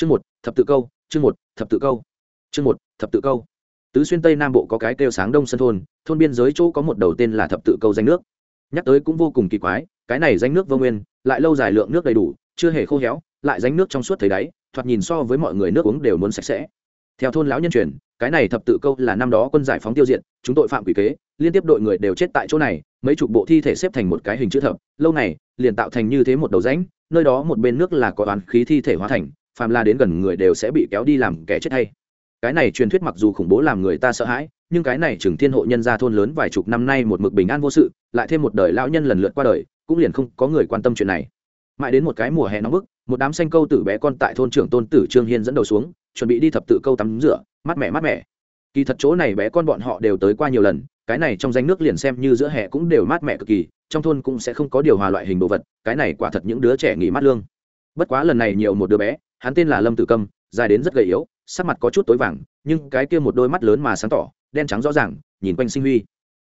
chương một, thập tự câu, chương một, thập tự câu. Chương một, thập tự câu. Tứ xuyên tây nam bộ có cái kêu sáng đông sân thôn thôn biên giới chỗ có một đầu tên là thập tự câu danh nước. Nhắc tới cũng vô cùng kỳ quái, cái này danh nước vô nguyên, lại lâu dài lượng nước đầy đủ, chưa hề khô héo, lại danh nước trong suốt thấy đáy, thoạt nhìn so với mọi người nước uống đều muốn sạch sẽ. Theo thôn lão nhân truyền, cái này thập tự câu là năm đó quân giải phóng tiêu diệt, chúng tội phạm quỷ kế, liên tiếp đội người đều chết tại chỗ này, mấy chục bộ thi thể xếp thành một cái hình chữ thập, lâu này liền tạo thành như thế một đầu rãnh, nơi đó một bên nước là có toán khí thi thể hóa thành phàm la đến gần người đều sẽ bị kéo đi làm kẻ chết hay. Cái này truyền thuyết mặc dù khủng bố làm người ta sợ hãi, nhưng cái này trừng thiên hộ nhân gia thôn lớn vài chục năm nay một mực bình an vô sự, lại thêm một đời lão nhân lần lượt qua đời, cũng liền không có người quan tâm chuyện này. Mãi đến một cái mùa hè nóng bức, một đám xanh câu tử bé con tại thôn trưởng tôn tử trương hiên dẫn đầu xuống, chuẩn bị đi thập tự câu tắm rửa, mát mẻ mát mẻ. Kỳ thật chỗ này bé con bọn họ đều tới qua nhiều lần, cái này trong danh nước liền xem như giữa hè cũng đều mát mẻ cực kỳ, trong thôn cũng sẽ không có điều hòa loại hình đồ vật, cái này quả thật những đứa trẻ nghỉ mát lương. Bất quá lần này nhiều một đứa bé hắn tên là lâm tử câm, dài đến rất gầy yếu, sắc mặt có chút tối vàng, nhưng cái kia một đôi mắt lớn mà sáng tỏ, đen trắng rõ ràng, nhìn quanh sinh huy.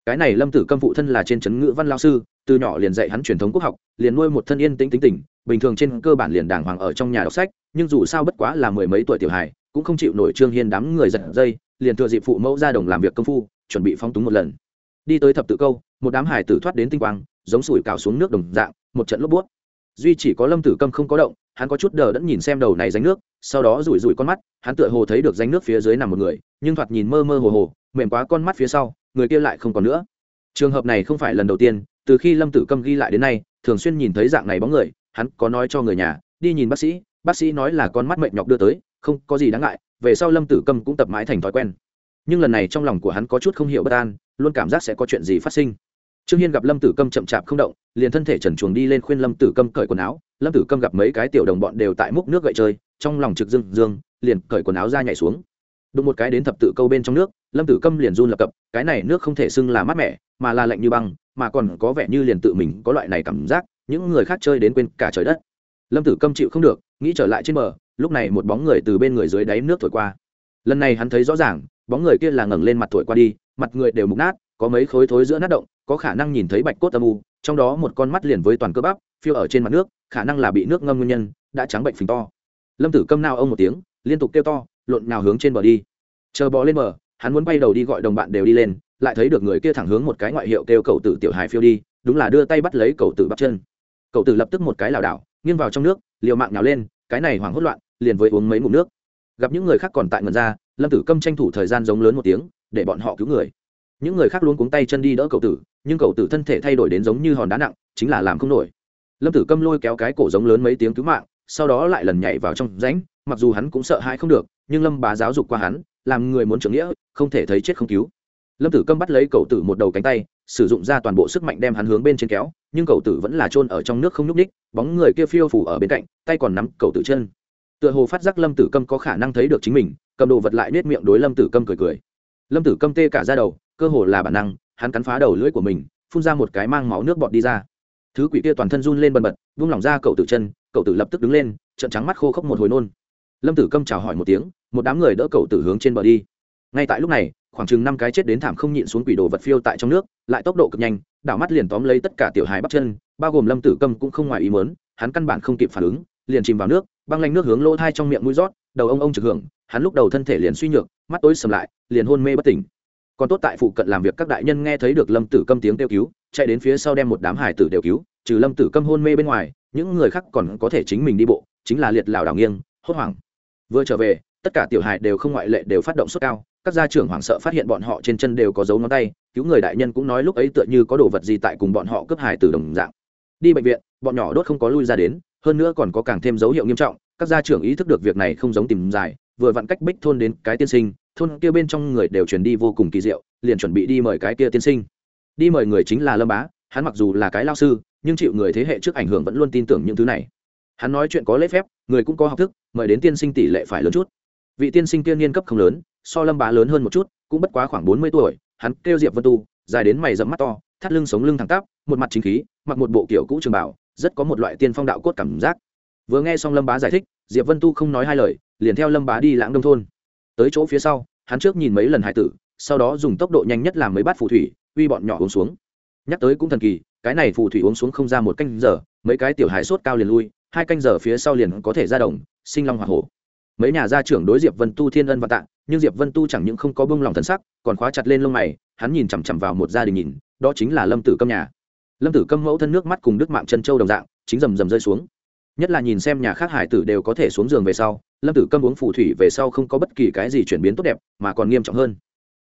Cái này lâm tử câm phụ thân là trên trấn ngữ văn lao sư, từ nhỏ liền dạy hắn truyền thống quốc học, liền nuôi một thân yên tĩnh tính tình, bình thường trên cơ bản liền đàng hoàng ở trong nhà đọc sách, nhưng dù sao bất quá là mười mấy tuổi tiểu hài, cũng không chịu nổi trương hiên đám người giật dây, liền thừa dịp phụ mẫu ra đồng làm việc công phu, chuẩn bị phong túng một lần. Đi tới thập tự câu, một đám hải tử thoát đến tinh quang, giống sủi cào xuống nước đồng dạng, một trận lốp buốt duy chỉ có lâm tử câm không có động, hắn có chút đờ đẫn nhìn xem đầu này ránh nước, sau đó rủi rủi con mắt, hắn tựa hồ thấy được ránh nước phía dưới nằm một người, nhưng thoạt nhìn mơ mơ hồ hồ, mềm quá con mắt phía sau, người kia lại không còn nữa. Trường hợp này không phải lần đầu tiên, từ khi lâm tử câm ghi lại đến nay, thường xuyên nhìn thấy dạng này bóng người, hắn có nói cho người nhà, đi nhìn bác sĩ bác sĩ nói là con mắt mệnh nhọc đưa tới, không có gì đáng ngại, về sau lâm tử câm cũng tập mãi thành thói quen. Nhưng lần này trong lòng của hắn có chút không hiểu bất an, luôn cảm giác sẽ có chuyện gì phát sinh trương hiên gặp lâm tử câm chậm chạp không động, liền thân thể trần chuồng đi lên khuyên lâm tử câm cởi quần áo. Lâm tử câm gặp mấy cái tiểu đồng bọn đều tại múc nước gậy chơi, trong lòng trực dương dương, liền cởi quần áo ra nhảy xuống. Đụng một cái đến thập tự câu bên trong nước, lâm tử câm liền run lập cập, cái này nước không thể xưng là mát mẻ, mà là lạnh như băng, mà còn có vẻ như liền tự mình có loại này cảm giác, những người khác chơi đến quên cả trời đất. Lâm tử câm chịu không được, nghĩ trở lại trên bờ, lúc này một bóng người từ bên người dưới đáy nước thổi qua. Lần này hắn thấy rõ ràng, bóng người kia là ngẩng lên mặt thổi qua đi, mặt người đều mục nát, có mấy khối thối giữa nát động có khả năng nhìn thấy bạch cốt âm u, trong đó một con mắt liền với toàn cơ bắp, phiêu ở trên mặt nước, khả năng là bị nước ngâm nguyên nhân, đã trắng bệnh phình to. Lâm tử câm nao ông một tiếng, liên tục kêu to, lộn nào hướng trên bờ đi. Chờ bò lên bờ, hắn muốn bay đầu đi gọi đồng bạn đều đi lên, lại thấy được người kia thẳng hướng một cái ngoại hiệu kêu cậu tử tiểu hài phiêu đi, đúng là đưa tay bắt lấy cậu tử bắt chân. Cậu tử lập tức một cái lảo đảo, nghiêng vào trong nước, liều mạng nhào lên, cái này hoảng hốt loạn, liền với uống mấy ngụm nước. Gặp những người khác còn tại ngần ra, lâm tử câm tranh thủ thời gian giống lớn một tiếng, để bọn họ cứu người những người khác luôn cuống tay chân đi đỡ cậu tử, nhưng cậu tử thân thể thay đổi đến giống như hòn đá nặng, chính là làm không nổi. Lâm tử câm lôi kéo cái cổ giống lớn mấy tiếng cứu mạng, sau đó lại lần nhảy vào trong rãnh, mặc dù hắn cũng sợ hãi không được, nhưng lâm bá giáo dục qua hắn, làm người muốn trưởng nghĩa, không thể thấy chết không cứu. Lâm tử câm bắt lấy cậu tử một đầu cánh tay, sử dụng ra toàn bộ sức mạnh đem hắn hướng bên trên kéo, nhưng cậu tử vẫn là trôn ở trong nước không nhúc ních bóng người kia phiêu phủ ở bên cạnh, tay còn nắm cậu tử chân. Tựa hồ phát giác lâm tử câm có khả năng thấy được chính mình, cầm đồ vật lại nết miệng đối lâm tử câm cười cười. Lâm tử câm tê cả ra đầu cơ hồ là bản năng, hắn cắn phá đầu lưỡi của mình, phun ra một cái mang máu nước bọt đi ra. Thứ quỷ kia toàn thân run lên bần bật, vung lỏng ra cậu tử chân, cậu tử lập tức đứng lên trận trắng mắt khô khốc một hồi nôn. Lâm tử câm chào hỏi một tiếng, một đám người đỡ cậu tử hướng trên bờ đi. Ngay tại lúc này, khoảng chừng năm cái chết đến thảm không nhịn xuống quỷ đồ vật phiêu tại trong nước, lại tốc độ cực nhanh, đảo mắt liền tóm lấy tất cả tiểu hài bắt chân, bao gồm lâm tử câm cũng không ngoài ý mớn hắn căn bản không kịp phản ứng, liền chìm vào nước, băng lanh nước hướng lỗ thai trong miệng mũi rót, đầu ông ông trực hưởng, hắn lúc đầu thân thể liền suy nhược, mắt tối sầm lại, liền hôn mê bất tỉnh còn tốt tại phụ cận làm việc các đại nhân nghe thấy được lâm tử câm tiếng kêu cứu, chạy đến phía sau đem một đám hải tử đều cứu, trừ lâm tử câm hôn mê bên ngoài, những người khác còn có thể chính mình đi bộ, chính là liệt lảo đảo nghiêng, hốt hoảng. Vừa trở về, tất cả tiểu hài đều không ngoại lệ đều phát động sốt cao, các gia trưởng hoảng sợ phát hiện bọn họ trên chân đều có dấu ngón tay, cứu người đại nhân cũng nói lúc ấy tựa như có đồ vật gì tại cùng bọn họ cướp hài từ đồng dạng. Đi bệnh viện, bọn nhỏ đốt không có lui ra đến, hơn nữa còn có càng thêm dấu hiệu nghiêm trọng, các gia trưởng ý thức được việc này không giống tìm dài, vừa vặn cách bích thôn đến cái tiên sinh thôn kia bên trong người đều truyền đi vô cùng kỳ diệu, liền chuẩn bị đi mời cái kia tiên sinh. Đi mời người chính là lâm bá, hắn mặc dù là cái lao sư, nhưng chịu người thế hệ trước ảnh hưởng vẫn luôn tin tưởng những thứ này. Hắn nói chuyện có lễ phép, người cũng có học thức, mời đến tiên sinh tỷ lệ phải lớn chút. Vị tiên sinh kia niên cấp không lớn, so lâm bá lớn hơn một chút, cũng bất quá khoảng bốn mươi tuổi, hắn kêu diệp vân tu, dài đến mày dẫm mắt to, thắt lưng sống lưng thẳng tắp, một mặt chính khí, mặc một bộ kiểu cũ trường bảo rất có một loại tiên phong đạo cốt cảm giác. Vừa nghe xong lâm bá giải thích, diệp vân tu không nói hai lời, liền theo lâm bá đi lãng đông thôn tới chỗ phía sau, hắn trước nhìn mấy lần hải tử, sau đó dùng tốc độ nhanh nhất làm mấy bát phù thủy, uy bọn nhỏ uống xuống. Nhắc tới cũng thần kỳ, cái này phù thủy uống xuống không ra một canh giờ, mấy cái tiểu hải sốt cao liền lui, hai canh giờ phía sau liền có thể ra đồng, sinh long hoa hổ. Mấy nhà gia trưởng đối diệp vân tu thiên ân và tạ, nhưng diệp vân tu chẳng những không có bông lòng thần sắc, còn khóa chặt lên lông mày, hắn nhìn chằm chằm vào một gia đình nhìn, đó chính là lâm tử câm nhà. Lâm tử câm mẫu thân nước mắt cùng đức mạng chân châu đồng dạng, chính rầm rầm rơi xuống nhất là nhìn xem nhà khác hải tử đều có thể xuống giường về sau, lâm tử câm uống phù thủy về sau không có bất kỳ cái gì chuyển biến tốt đẹp, mà còn nghiêm trọng hơn.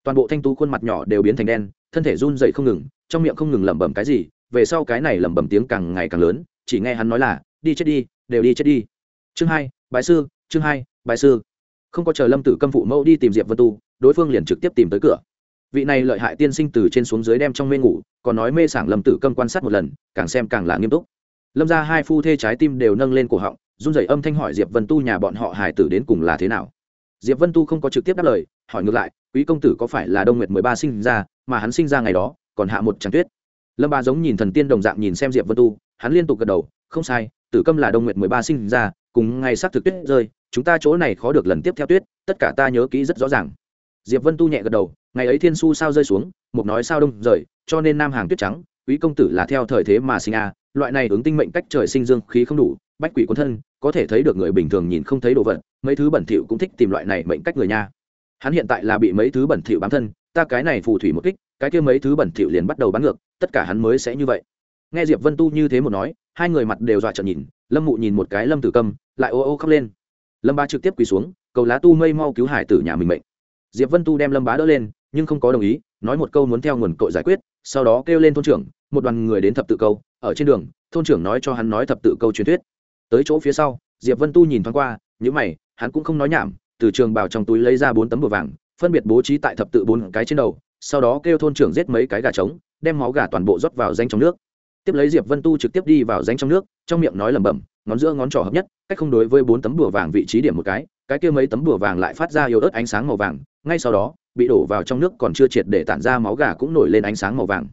Toàn bộ thanh tú khuôn mặt nhỏ đều biến thành đen, thân thể run dậy không ngừng, trong miệng không ngừng lẩm bẩm cái gì, về sau cái này lẩm bẩm tiếng càng ngày càng lớn, chỉ nghe hắn nói là, đi chết đi, đều đi chết đi. Chương hai, bái sư, chương hai, bái sư. Không có chờ lâm tử câm phụ mẫu đi tìm diệp vân tu, đối phương liền trực tiếp tìm tới cửa. Vị này lợi hại tiên sinh từ trên xuống dưới đem trong mê ngủ, còn nói mê sảng lâm tử câm quan sát một lần, càng xem càng là nghiêm túc lâm ra hai phu thê trái tim đều nâng lên cổ họng, run rẩy âm thanh hỏi diệp vân tu nhà bọn họ hải tử đến cùng là thế nào. Diệp vân tu không có trực tiếp đáp lời, hỏi ngược lại, quý công tử có phải là đông nguyệt mười ba sinh ra, mà hắn sinh ra ngày đó, còn hạ một tràng tuyết? Lâm ba giống nhìn thần tiên đồng dạng nhìn xem diệp vân tu, hắn liên tục gật đầu, không sai, tử câm là đông nguyệt mười ba sinh ra, cùng ngày sắc thực tuyết rơi, chúng ta chỗ này khó được lần tiếp theo tuyết, tất cả ta nhớ kỹ rất rõ ràng. Diệp vân tu nhẹ gật đầu, ngày ấy thiên su sao rơi xuống, mục nói sao đông rời, cho nên nam hàng tuyết trắng, quý công tử là theo thời thế mà sinh a loại này ứng tinh mệnh cách trời sinh dương khí không đủ, bách quỷ quân thân, có thể thấy được người bình thường nhìn không thấy đồ vật, mấy thứ bẩn thỉu cũng thích tìm loại này mệnh cách người nha. Hắn hiện tại là bị mấy thứ bẩn thỉu bám thân, ta cái này phù thủy một kích, cái kia mấy thứ bẩn thỉu liền bắt đầu bắn ngược, tất cả hắn mới sẽ như vậy. Nghe diệp vân tu như thế một nói, hai người mặt đều dọa trợn nhìn, lâm mụ nhìn một cái lâm tử câm, lại ô ô khóc lên. Lâm bá trực tiếp quỳ xuống, cầu lá tu mây mau cứu hải tử nhà mình mệnh. Diệp vân tu đem lâm bá đỡ lên, nhưng không có đồng ý, nói một câu muốn theo nguồn cội giải quyết, sau đó kêu lên thôn trưởng, một đoàn người đến thập tự câu ở trên đường, thôn trưởng nói cho hắn nói thập tự câu truyền thuyết. Tới chỗ phía sau, diệp vân tu nhìn thoáng qua những mày, hắn cũng không nói nhảm, từ trường bảo trong túi lấy ra bốn tấm bùa vàng, phân biệt bố trí tại thập tự bốn cái trên đầu, sau đó kêu thôn trưởng giết mấy cái gà trống, đem máu gà toàn bộ rót vào danh trong nước. Tiếp lấy diệp vân tu trực tiếp đi vào danh trong nước, trong miệng nói lẩm bẩm, ngón giữa ngón trỏ hợp nhất, cách không đối với bốn tấm bùa vàng vị trí điểm một cái cái kia mấy tấm bùa vàng lại phát ra yếu ớt ánh sáng màu vàng, ngay sau đó, bị đổ vào trong nước còn chưa triệt để tản ra máu gà cũng nổi lên ánh sáng màu vàng.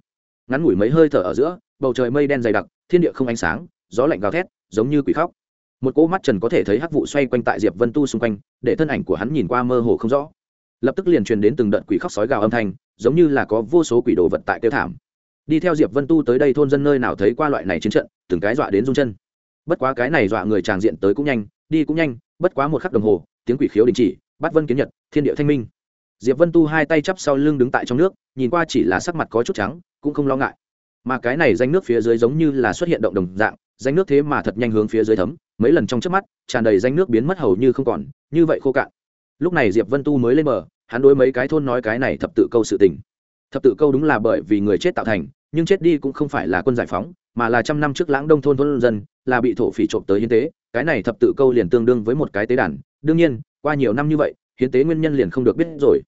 Ngắn ngủi mấy hơi thở ở giữa bầu trời mây đen dày đặc, thiên địa không ánh sáng, gió lạnh gào thét, giống như quỷ khóc. Một cỗ mắt trần có thể thấy hắc vụ xoay quanh tại diệp vân tu xung quanh, để thân ảnh của hắn nhìn qua mơ hồ không rõ. Lập tức liền truyền đến từng đợt quỷ khóc sói gào âm thanh, giống như là có vô số quỷ đồ vật tại tiêu thảm. Đi theo diệp vân tu tới đây thôn dân nơi nào thấy qua loại này chiến trận, từng cái dọa đến rung chân. Bất quá cái này dọa người tràng diện tới cũng nhanh, đi cũng nhanh, bất quá một khắc đồng hồ, tiếng quỷ khiếu đình chỉ, bắt vân kiến nhật, thiên địa thanh minh. Diệp vân tu hai tay chắp sau lưng đứng tại trong nước, nhìn qua chỉ là sắc mặt có chút trắng, cũng không lo ngại mà cái này danh nước phía dưới giống như là xuất hiện động đồng dạng, danh nước thế mà thật nhanh hướng phía dưới thấm, mấy lần trong trước mắt, tràn đầy danh nước biến mất hầu như không còn, như vậy khô cạn. Lúc này diệp vân tu mới lên bờ, hắn đối mấy cái thôn nói cái này thập tự câu sự tình. Thập tự câu đúng là bởi vì người chết tạo thành, nhưng chết đi cũng không phải là quân giải phóng, mà là trăm năm trước lãng đông thôn thôn dân, là bị thổ phỉ trộm tới hiến tế. Cái này thập tự câu liền tương đương với một cái tế đàn. Đương nhiên, qua nhiều năm như vậy, hiến tế nguyên nhân liền không được biết rồi.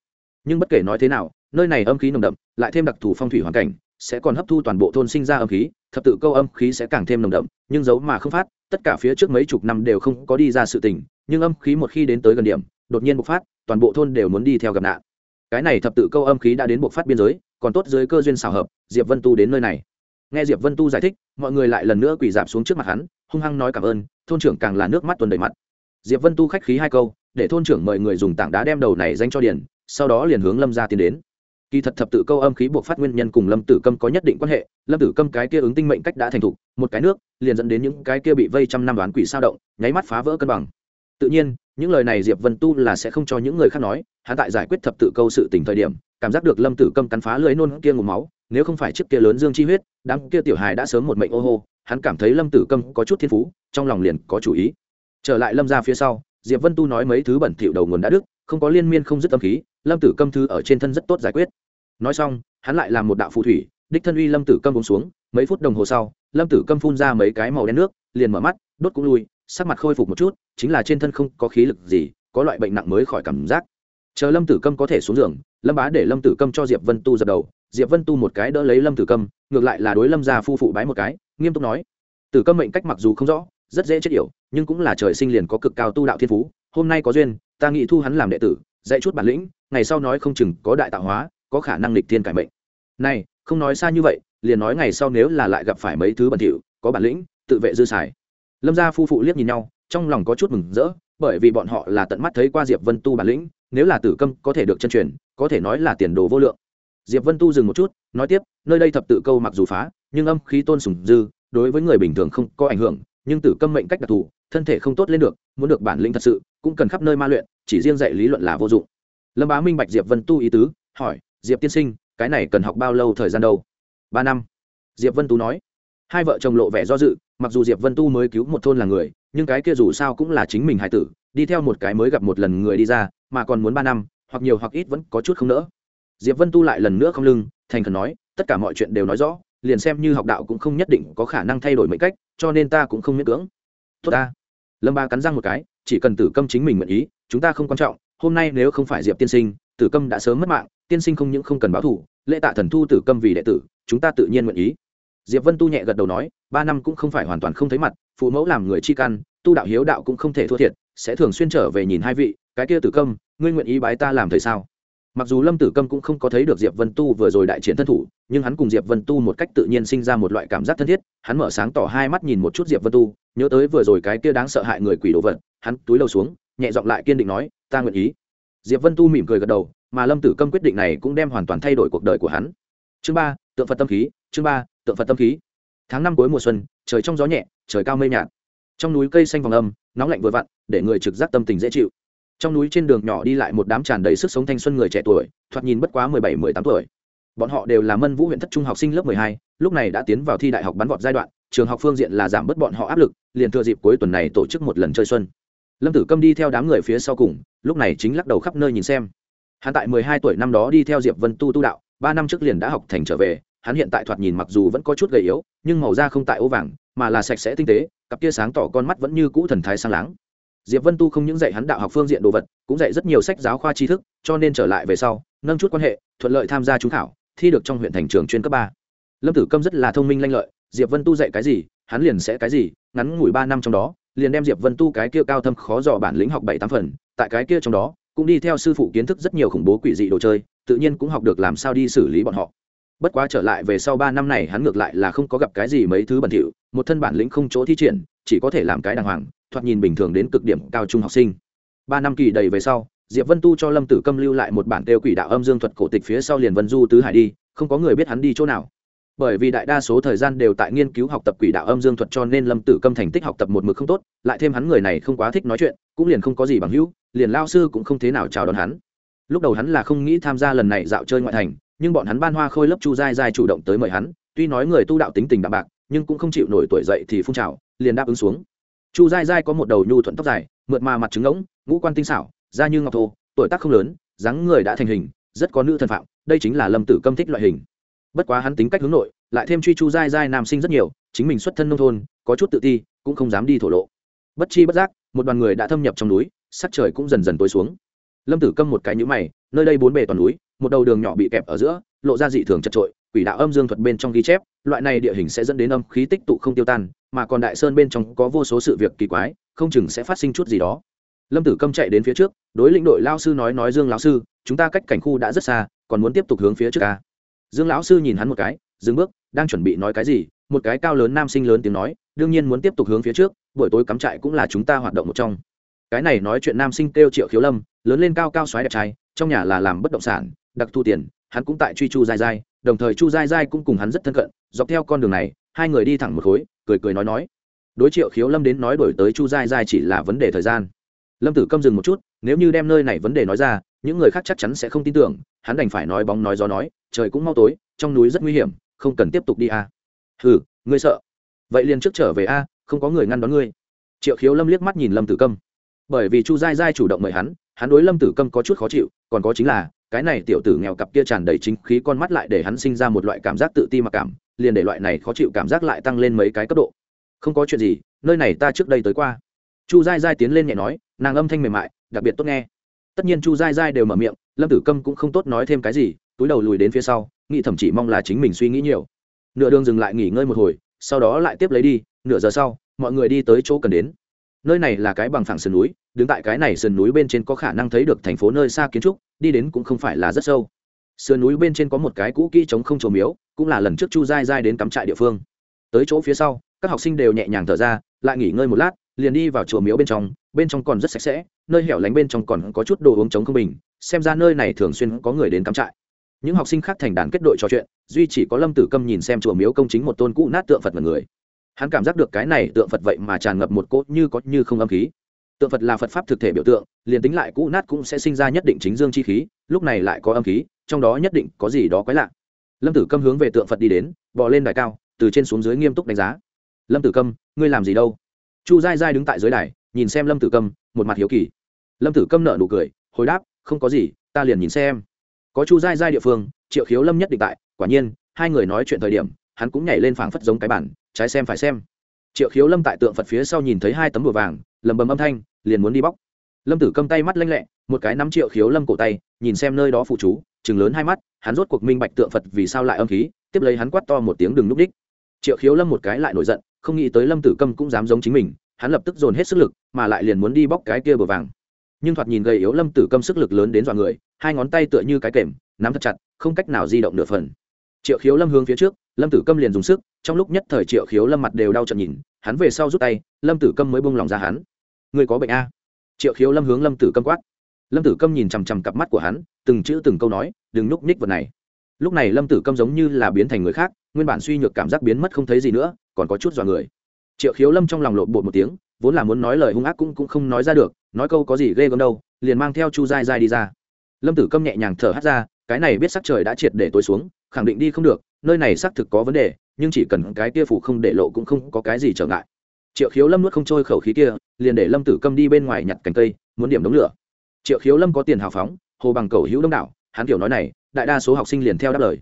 Nhưng bất kể nói thế nào, nơi này âm khí nồng đậm, lại thêm đặc thù phong thủy hoàn cảnh sẽ còn hấp thu toàn bộ thôn sinh ra âm khí, thập tự câu âm khí sẽ càng thêm nồng đậm, nhưng giấu mà không phát, tất cả phía trước mấy chục năm đều không có đi ra sự tình, nhưng âm khí một khi đến tới gần điểm, đột nhiên bộc phát, toàn bộ thôn đều muốn đi theo gặp nạn. Cái này thập tự câu âm khí đã đến bộc phát biên giới, còn tốt dưới cơ duyên xảo hợp, diệp vân tu đến nơi này. Nghe diệp vân tu giải thích, mọi người lại lần nữa quỳ dạp xuống trước mặt hắn, hung hăng nói cảm ơn, thôn trưởng càng là nước mắt tuần đầy mặt. Diệp vân tu khách khí hai câu, để thôn trưởng mời người dùng tảng đá đem đầu này danh cho điền, sau đó liền hướng lâm ra tiến đến kỳ thật thập tự câu âm khí buộc phát nguyên nhân cùng lâm tử câm có nhất định quan hệ, lâm tử câm cái kia ứng tinh mệnh cách đã thành thục, một cái nước, liền dẫn đến những cái kia bị vây trăm năm đoán quỷ sao động, nháy mắt phá vỡ cân bằng. Tự nhiên, những lời này diệp vân tu là sẽ không cho những người khác nói, hắn tại giải quyết thập tự câu sự tỉnh thời điểm, cảm giác được lâm tử câm cắn phá lưới nôn kia ngụm máu, nếu không phải chiếc kia lớn dương chi huyết, đám kia tiểu hài đã sớm một mệnh ô hô, hắn cảm thấy lâm tử câm có chút thiên phú, trong lòng liền có chủ ý. Trở lại lâm ra phía sau, diệp vân tu nói mấy thứ bẩn thỉu đầu nguồn đã đức không có liên miên không dứt tâm khí, lâm tử câm thư ở trên thân rất tốt giải quyết nói xong, hắn lại làm một đạo phù thủy, đích thân uy lâm tử câm uống xuống, mấy phút đồng hồ sau, lâm tử câm phun ra mấy cái màu đen nước, liền mở mắt, đốt cũng lui, sắc mặt khôi phục một chút, chính là trên thân không có khí lực gì, có loại bệnh nặng mới khỏi cảm giác. Chờ lâm tử câm có thể xuống giường, lâm bá để lâm tử câm cho diệp vân tu dập đầu, diệp vân tu một cái đỡ lấy lâm tử câm, ngược lại là đối lâm gia phu phụ bái một cái, nghiêm túc nói tử câm mệnh cách mặc dù không rõ, rất dễ chết yểu, nhưng cũng là trời sinh liền có cực cao tu đạo thiên phú, hôm nay có duyên, ta nghĩ thu hắn làm đệ tử, dạy chút bản lĩnh, ngày sau nói không chừng có đại tạo hóa có khả năng lịch thiên cải mệnh. Này, không nói xa như vậy, liền nói ngày sau nếu là lại gặp phải mấy thứ bẩn thỉu, có bản lĩnh, tự vệ dư xài. Lâm gia phu phụ liếc nhìn nhau, trong lòng có chút mừng rỡ, bởi vì bọn họ là tận mắt thấy qua diệp vân tu bản lĩnh, nếu là tử câm có thể được chân truyền, có thể nói là tiền đồ vô lượng. Diệp vân tu dừng một chút, nói tiếp, nơi đây thập tự câu mặc dù phá, nhưng âm khí tôn sùng dư, đối với người bình thường không có ảnh hưởng, nhưng tử câm mệnh cách đặc thù, thân thể không tốt lên được, muốn được bản lĩnh thật sự, cũng cần khắp nơi ma luyện, chỉ riêng dạy lý luận là vô dụng. Lâm bá minh bạch diệp vân tu ý tứ, hỏi diệp tiên sinh, cái này cần học bao lâu thời gian đâu? Ba năm. Diệp vân tu nói. Hai vợ chồng lộ vẻ do dự, mặc dù diệp vân tu mới cứu một thôn là người, nhưng cái kia dù sao cũng là chính mình hải tử, đi theo một cái mới gặp một lần người đi ra, mà còn muốn ba năm, hoặc nhiều hoặc ít vẫn có chút không nỡ. Diệp vân tu lại lần nữa không lưng, thành khẩn nói, tất cả mọi chuyện đều nói rõ, liền xem như học đạo cũng không nhất định có khả năng thay đổi mệnh cách, cho nên ta cũng không miễn cưỡng. Tốt ta. Lâm ba cắn răng một cái, chỉ cần tử câm chính mình nguyện ý, chúng ta không quan trọng, hôm nay nếu không phải diệp tiên sinh tử câm đã sớm mất mạng, tiên sinh không những không cần báo thủ lễ tạ thần thu tử câm vì đệ tử, chúng ta tự nhiên nguyện ý. Diệp vân tu nhẹ gật đầu nói, ba năm cũng không phải hoàn toàn không thấy mặt, phụ mẫu làm người chi căn, tu đạo hiếu đạo cũng không thể thua thiệt, sẽ thường xuyên trở về nhìn hai vị, cái kia tử câm, ngươi nguyện ý bái ta làm thầy sao? Mặc dù lâm tử câm cũng không có thấy được diệp vân tu vừa rồi đại chiến thân thủ, nhưng hắn cùng diệp vân tu một cách tự nhiên sinh ra một loại cảm giác thân thiết, hắn mở sáng tỏ hai mắt nhìn một chút diệp vân tu, nhớ tới vừa rồi cái kia đáng sợ hại người quỷ đồ vật, hắn túi lâu xuống, nhẹ giọng lại kiên định nói, ta nguyện ý diệp vân tu mỉm cười gật đầu, mà lâm tử câm quyết định này cũng đem hoàn toàn thay đổi cuộc đời của hắn. Chương ba, tượng phật tâm khí, chương ba, tượng phật tâm khí. Tháng năm cuối mùa xuân, trời trong gió nhẹ, trời cao mây nhạt. Trong núi cây xanh vòng âm, nóng lạnh vừa vặn, để người trực giác tâm tình dễ chịu. Trong núi trên đường nhỏ đi lại một đám tràn đầy sức sống thanh xuân người trẻ tuổi, thoạt nhìn bất quá mười bảy, mười tám tuổi. Bọn họ đều là mân vũ huyện thất trung học sinh lớp mười hai, lúc này đã tiến vào thi đại học bắn vọt giai đoạn, trường học phương diện là giảm bớt bọn họ áp lực, liền thừa dịp cuối tuần này tổ chức một lần chơi xuân lâm tử câm đi theo đám người phía sau cùng, lúc này chính lắc đầu khắp nơi nhìn xem. Hắn tại mười hai tuổi năm đó đi theo diệp vân tu tu đạo, ba năm trước liền đã học thành trở về, hắn hiện tại thoạt nhìn mặc dù vẫn có chút gầy yếu, nhưng màu da không tại ố vàng, mà là sạch sẽ tinh tế, cặp kia sáng tỏ con mắt vẫn như cũ thần thái sang láng. Diệp vân tu không những dạy hắn đạo học phương diện đồ vật, cũng dạy rất nhiều sách giáo khoa tri thức, cho nên trở lại về sau, nâng chút quan hệ, thuận lợi tham gia trúng thảo, thi được trong huyện thành trường chuyên cấp ba. Lâm tử câm rất là thông minh lanh lợi diệp vân tu dạy cái gì, hắn liền sẽ cái gì, ngắn ngủi ba năm trong đó, liền đem diệp vân tu cái kia cao thâm khó dò bản lĩnh học bảy tám phần, tại cái kia trong đó, cũng đi theo sư phụ kiến thức rất nhiều khủng bố quỷ dị đồ chơi, tự nhiên cũng học được làm sao đi xử lý bọn họ. Bất quá trở lại về sau ba năm này hắn ngược lại là không có gặp cái gì mấy thứ bẩn thỉu, một thân bản lĩnh không chỗ thi triển, chỉ có thể làm cái đàng hoàng, thoạt nhìn bình thường đến cực điểm cao trung học sinh. Ba năm kỳ đầy về sau, diệp vân tu cho lâm tử câm lưu lại một bản tiêu quỷ đạo âm dương thuật cổ tịch phía sau liền vân du tứ hải đi, không có người biết hắn đi chỗ nào bởi vì đại đa số thời gian đều tại nghiên cứu học tập quỷ đạo âm dương thuật cho nên lâm tử câm thành tích học tập một mực không tốt, lại thêm hắn người này không quá thích nói chuyện, cũng liền không có gì bằng hữu, liền lao sư cũng không thế nào chào đón hắn. Lúc đầu hắn là không nghĩ tham gia lần này dạo chơi ngoại thành, nhưng bọn hắn ban hoa khôi lớp chu giai giai chủ động tới mời hắn, tuy nói người tu đạo tính tình đạm bạc, nhưng cũng không chịu nổi tuổi dậy thì phun trào, liền đáp ứng xuống. Chu giai giai có một đầu nhu thuận tóc dài, mượt mà mặt trứng ngỗng, ngũ quan tinh xảo, da như ngọc thô, tuổi tác không lớn, dáng người đã thành hình, rất có nữ thân phạm, đây chính là lâm tử câm thích loại hình bất quá hắn tính cách hướng nội, lại thêm truy chu dai dai nam sinh rất nhiều, chính mình xuất thân nông thôn, có chút tự ti, cũng không dám đi thổ lộ. Bất chi bất giác, một đoàn người đã thâm nhập trong núi, sắc trời cũng dần dần tối xuống. Lâm tử câm một cái nhũ mày, nơi đây bốn bề toàn núi, một đầu đường nhỏ bị kẹp ở giữa, lộ ra dị thường chật trội quỷ đạo âm dương thuật bên trong ghi chép, loại này địa hình sẽ dẫn đến âm khí tích tụ không tiêu tan, mà còn đại sơn bên trong có vô số sự việc kỳ quái, không chừng sẽ phát sinh chút gì đó. Lâm tử câm chạy đến phía trước, đối lĩnh đội lao sư nói nói dương lao sư, chúng ta cách cảnh khu đã rất xa, còn muốn tiếp tục hướng phía trước ca dương lão sư nhìn hắn một cái, dừng bước, đang chuẩn bị nói cái gì, một cái cao lớn nam sinh lớn tiếng nói, đương nhiên muốn tiếp tục hướng phía trước, buổi tối cắm trại cũng là chúng ta hoạt động một trong. Cái này nói chuyện nam sinh kêu triệu khiếu lâm, lớn lên cao cao xoáy đẹp trai, trong nhà là làm bất động sản, đặc thu tiền, hắn cũng tại truy chu dai dai đồng thời chu dai dai cũng cùng hắn rất thân cận, dọc theo con đường này, hai người đi thẳng một khối, cười cười nói nói. Đối triệu khiếu lâm đến nói đổi tới chu dai dai chỉ là vấn đề thời gian. Lâm tử câm dừng một chút, nếu như đem nơi này vấn đề nói ra những người khác chắc chắn sẽ không tin tưởng hắn đành phải nói bóng nói gió nói trời cũng mau tối trong núi rất nguy hiểm không cần tiếp tục đi a. À. Hừ, ngươi sợ. Vậy liền trước trở về a không có người ngăn đón ngươi. Triệu khiếu lâm liếc mắt nhìn lâm tử câm. Bởi vì chu giai giai chủ động mời hắn hắn đối lâm tử câm có chút khó chịu còn có chính là cái này tiểu tử nghèo cặp kia tràn đầy chính khí con mắt lại để hắn sinh ra một loại cảm giác tự ti mặc cảm liền để loại này khó chịu cảm giác lại tăng lên mấy cái cấp độ. Không có chuyện gì nơi này ta trước đây tới qua. Chu giai giai tiến lên nhẹ nói nàng âm thanh mềm mại đặc biệt tốt nghe tất nhiên chu dai dai đều mở miệng, lâm tử câm cũng không tốt nói thêm cái gì, túi đầu lùi đến phía sau, nghĩ thậm chỉ mong là chính mình suy nghĩ nhiều. Nửa đường dừng lại nghỉ ngơi một hồi, sau đó lại tiếp lấy đi, nửa giờ sau, mọi người đi tới chỗ cần đến. Nơi này là cái bằng phẳng sườn núi, đứng tại cái này sườn núi bên trên có khả năng thấy được thành phố nơi xa kiến trúc, đi đến cũng không phải là rất sâu. Sườn núi bên trên có một cái cũ kỹ chống không trổ miếu, cũng là lần trước chu dai dai đến cắm trại địa phương. Tới chỗ phía sau, các học sinh đều nhẹ nhàng thở ra, lại nghỉ ngơi một lát, liền đi vào chùa miếu bên trong bên trong còn rất sạch sẽ, nơi hẻo lánh bên trong còn có chút đồ uống chống không bình, xem ra nơi này thường xuyên có người đến cắm trại. Những học sinh khác thành đàn kết đội trò chuyện, duy chỉ có lâm tử câm nhìn xem chùa miếu công chính một tôn cũ nát tượng phật mật người. Hắn cảm giác được cái này tượng phật vậy mà tràn ngập một cốt như có như không âm khí. Tượng phật là phật pháp thực thể biểu tượng, liền tính lại cũ nát cũng sẽ sinh ra nhất định chính dương chi khí, lúc này lại có âm khí, trong đó nhất định có gì đó quái lạ. Lâm tử câm hướng về tượng phật đi đến, bò lên đài cao, từ trên xuống dưới nghiêm túc đánh giá. Lâm tử câm, ngươi làm gì đâu? Chu dai dai đứng tại dưới đài nhìn xem lâm tử câm, một mặt hiếu kỳ. Lâm tử câm nợ nụ cười, hồi đáp, không có gì, ta liền nhìn xem. Có chu dai dai địa phương, triệu khiếu lâm nhất định tại, quả nhiên, hai người nói chuyện thời điểm, hắn cũng nhảy lên phảng phất giống cái bản, trái xem phải xem. Triệu khiếu lâm tại tượng phật phía sau nhìn thấy hai tấm bùa vàng lầm bầm âm thanh, liền muốn đi bóc. Lâm tử câm tay mắt lanh lẹ, một cái nắm triệu khiếu lâm cổ tay, nhìn xem nơi đó phụ chú, chừng lớn hai mắt, hắn rốt cuộc minh bạch tượng phật vì sao lại âm khí, tiếp lấy hắn quát to một tiếng đừng núp đích. Triệu khiếu lâm một cái lại nổi giận, không nghĩ tới lâm tử câm cũng dám giống chính mình hắn lập tức dồn hết sức lực, mà lại liền muốn đi bóc cái kia bờ vàng. Nhưng thoạt nhìn gầy yếu lâm tử câm sức lực lớn đến dọa người, hai ngón tay tựa như cái kềm, nắm thật chặt, không cách nào di động nửa phần. Triệu khiếu lâm hướng phía trước, lâm tử câm liền dùng sức, trong lúc nhất thời triệu khiếu lâm mặt đều đau trận nhìn, hắn về sau rút tay, lâm tử câm mới bông lòng ra hắn. Người có bệnh a? Triệu khiếu lâm hướng lâm tử câm quát. Lâm tử câm nhìn chằm chằm cặp mắt của hắn, từng chữ từng câu nói, đừng núp ních vật này. Lúc này lâm tử câm giống như là biến thành người khác, nguyên bản suy nhược cảm giác biến mất không thấy gì nữa, còn có chút dọa người triệu khiếu lâm trong lòng lộn bột một tiếng, vốn là muốn nói lời hung ác cũng cũng không nói ra được, nói câu có gì ghê gớm đâu, liền mang theo chu dai dai đi ra. Lâm tử câm nhẹ nhàng thở hắt ra, cái này biết sắc trời đã triệt để tối xuống, khẳng định đi không được, nơi này xác thực có vấn đề, nhưng chỉ cần cái kia phủ không để lộ cũng không có cái gì trở ngại. Triệu khiếu lâm nuốt không trôi khẩu khí kia, liền để lâm tử câm đi bên ngoài nhặt cành cây, muốn điểm đống lửa. Triệu khiếu lâm có tiền hào phóng, hồ bằng cầu hữu đông đảo, hắn kiểu nói này, đại đa số học sinh liền theo đáp lời.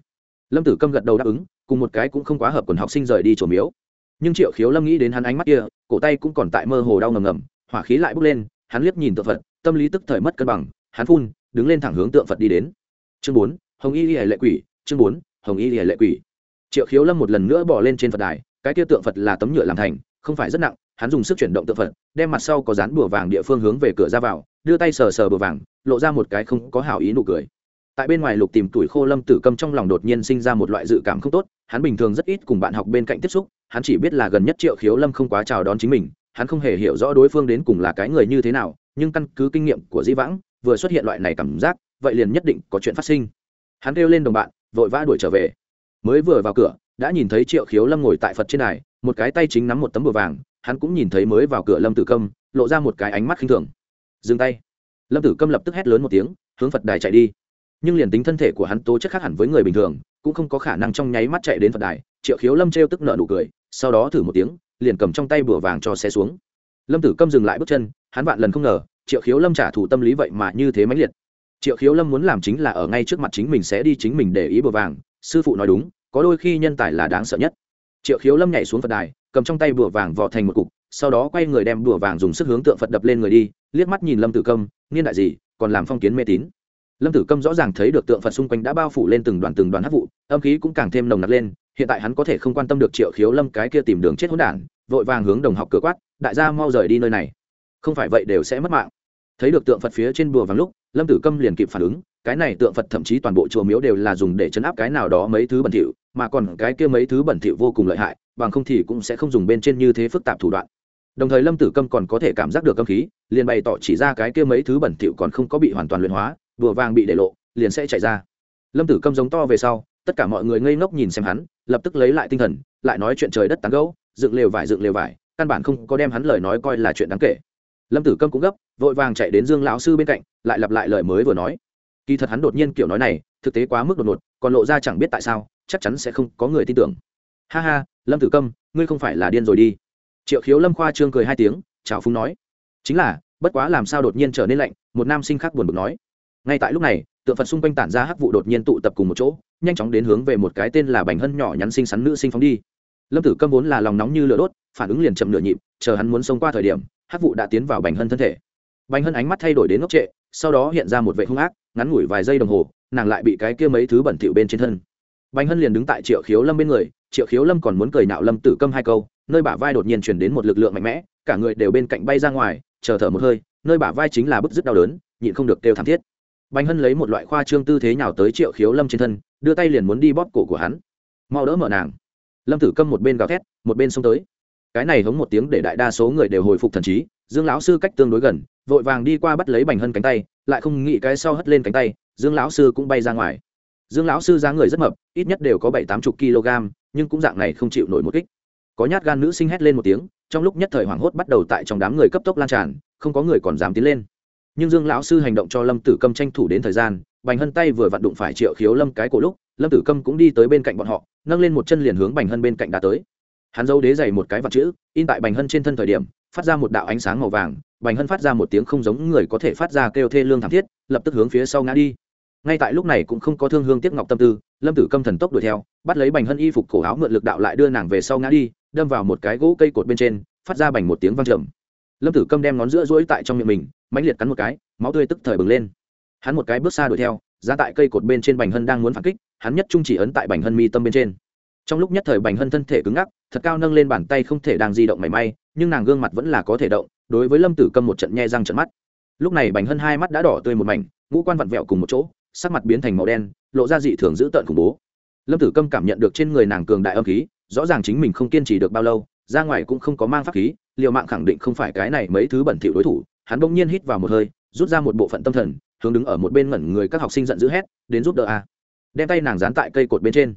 Lâm tử câm gật đầu đáp ứng, cùng một cái cũng không quá hợp quần học sinh rời đi chỗ miếu nhưng triệu khiếu lâm nghĩ đến hắn ánh mắt kia, cổ tay cũng còn tại mơ hồ đau ngầm ngầm, hỏa khí lại bốc lên, hắn liếc nhìn tượng phật, tâm lý tức thời mất cân bằng, hắn phun, đứng lên thẳng hướng tượng phật đi đến. Chương bốn, hồng y lệ quỷ, chương bốn, hồng y lệ quỷ. Triệu khiếu lâm một lần nữa bỏ lên trên phật đài, cái kia tượng phật là tấm nhựa làm thành, không phải rất nặng, hắn dùng sức chuyển động tượng phật, đem mặt sau có dán bùa vàng địa phương hướng về cửa ra vào, đưa tay sờ sờ bùa vàng, lộ ra một cái không có hảo ý nụ cười tại bên ngoài lục tìm tuổi khô lâm tử câm trong lòng đột nhiên sinh ra một loại dự cảm không tốt, hắn bình thường rất ít cùng bạn học bên cạnh tiếp xúc, hắn chỉ biết là gần nhất triệu khiếu lâm không quá chào đón chính mình, hắn không hề hiểu rõ đối phương đến cùng là cái người như thế nào, nhưng căn cứ kinh nghiệm của di vãng, vừa xuất hiện loại này cảm giác, vậy liền nhất định có chuyện phát sinh. Hắn kêu lên đồng bạn, vội vã đuổi trở về. Mới vừa vào cửa, đã nhìn thấy triệu khiếu lâm ngồi tại phật trên đài, một cái tay chính nắm một tấm bùa vàng, hắn cũng nhìn thấy mới vào cửa lâm tử câm, lộ ra một cái ánh mắt khinh thường. Dừng tay. Lâm tử câm lập tức hét lớn một tiếng, hướng phật đài chạy đi nhưng liền tính thân thể của hắn tố chất khác hẳn với người bình thường, cũng không có khả năng trong nháy mắt chạy đến phật đài. Triệu khiếu lâm trêu tức nợ nụ cười, sau đó thử một tiếng, liền cầm trong tay bửa vàng cho xe xuống. Lâm tử câm dừng lại bước chân, hắn vạn lần không ngờ, triệu khiếu lâm trả thù tâm lý vậy mà như thế mãnh liệt. Triệu khiếu lâm muốn làm chính là ở ngay trước mặt chính mình sẽ đi chính mình để ý bừa vàng, sư phụ nói đúng, có đôi khi nhân tài là đáng sợ nhất. Triệu khiếu lâm nhảy xuống phật đài, cầm trong tay bùa vàng vò thành một cục, sau đó quay người đem bùa vàng dùng sức hướng tượng phật đập lên người đi, liếc mắt nhìn lâm tử câm, niên đại gì, còn làm phong kiến mê tín? Lâm tử câm rõ ràng thấy được tượng phật xung quanh đã bao phủ lên từng đoàn từng đoàn hát vụ, âm khí cũng càng thêm nồng nặc lên, hiện tại hắn có thể không quan tâm được triệu khiếu lâm cái kia tìm đường chết hỗn đản, vội vàng hướng đồng học cửa quát, đại gia mau rời đi nơi này. Không phải vậy đều sẽ mất mạng. Thấy được tượng phật phía trên bùa vàng lúc, lâm tử câm liền kịp phản ứng, cái này tượng phật thậm chí toàn bộ chùa miếu đều là dùng để chấn áp cái nào đó mấy thứ bẩn thỉu, mà còn cái kia mấy thứ bẩn thỉu vô cùng lợi hại, bằng không thì cũng sẽ không dùng bên trên như thế phức tạp thủ đoạn. Đồng thời lâm tử câm còn có thể cảm giác được âm khí, liền bày tỏ chỉ ra cái kia mấy thứ bẩn thỉu còn không có bị hoàn toàn luyện hóa bùa vàng bị để lộ, liền sẽ chạy ra. Lâm tử câm giống to về sau, tất cả mọi người ngây ngốc nhìn xem hắn, lập tức lấy lại tinh thần, lại nói chuyện trời đất tán gẫu, dựng lều vải dựng lều vải, căn bản không có đem hắn lời nói coi là chuyện đáng kể. Lâm tử câm cũng gấp, vội vàng chạy đến dương lão sư bên cạnh, lại lặp lại lời mới vừa nói. Kỳ thật hắn đột nhiên kiểu nói này, thực tế quá mức đột ngột, còn lộ ra chẳng biết tại sao, chắc chắn sẽ không có người tin tưởng. Ha ha, lâm tử câm, ngươi không phải là điên rồi đi. Triệu khiếu lâm khoa trương cười hai tiếng, chào phúng nói. Chính là, bất quá làm sao đột nhiên trở nên lạnh, một nam sinh khác buồn bực nói ngay tại lúc này, tượng phật xung quanh tản ra hắc vụ đột nhiên tụ tập cùng một chỗ, nhanh chóng đến hướng về một cái tên là bành hân nhỏ nhắn xinh xắn nữ sinh phóng đi. Lâm tử câm vốn là lòng nóng như lửa đốt, phản ứng liền chậm nửa nhịp, chờ hắn muốn xông qua thời điểm, hắc vụ đã tiến vào bành hân thân thể. Bành hân ánh mắt thay đổi đến ngốc trệ, sau đó hiện ra một vệ hung ác, ngắn ngủi vài giây đồng hồ, nàng lại bị cái kia mấy thứ bẩn thỉu bên trên thân. Bành hân liền đứng tại triệu khiếu lâm bên người, triệu khiếu lâm còn muốn cười nạo lâm tử câm hai câu, nơi bả vai đột nhiên chuyển đến một lực lượng mạnh mẽ, cả người đều bên cạnh bay ra ngoài, chờ thở một hơi, nơi bả vai chính là bức dứt đau đớn, nhịn không được kêu thảm thiết bành hân lấy một loại khoa trương tư thế nhào tới triệu khiếu lâm trên thân, đưa tay liền muốn đi bóp cổ của hắn. Mau đỡ mở nàng. Lâm tử câm một bên gào thét, một bên xông tới. Cái này hống một tiếng để đại đa số người đều hồi phục thần trí, dương lão sư cách tương đối gần, vội vàng đi qua bắt lấy bành hân cánh tay, lại không nghĩ cái sau hất lên cánh tay, dương lão sư cũng bay ra ngoài. Dương lão sư dáng người rất mập, ít nhất đều có bảy tám chục kg, nhưng cũng dạng này không chịu nổi một kích. Có nhát gan nữ sinh hét lên một tiếng, trong lúc nhất thời hoảng hốt bắt đầu tại trong đám người cấp tốc lan tràn, không có người còn dám tiến lên nhưng dương lão sư hành động cho lâm tử câm tranh thủ đến thời gian, bành hân tay vừa vặn đụng phải triệu khiếu lâm cái cổ lúc, lâm tử câm cũng đi tới bên cạnh bọn họ, nâng lên một chân liền hướng bành hân bên cạnh đã tới. Hắn giấu đế dày một cái vật chữ, in tại bành hân trên thân thời điểm, phát ra một đạo ánh sáng màu vàng, bành hân phát ra một tiếng không giống người có thể phát ra kêu thê lương thảm thiết, lập tức hướng phía sau ngã đi. Ngay tại lúc này cũng không có thương hương tiếc ngọc tâm tư, lâm tử câm thần tốc đuổi theo, bắt lấy bành hân y phục cổ áo mượn lực đạo lại đưa nàng về sau ngã đi, đâm vào một cái gỗ cây cột bên trên, phát ra bành một tiếng văng trầm lâm tử câm đem ngón giữa rỗi tại trong miệng mình, mãnh liệt cắn một cái, máu tươi tức thời bừng lên. Hắn một cái bước xa đuổi theo ra tại cây cột bên trên bành hân đang muốn phản kích, hắn nhất trung chỉ ấn tại bành hân mi tâm bên trên. Trong lúc nhất thời bành hân thân thể cứng ngắc, thật cao nâng lên bàn tay không thể đang di động mảy may, nhưng nàng gương mặt vẫn là có thể động, đối với lâm tử câm một trận nhe răng trận mắt. Lúc này bành hân hai mắt đã đỏ tươi một mảnh, ngũ quan vặn vẹo cùng một chỗ, sắc mặt biến thành màu đen, lộ ra dị thường dữ tợn khủng bố. Lâm tử câm cảm nhận được trên người nàng cường đại âm khí, rõ ràng chính mình không kiên trì được bao lâu, ra ngoài cũng không có mang pháp khí liều mạng khẳng định không phải cái này mấy thứ bẩn thỉu đối thủ, hắn bỗng nhiên hít vào một hơi, rút ra một bộ phận tâm thần, hướng đứng ở một bên ngẩn người các học sinh giận dữ hét, đến giúp đỡ a. Đem tay nàng dán tại cây cột bên trên.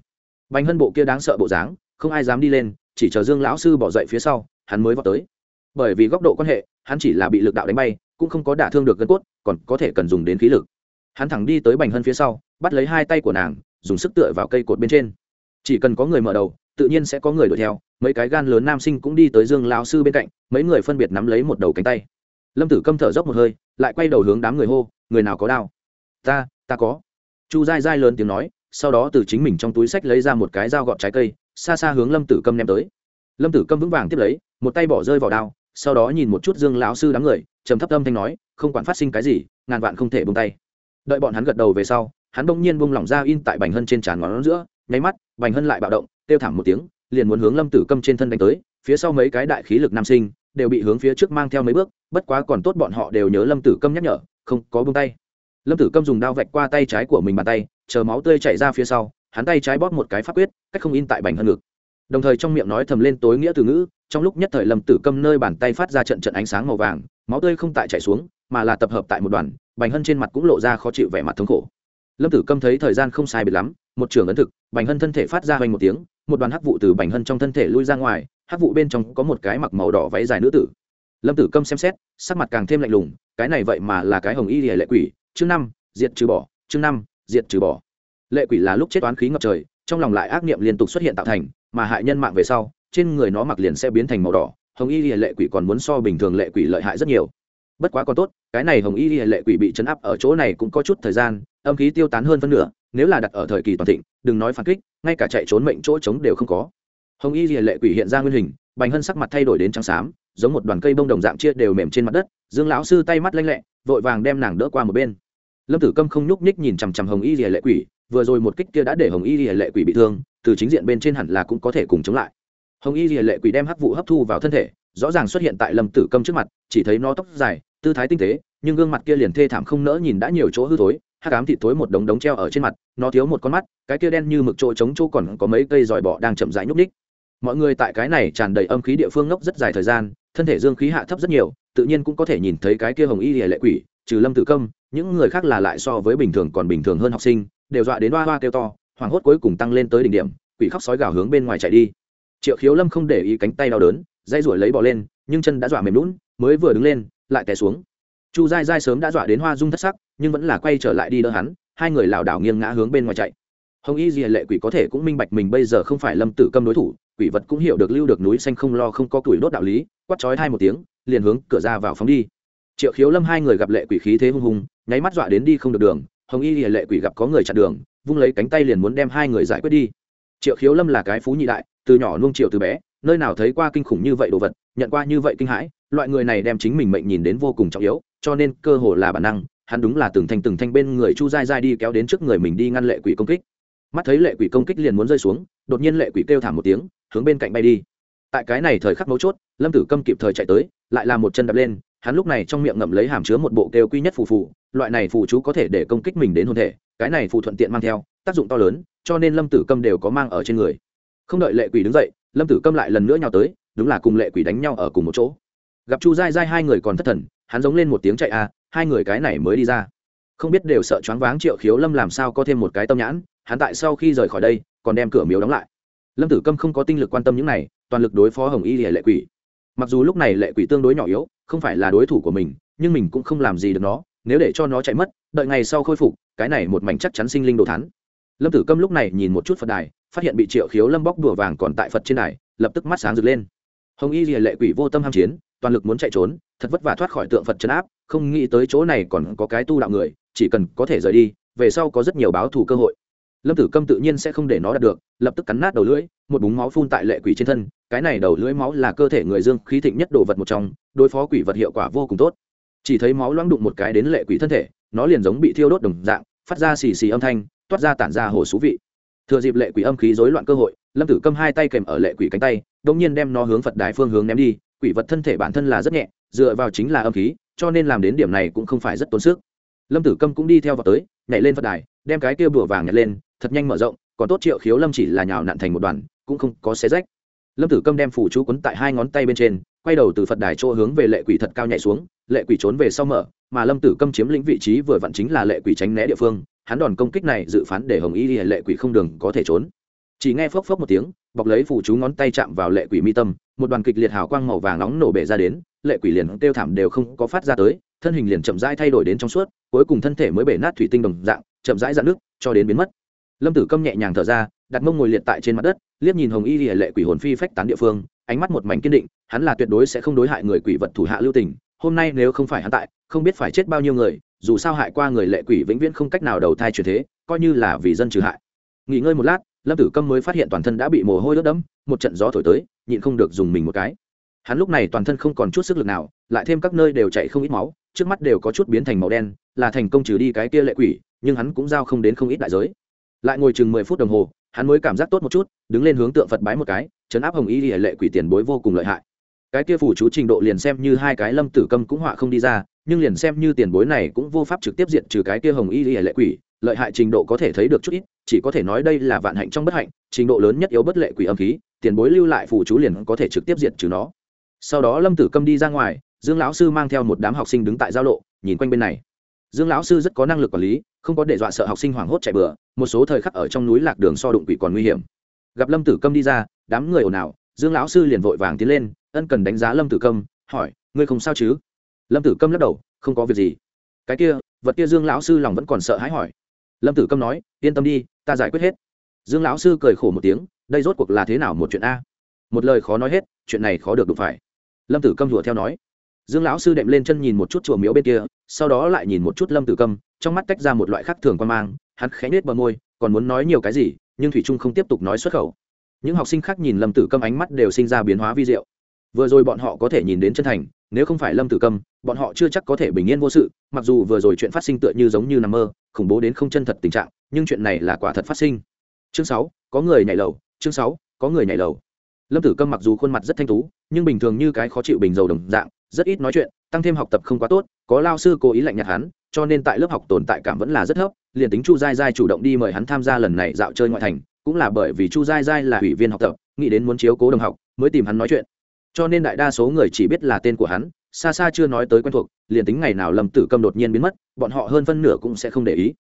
Bánh hân bộ kia đáng sợ bộ dáng, không ai dám đi lên, chỉ chờ dương lão sư bỏ dậy phía sau, hắn mới vào tới. Bởi vì góc độ quan hệ, hắn chỉ là bị lực đạo đánh bay, cũng không có đả thương được gân cốt, còn có thể cần dùng đến khí lực. Hắn thẳng đi tới bành hân phía sau, bắt lấy hai tay của nàng, dùng sức tựa vào cây cột bên trên. Chỉ cần có người mở đầu tự nhiên sẽ có người đuổi theo, mấy cái gan lớn nam sinh cũng đi tới dương lão sư bên cạnh, mấy người phân biệt nắm lấy một đầu cánh tay. Lâm tử câm thở dốc một hơi, lại quay đầu hướng đám người hô, người nào có đao? Ta ta có. Chu dai dai lớn tiếng nói, sau đó từ chính mình trong túi sách lấy ra một cái dao gọt trái cây, xa xa hướng lâm tử câm ném tới. Lâm tử câm vững vàng tiếp lấy, một tay bỏ rơi vào đao, sau đó nhìn một chút dương lão sư đám người, trầm thấp âm thanh nói, không quản phát sinh cái gì, ngàn vạn không thể bông tay. Đợi bọn hắn gật đầu về sau, hắn bỗng nhiên bung lỏng ra in tại bành hân trên trán ngón giữa, nháy mắt, bành hân lại bạo động kêu thảm một tiếng, liền muốn hướng lâm tử câm trên thân đánh tới, phía sau mấy cái đại khí lực nam sinh đều bị hướng phía trước mang theo mấy bước, bất quá còn tốt bọn họ đều nhớ lâm tử câm nhắc nhở, không, có bông tay. Lâm tử câm dùng đao vạch qua tay trái của mình bàn tay, chờ máu tươi chảy ra phía sau, hắn tay trái bóp một cái pháp quyết, cách không in tại bành hân ngực. Đồng thời trong miệng nói thầm lên tối nghĩa từ ngữ, trong lúc nhất thời lâm tử câm nơi bàn tay phát ra trận trận ánh sáng màu vàng, máu tươi không tại chảy xuống, mà là tập hợp tại một đoàn, bành hân trên mặt cũng lộ ra khó chịu vẻ mặt thống khổ lâm tử câm thấy thời gian không sai biệt lắm, một trường ấn thực, bành hân thân thể phát ra hoành một tiếng, một đoàn hắc vụ từ bành hân trong thân thể lui ra ngoài, hắc vụ bên trong có một cái mặc màu đỏ váy dài nữ tử. Lâm tử câm xem xét, sắc mặt càng thêm lạnh lùng, cái này vậy mà là cái hồng y lệ quỷ, chương năm, diệt trừ bỏ, chương năm, diệt trừ bỏ. Lệ quỷ là lúc chết toán khí ngập trời, trong lòng lại ác niệm liên tục xuất hiện tạo thành, mà hại nhân mạng về sau, trên người nó mặc liền sẽ biến thành màu đỏ, hồng y lệ quỷ còn muốn so bình thường lệ quỷ lợi hại rất nhiều bất quá còn tốt, cái này hồng y lệ quỷ bị chấn áp ở chỗ này cũng có chút thời gian, âm khí tiêu tán hơn phân nửa, nếu là đặt ở thời kỳ toàn thịnh, đừng nói phản kích, ngay cả chạy trốn mệnh chỗ trống đều không có. Hồng y lệ quỷ hiện ra nguyên hình, bành hân sắc mặt thay đổi đến trắng xám, giống một đoàn cây bông đồng dạng chia đều mềm trên mặt đất, dương lão sư tay mắt lanh lẹ, vội vàng đem nàng đỡ qua một bên. Lâm tử câm không nhúc nhích nhìn chằm chằm hồng y lệ quỷ, vừa rồi một kích kia đã để hồng y lệ quỷ bị thương, từ chính diện bên trên hẳn là cũng có thể cùng chống lại. Hồng y lệ quỷ đem hắc vụ hấp thu vào thân thể rõ ràng xuất hiện tại lâm tử câm trước mặt, chỉ thấy nó tóc dài, tư thái tinh tế, nhưng gương mặt kia liền thê thảm không nỡ nhìn đã nhiều chỗ hư thối hát cám thịt thối một đống đống treo ở trên mặt, nó thiếu một con mắt, cái kia đen như mực chỗ trống chỗ còn có mấy cây dòi bọ đang chậm rãi nhúc ních mọi người tại cái này tràn đầy âm khí địa phương ngốc rất dài thời gian, thân thể dương khí hạ thấp rất nhiều, tự nhiên cũng có thể nhìn thấy cái kia hồng y lệ quỷ, trừ lâm tử công những người khác là lại so với bình thường còn bình thường hơn học sinh, đều dọa đến hoa hoa kêu to, hoảng hốt cuối cùng tăng lên tới đỉnh điểm, quỷ khóc sói gào hướng bên ngoài chạy đi triệu khiếu lâm không để ý cánh tay đau đớn, dây ruổi lấy bỏ lên, nhưng chân đã dọa mềm lún mới vừa đứng lên, lại té xuống. Chu dai dai sớm đã dọa đến hoa dung thất sắc, nhưng vẫn là quay trở lại đi đỡ hắn, hai người lảo đảo nghiêng ngã hướng bên ngoài chạy. Hồng y dìa lệ quỷ có thể cũng minh bạch mình bây giờ không phải lâm tử câm đối thủ, quỷ vật cũng hiểu được lưu được núi xanh không lo không có tuổi đốt đạo lý quắt chói hai một tiếng, liền hướng cửa ra vào phóng đi. Triệu khiếu lâm hai người gặp lệ quỷ khí thế hung hùng, nháy mắt dọa đến đi không được đường, hồng y dìa lệ quỷ gặp có người chặn đường, vung lấy cánh tay liền muốn đem hai người giải quyết đi. Triệu khiếu lâm là cái phú nhị đại từ nhỏ nuông chiều từ bé, nơi nào thấy qua kinh khủng như vậy đồ vật, nhận qua như vậy kinh hãi, loại người này đem chính mình mệnh nhìn đến vô cùng trọng yếu, cho nên cơ hồ là bản năng, hắn đúng là từng thanh từng thanh bên người chu dai dai đi kéo đến trước người mình đi ngăn lệ quỷ công kích. Mắt thấy lệ quỷ công kích liền muốn rơi xuống, đột nhiên lệ quỷ kêu thảm một tiếng, hướng bên cạnh bay đi. Tại cái này thời khắc mấu chốt, lâm tử câm kịp thời chạy tới, lại làm một chân đập lên, hắn lúc này trong miệng ngậm lấy hàm chứa một bộ kêu quy nhất phù phù, loại này phù chú có thể để công kích mình đến hôn thể, cái này phù thuận tiện mang theo, tác dụng to lớn, cho nên lâm tử câm đều có mang ở trên người không đợi lệ quỷ đứng dậy, lâm tử câm lại lần nữa nhào tới, đúng là cùng lệ quỷ đánh nhau ở cùng một chỗ. Gặp chu dai dai hai người còn thất thần, hắn giống lên một tiếng chạy à hai người cái này mới đi ra. Không biết đều sợ choáng váng triệu khiếu lâm làm sao có thêm một cái tâm nhãn, hắn tại sau khi rời khỏi đây, còn đem cửa miếu đóng lại. Lâm tử câm không có tinh lực quan tâm những này, toàn lực đối phó hồng y lệ quỷ. Mặc dù lúc này lệ quỷ tương đối nhỏ yếu, không phải là đối thủ của mình, nhưng mình cũng không làm gì được nó, nếu để cho nó chạy mất, đợi ngày sau khôi phục, cái này một mảnh chắc chắn sinh linh đồ thắn lâm tử câm lúc này nhìn một chút phật đài phát hiện bị triệu khiếu lâm bóc đùa vàng còn tại phật trên này lập tức mắt sáng rực lên. Hồng y rìa lệ quỷ vô tâm ham chiến, toàn lực muốn chạy trốn, thật vất vả thoát khỏi tượng phật chấn áp, không nghĩ tới chỗ này còn có cái tu đạo người, chỉ cần có thể rời đi, về sau có rất nhiều báo thù cơ hội. Lâm tử câm tự nhiên sẽ không để nó đạt được, lập tức cắn nát đầu lưỡi, một búng máu phun tại lệ quỷ trên thân, cái này đầu lưỡi máu là cơ thể người dương khí thịnh nhất đồ vật một trong, đối phó quỷ vật hiệu quả vô cùng tốt. Chỉ thấy máu loãng đụng một cái đến lệ quỷ thân thể, nó liền giống bị thiêu đốt đồng dạng, phát ra xì xì âm thanh, toát ra tản ra hồ xú vị thừa dịp lệ quỷ âm khí rối loạn cơ hội, lâm tử câm hai tay kèm ở lệ quỷ cánh tay đ ỗ n g nhiên đem nó hướng phật đài phương hướng ném đi. Quỷ vật thân thể bản thân là rất nhẹ, dựa vào chính là âm khí, cho nên làm đến điểm này cũng không phải rất tốn sức. Lâm tử câm cũng đi theo vào tới, nhảy lên phật đài, đem cái kia bùa vàng nhặt lên, thật nhanh mở rộng, còn tốt triệu khiếu lâm chỉ là nhào nặn thành một đoàn, cũng không có xé rách. Lâm tử câm đem phủ chú quấn tại hai ngón tay bên trên, quay đầu từ phật đài chỗ hướng về lệ quỷ thật cao nhảy xuống, lệ quỷ trốn về sau mở, mà lâm tử câm chiếm lĩnh vị trí vừa vặn chính là lệ quỷ tránh né địa phương hắn đòn công kích này dự phán để hồng y lệ quỷ không đường có thể trốn. Chỉ nghe phốc phốc một tiếng, bọc lấy phủ chú ngón tay chạm vào lệ quỷ mi tâm, một đoàn kịch liệt hào quang màu vàng nóng nổ bể ra đến, lệ quỷ liền kêu thảm đều không có phát ra tới, thân hình liền chậm rãi thay đổi đến trong suốt, cuối cùng thân thể mới bể nát thủy tinh đồng dạng, chậm rãi dạn nước, cho đến biến mất. Lâm tử câm nhẹ nhàng thở ra, đặt mông ngồi liệt tại trên mặt đất, liếc nhìn hồng y lệ quỷ hồn phi phách tán địa phương, ánh mắt một mảnh kiên định, hắn là tuyệt đối sẽ không đối hại người quỷ vật thủ hạ lưu tình, hôm nay nếu không phải hắn tại, không biết phải chết bao nhiêu người dù sao hại qua người lệ quỷ vĩnh viễn không cách nào đầu thai chuyển thế, coi như là vì dân trừ hại. Nghỉ ngơi một lát, lâm tử câm mới phát hiện toàn thân đã bị mồ hôi ướt đẫm, một trận gió thổi tới, nhịn không được dùng mình một cái. Hắn lúc này toàn thân không còn chút sức lực nào, lại thêm các nơi đều chạy không ít máu, trước mắt đều có chút biến thành màu đen, là thành công trừ đi cái kia lệ quỷ, nhưng hắn cũng giao không đến không ít đại giới. Lại ngồi chừng mười phút đồng hồ, hắn mới cảm giác tốt một chút, đứng lên hướng tượng phật bái một cái chấn áp hồng y lìa lệ quỷ tiền bối vô cùng lợi hại. Cái kia phủ chú trình độ liền xem như hai cái lâm tử câm cũng họa không đi ra nhưng liền xem như tiền bối này cũng vô pháp trực tiếp diện trừ cái kia hồng y lìa lệ quỷ, lợi hại trình độ có thể thấy được chút ít, chỉ có thể nói đây là vạn hạnh trong bất hạnh, trình độ lớn nhất yếu bất lệ quỷ âm khí, tiền bối lưu lại phù chú liền có thể trực tiếp diện trừ nó. Sau đó lâm tử câm đi ra ngoài, dương lão sư mang theo một đám học sinh đứng tại giao lộ, nhìn quanh bên này. Dương lão sư rất có năng lực quản lý, không có để dọa sợ học sinh hoảng hốt chạy bừa, một số thời khắc ở trong núi lạc đường so đụng quỷ còn nguy hiểm. Gặp lâm tử câm đi ra, đám người ồn ào, dương lão sư liền vội vàng tiến lên, ân cần đánh giá lâm tử câm, hỏi, ngươi không sao chứ? Lâm tử câm lắc đầu, không có việc gì. Cái kia, vật kia dương lão sư lòng vẫn còn sợ hãi hỏi. Lâm tử câm nói, yên tâm đi, ta giải quyết hết. Dương lão sư cười khổ một tiếng, đây rốt cuộc là thế nào một chuyện a? Một lời khó nói hết, chuyện này khó được đụng phải. Lâm tử câm rủa theo nói. Dương lão sư đệm lên chân nhìn một chút chùa miếu bên kia, sau đó lại nhìn một chút lâm tử câm, trong mắt tách ra một loại khác thường quan mang, hắn khẽ nết bờ môi, còn muốn nói nhiều cái gì, nhưng thủy trung không tiếp tục nói xuất khẩu. Những học sinh khác nhìn lâm tử câm ánh mắt đều sinh ra biến hóa vi diệu. Vừa rồi bọn họ có thể nhìn đến chân thành nếu không phải lâm tử Cầm, bọn họ chưa chắc có thể bình yên vô sự mặc dù vừa rồi chuyện phát sinh tựa như giống như nằm mơ khủng bố đến không chân thật tình trạng nhưng chuyện này là quả thật phát sinh. Chương sáu có người nhảy lầu chương sáu có người nhảy lầu. Lâm tử câm mặc dù khuôn mặt rất thanh tú nhưng bình thường như cái khó chịu bình dầu đồng dạng rất ít nói chuyện tăng thêm học tập không quá tốt có lao sư cố ý lạnh nhạt hắn cho nên tại lớp học tồn tại cảm vẫn là rất thấp liền tính chu giai giai chủ động đi mời hắn tham gia lần này dạo chơi ngoại thành cũng là bởi vì chu giai giai là ủy viên học tập nghĩ đến muốn chiếu cố đồng học mới tìm hắn nói chuyện cho nên đại đa số người chỉ biết là tên của hắn, xa xa chưa nói tới quen thuộc, liền tính ngày nào lâm tử câm đột nhiên biến mất, bọn họ hơn phân nửa cũng sẽ không để ý.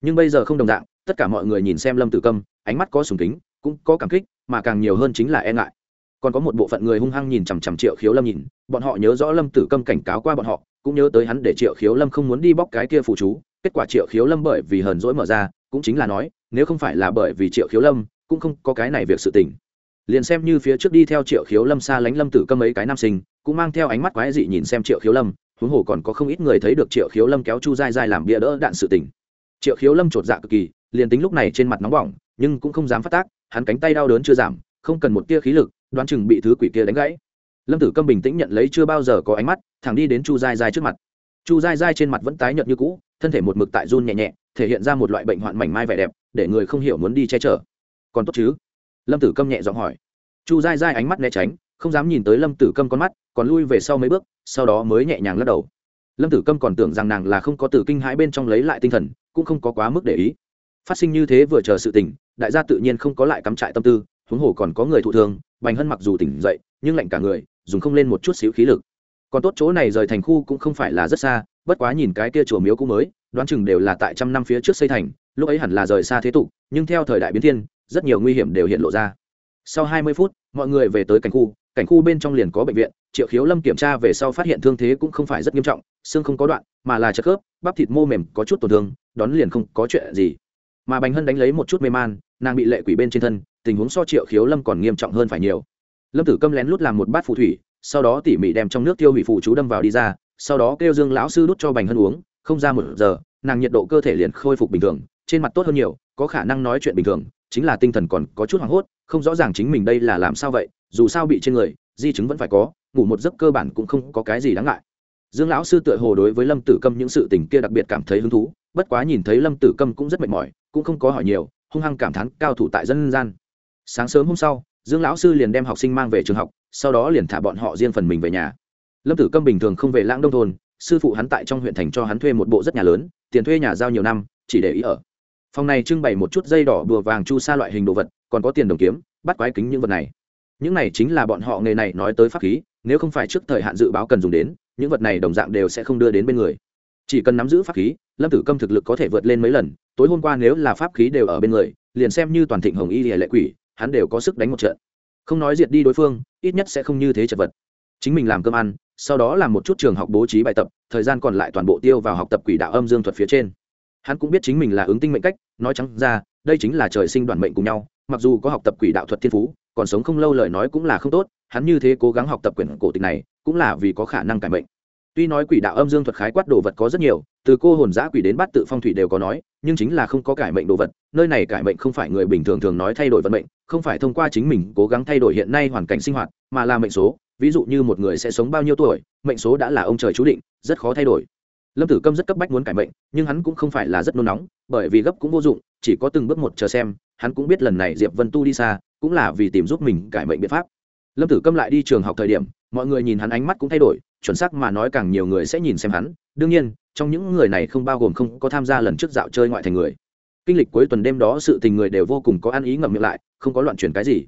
Nhưng bây giờ không đồng dạng, tất cả mọi người nhìn xem lâm tử câm, ánh mắt có sùng kính, cũng có cảm kích, mà càng nhiều hơn chính là e ngại. Còn có một bộ phận người hung hăng nhìn chằm chằm triệu khiếu lâm nhìn, bọn họ nhớ rõ lâm tử câm cảnh cáo qua bọn họ, cũng nhớ tới hắn để triệu khiếu lâm không muốn đi bóc cái kia phụ chú, kết quả triệu khiếu lâm bởi vì hờn dỗi mở ra, cũng chính là nói, nếu không phải là bởi vì triệu khiếu lâm, cũng không có cái này việc sự tình liền xem như phía trước đi theo triệu khiếu lâm xa lánh lâm tử câm ấy cái nam sinh, cũng mang theo ánh mắt quái dị nhìn xem triệu khiếu lâm, huống hồ còn có không ít người thấy được triệu khiếu lâm kéo chu dai dai làm bia đỡ đạn sự tình. Triệu khiếu lâm chột dạ cực kỳ, liền tính lúc này trên mặt nóng bỏng, nhưng cũng không dám phát tác, hắn cánh tay đau đớn chưa giảm, không cần một tia khí lực, đoán chừng bị thứ quỷ kia đánh gãy. Lâm tử câm bình tĩnh nhận lấy chưa bao giờ có ánh mắt, thẳng đi đến chu dai dai trước mặt. Chu dai dai trên mặt vẫn tái nhợt như cũ, thân thể một mực tại run nhẹ nhẹ, thể hiện ra một loại bệnh hoạn mảnh mai vẻ đẹp, để người không hiểu muốn đi che chở. Còn tốt chứ? Lâm tử câm nhẹ giọng hỏi. Chu dai dai ánh mắt né tránh, không dám nhìn tới lâm tử câm con mắt, còn lui về sau mấy bước, sau đó mới nhẹ nhàng lắc đầu. Lâm tử câm còn tưởng rằng nàng là không có từ kinh hãi bên trong lấy lại tinh thần, cũng không có quá mức để ý. Phát sinh như thế vừa chờ sự tình, đại gia tự nhiên không có lại cắm trại tâm tư, huống hồ còn có người thụ thương, bành hân mặc dù tỉnh dậy, nhưng lạnh cả người, dùng không lên một chút xíu khí lực. Còn tốt chỗ này rời thành khu cũng không phải là rất xa, bất quá nhìn cái kia chùa miếu cũ mới, đoán chừng đều là tại trăm năm phía trước xây thành, lúc ấy hẳn là rời xa thế tục, nhưng theo thời đại biến thiên rất nhiều nguy hiểm đều hiện lộ ra. Sau hai mươi phút, mọi người về tới cảnh khu cảnh khu bên trong liền có bệnh viện, triệu khiếu lâm kiểm tra về sau phát hiện thương thế cũng không phải rất nghiêm trọng, xương không có đoạn, mà là chất khớp, bắp thịt mô mềm có chút tổn thương, đón liền không có chuyện gì. Mà bành hân đánh lấy một chút mê man, nàng bị lệ quỷ bên trên thân, tình huống so triệu khiếu lâm còn nghiêm trọng hơn phải nhiều. Lâm tử câm lén lút làm một bát phù thủy, sau đó tỉ mỉ đem trong nước tiêu hủy phụ chú đâm vào đi ra, sau đó kêu dương lão sư đút cho bành hân uống, không ra một giờ, nàng nhiệt độ cơ thể liền khôi phục bình thường, trên mặt tốt hơn nhiều, có khả năng nói chuyện bình thường chính là tinh thần còn có chút hoảng hốt, không rõ ràng chính mình đây là làm sao vậy, dù sao bị trên người, di chứng vẫn phải có, ngủ một giấc cơ bản cũng không có cái gì đáng ngại. Dương lão sư tựa hồ đối với lâm tử câm những sự tình kia đặc biệt cảm thấy hứng thú, bất quá nhìn thấy lâm tử câm cũng rất mệt mỏi, cũng không có hỏi nhiều, hung hăng cảm thán cao thủ tại dân gian. Sáng sớm hôm sau, dương lão sư liền đem học sinh mang về trường học, sau đó liền thả bọn họ riêng phần mình về nhà. Lâm tử câm bình thường không về lãng đông thôn, sư phụ hắn tại trong huyện thành cho hắn thuê một bộ rất nhà lớn, tiền thuê nhà giao nhiều năm, chỉ để ý ở phòng này trưng bày một chút dây đỏ đùa vàng chu sa loại hình đồ vật, còn có tiền đồng kiếm, bắt quái kính những vật này. Những này chính là bọn họ nghề này nói tới pháp khí, nếu không phải trước thời hạn dự báo cần dùng đến, những vật này đồng dạng đều sẽ không đưa đến bên người. Chỉ cần nắm giữ pháp khí, lâm tử câm thực lực có thể vượt lên mấy lần, tối hôm qua nếu là pháp khí đều ở bên người, liền xem như toàn thịnh hồng y hệ lệ quỷ, hắn đều có sức đánh một trận. Không nói diệt đi đối phương, ít nhất sẽ không như thế chật vật. Chính mình làm cơm ăn, sau đó làm một chút trường học bố trí bài tập, thời gian còn lại toàn bộ tiêu vào học tập quỷ đạo âm dương thuật phía trên hắn cũng biết chính mình là ứng tinh mệnh cách, nói trắng ra, đây chính là trời sinh đoàn mệnh cùng nhau, mặc dù có học tập quỷ đạo thuật thiên phú, còn sống không lâu lời nói cũng là không tốt, hắn như thế cố gắng học tập quyển cổ tịch này, cũng là vì có khả năng cải mệnh. Tuy nói quỷ đạo âm dương thuật khái quát đồ vật có rất nhiều, từ cô hồn giã quỷ đến bát tự phong thủy đều có nói, nhưng chính là không có cải mệnh đồ vật, nơi này cải mệnh không phải người bình thường thường nói thay đổi vận mệnh, không phải thông qua chính mình cố gắng thay đổi hiện nay hoàn cảnh sinh hoạt, mà là mệnh số, ví dụ như một người sẽ sống bao nhiêu tuổi, mệnh số đã là ông trời chú định, rất khó thay đổi lâm tử câm rất cấp bách muốn cải mệnh, nhưng hắn cũng không phải là rất nôn nóng, bởi vì gấp cũng vô dụng, chỉ có từng bước một chờ xem, hắn cũng biết lần này diệp vân tu đi xa, cũng là vì tìm giúp mình cải mệnh biện pháp. Lâm tử câm lại đi trường học thời điểm, mọi người nhìn hắn ánh mắt cũng thay đổi, chuẩn xác mà nói càng nhiều người sẽ nhìn xem hắn. Đương nhiên, trong những người này không bao gồm không có tham gia lần trước dạo chơi ngoại thành người. Kinh lịch cuối tuần đêm đó sự tình người đều vô cùng có ăn ý ngậm miệng lại, không có loạn chuyển cái gì.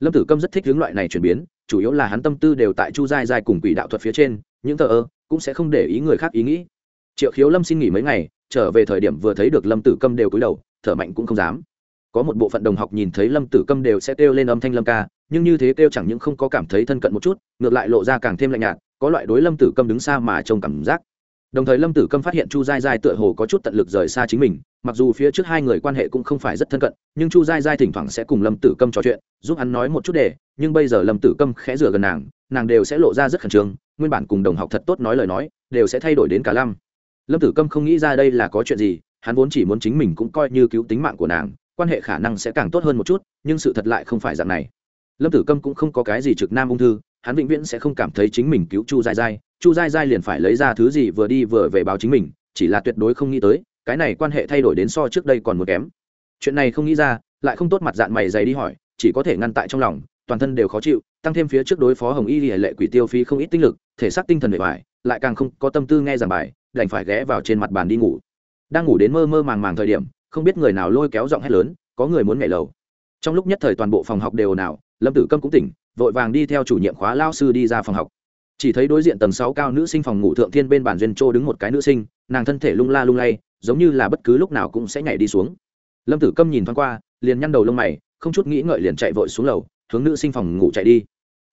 Lâm tử câm rất thích hướng loại này chuyển biến, chủ yếu là hắn tâm tư đều tại chu giai giai cùng quỷ đạo thuật phía trên, những thờ ơ cũng sẽ không để ý người khác ý nghĩ triệu khiếu lâm xin nghỉ mấy ngày, trở về thời điểm vừa thấy được lâm tử câm đều cúi đầu, thở mạnh cũng không dám. Có một bộ phận đồng học nhìn thấy lâm tử câm đều sẽ kêu lên âm thanh lâm ca, nhưng như thế kêu chẳng những không có cảm thấy thân cận một chút, ngược lại lộ ra càng thêm lạnh nhạt, có loại đối lâm tử câm đứng xa mà trông cảm giác. Đồng thời lâm tử câm phát hiện chu dai dai tựa hồ có chút tận lực rời xa chính mình, mặc dù phía trước hai người quan hệ cũng không phải rất thân cận, nhưng chu dai dai thỉnh thoảng sẽ cùng lâm tử câm trò chuyện, giúp hắn nói một chút để, nhưng bây giờ lâm tử câm khẽ rửa gần nàng nàng đều sẽ lộ ra rất khẩn trương, nguyên bản cùng đồng học thật tốt nói lời nói, đều sẽ thay đổi đến cả lâm lâm tử câm không nghĩ ra đây là có chuyện gì, hắn vốn chỉ muốn chính mình cũng coi như cứu tính mạng của nàng, quan hệ khả năng sẽ càng tốt hơn một chút, nhưng sự thật lại không phải dạng này. Lâm tử câm cũng không có cái gì trực nam ung thư, hắn vĩnh viễn sẽ không cảm thấy chính mình cứu chu dai dai chu dai dai liền phải lấy ra thứ gì vừa đi vừa về báo chính mình, chỉ là tuyệt đối không nghĩ tới, cái này quan hệ thay đổi đến so trước đây còn một kém. Chuyện này không nghĩ ra, lại không tốt mặt dạng mày dày đi hỏi, chỉ có thể ngăn tại trong lòng, toàn thân đều khó chịu, tăng thêm phía trước đối phó hồng y lệ quỷ tiêu phí không ít tinh lực, thể xác tinh thần bề bài lại càng không có tâm tư nghe giảng bài đành phải ghé vào trên mặt bàn đi ngủ. Đang ngủ đến mơ mơ màng màng thời điểm, không biết người nào lôi kéo giọng hét lớn, có người muốn nhảy lầu. Trong lúc nhất thời toàn bộ phòng học đều nào lâm tử câm cũng tỉnh, vội vàng đi theo chủ nhiệm khóa lao sư đi ra phòng học. Chỉ thấy đối diện tầng sáu cao nữ sinh phòng ngủ thượng thiên bên bàn duyên châu đứng một cái nữ sinh, nàng thân thể lung la lung lay, giống như là bất cứ lúc nào cũng sẽ nhảy đi xuống. Lâm tử câm nhìn thoáng qua, liền nhăn đầu lông mày, không chút nghĩ ngợi liền chạy vội xuống lầu, hướng nữ sinh phòng ngủ chạy đi.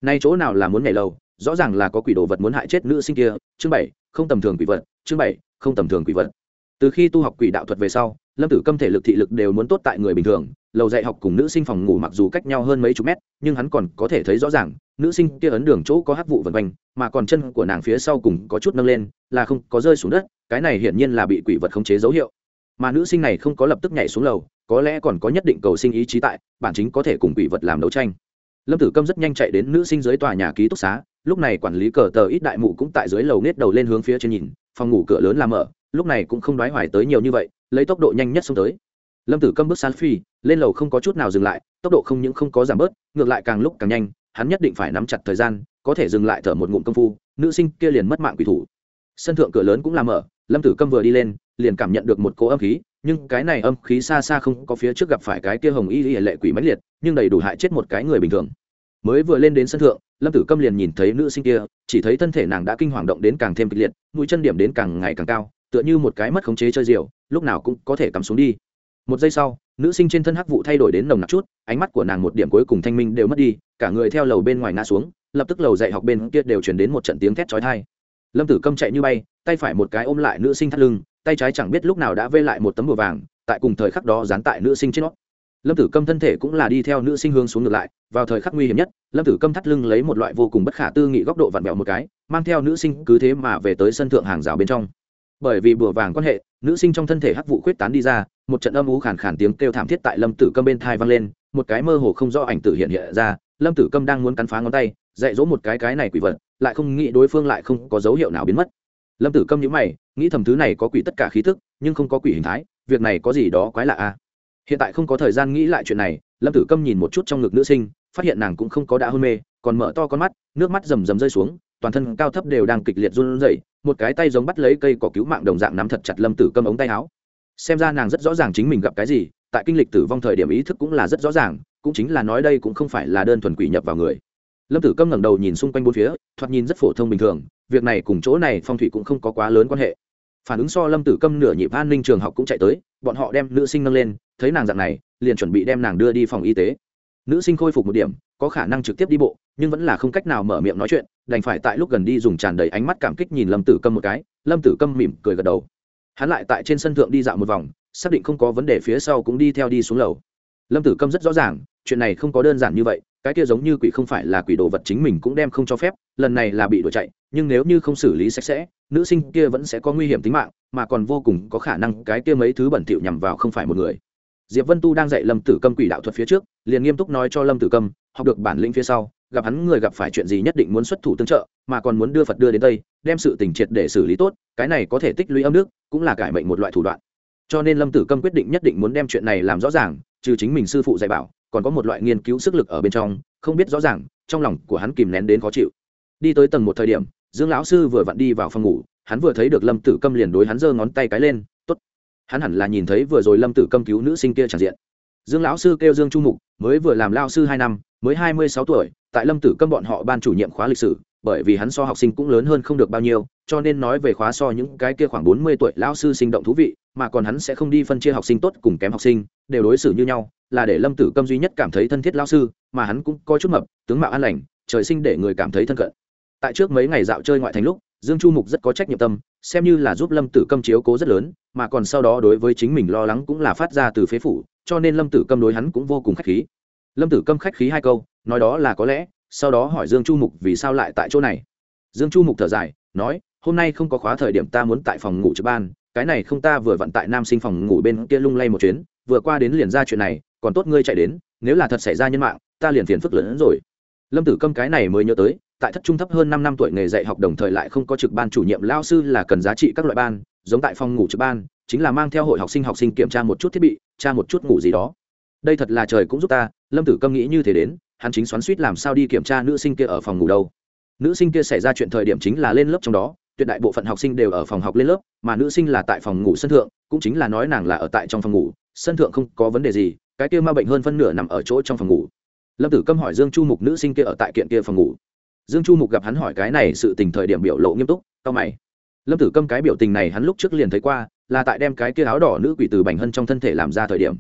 Nay chỗ nào là muốn nhảy lầu rõ ràng là có quỷ đồ vật muốn hại chết nữ sinh kia, chương bảy, không tầm thường quỷ vật, chương bảy, không tầm thường quỷ vật. Từ khi tu học quỷ đạo thuật về sau, lâm tử câm thể lực thị lực đều muốn tốt tại người bình thường, lầu dạy học cùng nữ sinh phòng ngủ mặc dù cách nhau hơn mấy chục mét, nhưng hắn còn có thể thấy rõ ràng, nữ sinh kia ấn đường chỗ có hắc vụ vần quanh, mà còn chân của nàng phía sau cùng có chút nâng lên, là không có rơi xuống đất, cái này hiển nhiên là bị quỷ vật khống chế dấu hiệu. Mà nữ sinh này không có lập tức nhảy xuống lầu, có lẽ còn có nhất định cầu sinh ý chí tại, bản chính có thể cùng quỷ vật làm đấu tranh lâm tử câm rất nhanh chạy đến nữ sinh dưới tòa nhà ký túc xá, lúc này quản lý cờ tờ ít đại mụ cũng tại dưới lầu nết đầu lên hướng phía trên nhìn, phòng ngủ cửa lớn làm mở, lúc này cũng không đoái hoài tới nhiều như vậy, lấy tốc độ nhanh nhất xông tới. Lâm tử câm bước san phi lên lầu không có chút nào dừng lại, tốc độ không những không có giảm bớt, ngược lại càng lúc càng nhanh, hắn nhất định phải nắm chặt thời gian, có thể dừng lại thở một ngụm công phu, nữ sinh kia liền mất mạng quỷ thủ. Sân thượng cửa lớn cũng làm mở, lâm tử câm vừa đi lên liền cảm nhận được một cỗ âm khí, nhưng cái này âm khí xa xa không có phía trước gặp phải cái kia hồng y y lệ quỷ mãnh liệt, nhưng đầy đủ hại chết một cái người bình thường. Mới vừa lên đến sân thượng, lâm tử câm liền nhìn thấy nữ sinh kia, chỉ thấy thân thể nàng đã kinh hoàng động đến càng thêm kịch liệt, mũi chân điểm đến càng ngày càng cao, tựa như một cái mất khống chế chơi diều lúc nào cũng có thể cắm xuống đi. Một giây sau, nữ sinh trên thân hắc vụ thay đổi đến nồng nặc chút, ánh mắt của nàng một điểm cuối cùng thanh minh đều mất đi, cả người theo lầu bên ngoài ngã xuống, lập tức lầu dạy học bên kia đều chuyển đến một trận tiếng thét chói tai. Lâm tử câm chạy như bay, tay phải một cái ôm lại nữ sinh thắt lưng tay trái chẳng biết lúc nào đã vê lại một tấm bùa vàng, tại cùng thời khắc đó dán tại nữ sinh trên nó. Lâm tử câm thân thể cũng là đi theo nữ sinh hướng xuống ngược lại, vào thời khắc nguy hiểm nhất, lâm tử câm thắt lưng lấy một loại vô cùng bất khả tư nghị góc độ vặn vẹo một cái, mang theo nữ sinh cứ thế mà về tới sân thượng hàng rào bên trong. Bởi vì bùa vàng quan hệ, nữ sinh trong thân thể hắc vụ khuyết tán đi ra, một trận âm ú khàn khàn tiếng kêu thảm thiết tại lâm tử câm bên thai vang lên, một cái mơ hồ không rõ ảnh tử hiện hiện ra, lâm tử câm đang muốn cắn phá ngón tay, dạy dỗ một cái cái này quỷ vật, lại không nghĩ đối phương lại không có dấu hiệu nào biến mất lâm tử câm nhữ mày, nghĩ thầm thứ này có quỷ tất cả khí thức, nhưng không có quỷ hình thái, việc này có gì đó quái lạ a à? hiện tại không có thời gian nghĩ lại chuyện này, lâm tử câm nhìn một chút trong ngực nữ sinh, phát hiện nàng cũng không có đã hôn mê, còn mở to con mắt, nước mắt rầm rầm rơi xuống, toàn thân cao thấp đều đang kịch liệt run rẩy, một cái tay giống bắt lấy cây cỏ cứu mạng đồng dạng nắm thật chặt lâm tử câm ống tay áo xem ra nàng rất rõ ràng chính mình gặp cái gì, tại kinh lịch tử vong thời điểm ý thức cũng là rất rõ ràng, cũng chính là nói đây cũng không phải là đơn thuần quỷ nhập vào người lâm tử câm ngẩng đầu nhìn xung quanh bốn phía, thoạt nhìn rất phổ thông bình thường việc này cùng chỗ này phong thủy cũng không có quá lớn quan hệ. Phản ứng so lâm tử câm nửa nhịp an ninh trường học cũng chạy tới, bọn họ đem nữ sinh nâng lên, thấy nàng dạng này, liền chuẩn bị đem nàng đưa đi phòng y tế. Nữ sinh khôi phục một điểm, có khả năng trực tiếp đi bộ, nhưng vẫn là không cách nào mở miệng nói chuyện, đành phải tại lúc gần đi dùng tràn đầy ánh mắt cảm kích nhìn lâm tử câm một cái, lâm tử câm mỉm cười gật đầu. Hắn lại tại trên sân thượng đi dạo một vòng, xác định không có vấn đề phía sau cũng đi theo đi xuống lầu. Lâm tử câm rất rõ ràng chuyện này không có đơn giản như vậy, cái kia giống như quỷ không phải là quỷ đồ vật chính mình cũng đem không cho phép, lần này là bị đuổi chạy, nhưng nếu như không xử lý sạch sẽ, nữ sinh kia vẫn sẽ có nguy hiểm tính mạng, mà còn vô cùng có khả năng cái kia mấy thứ bẩn thỉu nhằm vào không phải một người. Diệp vân tu đang dạy lâm tử câm quỷ đạo thuật phía trước, liền nghiêm túc nói cho lâm tử câm, học được bản lĩnh phía sau, gặp hắn người gặp phải chuyện gì nhất định muốn xuất thủ tương trợ, mà còn muốn đưa phật đưa đến đây, đem sự tình triệt để xử lý tốt, cái này có thể tích lũy âm nước cũng là cải mệnh một loại thủ đoạn. Cho nên lâm tử câm quyết định nhất định muốn đem chuyện này làm rõ ràng, trừ chính mình sư phụ dạy bảo còn có một loại nghiên cứu sức lực ở bên trong, không biết rõ ràng, trong lòng của hắn kìm nén đến khó chịu. Đi tới tầng một thời điểm, dương lão sư vừa vặn đi vào phòng ngủ, hắn vừa thấy được lâm tử câm liền đối hắn giơ ngón tay cái lên t ố t hắn hẳn là nhìn thấy vừa rồi lâm tử câm cứu nữ sinh kia tràn diện. Dương lão sư kêu dương chu mục, mới vừa làm lao sư hai năm, mới hai mươi sáu tuổi, tại lâm tử câm bọn họ ban chủ nhiệm khóa lịch sử, bởi vì hắn so học sinh cũng lớn hơn không được bao nhiêu, cho nên nói về khóa so những cái kia khoảng bốn mươi tuổi lao sư sinh động thú vị, mà còn hắn sẽ không đi phân chia học sinh tốt cùng kém học sinh, đều đối xử như nhau là để lâm tử câm duy nhất cảm thấy thân thiết lao sư, mà hắn cũng có chút mập, tướng mạo an lành, trời sinh để người cảm thấy thân cận. Tại trước mấy ngày dạo chơi ngoại thành lúc, dương chu mục rất có trách nhiệm tâm, xem như là giúp lâm tử câm chiếu cố rất lớn, mà còn sau đó đối với chính mình lo lắng cũng là phát ra từ phế phủ, cho nên lâm tử câm đối hắn cũng vô cùng khách khí. Lâm tử câm khách khí hai câu, nói đó là có lẽ, sau đó hỏi dương chu mục vì sao lại tại chỗ này. Dương chu mục thở dài, nói, hôm nay không có khóa thời điểm ta muốn tại phòng ngủ trực ban, cái này không ta vừa vận tại nam sinh phòng ngủ bên kia lung lay một chuyến, vừa qua đến liền ra chuyện này còn tốt ngươi chạy đến, nếu là thật xảy ra nhân mạng, ta liền phiền phức lớn hơn rồi. Lâm tử câm cái này mới nhớ tới, tại thất trung thấp hơn năm năm tuổi nghề dạy học đồng thời lại không có trực ban chủ nhiệm, lao sư là cần giá trị các loại ban, giống tại phòng ngủ trực ban, chính là mang theo hội học sinh học sinh kiểm tra một chút thiết bị, tra một chút ngủ gì đó. Đây thật là trời cũng giúp ta, lâm tử câm nghĩ như thế đến, hắn chính xoắn suýt làm sao đi kiểm tra nữ sinh kia ở phòng ngủ đâu. Nữ sinh kia xảy ra chuyện thời điểm chính là lên lớp trong đó, tuyệt đại bộ phận học sinh đều ở phòng học lên lớp, mà nữ sinh là tại phòng ngủ sân thượng, cũng chính là nói nàng là ở tại trong phòng ngủ, sân thượng không có vấn đề gì cái kia ma bệnh hơn phân nửa nằm ở chỗ trong phòng ngủ. Lâm tử câm hỏi dương chu mục nữ sinh kia ở tại kiện kia phòng ngủ. Dương chu mục gặp hắn hỏi cái này sự tình thời điểm biểu lộ nghiêm túc cao mày. Lâm tử câm cái biểu tình này hắn lúc trước liền thấy qua, là tại đem cái kia áo đỏ nữ quỷ từ bành hân trong thân thể làm ra thời điểm.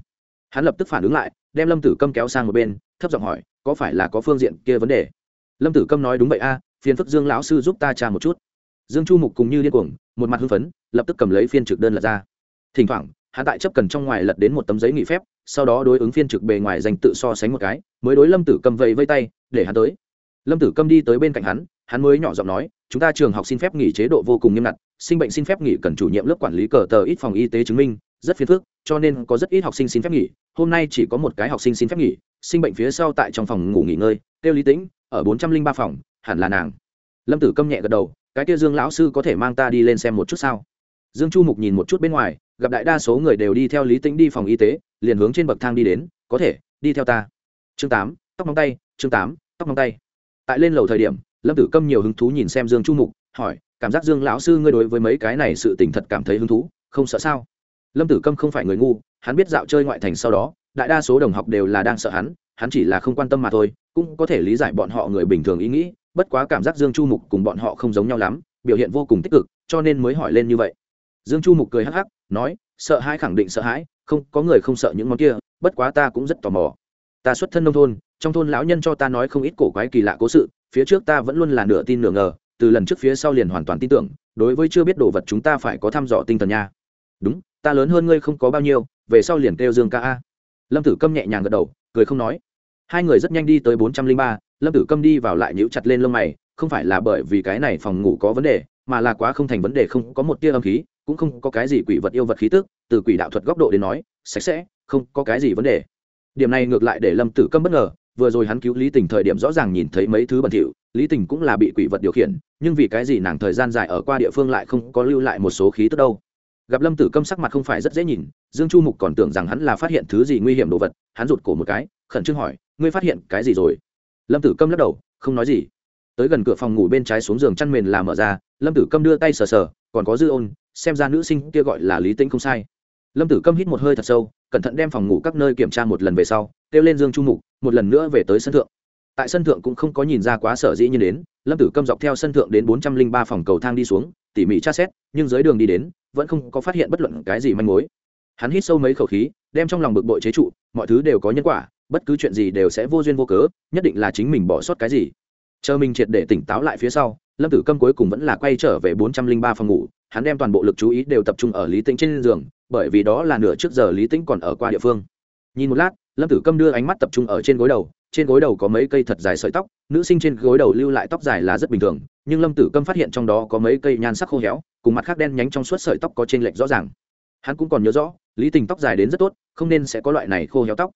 Hắn lập tức phản ứng lại, đem lâm tử câm kéo sang một bên, thấp giọng hỏi, có phải là có phương diện kia vấn đề? Lâm tử câm nói, đúng vậy a, phiền phức dương lão sư giúp ta tra một chút. Dương chu mục cùng như điên cuồng, một mặt hưng phấn, lập tức cầm lấy phiên trực đơn lật ra. Thỉnh thoảng hắn tại chấp cần trong ngoài lật đến một tấm giấy nghỉ phép, sau đó đối ứng phiên trực bề ngoài dành tự so sánh một cái, mới đối lâm tử cầm vẫy vây tay, để hắn tới. Lâm tử Cầm đi tới bên cạnh hắn hắn mới nhỏ giọng nói, chúng ta trường học xin phép nghỉ chế độ vô cùng nghiêm ngặt, sinh bệnh xin phép nghỉ cần chủ nhiệm lớp quản lý cờ tờ ít phòng y tế chứng minh, rất phiền phức, cho nên có rất ít học sinh xin phép nghỉ, hôm nay chỉ có một cái học sinh xin phép nghỉ, sinh bệnh phía sau tại trong phòng ngủ nghỉ ngơi. Kêu lý tĩnh, ở bốn trăm linh ba phòng, hẳn là nàng. Lâm tử câm nhẹ gật đầu, cái kia dương lão sư có thể mang ta đi lên xem một chút sao? Dương chu mục nhìn một chút bên ngoài, gặp đại đa số người đều đi theo lý tĩnh đi phòng y tế, liền hướng trên bậc thang đi đến, có thể, đi theo ta. Chương tám, tóc móng tay, chương tám, tóc móng tay. Tại lên lầu thời điểm, lâm tử câm nhiều hứng thú nhìn xem dương chu mục, hỏi, cảm giác dương lão sư ngươi đối với mấy cái này sự tình thật cảm thấy hứng thú, không sợ sao? Lâm tử câm không phải người ngu, hắn biết dạo chơi ngoại thành sau đó, đại đa số đồng học đều là đang sợ hắn hắn chỉ là không quan tâm mà thôi, cũng có thể lý giải bọn họ người bình thường ý nghĩ, bất quá cảm giác dương chu mục cùng bọn họ không giống nhau lắm, biểu hiện vô cùng tích cực, cho nên mới hỏi lên như vậy dương chu mục cười hắc hắc, nói, sợ hãi khẳng định sợ hãi, không, có người không sợ những món kia, bất quá ta cũng rất tò mò. Ta xuất thân nông thôn, trong thôn lão nhân cho ta nói không ít cổ quái kỳ lạ cố sự, phía trước ta vẫn luôn là nửa tin nửa ngờ, từ lần trước phía sau liền hoàn toàn tin tưởng, đối với chưa biết đồ vật chúng ta phải có thăm dò tinh thần nha. Đúng, ta lớn hơn ngươi không có bao nhiêu, về sau liền kêu dương ca a. Lâm tử câm nhẹ nhàng gật đầu, cười không nói. Hai người rất nhanh đi tới bốn trăm linh ba, lâm tử câm đi vào lại nhíu chặt lên lông mày, không phải là bởi vì cái này phòng ngủ có vấn đề, mà là quá không thành vấn đề, không, có một tia âm khí cũng không có cái gì quỷ vật yêu vật khí tức, từ quỷ đạo thuật góc độ đến nói, sạch sẽ, không có cái gì vấn đề. Điểm này ngược lại để lâm tử câm bất ngờ, vừa rồi hắn cứu lý tình thời điểm rõ ràng nhìn thấy mấy thứ bẩn thỉu, lý tình cũng là bị quỷ vật điều khiển, nhưng vì cái gì nàng thời gian dài ở qua địa phương lại không có lưu lại một số khí tức đâu. Gặp lâm tử câm sắc mặt không phải rất dễ nhìn, dương chu mục còn tưởng rằng hắn là phát hiện thứ gì nguy hiểm đồ vật, hắn rụt cổ một cái, khẩn trương hỏi, ngươi phát hiện cái gì rồi? Lâm tử câm lắc đầu, không nói gì. Tới gần cửa phòng ngủ bên trái xuống giường chăn mền là mở ra, lâm tử câm đưa tay sờ sờ, còn có dư ôn xem ra nữ sinh kia gọi là lý tĩnh không sai. Lâm tử câm hít một hơi thật sâu, cẩn thận đem phòng ngủ các nơi kiểm tra một lần về sau, kêu lên dương trung mục, một lần nữa về tới sân thượng. Tại sân thượng cũng không có nhìn ra quá sở dĩ như đến, lâm tử câm dọc theo sân thượng đến bốn trăm linh ba phòng cầu thang đi xuống, tỉ mỉ tra xét, nhưng dưới đường đi đến, vẫn không có phát hiện bất luận cái gì manh mối. Hắn hít sâu mấy khẩu khí, đem trong lòng bực bội chế trụ, mọi thứ đều có nhân quả, bất cứ chuyện gì đều sẽ vô duyên vô cớ, nhất định là chính mình bỏ sót cái gì. Chờ mình triệt để tỉnh táo lại phía sau, lâm tử câm cuối cùng vẫn là quay trở về bốn trăm linh ba phòng ngủ hắn đem toàn bộ lực chú ý đều tập trung ở lý tĩnh trên giường, bởi vì đó là nửa trước giờ lý tĩnh còn ở qua địa phương. Nhìn một lát, lâm tử câm đưa ánh mắt tập trung ở trên gối đầu, trên gối đầu có mấy cây thật dài sợi tóc, nữ sinh trên gối đầu lưu lại tóc dài là rất bình thường, nhưng lâm tử câm phát hiện trong đó có mấy cây nhan sắc khô héo, cùng mặt khác đen nhánh trong suốt sợi tóc có t r ê n lệch rõ ràng. Hắn cũng còn nhớ rõ, lý tình tóc dài đến rất tốt, không nên sẽ có loại này khô héo tóc.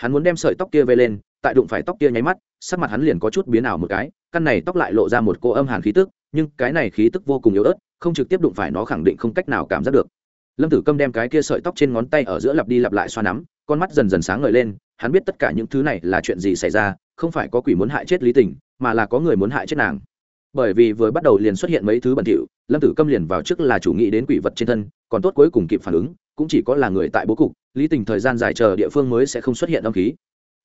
Hắn muốn đem sợi tóc kia vê lên tại đụng phải tóc kia nháy mắt, sắc mặt hắn liền có chút biến ảo một cái, căn này tóc lại lộ ra một cô âm hàn khí tức, nhưng cái này khí tức vô cùng yếu ớt, không trực tiếp đụng phải nó khẳng định không cách nào cảm giác được. Lâm tử câm đem cái kia sợi tóc trên ngón tay ở giữa lặp đi lặp lại xoa nắm, con mắt dần dần sáng ngời lên, hắn biết tất cả những thứ này là chuyện gì xảy ra, không phải có quỷ muốn hại chết lý tình, mà là có người muốn hại chết nàng. Bởi vì vừa bắt đầu liền xuất hiện mấy thứ bẩn thỉu, lâm tử câm liền vào trước là chủ nghĩ đến quỷ vật trên thân, còn tốt cuối cùng kịp phản ứng, cũng chỉ có là người tại bố cục, lý tình thời gian dài chờ địa phương mới sẽ không xuất hiện âm khí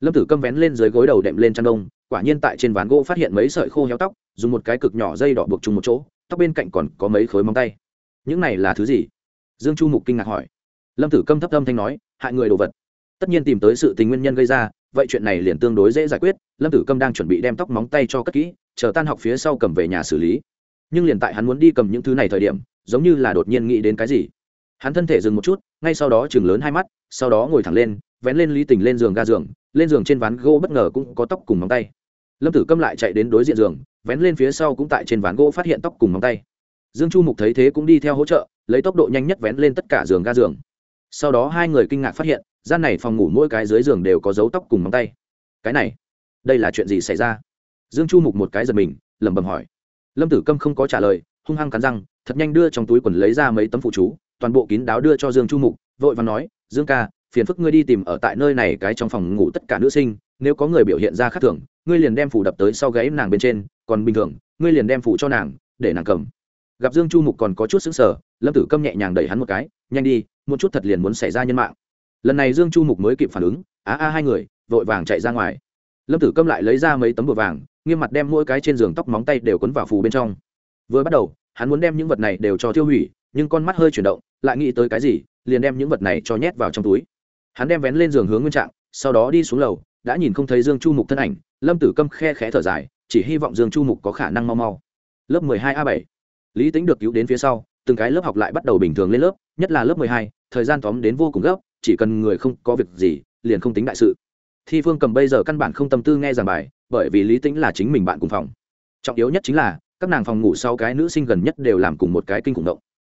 lâm tử câm vén lên dưới gối đầu đệm lên chăn đông quả nhiên tại trên ván gỗ phát hiện mấy sợi khô héo tóc, dùng một cái cực nhỏ dây đỏ buộc chung một chỗ, tóc bên cạnh còn có mấy khối móng tay. Những này là thứ gì? Dương chu mục kinh ngạc hỏi. Lâm tử câm thấp âm thanh nói, hại người đồ vật. Tất nhiên tìm tới sự tình nguyên nhân gây ra, vậy chuyện này liền tương đối dễ giải quyết, lâm tử câm đang chuẩn bị đem tóc móng tay cho cất kỹ, chờ tan học phía sau cầm về nhà xử lý. Nhưng liền tại hắn muốn đi cầm những thứ này thời điểm, giống như là đột nhiên nghĩ đến cái gì. Hắn thân thể dừng một chút, ngay sau đó chừng lớn hai mắt, sau đó ngồi thẳng lên vén lên lý tình lên giường ga giường, lên giường trên ván gỗ bất ngờ cũng có tóc cùng móng tay. Lâm tử câm lại chạy đến đối diện giường, vén lên phía sau cũng tại trên ván gỗ phát hiện tóc cùng móng tay. Dương chu mục thấy thế cũng đi theo hỗ trợ, lấy tốc độ nhanh nhất vén lên tất cả giường ga giường. Sau đó hai người kinh ngạc phát hiện, gian này phòng ngủ mỗi cái dưới giường đều có dấu tóc cùng móng tay. Cái này, đây là chuyện gì xảy ra? Dương chu mục một cái giật mình, lẩm bẩm hỏi. Lâm tử câm không có trả lời, hung hăng cắn răng, thật nhanh đưa trong túi quần lấy ra mấy tấm phụ chú, toàn bộ kín đáo đưa cho dương chu mục, vội và nói, dương ca phiền phức ngươi đi tìm ở tại nơi này cái trong phòng ngủ tất cả nữ sinh, nếu có người biểu hiện ra khác thường, ngươi liền đem phủ đập tới sau gáy nàng bên trên, còn bình thường, ngươi liền đem phủ cho nàng, để nàng cầm. Gặp dương chu mục còn có chút xứng sở lâm tử câm nhẹ nhàng đẩy hắn một cái, nhanh đi, một chút thật liền muốn xảy ra nhân mạng. Lần này dương chu mục mới kịp phản ứng, á a hai người, vội vàng chạy ra ngoài. Lâm tử câm lại lấy ra mấy tấm bùa vàng, nghiêm mặt đem mỗi cái trên giường tóc móng tay đều quấn vào phù bên trong. Vừa bắt đầu, hắn muốn đem những vật này đều cho tiêu hủy, nhưng con mắt hơi chuyển động, lại nghĩ tới cái gì, liền đem những vật này cho nhét vào trong túi hắn đem vén lên giường hướng nguyên trạng, sau đó đi xuống lầu, đã nhìn không thấy dương chu mục thân ảnh, lâm tử câm khe khẽ thở dài, chỉ hy vọng dương chu mục có khả năng mau mau. Lớp mười hai a bảy. Lý tính được cứu đến phía sau, từng cái lớp học lại bắt đầu bình thường lên lớp, nhất là lớp mười hai, thời gian tóm đến vô cùng gấp, chỉ cần người không có việc gì, liền không tính đại sự. Thi phương cầm bây giờ căn bản không tâm tư nghe giảng bài, bởi vì lý tính là chính mình bạn cùng phòng. Trọng yếu nhất chính là, các nàng phòng ngủ sau cái nữ sinh gần nhất đều làm cùng một cái kinh khủng động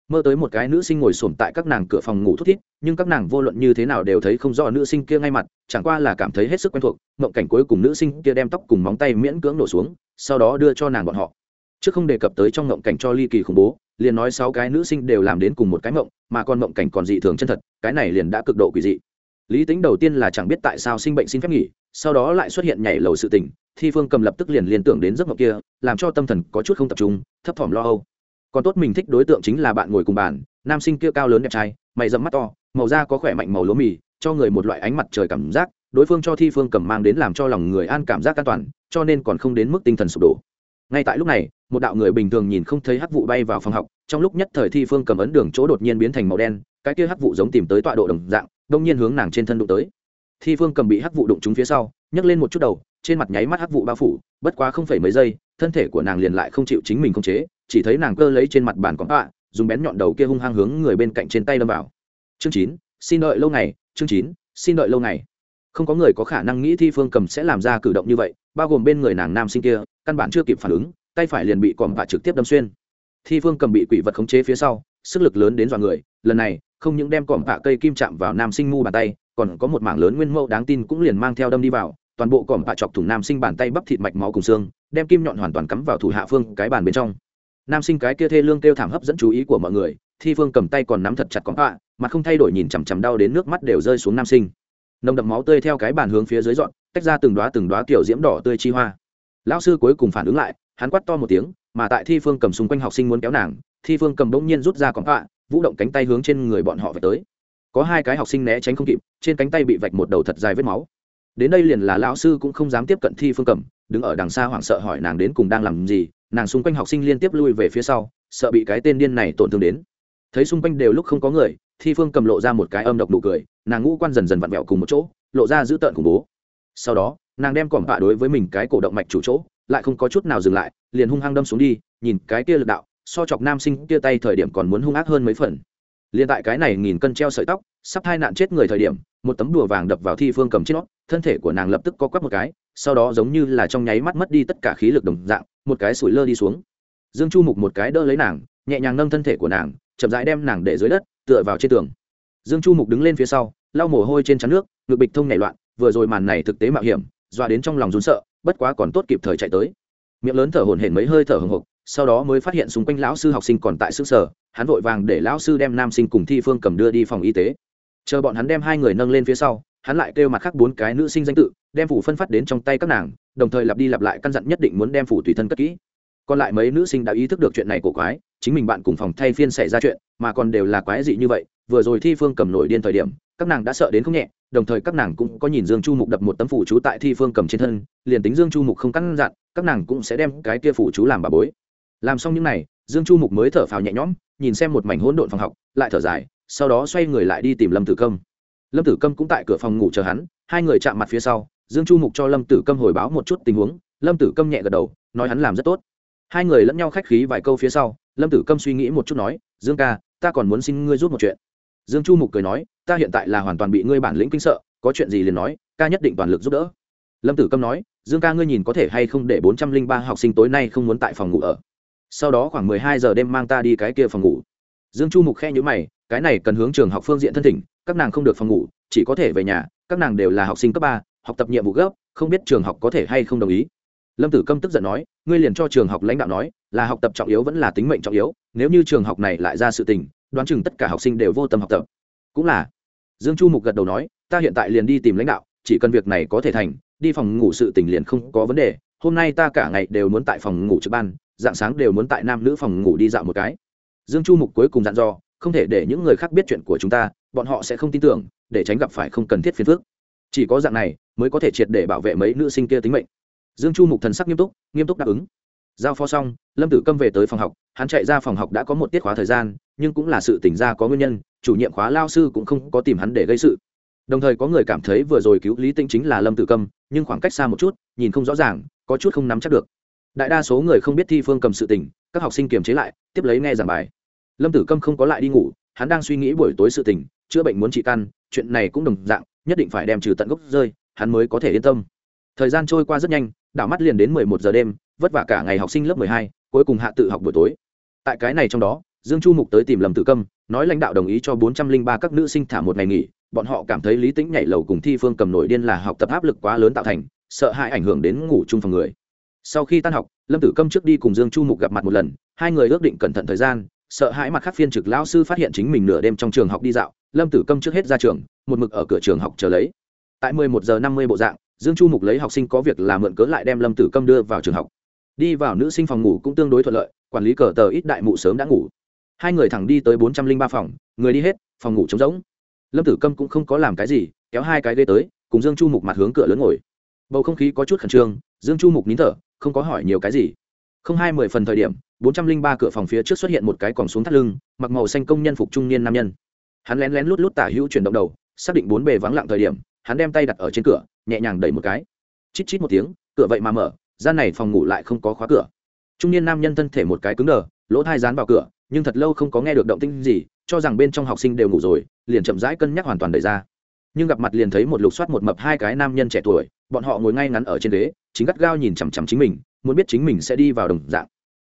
mơ tới một cái nữ sinh ngồi xổm tại các nàng cửa phòng ngủ thút thít, nhưng các nàng vô luận như thế nào đều thấy không rõ nữ sinh kia ngay mặt, chẳng qua là cảm thấy hết sức quen thuộc mộng cảnh cuối cùng nữ sinh kia đem tóc cùng móng tay miễn cưỡng nổ xuống, sau đó đưa cho nàng bọn họ. Chứ không đề cập tới trong mộng cảnh cho ly kỳ khủng bố, liền nói sáu cái nữ sinh đều làm đến cùng một cái mộng mà con mộng cảnh còn dị thường chân thật, cái này liền đã cực độ quỷ dị. Lý tính đầu tiên là chẳng biết tại sao sinh bệnh xin phép nghỉ, sau đó lại xuất hiện nhảy lầu sự tình, thi phương cầm lập tức liền liên tưởng đến giấc mộng kia, làm cho tâm thần có chút không tập trung, thấp thỏm lo âu còn tốt mình thích đối tượng chính là bạn ngồi cùng bàn, nam sinh kia cao lớn đẹp trai, mày dẫm mắt to, màu da có khỏe mạnh màu lúa mì, cho người một loại ánh mặt trời cảm giác, đối phương cho thi phương cầm mang đến làm cho lòng người an cảm giác an toàn, cho nên còn không đến mức tinh thần sụp đổ. Ngay tại lúc này, một đạo người bình thường nhìn không thấy hắc vụ bay vào phòng học, trong lúc nhất thời thi phương cầm ấn đường chỗ đột nhiên biến thành màu đen, cái kia hắc vụ giống tìm tới tọa độ đồng dạng, đông nhiên hướng nàng trên thân đụng tới. Thi phương cầm bị hắc vụ đụng trúng phía sau, nhấc lên một chút đầu, trên mặt nháy mắt hắc vụ bao phủ, bất quá không phải mấy giây, thân thể của nàng liền lại không chịu chính mình khống chế chỉ thấy nàng cơ lấy trên mặt bàn còn bạ dùng bén nhọn đầu kia hung hăng hướng người bên cạnh trên tay đâm vào. Chương chín, xin đợi lâu ngày, chương chín, xin đợi lâu ngày. Không có người có khả năng nghĩ thi phương cầm sẽ làm ra cử động như vậy, bao gồm bên người nàng nam sinh kia, căn bản chưa kịp phản ứng, tay phải liền bị còm bạ trực tiếp đâm xuyên. Thi phương cầm bị quỷ vật khống chế phía sau, sức lực lớn đến dọa người, lần này, không những đem còm bạ cây kim chạm vào nam sinh mu bàn tay, còn có một mảng lớn nguyên mẫu đáng tin cũng liền mang theo đâm đi vào, toàn bộ còm bạ chọc thủng nam sinh bàn tay bắp thịt mạch máu cùng xương, đem kim nhọn hoàn toàn cắm vào thủ hạ phương cái bàn bên trong nam sinh cái kia thê lương kêu thảm hấp dẫn chú ý của mọi người, thi phương cầm tay còn nắm thật chặt cóng họa mặt không thay đổi nhìn chằm chằm đau đến nước mắt đều rơi xuống nam sinh. Nồng đậm máu tươi theo cái bàn hướng phía dưới dọn, tách ra từng đoá từng đoá kiểu diễm đỏ tươi chi hoa. Lão sư cuối cùng phản ứng lại, hắn quắt to một tiếng, mà tại thi phương cầm xung quanh học sinh muốn kéo nàng, thi phương cầm bỗng nhiên rút ra còng họa, vũ động cánh tay hướng trên người bọn họ về tới. Có hai cái học sinh né tránh không kịp, trên cánh tay bị vạch một đầu thật dài vết máu. Đến đây liền là lão sư cũng không dám tiếp cận thi phương cầm, đứng ở đằng xa hoảng sợ hỏi nàng đến cùng đang làm gì nàng xung quanh học sinh liên tiếp lui về phía sau, sợ bị cái tên điên này tổn thương đến. Thấy xung quanh đều lúc không có người, thi phương cầm lộ ra một cái âm độc nụ cười, nàng ngũ quan dần dần vặn vẹo cùng một chỗ, lộ ra dữ tợn khủng bố. Sau đó, nàng đem cỏm bạ đối với mình cái cổ động mạch chủ chỗ, lại không có chút nào dừng lại, liền hung hăng đâm xuống đi, nhìn cái kia lực đạo, so chọc nam sinh kia tay thời điểm còn muốn hung ác hơn mấy phần. Liền tại cái này nghìn cân treo sợi tóc, sắp hai nạn chết người thời điểm, một tấm đùa vàng đập vào thi phương cầm trên nó, thân thể của nàng lập tức co quắp một cái sau đó giống như là trong nháy mắt mất đi tất cả khí lực đồng dạng, một cái sủi lơ đi xuống. Dương chu mục một cái đỡ lấy nàng, nhẹ nhàng nâng thân thể của nàng, chậm rãi đem nàng để dưới đất, tựa vào trên tường. Dương chu mục đứng lên phía sau, lau mồ hôi trên chắn nước, ngực bịch thông nảy loạn, vừa rồi màn này thực tế mạo hiểm, dọa đến trong lòng rún sợ, bất quá còn tốt kịp thời chạy tới. Miệng lớn thở hổn hển mấy hơi thở hồng hộc sau đó mới phát hiện xung quanh lão sư học sinh còn tại xứ sở hắn vội vàng để lão sư đem nam sinh cùng thi phương cầm đưa đi phòng y tế. Chờ bọn hắn đem hai người nâng lên phía sau hắn lại kêu mặt khác bốn cái nữ sinh danh tự, đem phủ phân phát đến trong tay các nàng, đồng thời lặp đi lặp lại căn dặn nhất định muốn đem phủ tùy thân cất kỹ còn lại mấy nữ sinh đã ý thức được chuyện này của quái, chính mình bạn cùng phòng thay phiên xảy ra chuyện, mà còn đều là quái dị như vậy, vừa rồi thi phương cầm nổi điên thời điểm, các nàng đã sợ đến không nhẹ, đồng thời các nàng cũng có nhìn dương chu mục đập một tấm phủ chú tại thi phương cầm trên thân, liền tính dương chu mục không căn dặn, các nàng cũng sẽ đem cái kia phủ chú làm bà bối làm xong những n à y dương chu mục mới thở phào nhẹ nhõm, nhìn xem một mảnh hỗn độn phòng học, lại thở dài, sau đó xoay người lại đi tìm lâm tử công lâm tử câm cũng tại cửa phòng ngủ chờ hắn, hai người chạm mặt phía sau, dương chu mục cho lâm tử câm hồi báo một chút tình huống, lâm tử câm nhẹ gật đầu, nói hắn làm rất tốt. Hai người lẫn nhau khách khí vài câu phía sau, lâm tử câm suy nghĩ một chút nói, dương ca, ta còn muốn xin ngươi giúp một chuyện. Dương chu mục cười nói, ta hiện tại là hoàn toàn bị ngươi bản lĩnh kinh sợ, có chuyện gì liền nói, ca nhất định toàn lực giúp đỡ. Lâm tử câm nói, dương ca ngươi nhìn có thể hay không để bốn trăm linh ba học sinh tối nay không muốn tại phòng ngủ ở. Sau đó khoảng mười hai giờ đêm mang ta đi cái kia phòng ngủ. Dương chu mục khe nhữ mày cái này cần hướng trường học phương diện thân thỉnh, các nàng không được phòng ngủ, chỉ có thể về nhà, các nàng đều là học sinh cấp ba, học tập nhiệm vụ gấp, không biết trường học có thể hay không đồng ý. Lâm tử câm tức giận nói, ngươi liền cho trường học lãnh đạo nói, là học tập trọng yếu vẫn là tính mệnh trọng yếu, nếu như trường học này lại ra sự tình, đoán chừng tất cả học sinh đều vô tâm học tập. Cũng là. Dương chu mục gật đầu nói, ta hiện tại liền đi tìm lãnh đạo, chỉ cần việc này có thể thành, đi phòng ngủ sự tình liền không có vấn đề, hôm nay ta cả ngày đều muốn tại phòng ngủ trực ban, dạng sáng đều muốn tại nam nữ phòng ngủ đi dạo một cái. Dương chu mục cuối cùng dặn dò không thể để những người khác biết chuyện của chúng ta, bọn họ sẽ không tin tưởng, để tránh gặp phải không cần thiết phiền phức. Chỉ có dạng này, mới có thể triệt để bảo vệ mấy nữ sinh kia tính mệnh. Dương chu mục thần sắc nghiêm túc nghiêm túc đáp ứng. Giao phó xong, lâm tử câm về tới phòng học, hắn chạy ra phòng học đã có một tiết khóa thời gian, nhưng cũng là sự tỉnh ra có nguyên nhân, chủ nhiệm khóa lao sư cũng không có tìm hắn để gây sự. Đồng thời có người cảm thấy vừa rồi cứu lý tinh chính là lâm tử câm, nhưng khoảng cách xa một chút, nhìn không rõ ràng, có chút không nắm chắc được. Đại đa số người không biết thi phương cầm sự tình các học sinh kiềm chế lại, tiếp lấy nghe giảng bài lâm tử câm không có lại đi ngủ, hắn đang suy nghĩ buổi tối sự tình, chữa bệnh muốn trị căn, chuyện này cũng đồng dạng, nhất định phải đem trừ tận gốc rơi, hắn mới có thể yên tâm. Thời gian trôi qua rất nhanh, đảo mắt liền đến mười một giờ đêm, vất vả cả ngày học sinh lớp mười hai, cuối cùng hạ tự học buổi tối. Tại cái này trong đó, dương chu mục tới tìm lâm tử câm, nói lãnh đạo đồng ý cho bốn trăm linh ba các nữ sinh thả một ngày nghỉ, bọn họ cảm thấy lý tính nhảy lầu cùng thi phương cầm nổi điên là học tập áp lực quá lớn tạo thành, sợ hãi ảnh hưởng đến ngủ chung phòng người. Sau khi tan học, lâm tử câm trước đi cùng dương chu mục gặp mặt một lần, hai người ước định cẩn thận thời gian sợ hãi mặt khác phiên trực lão sư phát hiện chính mình nửa đêm trong trường học đi dạo, lâm tử câm trước hết ra trường, một mực ở cửa trường học chờ lấy. Tại mười một giờ năm mươi bộ dạng, dương chu mục lấy học sinh có việc làm mượn cớ lại đem lâm tử câm đưa vào trường học. Đi vào nữ sinh phòng ngủ cũng tương đối thuận lợi, quản lý cờ tờ ít đại mụ sớm đã ngủ. Hai người thẳng đi tới bốn trăm linh ba phòng, người đi hết, phòng ngủ trống rỗng. Lâm tử câm cũng không có làm cái gì, kéo hai cái ghế tới, cùng dương chu mục mặt hướng cửa lớn ngồi. Bầu không khí có chút khẩn trương, dương chu mục nín thở, không có hỏi nhiều cái gì không hai mười phần thời điểm, bốn trăm linh ba cửa phòng phía trước xuất hiện một cái còng xuống thắt lưng, mặc màu xanh công nhân phục trung niên nam nhân. Hắn lén lén lút lút tả hữu chuyển động đầu, xác định bốn bề vắng lặng thời điểm, hắn đem tay đặt ở trên cửa, nhẹ nhàng đẩy một cái. Chít chít một tiếng, cửa vậy mà mở, gian này phòng ngủ lại không có khóa cửa. Trung niên nam nhân thân thể một cái cứng đờ, lỗ thai dán vào cửa, nhưng thật lâu không có nghe được động tinh gì, cho rằng bên trong học sinh đều ngủ rồi, liền chậm rãi cân nhắc hoàn toàn đẩy ra. Nhưng gặp mặt liền thấy một lục soát một mập hai cái nam nhân trẻ tuổi, bọn họ ngồi ngay ngắn ở trên ghế, chính gắt gao nhìn chằm chằm chính mình muốn biết chính mình sẽ đi vào đồng dạng.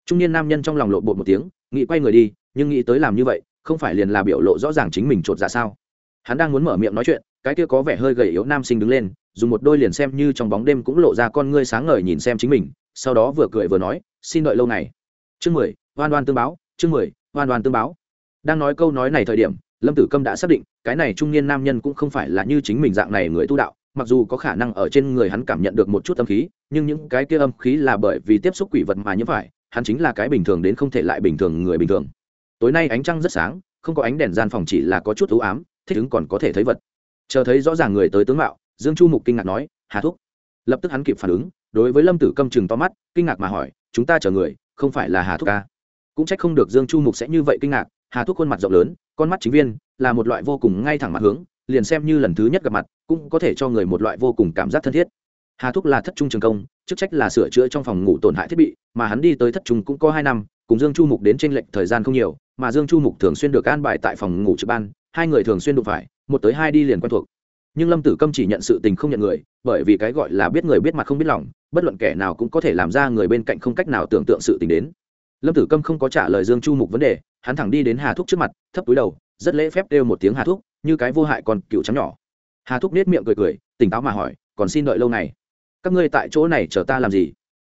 Trung niên nam nhân trong lòng lộ bột một tiếng, nghĩ quay người đi, nhưng nghĩ tới làm như vậy, không phải liền là biểu lộ rõ ràng chính mình chột dạ sao? Hắn đang muốn mở miệng nói chuyện, cái kia có vẻ hơi gầy yếu nam sinh đứng lên, dùng một đôi liền xem như trong bóng đêm cũng lộ ra con ngươi sáng ngời nhìn xem chính mình, sau đó vừa cười vừa nói, xin đợi lâu này chương mười oan oan tương báo, chương mười oan oan tương báo. Đang nói câu nói này thời điểm, lâm tử câm đã xác định, cái này trung niên nam nhân cũng không phải là như chính mình dạng này người tu đạo mặc dù có khả năng ở trên người hắn cảm nhận được một chút âm khí, nhưng những cái kia âm khí là bởi vì tiếp xúc quỷ vật mà nhiễm phải, hắn chính là cái bình thường đến không thể lại bình thường người bình thường. Tối nay ánh trăng rất sáng, không có ánh đèn gian phòng chỉ là có chút ưu ám, thích ứng còn có thể thấy vật. Chờ thấy rõ ràng người tới tướng mạo, dương chu mục kinh ngạc nói, hà thúc. Lập tức hắn kịp phản ứng, đối với lâm tử câm chừng to mắt, kinh ngạc mà hỏi, chúng ta chờ người, không phải là hà thúc ca? Cũng trách không được dương chu mục sẽ như vậy kinh ngạc, hà thúc khuôn mặt rộng lớn, con mắt chính viên, là một loại vô cùng ngay thẳng mặt hướng liền xem như lần thứ nhất gặp mặt, cũng có thể cho người một loại vô cùng cảm giác thân thiết. Hà thúc là thất trung trường công, chức trách là sửa chữa trong phòng ngủ tổn hại thiết bị, mà hắn đi tới thất trung cũng có hai năm, cùng dương chu mục đến tranh lệch thời gian không nhiều, mà dương chu mục thường xuyên được an bài tại phòng ngủ trực ban, hai người thường xuyên đụng phải, một tới hai đi liền quen thuộc. Nhưng lâm tử câm chỉ nhận sự tình không nhận người, bởi vì cái gọi là biết người biết mặt không biết lòng, bất luận kẻ nào cũng có thể làm ra người bên cạnh không cách nào tưởng tượng sự tình đến. Lâm tử câm không có trả lời dương chu mục vấn đề, hắn thẳng đi đến hà thúc trước mặt, thấp túi đầu, rất lễ phép kêu một tiếng hà thúc như cái vô hại còn cựu trắng nhỏ. Hà thúc nết miệng cười cười, tỉnh táo mà hỏi, còn xin đợi lâu này các ngươi tại chỗ này chờ ta làm gì?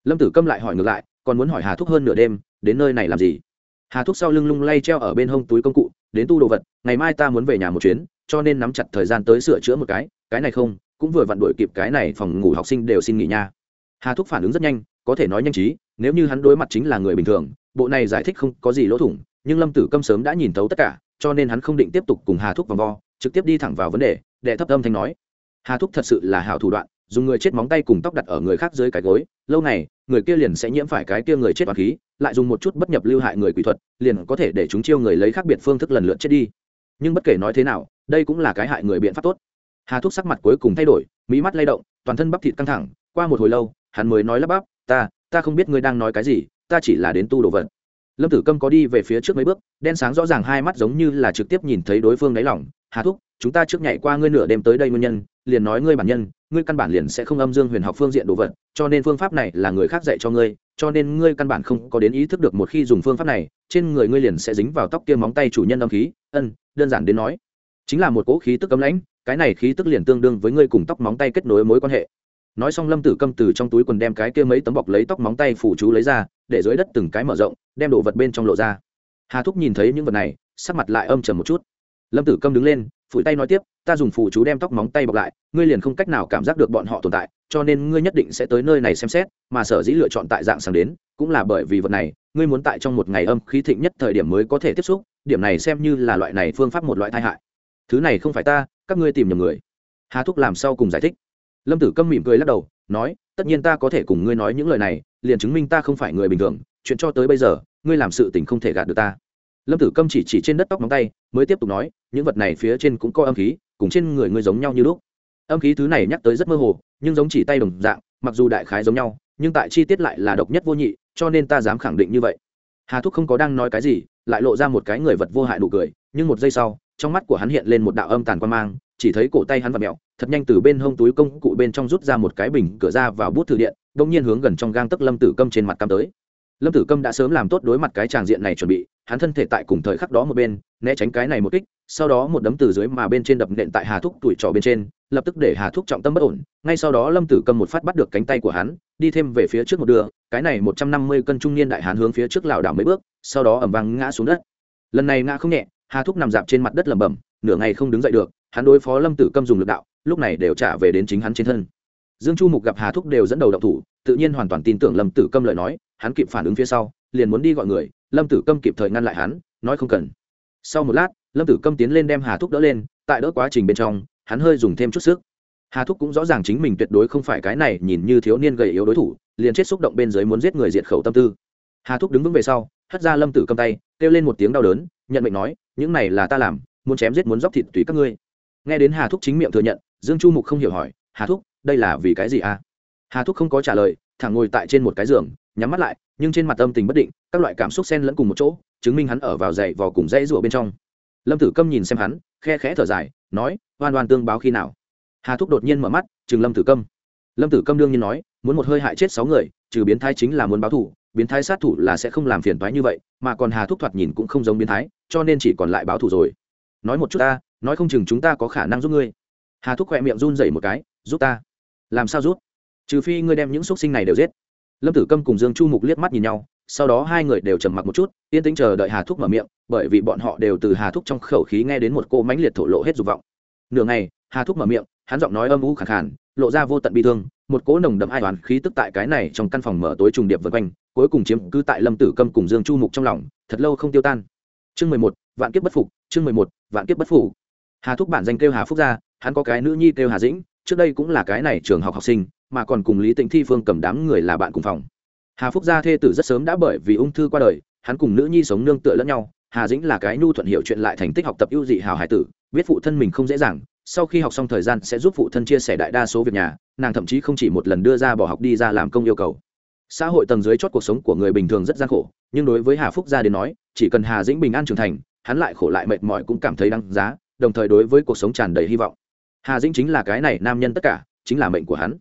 Lâm tử câm lại hỏi ngược lại, còn muốn hỏi hà thúc hơn nửa đêm, đến nơi này làm gì? Hà thúc sau lưng lung lay treo ở bên hông túi công cụ, đến tu đồ vật, ngày mai ta muốn về nhà một chuyến, cho nên nắm chặt thời gian tới sửa chữa một cái cái này không, cũng vừa vặn đuổi kịp cái này phòng ngủ học sinh đều xin nghỉ nha. Hà thúc phản ứng rất nhanh, có thể nói nhanh trí, nếu như hắn đối mặt chính là người bình thường, bộ này giải thích không có gì lỗ thủng, nhưng lâm tử câm sớm đã nhìn thấu tất cả cho nên hắn không định tiếp tục cùng hà thúc vòng vo, trực tiếp đi thẳng vào vấn đề, đệ thấp âm thanh nói. Hà thúc thật sự là hảo thủ đoạn, dùng người chết móng tay cùng tóc đặt ở người khác dưới cái gối, lâu này người kia liền sẽ nhiễm phải cái kia người chết toàn khí, lại dùng một chút bất nhập lưu hại người quỷ thuật, liền có thể để chúng chiêu người lấy khác biệt phương thức lần lượt chết đi. Nhưng bất kể nói thế nào, đây cũng là cái hại người biện pháp tốt. Hà thúc sắc mặt cuối cùng thay đổi mỹ mắt lay động, toàn thân bắp thịt căng thẳng, qua một hồi lâu, hắn mới nói lắp bắp, ta ta không biết ngươi đang nói cái gì, ta chỉ là đến tu đồ vật lâm tử câm có đi về phía trước mấy bước, đen sáng rõ ràng hai mắt giống như là trực tiếp nhìn thấy đối phương đáy lỏng hà thúc, chúng ta trước nhảy qua ngươi nửa đêm tới đây nguyên nhân, liền nói ngươi bản nhân, ngươi căn bản liền sẽ không âm dương huyền học phương diện đồ vật, cho nên phương pháp này là người khác dạy cho ngươi, cho nên ngươi căn bản không có đến ý thức được một khi dùng phương pháp này, trên người ngươi liền sẽ dính vào tóc kia móng tay chủ nhân âm khí. Ân, đơn giản đến nói, chính là một cỗ khí tức cấm lãnh, cái này khí tức liền tương đương với ngươi cùng tóc móng tay kết nối mối quan hệ nói xong lâm tử câm từ trong túi quần đem cái kia mấy tấm bọc lấy tóc móng tay phủ chú lấy ra, để dưới đất từng cái mở rộng, đem đồ vật bên trong lộ ra. Hà thúc nhìn thấy những vật này, sắc mặt lại âm trầm một chút. Lâm tử câm đứng lên, phủi tay nói tiếp, ta dùng phủ chú đem tóc móng tay bọc lại, ngươi liền không cách nào cảm giác được bọn họ tồn tại, cho nên ngươi nhất định sẽ tới nơi này xem xét, mà sở dĩ lựa chọn tại dạng sáng đến, cũng là bởi vì vật này, ngươi muốn tại trong một ngày âm khí thịnh nhất thời điểm mới có thể tiếp xúc, điểm này xem như là loại này phương pháp một loại tai hại. Thứ này không phải ta, các ngươi tìm nhầm người. Hà thúc làm sau cùng giải thích lâm tử câm mỉm cười lắc đầu, nói, tất nhiên ta có thể cùng ngươi nói những lời này, liền chứng minh ta không phải người bình thường, chuyện cho tới bây giờ, ngươi làm sự tình không thể gạt được ta. Lâm tử câm chỉ chỉ trên đất tóc móng tay, mới tiếp tục nói, những vật này phía trên cũng có âm khí, cùng trên người ngươi giống nhau như lúc. Âm khí thứ này nhắc tới rất mơ hồ, nhưng giống chỉ tay đồng dạng, mặc dù đại khái giống nhau, nhưng tại chi tiết lại là độc nhất vô nhị, cho nên ta dám khẳng định như vậy. Hà thúc không có đang nói cái gì, lại lộ ra một cái người vật vô hại nụ cười, nhưng một giây sau, trong mắt của hắn hiện lên một đạo âm tàn quan mang chỉ thấy cổ tay hắn và mẹo, thật nhanh từ bên hông túi công cụ bên trong rút ra một cái bình cửa ra vào bút thử điện đ ỗ n g nhiên hướng gần trong gang tấc lâm tử câm trên mặt cam tới. Lâm tử câm đã sớm làm tốt đối mặt cái tràng diện này chuẩn bị, hắn thân thể tại cùng thời khắc đó một bên, né tránh cái này một kích, sau đó một đấm từ dưới mà bên trên đập nện tại hà thúc tuổi trò bên trên, lập tức để hà thúc trọng tâm bất ổn. Ngay sau đó lâm tử câm một phát bắt được cánh tay của hắn, đi thêm về phía trước một đường, cái này một trăm năm mươi cân trung niên đại hán hướng phía trước lảo đảo mấy bước, sau đó ẩm vang ngã xuống đất. Lần này ngã không nhẹ, hà thúc nằm dạp trên mặt đất lẩm bẩm, nửa ngày không đứng dậy được hắn đối phó lâm tử câm dùng lực đạo, lúc này đều trả về đến chính hắn trên thân. Dương chu mục gặp hà thúc đều dẫn đầu động thủ, tự nhiên hoàn toàn tin tưởng lâm tử câm lời nói, hắn kịp phản ứng phía sau, liền muốn đi gọi người, lâm tử câm kịp thời ngăn lại hắn, nói không cần. Sau một lát, lâm tử câm tiến lên đem hà thúc đỡ lên, tại đỡ quá trình bên trong, hắn hơi dùng thêm chút sức. Hà thúc cũng rõ ràng chính mình tuyệt đối không phải cái này nhìn như thiếu niên gầy yếu đối thủ, liền chết xúc động bên dưới muốn giết người diệt khẩu tâm tư. Hà thúc đứng vững về sau, hất ra lâm tử câm tay, kêu lên một tiếng đau đớn, nhận mệnh nói, những này là ta làm, muốn chém giết muốn dóc thịt tùy các ngươi nghe đến hà thúc chính miệng thừa nhận, dương chu mục không hiểu hỏi, hà thúc, đây là vì cái gì à? Hà thúc không có trả lời, thẳng ngồi tại trên một cái giường, nhắm mắt lại, nhưng trên mặt âm tình bất định, các loại cảm xúc xen lẫn cùng một chỗ, chứng minh hắn ở vào dậy vò cùng dãy rụa bên trong. Lâm tử câm nhìn xem hắn, khe khẽ thở dài, nói, oan oan tương báo khi nào? Hà thúc đột nhiên mở mắt, chừng lâm tử câm. Lâm tử câm đương nhiên nói, muốn một hơi hại chết sáu người, trừ biến thái chính là muốn báo thủ biến thái sát thủ là sẽ không làm phiền thoái như vậy, mà còn hà thúc thoạt nhìn cũng không giống biến thái, cho nên chỉ còn lại báo thủ rồi. Nói một chút ta nói không chừng chúng ta có khả năng giúp ngươi. Hà thúc khỏe miệng run dậy một cái, giúp ta. Làm sao giúp? Trừ phi ngươi đem những x u ấ t sinh này đều giết. Lâm tử câm cùng dương chu mục liếc mắt nhìn nhau, sau đó hai người đều trầm mặc một chút, yên tĩnh chờ đợi hà thúc mở miệng, bởi vì bọn họ đều từ hà thúc trong khẩu khí nghe đến một cô mãnh liệt thổ lộ hết dục vọng. Nửa ngày, hà thúc mở miệng, hắn giọng nói âm u khẳng khản lộ ra vô tận bi thương, một cỗ nồng đậm ai toán khí tức tại cái này trong căn phòng mở tối trùng điệp vân quanh, cuối cùng chiếm cứ tại lâm tử câm cùng dương chu mục trong lòng, thật lâu không tiêu tan. Chương mười một, vạn kiếp bất phục, chương mười một, vạn kiếp bất phục hà thúc bản danh kêu hà phúc gia, hắn có cái nữ nhi kêu hà dĩnh, trước đây cũng là cái này trường học học sinh, mà còn cùng lý tĩnh thi phương cầm đám người là bạn cùng phòng. Hà phúc gia thê tử rất sớm đã bởi vì ung thư qua đời, hắn cùng nữ nhi sống nương tựa lẫn nhau. Hà dĩnh là cái nhu thuận hiệu chuyện lại thành tích học tập ưu dị hào hải tử, biết phụ thân mình không dễ dàng, sau khi học xong thời gian sẽ giúp phụ thân chia sẻ đại đa số việc nhà, nàng thậm chí không chỉ một lần đưa ra bỏ học đi ra làm công yêu cầu. Xã hội tầng dưới chót cuộc sống của người bình thường rất gian khổ, nhưng đối với hà phúc gia đến nói, chỉ cần hà dĩnh bình an trưởng thành, hắn lại khổ lại mệt mỏi cũng cảm thấy đáng giá đồng thời đối với cuộc sống tràn đầy hy vọng. Hà dĩnh chính là cái này nam nhân tất cả, chính là mệnh của hắn.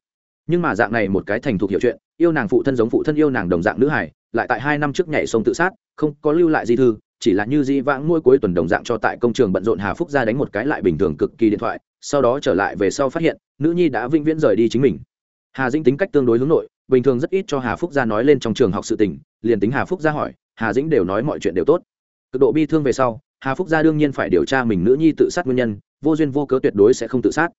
Nhưng mà dạng này một cái thành thục hiểu chuyện, yêu nàng phụ thân giống phụ thân yêu nàng đồng dạng nữ hải lại tại hai năm trước nhảy sông tự sát, không có lưu lại di thư, chỉ là như di vãng nuôi cuối tuần đồng dạng cho tại công trường bận rộn hà phúc ra đánh một cái lại bình thường cực kỳ điện thoại, sau đó trở lại về sau phát hiện, nữ nhi đã vĩnh viễn rời đi chính mình. Hà dĩnh tính cách tương đối hướng nội, bình thường rất ít cho hà phúc gia nói lên trong trường học sự tình, liền tính hà phúc gia hỏi, hà dĩnh đều nói mọi chuyện đều tốt. Cực độ bi thương về sau hà phúc gia đương nhiên phải điều tra mình nữ nhi tự sát nguyên nhân, vô duyên vô cớ tuyệt đối sẽ không tự sát.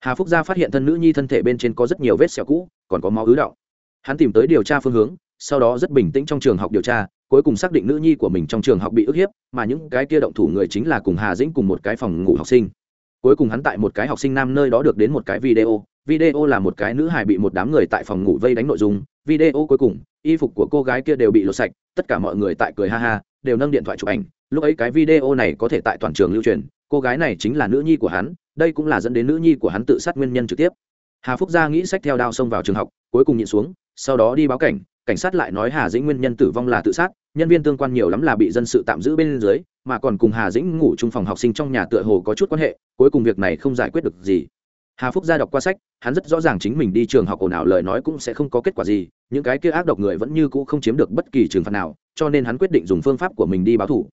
Hà phúc gia phát hiện thân nữ nhi thân thể bên trên có rất nhiều vết sẹo cũ, còn có máu ứ động. Hắn tìm tới điều tra phương hướng, sau đó rất bình tĩnh trong trường học điều tra, cuối cùng xác định nữ nhi của mình trong trường học bị ức hiếp, mà những cái kia động thủ người chính là cùng hà dĩnh cùng một cái phòng ngủ học sinh. Cuối cùng hắn tại một cái học sinh nam nơi đó được đến một cái video video là một cái nữ hài bị một đám người tại phòng ngủ vây đánh nội dung, video cuối cùng, y phục của cô gái kia đều bị lột sạch, tất cả mọi người tại cười ha ha, đều nâng điện thoại chụp ảnh lúc ấy cái video này có thể tại toàn trường lưu truyền, cô gái này chính là nữ nhi của hắn, đây cũng là dẫn đến nữ nhi của hắn tự sát nguyên nhân trực tiếp. Hà phúc gia nghĩ sách theo đao xông vào trường học, cuối cùng nhịn xuống, sau đó đi báo cảnh cảnh sát lại nói hà dĩnh nguyên nhân tử vong là tự sát, nhân viên tương quan nhiều lắm là bị dân sự tạm giữ bên dưới, mà còn cùng hà dĩnh ngủ chung phòng học sinh trong nhà tựa hồ có chút quan hệ, cuối cùng việc này không giải quyết được gì. Hà phúc gia đọc qua sách, hắn rất rõ ràng chính mình đi trường học ồn ào lời nói cũng sẽ không có kết quả gì, những cái kia ác độc người vẫn như cũ không chiếm được bất kỳ trừng phạt nào, cho nên hắn quyết định dùng phương pháp của mình đi báo thủ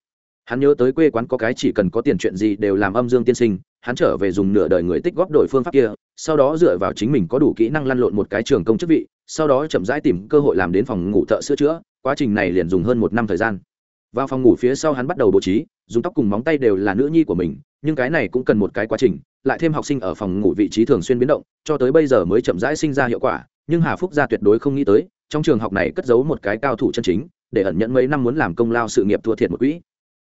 hắn nhớ tới quê quán có cái chỉ cần có tiền chuyện gì đều làm âm dương tiên sinh, hắn trở về dùng nửa đời người tích góp đổi phương pháp kia, sau đó dựa vào chính mình có đủ kỹ năng lăn lộn một cái trường công chức vị, sau đó chậm rãi tìm cơ hội làm đến phòng ngủ thợ sửa chữa, quá trình này liền dùng hơn một năm thời gian. Vào phòng ngủ phía sau hắn bắt đầu bố trí, dùng tóc cùng móng tay đều là nữ nhi của mình, nhưng cái này cũng cần một cái quá trình, lại thêm học sinh ở phòng ngủ vị trí thường xuyên biến động, cho tới bây giờ mới chậm rãi sinh ra hiệu quả, nhưng hà phúc gia tuyệt đối không nghĩ tới, trong trường học này cất giấu một cái cao thủ chân chính, để ẩn nhận mấy năm muốn làm công lao sự nghiệp thua thiệt một quỹ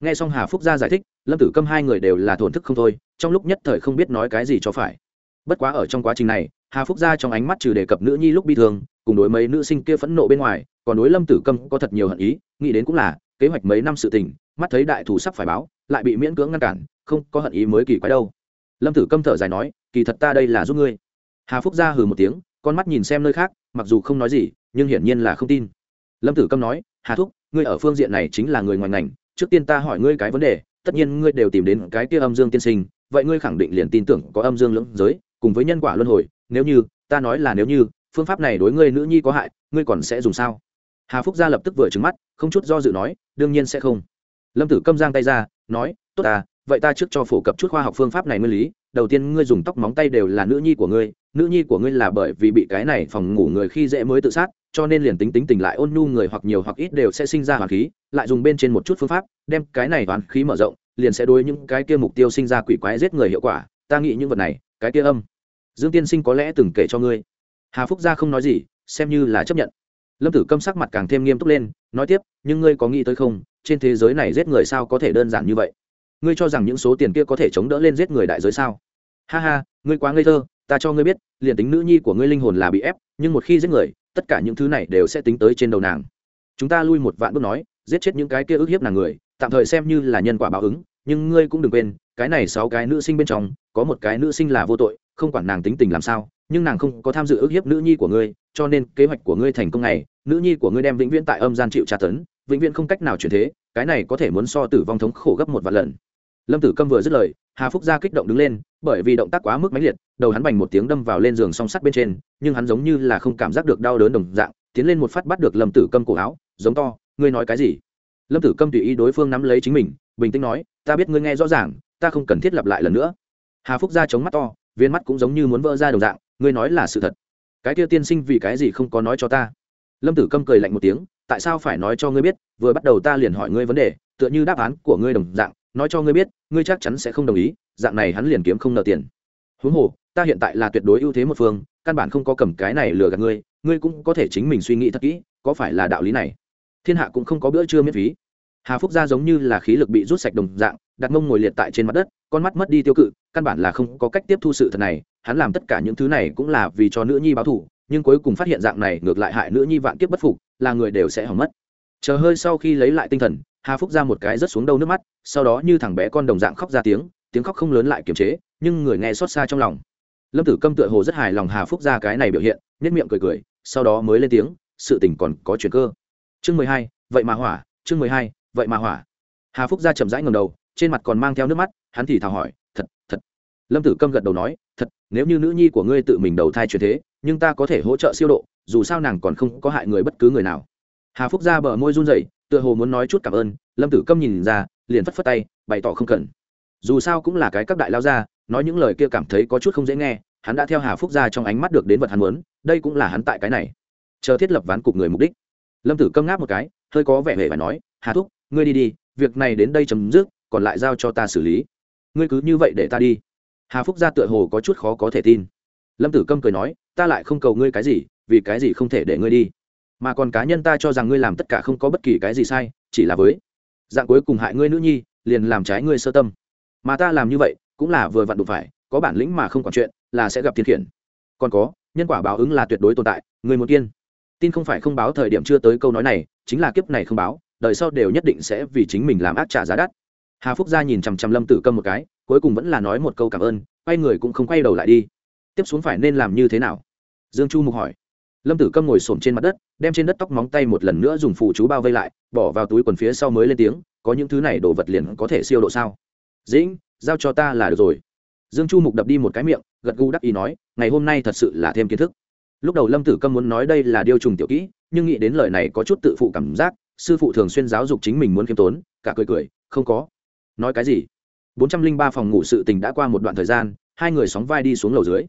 nghe xong hà phúc gia giải thích, lâm tử câm hai người đều là thổn thức không thôi, trong lúc nhất thời không biết nói cái gì cho phải. Bất quá ở trong quá trình này, hà phúc gia trong ánh mắt trừ đề cập nữ nhi lúc bi thương, cùng đối mấy nữ sinh kia phẫn nộ bên ngoài, còn đối lâm tử câm có thật nhiều hận ý, nghĩ đến cũng là, kế hoạch mấy năm sự tình, mắt thấy đại thủ sắp phải báo, lại bị miễn cưỡng ngăn cản, không có hận ý mới kỳ quái đâu. Lâm tử câm thở dài nói, kỳ thật ta đây là giúp ngươi. Hà phúc gia hừ một tiếng, con mắt nhìn xem nơi khác, mặc dù không nói gì, nhưng hiển nhiên là không tin. Lâm tử câm nói, hà thúc, ngươi ở phương diện này chính là người ngoài ngành trước tiên ta hỏi ngươi cái vấn đề, tất nhiên ngươi đều tìm đến cái kia âm dương tiên sinh, vậy ngươi khẳng định liền tin tưởng có âm dương lưỡng giới, cùng với nhân quả luân hồi, nếu như, ta nói là nếu như, phương pháp này đối ngươi nữ nhi có hại, ngươi còn sẽ dùng sao? Hà phúc gia lập tức vừa trứng mắt, không chút do dự nói, đương nhiên sẽ không. Lâm tử câm giang tay ra, nói, tốt à vậy ta trước cho phổ cập chút khoa học phương pháp này nguyên lý, đầu tiên ngươi dùng tóc móng tay đều là nữ nhi của ngươi, nữ nhi của ngươi là bởi vì bị cái này phòng ngủ người khi dễ mới tự sát cho nên liền tính tính tình lại ôn nhu người hoặc nhiều hoặc ít đều sẽ sinh ra hoàn khí, lại dùng bên trên một chút phương pháp, đem cái này hoàn khí mở rộng, liền sẽ đối những cái kia mục tiêu sinh ra quỷ quái giết người hiệu quả. Ta nghĩ những vật này, cái kia âm. Dương tiên sinh có lẽ từng kể cho ngươi. Hà phúc gia không nói gì, xem như là chấp nhận. Lâm tử câm sắc mặt càng thêm nghiêm túc lên, nói tiếp, nhưng ngươi có nghĩ tới không, trên thế giới này giết người sao có thể đơn giản như vậy? Ngươi cho rằng những số tiền kia có thể chống đỡ lên giết người đại giới sao? Ha ha, ngươi quá ngây thơ, ta cho ngươi biết, liền tính nữ nhi của ngươi linh hồn là bị ép, nhưng một khi giết người tất cả những thứ này đều sẽ tính tới trên đầu nàng. Chúng ta lui một vạn bước nói, giết chết những cái kia ức hiếp nàng người, tạm thời xem như là nhân quả báo ứng, nhưng ngươi cũng đừng quên, cái này sáu cái nữ sinh bên trong, có một cái nữ sinh là vô tội, không quản nàng tính tình làm sao, nhưng nàng không có tham dự ức hiếp nữ nhi của ngươi, cho nên kế hoạch của ngươi thành công này, nữ nhi của ngươi đem vĩnh viễn tại âm gian chịu tra tấn, vĩnh viễn không cách nào chuyển thế, cái này có thể muốn so tử vong thống khổ gấp một vạn lần lâm tử câm vừa dứt lời, hà phúc gia kích động đứng lên, bởi vì động tác quá mức mãnh liệt, đầu hắn bành một tiếng đâm vào lên giường song sắt bên trên, nhưng hắn giống như là không cảm giác được đau đớn đồng dạng, tiến lên một phát bắt được lâm tử câm cổ áo, giống to, ngươi nói cái gì? Lâm tử câm tùy ý đối phương nắm lấy chính mình, bình tĩnh nói, ta biết ngươi nghe rõ ràng, ta không cần thiết lặp lại lần nữa. Hà phúc gia chống mắt to, viên mắt cũng giống như muốn vỡ ra đồng dạng, ngươi nói là sự thật. Cái kia tiên sinh vì cái gì không có nói cho ta? Lâm tử câm cười lạnh một tiếng, tại sao phải nói cho ngươi biết, vừa bắt đầu ta liền hỏi ngươi vấn đề, tựa như đáp án của ngươi đồng dạng nói cho ngươi biết, ngươi chắc chắn sẽ không đồng ý, dạng này hắn liền kiếm không nợ tiền. Huống hồ, ta hiện tại là tuyệt đối ưu thế một phương, căn bản không có cầm cái này lừa gạt ngươi ngươi cũng có thể chính mình suy nghĩ thật kỹ, có phải là đạo lý này? Thiên hạ cũng không có bữa trưa miễn phí. Hà phúc gia giống như là khí lực bị rút sạch đồng dạng, đặt mông ngồi liệt tại trên mặt đất, con mắt mất đi tiêu cự, căn bản là không có cách tiếp thu sự thật này, hắn làm tất cả những thứ này cũng là vì cho nữ nhi báo thù, nhưng cuối cùng phát hiện dạng này ngược lại hại nữ nhi vạn kiếp bất phục, là người đều sẽ hỏng mất chờ hơi sau khi lấy lại tinh thần, hà phúc ra một cái rất xuống đâu nước mắt, sau đó như thằng bé con đồng dạng khóc ra tiếng tiếng khóc không lớn lại kiềm chế, nhưng người nghe xót xa trong lòng. Lâm tử câm tựa hồ rất hài lòng hà phúc ra cái này biểu hiện nhất miệng cười cười, sau đó mới lên tiếng, sự tình còn có chuyện cơ. Chương mười hai, vậy mà hỏa, chương mười hai, vậy mà hỏa. Hà phúc ra chậm rãi ngầm đầu, trên mặt còn mang theo nước mắt, hắn thì thào hỏi, thật thật. Lâm tử câm gật đầu nói, thật, nếu như nữ nhi của ngươi tự mình đầu thai chuyển thế, nhưng ta có thể hỗ trợ siêu độ, dù sao nàng còn không có hại người bất cứ người nào hà phúc ra bờ môi run rẩy, tựa hồ muốn nói chút cảm ơn, lâm tử câm nhìn ra, liền phất phất tay, bày tỏ không cần. Dù sao cũng là cái các đại lao ra nói những lời kia cảm thấy có chút không dễ nghe, hắn đã theo hà phúc ra trong ánh mắt được đến vật hắn muốn, đây cũng là hắn tại cái này. Chờ thiết lập ván cục người mục đích. Lâm tử câm ngáp một cái, hơi có vẻ hề và nói, hà thúc, ngươi đi đi, việc này đến đây chấm dứt, còn lại giao cho ta xử lý. Ngươi cứ như vậy để ta đi. Hà phúc ra tựa hồ có chút khó có thể tin. Lâm tử câm cười nói, ta lại không cầu ngươi cái gì, vì cái gì không thể để ngươi đi? Mà còn cá nhân ta cho rằng ngươi làm tất cả không có bất kỳ cái gì sai, chỉ là với dạng cuối cùng hại ngươi nữ nhi, liền làm trái ngươi sơ tâm. Mà ta làm như vậy, cũng là vừa vặn đụng phải, có bản lĩnh mà không còn chuyện, là sẽ gặp thiên khiển. Còn có, nhân quả báo ứng là tuyệt đối tồn tại người một tiên tin không phải không báo thời điểm chưa tới câu nói này, chính là kiếp này không báo, đời sau đều nhất định sẽ vì chính mình làm ác trả giá đắt. Hà phúc gia nhìn chằm chằm lâm tử câm một cái, cuối cùng vẫn là nói một câu cảm ơn, quay người cũng không quay đầu lại đi. Tiếp xuống phải nên làm như thế nào? Dương chu mục hỏi lâm tử câm ngồi s trên mặt đất, đem trên đất tóc móng tay một lần nữa dùng phụ chú bao vây lại, bỏ vào túi quần phía sau mới lên tiếng, có những thứ này đồ vật liền có thể siêu độ sao? Dĩnh, giao cho ta là được rồi. Dương chu mục đập đi một cái miệng, gật gù đắc ý nói, ngày hôm nay thật sự là thêm kiến thức. Lúc đầu lâm tử câm muốn nói đây là điều trùng tiểu kỹ, nhưng nghĩ đến lời này có chút tự phụ cảm giác, sư phụ thường xuyên giáo dục chính mình muốn khiêm tốn, cả cười cười, không có. Nói cái gì? Bốn trăm linh ba phòng ngủ sự tình đã qua một đoạn thời gian, hai người sóng vai đi xuống lầu dưới.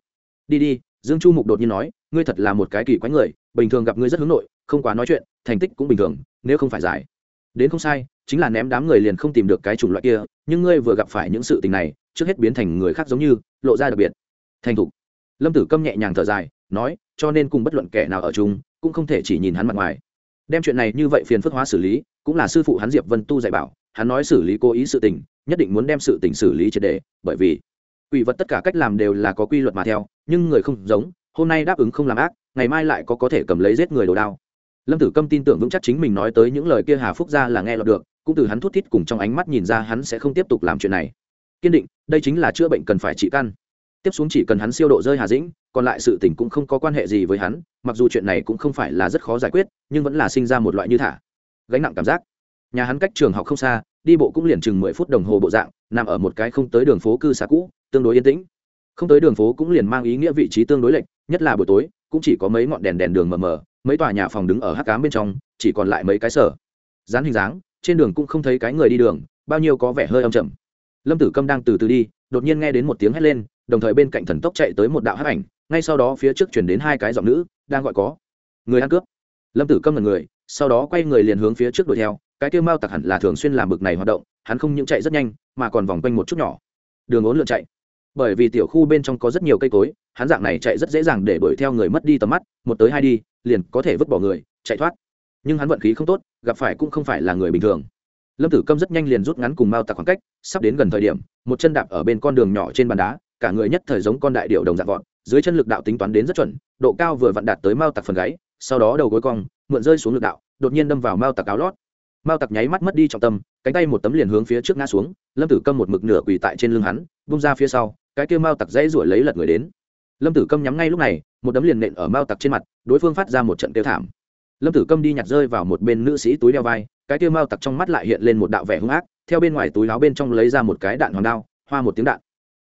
Đi đi dương chu mục đột nhiên nói, ngươi thật là một cái kỳ quái người, bình thường gặp ngươi rất hướng nội, không quá nói chuyện, thành tích cũng bình thường, nếu không phải giải. Đến không sai, chính là ném đám người liền không tìm được cái chủng loại kia, nhưng ngươi vừa gặp phải những sự tình này, trước hết biến thành người khác giống như, lộ ra đặc biệt. Thành thục. Lâm tử câm nhẹ nhàng thở dài, nói, cho nên cùng bất luận kẻ nào ở chung, cũng không thể chỉ nhìn hắn mặt ngoài. Đem chuyện này như vậy phiền phức hóa xử lý, cũng là sư phụ hắn diệp vân tu dạy bảo, hắn nói xử lý cố ý sự tình, nhất định muốn đem sự tình xử lý triệt đề bởi vì quỷ vật tất cả cách làm đều là có quy luật mà theo, nhưng người không giống, hôm nay đáp ứng không làm ác, ngày mai lại có có thể cầm lấy giết người đồ đao. Lâm tử câm tin tưởng vững chắc chính mình nói tới những lời kia hà phúc ra là nghe lọt được, cũng từ hắn thút thít cùng trong ánh mắt nhìn ra hắn sẽ không tiếp tục làm chuyện này. Kiên định, đây chính là chữa bệnh cần phải trị căn. Tiếp xuống chỉ cần hắn siêu độ rơi hà dĩnh, còn lại sự tình cũng không có quan hệ gì với hắn, mặc dù chuyện này cũng không phải là rất khó giải quyết, nhưng vẫn là sinh ra một loại như thả. Gánh nặng cảm giác. Nhà hắn cách trường học không xa đi bộ cũng liền chừng mười phút đồng hồ bộ dạng, nằm ở một cái không tới đường phố cư xá cũ, tương đối yên tĩnh. Không tới đường phố cũng liền mang ý nghĩa vị trí tương đối lệch, nhất là buổi tối, cũng chỉ có mấy ngọn đèn đèn đường mờ mờ, mấy tòa nhà phòng đứng ở hắc cám bên trong, chỉ còn lại mấy cái sở. Dán hình dáng, trên đường cũng không thấy cái người đi đường, bao nhiêu có vẻ hơi âm chậm lâm tử câm đang từ từ đi, đột nhiên nghe đến một tiếng hét lên, đồng thời bên cạnh thần tốc chạy tới một đạo hắc ảnh, ngay sau đó phía trước chuyển đến hai cái giọng nữ, đang gọi có. Người ăn cướp. Lâm tử câm là người, sau đó quay người liền hướng phía trước đuổi theo cái tiêu mao tặc hẳn là thường xuyên làm bực này hoạt động, hắn không những chạy rất nhanh, mà còn vòng quanh một chút nhỏ. Đường ốn lượn chạy. Bởi vì tiểu khu bên trong có rất nhiều cây cối, hắn dạng này chạy rất dễ dàng để đuổi theo người mất đi tầm mắt, một tới hai đi, liền có thể vứt bỏ người, chạy thoát. Nhưng hắn vận khí không tốt, gặp phải cũng không phải là người bình thường. Lâm tử câm rất nhanh liền rút ngắn cùng mao tặc khoảng cách, sắp đến gần thời điểm, một chân đạp ở bên con đường nhỏ trên bàn đá, cả người nhất thời giống con đại điệu đồng dạng vọt, dưới chân lực đạo tính toán đến rất chuẩn, độ cao vừa vặn đạt tới mao tặc phần gáy, sau đó đầu gối cong, mượn rơi xuống lực đạo, đột nhiên đâm vào mao tặc áo lót mao tặc nháy mắt mất đi trọng tâm, cánh tay một tấm liền hướng phía trước ngã xuống, lâm tử câm một mực nửa quỳ tại trên lưng hắn bung ra phía sau, cái kia mao tặc dãy ruổi lấy lật người đến. Lâm tử câm nhắm ngay lúc này, một đấm liền nện ở mao tặc trên mặt, đối phương phát ra một trận kêu thảm. Lâm tử câm đi nhặt rơi vào một bên nữ sĩ túi đeo vai, cái kêu mao tặc trong mắt lại hiện lên một đạo vẻ hung ác, theo bên ngoài túi láo bên trong lấy ra một cái đạn hoàng đao, hoa một tiếng đạn.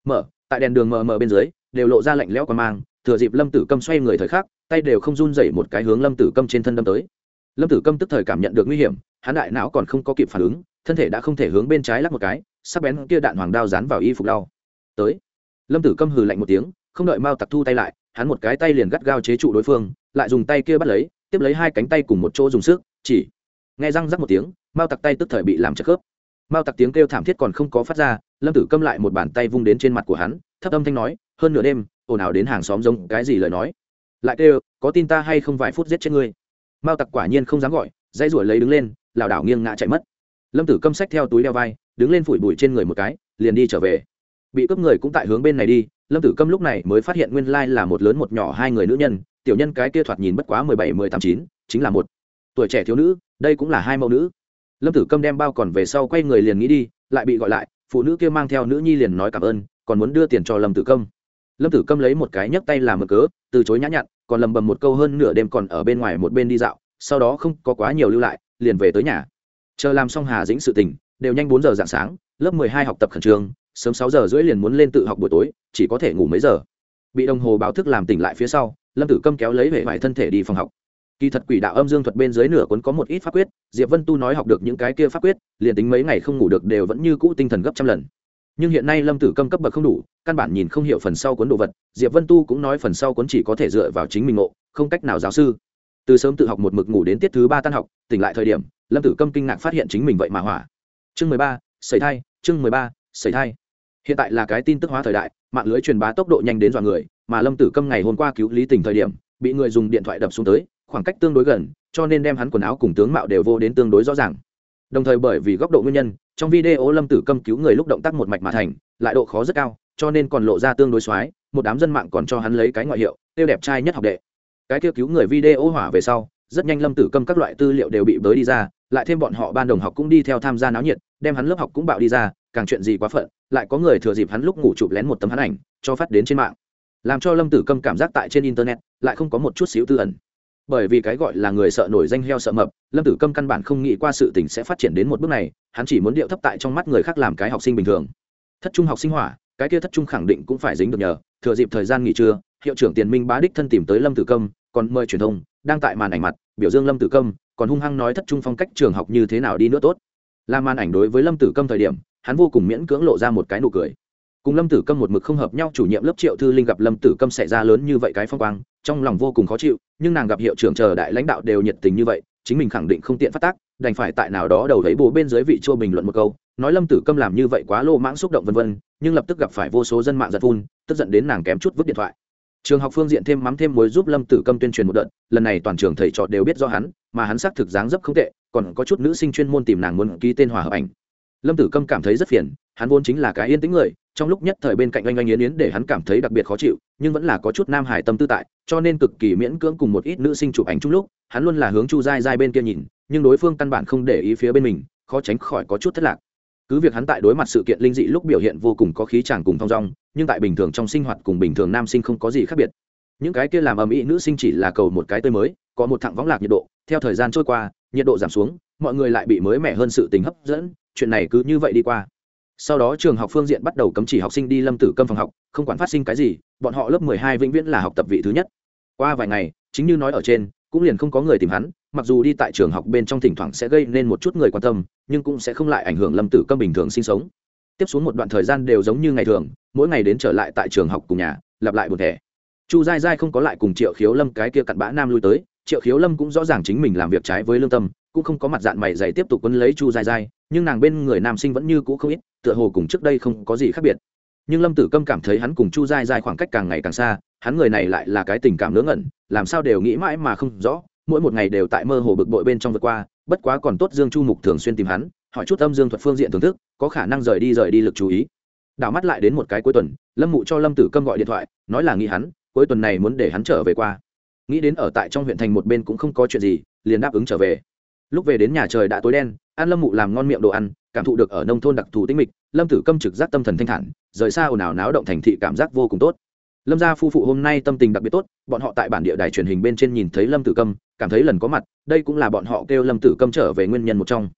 Mở, tại đèn đường mờ mờ bên dưới, đều lộ ra lạnh lẽo qua mang, thừa dịp lâm tử câm xoay người thời khắc, tay đều không run dậy một cái hướng lâm tử câm trên thân đâm tới. Lâm tử câm tức thời cảm nhận được nguy hiểm hắn đại não còn không có kịp phản ứng, thân thể đã không thể hướng bên trái lắc một cái, sắc bén kia đạn hoàng đao dán vào y phục đau. Tới. Lâm tử câm hừ lạnh một tiếng, không đợi mao tặc thu tay lại, hắn một cái tay liền gắt gao chế trụ đối phương, lại dùng tay kia bắt lấy, tiếp lấy hai cánh tay cùng một chỗ dùng sức, chỉ. Nghe răng rắc một tiếng, mao tặc tay tức thời bị làm chật khớp. Mao tặc tiếng kêu thảm thiết còn không có phát ra, lâm tử câm lại một bàn tay vung đến trên mặt của hắn, thấp âm thanh nói, hơn nửa đêm, ồn ào đến hàng xóm giống cái gì lời nói? Lại kêu, có tin ta hay không vài phút giết chết ngươi? Mao tặc quả nhiên không dám gọi, dãy ruổi lấy đứng lên lảo đảo nghiêng ngã chạy mất. Lâm tử câm sách theo túi đeo vai, đứng lên phủi bụi trên người một cái, liền đi trở về. Bị cướp người cũng tại hướng bên này đi, lâm tử câm lúc này mới phát hiện nguyên lai là một lớn một nhỏ hai người nữ nhân, tiểu nhân cái kia thoạt nhìn bất quá mười bảy, mười tám, chín, chính là một tuổi trẻ thiếu nữ, đây cũng là hai mẫu nữ. Lâm tử câm đem bao còn về sau quay người liền nghĩ đi, lại bị gọi lại, phụ nữ kia mang theo nữ nhi liền nói cảm ơn, còn muốn đưa tiền cho lâm tử câm. Lâm tử câm lấy một cái nhấc tay làm mở cớ, từ chối nhã nhặn, còn lầm bầm một câu hơn nửa đêm còn ở bên ngoài một bên đi dạo, sau đó không có quá nhiều lưu lại liền về tới nhà. Chờ làm xong hà dĩnh sự tình, đều nhanh bốn giờ dạng sáng, lớp mười hai học tập khẩn trương, sớm sáu giờ rưỡi liền muốn lên tự học buổi tối, chỉ có thể ngủ mấy giờ. Bị đồng hồ báo thức làm tỉnh lại phía sau, lâm tử câm kéo lấy hệ vải thân thể đi phòng học. Kỳ thật quỷ đạo âm dương thuật bên dưới nửa cuốn có một ít pháp quyết, diệp vân tu nói học được những cái kia pháp quyết, liền tính mấy ngày không ngủ được đều vẫn như cũ tinh thần gấp trăm lần. Nhưng hiện nay lâm tử câm cấp bậc không đủ, căn bản nhìn không hiểu phần sau cuốn đồ vật, diệp vân tu cũng nói phần sau cuốn chỉ có thể dựa vào chính mình ngộ, không cách nào giáo sư từ sớm tự học một mực ngủ đến tiết thứ ba tan học, tỉnh lại thời điểm, lâm tử câm kinh ngạc phát hiện chính mình vậy mà hỏa. Chương mười ba xảy thai, chương mười ba xảy thai. Hiện tại là cái tin tức hóa thời đại, mạng lưới truyền bá tốc độ nhanh đến dọa người, mà lâm tử câm ngày hôm qua cứu lý tình thời điểm, bị người dùng điện thoại đập xuống tới, khoảng cách tương đối gần, cho nên đem hắn quần áo cùng tướng mạo đều vô đến tương đối rõ ràng. Đồng thời bởi vì góc độ nguyên nhân, trong video lâm tử câm cứu người lúc động tác một mạch mà thành, lại độ khó rất cao, cho nên còn lộ ra tương đối x một đám dân mạng còn cho hắn lấy cái ngoại hiệu, tiêu đẹp trai nhất học đệ cái kia cứu người video hỏa về sau, rất nhanh lâm tử câm các loại tư liệu đều bị bới đi ra, lại thêm bọn họ ban đồng học cũng đi theo tham gia náo nhiệt, đem hắn lớp học cũng bạo đi ra, càng chuyện gì quá phận, lại có người thừa dịp hắn lúc ngủ chụp lén một tấm hắn ảnh, cho phát đến trên mạng. Làm cho lâm tử câm cảm giác tại trên internet, lại không có một chút xíu tư ẩn. Bởi vì cái gọi là người sợ nổi danh heo sợ mập, lâm tử câm căn bản không nghĩ qua sự tình sẽ phát triển đến một bước này, hắn chỉ muốn điệu thấp tại trong mắt người khác làm cái học sinh bình thường. Thất trung học sinh hỏa, cái kia thất trung khẳng định cũng phải dính được nhờ, thừa dịp thời gian nghỉ trưa, hiệu trưởng tiền minh bá đích thân tìm tới lâm tử câm còn mời truyền thông, đang tại màn ảnh mặt, biểu dương lâm tử câm, còn hung hăng nói thất trung phong cách trường học như thế nào đi nữa tốt. Làm màn ảnh đối với lâm tử câm thời điểm, hắn vô cùng miễn cưỡng lộ ra một cái nụ cười. Cùng lâm tử câm một mực không hợp nhau, chủ nhiệm lớp triệu thư linh gặp lâm tử câm xảy ra lớn như vậy cái phong quang, trong lòng vô cùng khó chịu, nhưng nàng gặp hiệu trưởng chờ đại lãnh đạo đều nhiệt tình như vậy, chính mình khẳng định không tiện phát tác, đành phải tại nào đó đầu thấy bố bên dưới vị chua bình luận một câu, nói lâm tử câm làm như vậy quá lô mãng xúc động vân vân, nhưng lập tức gặp phải vô số dân mạng giật phun tức giận đến nàng kém chút vứt điện thoại trường học phương diện thêm mắm thêm muối giúp lâm tử câm tuyên truyền một đợt, lần này toàn trường thầy trò đều biết do hắn, mà hắn xác thực dáng dấp không tệ, còn có chút nữ sinh chuyên môn tìm nàng muốn ký tên hòa hợp ảnh. Lâm tử câm cảm thấy rất phiền, hắn vốn chính là cái yên tĩnh người, trong lúc nhất thời bên cạnh oanh oanh yến yến để hắn cảm thấy đặc biệt khó chịu, nhưng vẫn là có chút nam hải tâm tư tại, cho nên cực kỳ miễn cưỡng cùng một ít nữ sinh chụp ảnh chung lúc, hắn luôn là hướng chu dai dai bên kia nhìn, nhưng đối phương căn bản không để ý phía bên mình, khó tránh khỏi có chút thất lạc cứ việc hắn tại đối mặt sự kiện linh dị lúc biểu hiện vô cùng có khí chàng cùng thong dong, nhưng tại bình thường trong sinh hoạt cùng bình thường nam sinh không có gì khác biệt. Những cái kia làm ầm ĩ nữ sinh chỉ là cầu một cái tươi mới, có một thẳng võng lạc nhiệt độ, theo thời gian trôi qua, nhiệt độ giảm xuống, mọi người lại bị mới mẻ hơn sự tình hấp dẫn, chuyện này cứ như vậy đi qua. Sau đó trường học phương diện bắt đầu cấm chỉ học sinh đi lâm tử câm phòng học, không quản phát sinh cái gì, bọn họ lớp mười hai vĩnh viễn là học tập vị thứ nhất. Qua vài ngày, chính như nói ở trên cũng liền không có người tìm hắn, mặc dù đi tại trường học bên trong thỉnh thoảng sẽ gây nên một chút người quan tâm, nhưng cũng sẽ không lại ảnh hưởng lâm tử câm bình thường sinh sống. Tiếp xuống một đoạn thời gian đều giống như ngày thường, mỗi ngày đến trở lại tại trường học cùng nhà, lặp lại một thẻ. Chu dai dai không có lại cùng triệu khiếu lâm cái kia cặn bã nam lui tới, triệu khiếu lâm cũng rõ ràng chính mình làm việc trái với lương tâm, cũng không có mặt dạng mày dày tiếp tục quấn lấy chu dai dai nhưng nàng bên người nam sinh vẫn như cũ không ít, tựa hồ cùng trước đây không có gì khác biệt. Nhưng lâm tử câm cảm thấy hắn cùng chu dai dai khoảng cách càng ngày càng xa, hắn người này lại là cái tình cảm ngớ ngẩn làm sao đều nghĩ mãi mà không rõ, mỗi một ngày đều tại mơ hồ bực bội bên trong vượt qua, bất quá còn tốt dương chu mục thường xuyên tìm hắn, hỏi chút âm dương thuật phương diện thưởng thức, có khả năng rời đi rời đi lực chú ý. Đảo mắt lại đến một cái cuối tuần, lâm mụ cho lâm tử câm gọi điện thoại, nói là nghĩ hắn, cuối tuần này muốn để hắn trở về qua. Nghĩ đến ở tại trong huyện thành một bên cũng không có chuyện gì, liền đáp ứng trở về. Lúc về đến nhà trời đã tối đen, ăn lâm mụ làm ngon miệng đồ ăn, cảm thụ được ở nông thôn đặc thù tinh mịch, lâm tử câm trực giác tâm thần thanh thản, rời xa ồn ào náo động thành thị cảm giác vô cùng tốt lâm gia phu phụ hôm nay tâm tình đặc biệt tốt, bọn họ tại bản địa đài truyền hình bên trên nhìn thấy lâm tử câm, cảm thấy lần có mặt, đây cũng là bọn họ kêu lâm tử câm trở về nguyên nhân một trong.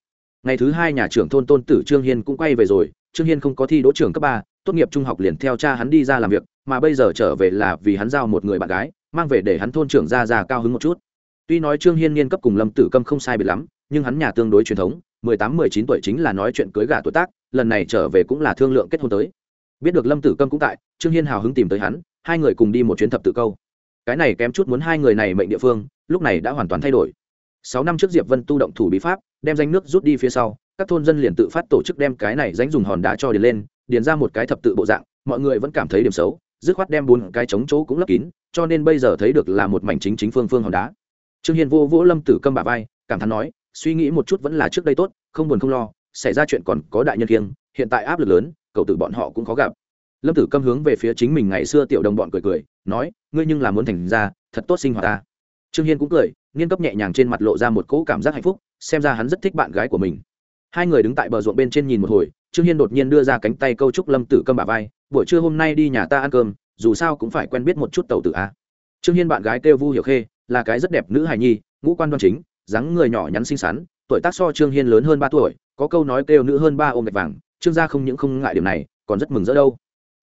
Ngày thứ hai nhà trưởng thôn tôn tử trương hiên cũng quay về rồi, trương hiên không có thi đỗ trưởng cấp ba, tốt nghiệp trung học liền theo cha hắn đi ra làm việc, mà bây giờ trở về là vì hắn giao một người bạn gái, mang về để hắn thôn trưởng ra ra cao hứng một chút. Tuy nói trương hiên niên cấp cùng lâm tử câm không sai biệt lắm, nhưng hắn nhà tương đối truyền thống, mười tám, mười chín tuổi chính là nói chuyện cưới gà tuổi tác, lần này trở về cũng là thương lượng kết hôn tới. Biết được lâm tử câm cũng tại, trương hiên hào hứng tìm tới hắn hai người cùng đi một chuyến thập tự câu. Cái này kém chút muốn hai người này mệnh địa phương, lúc này đã hoàn toàn thay đổi. Sáu năm trước diệp vân tu động thủ bí pháp, đem danh nước rút đi phía sau, các thôn dân liền tự phát tổ chức đem cái này danh dùng hòn đá cho điền lên, điền ra một cái thập tự bộ dạng, mọi người vẫn cảm thấy điểm xấu, dứt khoát đem bốn cái chống chỗ cũng lấp kín, cho nên bây giờ thấy được là một mảnh chính chính phương phương hòn đá. Trương hiền vô vỗ lâm tử câm bà vai, cảm thán nói, suy nghĩ một chút vẫn là trước đây tốt, không buồn không lo, xảy ra chuyện còn có đại nhân kiêng, hiện tại áp lực lớn cậu tử bọn họ cũng khó gặp lâm tử câm hướng về phía chính mình ngày xưa tiểu đồng bọn cười cười, nói, ngươi nhưng là muốn thành ra, thật tốt sinh hoạt ta. Trương hiên cũng cười, nghiên cấp nhẹ nhàng trên mặt lộ ra một cỗ cảm giác hạnh phúc, xem ra hắn rất thích bạn gái của mình. Hai người đứng tại bờ ruộng bên trên nhìn một hồi, trương hiên đột nhiên đưa ra cánh tay câu trúc lâm tử câm bà vai, buổi trưa hôm nay đi nhà ta ăn cơm, dù sao cũng phải quen biết một chút tàu tử a. Trương hiên bạn gái kêu vu hiểu khê, là cái rất đẹp nữ hài nhi, ngũ quan đoan chính, dáng người nhỏ nhắn xinh xắn, tuổi tác so trương hiên lớn hơn ba tuổi, có câu nói kêu nữ hơn ba ôm gạch vàng, trương gia không những không ngại điểm này, còn rất mừng rỡ đâu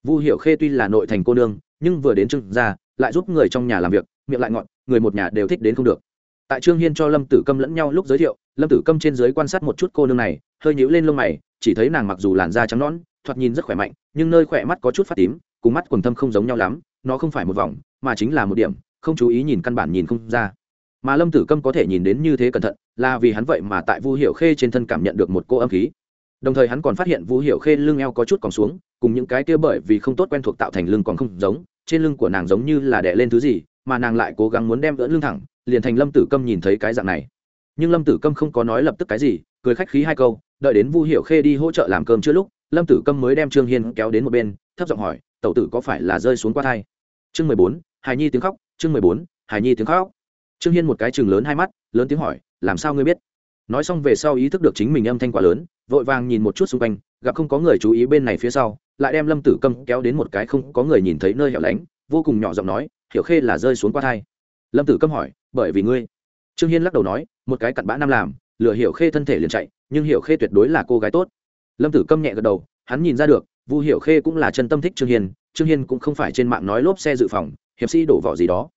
vu hiểu khê tuy là nội thành cô nương, nhưng vừa đến trương gia, lại giúp người trong nhà làm việc, miệng lại ngọn người một nhà đều thích đến không được. Tại trương hiên cho lâm tử câm lẫn nhau lúc giới thiệu, lâm tử câm trên dưới quan sát một chút cô nương này, hơi nhíu lên lông mày, chỉ thấy nàng mặc dù làn da trắng nõn, thoạt nhìn rất khỏe mạnh, nhưng nơi khỏe mắt có chút phát tím, cùng mắt quần thâm không giống nhau lắm, nó không phải một vòng, mà chính là một điểm, không chú ý nhìn căn bản nhìn không ra. Mà lâm tử câm có thể nhìn đến như thế cẩn thận, là vì hắn vậy mà tại vu hiệu khê trên thân cảm nhận được một cô âm khí đồng thời hắn còn phát hiện vu hiệu khê lưng eo có chút còn xuống, cùng những cái kia bởi vì không tốt quen thuộc tạo thành lưng còn không giống, trên lưng của nàng giống như là đè lên thứ gì, mà nàng lại cố gắng muốn đem gỡ lưng thẳng, liền thành lâm tử câm nhìn thấy cái dạng này. Nhưng lâm tử câm không có nói lập tức cái gì, cười khách khí hai câu, đợi đến vu hiệu khê đi hỗ trợ làm cơm chưa lúc, lâm tử câm mới đem trương hiên kéo đến một bên, thấp giọng hỏi, tẩu tử có phải là rơi xuống qua thai? Chương mười bốn hài nhi tiếng khóc, chương mười bốn hài nhi tiếng khóc. Trương hiên một cái chừng lớn hai mắt, lớn tiếng hỏi, làm sao ngươi biết? Nói xong về sau ý thức được chính mình âm thanh quá lớn, vội vàng nhìn một chút xung quanh, gặp không có người chú ý bên này phía sau, lại đem lâm tử câm kéo đến một cái không có người nhìn thấy nơi hẻo lánh, vô cùng nhỏ giọng nói, hiểu khê là rơi xuống qua thai. Lâm tử câm hỏi, bởi vì ngươi? Trương hiên lắc đầu nói, một cái cặn bã nam làm, lừa hiểu khê thân thể liền chạy, nhưng hiểu khê tuyệt đối là cô gái tốt. Lâm tử câm nhẹ gật đầu, hắn nhìn ra được, vu hiểu khê cũng là chân tâm thích trương hiên trương hiên cũng không phải trên mạng nói lốp xe dự phòng, hiệp sĩ đổ vỏ gì đó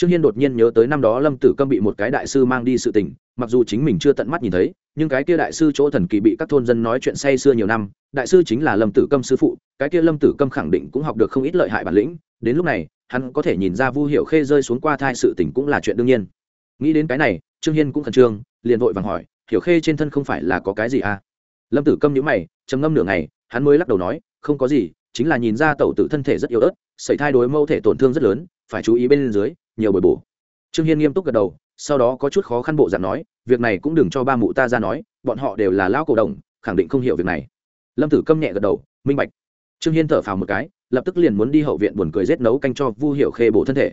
trương hiên đột nhiên nhớ tới năm đó lâm tử câm bị một cái đại sư mang đi sự tình, mặc dù chính mình chưa tận mắt nhìn thấy, nhưng cái kia đại sư chỗ thần kỳ bị các thôn dân nói chuyện say xưa nhiều năm, đại sư chính là lâm tử câm sư phụ, cái kia lâm tử câm khẳng định cũng học được không ít lợi hại bản lĩnh, đến lúc này, hắn có thể nhìn ra vu hiệu khê rơi xuống qua thai sự tình cũng là chuyện đương nhiên. Nghĩ đến cái này, trương hiên cũng khẩn trương, liền vội vàng hỏi, hiểu khê trên thân không phải là có cái gì à? Lâm tử câm nhữ mày, trầm ngâm nửa ngày, hắn mới lắc đầu nói, không có gì, chính là nhìn ra tẩu tử thân thể rất yếu ớt xảy thai đối mẫu thể tổn thương rất lớn, phải chú ý bên dưới nhiều bồi bổ. Trương hiên nghiêm túc gật đầu, sau đó có chút khó khăn bộ dạng nói, việc này cũng đừng cho ba mụ ta ra nói, bọn họ đều là lão cổ đồng, khẳng định không hiểu việc này. Lâm tử câm nhẹ gật đầu, minh bạch. Trương hiên thở phào một cái, lập tức liền muốn đi hậu viện buồn cười rết nấu canh cho vu hiệu khê bổ thân thể.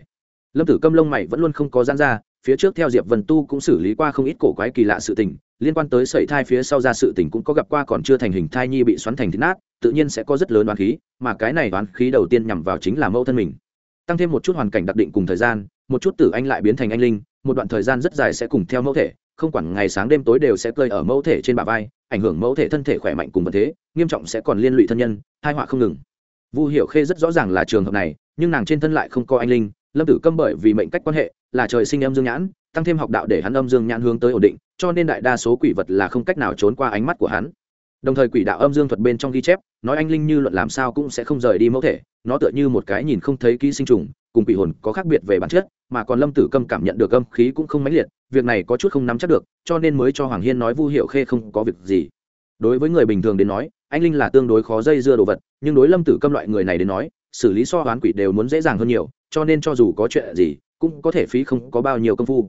Lâm tử câm lông mày vẫn luôn không có gian ra, phía trước theo diệp vân tu cũng xử lý qua không ít cổ quái kỳ lạ sự tình, liên quan tới sẩy thai phía sau ra sự tình cũng có gặp qua còn chưa thành hình thai nhi bị xoắn thành thịt nát, tự nhiên sẽ có rất lớn đoán khí, mà cái này đoán khí đầu tiên nhằm vào chính là mẫu thân mình. Tăng thêm một chút hoàn cảnh đặc định cùng thời gian một chút tử anh lại biến thành anh linh, một đoạn thời gian rất dài sẽ cùng theo mẫu thể, không quản ngày sáng đêm tối đều sẽ cơi ở mẫu thể trên bả vai, ảnh hưởng mẫu thể thân thể khỏe mạnh cùng vật thế, nghiêm trọng sẽ còn liên lụy thân nhân hai họa không ngừng. Vu hiểu khê rất rõ ràng là trường hợp này, nhưng nàng trên thân lại không có anh linh, lâm tử câm bởi vì mệnh cách quan hệ, là trời sinh âm dương nhãn, tăng thêm học đạo để hắn âm dương nhãn hướng tới ổn định, cho nên đại đa số quỷ vật là không cách nào trốn qua ánh mắt của hắn. Đồng thời quỷ đạo âm dương thuật bên trong ghi chép nói anh linh như luận làm sao cũng sẽ không rời đi mẫu thể, nó tựa như một cái nhìn không thấy ký sinh trùng, cùng quỷ hồn có khác biệt về bản chất, mà còn lâm tử câm cảm nhận được âm khí cũng không mãnh liệt, việc này có chút không nắm chắc được, cho nên mới cho hoàng hiên nói vu hiệu khê không có việc gì. Đối với người bình thường đến nói, anh linh là tương đối khó dây dưa đồ vật, nhưng đối lâm tử câm loại người này đến nói, xử lý so hoán quỷ đều muốn dễ dàng hơn nhiều, cho nên cho dù có chuyện gì, cũng có thể phí không có bao nhiêu công phu.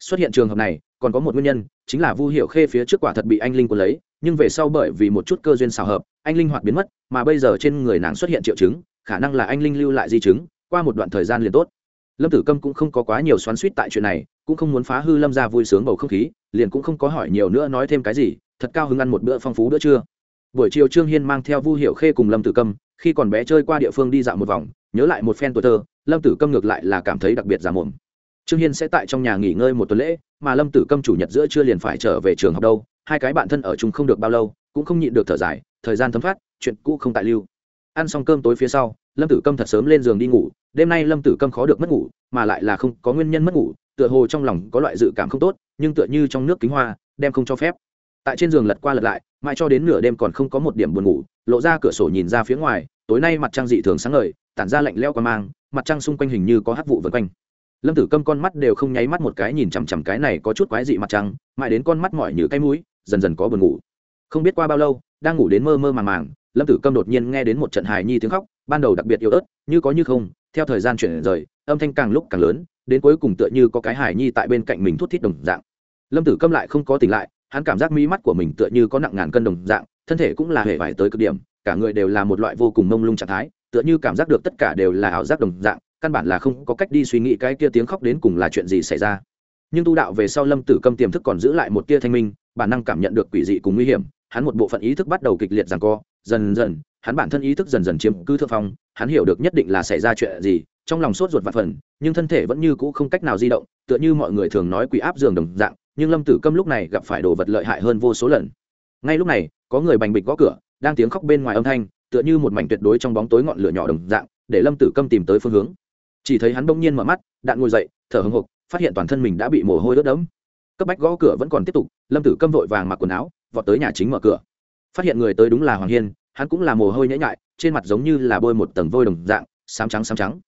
Xuất hiện trường hợp này, còn có một nguyên nhân, chính là vu hiệu khê phía trước quả thật bị anh linh quân lấy nhưng về sau bởi vì một chút cơ duyên xào hợp, anh linh hoạt biến mất, mà bây giờ trên người nàng xuất hiện triệu chứng, khả năng là anh linh lưu lại di chứng, qua một đoạn thời gian liền tốt. Lâm tử câm cũng không có quá nhiều xoắn suýt tại chuyện này, cũng không muốn phá hư lâm ra vui sướng bầu không khí, liền cũng không có hỏi nhiều nữa nói thêm cái gì, thật cao hứng ăn một bữa phong phú bữa trưa. Buổi chiều trương hiên mang theo vu hiệu khê cùng lâm tử câm, khi còn bé chơi qua địa phương đi dạo một vòng, nhớ lại một phen tuổi thơ, lâm tử câm ngược lại là cảm thấy đặc biệt giả mồm trương hiên sẽ tại trong nhà nghỉ ngơi một tuần lễ, mà lâm tử câm chủ nhật giữa trưa liền phải trở về trường học đâu hai cái bạn thân ở chung không được bao lâu, cũng không nhịn được thở dài, thời gian thấm thoát, chuyện cũ không tại lưu. Ăn xong cơm tối phía sau, lâm tử câm thật sớm lên giường đi ngủ, đêm nay lâm tử câm khó được mất ngủ, mà lại là không có nguyên nhân mất ngủ, tựa hồ trong lòng có loại dự cảm không tốt, nhưng tựa như trong nước kính hoa, đem không cho phép. Tại trên giường lật qua lật lại, mãi cho đến nửa đêm còn không có một điểm buồn ngủ, lộ ra cửa sổ nhìn ra phía ngoài, tối nay mặt trăng dị thường sáng ngời, tản ra lạnh leo qua mang, mặt trăng xung quanh hình như có hát vụ vân quanh. Lâm tử câm con mắt đều không nháy mắt một cái nhìn chằm chằm cái này có chút quái dị mặt trăng, mãi đến con mắt mỏi như cái mũi dần dần có buồn ngủ. Không biết qua bao lâu, đang ngủ đến mơ mơ màng màng, lâm tử câm đột nhiên nghe đến một trận hài nhi tiếng khóc, ban đầu đặc biệt yếu ớt, như có như không, theo thời gian chuyển rời, âm thanh càng lúc càng lớn, đến cuối cùng tựa như có cái hài nhi tại bên cạnh mình thút thít đồng dạng. Lâm tử câm lại không có tỉnh lại, hắn cảm giác mí mắt của mình tựa như có nặng ngàn cân đồng dạng, thân thể cũng là hề vải tới cực điểm, cả người đều là một loại vô cùng mông lung trạng thái, tựa như cảm giác được tất cả đều là ảo giác đồng dạng, căn bản là không có cách đi suy nghĩ cái kia tiếng khóc đến cùng là chuyện gì xảy ra nhưng tu đạo về sau lâm tử câm tiềm thức còn giữ lại một tia thanh minh, bản năng cảm nhận được quỷ dị cùng nguy hiểm, hắn một bộ phận ý thức bắt đầu kịch liệt rằng co, dần dần, hắn bản thân ý thức dần dần chiếm cứ thượng phong, hắn hiểu được nhất định là xảy ra chuyện gì, trong lòng sốt ruột vặt phần, nhưng thân thể vẫn như cũ không cách nào di động, tựa như mọi người thường nói quỷ áp giường đồng dạng, nhưng lâm tử câm lúc này gặp phải đồ vật lợi hại hơn vô số lần. Ngay lúc này, có người bành bịch gõ cửa, đang tiếng khóc bên ngoài âm thanh, tựa như một mảnh tuyệt đối trong bóng tối ngọn lửa nhỏ đồng dạng, để lâm tử câm tìm tới phương hướng. Chỉ thấy hắn bỗng nhiên mở mắt, đạn ngồi dậy, thở hồng hộc phát hiện toàn thân mình đã bị mồ hôi ướt đẫm. Cấp bách gõ cửa vẫn còn tiếp tục, lâm tử câm vội vàng mặc quần áo, vọt tới nhà chính mở cửa. Phát hiện người tới đúng là hoàng hiên, hắn cũng là mồ hôi nhễ nhại, trên mặt giống như là bôi một tầng vôi đồng dạng, xám trắng xám trắng.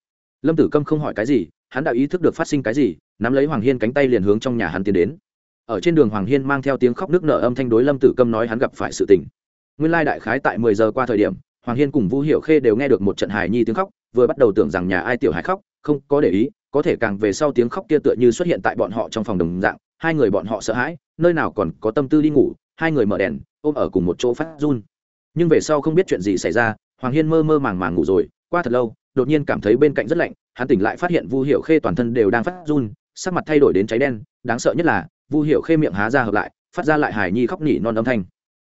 Lâm tử câm không hỏi cái gì, hắn đã ý thức được phát sinh cái gì, nắm lấy hoàng hiên cánh tay liền hướng trong nhà hắn tiến đến. Ở trên đường hoàng hiên mang theo tiếng khóc nước nở âm thanh đối lâm tử câm nói hắn gặp phải sự tình. Nguyên lai đại khái tại mười giờ qua thời điểm, hoàng hiên cùng vũ hiểu khê đều nghe được một trận hài nhi tiếng khóc, vừa bắt đầu tưởng rằng nhà ai tiểu hài khóc, không có để ý có thể càng về sau tiếng khóc kia tựa như xuất hiện tại bọn họ trong phòng đồng dạng, hai người bọn họ sợ hãi, nơi nào còn có tâm tư đi ngủ, hai người mở đèn, ôm ở cùng một chỗ phát run. Nhưng về sau không biết chuyện gì xảy ra, hoàng hiên mơ mơ màng màng ngủ rồi, qua thật lâu, đột nhiên cảm thấy bên cạnh rất lạnh, hắn tỉnh lại phát hiện vu hiệu khê toàn thân đều đang phát run, sắc mặt thay đổi đến cháy đen, đáng sợ nhất là, vu hiệu khê miệng há ra hợp lại, phát ra lại hài nhi khóc nỉ non âm thanh.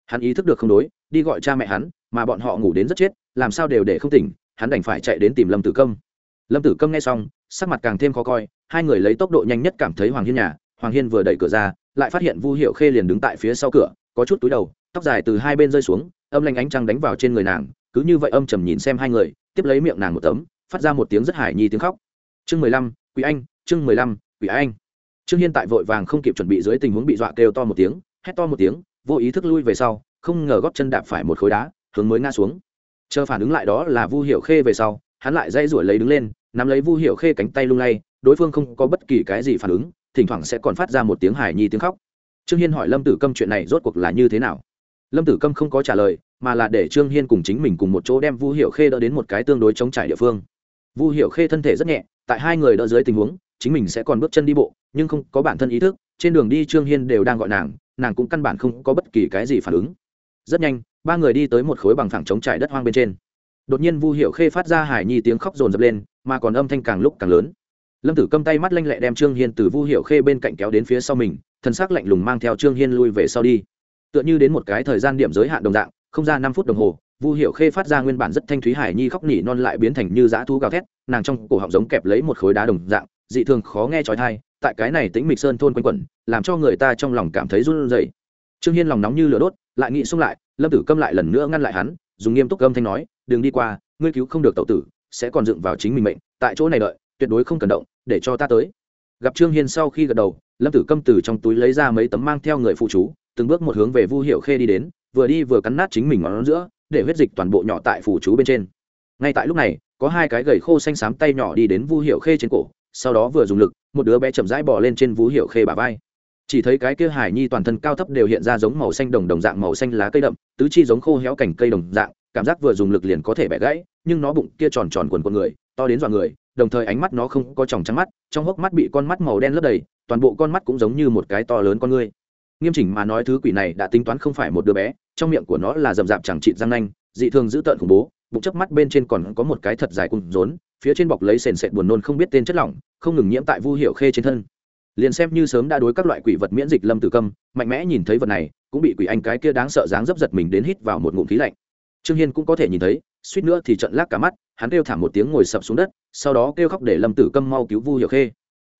Hắn ý thức được không đối, đi gọi cha mẹ hắn, mà bọn họ ngủ đến rất chết, làm sao đều để không tỉnh, hắn đành phải chạy đến tìm lâm tử công lâm tử công nghe xong sắc mặt càng thêm khó coi, hai người lấy tốc độ nhanh nhất cảm thấy hoàng hiên nhà, hoàng hiên vừa đẩy cửa ra, lại phát hiện vu hiệu khê liền đứng tại phía sau cửa, có chút túi đầu, tóc dài từ hai bên rơi xuống, âm lanh ánh trăng đánh vào trên người nàng, cứ như vậy âm trầm nhìn xem hai người, tiếp lấy miệng nàng một tấm, phát ra một tiếng rất hải nhi tiếng khóc. Chương mười lăm quý anh, chương mười lăm quý anh. Trương hiên tại vội vàng không kịp chuẩn bị dưới tình huống bị dọa kêu to một tiếng, hét to một tiếng, vô ý thức lui về sau, không ngờ góp chân đạp phải một khối đá, hướng mới ngã xuống. Chờ phản ứng lại đó là vu hiệu khê về sau, hắn lại dây rủi lấy đứng lên nắm lấy vu hiệu khê cánh tay lung lay, đối phương không có bất kỳ cái gì phản ứng, thỉnh thoảng sẽ còn phát ra một tiếng hải nhi tiếng khóc. Trương hiên hỏi lâm tử câm chuyện này rốt cuộc là như thế nào? Lâm tử câm không có trả lời, mà là để trương hiên cùng chính mình cùng một chỗ đem vu hiệu khê đỡ đến một cái tương đối chống trải địa phương. Vu hiệu khê thân thể rất nhẹ, tại hai người đỡ dưới tình huống, chính mình sẽ còn bước chân đi bộ, nhưng không có bản thân ý thức, trên đường đi trương hiên đều đang gọi nàng nàng cũng căn bản không có bất kỳ cái gì phản ứng. Rất nhanh, ba người đi tới một khối bằng phẳng chống trải đất hoang bên trên. Đột nhiên vu hiệu khê phát ra hải nhi tiếng khóc rồn rập lên mà còn âm thanh càng lúc càng lớn. Lâm tử câm tay mắt lanh lẹ đem trương hiên từ vu hiệu khê bên cạnh kéo đến phía sau mình thân xác lạnh lùng mang theo trương hiên lui về sau đi. Tựa như đến một cái thời gian điểm giới hạn đồng dạng, không ra năm phút đồng hồ, vu hiệu khê phát ra nguyên bản rất thanh thúy hải nhi khóc nỉ non lại biến thành như dã thú gào thét, nàng trong cổ họng giống kẹp lấy một khối đá đồng dạng, dị thường khó nghe trói thai tại cái này tính mịch sơn thôn quanh quẩn, làm cho người ta trong lòng cảm thấy run rẩy. Trương hiên lòng nóng như lửa đốt, lại nghĩ xung lại, lâm tử câm lại lần nữa ngăn lại hắn, dùng nghiêm túc âm thanh nói, đừng đi qua, ngươi cứu không được tẩu tử sẽ còn dựng vào chính mình mệnh, tại chỗ này đợi, tuyệt đối không cần động, để cho ta tới. Gặp trương hiên sau khi gật đầu, lâm tử câm từ trong túi lấy ra mấy tấm mang theo người phụ chú, từng bước một hướng về vu hiệu khê đi đến, vừa đi vừa cắn nát chính mình ngón giữa, để huyết dịch toàn bộ nhỏ tại phủ chú bên trên. Ngay tại lúc này, có hai cái gầy khô xanh xám tay nhỏ đi đến vu hiệu khê trên cổ, sau đó vừa dùng lực, một đứa bé chậm rãi bỏ lên trên vu hiệu khê bà vai. Chỉ thấy cái kia hải nhi toàn thân cao thấp đều hiện ra giống màu xanh đồng đồng dạng màu xanh lá cây đậm, tứ chi giống khô héo cảnh cây đồng dạng, cảm giác vừa dùng lực liền có thể bẻ gãy nhưng nó bụng kia tròn tròn quần quần người, to đến dọa người, đồng thời ánh mắt nó không có tròng trắng mắt, trong hốc mắt bị con mắt màu đen lấp đầy, toàn bộ con mắt cũng giống như một cái to lớn con ngươi. Nghiêm chỉnh mà nói thứ quỷ này đã tính toán không phải một đứa bé, trong miệng của nó là rậm rạp chẳng trịn răng nanh, dị thường dữ tợn khủng bố, bụng chớp mắt bên trên còn có một cái thật dài cùng rốn, phía trên bọc lấy sền sệt buồn nôn không biết tên chất lỏng, không ngừng nhiễm tại vu hiệu khê trên thân. Liền xem như sớm đã đối các loại quỷ vật miễn dịch lâm tử câm, mạnh mẽ nhìn thấy vật này, cũng bị quỷ anh cái kia đáng sợ dáng dấp giật mình đến hít vào một ngụm khí lạnh. Trương hiên cũng có thể nhìn thấy suýt nữa thì trận lác cả mắt, hắn kêu thảm một tiếng ngồi sập xuống đất, sau đó kêu khóc để lâm tử câm mau cứu vu hiệu khê.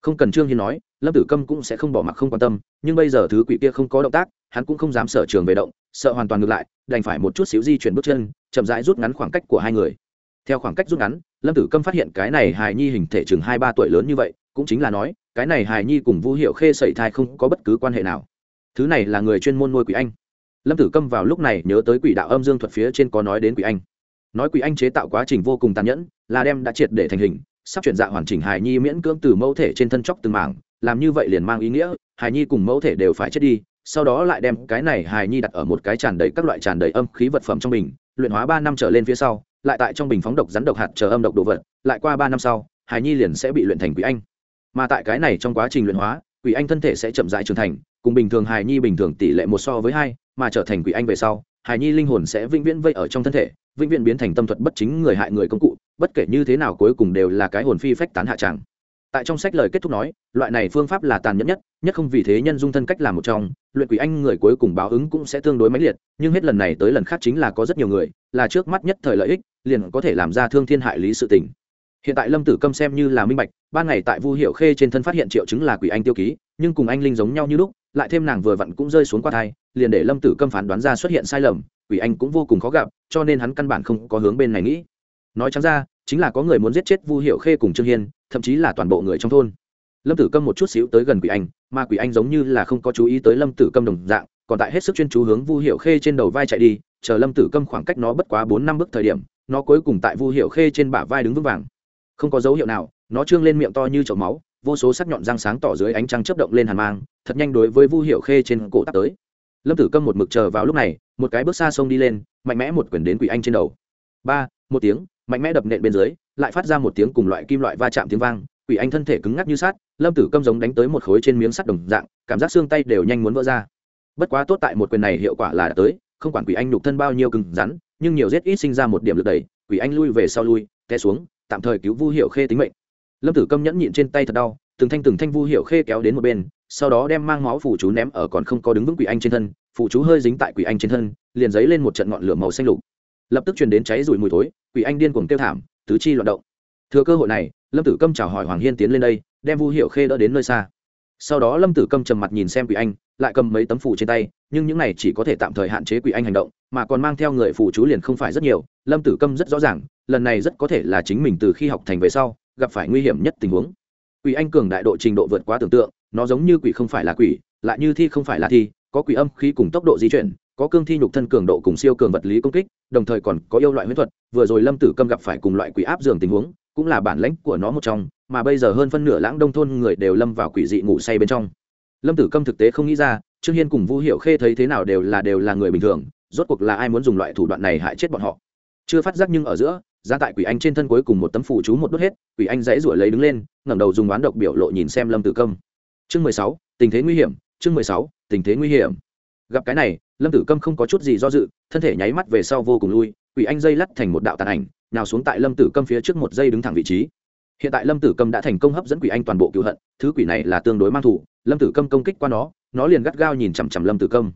Không cần trương hiên nói, lâm tử câm cũng sẽ không bỏ mặc không quan tâm, nhưng bây giờ thứ quỷ kia không có động tác, hắn cũng không dám sở trường về động, sợ hoàn toàn ngược lại, đành phải một chút xíu di chuyển bước chân, chậm rãi rút ngắn khoảng cách của hai người. Theo khoảng cách rút ngắn, lâm tử câm phát hiện cái này hài nhi hình thể chừng hai ba tuổi lớn như vậy, cũng chính là nói, cái này hài nhi cùng vu hiệu khê sẩy thai không có bất cứ quan hệ nào. Thứ này là người chuyên môn nuôi quỷ anh. Lâm tử câm vào lúc này nhớ tới quỷ đạo âm dương thuật phía trên có nói đến quỷ anh nói quỷ anh chế tạo quá trình vô cùng tàn nhẫn, là đem đã triệt để thành hình, sắp chuyển dạ hoàn chỉnh hài nhi miễn cưỡng từ mẫu thể trên thân chóc từng mảng, làm như vậy liền mang ý nghĩa, hài nhi cùng mẫu thể đều phải chết đi, sau đó lại đem cái này hài nhi đặt ở một cái tràn đầy các loại tràn đầy âm khí vật phẩm trong bình, luyện hóa ba năm trở lên phía sau, lại tại trong bình phóng độc rắn độc hạt chờ âm độc đồ vật, lại qua ba năm sau, hài nhi liền sẽ bị luyện thành quỷ anh. Mà tại cái này trong quá trình luyện hóa, quỷ anh thân thể sẽ chậm rãi trưởng thành, cùng bình thường hài nhi bình thường tỷ lệ một so với hai, mà trở thành quỷ anh về sau, hài nhi linh hồn sẽ vĩnh viễn vây ở trong thân thể vĩnh viễn biến thành tâm thuật bất chính người hại người công cụ, bất kể như thế nào cuối cùng đều là cái hồn phi phách tán hạ tràng tại trong sách lời kết thúc nói, loại này phương pháp là tàn nhẫn nhất nhất không vì thế nhân dung thân cách làm một trong, luyện quỷ anh người cuối cùng báo ứng cũng sẽ tương đối mãnh liệt, nhưng hết lần này tới lần khác chính là có rất nhiều người, là trước mắt nhất thời lợi ích, liền có thể làm ra thương thiên hại lý sự tình. Hiện tại lâm tử câm xem như là minh bạch, ban ngày tại vu hiệu khê trên thân phát hiện triệu chứng là quỷ anh tiêu ký, nhưng cùng anh linh giống nhau như lúc, lại thêm nàng vừa vặn cũng rơi xuống qua thai, liền để lâm tử câm phán đoán ra xuất hiện sai lầm, quỷ anh cũng vô cùng khó gặp cho nên hắn căn bản không có hướng bên này nghĩ. Nói chẳng ra, chính là có người muốn giết chết vu hiệu khê cùng trương hiên, thậm chí là toàn bộ người trong thôn. Lâm tử câm một chút xíu tới gần quỷ anh, mà quỷ anh giống như là không có chú ý tới lâm tử câm đồng dạng, còn tại hết sức chuyên chú hướng vu hiệu khê trên đầu vai chạy đi, chờ lâm tử câm khoảng cách nó bất quá bốn năm bước thời điểm, nó cuối cùng tại vu hiệu khê trên bả vai đứng vững vàng. Không có dấu hiệu nào, nó trương lên miệng to như chậu máu, vô số sắc nhọn răng sáng tỏ dưới ánh trăng chớp động lên hàn mang, thật nhanh đối với vu hiệu khê trên cổ tắt tới lâm tử câm một mực chờ vào lúc này, một cái bước xa sông đi lên, mạnh mẽ một quyển đến quỷ anh trên đầu. Ba, một tiếng, mạnh mẽ đập nện bên dưới, lại phát ra một tiếng cùng loại kim loại va chạm tiếng vang, quỷ anh thân thể cứng ngắc như sát lâm tử câm giống đánh tới một khối trên miếng sắt đồng dạng, cảm giác xương tay đều nhanh muốn vỡ ra. Bất quá tốt tại một quyền này hiệu quả là đã tới, không quản quỷ anh nhục thân bao nhiêu cứng rắn, nhưng nhiều rét ít sinh ra một điểm lực đẩy, quỷ anh lui về sau lui, té xuống, tạm thời cứu vu hiệu khê tính mệnh. Lâm tử câm nhẫn nhịn trên tay thật đau, từng thanh từng thanh vu hiệu khê kéo đến một bên sau đó đem mang máu phủ chú ném ở còn không có đứng vững quỷ anh trên thân phủ chú hơi dính tại quỷ anh trên thân, liền dấy lên một trận ngọn lửa màu xanh lục. Lập tức truyền đến cháy rủi mùi thối, quỷ anh điên cuồng kêu thảm, tứ chi loạn động. Thừa cơ hội này, lâm tử câm chào hỏi hoàng hiên tiến lên đây, đem vu hiệu khê đỡ đến nơi xa. Sau đó lâm tử câm trầm mặt nhìn xem quỷ anh, lại cầm mấy tấm phủ trên tay, nhưng những này chỉ có thể tạm thời hạn chế quỷ anh hành động, mà còn mang theo người phủ chú liền không phải rất nhiều, lâm tử câm rất rõ ràng, lần này rất có thể là chính mình từ khi học thành về sau, gặp phải nguy hiểm nhất tình huống. Quỷ anh cường đại độ trình độ vượt quá tưởng tượng nó giống như quỷ không phải là quỷ, lại như thi không phải là thi, có quỷ âm khí cùng tốc độ di chuyển, có cương thi nhục thân cường độ cùng siêu cường vật lý công kích, đồng thời còn có yêu loại huyễn thuật, vừa rồi lâm tử câm gặp phải cùng loại quỷ áp dường tình huống, cũng là bản lãnh của nó một trong, mà bây giờ hơn phân nửa lãng đông thôn người đều lâm vào quỷ dị ngủ say bên trong. Lâm tử câm thực tế không nghĩ ra, trương hiên cùng vu hiệu khê thấy thế nào đều là đều là người bình thường, rốt cuộc là ai muốn dùng loại thủ đoạn này hại chết bọn họ. Chưa phát giác nhưng ở giữa ra tại quỷ anh trên thân cuối cùng một tấm phủ chú một đốt hết, quỷ anh dãy ruổi lấy đứng lên, ngẩng đầu dùng oán độc biểu lộ nhìn xem lâm tử câm chương mười sáu, tình thế nguy hiểm, chương mười sáu, tình thế nguy hiểm. Gặp cái này, lâm tử câm không có chút gì do dự, thân thể nháy mắt về sau vô cùng lui, quỷ anh dây lắt thành một đạo tàn ảnh nào xuống tại lâm tử câm phía trước một dây đứng thẳng vị trí. Hiện tại lâm tử câm đã thành công hấp dẫn quỷ anh toàn bộ cựu hận, thứ quỷ này là tương đối mang thủ, lâm tử câm công kích qua nó nó liền gắt gao nhìn chằm chằm lâm tử câm.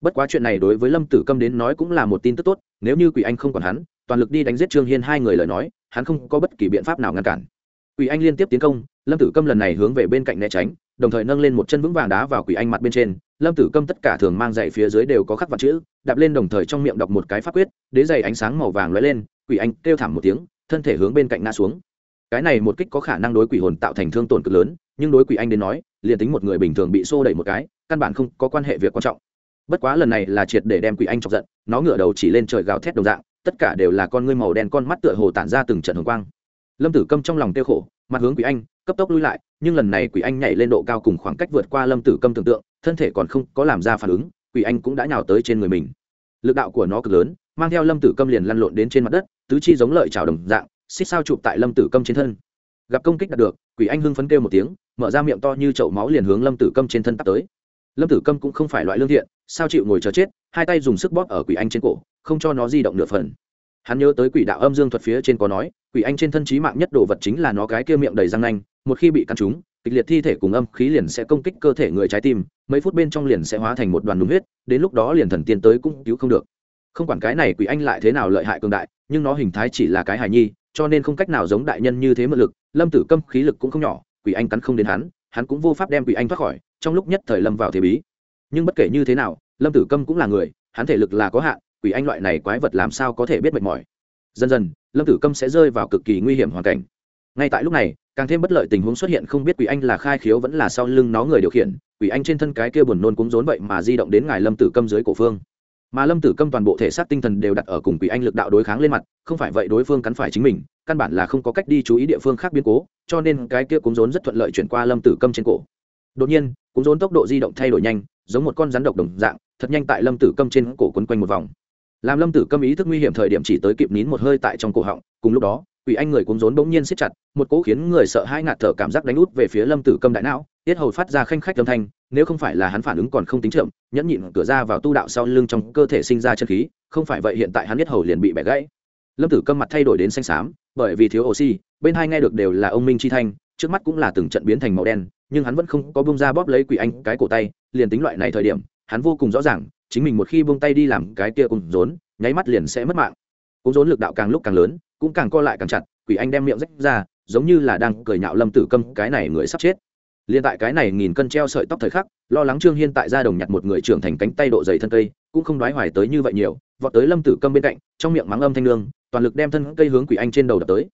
Bất quá chuyện này đối với lâm tử câm đến nói cũng là một tin tức tốt, nếu như quỷ anh không còn hắn, toàn lực đi đánh giết trương hiên hai người lời nói, hắn không có bất kỳ biện pháp nào ngăn cản. Quỷ anh liên tiếp tiến công, lâm tử câm lần này hướng về bên cạnh né tránh đồng thời nâng lên một chân vững vàng đá vào quỷ anh mặt bên trên. Lâm tử câm tất cả thường mang giày phía dưới đều có khắc vật chữ, đạp lên đồng thời trong miệng đọc một cái pháp quyết, đế giày ánh sáng màu vàng lóe lên, quỷ anh kêu thảm một tiếng, thân thể hướng bên cạnh ngã xuống. Cái này một kích có khả năng đối quỷ hồn tạo thành thương tổn cực lớn, nhưng đối quỷ anh đến nói, liền tính một người bình thường bị xô đẩy một cái, căn bản không có quan hệ việc quan trọng. Bất quá lần này là triệt để đem quỷ anh chọc giận, nó ngửa đầu chỉ lên trời gào thét đồng dạng, tất cả đều là con ngươi màu đen con mắt tựa hồ tản ra từng trận hồng quang. Lâm tử câm trong lòng tiêu khổ, mặt hướng quỷ anh cấp tốc lui lại, nhưng lần này quỷ anh nhảy lên độ cao cùng khoảng cách vượt qua lâm tử câm tưởng tượng, thân thể còn không có làm ra phản ứng, quỷ anh cũng đã nhào tới trên người mình. Lực đạo của nó cực lớn, mang theo lâm tử câm liền lăn lộn đến trên mặt đất, tứ chi giống lợi trào đồng dạng, xích sao chụp tại lâm tử câm trên thân. Gặp công kích đạt được, quỷ anh hưng phấn kêu một tiếng, mở ra miệng to như chậu máu liền hướng lâm tử câm trên thân tắt tới. Lâm tử câm cũng không phải loại lương thiện, sao chịu ngồi chờ chết, hai tay dùng sức bóp ở quỷ anh trên cổ, không cho nó di động nửa phần. Hắn nhớ tới quỷ đạo âm dương thuật phía trên có nói, quỷ anh trên thân trí mạng nhất đồ vật chính là nó cái kia miệng đầy răng nanh một khi bị căn trúng, kịch liệt thi thể cùng âm khí liền sẽ công kích cơ thể người trái tim, mấy phút bên trong liền sẽ hóa thành một đoàn đúng huyết, đến lúc đó liền thần tiên tới cũng cứu không được. Không quản cái này quỷ anh lại thế nào lợi hại cường đại, nhưng nó hình thái chỉ là cái hài nhi, cho nên không cách nào giống đại nhân như thế mượn lực, lâm tử câm khí lực cũng không nhỏ, quỷ anh cắn không đến hắn hắn cũng vô pháp đem quỷ anh thoát khỏi, trong lúc nhất thời lâm vào thế bí. Nhưng bất kể như thế nào, lâm tử câm cũng là người, hắn thể lực là có hạn, quỷ anh loại này quái vật làm sao có thể biết mệt mỏi. Dần dần, lâm tử câm sẽ rơi vào cực kỳ nguy hiểm hoàn cảnh. Ngay tại lúc này càng thêm bất lợi tình huống xuất hiện không biết quỷ anh là khai khiếu vẫn là sau lưng nó người điều khiển, quỷ anh trên thân cái kia buồn nôn cũng rốn vậy mà di động đến ngài lâm tử câm dưới cổ phương. Mà lâm tử câm toàn bộ thể xác tinh thần đều đặt ở cùng quỷ anh lực đạo đối kháng lên mặt, không phải vậy đối phương cắn phải chính mình, căn bản là không có cách đi chú ý địa phương khác biến cố, cho nên cái kia cũng rốn rất thuận lợi chuyển qua lâm tử câm trên cổ. Đột nhiên cũng rốn tốc độ di động thay đổi nhanh, giống một con rắn độc đồng dạng, thật nhanh tại lâm tử câm trên cổ quấn quanh một vòng. Làm lâm tử câm ý thức nguy hiểm thời điểm chỉ tới kịp nín một hơi tại trong cổ họng, cùng lúc đó quỷ anh người cuống rốn bỗng nhiên siết chặt, một cỗ khiến người sợ hai ngạt thở cảm giác đánh út về phía lâm tử câm đại não, tiết hầu phát ra khanh khách âm thanh, nếu không phải là hắn phản ứng còn không tính chậm, nhẫn nhịn cửa ra vào tu đạo sau lưng trong cơ thể sinh ra chân khí, không phải vậy hiện tại hắn tiết hầu liền bị bẻ gãy. Lâm tử câm mặt thay đổi đến xanh xám, bởi vì thiếu oxy, bên hai nghe được đều là ông minh chi thanh, trước mắt cũng là từng trận biến thành màu đen, nhưng hắn vẫn không có bông ra bóp lấy quỷ anh cái cổ tay, liền tính loại này thời điểm, hắn vô cùng rõ ràng, chính mình một khi bông tay đi làm cái kia cùng rốn, nháy mắt liền sẽ mất mạng. Cũng rốn lực đạo càng lúc càng lớn cũng càng co lại càng chặt, quỷ anh đem miệng rách ra, giống như là đang cười nhạo lâm tử câm, cái này người sắp chết. Liên tại cái này nghìn cân treo sợi tóc thời khắc, lo lắng trương hiên tại gia đồng nhặt một người trưởng thành cánh tay độ dày thân cây, cũng không đoái hoài tới như vậy nhiều, vọt tới lâm tử câm bên cạnh, trong miệng mắng âm thanh lương, toàn lực đem thân cây hướng quỷ anh trên đầu đập tới.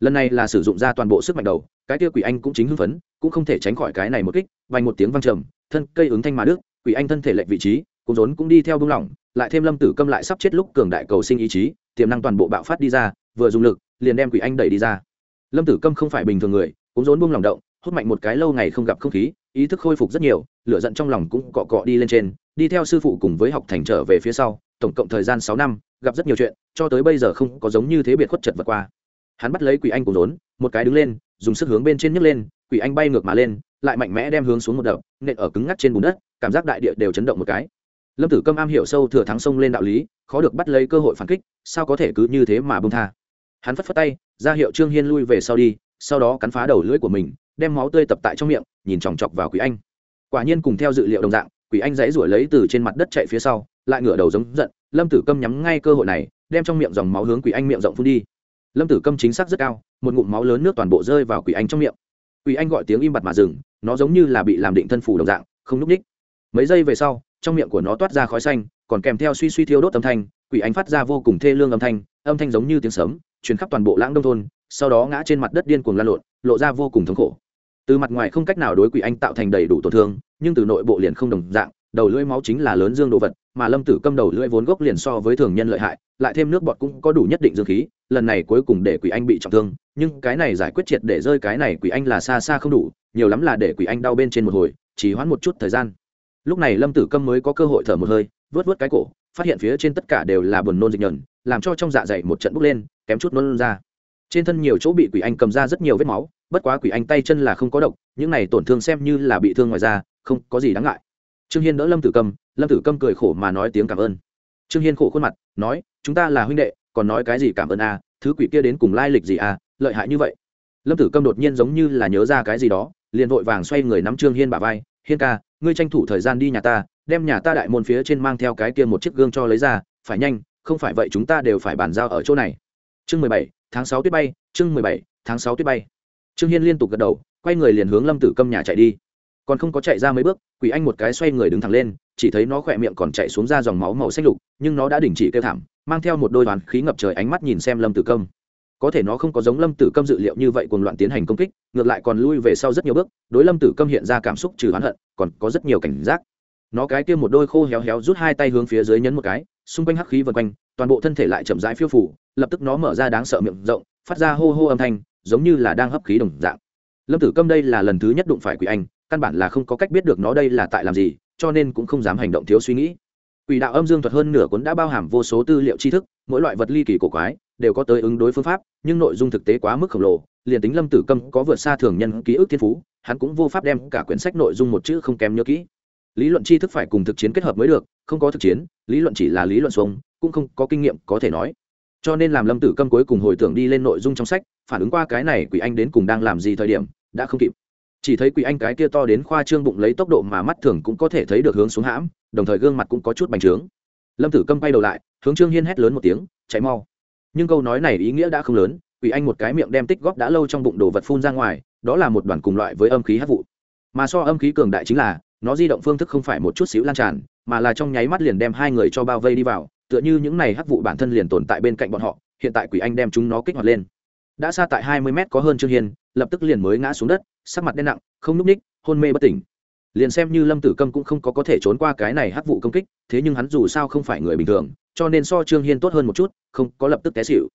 Lần này là sử dụng ra toàn bộ sức mạnh đầu, cái kia quỷ anh cũng chính hưng phấn, cũng không thể tránh khỏi cái này một kích vành một tiếng văng trầm, thân cây ứng thanh mà đức quỷ anh thân thể lệch vị trí cũng rốn cũng đi theo bung lỏng, lại thêm lâm tử câm lại sắp chết lúc cường đại cầu sinh ý chí, tiềm năng toàn bộ bạo phát đi ra vừa dùng lực, liền đem quỷ anh đẩy đi ra. Lâm tử câm không phải bình thường người, cũng rốn buông lòng động, hút mạnh một cái lâu ngày không gặp không khí, ý thức khôi phục rất nhiều, lửa giận trong lòng cũng cọ cọ đi lên trên, đi theo sư phụ cùng với học thành trở về phía sau, tổng cộng thời gian sáu năm, gặp rất nhiều chuyện, cho tới bây giờ không có giống như thế biệt khuất chật vật qua. Hắn bắt lấy quỷ anh cùng rốn, một cái đứng lên, dùng sức hướng bên trên nhấc lên, quỷ anh bay ngược mà lên, lại mạnh mẽ đem hướng xuống một đập, nện ở cứng ngắc trên bùn đất, cảm giác đại địa đều chấn động một cái. Lâm tử câm am hiểu sâu thừa thắng sông lên đạo lý, khó được bắt lấy cơ hội phản kích, sao có thể cứ như thế mà bông tha? Hắn phất phất tay, ra hiệu trương hiên lui về sau đi, sau đó cắn phá đầu lưỡi của mình, đem máu tươi tập tại trong miệng, nhìn chòng chọc vào quỷ anh. Quả nhiên cùng theo dự liệu đồng dạng, quỷ anh dãy ruổi lấy từ trên mặt đất chạy phía sau, lại ngửa đầu giống giận, lâm tử câm nhắm ngay cơ hội này, đem trong miệng dòng máu hướng quỷ anh miệng rộng phun đi. Lâm tử câm chính xác rất cao, một ngụm máu lớn nước toàn bộ rơi vào quỷ anh trong miệng. Quỷ anh gọi tiếng im bặt mà dừng, nó giống như là bị làm định thân phủ đồng dạng, không núp ních. Mấy giây về sau, trong miệng của nó toát ra khói xanh, còn kèm theo suy suy thiêu đốt âm thanh, quỷ anh phát ra vô cùng thê lương âm thanh âm thanh giống như tiếng sấm truyền khắp toàn bộ lãng đông thôn, sau đó ngã trên mặt đất điên cuồng lan lộn, lộ ra vô cùng thống khổ. Từ mặt ngoài không cách nào đối quỷ anh tạo thành đầy đủ tổn thương, nhưng từ nội bộ liền không đồng dạng, đầu lưỡi máu chính là lớn dương đồ vật, mà lâm tử câm đầu lưỡi vốn gốc liền so với thường nhân lợi hại, lại thêm nước bọt cũng có đủ nhất định dương khí, lần này cuối cùng để quỷ anh bị trọng thương, nhưng cái này giải quyết triệt để rơi cái này quỷ anh là xa xa không đủ, nhiều lắm là để quỷ anh đau bên trên một hồi chỉ hoãn một chút thời gian. Lúc này lâm tử câm mới có cơ hội thở một hơi vớt vớt cái cổ, phát hiện phía trên tất cả đều là buồn nôn dịch nhờn, làm cho trong dạ dày một trận bốc lên kém chút nôn ra. Trên thân nhiều chỗ bị quỷ anh cầm ra rất nhiều vết máu bất quá quỷ anh tay chân là không có độc những này tổn thương xem như là bị thương ngoài da không có gì đáng ngại. Trương hiên đỡ lâm tử cầm lâm tử cầm cười khổ mà nói tiếng cảm ơn. Trương hiên khổ khuôn mặt nói chúng ta là huynh đệ còn nói cái gì cảm ơn à, thứ quỷ kia đến cùng lai lịch gì à, lợi hại như vậy. Lâm tử cầm đột nhiên giống như là nhớ ra cái gì đó liền vội vàng xoay người nắm trương hiên bà vai hiên ca ngươi tranh thủ thời gian đi nhà ta đem nhà ta đại môn phía trên mang theo cái kia một chiếc gương cho lấy ra phải nhanh không phải vậy chúng ta đều phải bàn giao ở chỗ này chương mười bảy, tháng sáu tuyết bay, chương mười bảy, tháng sáu tuyết bay. Trương hiên liên tục gật đầu, quay người liền hướng lâm tử câm nhà chạy đi. Còn không có chạy ra mấy bước, quỷ anh một cái xoay người đứng thẳng lên, chỉ thấy nó khỏe miệng còn chạy xuống ra dòng máu màu xanh lục, nhưng nó đã đình chỉ kêu thảm, mang theo một đôi đoàn khí ngập trời ánh mắt nhìn xem lâm tử câm. Có thể nó không có giống lâm tử câm dự liệu như vậy cùng loạn tiến hành công kích, ngược lại còn lui về sau rất nhiều bước, đối lâm tử câm hiện ra cảm xúc trừ oán hận, còn có rất nhiều cảnh giác nó cái kia một đôi khô héo héo rút hai tay hướng phía dưới nhấn một cái, xung quanh hắc khí vần quanh, toàn bộ thân thể lại chậm rãi phiêu phủ, lập tức nó mở ra đáng sợ miệng rộng, phát ra hô hô âm thanh, giống như là đang hấp khí đồng dạng. Lâm tử câm đây là lần thứ nhất đụng phải quỷ anh, căn bản là không có cách biết được nó đây là tại làm gì, cho nên cũng không dám hành động thiếu suy nghĩ. Quỷ đạo âm dương thuật hơn nửa cuốn đã bao hàm vô số tư liệu tri thức, mỗi loại vật ly kỳ cổ quái, đều có tới ứng đối phương pháp, nhưng nội dung thực tế quá mức khổng lồ, liền tính lâm tử câm có vượt xa thường nhân ký ức thiên phú, hắn cũng vô pháp đem cả quyển sách nội dung một chữ không kém nhớ kỹ lý luận tri thức phải cùng thực chiến kết hợp mới được, không có thực chiến, lý luận chỉ là lý luận xuống cũng không có kinh nghiệm có thể nói. Cho nên làm lâm tử câm cuối cùng hồi tưởng đi lên nội dung trong sách, phản ứng qua cái này quỷ anh đến cùng đang làm gì thời điểm, đã không kịp. Chỉ thấy quỷ anh cái kia to đến khoa trương bụng lấy tốc độ mà mắt thường cũng có thể thấy được hướng xuống hãm, đồng thời gương mặt cũng có chút bành trướng. Lâm tử câm bay đầu lại, hướng trương hiên hét lớn một tiếng, chạy mau. Nhưng câu nói này ý nghĩa đã không lớn, quỷ anh một cái miệng đem tích góp đã lâu trong bụng đồ vật phun ra ngoài, đó là một đoàn cùng loại với âm khí hát vụ. Mà so âm khí cường đại chính là nó di động phương thức không phải một chút xíu lan tràn, mà là trong nháy mắt liền đem hai người cho bao vây đi vào, tựa như những này hắc vụ bản thân liền tồn tại bên cạnh bọn họ, hiện tại quỷ anh đem chúng nó kích hoạt lên. Đã xa tại hai mươi mét có hơn trương hiên, lập tức liền mới ngã xuống đất, sắc mặt đen nặng, không núp ních, hôn mê bất tỉnh. Liền xem như lâm tử câm cũng không có có thể trốn qua cái này hắc vụ công kích, thế nhưng hắn dù sao không phải người bình thường, cho nên so trương hiên tốt hơn một chút, không có lập tức té xịu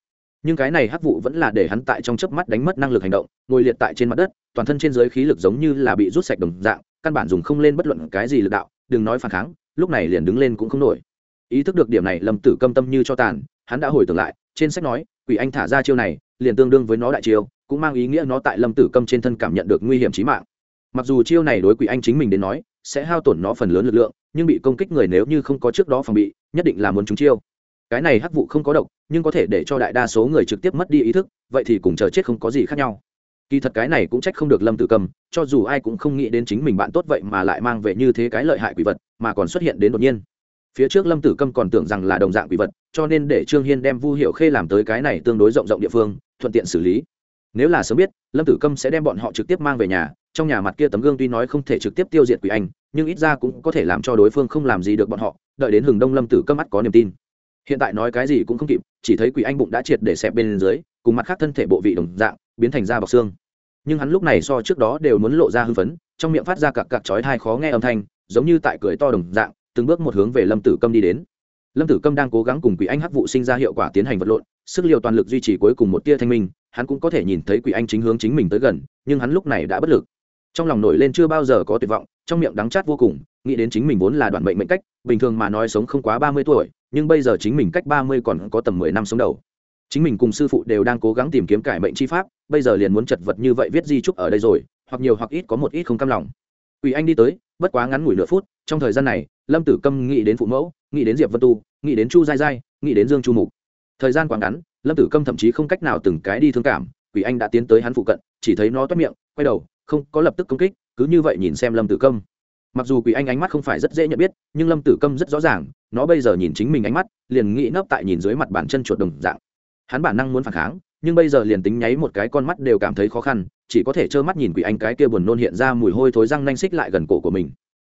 nhưng cái này hắc vụ vẫn là để hắn tại trong chớp mắt đánh mất năng lực hành động, ngồi liệt tại trên mặt đất, toàn thân trên giới khí lực giống như là bị rút sạch đồng dạng căn bản dùng không lên bất luận cái gì lực đạo, đừng nói phản kháng, lúc này liền đứng lên cũng không nổi. Ý thức được điểm này, lâm tử câm tâm như cho tàn, hắn đã hồi tưởng lại, trên sách nói, quỷ anh thả ra chiêu này, liền tương đương với nó đại chiêu, cũng mang ý nghĩa nó tại lâm tử câm trên thân cảm nhận được nguy hiểm trí mạng. Mặc dù chiêu này đối quỷ anh chính mình đến nói, sẽ hao tổn nó phần lớn lực lượng, nhưng bị công kích người nếu như không có trước đó phòng bị, nhất định là muốn trúng chiêu. Cái này hắc vụ không có độc, nhưng có thể để cho đại đa số người trực tiếp mất đi ý thức, vậy thì cùng chờ chết không có gì khác nhau kỳ thật cái này cũng trách không được lâm tử cầm, cho dù ai cũng không nghĩ đến chính mình bạn tốt vậy mà lại mang về như thế cái lợi hại quỷ vật, mà còn xuất hiện đến đột nhiên. Phía trước lâm tử câm còn tưởng rằng là đồng dạng quỷ vật, cho nên để trương hiên đem vu hiệu khê làm tới cái này tương đối rộng rộng địa phương, thuận tiện xử lý. Nếu là sớm biết, lâm tử câm sẽ đem bọn họ trực tiếp mang về nhà, trong nhà mặt kia tấm gương tuy nói không thể trực tiếp tiêu diệt quỷ anh nhưng ít ra cũng có thể làm cho đối phương không làm gì được bọn họ, đợi đến hừng đông lâm tử câm mắt có niềm tin. Hiện tại nói cái gì cũng không kịp, chỉ thấy quỷ anh bụng đã triệt để xẹp bên dưới, cùng mặt khác thân thể bộ vị đồng dạng, biến thành da bọc xương nhưng hắn lúc này so trước đó đều muốn lộ ra hưng phấn, trong miệng phát ra cặc cặc chói thai khó nghe âm thanh, giống như tại cười to đồng dạng, từng bước một hướng về lâm tử câm đi đến. Lâm tử câm đang cố gắng cùng quỷ anh hắc vụ sinh ra hiệu quả tiến hành vật lộn, sức liều toàn lực duy trì cuối cùng một tia thanh minh, hắn cũng có thể nhìn thấy quỷ anh chính hướng chính mình tới gần, nhưng hắn lúc này đã bất lực. Trong lòng nổi lên chưa bao giờ có tuyệt vọng, trong miệng đắng chát vô cùng, nghĩ đến chính mình vốn là đoạn bệnh mệnh cách, bình thường mà nói sống không quá ba mươi tuổi, nhưng bây giờ chính mình cách ba mươi còn có tầm mười năm sống đầu chính mình cùng sư phụ đều đang cố gắng tìm kiếm cải mệnh chi pháp bây giờ liền muốn chật vật như vậy viết di trúc ở đây rồi hoặc nhiều hoặc ít có một ít không cam lòng ủy Anh đi tới, bất quá ngắn ngủi nửa phút, trong thời gian này, Lâm Tử Câm nghĩ đến phụ mẫu, nghĩ đến Diệp Vân Tu, nghĩ đến Chu Giai Giai, nghĩ đến Dương Chu Mục. Thời gian quá ngắn, Lâm Tử Câm thậm chí không cách nào từng cái đi thương cảm, Quỷ Anh đã tiến tới hắn phụ cận, chỉ thấy nó toát miệng, quay đầu, không có lập tức công kích, cứ như vậy nhìn xem Lâm Tử Câm. Mặc dù Quỷ Anh ánh mắt không phải rất dễ nhận biết, nhưng Lâm Tử Câm rất rõ ràng, nó bây giờ nhìn chính mình ánh mắt, liền nghĩ nấp tại nhìn dưới mặt bàn chân chuột đồng dạng. Hắn bản năng muốn phản kháng, nhưng bây giờ liền tính nháy một cái con mắt đều cảm thấy khó khăn chỉ có thể trơ mắt nhìn quỷ anh cái kia buồn nôn hiện ra mùi hôi thối răng nanh xích lại gần cổ của mình.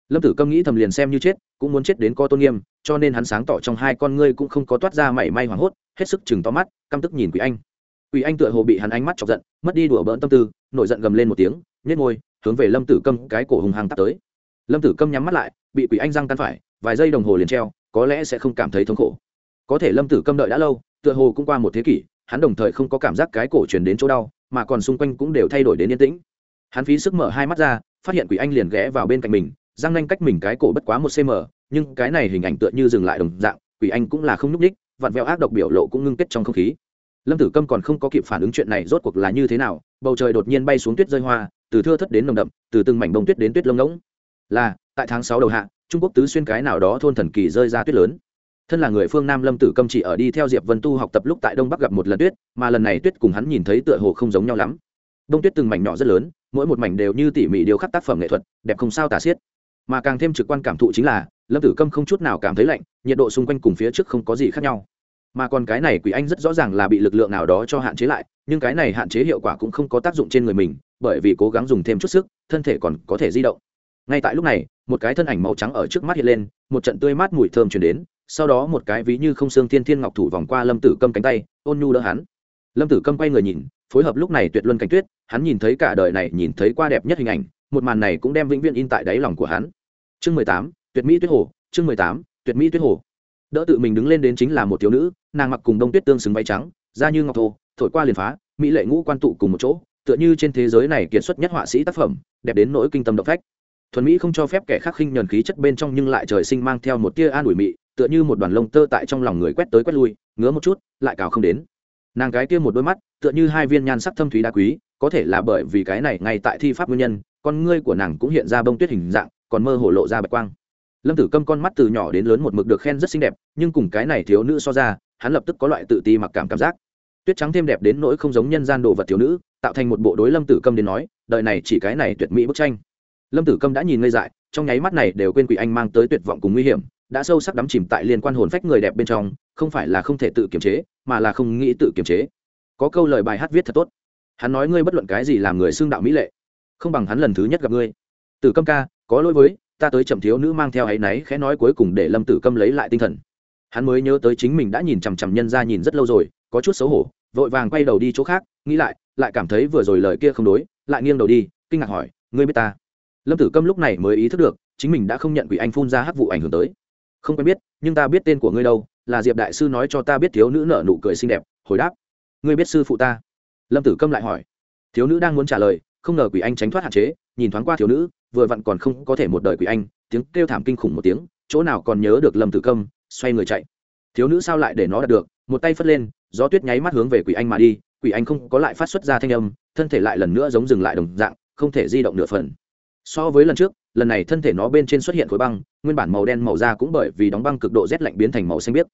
Lâm tử câm nghĩ thầm liền xem như chết cũng muốn chết đến co tôn nghiêm cho nên hắn sáng tỏ trong hai con ngươi cũng không có toát ra mảy may hoảng hốt hết sức chừng to mắt căm tức nhìn quỷ anh. Quỷ anh tựa hồ bị hắn ánh mắt chọc giận mất đi đùa bỡn tâm tư nổi giận gầm lên một tiếng nhét môi hướng về lâm tử câm cái cổ hùng hăng tắt tới. Lâm tử câm nhắm mắt lại bị quỷ anh răng căn phải vài giây đồng hồ liền treo có lẽ sẽ không cảm thấy thống khổ. Có thể lâm tử câm đợi đã lâu tựa hồ cũng qua một thế kỷ, hắn đồng thời không có cảm giác cái cổ truyền đến chỗ đau, mà còn xung quanh cũng đều thay đổi đến yên tĩnh. Hắn phí sức mở hai mắt ra, phát hiện quỷ anh liền ghé vào bên cạnh mình, răng nanh cách mình cái cổ bất quá một cm nhưng cái này hình ảnh tựa như dừng lại đồng dạng, quỷ anh cũng là không nhúc ních vặn vẹo ác độc biểu lộ cũng ngưng kết trong không khí. Lâm tử câm còn không có kịp phản ứng chuyện này rốt cuộc là như thế nào, bầu trời đột nhiên bay xuống tuyết rơi hoa, từ thưa thất đến nồng đậm, từ từng mảnh bông tuyết đến tuyết lông ngỗng. Là, tại tháng sáu đầu hạ, trung quốc tứ xuyên cái nào đó thôn thần kỳ rơi ra tuyết lớn thân là người phương nam lâm tử câm chỉ ở đi theo diệp vân tu học tập lúc tại đông bắc gặp một lần tuyết, mà lần này tuyết cùng hắn nhìn thấy tựa hồ không giống nhau lắm. Đông tuyết từng mảnh nhỏ rất lớn, mỗi một mảnh đều như tỉ mỉ điều khắc tác phẩm nghệ thuật, đẹp không sao tả xiết. Mà càng thêm trực quan cảm thụ chính là, lâm tử câm không chút nào cảm thấy lạnh, nhiệt độ xung quanh cùng phía trước không có gì khác nhau. Mà còn cái này quỷ anh rất rõ ràng là bị lực lượng nào đó cho hạn chế lại, nhưng cái này hạn chế hiệu quả cũng không có tác dụng trên người mình, bởi vì cố gắng dùng thêm chút sức, thân thể còn có thể di động ngay tại lúc này, một cái thân ảnh màu trắng ở trước mắt hiện lên, một trận tươi mát mùi thơm chuyển đến, sau đó một cái ví như không xương thiên thiên ngọc thủ vòng qua lâm tử câm cánh tay, ôn nhu đỡ hắn. Lâm tử câm quay người nhìn, phối hợp lúc này tuyệt luân cảnh tuyết, hắn nhìn thấy cả đời này nhìn thấy qua đẹp nhất hình ảnh, một màn này cũng đem vĩnh viễn in tại đáy lòng của hắn. Chương mười tám, tuyệt mỹ tuyết hồ, chương mười tám, tuyệt mỹ tuyết hồ. Đỡ tự mình đứng lên đến chính là một thiếu nữ, nàng mặc cùng đông tuyết tương xứng váy trắng, da như ngọc thô, thổi qua liền phá, mỹ lệ ngũ quan tụ cùng một chỗ, tựa như trên thế giới này kiệt xuất nhất họa sĩ tác phẩm, đẹp đến nỗi kinh tâm động phách thuần mỹ không cho phép kẻ khác khinh nhờn khí chất bên trong nhưng lại trời sinh mang theo một tia an ủi mị, tựa như một đoàn lông tơ tại trong lòng người quét tới quét lui, ngứa một chút, lại cào không đến. Nàng cái kia một đôi mắt, tựa như hai viên nhan sắc thâm thúy đá quý, có thể là bởi vì cái này ngay tại thi pháp nguyên nhân, con ngươi của nàng cũng hiện ra bông tuyết hình dạng, còn mơ hồ lộ ra bạch quang. Lâm tử câm con mắt từ nhỏ đến lớn một mực được khen rất xinh đẹp, nhưng cùng cái này thiếu nữ so ra, hắn lập tức có loại tự ti mặc cảm cảm giác. Tuyết trắng thêm đẹp đến nỗi không giống nhân gian đồ vật thiếu nữ, tạo thành một bộ đối lâm tử câm đến nói, đời này chỉ cái này tuyệt mỹ bức tranh lâm tử câm đã nhìn ngây dại, trong nháy mắt này đều quên quỷ anh mang tới tuyệt vọng cùng nguy hiểm, đã sâu sắc đắm chìm tại liên quan hồn phách người đẹp bên trong, không phải là không thể tự kiềm chế, mà là không nghĩ tự kiềm chế. Có câu lời bài hát viết thật tốt. Hắn nói ngươi bất luận cái gì làm người xương đạo mỹ lệ, không bằng hắn lần thứ nhất gặp ngươi. Tử câm ca, có lỗi với, ta tới chậm thiếu nữ mang theo áy náy khẽ nói cuối cùng để lâm tử câm lấy lại tinh thần. Hắn mới nhớ tới chính mình đã nhìn chằm chằm nhân ra nhìn rất lâu rồi, có chút xấu hổ, vội vàng quay đầu đi chỗ khác, nghĩ lại lại cảm thấy vừa rồi lời kia không đối, lại nghiêng đầu đi, kinh ngạc hỏi, ngươi biết ta? Lâm tử câm lúc này mới ý thức được, chính mình đã không nhận quỷ anh phun ra hắc vụ ảnh hưởng tới. Không quen biết, nhưng ta biết tên của ngươi đâu, là diệp đại sư nói cho ta biết thiếu nữ nở nụ cười xinh đẹp, hồi đáp. Ngươi biết sư phụ ta? Lâm tử câm lại hỏi. Thiếu nữ đang muốn trả lời, không ngờ quỷ anh tránh thoát hạn chế, nhìn thoáng qua thiếu nữ, vừa vặn còn không có thể một đời quỷ anh, tiếng kêu thảm kinh khủng một tiếng, chỗ nào còn nhớ được lâm tử câm, xoay người chạy. Thiếu nữ sao lại để nó đạt được, một tay phất lên, gió tuyết nháy mắt hướng về quỷ anh mà đi, quỷ anh không có lại phát xuất ra thanh âm, thân thể lại lần nữa giống dừng lại đồng dạng, không thể di động nửa phần so với lần trước, lần này thân thể nó bên trên xuất hiện khối băng, nguyên bản màu đen màu da cũng bởi vì đóng băng cực độ rét lạnh biến thành màu xanh biếc.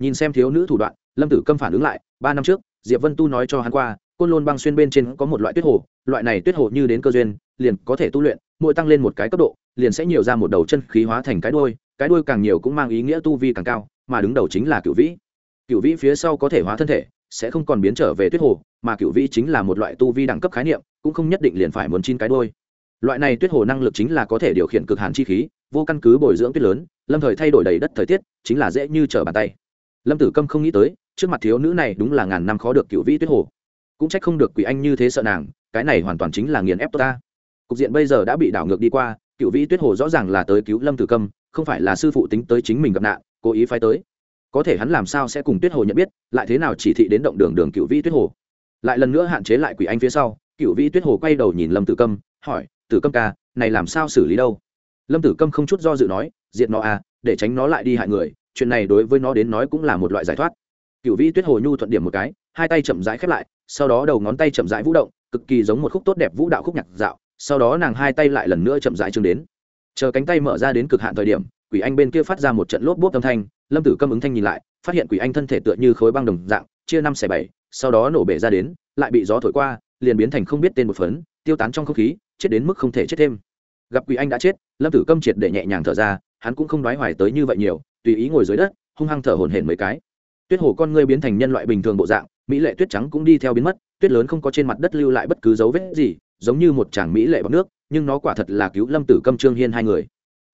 Nhìn xem thiếu nữ thủ đoạn, lâm tử câm phản ứng lại, ba năm trước, diệp vân tu nói cho hắn qua, côn lôn băng xuyên bên trên có một loại tuyết hồ, loại này tuyết hồ như đến cơ duyên, liền có thể tu luyện, mỗi tăng lên một cái cấp độ, liền sẽ nhiều ra một đầu chân khí hóa thành cái đuôi cái đuôi càng nhiều cũng mang ý nghĩa tu vi càng cao, mà đứng đầu chính là cựu vĩ. Cựu vĩ phía sau có thể hóa thân thể, sẽ không còn biến trở về tuyết hồ, mà cựu vĩ chính là một loại tu vi đẳng cấp khái niệm, cũng không nhất định liền phải muốn chín cái đuôi loại này tuyết hồ năng lực chính là có thể điều khiển cực hàn chi khí, vô căn cứ bồi dưỡng tuyết lớn, lâm thời thay đổi đầy đất thời tiết, chính là dễ như trở bàn tay. Lâm tử câm không nghĩ tới, trước mặt thiếu nữ này đúng là ngàn năm khó được cựu vĩ tuyết hồ. Cũng trách không được quỷ anh như thế sợ nàng, cái này hoàn toàn chính là nghiền ép ta. Cục diện bây giờ đã bị đảo ngược đi qua, cựu vĩ tuyết hồ rõ ràng là tới cứu lâm tử câm, không phải là sư phụ tính tới chính mình gặp nạn, cố ý phái tới. Có thể hắn làm sao sẽ cùng tuyết hồ nhận biết, lại thế nào chỉ thị đến động đường đường cựu vĩ tuyết hồ. Lại lần nữa hạn chế lại quỷ anh phía sau, cựu vĩ tuyết hồ quay đầu nhìn lâm tử câm, hỏi tử câm ca, này làm sao xử lý đâu? Lâm tử câm không chút do dự nói, diệt nó à để tránh nó lại đi hại người, chuyện này đối với nó đến nói cũng là một loại giải thoát. Cựu vĩ tuyết hồ nhu thuận điểm một cái, hai tay chậm rãi khép lại, sau đó đầu ngón tay chậm rãi vũ động, cực kỳ giống một khúc tốt đẹp vũ đạo khúc nhạc dạo, sau đó nàng hai tay lại lần nữa chậm rãi trương đến. Chờ cánh tay mở ra đến cực hạn thời điểm, quỷ anh bên kia phát ra một trận lốp bốp âm thanh, lâm tử câm ứng thanh nhìn lại, phát hiện quỷ anh thân thể tựa như khối băng đồng dạng, chia năm xẻ bảy, sau đó nổ bể ra đến, lại bị gió thổi qua, liền biến thành không biết tên một phấn, tiêu tán trong không khí chết đến mức không thể chết thêm. Gặp quỷ anh đã chết, lâm tử câm triệt để nhẹ nhàng thở ra, hắn cũng không đoái hoài tới như vậy nhiều, tùy ý ngồi dưới đất, hung hăng thở hổn hển mấy cái. Tuyết hồ con ngươi biến thành nhân loại bình thường bộ dạng, mỹ lệ tuyết trắng cũng đi theo biến mất, tuyết lớn không có trên mặt đất lưu lại bất cứ dấu vết gì, giống như một chàng mỹ lệ bọc nước, nhưng nó quả thật là cứu lâm tử câm trương hiên hai người.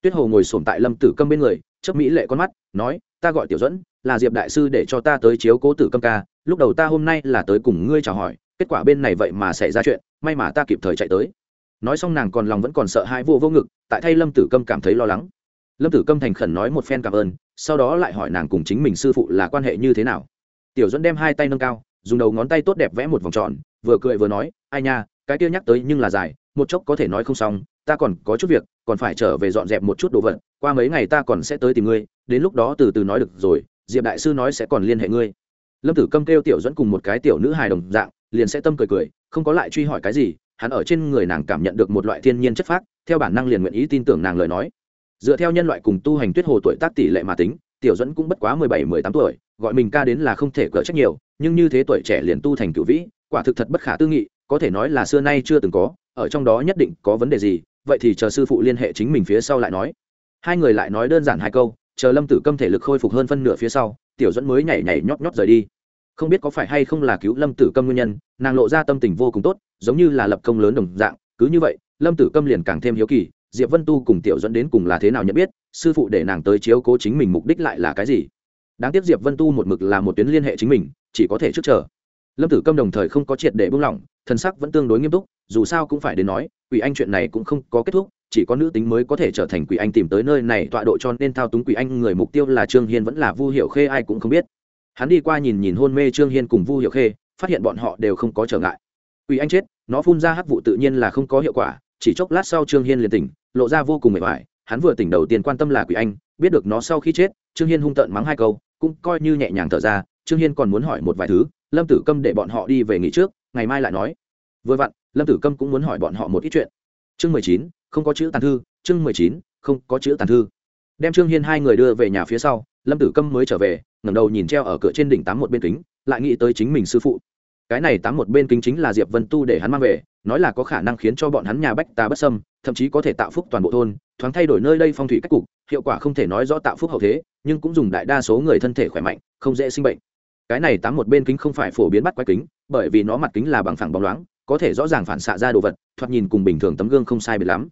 Tuyết hồ ngồi sổm tại lâm tử câm bên người, chớp mỹ lệ con mắt, nói, ta gọi tiểu dẫn là diệp đại sư để cho ta tới chiếu cố tử câm ca, lúc đầu ta hôm nay là tới cùng ngươi chào hỏi, kết quả bên này vậy mà xảy ra chuyện, may mà ta kịp thời chạy tới nói xong nàng còn lòng vẫn còn sợ hãi vô vô ngực, tại thay lâm tử câm cảm thấy lo lắng. Lâm tử câm thành khẩn nói một phen cảm ơn, sau đó lại hỏi nàng cùng chính mình sư phụ là quan hệ như thế nào. Tiểu dẫn đem hai tay nâng cao, dùng đầu ngón tay tốt đẹp vẽ một vòng tròn, vừa cười vừa nói, ai nha, cái kia nhắc tới nhưng là dài, một chốc có thể nói không xong, ta còn có chút việc, còn phải trở về dọn dẹp một chút đồ vật, qua mấy ngày ta còn sẽ tới tìm ngươi, đến lúc đó từ từ nói được rồi, diệp đại sư nói sẽ còn liên hệ ngươi. Lâm tử câm kêu tiểu dẫn cùng một cái tiểu nữ hài đồng dạng, liền sẽ tâm cười cười, không có lại truy hỏi cái gì hắn ở trên người nàng cảm nhận được một loại thiên nhiên chất phác, theo bản năng liền nguyện ý tin tưởng nàng lời nói. Dựa theo nhân loại cùng tu hành tuyết hồ tuổi tác tỷ lệ mà tính, tiểu dẫn cũng bất quá mười bảy, mười tám tuổi, gọi mình ca đến là không thể cỡ trách nhiều, nhưng như thế tuổi trẻ liền tu thành cựu vĩ, quả thực thật bất khả tư nghị, có thể nói là xưa nay chưa từng có, ở trong đó nhất định có vấn đề gì, vậy thì chờ sư phụ liên hệ chính mình phía sau lại nói. Hai người lại nói đơn giản hai câu, chờ lâm tử câm thể lực khôi phục hơn phân nửa phía sau, tiểu dẫn mới nhảy nhảy nhót nhót rời đi không biết có phải hay không là cứu lâm tử câm nguyên nhân, nàng lộ ra tâm tình vô cùng tốt, giống như là lập công lớn đồng dạng, cứ như vậy, lâm tử câm liền càng thêm hiếu kỳ, diệp vân tu cùng tiểu dẫn đến cùng là thế nào nhận biết, sư phụ để nàng tới chiếu cố chính mình mục đích lại là cái gì? Đáng tiếc diệp vân tu một mực là một tuyến liên hệ chính mình, chỉ có thể trước chờ. Lâm tử câm đồng thời không có triệt để buông lỏng thân sắc vẫn tương đối nghiêm túc, dù sao cũng phải đến nói, quỷ anh chuyện này cũng không có kết thúc, chỉ có nữ tính mới có thể trở thành quỷ anh tìm tới nơi này tọa độ cho nên thao túng quỷ anh người mục tiêu là trương hiên vẫn là vu hiệu khê ai cũng không biết hắn đi qua nhìn nhìn hôn mê trương hiên cùng vu hiệu khê, phát hiện bọn họ đều không có trở ngại. Quỷ anh chết, nó phun ra hắc vụ tự nhiên là không có hiệu quả, chỉ chốc lát sau trương hiên liền tỉnh, lộ ra vô cùng mệt mỏi. Hắn vừa tỉnh đầu tiên quan tâm là quỷ anh, biết được nó sau khi chết, trương hiên hung tợn mắng hai câu, cũng coi như nhẹ nhàng thở ra, trương hiên còn muốn hỏi một vài thứ, lâm tử câm để bọn họ đi về nghỉ trước, ngày mai lại nói. Vừa vặn, lâm tử câm cũng muốn hỏi bọn họ một ít chuyện. Chương mười chín, không có chữ tàn thư, chương mười chín, không có chữ tàn thư. Đem trương hiên hai người đưa về nhà phía sau, lâm tử câm mới trở về ngẩng đầu nhìn treo ở cửa trên đỉnh tám một bên kính, lại nghĩ tới chính mình sư phụ. Cái này tám một bên kính chính là diệp vân tu để hắn mang về, nói là có khả năng khiến cho bọn hắn nhà bách ta bất sâm thậm chí có thể tạo phúc toàn bộ thôn, thoáng thay đổi nơi đây phong thủy cách cục, hiệu quả không thể nói rõ tạo phúc hậu thế, nhưng cũng dùng đại đa số người thân thể khỏe mạnh, không dễ sinh bệnh. Cái này tám một bên kính không phải phổ biến bắt quái kính, bởi vì nó mặt kính là bằng phẳng bóng loáng, có thể rõ ràng phản xạ ra đồ vật, thoạt nhìn cùng bình thường tấm gương không sai biệt lắm.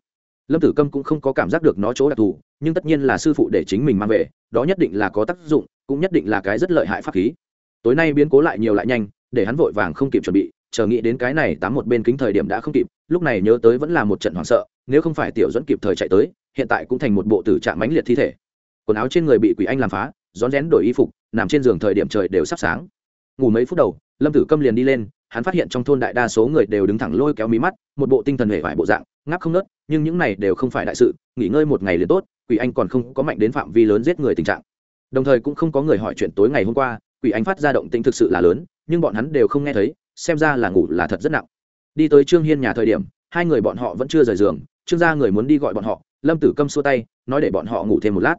Lâm tử câm cũng không có cảm giác được nó chỗ đặc thù, nhưng tất nhiên là sư phụ để chính mình mang về, đó nhất định là có tác dụng cũng nhất định là cái rất lợi hại pháp khí. Tối nay biến cố lại nhiều lại nhanh, để hắn vội vàng không kịp chuẩn bị, chờ nghĩ đến cái này tám một bên kính thời điểm đã không kịp, lúc này nhớ tới vẫn là một trận hoảng sợ, nếu không phải tiểu dẫn kịp thời chạy tới, hiện tại cũng thành một bộ tử trạng mãnh liệt thi thể. Quần áo trên người bị quỷ anh làm phá, rón rén đổi y phục, nằm trên giường thời điểm trời đều sắp sáng. Ngủ mấy phút đầu, lâm tử câm liền đi lên, hắn phát hiện trong thôn đại đa số người đều đứng thẳng lôi kéo mí mắt, một bộ tinh thần hề vải bộ dạng, ngáp không nớt nhưng những này đều không phải đại sự, nghỉ ngơi một ngày liền tốt, quỷ anh còn không có mạnh đến phạm vi lớn giết người tình trạng đồng thời cũng không có người hỏi chuyện tối ngày hôm qua, quỷ anh phát ra động tĩnh thực sự là lớn, nhưng bọn hắn đều không nghe thấy, xem ra là ngủ là thật rất nặng. Đi tới trương hiên nhà thời điểm, hai người bọn họ vẫn chưa rời giường, trương gia người muốn đi gọi bọn họ, lâm tử câm xua tay, nói để bọn họ ngủ thêm một lát.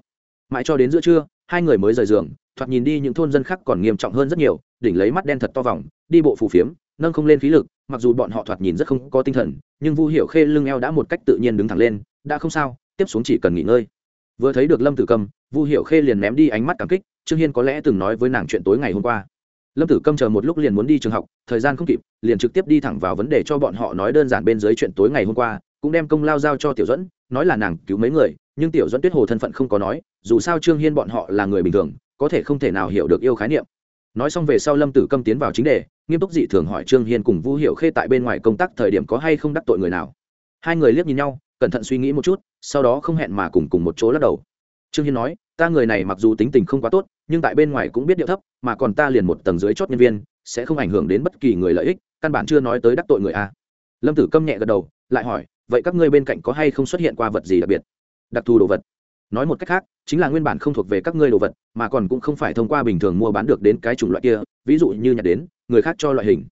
Mãi cho đến giữa trưa, hai người mới rời giường, thoạt nhìn đi những thôn dân khác còn nghiêm trọng hơn rất nhiều, đỉnh lấy mắt đen thật to vòng, đi bộ phù phiếm, nâng không lên khí lực, mặc dù bọn họ thoạt nhìn rất không có tinh thần, nhưng vu hiểu khê lưng eo đã một cách tự nhiên đứng thẳng lên, đã không sao, tiếp xuống chỉ cần nghỉ ngơi vừa thấy được lâm tử Cầm vu hiểu khê liền ném đi ánh mắt cảm kích, trương hiên có lẽ từng nói với nàng chuyện tối ngày hôm qua. Lâm tử câm chờ một lúc liền muốn đi trường học, thời gian không kịp, liền trực tiếp đi thẳng vào vấn đề cho bọn họ nói đơn giản bên dưới chuyện tối ngày hôm qua, cũng đem công lao giao cho tiểu dẫn nói là nàng cứu mấy người, nhưng tiểu dẫn tuyết hồ thân phận không có nói, dù sao trương hiên bọn họ là người bình thường, có thể không thể nào hiểu được yêu khái niệm. Nói xong về sau lâm tử câm tiến vào chính đề, nghiêm túc dị thường hỏi trương hiên cùng vu hiệu khê tại bên ngoài công tác thời điểm có hay không đắc tội người nào. Hai người liếc nhìn nhau, cẩn thận suy nghĩ một chút sau đó không hẹn mà cùng cùng một chỗ lắc đầu. Trương hiên nói, ta người này mặc dù tính tình không quá tốt, nhưng tại bên ngoài cũng biết điệu thấp, mà còn ta liền một tầng dưới chót nhân viên, sẽ không ảnh hưởng đến bất kỳ người lợi ích, căn bản chưa nói tới đắc tội người a. Lâm tử câm nhẹ gật đầu, lại hỏi, vậy các ngươi bên cạnh có hay không xuất hiện qua vật gì đặc biệt? Đặc thù đồ vật. Nói một cách khác, chính là nguyên bản không thuộc về các ngươi đồ vật, mà còn cũng không phải thông qua bình thường mua bán được đến cái chủng loại kia, ví dụ như nhặt đến, người khác cho loại hình.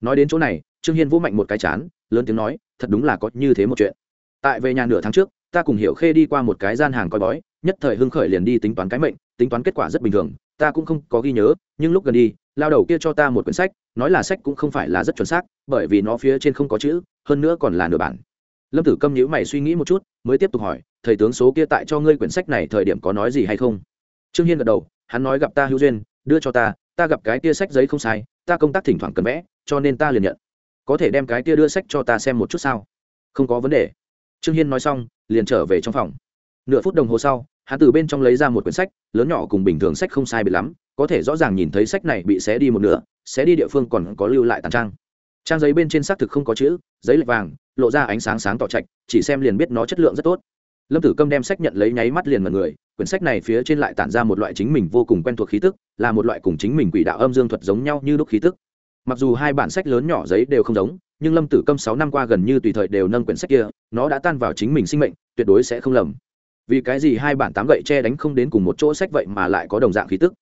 Nói đến chỗ này, trương hiên vũ mạnh một cái chán, lớn tiếng nói, thật đúng là có như thế một chuyện. Tại về nhà nửa tháng trước ta cùng hiểu khê đi qua một cái gian hàng coi bói, nhất thời hưng khởi liền đi tính toán cái mệnh, tính toán kết quả rất bình thường, ta cũng không có ghi nhớ, nhưng lúc gần đi, lao đầu kia cho ta một quyển sách, nói là sách cũng không phải là rất chuẩn xác, bởi vì nó phía trên không có chữ, hơn nữa còn là nửa bản. Lâm tử câm nhữ mày suy nghĩ một chút, mới tiếp tục hỏi, thầy tướng số kia tại cho ngươi quyển sách này thời điểm có nói gì hay không? Trương hiên gật đầu, hắn nói gặp ta hữu duyên, đưa cho ta ta gặp cái kia sách giấy không sai, ta công tác thỉnh thoảng cần vẽ, cho nên ta liền nhận. Có thể đem cái kia đưa sách cho ta xem một chút sao? Không có vấn đề trương hiên nói xong, liền trở về trong phòng. Nửa phút đồng hồ sau, hắn từ bên trong lấy ra một quyển sách, lớn nhỏ cùng bình thường sách không sai bị lắm, có thể rõ ràng nhìn thấy sách này bị xé đi một nửa, xé đi địa phương còn có lưu lại tàn trang. Trang giấy bên trên xác thực không có chữ, giấy lệch vàng, lộ ra ánh sáng sáng tỏ trạch, chỉ xem liền biết nó chất lượng rất tốt. Lâm tử câm đem sách nhận lấy nháy mắt liền mật người, quyển sách này phía trên lại tản ra một loại chính mình vô cùng quen thuộc khí tức, là một loại cùng chính mình quỷ đạo âm dương thuật giống nhau như đúc khí tức. Mặc dù hai bản sách lớn nhỏ giấy đều không giống nhưng lâm tử câm sáu năm qua gần như tùy thời đều nâng quyển sách kia, nó đã tan vào chính mình sinh mệnh, tuyệt đối sẽ không lầm. Vì cái gì hai bản tám gậy che đánh không đến cùng một chỗ sách vậy mà lại có đồng dạng khí tức?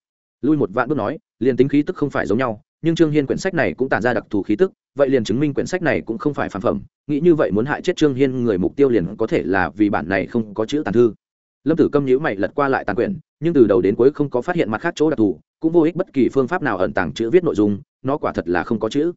Lui một vạn bước nói, liền tính khí tức không phải giống nhau, nhưng trương hiên quyển sách này cũng tản ra đặc thù khí tức, vậy liền chứng minh quyển sách này cũng không phải phản phẩm, nghĩ như vậy muốn hại chết trương hiên người mục tiêu liền có thể là vì bản này không có chữ tàn thư. Lâm tử câm nhữ mày lật qua lại tàn quyển, nhưng từ đầu đến cuối không có phát hiện mặt khác chỗ đặc thù, cũng vô ích bất kỳ phương pháp nào ẩn tàng chữ viết nội dung, nó quả thật là không có chữ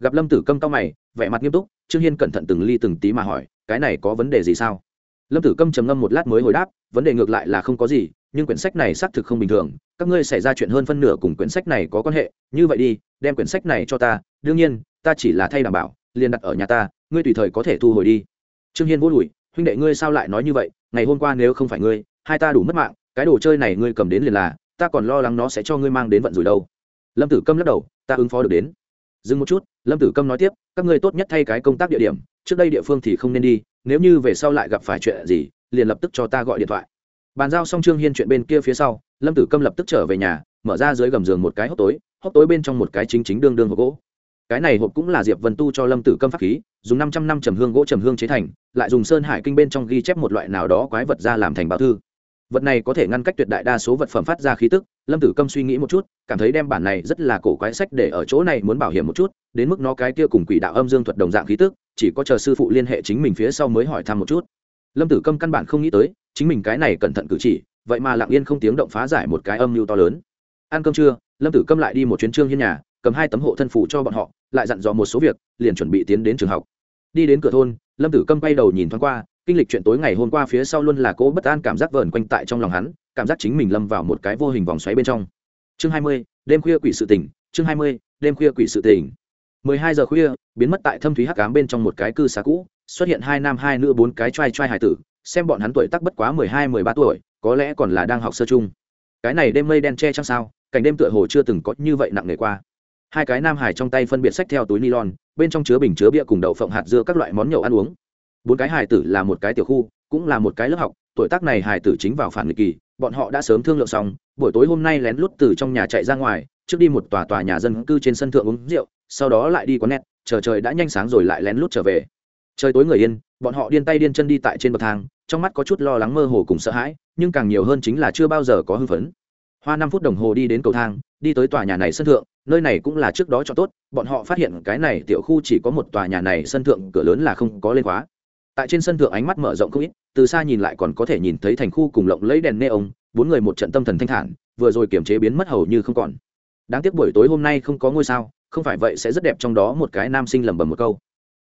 gặp lâm tử câm cao mày, vẻ mặt nghiêm túc, trương hiên cẩn thận từng ly từng tí mà hỏi, cái này có vấn đề gì sao? Lâm tử câm trầm ngâm một lát mới hồi đáp, vấn đề ngược lại là không có gì, nhưng quyển sách này xác thực không bình thường, các ngươi xảy ra chuyện hơn phân nửa cùng quyển sách này có quan hệ, như vậy đi, đem quyển sách này cho ta, đương nhiên, ta chỉ là thay đảm bảo, liền đặt ở nhà ta, ngươi tùy thời có thể thu hồi đi. Trương hiên vô đùi, huynh đệ ngươi sao lại nói như vậy, ngày hôm qua nếu không phải ngươi, hai ta đủ mất mạng, cái đồ chơi này ngươi cầm đến liền là, ta còn lo lắng nó sẽ cho ngươi mang đến vận rủi đâu. Lâm tử câm lắc đầu, ta ứng phó được đến dừng một chút, lâm tử câm nói tiếp, các ngươi tốt nhất thay cái công tác địa điểm, trước đây địa phương thì không nên đi, nếu như về sau lại gặp phải chuyện gì, liền lập tức cho ta gọi điện thoại. Bàn giao xong trương hiên chuyện bên kia phía sau, lâm tử câm lập tức trở về nhà, mở ra dưới gầm giường một cái hốc tối hốc tối bên trong một cái chính chính đương đương hộp gỗ. Cái này hộp cũng là diệp vân tu cho lâm tử câm pháp khí, dùng năm trăm năm trầm hương gỗ trầm hương chế thành, lại dùng sơn hải kinh bên trong ghi chép một loại nào đó quái vật ra làm thành bảo thư. Vật này có thể ngăn cách tuyệt đại đa số vật phẩm phát ra khí tức lâm tử câm suy nghĩ một chút, cảm thấy đem bản này rất là cổ quái sách để ở chỗ này muốn bảo hiểm một chút, đến mức nó cái kia cùng quỷ đạo âm dương thuật đồng dạng khí tức, chỉ có chờ sư phụ liên hệ chính mình phía sau mới hỏi thăm một chút. Lâm tử câm căn bản không nghĩ tới, chính mình cái này cẩn thận cử chỉ, vậy mà lặng yên không tiếng động phá giải một cái âm mưu to lớn. Ăn cơm trưa, lâm tử câm lại đi một chuyến trương hiên nhà, cầm hai tấm hộ thân phủ cho bọn họ, lại dặn dò một số việc, liền chuẩn bị tiến đến trường học. Đi đến cửa thôn, lâm tử câm bay đầu nhìn thoáng qua kinh lịch chuyện tối ngày hôm qua phía sau luôn là cố bất an cảm giác vờn quanh tại trong lòng hắn, cảm giác chính mình lâm vào một cái vô hình vòng xoáy bên trong. Chương hai mươi, đêm khuya quỷ sự tỉnh chương hai mươi, đêm khuya quỷ sự tỉnh mười hai giờ khuya, biến mất tại thâm thúy hắc ám bên trong một cái cư xá cũ, xuất hiện hai nam hai nữ bốn cái trai trai hải tử, xem bọn hắn tuổi tắc bất quá mười hai, mười ba tuổi, có lẽ còn là đang học sơ chung. Cái này đêm mây đen che chăng sao, cảnh đêm tựa hồ chưa từng có như vậy nặng nề qua. Hai cái nam hải trong tay phân biệt sách theo túi nylon, bên trong chứa bình chứa bia cùng đậu phộng hạt dưa các loại món nhậu ăn uống bốn cái hải tử là một cái tiểu khu, cũng là một cái lớp học, tuổi tác này hải tử chính vào phản nghịch kỳ, bọn họ đã sớm thương lượng xong, buổi tối hôm nay lén lút từ trong nhà chạy ra ngoài, trước đi một tòa tòa nhà dân cư trên sân thượng uống rượu, sau đó lại đi quán nét chờ trời đã nhanh sáng rồi lại lén lút trở về. Trời tối người yên, bọn họ điên tay điên chân đi tại trên bậc thang, trong mắt có chút lo lắng mơ hồ cùng sợ hãi, nhưng càng nhiều hơn chính là chưa bao giờ có hưng phấn. Hoa năm phút đồng hồ đi đến cầu thang, đi tới tòa nhà này sân thượng, nơi này cũng là trước đó cho tốt, bọn họ phát hiện cái này tiểu khu chỉ có một tòa nhà này sân thượng, cửa lớn là không có lên khóa tại trên sân thượng ánh mắt mở rộng không ít, từ xa nhìn lại còn có thể nhìn thấy thành khu cùng lộng lấy đèn neon, bốn người một trận tâm thần thanh thản, vừa rồi kiểm chế biến mất hầu như không còn. Đáng tiếc buổi tối hôm nay không có ngôi sao, không phải vậy sẽ rất đẹp trong đó một cái nam sinh lẩm bẩm một câu.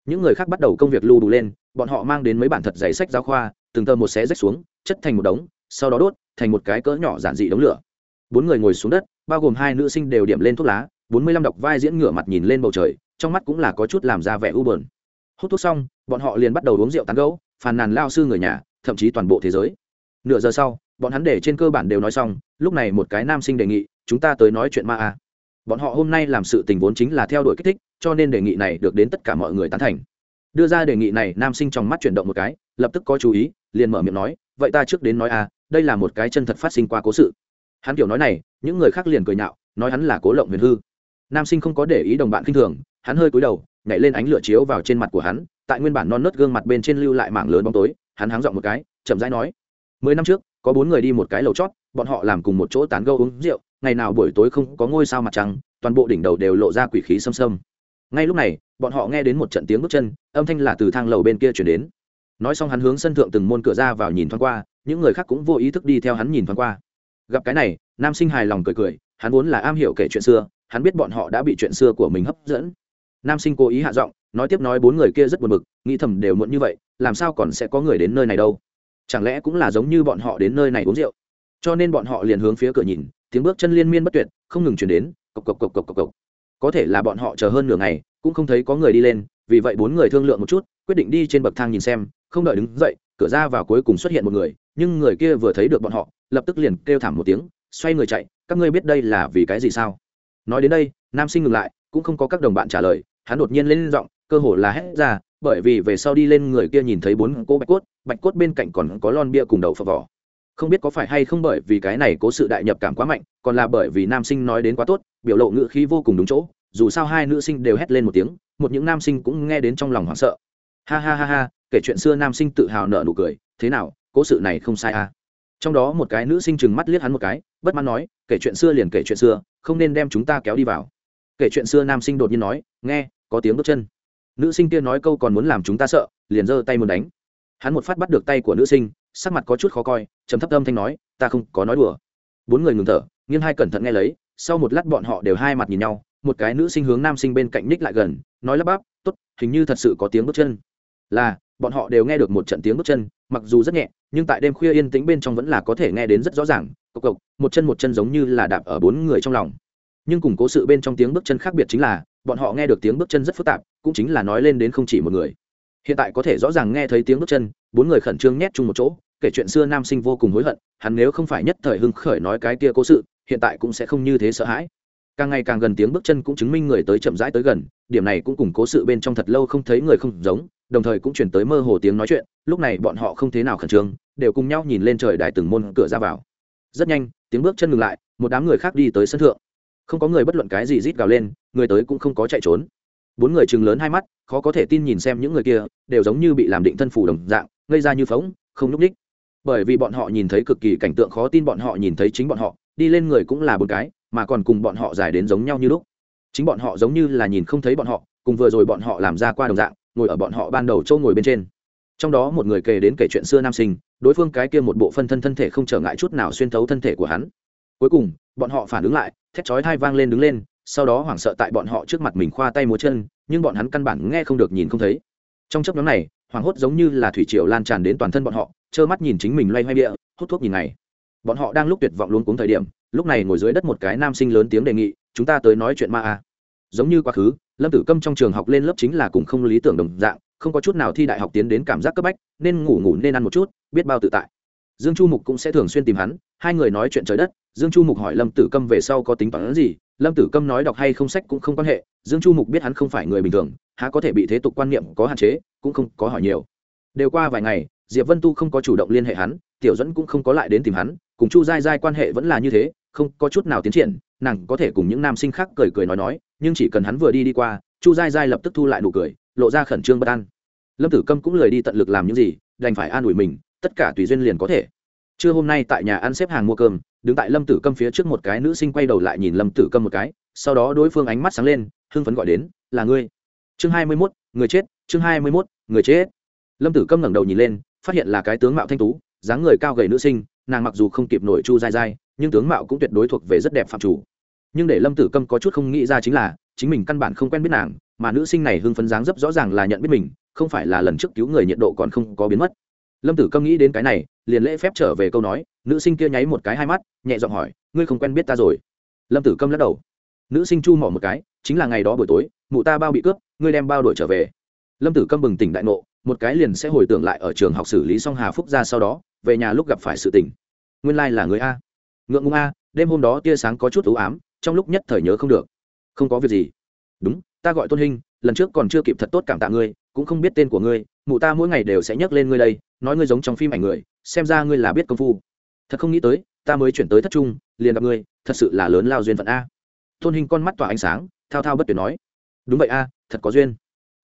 Những người khác bắt đầu công việc lưu đủ lên, bọn họ mang đến mấy bản thật giấy sách giáo khoa, từng tờ một xé rách xuống, chất thành một đống, sau đó đốt thành một cái cỡ nhỏ giản dị đống lửa. Bốn người ngồi xuống đất, bao gồm hai nữ sinh đều điểm lên thuốc lá, bốn mươi lăm đọc vai diễn ngửa mặt nhìn lên bầu trời, trong mắt cũng là có chút làm ra vẻ u bờn hút thuốc xong, bọn họ liền bắt đầu uống rượu tán gấu phàn nàn lao sư người nhà, thậm chí toàn bộ thế giới. Nửa giờ sau, bọn hắn để trên cơ bản đều nói xong, lúc này một cái nam sinh đề nghị, chúng ta tới nói chuyện ma a. Bọn họ hôm nay làm sự tình vốn chính là theo đuổi kích thích, cho nên đề nghị này được đến tất cả mọi người tán thành. Đưa ra đề nghị này, nam sinh trong mắt chuyển động một cái, lập tức có chú ý, liền mở miệng nói, vậy ta trước đến nói a, đây là một cái chân thật phát sinh qua cố sự. Hắn kiểu nói này, những người khác liền cười nhạo, nói hắn là cố lộng huyền hư. Nam sinh không có để ý đồng bạn k i n h thường, hắn hơi cúi đầu nhảy lên ánh lửa chiếu vào trên mặt của hắn, tại nguyên bản non nớt gương mặt bên trên lưu lại mảng lớn bóng tối, hắn háng dọn một cái, chậm rãi nói, mười năm trước, có bốn người đi một cái lầu chót, bọn họ làm cùng một chỗ tán gâu uống rượu, ngày nào buổi tối không có ngôi sao mặt trăng, toàn bộ đỉnh đầu đều lộ ra quỷ khí xâm xâm ngay lúc này, bọn họ nghe đến một trận tiếng bước chân, âm thanh là từ thang lầu bên kia chuyển đến. Nói xong hắn hướng sân thượng từng môn cửa ra vào nhìn thoáng qua, những người khác cũng vô ý thức đi theo hắn nhìn thoáng qua. Gặp cái này, nam sinh hài lòng cười cười, hắn vốn là am hiểu kể chuyện xưa, hắn biết bọn họ đã bị chuyện xưa của mình hấp dẫn nam sinh cố ý hạ giọng, nói tiếp nói bốn người kia rất buồn bực, nghĩ thầm đều muộn như vậy, làm sao còn sẽ có người đến nơi này đâu? Chẳng lẽ cũng là giống như bọn họ đến nơi này uống rượu? Cho nên bọn họ liền hướng phía cửa nhìn, tiếng bước chân liên miên bất tuyệt, không ngừng chuyển đến, cộc cộc cộc cộc cộc cộc. Có thể là bọn họ chờ hơn nửa ngày, cũng không thấy có người đi lên, vì vậy bốn người thương lượng một chút, quyết định đi trên bậc thang nhìn xem, không đợi đứng dậy, cửa ra vào cuối cùng xuất hiện một người, nhưng người kia vừa thấy được bọn họ, lập tức liền kêu thảm một tiếng, xoay người chạy, các ngươi biết đây là vì cái gì sao? Nói đến đây, nam sinh ngừng lại cũng không có các đồng bạn trả lời, hắn đột nhiên lên giọng, cơ hồ là hét ra, bởi vì về sau đi lên người kia nhìn thấy bốn cô bạch cốt bạch cốt bên cạnh còn có lon bia cùng đầu phập vỏ. Không biết có phải hay không bởi vì cái này cố sự đại nhập cảm quá mạnh, còn là bởi vì nam sinh nói đến quá tốt, biểu lộ ngữ khí vô cùng đúng chỗ, dù sao hai nữ sinh đều hét lên một tiếng, một những nam sinh cũng nghe đến trong lòng hoảng sợ. Ha ha ha ha, kể chuyện xưa nam sinh tự hào nở nụ cười, thế nào, cố sự này không sai à? Trong đó một cái nữ sinh chừng mắt liếc hắn một cái, bất mãn nói, kể chuyện xưa liền kể chuyện xưa, không nên đem chúng ta kéo đi vào kể chuyện xưa nam sinh đột nhiên nói, nghe, có tiếng bước chân. Nữ sinh kia nói câu còn muốn làm chúng ta sợ, liền giơ tay muốn đánh. Hắn một phát bắt được tay của nữ sinh, sắc mặt có chút khó coi, trầm thấp âm thanh nói, ta không có nói đùa. Bốn người ngừng thở, nghiêng hai cẩn thận nghe lấy, sau một lát bọn họ đều hai mặt nhìn nhau, một cái nữ sinh hướng nam sinh bên cạnh ních lại gần, nói lắp bắp t ố t hình như thật sự có tiếng bước chân. Là, bọn họ đều nghe được một trận tiếng bước chân, mặc dù rất nhẹ, nhưng tại đêm khuya yên tĩnh bên trong vẫn là có thể nghe đến rất rõ ràng, cộc cộc, một chân một chân giống như là đạp ở bốn người trong lòng nhưng cùng cố sự bên trong tiếng bước chân khác biệt chính là, bọn họ nghe được tiếng bước chân rất phức tạp, cũng chính là nói lên đến không chỉ một người. Hiện tại có thể rõ ràng nghe thấy tiếng bước chân, bốn người khẩn trương nhét chung một chỗ, kể chuyện xưa nam sinh vô cùng hối hận, hắn nếu không phải nhất thời hưng khởi nói cái kia cố sự, hiện tại cũng sẽ không như thế sợ hãi. Càng ngày càng gần tiếng bước chân cũng chứng minh người tới chậm rãi tới gần, điểm này cũng củng cố sự bên trong thật lâu không thấy người không giống, đồng thời cũng chuyển tới mơ hồ tiếng nói chuyện, lúc này bọn họ không thế nào khẩn trương, đều cùng nhau nhìn lên trời đài từng môn cửa ra vào. Rất nhanh, tiếng bước chân ngừng lại, một đám người khác đi tới sân thượng không có người bất luận cái gì rít gào lên, người tới cũng không có chạy trốn. Bốn người chừng lớn hai mắt, khó có thể tin nhìn xem những người kia, đều giống như bị làm định thân phủ đồng dạng, ngây ra như phóng không núp ních bởi vì bọn họ nhìn thấy cực kỳ cảnh tượng khó tin, bọn họ nhìn thấy chính bọn họ, đi lên người cũng là một cái, mà còn cùng bọn họ dài đến giống nhau như lúc. Chính bọn họ giống như là nhìn không thấy bọn họ, cùng vừa rồi bọn họ làm ra qua đồng dạng, ngồi ở bọn họ ban đầu châu ngồi bên trên. Trong đó một người kể đến kể chuyện xưa nam sinh, đối phương cái kia một bộ phân thân thân thể không trở ngại chút nào xuyên thấu thân thể của hắn cuối cùng, bọn họ phản ứng lại, thét chói thai vang lên đứng lên, sau đó hoảng sợ tại bọn họ trước mặt mình khoa tay múa chân, nhưng bọn hắn căn bản nghe không được nhìn không thấy. Trong chấp nhóm này, hoảng hốt giống như là thủy triều lan tràn đến toàn thân bọn họ, trơ mắt nhìn chính mình loay hoay bịa, hút thuốc nhìn này. bọn họ đang lúc tuyệt vọng luôn cuống thời điểm, lúc này ngồi dưới đất một cái nam sinh lớn tiếng đề nghị, chúng ta tới nói chuyện ma a. Giống như quá khứ, lâm tử câm trong trường học lên lớp chính là cùng không lý tưởng đồng dạng, không có chút nào thi đại học tiến đến cảm giác cấp bách, nên ngủ ngủ nên ăn một chút, biết bao tự tại dương chu mục cũng sẽ thường xuyên tìm hắn, hai người nói chuyện trời đất, dương chu mục hỏi lâm tử câm về sau có tính toán gì, lâm tử câm nói đọc hay không sách cũng không quan hệ, dương chu mục biết hắn không phải người bình thường, há có thể bị thế tục quan niệm có hạn chế, cũng không có hỏi nhiều. Đều qua vài ngày, diệp vân tu không có chủ động liên hệ hắn, tiểu dẫn cũng không có lại đến tìm hắn, cùng chu dai dai quan hệ vẫn là như thế, không có chút nào tiến triển, nàng có thể cùng những nam sinh khác cười cười nói nói, nhưng chỉ cần hắn vừa đi đi qua, chu giai giai lập tức thu lại nụ cười, lộ ra khẩn trương bất an. Lâm tử câm cũng lười đi tận lực làm những gì, đành phải an ủi mình tất cả tùy duyên liền có thể. Trưa hôm nay tại nhà ăn xếp hàng mua cơm, đứng tại lâm tử câm phía trước một cái nữ sinh quay đầu lại nhìn lâm tử câm một cái, sau đó đối phương ánh mắt sáng lên, hưng phấn gọi đến, là ngươi. Chương hai mươi mốt, người chết, chương hai mươi mốt, người chết. Lâm tử câm ngẩng đầu nhìn lên, phát hiện là cái tướng mạo thanh tú, dáng người cao gầy nữ sinh, nàng mặc dù không kịp nổi chu dai dai, nhưng tướng mạo cũng tuyệt đối thuộc về rất đẹp phạm chủ. Nhưng để lâm tử câm có chút không nghĩ ra chính là, chính mình căn bản không quen biết nàng, mà nữ sinh này hưng phấn dáng rất rõ ràng là nhận biết mình, không phải là lần trước cứu người nhiệt độ còn không có biến mất lâm tử câm nghĩ đến cái này, liền lễ phép trở về câu nói, nữ sinh kia nháy một cái hai mắt, nhẹ giọng hỏi, ngươi không quen biết ta rồi? Lâm tử câm lắc đầu. Nữ sinh chu mỏ một cái, chính là ngày đó buổi tối, mụ ta bao bị cướp, ngươi đem bao đổi trở về. Lâm tử câm bừng tỉnh đại ngộ, một cái liền sẽ hồi tưởng lại ở trường học xử lý xong hà phúc ra sau đó, về nhà lúc gặp phải sự tình. Nguyên lai là người a. Ngượng ngùng a, đêm hôm đó tia sáng có chút ưu ám, trong lúc nhất thời nhớ không được. Không có việc gì. Đúng, ta gọi tôn hình lần trước còn chưa kịp thật tốt cảm tạ ngươi, cũng không biết tên của ngươi, mụ ta mỗi ngày đều sẽ nhắc lên ngươi đây nói ngươi giống trong phim ảnh người, xem ra ngươi là biết công phu. Thật không nghĩ tới, ta mới chuyển tới thất trung, liền gặp ngươi, thật sự là lớn lao duyên phận a. Tôn hình con mắt tỏa ánh sáng, thao thao bất tuyệt nói. Đúng vậy a, thật có duyên.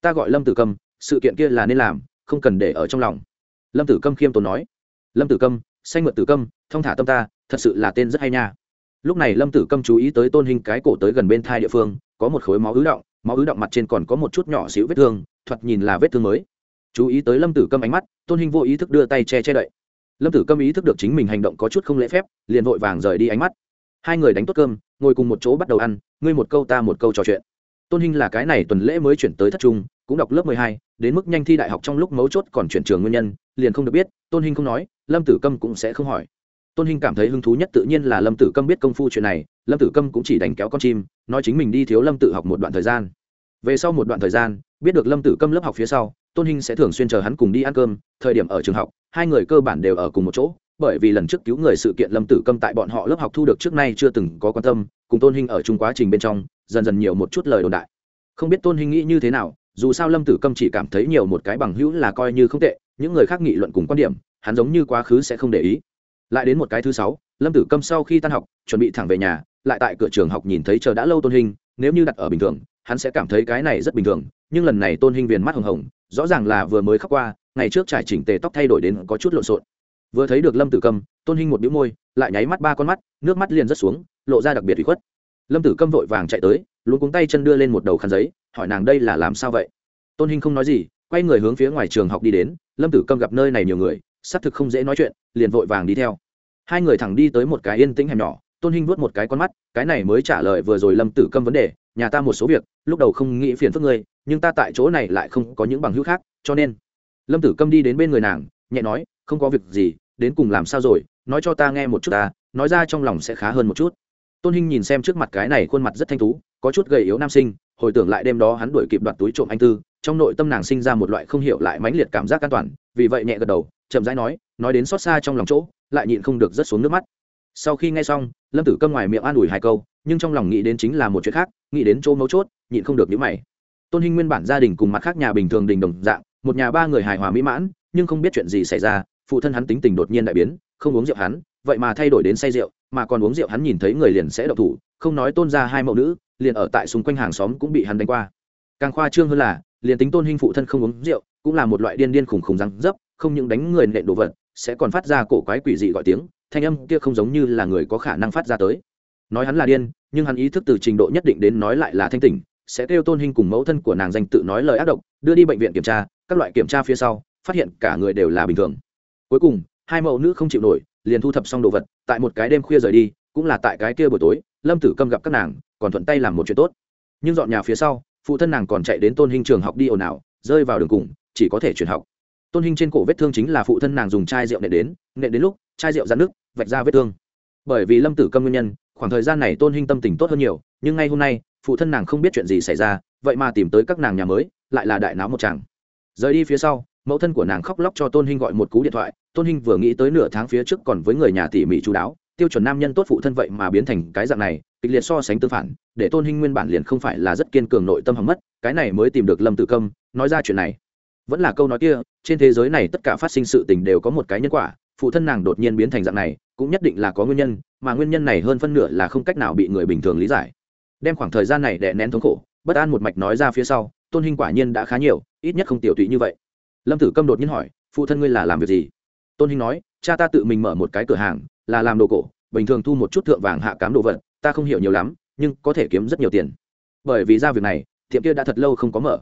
Ta gọi lâm tử cầm sự kiện kia là nên làm, không cần để ở trong lòng. Lâm tử câm khiêm tốn nói. Lâm tử câm, xanh mượn tử câm thong thả tâm ta, thật sự là tên rất hay nha. Lúc này lâm tử câm chú ý tới tôn hình cái cổ tới gần bên thai địa phương, có một khối máu ứ động, máu ứ động mặt trên còn có một chút nhỏ xíu vết thương, thoạt nhìn là vết thương mới chú ý tới lâm tử câm ánh mắt, tôn hình vô ý thức đưa tay che che đậy. Lâm tử câm ý thức được chính mình hành động có chút không lễ phép, liền vội vàng rời đi ánh mắt. Hai người đánh tốt cơm, ngồi cùng một chỗ bắt đầu ăn, ngươi một câu ta một câu trò chuyện. Tôn hình là cái này tuần lễ mới chuyển tới thất trung, cũng đọc lớp mười hai, đến mức nhanh thi đại học trong lúc mấu chốt còn chuyển trường nguyên nhân, liền không được biết, tôn hình không nói, lâm tử câm cũng sẽ không hỏi. Tôn hình cảm thấy hứng thú nhất tự nhiên là lâm tử câm biết công phu chuyện này, lâm tử câm cũng chỉ đánh kéo con chim, nói chính mình đi thiếu lâm tự học một đoạn thời gian. Về sau một đoạn thời gian, biết được lâm tử câm lớp học phía sau tôn Hinh sẽ thường xuyên chờ hắn cùng đi ăn cơm, thời điểm ở trường học, hai người cơ bản đều ở cùng một chỗ, bởi vì lần trước cứu người sự kiện lâm tử câm tại bọn họ lớp học thu được trước nay chưa từng có quan tâm, cùng tôn Hinh ở chung quá trình bên trong, dần dần nhiều một chút lời đồn đại. Không biết tôn Hinh nghĩ như thế nào, dù sao lâm tử câm chỉ cảm thấy nhiều một cái bằng hữu là coi như không tệ, những người khác nghị luận cùng quan điểm, hắn giống như quá khứ sẽ không để ý. Lại đến một cái thứ sáu, lâm tử câm sau khi tan học, chuẩn bị thẳng về nhà, lại tại cửa trường học nhìn thấy chờ đã lâu tôn hình nếu như đặt ở bình thường, hắn sẽ cảm thấy cái này rất bình thường, nhưng lần này tôn hình viền mắt hồng hồng rõ ràng là vừa mới khắc qua, ngày trước trải chỉnh tề tóc thay đổi đến có chút lộn xộn. Vừa thấy được lâm tử câm, tôn Hinh một đĩu môi, lại nháy mắt ba con mắt, nước mắt liền rớt xuống, lộ ra đặc biệt bị khuất. Lâm tử câm vội vàng chạy tới luôn cuống tay chân đưa lên một đầu khăn giấy, hỏi nàng đây là làm sao vậy? Tôn Hinh không nói gì, quay người hướng phía ngoài trường học đi đến, lâm tử câm gặp nơi này nhiều người, xác thực không dễ nói chuyện, liền vội vàng đi theo. Hai người thẳng đi tới một cái yên tĩnh hẻm nhỏ, tôn Hinh vuốt một cái con mắt, cái này mới trả lời vừa rồi lâm tử câm vấn đề nhà ta một số việc, lúc đầu không nghĩ phiền phức ngươi, nhưng ta tại chỗ này lại không có những bằng hữu khác, cho nên. Lâm tử câm đi đến bên người nàng, nhẹ nói, không có việc gì, đến cùng làm sao rồi, nói cho ta nghe một chút ta, nói ra trong lòng sẽ khá hơn một chút. Tôn hinh nhìn xem trước mặt cái này khuôn mặt rất thanh tú, có chút gầy yếu nam sinh, hồi tưởng lại đêm đó hắn đuổi kịp đoạt túi trộm anh tư, trong nội tâm nàng sinh ra một loại không hiểu lại mãnh liệt cảm giác an toàn, vì vậy nhẹ gật đầu, chậm rãi nói nói đến xót xa trong lòng chỗ, lại nhịn không được rất xuống nước mắt. Sau khi nghe xong, lâm tử câm ngoài miệng an ủi hai câu nhưng trong lòng nghĩ đến chính là một chuyện khác, nghĩ đến chỗ mấu chốt, nhịn không được nhữ mày. Tôn hinh nguyên bản gia đình cùng mặt khác nhà bình thường đình đồng dạng, một nhà ba người hài hòa mỹ mãn, nhưng không biết chuyện gì xảy ra, phụ thân hắn tính tình đột nhiên đại biến, không uống rượu hắn, vậy mà thay đổi đến say rượu, mà còn uống rượu hắn nhìn thấy người liền sẽ độc thủ, không nói tôn ra hai mẫu nữ, liền ở tại xung quanh hàng xóm cũng bị hắn đánh qua. Càng khoa trương hơn là, liền tính tôn Hinh phụ thân không uống rượu, cũng là một loại điên điên khủng khủng răng dấp, không những đánh người nện đồ vật, sẽ còn phát ra cổ quái quỷ dị gọi tiếng, thanh âm kia không giống như là người có khả năng phát ra tới nói hắn là điên, nhưng hắn ý thức từ trình độ nhất định đến nói lại là thanh tỉnh, sẽ kêu tôn hình cùng mẫu thân của nàng danh tự nói lời ác độc, đưa đi bệnh viện kiểm tra, các loại kiểm tra phía sau, phát hiện cả người đều là bình thường. Cuối cùng, hai mẫu nữ không chịu nổi, liền thu thập xong đồ vật, tại một cái đêm khuya rời đi, cũng là tại cái kia buổi tối, lâm tử câm gặp các nàng, còn thuận tay làm một chuyện tốt. Nhưng dọn nhà phía sau, phụ thân nàng còn chạy đến tôn hình trường học đi ồn ào, rơi vào đường cùng, chỉ có thể chuyển học. Tôn hình trên cổ vết thương chính là phụ thân nàng dùng chai rượu nệ đến nệ đến lúc chai rượu ra nước vạch ra vết thương. Bởi vì lâm tử câm nguyên nhân khoảng thời gian này tôn hinh tâm tình tốt hơn nhiều, nhưng ngay hôm nay, phụ thân nàng không biết chuyện gì xảy ra, vậy mà tìm tới các nàng nhà mới, lại là đại náo một chàng rời đi phía sau, mẫu thân của nàng khóc lóc cho tôn hinh gọi một cú điện thoại, tôn hinh vừa nghĩ tới nửa tháng phía trước còn với người nhà tỉ mỉ chú đáo, tiêu chuẩn nam nhân tốt phụ thân vậy mà biến thành cái dạng này, kịch liệt so sánh tư phản, để tôn hinh nguyên bản liền không phải là rất kiên cường nội tâm hỏng mất, cái này mới tìm được lâm tử công, nói ra chuyện này. Vẫn là câu nói kia, trên thế giới này tất cả phát sinh sự tình đều có một cái nhân quả, phụ thân nàng đột nhiên biến thành dạng này cũng nhất định là có nguyên nhân, mà nguyên nhân này hơn phân nửa là không cách nào bị người bình thường lý giải. Đem khoảng thời gian này để nén thống khổ, bất an một mạch nói ra phía sau, tôn hình quả nhiên đã khá nhiều, ít nhất không tiểu tụy như vậy. Lâm tử câm đột nhiên hỏi, phụ thân ngươi là làm việc gì? Tôn hình nói, cha ta tự mình mở một cái cửa hàng, là làm đồ cổ, bình thường thu một chút thượng vàng hạ cám đồ vật, ta không hiểu nhiều lắm, nhưng có thể kiếm rất nhiều tiền. Bởi vì ra việc này tiệm kia đã thật lâu không có mở.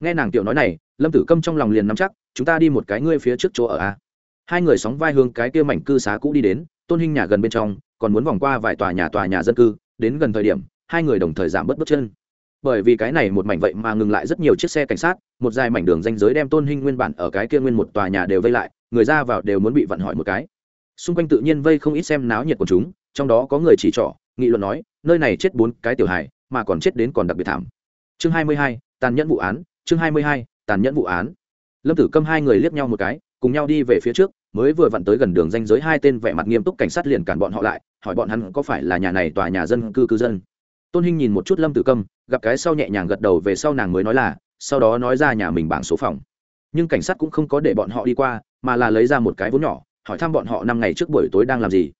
Nghe nàng tiểu nói này, lâm tử câm trong lòng liền nắm chắc, chúng ta đi một cái ngươi phía trước chỗ ở a hai người sóng vai hướng cái kia mảnh cư xá cũ đi đến, tôn hinh nhà gần bên trong, còn muốn vòng qua vài tòa nhà tòa nhà dân cư, đến gần thời điểm, hai người đồng thời giảm bớt bước chân. Bởi vì cái này một mảnh vậy mà ngừng lại rất nhiều chiếc xe cảnh sát, một dài mảnh đường danh giới đem tôn hinh nguyên bản ở cái kia nguyên một tòa nhà đều vây lại, người ra vào đều muốn bị vận hỏi một cái. Xung quanh tự nhiên vây không ít xem náo nhiệt của chúng, trong đó có người chỉ trỏ, nghị luận nói, nơi này chết bốn cái tiểu hài, mà còn chết đến còn đặc biệt thảm. Chương hai mươi hai, tàn nhẫn vụ án, chương hai mươi hai, tàn nhẫn vụ án. Lâm tử câm hai người liếc nhau một cái cùng nhau đi về phía trước, mới vừa vặn tới gần đường danh giới hai tên vẻ mặt nghiêm túc cảnh sát liền cản bọn họ lại, hỏi bọn hắn có phải là nhà này tòa nhà dân cư cư dân. Tôn hinh nhìn một chút lâm tử câm, gặp cái sau nhẹ nhàng gật đầu về sau nàng mới nói là, sau đó nói ra nhà mình bảng số phòng. Nhưng cảnh sát cũng không có để bọn họ đi qua, mà là lấy ra một cái vốn nhỏ, hỏi thăm bọn họ năm ngày trước buổi tối đang làm gì.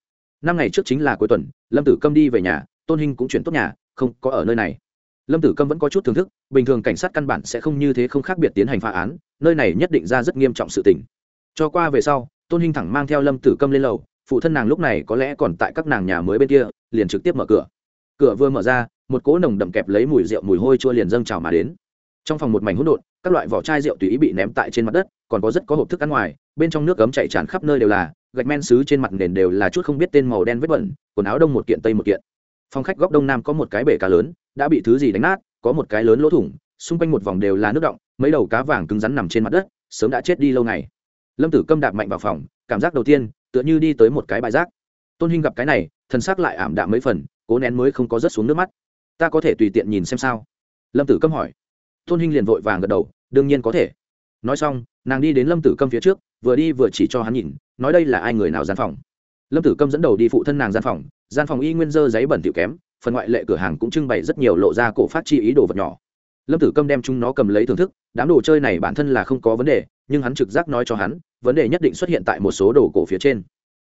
Năm ngày trước chính là cuối tuần, lâm tử câm đi về nhà, tôn hinh cũng chuyển tốt nhà, không có ở nơi này. Lâm tử câm vẫn có chút thưởng thức, bình thường cảnh sát căn bản sẽ không như thế không khác biệt tiến hành phá án, nơi này nhất định ra rất nghiêm trọng sự tình cho qua về sau, tôn hinh thẳng mang theo lâm tử câm lên lầu, phụ thân nàng lúc này có lẽ còn tại các nàng nhà mới bên kia, liền trực tiếp mở cửa. Cửa vừa mở ra, một cỗ nồng đậm kẹp lấy mùi rượu mùi hôi chua liền dâng trào mà đến. Trong phòng một mảnh hỗn độn, các loại vỏ chai rượu tùy ý bị ném tại trên mặt đất, còn có rất có hộp thức ăn ngoài, bên trong nước cấm chạy tràn khắp nơi đều là, gạch men xứ trên mặt nền đều là chút không biết tên màu đen vết bẩn, quần áo đông một kiện tây một kiện. Phòng khách góc đông nam có một cái bể cá lớn, đã bị thứ gì đánh nát, có một cái lớn lỗ thủng, xung quanh một vòng đều là nước động, mấy đầu cá vàng cứng rắn nằm trên mặt đất, sớm đã chết đi lâu ngày lâm tử câm đạp mạnh vào phòng, cảm giác đầu tiên, tựa như đi tới một cái bãi rác. Tôn hinh gặp cái này thân xác lại ảm đạm mấy phần, cố nén mới không có rớt xuống nước mắt. Ta có thể tùy tiện nhìn xem sao? Lâm tử câm hỏi. Tôn hinh liền vội vàng gật đầu, đương nhiên có thể. Nói xong, nàng đi đến lâm tử câm phía trước, vừa đi vừa chỉ cho hắn nhìn, nói đây là ai người nào gian phòng. Lâm tử câm dẫn đầu đi phụ thân nàng gian phòng gian phòng y nguyên dơ giấy bẩn tiểu kém, phần ngoại lệ cửa hàng cũng trưng bày rất nhiều lộ ra cổ phát chi ý đồ vật nhỏ lâm tử câm đem chúng nó cầm lấy thưởng thức, đám đồ chơi này bản thân là không có vấn đề, nhưng hắn trực giác nói cho hắn, vấn đề nhất định xuất hiện tại một số đồ cổ phía trên.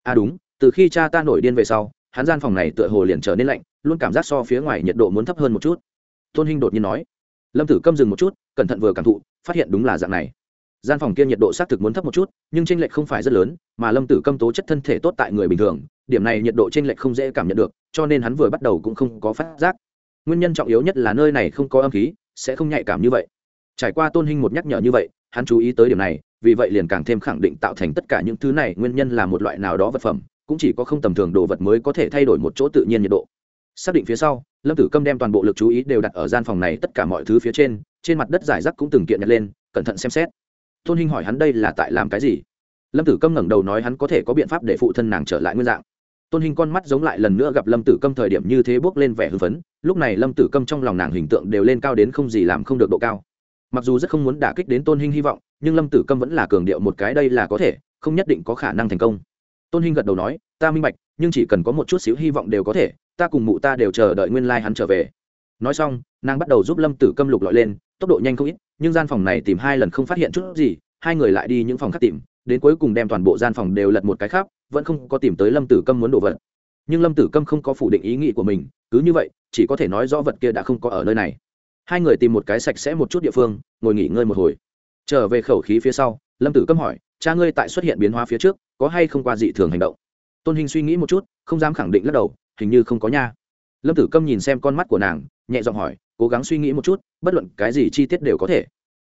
À đúng, từ khi cha ta nổi điên về sau, hắn gian phòng này tựa hồ liền trở nên lạnh, luôn cảm giác so phía ngoài nhiệt độ muốn thấp hơn một chút. Tôn hinh đột nhiên nói. Lâm tử câm dừng một chút, cẩn thận vừa cảm thụ, phát hiện đúng là dạng này. Gian phòng kia nhiệt độ xác thực muốn thấp một chút, nhưng tranh lệch không phải rất lớn, mà lâm tử câm tố chất thân thể tốt tại người bình thường, điểm này nhiệt độ tranh lệch không dễ cảm nhận được, cho nên hắn vừa bắt đầu cũng không có phát giác. Nguyên nhân trọng yếu nhất là nơi này không có âm khí sẽ không nhạy cảm như vậy. Trải qua tôn hinh một nhắc nhở như vậy, hắn chú ý tới điểm này, vì vậy liền càng thêm khẳng định tạo thành tất cả những thứ này nguyên nhân là một loại nào đó vật phẩm, cũng chỉ có không tầm thường đồ vật mới có thể thay đổi một chỗ tự nhiên nhiệt độ. Xác định phía sau, lâm tử câm đem toàn bộ lực chú ý đều đặt ở gian phòng này tất cả mọi thứ phía trên trên mặt đất giải rác cũng từng kiện nhặt lên, cẩn thận xem xét. Tôn hinh hỏi hắn đây là tại làm cái gì? Lâm tử câm ngẩng đầu nói hắn có thể có biện pháp để phụ thân nàng trở lại nguyên dạng tôn hinh con mắt giống lại lần nữa gặp lâm tử câm thời điểm như thế bước lên vẻ hưng phấn, lúc này lâm tử câm trong lòng nàng hình tượng đều lên cao đến không gì làm không được độ cao. Mặc dù rất không muốn đả kích đến tôn hinh hy vọng, nhưng lâm tử câm vẫn là cường điệu một cái đây là có thể, không nhất định có khả năng thành công. Tôn hinh gật đầu nói, ta minh bạch, nhưng chỉ cần có một chút xíu hy vọng đều có thể, ta cùng mụ ta đều chờ đợi nguyên lai、like、hắn trở về. Nói xong, nàng bắt đầu giúp lâm tử câm lục lọi lên, tốc độ nhanh không ít, nhưng gian phòng này tìm hai lần không phát hiện chút gì, hai người lại đi những phòng khác tìm đến cuối cùng đem toàn bộ gian phòng đều lật một cái khác vẫn không có tìm tới lâm tử câm muốn đồ vật. Nhưng lâm tử câm không có phủ định ý nghĩ của mình, cứ như vậy, chỉ có thể nói rõ vật kia đã không có ở nơi này. Hai người tìm một cái sạch sẽ một chút địa phương, ngồi nghỉ ngơi một hồi. Trở về khẩu khí phía sau, lâm tử câm hỏi, cha ngươi tại xuất hiện biến hóa phía trước, có hay không qua dị thường hành động? Tôn hình suy nghĩ một chút, không dám khẳng định lắc đầu, hình như không có nha. Lâm tử câm nhìn xem con mắt của nàng, nhẹ giọng hỏi, cố gắng suy nghĩ một chút, bất luận cái gì chi tiết đều có thể.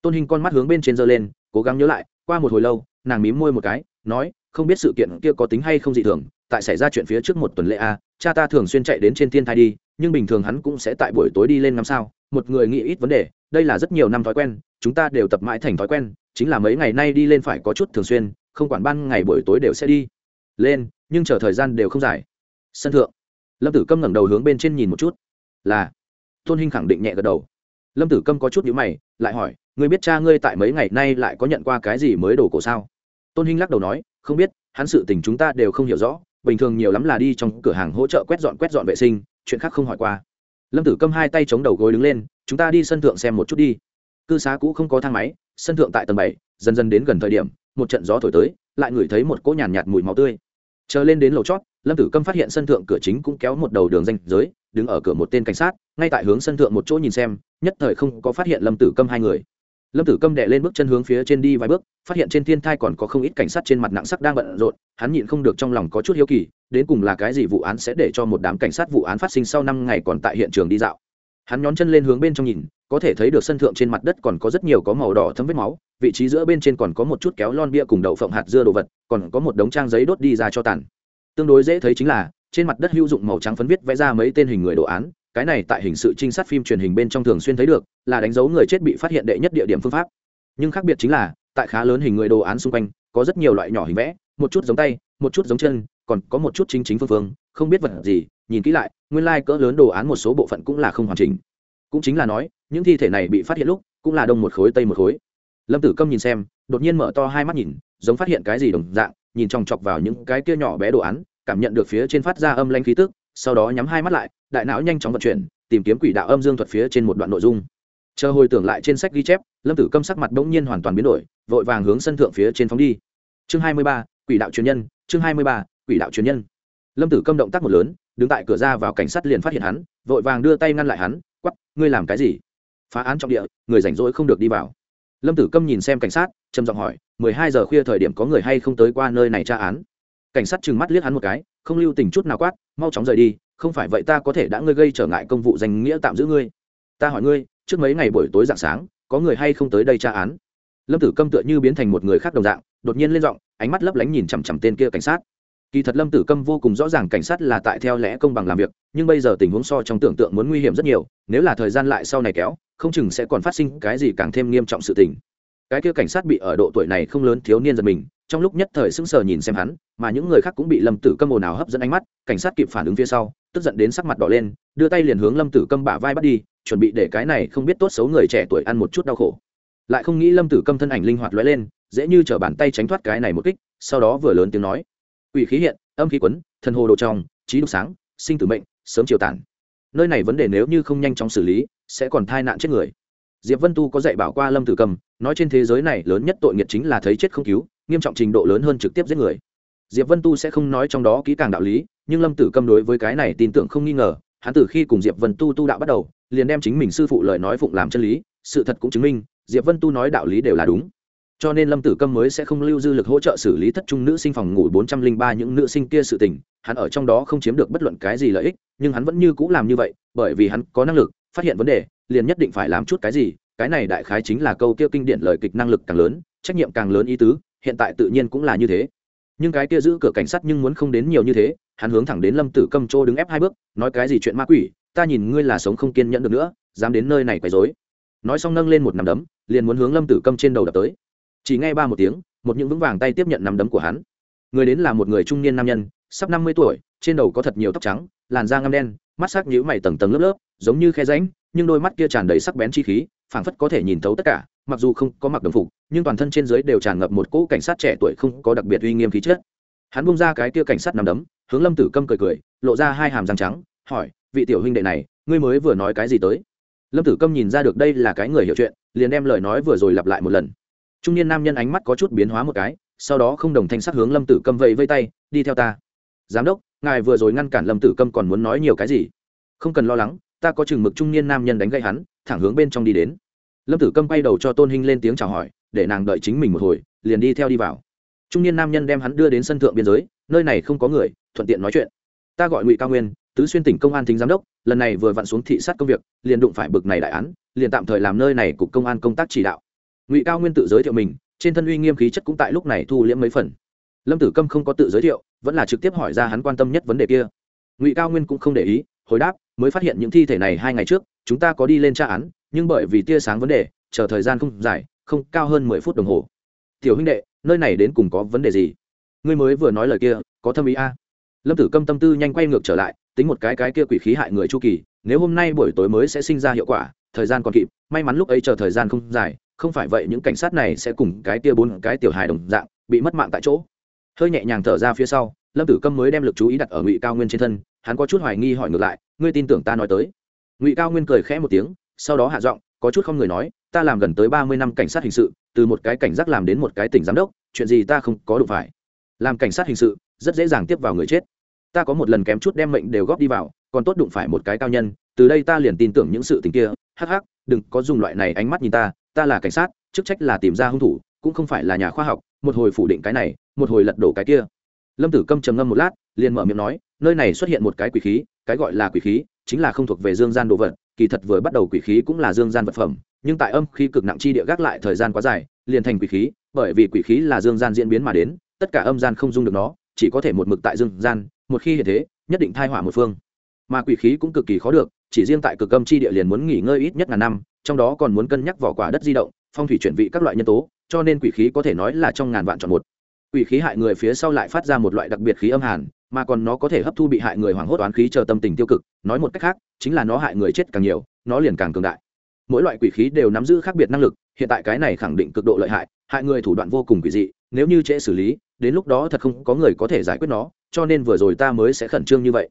Tôn hình con mắt hướng bên trên giơ lên, cố gắng nhớ lại qua một hồi lâu, nàng mím môi một cái, nói, không biết sự kiện kia có tính hay không dị thường, tại xảy ra chuyện phía trước một tuần lễ a cha ta thường xuyên chạy đến trên thiên thai đi, nhưng bình thường hắn cũng sẽ tại buổi tối đi lên ngắm sao, một người nghĩ ít vấn đề, đây là rất nhiều năm thói quen, chúng ta đều tập mãi thành thói quen, chính là mấy ngày nay đi lên phải có chút thường xuyên, không quản ban ngày buổi tối đều sẽ đi lên, nhưng chờ thời gian đều không dài. Sân thượng, lâm tử câm ngẩng đầu hướng bên trên nhìn một chút, là, tôn hinh khẳng định nhẹ gật đầu lâm tử câm có chút nhữ mày lại hỏi ngươi biết cha ngươi tại mấy ngày nay lại có nhận qua cái gì mới đổ cổ sao? Tôn hinh lắc đầu nói không biết hắn sự tình chúng ta đều không hiểu rõ bình thường nhiều lắm là đi trong cửa hàng hỗ trợ quét dọn quét dọn vệ sinh chuyện khác không hỏi qua. Lâm tử câm hai tay chống đầu gối đứng lên chúng ta đi sân thượng xem một chút đi. Cư xá cũ không có thang máy sân thượng tại tầng bảy dần dần đến gần thời điểm một trận gió thổi tới lại ngửi thấy một cỗ nhàn nhạt, nhạt mùi máu tươi. Chờ lên đến lầu chót lâm tử câm phát hiện sân thượng cửa chính cũng kéo một đầu đường danh giới đứng ở cửa một tên cảnh sát ngay tại hướng sân thượng một chỗ nhìn xem nhất thời không có phát hiện lâm tử câm hai người. Lâm tử câm đệ lên bước chân hướng phía trên đi vài bước, phát hiện trên thiên thai còn có không ít cảnh sát trên mặt nặng sắc đang bận rộn, hắn nhịn không được trong lòng có chút hiếu kỳ, đến cùng là cái gì vụ án sẽ để cho một đám cảnh sát vụ án phát sinh sau năm ngày còn tại hiện trường đi dạo. Hắn nhón chân lên hướng bên trong nhìn, có thể thấy được sân thượng trên mặt đất còn có rất nhiều có màu đỏ thấm vết máu, vị trí giữa bên trên còn có một chút kéo lon bia cùng đậu phộng hạt dưa đồ vật, còn có một đống trang giấy đốt đi ra cho tàn. Tương đối dễ thấy chính là, trên mặt đất hữu dụng màu trắng phấn viết vẽ ra mấy tên hình người đồ án cái này tại hình sự trinh sát phim truyền hình bên trong thường xuyên thấy được, là đánh dấu người chết bị phát hiện đệ nhất địa điểm phương pháp. Nhưng khác biệt chính là, tại khá lớn hình người đồ án xung quanh, có rất nhiều loại nhỏ hình vẽ, một chút giống tay, một chút giống chân, còn có một chút chính chính phương phương, không biết vật gì, nhìn kỹ lại, nguyên lai、like、cỡ lớn đồ án một số bộ phận cũng là không hoàn chỉnh. Cũng chính là nói, những thi thể này bị phát hiện lúc, cũng là đông một khối, tây một khối. Lâm tử câm nhìn xem, đột nhiên mở to hai mắt nhìn, giống phát hiện cái gì đồng dạng, nhìn chòng chọc vào những cái kia nhỏ bé đồ án, cảm nhận được phía trên phát ra âm lanh khí tức sau đó nhắm hai mắt lại, đại não nhanh chóng vận chuyển, tìm kiếm quỷ đạo âm dương thuật phía trên một đoạn nội dung. Chờ hồi tưởng lại trên sách ghi chép, lâm tử câm sắc mặt bỗng nhiên hoàn toàn biến đổi, vội vàng hướng sân thượng phía trên phóng đi. Chương hai mươi ba, quỷ đạo truyền nhân, chương hai mươi ba, quỷ đạo truyền nhân. Lâm tử câm động tác một lớn, đứng tại cửa ra vào cảnh sát liền phát hiện hắn, vội vàng đưa tay ngăn lại hắn quắp ngươi làm cái gì? Phá án trọng địa, người rảnh rỗi không được đi vào. Lâm tử câm nhìn xem cảnh sát, trầm giọng hỏi, mười hai giờ khuya thời điểm có người hay không tới qua nơi này tra án? Cảnh sát trừng mắt liếc hắn một cái, không lưu tình chút nào quát mau chóng rời đi, không phải vậy ta có thể đã ngươi gây trở ngại công vụ danh nghĩa tạm giữ ngươi. Ta hỏi ngươi, trước mấy ngày buổi tối dạng sáng, có người hay không tới đây tra án? Lâm tử câm tựa như biến thành một người khác đồng dạng, đột nhiên lên giọng, ánh mắt lấp lánh nhìn chằm chằm tên kia cảnh sát. Kỳ thật lâm tử câm vô cùng rõ ràng cảnh sát là tại theo lẽ công bằng làm việc, nhưng bây giờ tình huống so trong tưởng tượng muốn nguy hiểm rất nhiều, nếu là thời gian lại sau này kéo, không chừng sẽ còn phát sinh cái gì càng thêm nghiêm trọng sự tình cái kia cảnh sát bị ở độ tuổi này không lớn thiếu niên giật mình, trong lúc nhất thời sững sờ nhìn xem hắn, mà những người khác cũng bị lâm tử câm ồn ào hấp dẫn ánh mắt, cảnh sát kịp phản ứng phía sau, tức giận đến sắc mặt đỏ lên, đưa tay liền hướng lâm tử câm bả vai bắt đi, chuẩn bị để cái này không biết tốt xấu người trẻ tuổi ăn một chút đau khổ. Lại không nghĩ lâm tử câm thân ảnh linh hoạt lóe lên, dễ như t bàn tay tránh thoát cái này một kích, sau đó vừa lớn tiếng nói. Ủy khí hiện, âm khí quấn, thần hồ đồ trong, trí đục sáng, sinh tử mệnh, sớm chiều tản nơi này vấn đề nếu như không nhanh chóng xử lý, sẽ còn thai nạn chết người diệp vân tu có dạy bảo qua lâm tử cầm, nói trên thế giới này lớn nhất tội nghiệt chính là thấy chết không cứu, nghiêm trọng trình độ lớn hơn trực tiếp giết người. Diệp vân tu sẽ không nói trong đó kỹ càng đạo lý, nhưng lâm tử cầm đối với cái này tin tưởng không nghi ngờ, hắn từ khi cùng diệp vân tu tu đạo bắt đầu, liền đem chính mình sư phụ lời nói phụng làm chân lý, sự thật cũng chứng minh, diệp vân tu nói đạo lý đều là đúng. Cho nên lâm tử câm mới sẽ không lưu dư lực hỗ trợ xử lý thất trung nữ sinh phòng ngủ bốn trăm linh ba những nữ sinh kia sự tình, hắn ở trong đó không chiếm được bất luận cái gì lợi ích, nhưng hắn vẫn như c ũ làm như vậy, bởi vì hắn có năng lực phát hiện vấn đề, liền nhất định phải làm chút cái gì, cái này đại khái chính là câu kia kinh điển lời kịch năng lực càng lớn, trách nhiệm càng lớn ý tứ, hiện tại tự nhiên cũng là như thế. Nhưng cái kia giữ cửa cảnh sát nhưng muốn không đến nhiều như thế, hắn hướng thẳng đến lâm tử câm chỗ đứng ép hai bước, nói cái gì chuyện ma quỷ, ta nhìn ngươi là sống không kiên nhẫn được nữa, dám đến nơi này quấy dối nói xong nâng lên một nắm đấm, liền muốn hướng lâm tử câm trên đầu đập tới. Chỉ nghe ba một tiếng, một những vững vàng tay tiếp nhận nắm đấm của hắn. Người đến là một người trung niên nam nhân, sắp năm mươi tuổi, trên đầu có thật nhiều tóc trắng, làn da ngăm đen mắt sắc nhíu mày tầng tầng lớp lớp giống như khe rãnh, nhưng đôi mắt kia tràn đầy sắc bén chi khí phảng phất có thể nhìn thấu tất cả mặc dù không có mặc đồng phục nhưng toàn thân trên dưới đều tràn ngập một cỗ cảnh sát trẻ tuổi không có đặc biệt uy nghiêm khí chất. Hắn buông ra cái kia cảnh sát nắm đấm hướng lâm tử câm cười cười lộ ra hai hàm răng trắng hỏi vị tiểu huynh đệ này ngươi mới vừa nói cái gì tới? Lâm tử câm nhìn ra được đây là cái người hiểu chuyện liền đem lời nói vừa rồi lặp lại một lần. Trung niên nam nhân ánh mắt có chút biến hóa một cái sau đó không đồng thanh sắc hướng lâm tử câm vẫy vây tay đi theo ta. Giám đốc ngài vừa rồi ngăn cản lâm tử câm còn muốn nói nhiều cái gì? Không cần lo lắng, ta có chừng mực trung niên nam nhân đánh gây hắn, thẳng hướng bên trong đi đến. Lâm tử câm quay đầu cho tôn hinh lên tiếng chào hỏi, để nàng đợi chính mình một hồi, liền đi theo đi vào. Trung niên nam nhân đem hắn đưa đến sân thượng biên giới, nơi này không có người, thuận tiện nói chuyện. Ta gọi ngụy cao nguyên, tứ xuyên tỉnh công an thính giám đốc, lần này vừa vặn xuống thị sát công việc, liền đụng phải bực này đại án, liền tạm thời làm nơi này cục công an công tác chỉ đạo. Ngụy cao nguyên tự giới thiệu mình, trên thân uy nghiêm khí chất cũng tại lúc này thu liễm mấy phần. Lâm tử câm không có tự giới thiệu vẫn là trực tiếp hỏi ra hắn quan tâm nhất vấn đề kia. Ngụy cao nguyên cũng không để ý, hồi đáp, mới phát hiện những thi thể này hai ngày trước, chúng ta có đi lên tra án, nhưng bởi vì tia sáng vấn đề, chờ thời gian không dài, không cao hơn mười phút đồng hồ. Tiểu huynh đệ, nơi này đến cùng có vấn đề gì? Ngươi mới vừa nói lời kia, có thâm ý a? Lâm tử câm tâm tư nhanh quay ngược trở lại, tính một cái cái kia quỷ khí hại người chu kỳ, nếu hôm nay buổi tối mới sẽ sinh ra hiệu quả, thời gian còn kịp, may mắn lúc ấy chờ thời gian không dài, không phải vậy những cảnh sát này sẽ cùng cái kia bốn cái tiểu hài đồng dạng, bị mất mạng tại chỗ hơi nhẹ nhàng thở ra phía sau, lâm tử câm mới đem lực chú ý đặt ở ngụy cao nguyên trên thân, hắn có chút hoài nghi hỏi ngược lại, ngươi tin tưởng ta nói tới? Ngụy cao nguyên cười khẽ một tiếng, sau đó hạ giọng, có chút không người nói, ta làm gần tới ba mươi năm cảnh sát hình sự, từ một cái cảnh giác làm đến một cái tỉnh giám đốc, chuyện gì ta không có đủ phải. Làm cảnh sát hình sự, rất dễ dàng tiếp vào người chết. Ta có một lần kém chút đem mệnh đều góp đi vào, còn tốt đụng phải một cái cao nhân, từ đây ta liền tin tưởng những sự tình kia, hắc hắc, đừng có dùng loại này ánh mắt nhìn ta ta là cảnh sát, chức trách là tìm ra hung thủ, cũng không phải là nhà khoa học, một hồi phủ định cái này một hồi lật đổ cái kia. Lâm tử câm trầm ngâm một lát, liền mở miệng nói, nơi này xuất hiện một cái quỷ khí, cái gọi là quỷ khí, chính là không thuộc về dương gian đồ vật, kỳ thật vừa bắt đầu quỷ khí cũng là dương gian vật phẩm, nhưng tại âm khi cực nặng chi địa gác lại thời gian quá dài, liền thành quỷ khí, bởi vì quỷ khí là dương gian diễn biến mà đến, tất cả âm gian không dung được nó, chỉ có thể một mực tại dương gian, một khi hiện thế, nhất định thai hỏa một phương. Mà quỷ khí cũng cực kỳ khó được, chỉ riêng tại cực âm chi địa liền muốn nghỉ ngơi ít nhất ngàn năm, trong đó còn muốn cân nhắc vỏ quả đất di động, phong thủy chuyển vị các loại nhân tố, cho nên quỷ khí có thể nói là trong ngàn vạn chọn một quỷ khí hại người phía sau lại phát ra một loại đặc biệt khí âm hàn, mà còn nó có thể hấp thu bị hại người hoảng hốt oán khí chờ tâm tình tiêu cực, nói một cách khác, chính là nó hại người chết càng nhiều, nó liền càng cường đại. Mỗi loại quỷ khí đều nắm giữ khác biệt năng lực, hiện tại cái này khẳng định cực độ lợi hại hại người thủ đoạn vô cùng quỷ dị, nếu như trễ xử lý, đến lúc đó thật không có người có thể giải quyết nó, cho nên vừa rồi ta mới sẽ khẩn trương như vậy.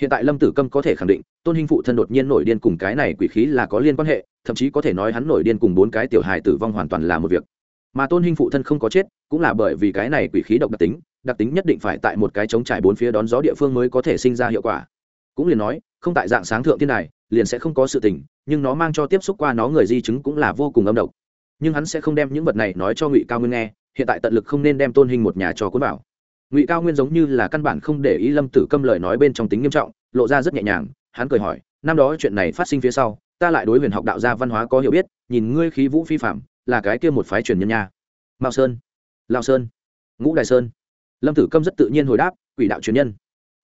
Hiện tại lâm tử câm có thể khẳng định, tôn hình phụ thân đột nhiên nổi điên cùng cái này quỷ khí là có liên quan hệ, thậm chí có thể nói hắn nổi điên cùng bốn cái tiểu hài tử vong hoàn toàn là một việc mà tôn hình phụ thân không có chết cũng là bởi vì cái này quỷ khí độc đặc tính đặc tính nhất định phải tại một cái chống trải bốn phía đón gió địa phương mới có thể sinh ra hiệu quả. Cũng liền nói không tại dạng sáng thượng thiên này, liền sẽ không có sự tình nhưng nó mang cho tiếp xúc qua nó người di chứng cũng là vô cùng âm độc. Nhưng hắn sẽ không đem những vật này nói cho ngụy cao nguyên nghe hiện tại tận lực không nên đem tôn hình một nhà cho cuốn bảo ngụy cao nguyên giống như là căn bản không để ý lâm tử câm lời nói bên trong tính nghiêm trọng lộ ra rất nhẹ nhàng hắn cười hỏi năm đó chuyện này phát sinh phía sau ta lại đối huyền học đạo gia văn hóa có hiểu biết nhìn ngươi khí vũ phi phạm là cái kia một phái truyền nhân nha. Mao sơn, lao sơn, ngũ đại sơn. Lâm tử câm rất tự nhiên hồi đáp, quỷ đạo truyền nhân.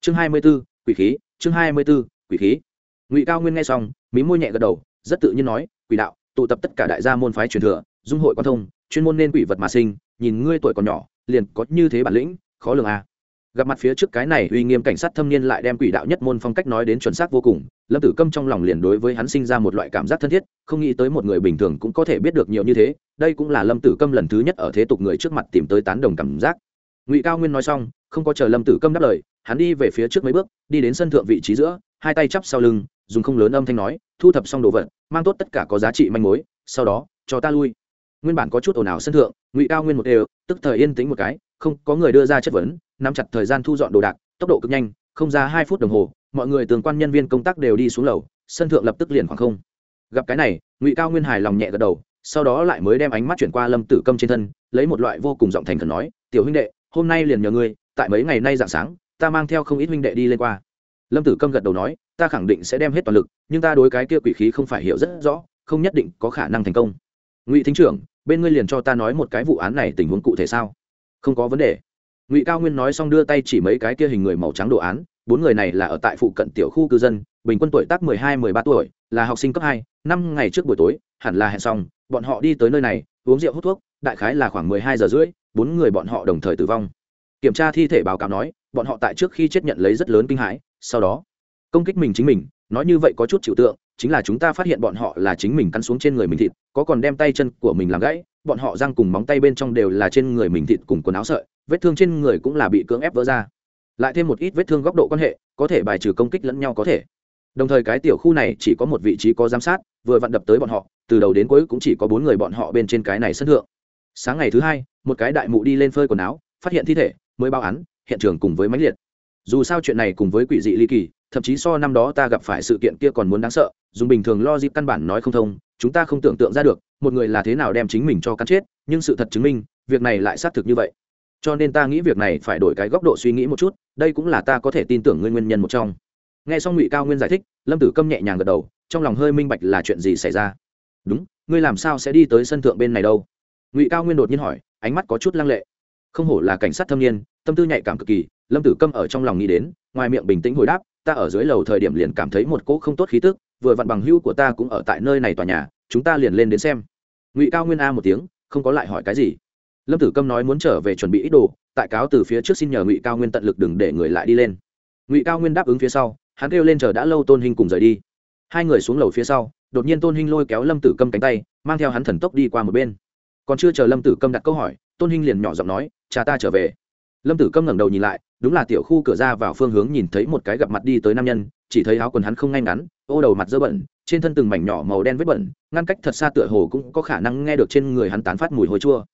Chương hai mươi b ố quỷ khí, chương hai mươi b ố quỷ khí. Ngụy cao nguyên nghe xong, mí môi nhẹ gật đầu, rất tự nhiên nói, quỷ đạo, tụ tập tất cả đại gia môn phái truyền thừa, dung hội quan thông, chuyên môn nên quỷ vật mà sinh, nhìn ngươi tuổi còn nhỏ, liền có như thế bản lĩnh, khó lường à gặp mặt phía trước cái này uy nghiêm cảnh sát thâm niên lại đem quỷ đạo nhất môn phong cách nói đến chuẩn xác vô cùng, lâm tử câm trong lòng liền đối với hắn sinh ra một loại cảm giác thân thiết, không nghĩ tới một người bình thường cũng có thể biết được nhiều như thế, đây cũng là lâm tử câm lần thứ nhất ở thế tục người trước mặt tìm tới tán đồng cảm giác. Ngụy cao nguyên nói xong, không có chờ lâm tử câm đáp lời, hắn đi về phía trước mấy bước, đi đến sân thượng vị trí giữa, hai tay chắp sau lưng, dùng không lớn âm thanh nói, thu thập xong đồ vật, mang tốt tất cả có giá trị manh mối, sau đó, cho ta lui. Nguyên bản có chút ồn ào sân thượng, ngụy cao nguyên một đều, tức thời yên tĩnh một cái không có người đưa ra chất vấn, nắm chặt thời gian thu dọn đồ đạc, tốc độ cực nhanh, không ra hai phút đồng hồ, mọi người tương quan nhân viên công tác đều đi xuống lầu, sân thượng lập tức liền khoảng không. Gặp cái này, ngụy cao nguyên hài lòng nhẹ gật đầu, sau đó lại mới đem ánh mắt chuyển qua lâm tử câm trên thân, lấy một loại vô cùng giọng thành khẩn nói, tiểu huynh đệ, hôm nay liền nhờ ngươi, tại mấy ngày nay dạng sáng, ta mang theo không ít huynh đệ đi lên qua. Lâm tử câm gật đầu nói, ta khẳng định sẽ đem hết toàn lực, nhưng ta đối cái kia quỷ khí không phải hiểu rất rõ, không nhất định có khả năng thành công. Ngụy thính trưởng, bên ngươi liền cho ta nói một cái vụ án này tình huống cụ thể sao? Không có vấn đề. Ngụy cao nguyên nói xong đưa tay chỉ mấy cái kia hình người màu trắng đồ án, bốn người này là ở tại phụ cận tiểu khu cư dân, bình quân tuổi tác mười hai, mười ba tuổi, là học sinh cấp hai, năm ngày trước buổi tối, hẳn là hẹn xong, bọn họ đi tới nơi này, uống rượu hút thuốc, đại khái là khoảng mười hai giờ rưỡi, bốn người bọn họ đồng thời tử vong. Kiểm tra thi thể báo cáo nói, bọn họ tại trước khi chết nhận lấy rất lớn kinh hãi, sau đó, công kích mình chính mình, nói như vậy có chút chịu tượng chính là chúng ta phát hiện bọn họ là chính mình cắn xuống trên người mình thịt, có còn đem tay chân của mình làm gãy, bọn họ răng cùng móng tay bên trong đều là trên người mình thịt cùng quần áo sợi, vết thương trên người cũng là bị cưỡng ép vỡ ra. Lại thêm một ít vết thương góc độ quan hệ, có thể bài trừ công kích lẫn nhau có thể. Đồng thời cái tiểu khu này chỉ có một vị trí có giám sát, vừa vặn đập tới bọn họ, từ đầu đến cuối cũng chỉ có bốn người bọn họ bên trên cái này sân thượng. Sáng ngày thứ hai, một cái đại mụ đi lên phơi quần áo, phát hiện thi thể, mới báo án, hiện trường cùng với máy liệt. Dù sao chuyện này cùng với quỷ dị ly kỳ thậm chí so năm đó ta gặp phải sự kiện kia còn muốn đáng sợ, dùng bình thường lo dịp căn bản nói không thông, chúng ta không tưởng tượng ra được, một người là thế nào đem chính mình cho cắn chết, nhưng sự thật chứng minh, việc này lại xác thực như vậy. Cho nên ta nghĩ việc này phải đổi cái góc độ suy nghĩ một chút, đây cũng là ta có thể tin tưởng ngươi nguyên nhân một trong. Nghe xong ngụy cao nguyên giải thích, lâm tử câm nhẹ nhàng gật đầu, trong lòng hơi minh bạch là chuyện gì xảy ra. Đúng, ngươi làm sao sẽ đi tới sân thượng bên này đâu? Ngụy cao nguyên đột nhiên hỏi, ánh mắt có chút lăng lệ. Không hổ là cảnh sát thâm niên tâm tư nhạy cảm cực kỳ, lâm tử câm ở trong lòng nghĩ đến, ngoài miệng bình tĩnh hồi đáp, ta ở dưới lầu thời điểm liền cảm thấy một cỗ không tốt khí tức, vừa vặn bằng hưu của ta cũng ở tại nơi này tòa nhà, chúng ta liền lên đến xem. Ngụy cao nguyên a một tiếng, không có lại hỏi cái gì. Lâm tử câm nói muốn trở về chuẩn bị ít đồ, tại cáo từ phía trước xin nhờ ngụy cao nguyên tận lực đừng để người lại đi lên. Ngụy cao nguyên đáp ứng phía sau, hắn kêu lên chờ đã lâu tôn hình cùng rời đi. Hai người xuống lầu phía sau, đột nhiên tôn hình lôi kéo lâm tử câm cánh tay, mang theo hắn thần tốc đi qua một bên. Còn chưa chờ lâm tử câm đặt câu hỏi, tôn hình liền nhỏ giọng nói, cha ta trở về lâm tử câm ngẩng đầu nhìn lại, đúng là tiểu khu cửa ra vào phương hướng nhìn thấy một cái gặp mặt đi tới nam nhân, chỉ thấy áo quần hắn không ngay ngắn, ô đầu mặt dơ bẩn, trên thân từng mảnh nhỏ màu đen vết bẩn, ngăn cách thật xa tựa hồ cũng có khả năng nghe được trên người hắn tán phát mùi hôi chua.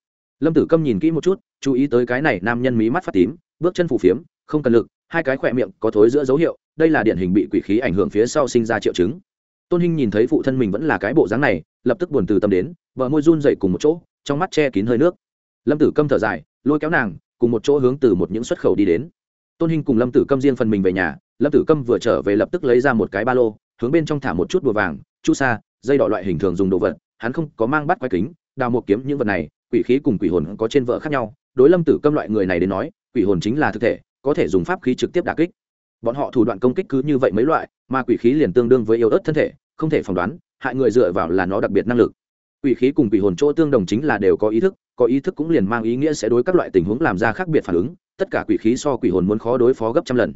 Lâm tử câm nhìn kỹ một chút, chú ý tới cái này nam nhân mí mắt phát tím, bước chân phủ phiếm, không cần lực, hai cái khỏe miệng có thối giữa dấu hiệu, đây là điển hình bị quỷ khí ảnh hưởng phía sau sinh ra triệu chứng. Tôn hinh nhìn thấy phụ thân mình vẫn là cái bộ dáng này, lập tức buồn từ tâm đến vợ môi run dậy cùng một chỗ, trong mắt che kín hơi nước. Lâm tử câm thở dài, lôi kéo nàng cùng một chỗ hướng từ một những xuất khẩu đi đến. Tôn hinh cùng lâm tử câm riêng phần mình về nhà, lâm tử câm vừa trở về lập tức lấy ra một cái ba lô, hướng bên trong thả một chút bùa vàng, chu sa, dây đỏ loại hình thường dùng đồ vật, hắn không có mang bắt quái kính, đào một kiếm những vật này, quỷ khí cùng quỷ hồn có trên vợ khác nhau, đối lâm tử câm loại người này đến nói, quỷ hồn chính là thực thể, có thể dùng pháp khí trực tiếp đà kích. Bọn họ thủ đoạn công kích cứ như vậy mấy loại, mà quỷ khí liền tương đương với yếu ớt thân thể, không thể phỏng đoán, hại người dựa vào là nó đặc biệt năng lực quỷ khí cùng quỷ hồn chỗ tương đồng chính là đều có ý thức, có ý thức cũng liền mang ý nghĩa sẽ đối các loại tình huống làm ra khác biệt phản ứng, tất cả quỷ khí so quỷ hồn muốn khó đối phó gấp trăm lần.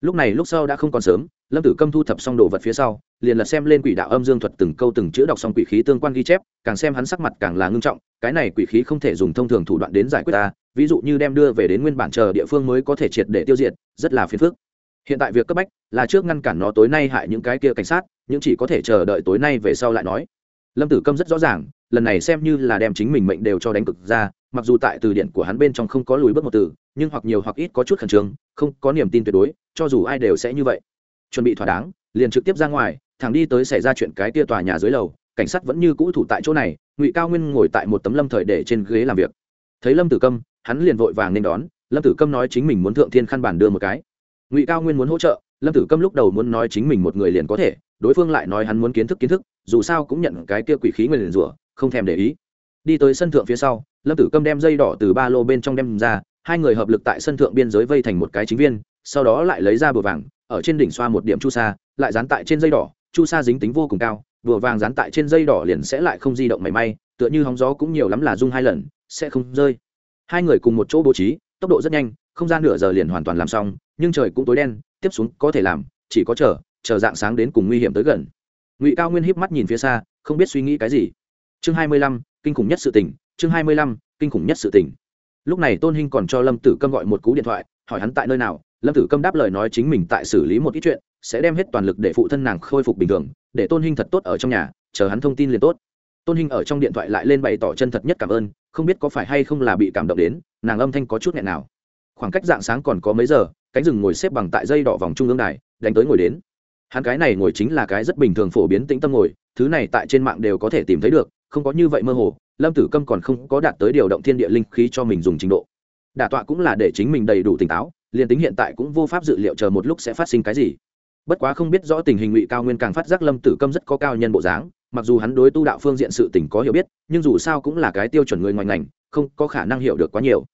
Lúc này lúc sau đã không còn sớm, lâm tử câm thu thập xong đồ vật phía sau, liền lật xem lên quỷ đạo âm dương thuật từng câu từng chữ đọc xong quỷ khí tương quan ghi chép, càng xem hắn sắc mặt càng là ngưng trọng, cái này quỷ khí không thể dùng thông thường thủ đoạn đến giải quyết ta, ví dụ như đem đưa về đến nguyên bản chờ địa phương mới có thể triệt để tiêu diệt, rất là phiền phức. Hiện tại việc cấp bách là trước ngăn cản nó tối nay hại những cái kia cảnh sát, nhưng chỉ có thể chờ đợi tối nay về sau lại nói lâm tử câm rất rõ ràng, lần này xem như là đem chính mình mệnh đều cho đánh cực ra, mặc dù tại từ điển của hắn bên trong không có lùi bước một từ, nhưng hoặc nhiều hoặc ít có chút khẩn trương, không có niềm tin tuyệt đối, cho dù ai đều sẽ như vậy. Chuẩn bị thỏa đáng, liền trực tiếp ra ngoài, thẳng đi tới xảy ra chuyện cái tia tòa nhà dưới lầu, cảnh sát vẫn như cũ thủ tại chỗ này, ngụy cao nguyên ngồi tại một tấm lâm thời để trên ghế làm việc. Thấy lâm tử câm, hắn liền vội vàng nên đón, lâm tử câm nói chính mình muốn thượng thiên khăn bản đưa một cái. Ngụy cao nguyên muốn hỗ trợ, lâm tử câm lúc đầu muốn nói chính mình một người liền có thể, đối phương lại nói hắn muốn kiến thức kiến thức dù sao cũng nhận cái kia quỷ khí người liền rủa, không thèm để ý. Đi tới sân thượng phía sau, lâm tử câm đem dây đỏ từ ba lô bên trong đem ra, hai người hợp lực tại sân thượng biên giới vây thành một cái chính viên, sau đó lại lấy ra bùa vàng, ở trên đỉnh xoa một điểm chu sa, lại dán tại trên dây đỏ, chu sa dính tính vô cùng cao, bùa vàng dán tại trên dây đỏ liền sẽ lại không di động mảy may, tựa như hóng gió cũng nhiều lắm là rung hai lần, sẽ không rơi. Hai người cùng một chỗ bố trí, tốc độ rất nhanh, không gian nửa giờ liền hoàn toàn làm xong, nhưng trời cũng tối đen, tiếp xuống có thể làm, chỉ có chờ chờ dạng sáng đến cùng nguy hiểm tới gần ngụy cao nguyên híp mắt nhìn phía xa, không biết suy nghĩ cái gì. Chương hai mươi lăm, kinh khủng nhất sự tình, chương hai mươi lăm, kinh khủng nhất sự tình. Lúc này tôn hinh còn cho lâm tử câm gọi một cú điện thoại, hỏi hắn tại nơi nào. Lâm tử câm đáp lời nói chính mình tại xử lý một ít chuyện, sẽ đem hết toàn lực để phụ thân nàng khôi phục bình thường, để tôn hinh thật tốt ở trong nhà, chờ hắn thông tin liền tốt. Tôn hinh ở trong điện thoại lại lên bày tỏ chân thật nhất cảm ơn, không biết có phải hay không là bị cảm động đến, nàng âm thanh có chút nghẹn nào. Khoảng cách dạng sáng còn có mấy giờ, cánh rừng ngồi xếp bằng tại dây đỏ vòng trung ương đài, đánh tới ngồi đến hắn cái này ngồi chính là cái rất bình thường phổ biến tĩnh tâm ngồi, thứ này tại trên mạng đều có thể tìm thấy được, không có như vậy mơ hồ, lâm tử câm còn không có đạt tới điều động thiên địa linh khí cho mình dùng trình độ. Đả tọa cũng là để chính mình đầy đủ tỉnh táo, liền tính hiện tại cũng vô pháp dự liệu chờ một lúc sẽ phát sinh cái gì. Bất quá không biết rõ tình hình ngụy cao nguyên càng phát giác lâm tử câm rất có cao nhân bộ dáng, mặc dù hắn đối tu đạo phương diện sự tỉnh có hiểu biết, nhưng dù sao cũng là cái tiêu chuẩn người ngoài ngành, không có khả năng hiểu được quá nhiều.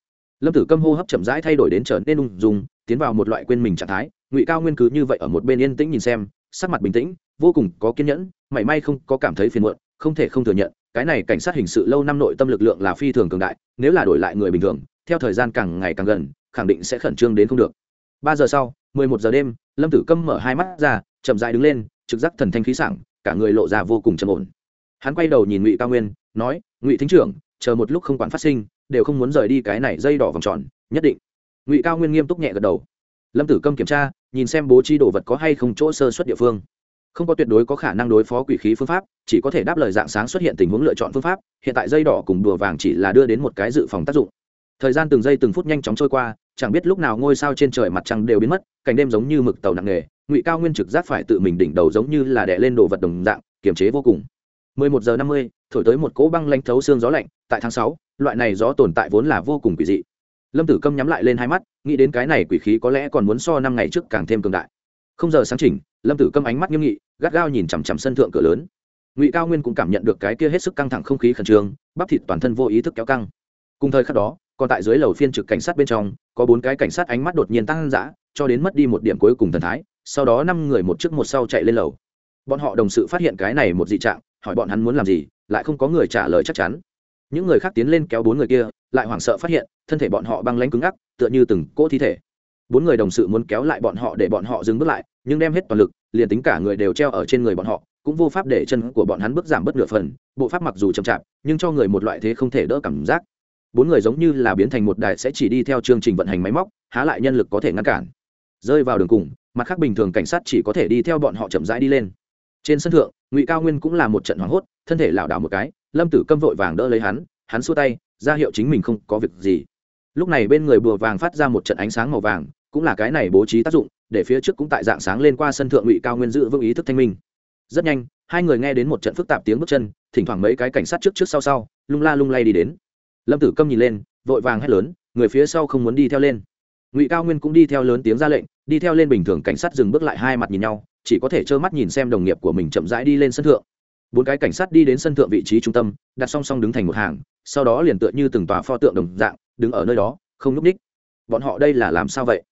Lâm tử câm hô hấp chậm rãi thay đổi đến trở nên ung dung, tiến vào một loại quên mình trạng thái ngụy cao nguyên cứ như vậy ở một bên yên tĩnh nhìn xem, sắc mặt bình tĩnh, vô cùng có kiên nhẫn, mảy may không có cảm thấy phiền muộn, không thể không thừa nhận, cái này cảnh sát hình sự lâu năm nội tâm lực lượng là phi thường cường đại, nếu là đổi lại người bình thường, theo thời gian càng ngày càng gần, khẳng định sẽ khẩn trương đến không được. Ba giờ sau, mười một giờ đêm, lâm tử câm mở hai mắt ra, chậm dại đứng lên, trực giác thần thanh khí sảng, cả người lộ ra vô cùng trầm ổn. Hắn quay đầu nhìn ngụy cao nguyên, nói, ngụy thính trưởng, chờ một lúc không quản phát sinh, đều không muốn rời đi cái này dây đỏ vòng tròn, nhất định. Ngụy cao nguyên nghiêm túc nhẹ gật đầu. Lâm tử câm kiểm tra nhìn xem bố trí đồ vật có hay không chỗ sơ xuất địa phương. Không có tuyệt đối có khả năng đối phó quỷ khí phương pháp chỉ có thể đáp lời dạng sáng xuất hiện tình huống lựa chọn phương pháp hiện tại dây đỏ cùng đùa vàng chỉ là đưa đến một cái dự phòng tác dụng. Thời gian từng giây từng phút nhanh chóng trôi qua chẳng biết lúc nào ngôi sao trên trời mặt trăng đều biến mất cảnh đêm giống như mực tàu nặng nề ngụy cao nguyên trực giác phải tự mình đỉnh đầu giống như là đè lên đồ vật đồng dạng kiềm chế vô cùng. 11 giờ 50, thổi tới một cỗ băng lanh thấu xương gió lạnh tại tháng 6, loại này gió tồn tại vốn là vô cùng kỳ dị lâm tử câm nhắm lại lên hai mắt, nghĩ đến cái này quỷ khí có lẽ còn muốn so năm ngày trước càng thêm cường đại. Không giờ sáng chỉnh, lâm tử câm ánh mắt nghiêm nghị, gắt gao nhìn chằm chằm sân thượng cửa lớn. Ngụy cao nguyên cũng cảm nhận được cái kia hết sức căng thẳng không khí khẩn trương, bắp thịt toàn thân vô ý thức kéo căng. Cùng thời khắc đó, còn tại dưới lầu phiên trực cảnh sát bên trong, có bốn cái cảnh sát ánh mắt đột nhiên tăng dã, cho đến mất đi một điểm cuối cùng thần thái, sau đó năm người một trước một sau chạy lên lầu. Bọn họ đồng sự phát hiện cái này một dị trạng, hỏi bọn hắn muốn làm gì, lại không có người trả lời chắc chắn những người khác tiến lên kéo bốn người kia, lại hoảng sợ phát hiện, thân thể bọn họ băng lánh cứng ngắc, tựa như từng cỗ thi thể. Bốn người đồng sự muốn kéo lại bọn họ để bọn họ dừng bước lại, nhưng đem hết toàn lực, liền tính cả người đều treo ở trên người bọn họ, cũng vô pháp để chân của bọn hắn bước giảm bất nửa phần, bộ pháp mặc dù chậm chạp, nhưng cho người một loại thế không thể đỡ cảm giác. Bốn người giống như là biến thành một đài sẽ chỉ đi theo chương trình vận hành máy móc, há lại nhân lực có thể ngăn cản. Rơi vào đường cùng, mặt khác bình thường cảnh sát chỉ có thể đi theo bọn họ chậm rãi đi lên. Trên sân thượng, ngụy cao nguyên cũng là một trận hoảng hốt, thân thể lảo đảo một cái lâm tử câm vội vàng đỡ lấy hắn hắn xua tay, ra hiệu chính mình không có việc gì. Lúc này bên người bùa vàng phát ra một trận ánh sáng màu vàng, cũng là cái này bố trí tác dụng, để phía trước cũng tại dạng sáng lên qua sân thượng ngụy cao nguyên giữ vững ý thức thanh minh. Rất nhanh, hai người nghe đến một trận phức tạp tiếng bước chân, thỉnh thoảng mấy cái cảnh sát trước trước sau sau, lung la lung lay đi đến. Lâm tử câm nhìn lên, vội vàng hét lớn, người phía sau không muốn đi theo lên. Ngụy cao nguyên cũng đi theo lớn tiếng ra lệnh, đi theo lên bình thường cảnh sát dừng bước lại hai mặt nhìn nhau, chỉ có thể trơ mắt nhìn xem đồng nghiệp của mình chậm rãi đi lên sân thượng bốn cái cảnh sát đi đến sân thượng vị trí trung tâm, đặt song song đứng thành một hàng, sau đó liền tựa như từng tòa pho tượng đồng dạng, đứng ở nơi đó, không núp ních bọn họ đây là làm sao vậy?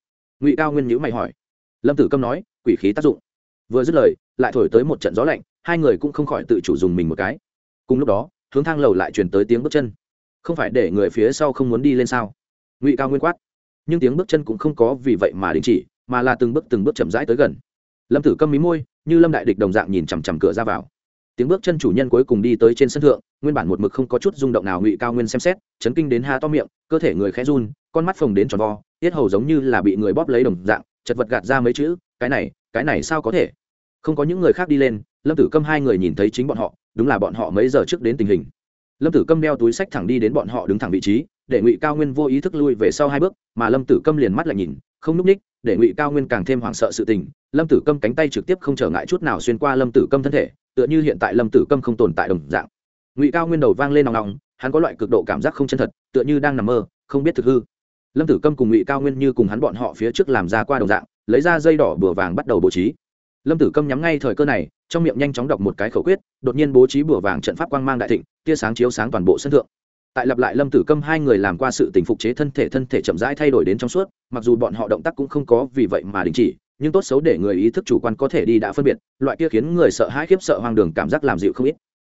Ngụy cao nguyên nhữ mày hỏi. Lâm tử câm nói, quỷ khí tác dụng. Vừa dứt lời, lại thổi tới một trận gió lạnh, hai người cũng không khỏi tự chủ dùng mình một cái. Cùng lúc đó, hướng thang lầu lại chuyển tới tiếng bước chân. Không phải để người phía sau không muốn đi lên sao? Ngụy cao nguyên quát. Nhưng tiếng bước chân cũng không có vì vậy mà đình chỉ, mà là từng bước từng bước chậm rãi tới gần. Lâm tử câm mí môi, như lâm đại địch đồng dạng nhìn chằm chằm cửa ra vào tiếng bước chân chủ nhân cuối cùng đi tới trên sân thượng, nguyên bản một mực không có chút rung động nào ngụy cao nguyên xem xét, chấn kinh đến ha to miệng, cơ thể người khẽ run, con mắt phồng đến tròn vo, tiết hầu giống như là bị người bóp lấy đồng dạng, chật vật gạt ra mấy chữ, cái này cái này sao có thể? Không có những người khác đi lên, lâm tử câm hai người nhìn thấy chính bọn họ, đúng là bọn họ mấy giờ trước đến tình hình. Lâm tử câm đeo túi sách thẳng đi đến bọn họ đứng thẳng vị trí, để ngụy cao nguyên vô ý thức lui về sau hai bước, mà lâm tử câm liền mắt lại nhìn, không núp ních, để ngụy cao nguyên càng thêm hoảng sợ sự tình. Lâm tử câm cánh tay trực tiếp không trở ngại chút nào xuyên qua lâm tử câm thân thể tựa như hiện tại lâm tử câm không tồn tại đồng dạng. Ngụy cao nguyên đầu vang lên nòng nòng, hắn có loại cực độ cảm giác không chân thật, tựa như đang nằm mơ, không biết thực hư. Lâm tử câm cùng ngụy cao nguyên như cùng hắn bọn họ phía trước làm ra qua đồng dạng, lấy ra dây đỏ bừa vàng bắt đầu bố trí. Lâm tử câm nhắm ngay thời cơ này, trong miệng nhanh chóng đọc một cái khẩu quyết, đột nhiên bố trí bừa vàng trận pháp quang mang đại thịnh, tia sáng chiếu sáng toàn bộ sân thượng. Tại lặp lại lâm tử câm hai người làm qua sự tình phục chế thân thể thân thể chậm rãi thay đổi đến trong suốt, mặc dù bọn họ động tác cũng không có vì vậy mà đình chỉ nhưng tốt xấu để người ý thức chủ quan có thể đi đã phân biệt, loại kia khiến người sợ hãi khiếp sợ hoang đường cảm giác làm dịu không ít.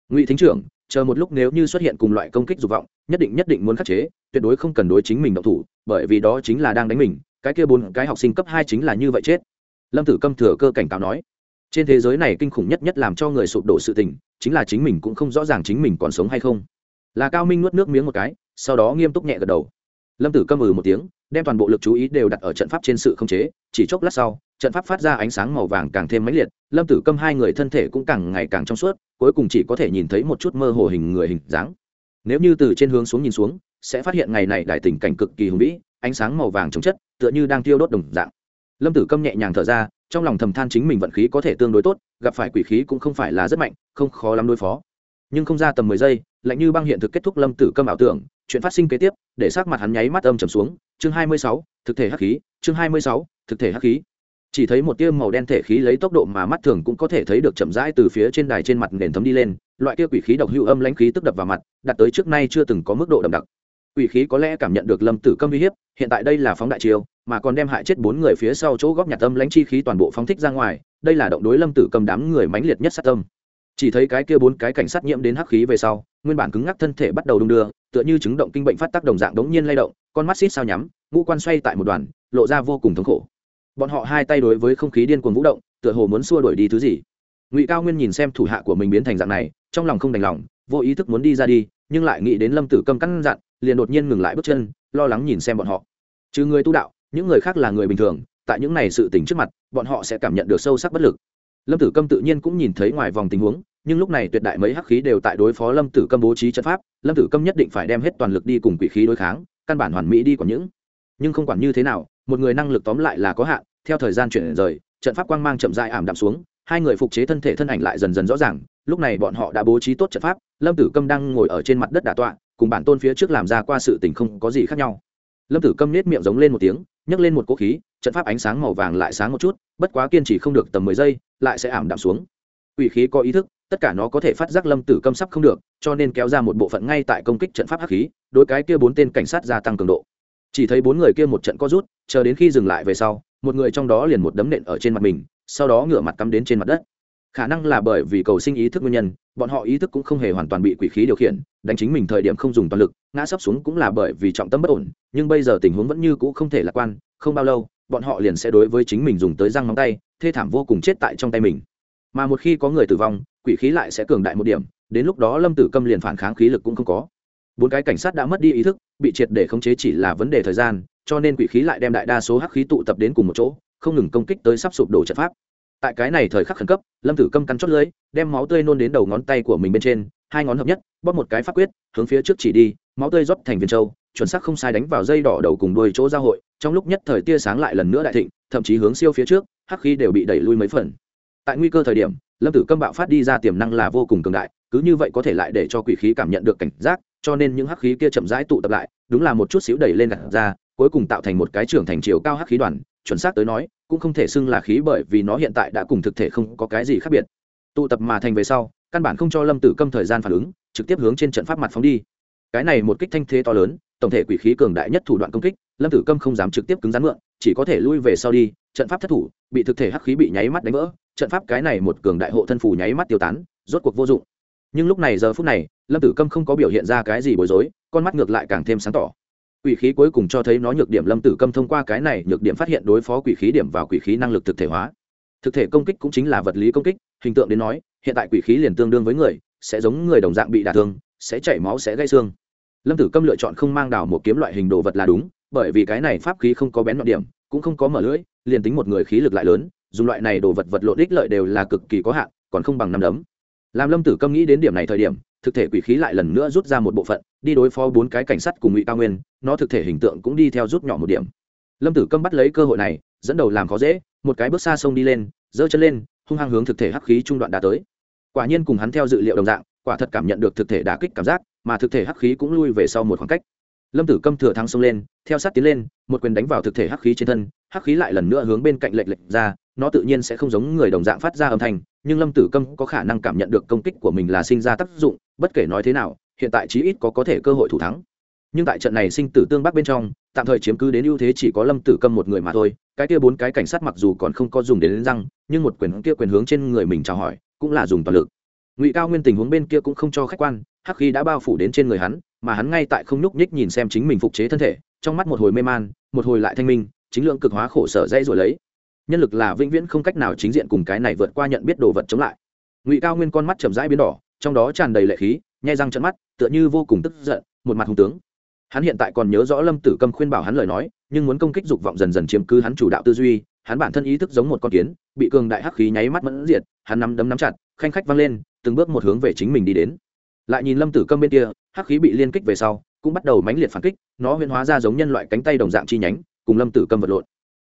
Ngụy thính trưởng, chờ một lúc nếu như xuất hiện cùng loại công kích dục vọng, nhất định nhất định muốn khắc chế, tuyệt đối không cần đối chính mình động thủ, bởi vì đó chính là đang đánh mình, cái kia bốn cái học sinh cấp hai chính là như vậy chết. Lâm tử câm thừa cơ cảnh cáo nói, trên thế giới này kinh khủng nhất nhất làm cho người sụp đổ sự tình, chính là chính mình cũng không rõ ràng chính mình còn sống hay không. Là cao minh nuốt nước miếng một cái, sau đó nghiêm túc nhẹ gật đầu. Lâm tử câm ừ một tiếng, đem toàn bộ lực chú ý đều đặt ở trận pháp trên sự không chế, chỉ chốc lát sau trận pháp phát ra ánh sáng màu vàng càng thêm mãnh liệt, lâm tử câm hai người thân thể cũng càng ngày càng trong suốt, cuối cùng chỉ có thể nhìn thấy một chút mơ hồ hình người hình dáng. Nếu như từ trên hướng xuống nhìn xuống, sẽ phát hiện ngày này đại tình cảnh cực kỳ hùng vĩ, ánh sáng màu vàng chống chất, tựa như đang tiêu đốt đồng dạng. Lâm tử câm nhẹ nhàng thở ra, trong lòng thầm than chính mình vận khí có thể tương đối tốt, gặp phải quỷ khí cũng không phải là rất mạnh, không khó lắm đối phó. Nhưng không ra tầm mười giây, lạnh như băng hiện thực kết thúc lâm tử câm ảo tưởng, chuyện phát sinh kế tiếp, để sắc mặt hắn nháy mắt âm trầm xuống. Chương hai mươi sáu, thực thể hắc khí, chương hai mươi sáu, thực thể hắc khí chỉ thấy một tia màu đen thể khí lấy tốc độ mà mắt thường cũng có thể thấy được chậm rãi từ phía trên đài trên mặt nền thấm đi lên, loại kia quỷ khí độc hữu âm lãnh khí tức đập vào mặt đặt tới trước nay chưa từng có mức độ đậm đặc. Quỷ khí có lẽ cảm nhận được lâm tử câm uy hiếp, hiện tại đây là phóng đại chiêu, mà còn đem hại chết bốn người phía sau chỗ góp nhặt tâm lãnh chi khí toàn bộ phóng thích ra ngoài, đây là động đối lâm tử cầm đám người mãnh liệt nhất sát tâm. Chỉ thấy cái kia bốn cái cảnh sát nhiễm đến hắc khí về sau, nguyên bản cứng ngắc thân thể bắt đầu đung đưa, tựa như chứng động kinh bệnh phát tác đồng dạng đống nhiên lay động, con mắt xít sao nhắm, ngũ quan xoay tại một đoàn, lộ ra vô cùng thống khổ bọn họ hai tay đối với không khí điên cuồng vũ động, tựa hồ muốn xua đuổi đi thứ gì. Ngụy cao nguyên nhìn xem thủ hạ của mình biến thành dạng này, trong lòng không đành lòng, vô ý thức muốn đi ra đi, nhưng lại nghĩ đến lâm tử câm căn dặn liền đột nhiên ngừng lại bước chân, lo lắng nhìn xem bọn họ. Trừ người tu đạo, những người khác là người bình thường, tại những này sự tình trước mặt, bọn họ sẽ cảm nhận được sâu sắc bất lực. Lâm tử câm tự nhiên cũng nhìn thấy ngoài vòng tình huống, nhưng lúc này tuyệt đại mấy hắc khí đều tại đối phó lâm tử câm bố trí trận pháp, lâm tử câm nhất định phải đem hết toàn lực đi cùng quỷ khí đối kháng, căn bản hoàn mỹ đi còn những. Nhưng không quản như thế nào một người năng lực tóm lại là có hạn, theo thời gian chuyển rời, trận pháp quang mang chậm dại ảm đạm xuống, hai người phục chế thân thể thân ảnh lại dần dần rõ ràng, lúc này bọn họ đã bố trí tốt trận pháp, lâm tử câm đang ngồi ở trên mặt đất đà tọa, cùng bản tôn phía trước làm ra qua sự tình không có gì khác nhau. Lâm tử câm nết miệng giống lên một tiếng, nhấc lên một cỗ khí, trận pháp ánh sáng màu vàng lại sáng một chút, bất quá kiên trì không được tầm mười giây, lại sẽ ảm đạm xuống. Ủy khí có ý thức, tất cả nó có thể phát giác lâm tử câm sắp không được, cho nên kéo ra một bộ phận ngay tại công kích trận pháp hắc khí, đối cái kia bốn tên cảnh sát gia tăng cường độ chỉ thấy bốn người kia một trận co rút, chờ đến khi dừng lại về sau, một người trong đó liền một đấm nện ở trên mặt mình, sau đó ngửa mặt cắm đến trên mặt đất. Khả năng là bởi vì cầu sinh ý thức nguyên nhân, bọn họ ý thức cũng không hề hoàn toàn bị quỷ khí điều khiển, đánh chính mình thời điểm không dùng toàn lực, ngã sấp xuống cũng là bởi vì trọng tâm bất ổn, nhưng bây giờ tình huống vẫn như cũ không thể lạc quan, không bao lâu, bọn họ liền sẽ đối với chính mình dùng tới răng móng tay, thê thảm vô cùng chết tại trong tay mình. Mà một khi có người tử vong, quỷ khí lại sẽ cường đại một điểm, đến lúc đó lâm tử câm liền phản kháng khí lực cũng không có bốn cái cảnh sát đã mất đi ý thức, bị triệt để khống chế chỉ là vấn đề thời gian, cho nên quỷ khí lại đem đại đa số hắc khí tụ tập đến cùng một chỗ, không ngừng công kích tới sắp sụp đổ trận pháp. Tại cái này thời khắc khẩn cấp, lâm tử câm cắn chót lưới đem máu tươi nôn đến đầu ngón tay của mình bên trên, hai ngón hợp nhất, bóp một cái phát quyết, hướng phía trước chỉ đi, máu tươi rót thành viên trâu chuẩn xác không sai đánh vào dây đỏ đầu cùng đuôi chỗ giao hội, trong lúc nhất thời tia sáng lại lần nữa đại thịnh, thậm chí hướng siêu phía trước, hắc khí đều bị đẩy lui mấy phần. Tại nguy cơ thời điểm, lâm tử câm bạo phát đi ra tiềm năng là vô cùng cường đại, cứ như vậy có thể lại để cho quỷ khí cảm nhận được cảnh giác cho nên những hắc khí kia chậm rãi tụ tập lại, đúng là một chút xíu đẩy lên gạt ra, cuối cùng tạo thành một cái trưởng thành chiều cao hắc khí đoàn, chuẩn xác tới nói, cũng không thể xưng là khí bởi vì nó hiện tại đã cùng thực thể không có cái gì khác biệt. Tụ tập mà thành về sau, căn bản không cho lâm tử câm thời gian phản ứng, trực tiếp hướng trên trận pháp mặt phóng đi. Cái này một kích thanh thế to lớn, tổng thể quỷ khí cường đại nhất thủ đoạn công kích, lâm tử câm không dám trực tiếp cứng rắn mượn, chỉ có thể lui về sau đi, trận pháp thất thủ, bị thực thể hắc khí bị nháy mắt đánh vỡ, trận pháp cái này một cường đại hộ thân phù nháy mắt tiêu tán, rốt cuộc vô dụng nhưng lúc này giờ phút này, lâm tử câm không có biểu hiện ra cái gì bối rối, con mắt ngược lại càng thêm sáng tỏ. Quỷ khí cuối cùng cho thấy nó nhược điểm lâm tử câm thông qua cái này nhược điểm phát hiện đối phó quỷ khí điểm vào quỷ khí năng lực thực thể hóa. Thực thể công kích cũng chính là vật lý công kích, hình tượng đến nói, hiện tại quỷ khí liền tương đương với người, sẽ giống người đồng dạng bị đả thương, sẽ chảy máu sẽ gây xương. Lâm tử câm lựa chọn không mang đào một kiếm loại hình đồ vật là đúng, bởi vì cái này pháp khí không có bén nhọn điểm, cũng không có mở lưỡi, liền tính một người khí lực lại lớn, dùng loại này đồ vật vật lộn ích lợi đều là cực kỳ có hạn, còn không bằng năm đấm làm lâm tử câm nghĩ đến điểm này thời điểm, thực thể quỷ khí lại lần nữa rút ra một bộ phận, đi đối phó bốn cái cảnh sát cùng ngụy cao nguyên, nó thực thể hình tượng cũng đi theo rút nhỏ một điểm. Lâm tử câm bắt lấy cơ hội này, dẫn đầu làm khó dễ, một cái bước xa sông đi lên, giơ chân lên, hung hăng hướng thực thể hắc khí trung đoạn đã tới. Quả nhiên cùng hắn theo dự liệu đồng dạng, quả thật cảm nhận được thực thể đả kích cảm giác, mà thực thể hắc khí cũng lui về sau một khoảng cách. Lâm tử câm thừa thắng xông lên, theo sát tiến lên, một quyền đánh vào thực thể hắc khí trên thân, hắc khí lại lần nữa hướng bên cạnh lệch lệch ra, nó tự nhiên sẽ không giống người đồng dạng phát ra âm thanh nhưng lâm tử câm có khả năng cảm nhận được công kích của mình là sinh ra tác dụng, bất kể nói thế nào, hiện tại chí ít có có thể cơ hội thủ thắng. Nhưng tại trận này sinh tử tương bắc bên trong, tạm thời chiếm cứ đến ưu thế chỉ có lâm tử câm một người mà thôi, cái kia bốn cái cảnh sát mặc dù còn không có dùng đến răng, nhưng một quyền kia quyền hướng trên người mình chào hỏi, cũng là dùng toàn lực. Ngụy cao nguyên tình huống bên kia cũng không cho khách quan, hắc khí đã bao phủ đến trên người hắn, mà hắn ngay tại không nhúc nhích nhìn xem chính mình phục chế thân thể, trong mắt một hồi mê man, một hồi lại thanh minh, chính lượng cực hóa khổ sở dây rồi lấy nhân lực là vĩnh viễn không cách nào chính diện cùng cái này vượt qua nhận biết đồ vật chống lại. Ngụy cao nguyên con mắt chậm rãi biến đỏ, trong đó tràn đầy lệ khí nhai răng trận mắt, tựa như vô cùng tức giận, một mặt hung tướng. Hắn hiện tại còn nhớ rõ lâm tử câm khuyên bảo hắn lời nói, nhưng muốn công kích dục vọng dần dần chiếm cứ hắn chủ đạo tư duy, hắn bản thân ý thức giống một con kiến, bị cường đại hắc khí nháy mắt mẫn diệt, hắn nắm đấm nắm chặt, khanh khách văng lên, từng bước một hướng về chính mình đi đến. Lại nhìn lâm tử câm bên kia, hắc khí bị liên kích về sau, cũng bắt đầu mãnh liệt phản kích, nó huyên hóa ra giống nhân loại cánh tay đồng dạng chi nhánh, cùng lâm tử câm vật lộn.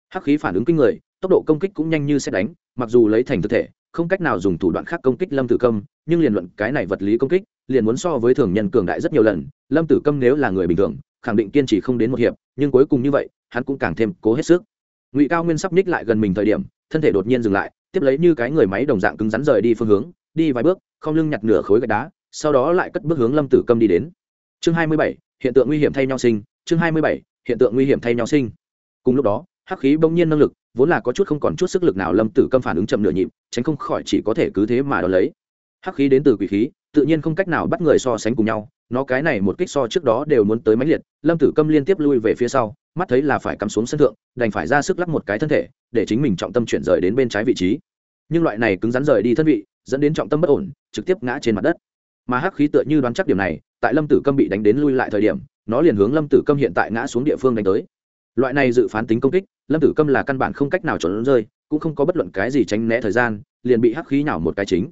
Hắc khí phản ứng kinh người tốc độ công kích cũng nhanh như xét đánh, mặc dù lấy thành thực thể, không cách nào dùng thủ đoạn khác công kích lâm tử câm, nhưng liền luận cái này vật lý công kích, liền muốn so với thường nhân cường đại rất nhiều lần. Lâm tử câm nếu là người bình thường, khẳng định kiên trì không đến một hiệp, nhưng cuối cùng như vậy, hắn cũng càng thêm cố hết sức. Ngụy cao nguyên sắp ních lại gần mình thời điểm, thân thể đột nhiên dừng lại, tiếp lấy như cái người máy đồng dạng cứng rắn rời đi phương hướng, đi vài bước, không lưng nhặt nửa khối gạch đá, sau đó lại cất bước hướng lâm tử câm đi đến. Chương hai mươi bảy, hiện tượng nguy hiểm thay nhau sinh, chương hai mươi bảy, hiện tượng nguy hiểm thay nhau sinh. Cùng lúc đó hắc khí bỗng nhiên năng lực, vốn là có chút không còn chút sức lực nào, lâm tử câm phản ứng chậm nửa nhịp, tránh không khỏi chỉ có thể cứ thế mà đ ó lấy. Hắc khí đến từ quỷ khí, tự nhiên không cách nào bắt người so sánh cùng nhau, nó cái này một kích so trước đó đều muốn tới mãnh liệt, lâm tử câm liên tiếp lui về phía sau, mắt thấy là phải cắm xuống sân thượng, đành phải ra sức lắc một cái thân thể, để chính mình trọng tâm chuyển rời đến bên trái vị trí. Nhưng loại này cứng rắn rời đi thân vị, dẫn đến trọng tâm bất ổn, trực tiếp ngã trên mặt đất. Mà hắc khí tựa như đoán chắc điểm này, tại lâm tử câm bị đánh đến lui lại thời điểm, nó liền hướng lâm tử câm hiện tại ngã xuống địa phương đánh tới loại này dự phán tính công kích, lâm tử câm là căn bản không cách nào trốn rơi, cũng không có bất luận cái gì tránh né thời gian, liền bị hắc khí nào một cái chính.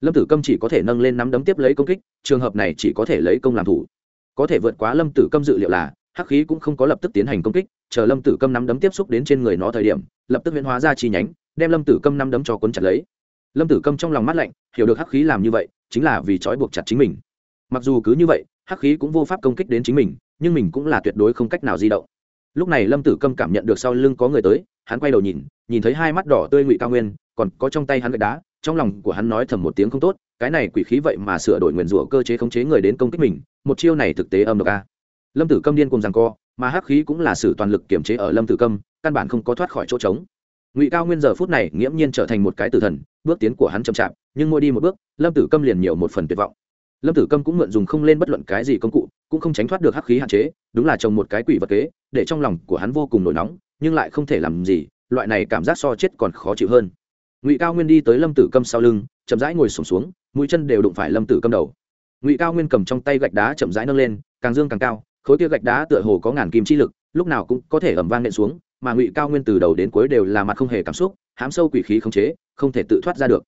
Lâm tử câm chỉ có thể nâng lên nắm đấm tiếp lấy công kích, trường hợp này chỉ có thể lấy công làm thủ. Có thể vượt quá lâm tử câm dự liệu là, hắc khí cũng không có lập tức tiến hành công kích, chờ lâm tử câm nắm đấm tiếp xúc đến trên người nó thời điểm, lập tức huyễn hóa ra chi nhánh, đem lâm tử câm nắm đấm cho cuốn chặt lấy. Lâm tử câm trong lòng mắt lạnh, hiểu được hắc khí làm như vậy, chính là vì trói buộc chặt chính mình. Mặc dù cứ như vậy, hắc khí cũng vô pháp công kích đến chính mình, nhưng mình cũng là tuyệt đối không cách nào di động lúc này lâm tử câm cảm nhận được sau lưng có người tới, hắn quay đầu nhìn nhìn thấy hai mắt đỏ tươi ngụy cao nguyên, còn có trong tay hắn gạch đá, trong lòng của hắn nói thầm một tiếng không tốt, cái này quỷ khí vậy mà sửa đổi nguyền rủa cơ chế khống chế người đến công kích mình, một chiêu này thực tế âm độc a. Lâm tử câm điên cùng rằng co, mà hắc khí cũng là sử toàn lực kiểm chế ở lâm tử câm, căn bản không có thoát khỏi chỗ trống. Ngụy cao nguyên giờ phút này nghiễm nhiên trở thành một cái tử thần, bước tiến của hắn chậm chạp, nhưng mỗi đi một bước, lâm tử câm liền nhiều một phần tuyệt vọng. Lâm tử câm cũng mượn dùng không lên bất luận cái gì công cụ cũng không tránh thoát được hắc khí hạn chế đúng là trồng một cái quỷ vật kế để trong lòng của hắn vô cùng nổi nóng nhưng lại không thể làm gì loại này cảm giác so chết còn khó chịu hơn. Ngụy cao nguyên đi tới lâm tử câm sau lưng chậm rãi ngồi sùng xuống, xuống mũi chân đều đụng phải lâm tử câm đầu. Ngụy cao nguyên cầm trong tay gạch đá chậm rãi nâng lên càng dương càng cao khối kia gạch đá tựa hồ có ngàn kim chi lực lúc nào cũng có thể ẩm vang nện xuống mà ngụy cao nguyên từ đầu đến cuối đều là mặt không hề cảm xúc hám sâu quỷ khí khống chế không thể tự thoát ra được.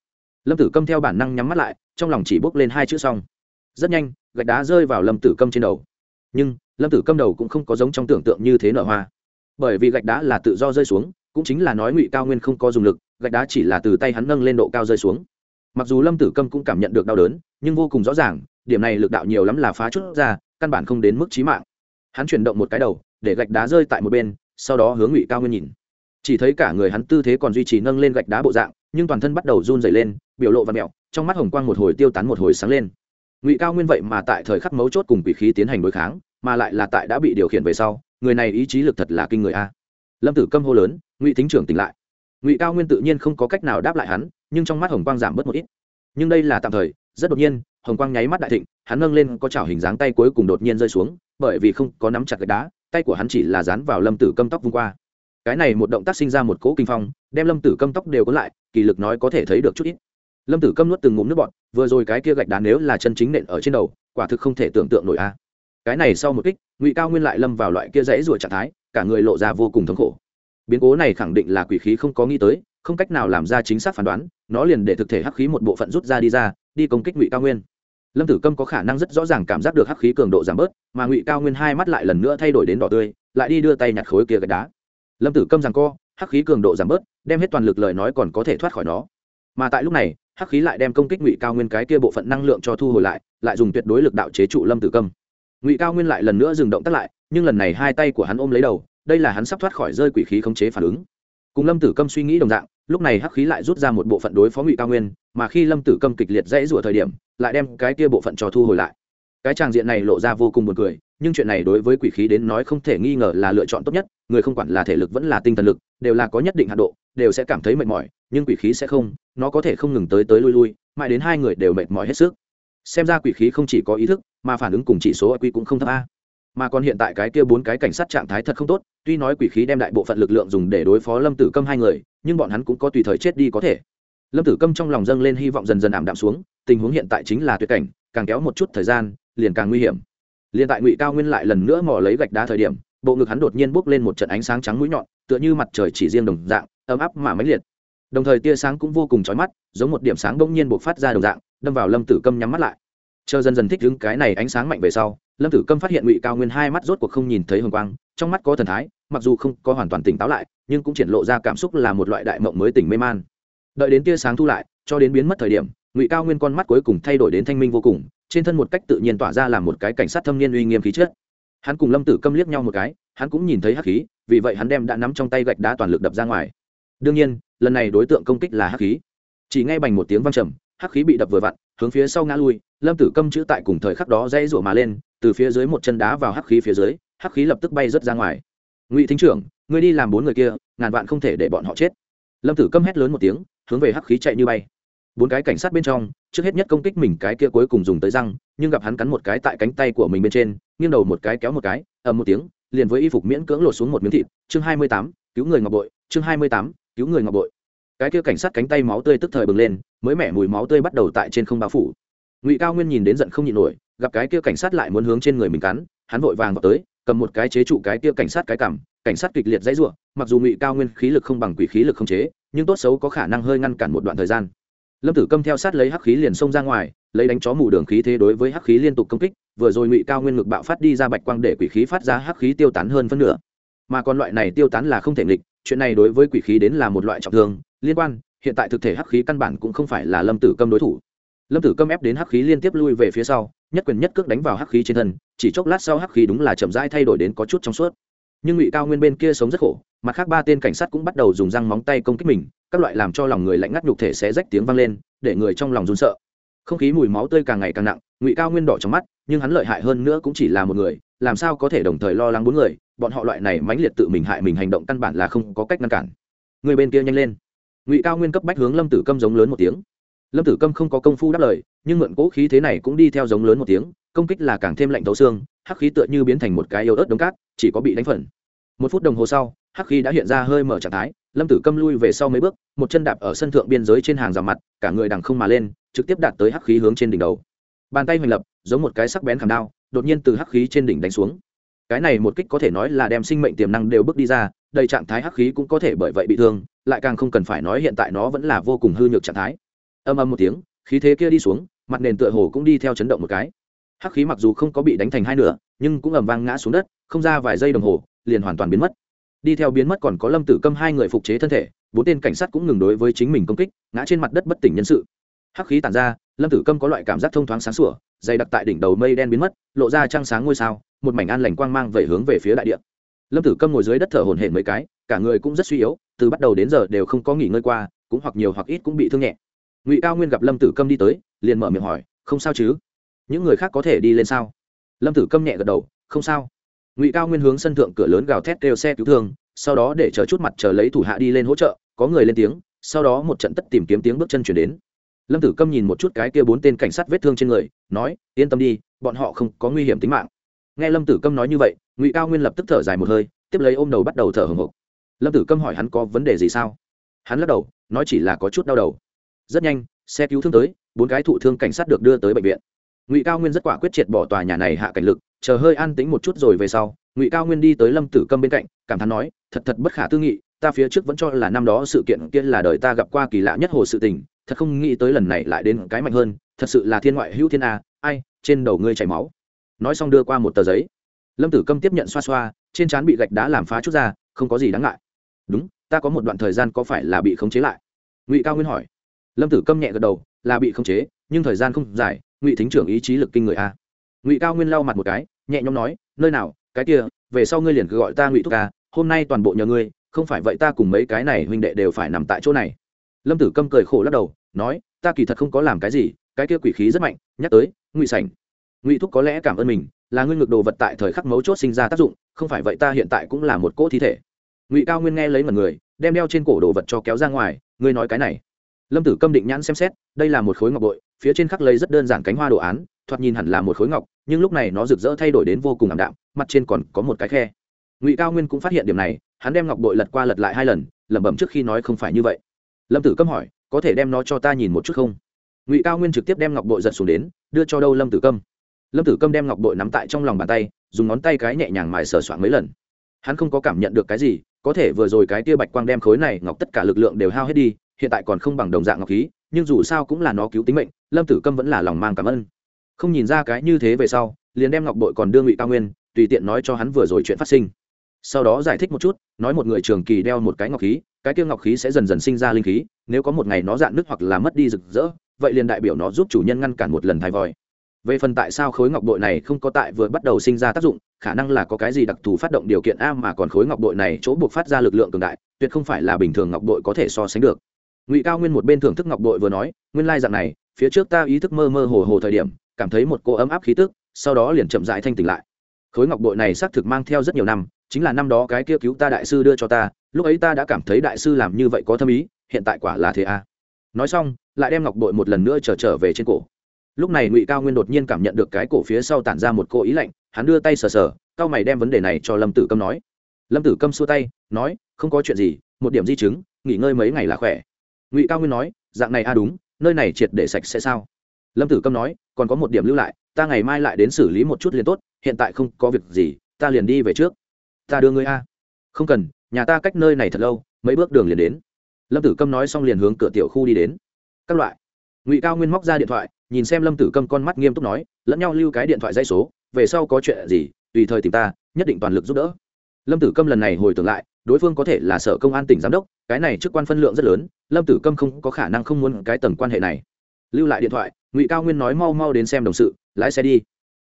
Lâm tử câm theo bản năng nhắm mắt lại trong lòng chỉ bốc lên hai chữ xong rất nhanh gạch đá rơi vào lâm tử câm trên đầu. Nhưng, lâm tử câm đầu cũng không có giống trong tưởng tượng như thế nở hoa. Bởi vì gạch đá là tự do rơi xuống, cũng chính là nói ngụy cao nguyên không có dùng lực, gạch đá chỉ là từ tay hắn nâng lên độ cao rơi xuống. Mặc dù lâm tử câm cũng cảm nhận được đau đớn, nhưng vô cùng rõ ràng, điểm này lực đạo nhiều lắm là phá chút ra, căn bản không đến mức trí mạng. Hắn chuyển động một cái đầu, để gạch đá rơi tại một bên, sau đó hướng ngụy cao nguyên nhìn. Chỉ thấy cả người hắn tư thế còn duy trì nâng lên gạch đá bộ dạng, nhưng toàn thân bắt đầu run dày lên, biểu lộ và mẹo, trong mắt hồng quang một hồi tiêu tán một hồi sáng lên ngụy cao nguyên vậy mà tại thời khắc mấu chốt cùng quỷ khí tiến hành đối kháng, mà lại là tại đã bị điều khiển về sau, người này ý chí lực thật là kinh người a. Lâm tử câm hô lớn, ngụy thính trưởng tỉnh lại. Ngụy cao nguyên tự nhiên không có cách nào đáp lại hắn, nhưng trong mắt hồng quang giảm bớt một ít. Nhưng đây là tạm thời, rất đột nhiên, hồng quang nháy mắt đại thịnh, hắn nâng lên có chảo hình dáng tay cuối cùng đột nhiên rơi xuống, bởi vì không có nắm chặt gạch đá, tay của hắn chỉ là dán vào lâm tử câm tóc vung qua. Cái này một động tác sinh ra một cỗ kinh phong, đem lâm tử câm tóc đều có lại, kỳ lực nói có thể thấy được chút ít lâm tử câm nuốt từng ngụm nước bọt, vừa rồi cái kia gạch đá nếu là chân chính nện ở trên đầu, quả thực không thể tưởng tượng nổi a. Cái này sau một kích, ngụy cao nguyên lại lâm vào loại kia dãy ruột trạng thái, cả người lộ ra vô cùng thống khổ. Biến cố này khẳng định là quỷ khí không có nghĩ tới, không cách nào làm ra chính xác phán đoán, nó liền để thực thể hắc khí một bộ phận rút ra đi ra, đi công kích ngụy cao nguyên. Lâm tử câm có khả năng rất rõ ràng cảm giác được hắc khí cường độ giảm bớt, mà ngụy cao nguyên hai mắt lại lần nữa thay đổi đến đỏ tươi, lại đi đưa tay nhặt khối kia gạch đá. Lâm tử câm rằng co, hắc khí cường độ giảm bớt, đem hết toàn lực lời nói còn có thể thoát khỏi nó. Mà tại lúc này hắc khí lại đem công kích ngụy cao nguyên cái kia bộ phận năng lượng cho thu hồi lại lại dùng tuyệt đối lực đạo chế trụ lâm tử câm. Ngụy cao nguyên lại lần nữa dừng động tác lại, nhưng lần này hai tay của hắn ôm lấy đầu, đây là hắn sắp thoát khỏi rơi quỷ khí khống chế phản ứng. Cùng lâm tử câm suy nghĩ đồng dạng, lúc này hắc khí lại rút ra một bộ phận đối phó ngụy cao nguyên, mà khi lâm tử câm kịch liệt dãy rủa thời điểm, lại đem cái kia bộ phận cho thu hồi lại. Cái tràng diện này lộ ra vô cùng buồn cười, nhưng chuyện này đối với quỷ khí đến nói không thể nghi ngờ là lựa chọn tốt nhất, người không quản là thể lực vẫn là tinh thần lực, đều là có nhất định hạ độ đều sẽ cảm thấy mệt mỏi, nhưng quỷ khí sẽ không, nó có thể không ngừng tới tới lui lui, mãi đến hai người đều mệt mỏi hết sức. Xem ra quỷ khí không chỉ có ý thức, mà phản ứng cùng chỉ số quy cũng không thấp a. Mà còn hiện tại cái kia bốn cái cảnh sát trạng thái thật không tốt, tuy nói quỷ khí đem đại bộ phận lực lượng dùng để đối phó lâm tử câm hai người, nhưng bọn hắn cũng có tùy thời chết đi có thể. Lâm tử câm trong lòng dâng lên hy vọng dần dần ảm đạm xuống, tình huống hiện tại chính là tuyệt cảnh, càng kéo một chút thời gian, liền càng nguy hiểm. Liền tại ngụy cao nguyên lại lần nữa mò lấy gạch đá thời điểm, bộ ngực hắn đột nhiên bốc lên một trận ánh sáng trắng mũi nhọn, tựa như mặt trời chỉ riêng đồng dạng ấm áp mà mãnh liệt. Đồng thời tia sáng cũng vô cùng chói mắt, giống một điểm sáng bỗng nhiên bộc phát ra đồng dạng, đâm vào lâm tử câm nhắm mắt lại. Chờ dần dần thích đứng cái này ánh sáng mạnh về sau, lâm tử câm phát hiện ngụy cao nguyên hai mắt rốt cuộc không nhìn thấy hồng quang, trong mắt có thần thái, mặc dù không có hoàn toàn tỉnh táo lại, nhưng cũng triển lộ ra cảm xúc là một loại đại mộng mới tỉnh mê man. Đợi đến tia sáng thu lại, cho đến biến mất thời điểm, ngụy cao nguyên con mắt cuối cùng thay đổi đến thanh minh vô cùng, trên thân một cách tự nhiên tỏa ra là một cái cảnh sát thâm niên uy nghiêm khí chất. Hắn cùng lâm tử câm liếc nhau một cái, hắn cũng nhìn thấy hắc khí, vì vậy hắn đem đã nắm trong tay gạch đá toàn lực đập ra ngoài đương nhiên, lần này đối tượng công kích là hắc khí. Chỉ ngay bành một tiếng vang trầm, hắc khí bị đập vừa vặn, hướng phía sau ngã lui, lâm tử câm chữ tại cùng thời khắc đó dây rủa mà lên, từ phía dưới một chân đá vào hắc khí phía dưới, hắc khí lập tức bay rớt ra ngoài. Ngụy thính trưởng, ngươi đi làm bốn người kia, ngàn vạn không thể để bọn họ chết. Lâm tử câm hét lớn một tiếng, hướng về hắc khí chạy như bay. Bốn cái cảnh sát bên trong, trước hết nhất công kích mình cái kia cuối cùng dùng tới răng, nhưng gặp hắn cắn một cái tại cánh tay của mình bên trên, nghiêng đầu một cái kéo một cái, ầm một tiếng, liền với y phục miễn cưỡng lột xuống một miếng thịt. Chương hai mươi tám, cứu người ngọc bội. Chương hai mươi tám cứu người ngọc bội. Cái kia cảnh sát cánh tay máu tươi tức thời bừng lên, mới mẻ mùi máu tươi bắt đầu tại trên không bao phủ. Ngụy cao nguyên nhìn đến giận không nhịn nổi, gặp cái kia cảnh sát lại muốn hướng trên người mình cắn, hắn vội vàng vào tới, cầm một cái chế trụ cái kia cảnh sát cái cảm cảnh sát kịch liệt dãy ruộng mặc dù ngụy cao nguyên khí lực không bằng quỷ khí lực không chế, nhưng tốt xấu có khả năng hơi ngăn cản một đoạn thời gian. Lâm tử câm theo sát lấy hắc khí liền xông ra ngoài, lấy đánh chó mù đường khí thế đối với hắc khí liên tục công kích, vừa rồi ngụy cao nguyên ngực bạo phát đi ra bạch quang để quỷ khí phát ra, hắc khí tiêu tán hơn phân nửa. Mà còn loại này tiêu tán là không thể nghịch chuyện này đối với quỷ khí đến là một loại trọng thương, liên quan, hiện tại thực thể hắc khí căn bản cũng không phải là lâm tử câm đối thủ. Lâm tử câm ép đến hắc khí liên tiếp lui về phía sau, nhất quyền nhất cước đánh vào hắc khí trên thân, chỉ chốc lát sau hắc khí đúng là chậm rãi thay đổi đến có chút trong suốt. Nhưng ngụy cao nguyên bên kia sống rất khổ, mặt khác ba tên cảnh sát cũng bắt đầu dùng răng móng tay công kích mình, các loại làm cho lòng người lạnh ngắt nhục thể sẽ rách tiếng vang lên, để người trong lòng run sợ. Không khí mùi máu tươi càng ngày càng nặng, ngụy cao nguyên đỏ trong mắt nhưng hắn lợi hại hơn nữa cũng chỉ là một người, làm sao có thể đồng thời lo lắng bốn người? Bọn họ loại này mãnh liệt tự mình hại mình hành động căn bản là không có cách ngăn cản. Người bên kia nhanh lên. Ngụy cao nguyên cấp bách hướng lâm tử câm giống lớn một tiếng. Lâm tử câm không có công phu đáp lời, nhưng mượn cỗ khí thế này cũng đi theo giống lớn một tiếng, công kích là càng thêm lạnh tấu xương, hắc khí tựa như biến thành một cái yếu ớt đống cát, chỉ có bị đánh phần. Một phút đồng hồ sau, hắc khí đã hiện ra hơi mở trạng thái, lâm tử câm lui về sau mấy bước, một chân đạp ở sân thượng biên giới trên hàng rào mặt, cả người đằng không mà lên, trực tiếp đạt tới hắc khí hướng trên đỉnh đầu bàn tay hoành lập, giống một cái sắc bén khảm đao, đột nhiên từ hắc khí trên đỉnh đánh xuống. Cái này một kích có thể nói là đem sinh mệnh tiềm năng đều bước đi ra, đầy trạng thái hắc khí cũng có thể bởi vậy bị thương, lại càng không cần phải nói hiện tại nó vẫn là vô cùng hư nhược trạng thái. Âm âm một tiếng, khí thế kia đi xuống, mặt nền tựa hồ cũng đi theo chấn động một cái. Hắc khí mặc dù không có bị đánh thành hai nửa, nhưng cũng ầm vang ngã xuống đất, không ra vài giây đồng hồ, liền hoàn toàn biến mất. Đi theo biến mất còn có lâm tử câm hai người phục chế thân thể, bốn tên cảnh sát cũng ngừng đối với chính mình công kích, ngã trên mặt đất bất tỉnh nhân sự. Hắc khí tàn ra lâm tử câm có loại cảm giác thông thoáng sáng sủa, dày đặc tại đỉnh đầu mây đen biến mất, lộ ra trăng sáng ngôi sao, một mảnh an lành quang mang vẩy hướng về phía đại địa. Lâm tử câm ngồi dưới đất thở hổn hển mấy cái, cả người cũng rất suy yếu, từ bắt đầu đến giờ đều không có nghỉ ngơi qua, cũng hoặc nhiều hoặc ít cũng bị thương nhẹ. Ngụy cao nguyên gặp lâm tử câm đi tới, liền mở miệng hỏi, không sao chứ? Những người khác có thể đi lên sao? Lâm tử câm nhẹ gật đầu, không sao. Ngụy cao nguyên hướng sân thượng cửa lớn gào thét kêu xe cứu thương, sau đó để chờ chút mặt chờ lấy thủ hạ đi lên hỗ trợ, có người lên tiếng, sau đó một trận tất tìm kiếm tiếng bước chân chuyển đến lâm tử câm nhìn một chút cái kia bốn tên cảnh sát vết thương trên người, nói, yên tâm đi, bọn họ không có nguy hiểm tính mạng. Nghe lâm tử câm nói như vậy, ngụy cao nguyên lập tức thở dài một hơi, tiếp lấy ôm đầu bắt đầu thở hồng hộc lâm tử câm hỏi hắn có vấn đề gì sao? Hắn lắc đầu, nói chỉ là có chút đau đầu. Rất nhanh, xe cứu thương tới, bốn cái thụ thương cảnh sát được đưa tới bệnh viện. Ngụy cao nguyên rất quả quyết triệt bỏ tòa nhà này hạ cảnh lực, chờ hơi an tĩnh một chút rồi về sau, ngụy cao nguyên đi tới lâm tử câm bên cạnh, cảm thán nói, thật thật bất khả tư nghị, ta phía trước vẫn cho là năm đó sự kiện kia là đời ta gặp qua kỳ lạ nhất hồ sự tình thật không nghĩ tới lần này lại đến cái mạnh hơn, thật sự là thiên ngoại hữu thiên a, ai, trên đầu ngươi chảy máu. Nói xong đưa qua một tờ giấy. Lâm tử câm tiếp nhận xoa xoa, trên trán bị gạch đá làm phá chút ra, không có gì đáng ngại. Đúng, ta có một đoạn thời gian có phải là bị khống chế lại? Ngụy cao nguyên hỏi. Lâm tử câm nhẹ gật đầu, là bị khống chế, nhưng thời gian không dài, ngụy thính trưởng ý chí lực kinh người a. Ngụy cao nguyên lau mặt một cái, nhẹ nhõm nói, nơi nào, cái kia, về sau ngươi liền cứ gọi ta ngụy thúc ca hôm nay toàn bộ nhờ ngươi, không phải vậy ta cùng mấy cái này huynh đệ đều phải nằm tại chỗ này lâm tử câm cười khổ lắc đầu, nói, ta kỳ thật không có làm cái gì, cái kia quỷ khí rất mạnh, nhắc tới, ngụy sảnh. Ngụy thúc có lẽ cảm ơn mình, là ngươi ngược đồ vật tại thời khắc mấu chốt sinh ra tác dụng, không phải vậy ta hiện tại cũng là một cỗ thi thể. Ngụy cao nguyên nghe lấy mật người, đem đeo trên cổ đồ vật cho kéo ra ngoài, ngươi nói cái này. Lâm tử câm định nhãn xem xét, đây là một khối ngọc bội, phía trên khắc lấy rất đơn giản cánh hoa đồ án, thoạt nhìn hẳn là một khối ngọc, nhưng lúc này nó rực rỡ thay đổi đến vô cùng ảm đạm, mặt trên còn có một cái khe. Ngụy cao nguyên cũng phát hiện điểm này, hắn đem ngọc bội lật qua lật lại hai lần, lẩm bẩm trước khi nói không phải như vậy lâm tử câm hỏi, có thể đem nó cho ta nhìn một chút không? Ngụy cao nguyên trực tiếp đem ngọc bội giật xuống đến, đưa cho đâu lâm tử câm? Lâm tử câm đem ngọc bội nắm tại trong lòng bàn tay, dùng ngón tay cái nhẹ nhàng mài sờ soạn mấy lần. Hắn không có cảm nhận được cái gì, có thể vừa rồi cái tia bạch quang đem khối này ngọc tất cả lực lượng đều hao hết đi, hiện tại còn không bằng đồng dạng ngọc khí, nhưng dù sao cũng là nó cứu tính mệnh, lâm tử câm vẫn là lòng mang cảm ơn. Không nhìn ra cái như thế về sau, liền đem ngọc bội còn đưa ngụy cao nguyên, tùy tiện nói cho hắn vừa rồi chuyện phát sinh sau đó giải thích một chút, nói một người trường kỳ đeo một cái ngọc khí, cái kia ngọc khí sẽ dần dần sinh ra linh khí, nếu có một ngày nó dạn nứt hoặc là mất đi rực rỡ, vậy liền đại biểu nó giúp chủ nhân ngăn cản một lần thay vòi về phần tại sao khối ngọc bội này không có tại vừa bắt đầu sinh ra tác dụng, khả năng là có cái gì đặc thù phát động điều kiện a mà còn khối ngọc bội này chỗ buộc phát ra lực lượng cường đại, tuyệt không phải là bình thường ngọc bội có thể so sánh được. Ngụy cao nguyên một bên thưởng thức ngọc bội vừa nói, nguyên lai dạng này, phía trước ta ý thức mơ mơ hồ hồ thời điểm, cảm thấy một cô ấm áp khí tức, sau đó liền chậm dại thanh tỉnh lại. Khối ngọc bội này xác thực mang theo rất nhiều năm chính là năm đó cái kia cứu ta đại sư đưa cho ta, lúc ấy ta đã cảm thấy đại sư làm như vậy có thâm ý, hiện tại quả là thế à. Nói xong, lại đem ngọc bội một lần nữa trở trở về trên cổ. Lúc này ngụy cao nguyên đột nhiên cảm nhận được cái cổ phía sau tản ra một cô ý lạnh, hắn đưa tay sờ sờ, cao mày đem vấn đề này cho lâm tử câm nói. Lâm tử câm xua tay, nói, không có chuyện gì, một điểm di chứng, nghỉ ngơi mấy ngày là khỏe. Ngụy cao nguyên nói, dạng này a đúng, nơi này triệt để sạch sẽ sao? Lâm tử câm nói, còn có một điểm lưu lại, ta ngày mai lại đến xử lý một chút liền tốt, hiện tại không có việc gì, ta liền đi về trước ta đưa ngươi a. Không cần, nhà ta cách nơi này thật lâu, mấy bước đường liền đến. Lâm tử câm nói xong liền hướng cửa tiểu khu đi đến. Các loại. Ngụy cao nguyên móc ra điện thoại, nhìn xem lâm tử câm con mắt nghiêm túc nói, lẫn nhau lưu cái điện thoại dây số, về sau có chuyện gì, tùy thời tìm ta, nhất định toàn lực giúp đỡ. Lâm tử câm lần này hồi tưởng lại, đối phương có thể là sở công an tỉnh giám đốc, cái này chức quan phân lượng rất lớn, lâm tử câm không có khả năng không muốn cái tầng quan hệ này. Lưu lại điện thoại, ngụy cao nguyên nói mau mau đến xem đồng sự, lái xe đi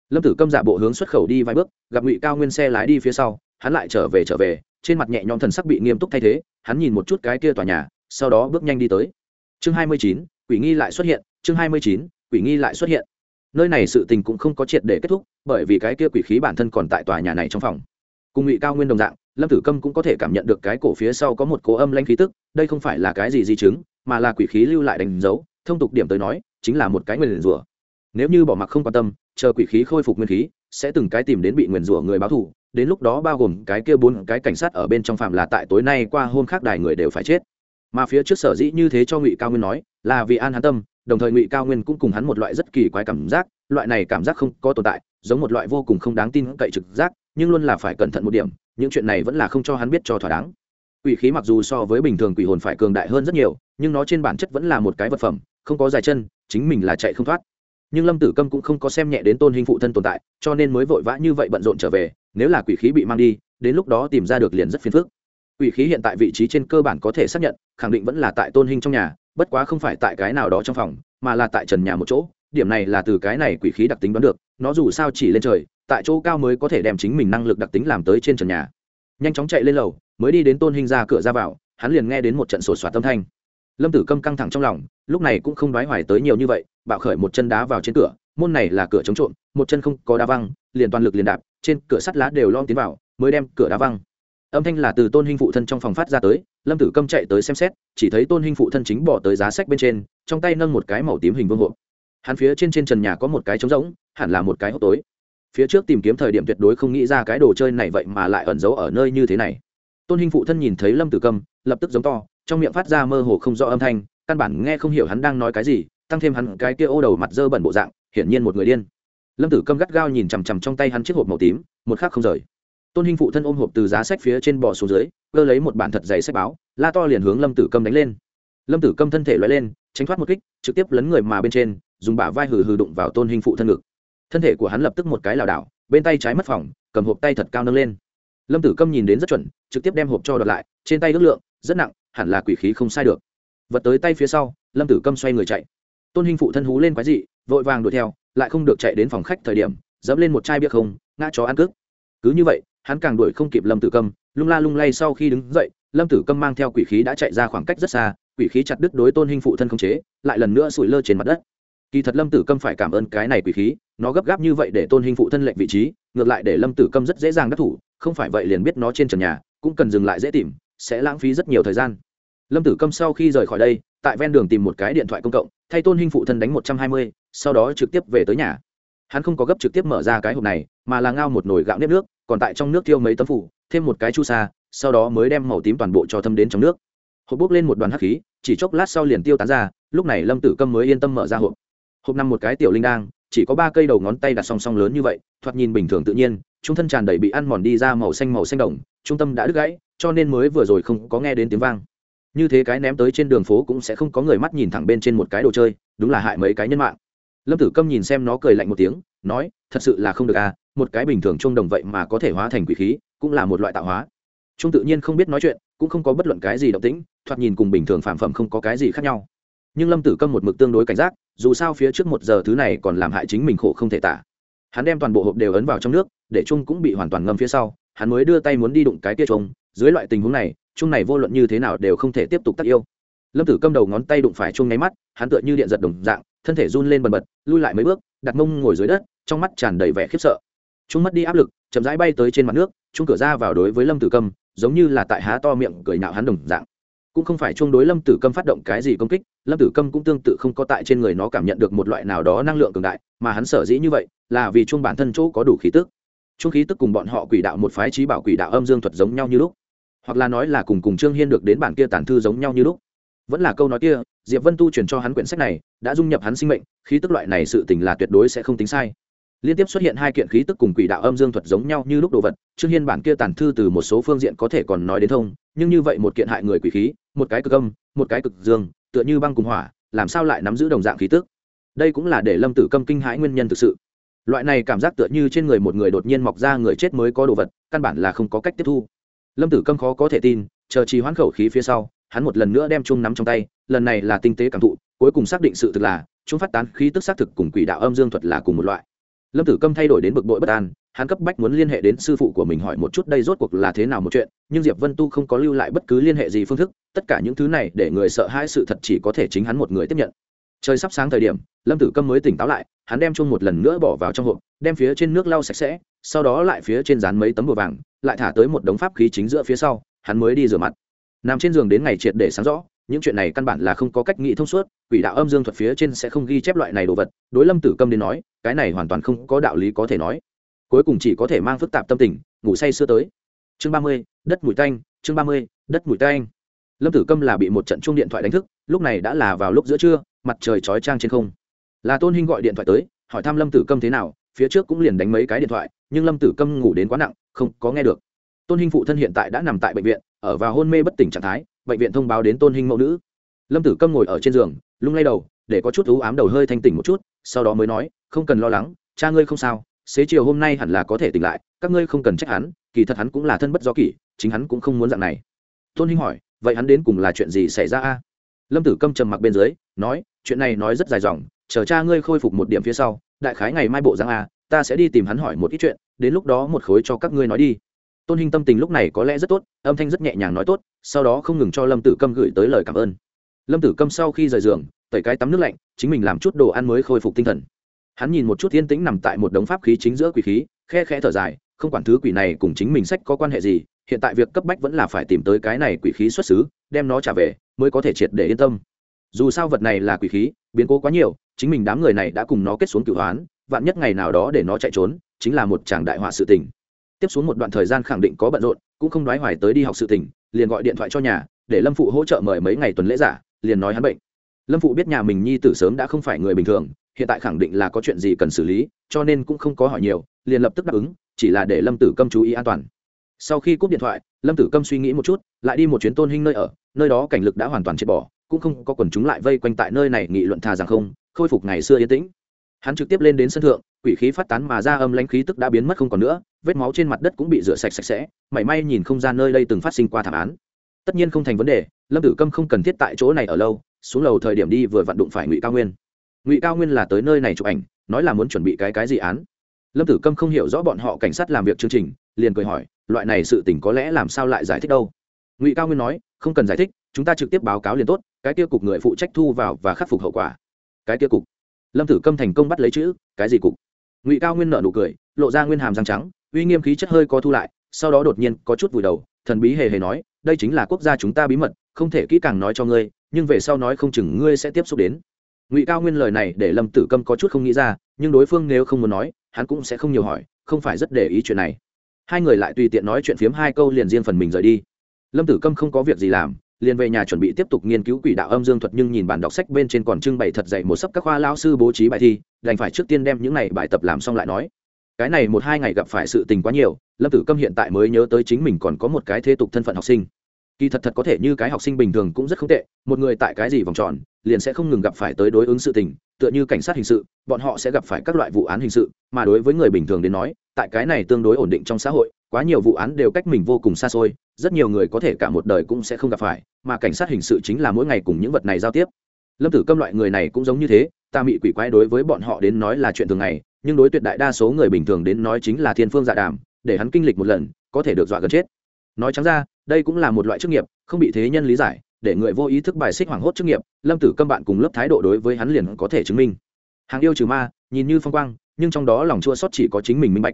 lâm tử câm giả bộ hướng xuất khẩu đi vài bước, gặp ngụy cao nguyên xe lái đi phía sau, hắn lại trở về trở về, trên mặt nhẹ nhõm thần sắc bị nghiêm túc thay thế, hắn nhìn một chút cái kia tòa nhà, sau đó bước nhanh đi tới. Chương hai mươi chín, quỷ nghi lại xuất hiện, chương hai mươi chín, quỷ nghi lại xuất hiện. Nơi này sự tình cũng không có triệt để kết thúc, bởi vì cái kia quỷ khí bản thân còn tại tòa nhà này trong phòng. Cùng ngụy cao nguyên đồng dạng, lâm tử câm cũng có thể cảm nhận được cái cổ phía sau có một cố âm lanh khí tức, đây không phải là cái gì di chứng, mà là quỷ khí lưu lại đánh dấu, thông tục điểm tới nói, chính là một cái nguyền rủa nếu như bỏ mặc không quan tâm, chờ quỷ khí khôi phục nguyên khí, sẽ từng cái tìm đến bị nguyền rủa người báo thù, đến lúc đó bao gồm cái kia bốn cái cảnh sát ở bên trong phạm là tại tối nay qua hôm khác đài người đều phải chết. Mà phía trước sở dĩ như thế cho ngụy cao nguyên nói, là vì an hắn tâm, đồng thời ngụy cao nguyên cũng cùng hắn một loại rất kỳ quái cảm giác, loại này cảm giác không có tồn tại, giống một loại vô cùng không đáng tin cậy trực giác, nhưng luôn là phải cẩn thận một điểm, những chuyện này vẫn là không cho hắn biết cho thỏa đáng. Quỷ khí mặc dù so với bình thường quỷ hồn phải cường đại hơn rất nhiều, nhưng nó trên bản chất vẫn là một cái vật phẩm, không có dài chân, chính mình là chạy không thoát nhưng lâm tử câm cũng không có xem nhẹ đến tôn hình phụ thân tồn tại, cho nên mới vội vã như vậy bận rộn trở về, nếu là quỷ khí bị mang đi, đến lúc đó tìm ra được liền rất phiền phức. Quỷ khí hiện tại vị trí trên cơ bản có thể xác nhận, khẳng định vẫn là tại tôn hình trong nhà, bất quá không phải tại cái nào đó trong phòng, mà là tại trần nhà một chỗ, điểm này là từ cái này quỷ khí đặc tính đoán được, nó dù sao chỉ lên trời, tại chỗ cao mới có thể đem chính mình năng lực đặc tính làm tới trên trần nhà. Nhanh chóng chạy lên lầu, mới đi đến tôn hình ra cửa ra vào, hắn liền nghe đến một trận sổ soạt tâm thanh lâm tử câm căng thẳng trong lòng, lúc này cũng không đoái hoài tới nhiều như vậy, bạo khởi một chân đá vào trên cửa, môn này là cửa chống trộm, một chân không có đá văng, liền toàn lực liền đạp, trên cửa sắt lá đều lom tiến vào, mới đem cửa đá văng. Âm thanh là từ tôn hình phụ thân trong phòng phát ra tới, lâm tử câm chạy tới xem xét, chỉ thấy tôn hình phụ thân chính bỏ tới giá sách bên trên, trong tay nâng một cái màu tím hình vương hộp. Hắn phía trên trên trần nhà có một cái trống rỗng, hẳn là một cái hốc tối. Phía trước tìm kiếm thời điểm tuyệt đối không nghĩ ra cái đồ chơi này vậy mà lại ẩn giấu ở nơi như thế này tôn Hinh phụ thân nhìn thấy lâm tử câm, lập tức giống to, trong miệng phát ra mơ hồ không rõ âm thanh, căn bản nghe không hiểu hắn đang nói cái gì, tăng thêm hắn cái kia ô đầu mặt dơ bẩn bộ dạng, hiển nhiên một người điên. Lâm tử câm gắt gao nhìn chằm chằm trong tay hắn chiếc hộp màu tím, một khác không rời. Tôn Hinh phụ thân ôm hộp từ giá sách phía trên bò xuống dưới, cơ lấy một bản thật dày sách báo, la to liền hướng lâm tử câm đánh lên. Lâm tử câm thân thể loại lên, tránh thoát một kích, trực tiếp lấn người mà bên trên, dùng bả vai hừ hừ đụng vào tôn Hinh phụ thân ngực. Thân thể của hắn lập tức một cái lảo đảo, bên tay trái mất phòng, cầm hộp tay thật cao nâng lên lâm tử câm nhìn đến rất chuẩn, trực tiếp đem hộp cho đợt lại, trên tay ước lượng, rất nặng, hẳn là quỷ khí không sai được. Vật tới tay phía sau, lâm tử câm xoay người chạy. Tôn hình phụ thân hú lên quái dị, vội vàng đuổi theo, lại không được chạy đến phòng khách thời điểm, dẫm lên một chai bia không, ngã chó ăn cướp. Cứ như vậy, hắn càng đuổi không kịp lâm tử câm, lung la lung lay sau khi đứng dậy, lâm tử câm mang theo quỷ khí đã chạy ra khoảng cách rất xa, quỷ khí chặt đứt đối tôn hình phụ thân không chế, lại lần nữa sủi lơ trên mặt đất. Kỳ thật lâm tử câm phải cảm ơn cái này quỷ khí, nó gấp gáp như vậy để tôn hình phụ thân lệnh vị trí, ngược lại để lâm tử câm rất dễ dàng đắc thủ không phải vậy liền biết nó trên trần nhà, cũng cần dừng lại dễ tìm, sẽ lãng phí rất nhiều thời gian. Lâm tử câm sau khi rời khỏi đây, tại ven đường tìm một cái điện thoại công cộng, thay tôn hình phụ thân đánh một trăm hai mươi, sau đó trực tiếp về tới nhà. Hắn không có gấp trực tiếp mở ra cái hộp này, mà là ngao một nồi gạo nếp nước, còn tại trong nước tiêu mấy tấm phủ, thêm một cái chu sa, sau đó mới đem màu tím toàn bộ cho thâm đến trong nước. Hộp bốc lên một đoàn hắc khí, chỉ chốc lát sau liền tiêu tán ra, lúc này lâm tử câm mới yên tâm mở ra hộp. Hộp nằm một cái tiểu linh đang, chỉ có ba cây đầu ngón tay đặt song song lớn như vậy, thoạt nhìn bình thường tự nhiên trung thân tràn đầy bị ăn mòn đi ra màu xanh màu xanh đồng, trung tâm đã đứt gãy, cho nên mới vừa rồi không có nghe đến tiếng vang. Như thế cái ném tới trên đường phố cũng sẽ không có người mắt nhìn thẳng bên trên một cái đồ chơi, đúng là hại mấy cái nhân mạng. Lâm tử câm nhìn xem nó cười lạnh một tiếng, nói, thật sự là không được à một cái bình thường trung đồng vậy mà có thể hóa thành quỷ khí, cũng là một loại tạo hóa. Trung tự nhiên không biết nói chuyện, cũng không có bất luận cái gì động tĩnh, thoạt nhìn cùng bình thường phản phẩm không có cái gì khác nhau. Nhưng lâm tử câm một mực tương đối cảnh giác, dù sao phía trước một giờ thứ này còn làm hại chính mình khổ không thể tả hắn đem toàn bộ hộp đều ấn vào trong nước, để chung cũng bị hoàn toàn ngâm phía sau, hắn mới đưa tay muốn đi đụng cái kia chung dưới loại tình huống này chung này vô luận như thế nào đều không thể tiếp tục tắt yêu. Lâm tử câm đầu ngón tay đụng phải chung nháy mắt, hắn tựa như điện giật đồng dạng, thân thể run lên bần bật, lui lại mấy bước, đặt mông ngồi dưới đất, trong mắt tràn đầy vẻ khiếp sợ. Chung mất đi áp lực, chậm rãi bay tới trên mặt nước chung cửa ra vào đối với lâm tử câm, giống như là tại há to miệng cười nạo hắn đồng dạng cũng không phải chung đối lâm tử câm phát động cái gì công kích, lâm tử câm cũng tương tự không có tại trên người nó cảm nhận được một loại nào đó năng lượng cường đại, mà hắn sở dĩ như vậy là vì chung bản thân chỗ có đủ khí tức. Chung khí tức cùng bọn họ quỷ đạo một phái trí bảo quỷ đạo âm dương thuật giống nhau như lúc. Hoặc là nói là cùng cùng trương hiên được đến bản kia tản thư giống nhau như lúc. Vẫn là câu nói kia, diệp vân tu truyền cho hắn quyển sách này, đã dung nhập hắn sinh mệnh, khí tức loại này sự tình là tuyệt đối sẽ không tính sai liên tiếp xuất hiện hai kiện khí tức cùng quỷ đạo âm dương thuật giống nhau như lúc đồ vật, trương hiên bản kia tàn thư từ một số phương diện có thể còn nói đến thông, nhưng như vậy một kiện hại người quỷ khí, một cái cực âm, một cái cực dương, tựa như băng cùng hỏa, làm sao lại nắm giữ đồng dạng khí tức? Đây cũng là để lâm tử câm kinh hãi nguyên nhân thực sự. Loại này cảm giác tựa như trên người một người đột nhiên mọc ra người chết mới có đồ vật, căn bản là không có cách tiếp thu. Lâm tử câm khó có thể tin, chờ trì hoãn khẩu khí phía sau, hắn một lần nữa đem chung nắm trong tay, lần này là tinh tế cảm thụ, cuối cùng xác định sự thực là chúng phát tán khí tức xác thực cùng quỷ đạo âm dương thuật là cùng một loại lâm tử câm thay đổi đến bực bội bất an, hắn cấp bách muốn liên hệ đến sư phụ của mình hỏi một chút đây rốt cuộc là thế nào một chuyện, nhưng diệp vân tu không có lưu lại bất cứ liên hệ gì phương thức, tất cả những thứ này để người sợ hãi sự thật chỉ có thể chính hắn một người tiếp nhận. Trời sắp sáng thời điểm, lâm tử câm mới tỉnh táo lại, hắn đem chung một lần nữa bỏ vào trong hộp, đem phía trên nước lau sạch sẽ, sau đó lại phía trên dán mấy tấm bùa vàng, lại thả tới một đống pháp khí chính giữa phía sau, hắn mới đi rửa mặt. Nằm trên giường đến ngày triệt để sáng rõ những chuyện này căn bản là không có cách nghĩ thông suốt, quỷ đạo âm dương thuật phía trên sẽ không ghi chép loại này đồ vật. Đối lâm tử câm đến nói, cái này hoàn toàn không có đạo lý có thể nói. Cuối cùng chỉ có thể mang phức tạp tâm tình, ngủ say sưa tới. Chương ba mươi, đất mùi tanh, chương ba mươi, đất mùi tanh. Lâm tử câm là bị một trận chuông điện thoại đánh thức, lúc này đã là vào lúc giữa trưa, mặt trời chói trang trên không. Là tôn hinh gọi điện thoại tới, hỏi thăm lâm tử câm thế nào, phía trước cũng liền đánh mấy cái điện thoại, nhưng lâm tử câm ngủ đến quá nặng, không có nghe được. Tôn hinh phụ thân hiện tại đã nằm tại bệnh viện, ở vào hôn mê bất tỉnh trạng thái bệnh viện thông báo đến tôn hình mẫu nữ. Lâm tử câm ngồi ở trên giường, lung lay đầu, để có chút thú ám đầu hơi thanh tỉnh một chút, sau đó mới nói, không cần lo lắng, cha ngươi không sao, xế chiều hôm nay hẳn là có thể tỉnh lại, các ngươi không cần trách hắn, kỳ thật hắn cũng là thân bất do kỷ, chính hắn cũng không muốn dạng này. Tôn hinh hỏi, vậy hắn đến cùng là chuyện gì xảy ra a? Lâm tử câm trầm mặc bên dưới, nói, chuyện này nói rất dài dòng, chờ cha ngươi khôi phục một điểm phía sau, đại khái ngày mai bộ giang a, ta sẽ đi tìm hắn hỏi một ít chuyện, đến lúc đó một khối cho các ngươi nói đi. Tôn hinh tâm tình lúc này có lẽ rất tốt, âm thanh rất nhẹ nhàng nói tốt sau đó không ngừng cho lâm tử câm gửi tới lời cảm ơn. Lâm tử câm sau khi rời giường, tẩy cái tắm nước lạnh, chính mình làm chút đồ ăn mới khôi phục tinh thần. Hắn nhìn một chút yên tĩnh nằm tại một đống pháp khí chính giữa quỷ khí, khe khe thở dài, không quản thứ quỷ này cùng chính mình sách có quan hệ gì, hiện tại việc cấp bách vẫn là phải tìm tới cái này quỷ khí xuất xứ, đem nó trả về, mới có thể triệt để yên tâm. Dù sao vật này là quỷ khí, biến cố quá nhiều, chính mình đám người này đã cùng nó kết xuống cửu hoán, vạn nhất ngày nào đó để nó chạy trốn, chính là một chàng đại họa sự tình. Tiếp xuống một đoạn thời gian khẳng định có bận rộn cũng không nói hoài tới đi học sự tình, liền gọi điện thoại cho nhà, để lâm phụ hỗ trợ mời mấy ngày tuần lễ giả, liền nói hắn bệnh. Lâm phụ biết nhà mình nhi tử sớm đã không phải người bình thường, hiện tại khẳng định là có chuyện gì cần xử lý, cho nên cũng không có hỏi nhiều, liền lập tức đáp ứng, chỉ là để lâm tử câm chú ý an toàn. Sau khi cúp điện thoại, lâm tử câm suy nghĩ một chút, lại đi một chuyến tôn hình nơi ở, nơi đó cảnh lực đã hoàn toàn triệt bỏ, cũng không có quần chúng lại vây quanh tại nơi này nghị luận thà rằng không, khôi phục ngày xưa yên tĩnh hắn trực tiếp lên đến sân thượng, quỷ khí phát tán mà ra âm lãnh khí tức đã biến mất không còn nữa, vết máu trên mặt đất cũng bị rửa sạch sạch sẽ, mảy may nhìn không gian nơi đây từng phát sinh qua thảm án. Tất nhiên không thành vấn đề, lâm tử câm không cần thiết tại chỗ này ở lâu, xuống lầu thời điểm đi vừa vặn đụng phải ngụy cao nguyên. Ngụy cao nguyên là tới nơi này chụp ảnh, nói là muốn chuẩn bị cái cái gì án. Lâm tử câm không hiểu rõ bọn họ cảnh sát làm việc chương trình, liền cười hỏi, loại này sự tình có lẽ làm sao lại giải thích đâu? Ngụy cao nguyên nói, không cần giải thích, chúng ta trực tiếp báo cáo liền tốt, cái tiêu cục người phụ trách thu vào và khắc phục hậu quả. Cái tiêu cục lâm tử câm thành công bắt lấy chữ, cái gì cục? Ngụy cao nguyên nợ nụ cười, lộ ra nguyên hàm răng trắng, uy nghiêm khí chất hơi có thu lại, sau đó đột nhiên có chút vùi đầu, thần bí hề hề nói, đây chính là quốc gia chúng ta bí mật, không thể kỹ càng nói cho ngươi, nhưng về sau nói không chừng ngươi sẽ tiếp xúc đến. Ngụy cao nguyên lời này để lâm tử câm có chút không nghĩ ra, nhưng đối phương nếu không muốn nói, hắn cũng sẽ không nhiều hỏi, không phải rất để ý chuyện này. Hai người lại tùy tiện nói chuyện phiếm hai câu liền riêng phần mình rời đi. Lâm tử câm không có việc gì làm liền về nhà chuẩn bị tiếp tục nghiên cứu quỷ đạo âm dương thuật, nhưng nhìn bản đọc sách bên trên còn trưng bày thật dạy một sấp các khoa lao sư bố trí bài thi, đành phải trước tiên đem những này bài tập làm xong lại nói. Cái này một hai ngày gặp phải sự tình quá nhiều, lâm tử câm hiện tại mới nhớ tới chính mình còn có một cái thế tục thân phận học sinh. Kỳ thật thật có thể như cái học sinh bình thường cũng rất không tệ, một người tại cái gì vòng tròn, liền sẽ không ngừng gặp phải tới đối ứng sự tình, tựa như cảnh sát hình sự, bọn họ sẽ gặp phải các loại vụ án hình sự, mà đối với người bình thường đến nói, tại cái này tương đối ổn định trong xã hội quá nhiều vụ án đều cách mình vô cùng xa xôi, rất nhiều người có thể cả một đời cũng sẽ không gặp phải, mà cảnh sát hình sự chính là mỗi ngày cùng những vật này giao tiếp. Lâm tử câm loại người này cũng giống như thế, ta bị quỷ quái đối với bọn họ đến nói là chuyện thường ngày, nhưng đối tuyệt đại đa số người bình thường đến nói chính là thiên phương dạ đàm, để hắn kinh lịch một lần, có thể được dọa gần chết. Nói trắng ra, đây cũng là một loại chức nghiệp, không bị thế nhân lý giải, để người vô ý thức bài xích hoảng hốt chức nghiệp, lâm tử câm bạn cùng lớp thái độ đối với hắn liền có thể chứng minh. Hàng yêu trừ ma, nhìn như phong quang, nhưng trong đó lòng chua sót chỉ có chính mình minh bạch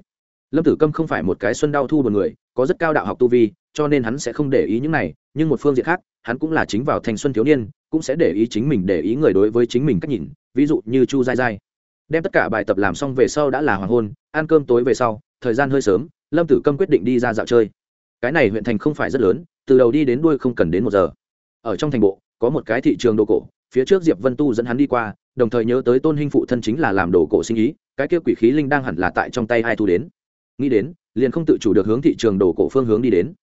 lâm tử câm không phải một cái xuân đau thu một người, có rất cao đạo học tu vi, cho nên hắn sẽ không để ý những này, nhưng một phương diện khác, hắn cũng là chính vào thành xuân thiếu niên, cũng sẽ để ý chính mình, để ý người đối với chính mình cách nhìn, ví dụ như chu dai dai đem tất cả bài tập làm xong về sau đã là hoàng hôn, ăn cơm tối về sau, thời gian hơi sớm, lâm tử câm quyết định đi ra dạo chơi. Cái này huyện thành không phải rất lớn, từ đầu đi đến đuôi không cần đến một giờ. Ở trong thành bộ, có một cái thị trường đồ cổ, phía trước diệp vân tu dẫn hắn đi qua, đồng thời nhớ tới tôn hinh phụ thân chính là làm đồ cổ sinh ý, cái kia quỷ khí linh đang hẳn là tại trong tay ai thu đến nghĩ đến, liền không tự chủ được hướng thị trường đồ cổ phương hướng đi đến.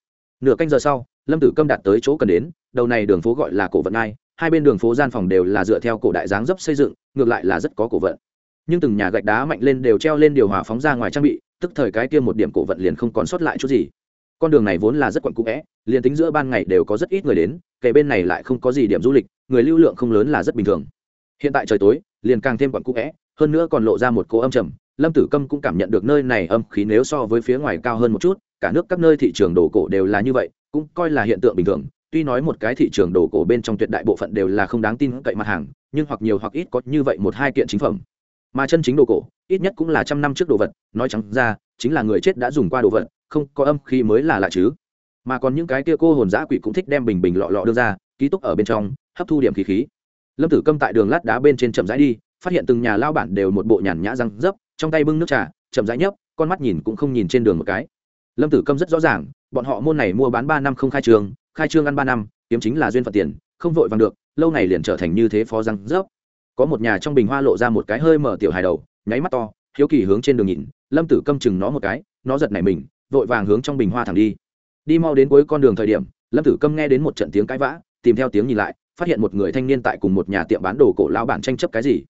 Nửa canh giờ sau, lâm tử câm đạt tới chỗ cần đến, đầu này đường phố gọi là cổ vận ai hai bên đường phố gian phòng đều là dựa theo cổ đại dáng dấp xây dựng, ngược lại là rất có cổ vận. Nhưng từng nhà gạch đá mạnh lên đều treo lên điều hòa phóng ra ngoài trang bị, tức thời cái kia một điểm cổ vận liền không còn sót lại chút gì. Con đường này vốn là rất quặn cũ vẽ, liền tính giữa ban ngày đều có rất ít người đến kể bên này lại không có gì điểm du lịch, người lưu lượng không lớn là rất bình thường. Hiện tại trời tối, liền càng thêm quặn cũ vẽ, hơn nữa còn lộ ra một cô âm trầm lâm tử câm cũng cảm nhận được nơi này âm khí nếu so với phía ngoài cao hơn một chút, cả nước các nơi thị trường đồ cổ đều là như vậy, cũng coi là hiện tượng bình thường. Tuy nói một cái thị trường đồ cổ bên trong tuyệt đại bộ phận đều là không đáng tin cậy mặt hàng, nhưng hoặc nhiều hoặc ít có như vậy một hai kiện chính phẩm. Mà chân chính đồ cổ, ít nhất cũng là trăm năm trước đồ vật, nói trắng ra, chính là người chết đã dùng qua đồ vật, không có âm khí mới là lạ chứ. Mà còn những cái kia cô hồn giã quỷ cũng thích đem bình bình lọ lọ đưa ra, ký túc ở bên trong, hấp thu điểm khí khí. Lâm tử câm tại đường lát đá bên trên chậm rãi đi, phát hiện từng nhà lao bản đều một bộ nhàn nhã răng dấp trong tay bưng nước trà, chậm rãi nhấp, con mắt nhìn cũng không nhìn trên đường một cái. Lâm tử câm rất rõ ràng, bọn họ môn này mua bán ba năm không khai trương khai trương ăn ba năm, kiếm chính là duyên phật tiền, không vội vàng được, lâu ngày liền trở thành như thế phó răng rớp có một nhà trong bình hoa lộ ra một cái hơi mở tiểu hài đầu, nháy mắt to, hiếu kỳ hướng trên đường nhìn, lâm tử câm chừng nó một cái, nó giật nảy mình, vội vàng hướng trong bình hoa thẳng đi. Đi mau đến cuối con đường thời điểm, lâm tử câm nghe đến một trận tiếng cãi vã, tìm theo tiếng nhìn lại, phát hiện một người thanh niên tại cùng một nhà tiệm bán đồ cổ lao bản tranh chấp cái gì.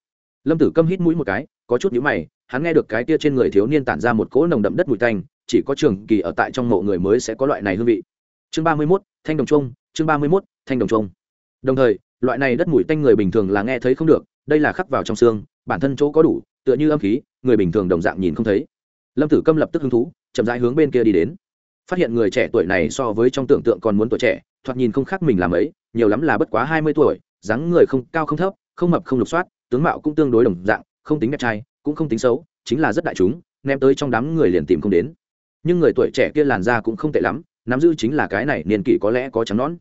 Lâm tử câm hít mũi một cái, có chút nhữ mày hắn nghe được cái tia trên người thiếu niên tản ra một cỗ nồng đậm đất mùi tanh, chỉ có trường kỳ ở tại trong mộ người mới sẽ có loại này hương vị. Chương ba mươi mốt, thanh đồng trung, chương ba mươi mốt, thanh đồng trung. Đồng thời, loại này đất mùi tanh người bình thường là nghe thấy không được, đây là khắc vào trong xương, bản thân chỗ có đủ, tựa như âm khí, người bình thường đồng dạng nhìn không thấy. Lâm tử câm lập tức hứng thú, chậm rãi hướng bên kia đi đến. Phát hiện người trẻ tuổi này so với trong tưởng tượng còn muốn tuổi trẻ, thoạt nhìn không khác mình làm ấy, nhiều lắm là bất quá hai mươi tuổi, dáng người không, cao không thấp, không mập không lục soát, tướng mạo cũng tương đối đồng dạng, không tính đẹp trai cũng không tính xấu, chính là rất đại chúng, ném tới trong đám người liền tìm không đến. Nhưng người tuổi trẻ kia làn da cũng không tệ lắm, nắm giữ chính là cái này niên kỷ có lẽ có trắng nón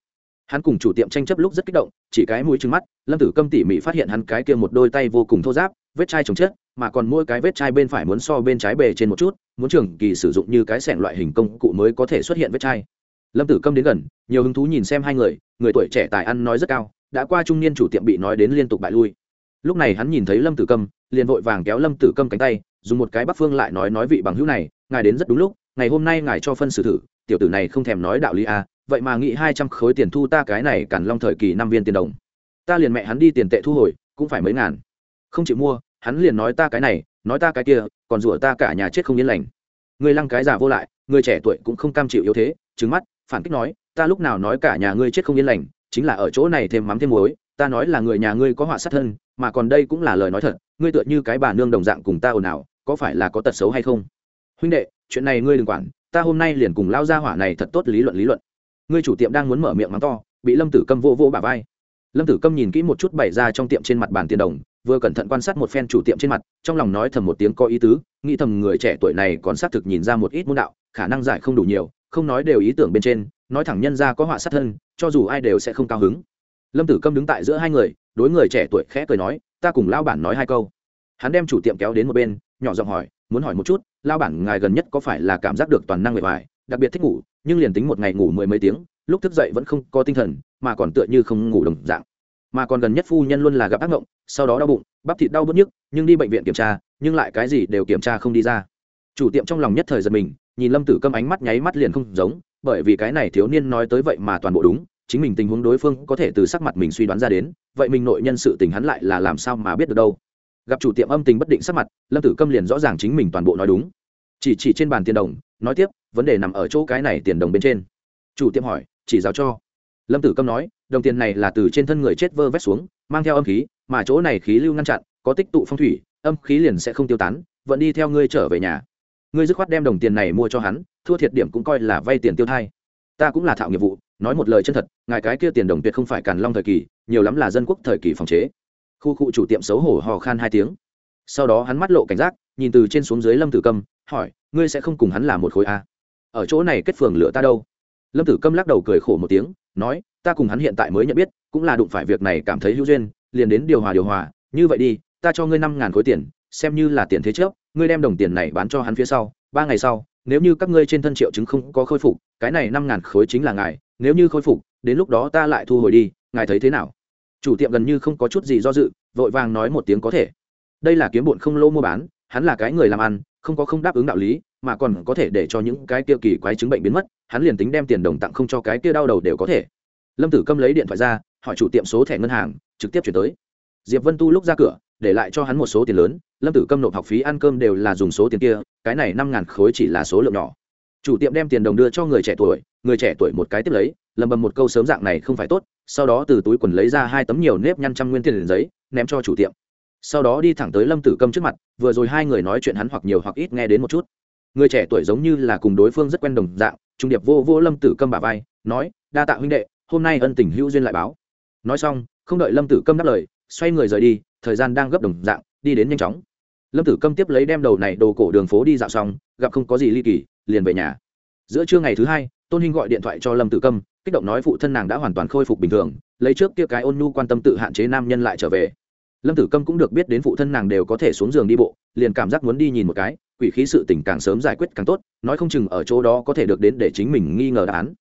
hắn cùng chủ tiệm tranh chấp lúc rất kích động, chỉ cái mũi trứng mắt, lâm tử câm tỉ mỉ phát hiện hắn cái kia một đôi tay vô cùng thô giáp vết chai trồng chết mà còn mỗi cái vết chai bên phải muốn so bên trái bề trên một chút, muốn trường kỳ sử dụng như cái sẻng loại hình công cụ mới có thể xuất hiện vết chai. Lâm tử câm đến gần, nhiều hứng thú nhìn xem hai người người tuổi trẻ tài ăn nói rất cao, đã qua trung niên chủ tiệm bị nói đến liên tục bại lui lúc này hắn nhìn thấy lâm tử câm liền vội vàng kéo lâm tử câm cánh tay dùng một cái bắc phương lại nói nói vị bằng hữu này ngài đến rất đúng lúc ngày hôm nay ngài cho phân xử thử tiểu tử này không thèm nói đạo lý à, vậy mà nghĩ hai trăm khối tiền thu ta cái này cản long thời kỳ năm viên tiền đồng. Ta liền mẹ hắn đi tiền tệ thu hồi cũng phải mấy ngàn. Không chịu mua hắn liền nói ta cái này nói ta cái kia còn rủa ta cả nhà chết không yên lành. Người lăng cái giả vô lại người trẻ tuổi cũng không cam chịu yếu thế trứng mắt phản kích nói ta lúc nào nói cả nhà ngươi chết không yên lành chính là ở chỗ này thêm mắm thêm muối ta nói là người nhà ngươi có họa sát thân mà còn đây cũng là lời nói thật, ngươi tựa như cái bà nương đồng dạng cùng ta ồn ào, có phải là có tật xấu hay không? Huynh đệ, chuyện này ngươi đừng quản, ta hôm nay liền cùng lao ra hỏa này thật tốt lý luận lý luận. Ngươi chủ tiệm đang muốn mở miệng mắng to, bị lâm tử câm vô vô bà vai. Lâm tử câm nhìn kỹ một chút bày ra trong tiệm trên mặt bàn tiền đồng, vừa cẩn thận quan sát một phen chủ tiệm trên mặt, trong lòng nói thầm một tiếng có ý tứ, nghĩ thầm người trẻ tuổi này còn xác thực nhìn ra một ít môn đạo, khả năng giải không đủ nhiều, không nói đều ý tưởng bên trên, nói thẳng nhân ra có họa sát thân, cho dù ai đều sẽ không cao hứng lâm tử câm đứng tại giữa hai người, đối người trẻ tuổi khẽ cười nói, ta cùng lao bản nói hai câu. Hắn đem chủ tiệm kéo đến một bên, nhỏ giọng hỏi, muốn hỏi một chút lao bản ngài gần nhất có phải là cảm giác được toàn năng bề ngoài đặc biệt thích ngủ, nhưng liền tính một ngày ngủ mười mấy tiếng, lúc thức dậy vẫn không có tinh thần, mà còn tựa như không ngủ đồng dạng. Mà còn gần nhất phu nhân luôn là gặp ác mộng, sau đó đau bụng, bắp thịt đau bớt nhức, nhưng đi bệnh viện kiểm tra, nhưng lại cái gì đều kiểm tra không đi ra. Chủ tiệm trong lòng nhất thời giật mình, nhìn lâm tử câm ánh mắt nháy mắt liền không giống, bởi vì cái này thiếu niên nói tới vậy mà toàn bộ đúng chính mình tình huống đối phương có thể từ sắc mặt mình suy đoán ra đến, vậy mình nội nhân sự tình hắn lại là làm sao mà biết được đâu? Gặp chủ tiệm âm tình bất định sắc mặt, lâm tử câm liền rõ ràng chính mình toàn bộ nói đúng. Chỉ chỉ trên bàn tiền đồng, nói tiếp, vấn đề nằm ở chỗ cái này tiền đồng bên trên. Chủ tiệm hỏi, chỉ giáo cho. Lâm tử câm nói, đồng tiền này là từ trên thân người chết vơ vét xuống, mang theo âm khí, mà chỗ này khí lưu ngăn chặn, có tích tụ phong thủy, âm khí liền sẽ không tiêu tán, vẫn đi theo ngươi trở về nhà. Ngươi dứt khoát đem đồng tiền này mua cho hắn, thua thiệt điểm cũng coi là vay tiền tiêu thai ta cũng là thạo nghiệp vụ, nói một lời chân thật, ngài cái kia tiền đồng tuyệt không phải càn long thời kỳ, nhiều lắm là dân quốc thời kỳ phòng chế. Khu cụ chủ tiệm xấu hổ hò khan hai tiếng. Sau đó hắn mắt lộ cảnh giác, nhìn từ trên xuống dưới lâm tử câm, hỏi, ngươi sẽ không cùng hắn là một khối a? Ở chỗ này kết phường lửa ta đâu? Lâm tử câm lắc đầu cười khổ một tiếng, nói, ta cùng hắn hiện tại mới nhận biết, cũng là đụng phải việc này cảm thấy hữu duyên, liền đến điều hòa điều hòa, như vậy đi, ta cho ngươi năm ngàn khối tiền, xem như là tiền thế trước, ngươi đem đồng tiền này bán cho hắn phía sau, ba ngày sau nếu như các ngươi trên thân triệu chứng không có khôi phục, cái này năm ngàn khối chính là ngài, nếu như khôi phục, đến lúc đó ta lại thu hồi đi, ngài thấy thế nào? Chủ tiệm gần như không có chút gì do dự, vội vàng nói một tiếng có thể. Đây là kiếm bụn không lô mua bán, hắn là cái người làm ăn, không có không đáp ứng đạo lý, mà còn có thể để cho những cái kia kỳ quái chứng bệnh biến mất, hắn liền tính đem tiền đồng tặng không cho cái kia đau đầu đều có thể. Lâm tử câm lấy điện thoại ra, hỏi chủ tiệm số thẻ ngân hàng, trực tiếp chuyển tới. Diệp vân tu lúc ra cửa để lại cho hắn một số tiền lớn, lâm tử câm nộp học phí ăn cơm đều là dùng số tiền kia, cái này năm ngàn khối chỉ là số lượng nhỏ. Chủ tiệm đem tiền đồng đưa cho người trẻ tuổi, người trẻ tuổi một cái tiếp lấy, lầm bầm một câu sớm dạng này không phải tốt, sau đó từ túi quần lấy ra hai tấm nhiều nếp nhăn trăm nguyên tiền giấy, ném cho chủ tiệm. Sau đó đi thẳng tới lâm tử câm trước mặt, vừa rồi hai người nói chuyện hắn hoặc nhiều hoặc ít nghe đến một chút. Người trẻ tuổi giống như là cùng đối phương rất quen đồng dạng, trung điệp vô vô lâm tử câm bà vai, nói, đa tạ huynh đệ, hôm nay ân tình hữu duyên lại báo. Nói xong, không đợi lâm tử câm đáp lời, xoay người rời đi thời gian đang gấp đồng dạng, đi đến nhanh chóng. Lâm tử câm tiếp lấy đem đầu này đồ cổ đường phố đi dạo xong, gặp không có gì ly kỳ, liền về nhà. Giữa trưa ngày thứ hai, tôn hinh gọi điện thoại cho lâm tử câm, kích động nói phụ thân nàng đã hoàn toàn khôi phục bình thường, lấy trước kia cái ôn nhu quan tâm tự hạn chế nam nhân lại trở về. Lâm tử câm cũng được biết đến phụ thân nàng đều có thể xuống giường đi bộ, liền cảm giác muốn đi nhìn một cái, quỷ khí sự tình càng sớm giải quyết càng tốt, nói không chừng ở chỗ đó có thể được đến để chính mình nghi ngờ đáp án.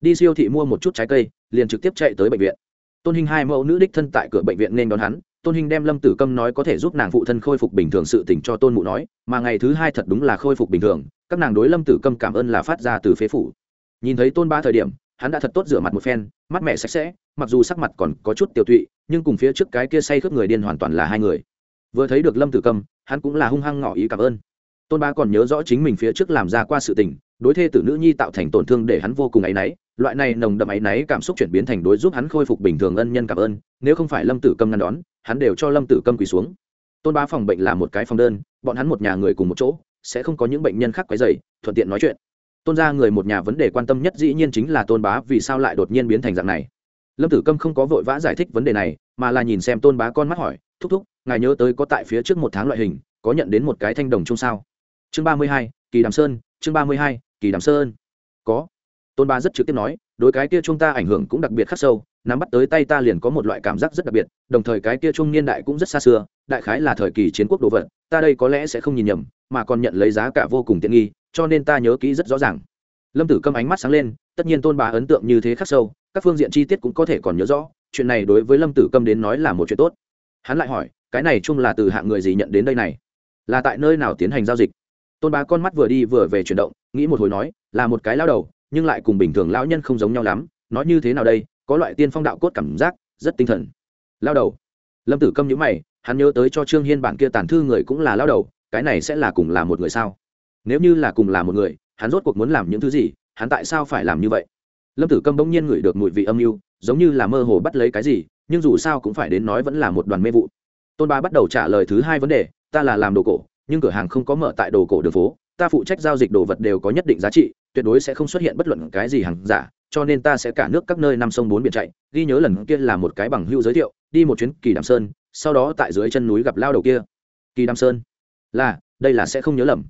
Đi siêu thị mua một chút trái cây, liền trực tiếp chạy tới bệnh viện. Tôn hình hai mẫu nữ đích thân tại cửa bệnh viện nên đón hắn tôn hình đem lâm tử câm nói có thể giúp nàng phụ thân khôi phục bình thường sự tình cho tôn mụ nói, mà ngày thứ hai thật đúng là khôi phục bình thường, các nàng đối lâm tử câm cảm ơn là phát ra từ phế phủ. Nhìn thấy tôn ba thời điểm, hắn đã thật tốt rửa mặt một phen, mắt mẹ sạch sẽ, mặc dù sắc mặt còn có chút tiêu tụy, nhưng cùng phía trước cái kia say khướp người điên hoàn toàn là hai người. Vừa thấy được lâm tử câm, hắn cũng là hung hăng ngỏ ý cảm ơn. Tôn ba còn nhớ rõ chính mình phía trước làm ra qua sự tình đối thê tử nữ nhi tạo thành tổn thương để hắn vô cùng áy náy, loại này nồng đậm áy náy cảm xúc chuyển biến thành đối giúp hắn khôi phục bình thường ân nhân cảm ơn, nếu không phải lâm tử câm ngăn đón, hắn đều cho lâm tử câm quỳ xuống. Tôn ba phòng bệnh là một cái phòng đơn, bọn hắn một nhà người cùng một chỗ, sẽ không có những bệnh nhân khác quấy dày thuận tiện nói chuyện. Tôn ra người một nhà vấn đề quan tâm nhất dĩ nhiên chính là tôn bá, vì sao lại đột nhiên biến thành dạng này? Lâm tử câm không có vội vã giải thích vấn đề này, mà là nhìn xem tôn bá con mắt hỏi, thúc thúc, ngài nhớ tới có tại phía trước một tháng loại hình, có nhận đến một cái thanh đồng chung sao? Chương ba mươi hai, kỳ đàm sơn, chương ba mươi hai kỳ đàm sơn có. Tôn bá rất trực tiếp nói, đối cái kia chung ta ảnh hưởng cũng đặc biệt khắc sâu, nắm bắt tới tay ta liền có một loại cảm giác rất đặc biệt, đồng thời cái kia trung niên đại cũng rất xa xưa, đại khái là thời kỳ chiến quốc đồ vật, ta đây có lẽ sẽ không nhìn nhầm, mà còn nhận lấy giá cả vô cùng tiện nghi, cho nên ta nhớ kỹ rất rõ ràng. Lâm tử câm ánh mắt sáng lên, tất nhiên tôn bà ấn tượng như thế khắc sâu, các phương diện chi tiết cũng có thể còn nhớ rõ, chuyện này đối với lâm tử câm đến nói là một chuyện tốt. Hắn lại hỏi, cái này chung là từ hạng người gì nhận đến đây này? Là tại nơi nào tiến hành giao dịch? Tôn bá con mắt vừa đi vừa về chuyển động, nghĩ một hồi nói, là một cái lao đầu, nhưng lại cùng bình thường lão nhân không giống nhau lắm, nói như thế nào đây, có loại tiên phong đạo cốt cảm giác, rất tinh thần. Lao đầu. Lâm tử câm nhữ mày, hắn nhớ tới cho trương hiên bản kia tàn thư người cũng là lao đầu, cái này sẽ là cùng là một người sao? Nếu như là cùng là một người, hắn rốt cuộc muốn làm những thứ gì, hắn tại sao phải làm như vậy? Lâm tử câm bỗng nhiên ngửi được mùi vị âm mưu giống như là mơ hồ bắt lấy cái gì, nhưng dù sao cũng phải đến nói vẫn là một đoàn mê vụ. Tôn ba bắt đầu trả lời thứ hai vấn đề, ta là làm đồ cổ nhưng cửa hàng không có mở tại đồ cổ đường phố, ta phụ trách giao dịch đồ vật đều có nhất định giá trị, tuyệt đối sẽ không xuất hiện bất luận cái gì hàng giả, cho nên ta sẽ cả nước các nơi năm sông bốn biển chạy. Ghi nhớ lần kia là một cái bằng hưu giới thiệu, đi một chuyến kỳ đàm sơn, sau đó tại dưới chân núi gặp lao đầu kia. Kỳ đàm sơn? Là, đây là sẽ không nhớ lầm.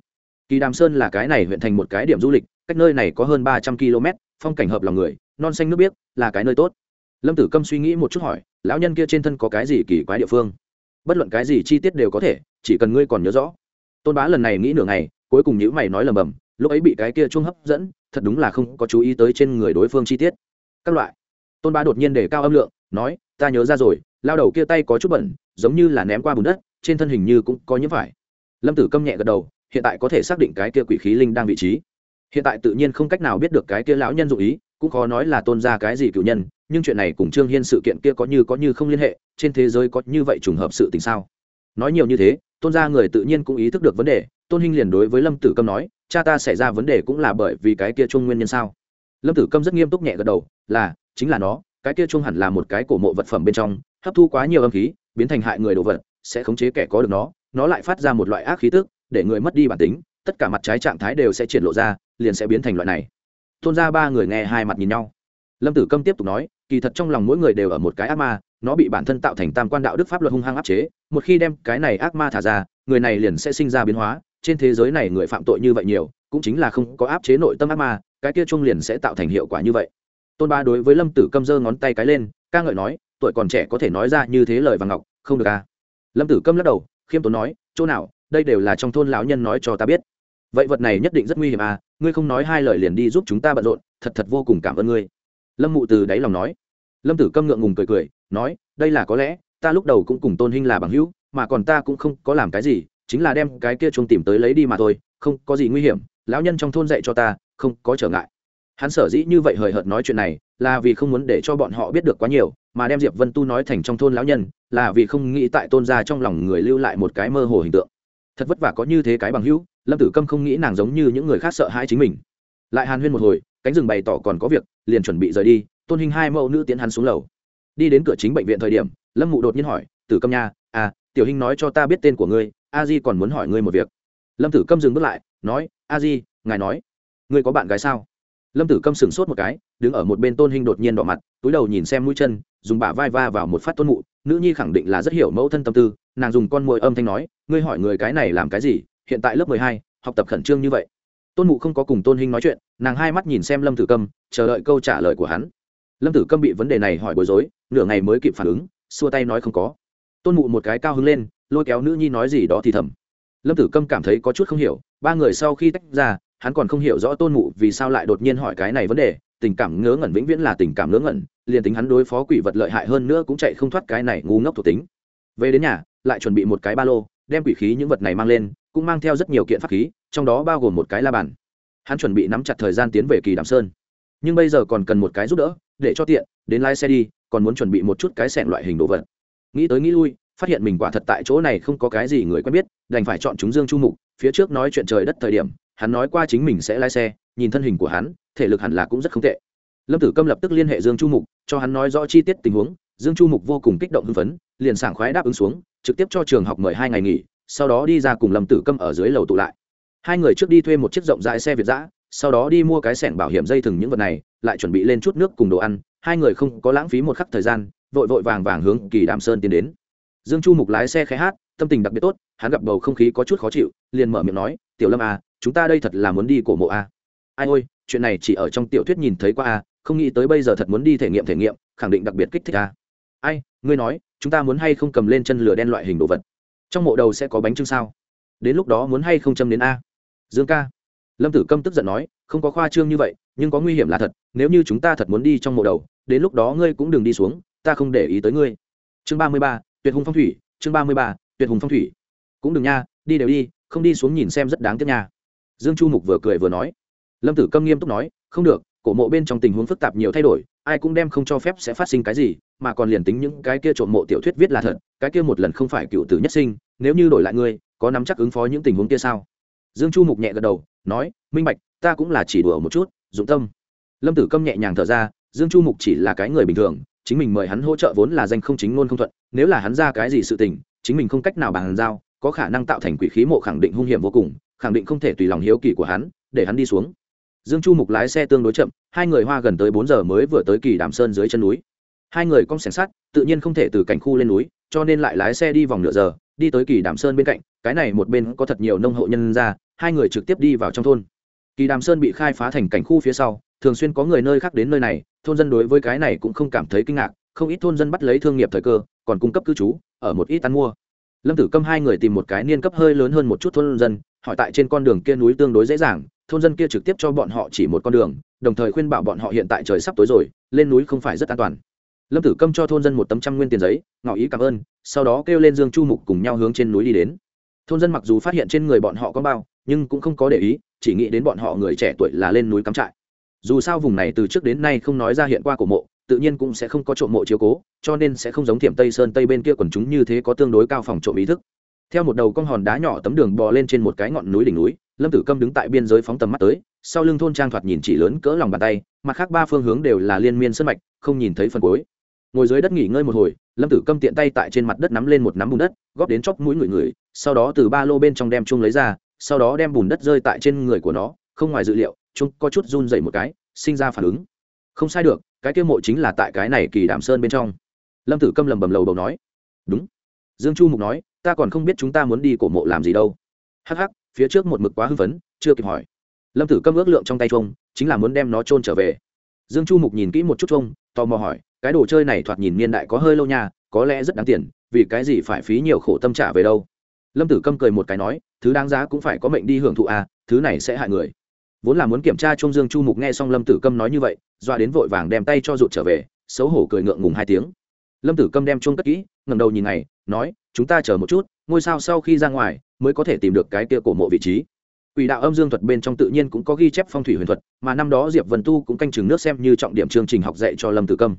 Kỳ đàm sơn là cái này huyện thành một cái điểm du lịch, cách nơi này có hơn ba trăm km phong cảnh hợp lòng người, non xanh nước biếc, là cái nơi tốt. Lâm tử câm suy nghĩ một chút hỏi, lão nhân kia trên thân có cái gì kỳ quái địa phương? Bất luận cái gì chi tiết đều có thể, chỉ cần ngươi còn nhớ rõ tôn bá lần này nghĩ nửa ngày, cuối cùng nhữ mày nói lầm bầm, lúc ấy bị cái kia chuông hấp dẫn, thật đúng là không có chú ý tới trên người đối phương chi tiết. Các loại. Tôn bá đột nhiên để cao âm lượng, nói, ta nhớ ra rồi, lao đầu kia tay có chút bẩn, giống như là ném qua bùn đất, trên thân hình như cũng có những phải. Lâm tử câm nhẹ gật đầu, hiện tại có thể xác định cái kia quỷ khí linh đang vị trí. Hiện tại tự nhiên không cách nào biết được cái kia lão nhân dụ ý, cũng khó nói là tôn ra cái gì cựu nhân, nhưng chuyện này cùng trương hiên sự kiện kia có như có như không liên hệ, trên thế giới có như vậy trùng hợp sự tình sao? Nói nhiều như thế, tôn gia người tự nhiên cũng ý thức được vấn đề, tôn hinh liền đối với lâm tử câm nói, cha ta xảy ra vấn đề cũng là bởi vì cái kia chung nguyên nhân sao? Lâm tử câm rất nghiêm túc nhẹ gật đầu, là, chính là nó, cái kia chung hẳn là một cái cổ mộ vật phẩm bên trong, hấp thu quá nhiều âm khí, biến thành hại người đồ vật, sẽ khống chế kẻ có được nó nó lại phát ra một loại ác khí tức, để người mất đi bản tính, tất cả mặt trái trạng thái đều sẽ triển lộ ra, liền sẽ biến thành loại này. Tôn ra ba người nghe hai mặt nhìn nhau. Lâm tử câm tiếp tục nói, kỳ thật trong lòng mỗi người đều ở một cái ác ma nó bị bản thân tạo thành tam quan đạo đức pháp luật hung hăng áp chế, một khi đem cái này ác ma thả ra, người này liền sẽ sinh ra biến hóa. Trên thế giới này người phạm tội như vậy nhiều, cũng chính là không có áp chế nội tâm ác ma, cái kia chung liền sẽ tạo thành hiệu quả như vậy. Tôn ba đối với lâm tử câm giơ ngón tay cái lên, ca ngợi nói, tuổi còn trẻ có thể nói ra như thế lời và ngọc, không được à? Lâm tử câm lắc đầu, khiêm tốn nói, chỗ nào, đây đều là trong thôn lão nhân nói cho ta biết. Vậy vật này nhất định rất nguy hiểm à ngươi không nói hai lời liền đi giúp chúng ta bận rộn, thật thật vô cùng cảm ơn ngươi. Lâm mụ từ đáy lòng nói. Lâm tử câm ngượng ngùng cười cười nói, đây là có lẽ, ta lúc đầu cũng cùng tôn hinh là bằng hữu, mà còn ta cũng không có làm cái gì, chính là đem cái kia chuông tìm tới lấy đi mà thôi, không có gì nguy hiểm, lão nhân trong thôn dạy cho ta, không có trở ngại. Hắn sở dĩ như vậy hời hợt nói chuyện này, là vì không muốn để cho bọn họ biết được quá nhiều, mà đem diệp vân tu nói thành trong thôn lão nhân, là vì không nghĩ tại tôn gia trong lòng người lưu lại một cái mơ hồ hình tượng. Thật vất vả có như thế cái bằng hữu, lâm tử câm không nghĩ nàng giống như những người khác sợ hãi chính mình. Lại hàn huyên một hồi, cánh rừng bày tỏ còn có việc, liền chuẩn bị rời đi, tôn hình hai mẫu nữ tiến hắn xuống lầu đi đến cửa chính bệnh viện thời điểm, lâm mụ đột nhiên hỏi, tử câm nha à tiểu hình nói cho ta biết tên của ngươi, a di còn muốn hỏi ngươi một việc. Lâm tử câm dừng bước lại, nói, a di, ngài nói, ngươi có bạn gái sao? Lâm tử câm sửng sốt một cái, đứng ở một bên tôn hình đột nhiên đỏ mặt, túi đầu nhìn xem mũi chân, dùng bả vai va vào một phát tôn mụ, nữ nhi khẳng định là rất hiểu mẫu thân tâm tư, nàng dùng con mồi âm thanh nói, ngươi hỏi người cái này làm cái gì, hiện tại lớp mười hai, học tập khẩn trương như vậy. Tôn mụ không có cùng tôn hinh nói chuyện, nàng hai mắt nhìn xem lâm tử câm, chờ đợi câu trả lời của hắn lâm tử câm bị vấn đề này hỏi bối rối, nửa ngày mới kịp phản ứng, xua tay nói không có. Tôn mụ một cái cao hứng lên, lôi kéo nữ nhi nói gì đó thì thầm. Lâm tử câm cảm thấy có chút không hiểu, ba người sau khi tách ra, hắn còn không hiểu rõ tôn mụ vì sao lại đột nhiên hỏi cái này vấn đề, tình cảm ngớ ngẩn vĩnh viễn là tình cảm ngớ ngẩn, liền tính hắn đối phó quỷ vật lợi hại hơn nữa cũng chạy không thoát cái này ngu ngốc thuộc tính. Về đến nhà, lại chuẩn bị một cái ba lô, đem quỷ khí những vật này mang lên, cũng mang theo rất nhiều kiện pháp khí, trong đó bao gồm một cái la bàn. Hắn chuẩn bị nắm chặt thời gian tiến về kỳ đàm sơn. Nhưng bây giờ còn cần một cái giúp đỡ để cho tiện, đến lái xe đi, còn muốn chuẩn bị một chút cái sẹn loại hình đồ vật. Nghĩ tới nghĩ lui, phát hiện mình quả thật tại chỗ này không có cái gì người quen biết, đành phải chọn chúng dương chu mục, phía trước nói chuyện trời đất thời điểm, hắn nói qua chính mình sẽ lái xe, nhìn thân hình của hắn, thể lực hẳn là cũng rất không tệ. Lâm tử câm lập tức liên hệ dương chu mục, cho hắn nói rõ chi tiết tình huống, dương chu mục vô cùng kích động hưng phấn, liền sảng khoái đáp ứng xuống, trực tiếp cho trường học mời hai ngày nghỉ, sau đó đi ra cùng lâm tử câm ở dưới lầu tụ lại. Hai người trước đi thuê một chiếc rộng rãi xe việt giã sau đó đi mua cái sẻng bảo hiểm dây thừng những vật này, lại chuẩn bị lên chút nước cùng đồ ăn, hai người không có lãng phí một khắc thời gian, vội vội vàng vàng hướng kỳ đàm sơn tiến đến. Dương chu mục lái xe khé hát, tâm tình đặc biệt tốt, hắn gặp bầu không khí có chút khó chịu, liền mở miệng nói, tiểu lâm à chúng ta đây thật là muốn đi cổ mộ à. ai ôi, chuyện này chỉ ở trong tiểu thuyết nhìn thấy qua à không nghĩ tới bây giờ thật muốn đi thể nghiệm thể nghiệm, khẳng định đặc biệt kích thích à. ai, ngươi nói, chúng ta muốn hay không cầm lên chân lửa đen loại hình đồ vật? Trong mộ đầu sẽ có bánh trưng sao? Đến lúc đó muốn hay không châm đến a? Dương ca lâm tử câm tức giận nói, không có khoa trương như vậy, nhưng có nguy hiểm là thật, nếu như chúng ta thật muốn đi trong mộ đầu, đến lúc đó ngươi cũng đừng đi xuống, ta không để ý tới ngươi. Chương ba mươi ba, tuyệt hùng phong thủy, chương ba mươi ba, tuyệt hùng phong thủy. Cũng đừng nha, đi đều đi, không đi xuống nhìn xem rất đáng tiếc nha. Dương chu mục vừa cười vừa nói. Lâm tử câm nghiêm túc nói, không được, cổ mộ bên trong tình huống phức tạp nhiều thay đổi, ai cũng đem không cho phép sẽ phát sinh cái gì, mà còn liền tính những cái kia trộm mộ tiểu thuyết viết là thật, cái kia một lần không phải cựu tử nhất sinh, nếu như đổi lại ngươi, có nắm chắc ứng phó những tình huống kia sao? Dương chu mục nhẹ gật đầu nói, minh bạch, ta cũng là chỉ đùa một chút, dụng tâm. Lâm tử câm nhẹ nhàng thở ra, dương chu mục chỉ là cái người bình thường, chính mình mời hắn hỗ trợ vốn là danh không chính ngôn không thuận, nếu là hắn ra cái gì sự tình, chính mình không cách nào bàn giao, có khả năng tạo thành quỷ khí mộ khẳng định hung hiểm vô cùng, khẳng định không thể tùy lòng hiếu kỳ của hắn, để hắn đi xuống. Dương chu mục lái xe tương đối chậm, hai người hoa gần tới bốn giờ mới vừa tới kỳ đàm sơn dưới chân núi. Hai người cong sẻng sắt, tự nhiên không thể từ cảnh khu lên núi, cho nên lại lái xe đi vòng nửa giờ, đi tới kỳ đàm sơn bên cạnh, cái này một bên có thật nhiều nông hộ nhân ra hai người trực tiếp đi vào trong thôn. Kỳ đàm sơn bị khai phá thành cảnh khu phía sau, thường xuyên có người nơi khác đến nơi này, thôn dân đối với cái này cũng không cảm thấy kinh ngạc, không ít thôn dân bắt lấy thương nghiệp thời cơ, còn cung cấp cư trú, ở một ít ăn mua. Lâm tử câm hai người tìm một cái niên cấp hơi lớn hơn một chút thôn dân, hỏi tại trên con đường kia núi tương đối dễ dàng, thôn dân kia trực tiếp cho bọn họ chỉ một con đường, đồng thời khuyên bảo bọn họ hiện tại trời sắp tối rồi, lên núi không phải rất an toàn. Lâm tử câm cho thôn dân một tấm trăm nguyên tiền giấy, ngỏ ý cảm ơn, sau đó kêu lên dương chu mục cùng nhau hướng trên núi đi đến. Thôn dân mặc dù phát hiện trên người bọn họ có bao nhưng cũng không có để ý, chỉ nghĩ đến bọn họ người trẻ tuổi là lên núi cắm trại. Dù sao vùng này từ trước đến nay không nói ra hiện qua của mộ, tự nhiên cũng sẽ không có trộm mộ chiếu cố, cho nên sẽ không giống thiểm tây sơn tây bên kia quần chúng như thế có tương đối cao phòng trộm ý thức. Theo một đầu con hòn đá nhỏ tấm đường bò lên trên một cái ngọn núi đỉnh núi, lâm tử câm đứng tại biên giới phóng tầm mắt tới, sau lưng thôn trang thoạt nhìn chỉ lớn cỡ lòng bàn tay, mặt khác ba phương hướng đều là liên miên sân mạch, không nhìn thấy phần cuối. Ngồi dưới đất nghỉ ngơi một hồi, lâm tử câm tiện tay tại trên mặt đất nắm lên một nắm bùn đất, góp đến chóc mũi người người, sau đó từ ba lô bên trong đem chung lấy ra sau đó đem bùn đất rơi tại trên người của nó, không ngoài dự liệu, chúng có chút run dậy một cái, sinh ra phản ứng. Không sai được, cái kia mộ chính là tại cái này kỳ đàm sơn bên trong. Lâm tử câm lầm bầm lầu đầu nói. Đúng. Dương chu mục nói, ta còn không biết chúng ta muốn đi cổ mộ làm gì đâu. Hắc hắc, phía trước một mực quá hưng phấn, chưa kịp hỏi. Lâm tử câm ước lượng trong tay trông, chính là muốn đem nó trôn trở về. Dương chu mục nhìn kỹ một chút trông, tò mò hỏi, cái đồ chơi này thoạt nhìn niên đại có hơi lâu nha, có lẽ rất đáng tiền, vì cái gì phải phí nhiều khổ tâm trả về đâu? Lâm tử câm cười một cái nói, thứ đáng giá cũng phải có mệnh đi hưởng thụ à thứ này sẽ hại người. Vốn là muốn kiểm tra trung dương chu mục nghe xong lâm tử câm nói như vậy, doa đến vội vàng đem tay cho rụt trở về, xấu hổ cười ngượng ngùng hai tiếng. Lâm tử câm đem chuông cất kỹ ngầm đầu nhìn này nói, chúng ta chờ một chút, ngôi sao sau khi ra ngoài mới có thể tìm được cái kia cổ mộ vị trí. Quỷ đạo âm dương thuật bên trong tự nhiên cũng có ghi chép phong thủy huyền thuật, mà năm đó diệp vân tu cũng canh chừng nước xem như trọng điểm chương trình học dạy cho lâm tử câm.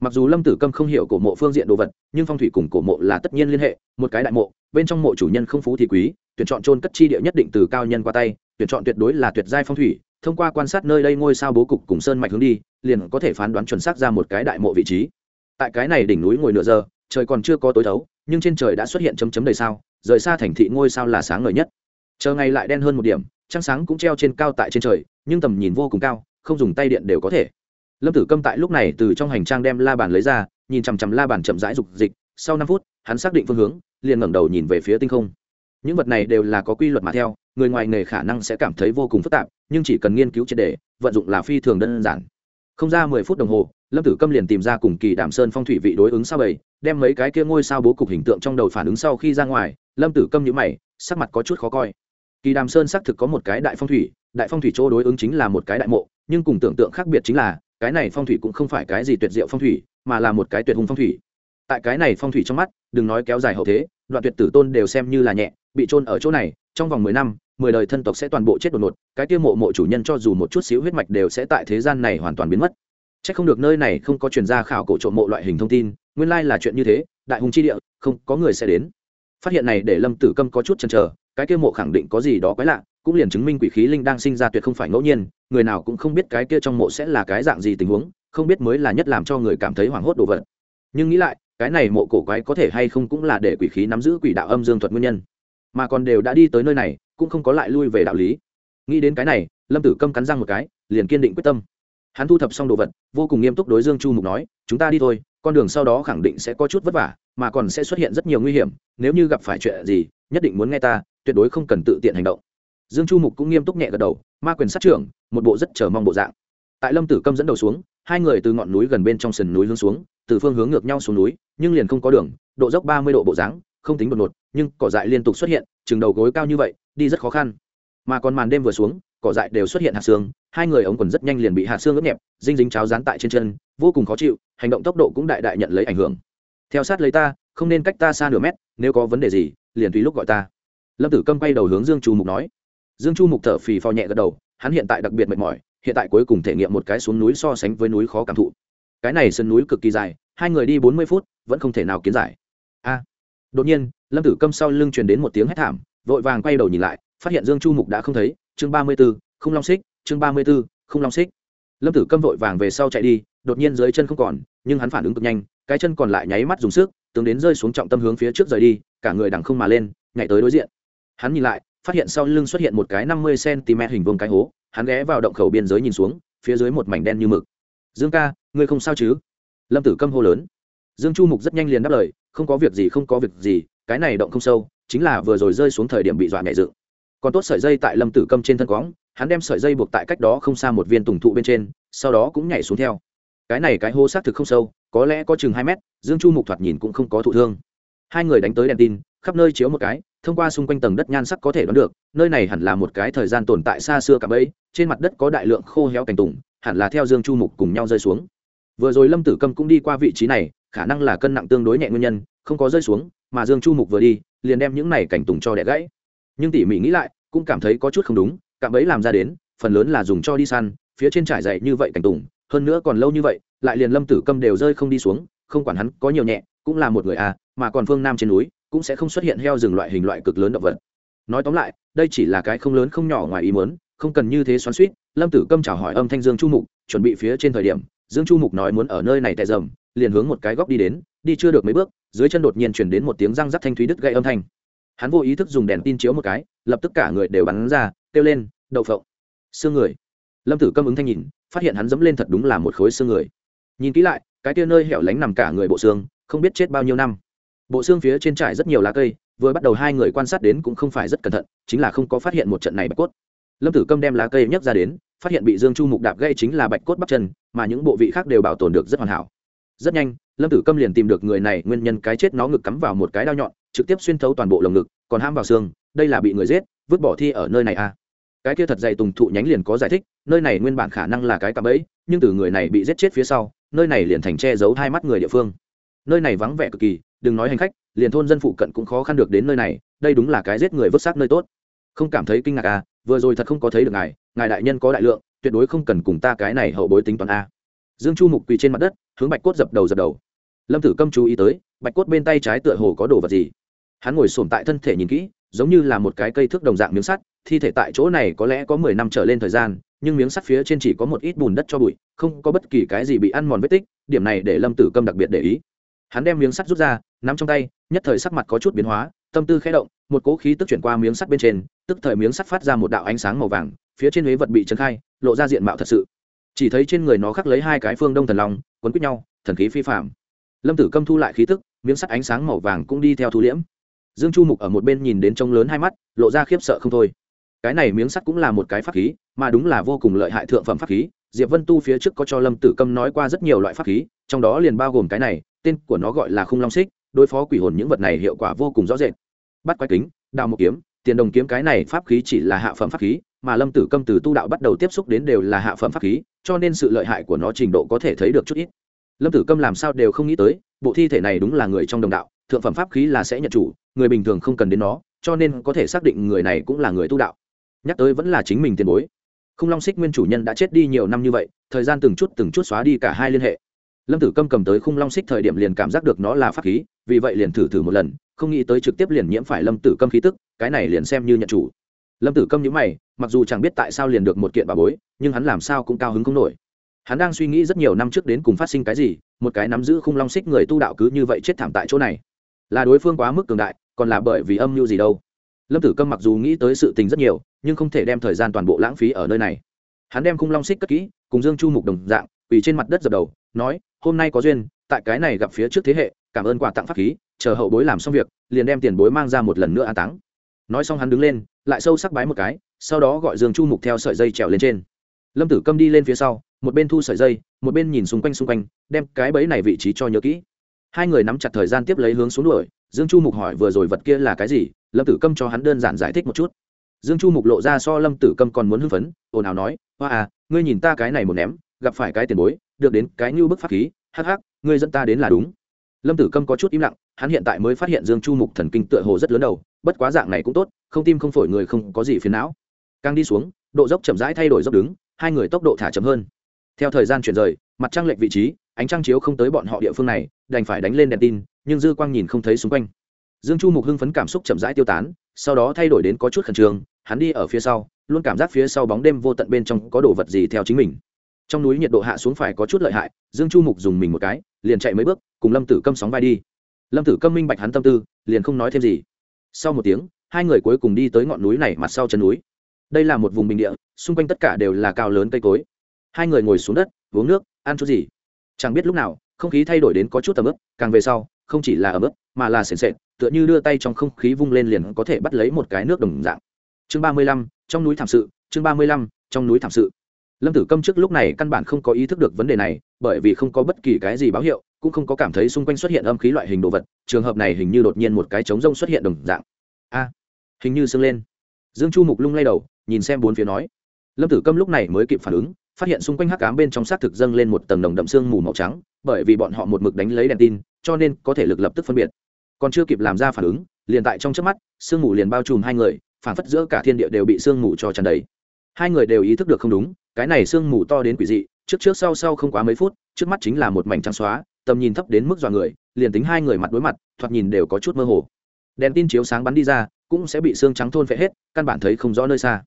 Mặc dù lâm tử câm không hiểu cổ mộ phương diện đồ vật, nhưng phong thủy cùng cổ mộ là tất nhiên liên hệ, một cái đại mộ bên trong mộ chủ nhân không phú thì quý, tuyển chọn trôn cất chi địa nhất định từ cao nhân qua tay, tuyển chọn tuyệt đối là tuyệt giai phong thủy, thông qua quan sát nơi đây ngôi sao bố cục cùng sơn mạch hướng đi, liền có thể phán đoán chuẩn xác ra một cái đại mộ vị trí. Tại cái này đỉnh núi ngồi nửa giờ, trời còn chưa có tối thấu, nhưng trên trời đã xuất hiện chấm chấm đầy sao, rời xa thành thị ngôi sao là sáng ngời nhất. Chờ ngày lại đen hơn một điểm, trăng sáng cũng treo trên cao tại trên trời, nhưng tầm nhìn vô cùng cao, không dùng tay điện đều có thể. Lâm tử câm tại lúc này từ trong hành trang đem la bàn lấy ra, nhìn chằm chằm la bàn chậm rãi rục dịch sau năm phút, hắn xác định phương hướng, liền ngẩng đầu nhìn về phía tinh không. Những vật này đều là có quy luật mà theo, người ngoài nghề khả năng sẽ cảm thấy vô cùng phức tạp, nhưng chỉ cần nghiên cứu triệt đề vận dụng là phi thường đơn giản. Không ra mười phút đồng hồ, lâm tử câm liền tìm ra cùng kỳ đàm sơn phong thủy vị đối ứng sao bảy đem mấy cái kia ngôi sao bố cục hình tượng trong đầu phản ứng sau khi ra ngoài, lâm tử câm nhữ mày, sắc mặt có chút khó coi. Kỳ đàm sơn xác thực có một cái đại phong thủy, đại phong thủy chỗ đối ứng chính là một cái đại mộ, nhưng cùng tưởng tượng khác biệt chính là, cái này phong thủy cũng không phải cái gì tuyệt diệu phong thủy, mà là một cái tuyệt hùng phong thủy tại cái này phong thủy trong mắt, đừng nói kéo dài hậu thế, đoạn tuyệt tử tôn đều xem như là nhẹ, bị trôn ở chỗ này, trong vòng mười năm, mười đời thân tộc sẽ toàn bộ chết đột ngột, cái tiêu mộ mộ chủ nhân cho dù một chút xíu huyết mạch đều sẽ tại thế gian này hoàn toàn biến mất. C h ắ c không được nơi này không có chuyển gia khảo cổ trộm mộ loại hình thông tin, nguyên lai là chuyện như thế, đại hùng chi địa, không có người sẽ đến. Phát hiện này để lâm tử câm có chút chần chờ, cái kia mộ khẳng định có gì đó quái lạ, cũng liền chứng minh quỷ khí linh đang sinh ra tuyệt không phải ngẫu nhiên, người nào cũng không biết cái kia trong mộ sẽ là cái dạng gì tình huống, không biết mới là nhất làm cho người cảm thấy hoảng hốt đồ vật. Nhưng nghĩ lại cái này mộ cổ quái có thể hay không cũng là để quỷ khí nắm giữ quỷ đạo âm dương thuật nguyên nhân. Mà còn đều đã đi tới nơi này, cũng không có lại lui về đạo lý. Nghĩ đến cái này, lâm tử câm cắn răng một cái, liền kiên định quyết tâm. Hắn thu thập xong đồ vật, vô cùng nghiêm túc đối dương chu mục nói, chúng ta đi thôi, con đường sau đó khẳng định sẽ có chút vất vả, mà còn sẽ xuất hiện rất nhiều nguy hiểm, nếu như gặp phải chuyện gì, nhất định muốn nghe ta, tuyệt đối không cần tự tiện hành động. Dương chu mục cũng nghiêm túc nhẹ gật đầu, ma quyền sát trưởng, một bộ rất chờ mong bộ dạng. Tại lâm tử câm dẫn đầu xuống, hai người từ ngọn núi gần bên trong sườn núi hướng xuống từ phương hướng ngược nhau xuống núi, nhưng liền không có đường, độ dốc ba mươi độ bộ dáng, không tính đột ngột, nhưng cỏ dại liên tục xuất hiện, chừng đầu gối cao như vậy, đi rất khó khăn. Mà còn màn đêm vừa xuống, cỏ dại đều xuất hiện hạt xương, hai người ống quần rất nhanh liền bị hạt xương ướt nhẹp, dinh dính cháo dán tại trên chân, vô cùng khó chịu, hành động tốc độ cũng đại đại nhận lấy ảnh hưởng. Theo sát lấy ta, không nên cách ta xa nửa mét, nếu có vấn đề gì, liền tùy lúc gọi ta. Lâm tử câm quay đầu hướng dương chu mục nói. Dương chu mục thở phì phò nhẹ gật đầu, hắn hiện tại đặc biệt mệt mỏi, hiện tại cuối cùng thể nghiệm một cái xuống núi so sánh với núi khó cảm thụ. Cái này sân núi cực kỳ dài hai người đi bốn mươi phút, vẫn không thể nào kiến giải. A. Đột nhiên, lâm tử câm sau lưng truyền đến một tiếng hét thảm, vội vàng quay đầu nhìn lại, phát hiện dương chu mục đã không thấy, chương ba mươi b ố không long xích, chương ba mươi b ố không long xích. Lâm tử câm vội vàng về sau chạy đi, đột nhiên dưới chân không còn, nhưng hắn phản ứng cực nhanh, cái chân còn lại nháy mắt dùng sức, tướng đến rơi xuống trọng tâm hướng phía trước rời đi, cả người đằng không mà lên, nhảy tới đối diện. Hắn nhìn lại, phát hiện sau lưng xuất hiện một cái năm mươi cm hình vuông cái hố, hắn ghé vào động khẩu biên giới nhìn xuống, phía dưới một mảnh đen như mực. Dương ca, ngươi không sao chứ? Lâm tử câm hô lớn. Dương chu mục rất nhanh liền đáp lời, không có việc gì, không có việc gì, cái này động không sâu, chính là vừa rồi rơi xuống thời điểm bị dọa nhẹ dự còn tốt sợi dây tại lâm tử câm trên thân quõng hắn đem sợi dây buộc tại cách đó không xa một viên tùng thụ bên trên, sau đó cũng nhảy xuống theo. Cái này cái hô xác thực không sâu, có lẽ có chừng hai mét, dương chu mục thoạt nhìn cũng không có thụ thương. Hai người đánh tới đèn tin, khắp nơi chiếu một cái, thông qua xung quanh tầng đất nhan sắc có thể đoán được, nơi này hẳn là một cái thời gian tồn tại xa xưa cả bẫy, trên mặt đất có đại lượng khô héo cành tùng, hẳn là theo dương chu mục cùng nhau rơi xuống vừa rồi lâm tử câm cũng đi qua vị trí này, khả năng là cân nặng tương đối nhẹ nguyên nhân, không có rơi xuống, mà dương chu mục vừa đi, liền đem những này cảnh tùng cho đẻ gãy. Nhưng tỉ mỉ nghĩ lại, cũng cảm thấy có chút không đúng, cạm ấy làm ra đến, phần lớn là dùng cho đi săn, phía trên trải dày như vậy cảnh tùng, hơn nữa còn lâu như vậy, lại liền lâm tử câm đều rơi không đi xuống, không quản hắn có nhiều nhẹ, cũng là một người à mà còn phương nam trên núi, cũng sẽ không xuất hiện heo rừng loại hình loại cực lớn động vật. Nói tóm lại, đây chỉ là cái không lớn không nhỏ ngoài ý muốn, không cần như thế xoắn suýt lâm tử câm chào hỏi âm thanh dương chu mục, chuẩn bị phía trên thời điểm dương chu mục nói muốn ở nơi này tệ dầm, liền hướng một cái góc đi đến, đi chưa được mấy bước, dưới chân đột nhiên chuyển đến một tiếng răng rắc thanh thúy đứt gây âm thanh. Hắn vô ý thức dùng đèn tin chiếu một cái, lập tức cả người đều bắn ra, kêu lên, đậu phộng. Xương người. Lâm tử câm ứng thanh nhìn, phát hiện hắn dẫm lên thật đúng là một khối xương người. Nhìn kỹ lại, cái tia nơi hẻo lánh nằm cả người bộ xương, không biết chết bao nhiêu năm. Bộ xương phía trên trải rất nhiều lá cây, vừa bắt đầu hai người quan sát đến cũng không phải rất cẩn thận, chính là không có phát hiện một trận này bạch cốt. Lâm tử câm đem lá cây nhấc ra đến phát hiện bị dương chu mục đạp gây chính là bạch cốt bắp chân, mà những bộ vị khác đều bảo tồn được rất hoàn hảo. Rất nhanh, lâm tử câm liền tìm được người này, nguyên nhân cái chết nó ngực cắm vào một cái đao nhọn, trực tiếp xuyên thấu toàn bộ lồng ngực, còn ham vào xương, đây là bị người giết, vứt bỏ thi ở nơi này à. Cái kia thật dày tùng thụ nhánh liền có giải thích, nơi này nguyên bản khả năng là cái cạm bẫy, nhưng từ người này bị giết chết phía sau, nơi này liền thành che giấu hai mắt người địa phương. Nơi này vắng vẻ cực kỳ, đừng nói hành khách, liền thôn dân phụ cận cũng khó khăn được đến nơi này, đây đúng là cái giết người vứt xác nơi tốt. Không cảm thấy kinh ngạc à vừa rồi thật không có thấy được ngài ngài đại nhân có đại lượng, tuyệt đối không cần cùng ta cái này hậu bối tính toán a. Dương chu mục quỳ trên mặt đất, hướng bạch cốt dập đầu dập đầu. Lâm tử câm chú ý tới, bạch cốt bên tay trái tựa hồ có đồ vật gì. Hắn ngồi sổm tại thân thể nhìn kỹ, giống như là một cái cây thước đồng dạng miếng sắt, thi thể tại chỗ này có lẽ có mười năm trở lên thời gian, nhưng miếng sắt phía trên chỉ có một ít bùn đất cho bụi, không có bất kỳ cái gì bị ăn mòn vết tích, điểm này để lâm tử câm đặc biệt để ý. Hắn đem miếng sắt rút ra, nắm trong tay, nhất thời sắc mặt có chút biến hóa, tâm tư khẽ động một cỗ khí tức chuyển qua miếng sắt bên trên, tức thời miếng sắt phát ra một đạo ánh sáng màu vàng, phía trên huế vật bị trấn khai, lộ ra diện mạo thật sự. Chỉ thấy trên người nó khắc lấy hai cái phương đông thần long, quấn quýt nhau, thần khí phi phạm lâm tử câm thu lại khí tức, miếng sắt ánh sáng màu vàng cũng đi theo thu liễm. Dương chu mục ở một bên nhìn đến trông lớn hai mắt, lộ ra khiếp sợ không thôi. Cái này miếng sắt cũng là một cái pháp khí, mà đúng là vô cùng lợi hại thượng phẩm pháp khí, diệp vân tu phía trước có cho lâm tử câm nói qua rất nhiều loại pháp khí, trong đó liền bao gồm cái này, tên của nó gọi là khung long xích, đối phó quỷ hồn những vật này hiệu quả vô cùng rõ rệt bắt quái kính, đào một kiếm, tiền đồng kiếm cái này pháp khí chỉ là hạ phẩm pháp khí, mà lâm tử câm từ tu đạo bắt đầu tiếp xúc đến đều là hạ phẩm pháp khí, cho nên sự lợi hại của nó trình độ có thể thấy được chút ít. Lâm tử câm làm sao đều không nghĩ tới, bộ thi thể này đúng là người trong đồng đạo, thượng phẩm pháp khí là sẽ nhận chủ, người bình thường không cần đến nó, cho nên có thể xác định người này cũng là người tu đạo. Nhắc tới vẫn là chính mình tiền bối. Không long xích nguyên chủ nhân đã chết đi nhiều năm như vậy, thời gian từng chút từng chút xóa đi cả hai liên hệ. Lâm tử câm cầm tới khung long xích thời điểm liền cảm giác được nó là pháp khí, vì vậy liền thử thử một lần không nghĩ tới trực tiếp liền nhiễm phải lâm tử câm khí tức, cái này liền xem như nhận chủ. Lâm tử câm nhữ mày, mặc dù chẳng biết tại sao liền được một kiện bà bối, nhưng hắn làm sao cũng cao hứng không nổi. Hắn đang suy nghĩ rất nhiều năm trước đến cùng phát sinh cái gì, một cái nắm giữ khung long xích người tu đạo cứ như vậy chết thảm tại chỗ này. Là đối phương quá mức cường đại, còn là bởi vì âm mưu gì đâu? Lâm tử câm mặc dù nghĩ tới sự tình rất nhiều, nhưng không thể đem thời gian toàn bộ lãng phí ở nơi này. Hắn đem khung long xích cất kỹ, cùng dương chu mục đồng dạng, quỳ trên mặt đất dập đầu, nói, hôm nay có duyên, tại cái này gặp phía trước thế hệ, cảm ơn quà tặng pháp khí chờ hậu bối làm xong việc, liền đem tiền bối mang ra một lần nữa an táng. Nói xong hắn đứng lên, lại sâu sắc bái một cái, sau đó gọi dương chu mục theo sợi dây trèo lên trên. Lâm tử câm đi lên phía sau, một bên thu sợi dây, một bên nhìn xung quanh xung quanh, đem cái bẫy này vị trí cho nhớ kỹ. Hai người nắm chặt thời gian tiếp lấy hướng xuống đuổi, dương chu mục hỏi vừa rồi vật kia là cái gì, lâm tử câm cho hắn đơn giản giải thích một chút. Dương chu mục lộ ra so lâm tử câm còn muốn hưng phấn, ồn ào nói, hoa à ngươi nhìn ta cái này một ném, gặp phải cái tiền bối, được đến cái như bức pháp khí, hắc hắc, ngươi dẫn ta đến là đúng. Lâm tử câm có chút im lặng hắn hiện tại mới phát hiện dương chu mục thần kinh tựa hồ rất lớn đầu, bất quá dạng này cũng tốt, không tim không phổi người không có gì phiền não. Càng đi xuống, độ dốc chậm rãi thay đổi dốc đứng, hai người tốc độ thả chậm hơn. Theo thời gian chuyển rời, mặt trăng lệch vị trí, ánh trăng chiếu không tới bọn họ địa phương này, đành phải đánh lên đèn tin, nhưng dư quang nhìn không thấy xung quanh. Dương chu mục hưng phấn cảm xúc chậm rãi tiêu tán, sau đó thay đổi đến có chút khẩn trương, hắn đi ở phía sau, luôn cảm giác phía sau bóng đêm vô tận bên trong có đồ vật gì theo chính mình. Trong núi nhiệt độ hạ xuống phải có chút lợi hại, dương chu mục dùng mình một cái, liền chạy mấy bước, cùng lâm tử câm sóng vai đi lâm tử câm minh bạch hắn tâm tư, liền không nói thêm gì. Sau một tiếng, hai người cuối cùng đi tới ngọn núi này mặt sau chân núi. Đây là một vùng bình địa, xung quanh tất cả đều là cao lớn cây cối. Hai người ngồi xuống đất, uống nước, ăn chút gì. Chẳng biết lúc nào, không khí thay đổi đến có chút tầm ướp càng về sau, không chỉ là ấm ướp mà là sền sệt, tựa như đưa tay trong không khí vung lên liền có thể bắt lấy một cái nước đồng dạng. Chương ba mươi lăm, trong núi thảm sự, chương ba mươi lăm, trong núi thảm sự lâm tử câm trước lúc này căn bản không có ý thức được vấn đề này, bởi vì không có bất kỳ cái gì báo hiệu, cũng không có cảm thấy xung quanh xuất hiện âm khí loại hình đồ vật, trường hợp này hình như đột nhiên một cái trống rông xuất hiện đồng dạng. A à, hình như sưng lên. Dương chu mục lung lay đầu, nhìn xem bốn phía nói. Lâm tử câm lúc này mới kịp phản ứng, phát hiện xung quanh hắc cám bên trong xác thực dâng lên một tầng đồng đậm sương mù màu trắng, bởi vì bọn họ một mực đánh lấy đèn tin, cho nên có thể lực lập tức phân biệt. Còn chưa kịp làm ra phản ứng, liền tại trong trước mắt, sương mù liền bao trùm hai người, phản phất giữa cả thiên địa đều bị sương mù cho tràn đầy. Hai người đều ý thức được không đúng cái này sương mù to đến quỷ dị, trước trước sau sau không quá mấy phút, trước mắt chính là một mảnh trắng xóa, tầm nhìn thấp đến mức dọa người, liền tính hai người mặt đối mặt, thoạt nhìn đều có chút mơ hồ. Đèn tin chiếu sáng bắn đi ra, cũng sẽ bị xương trắng thôn phệ hết, căn bản thấy không rõ nơi xa.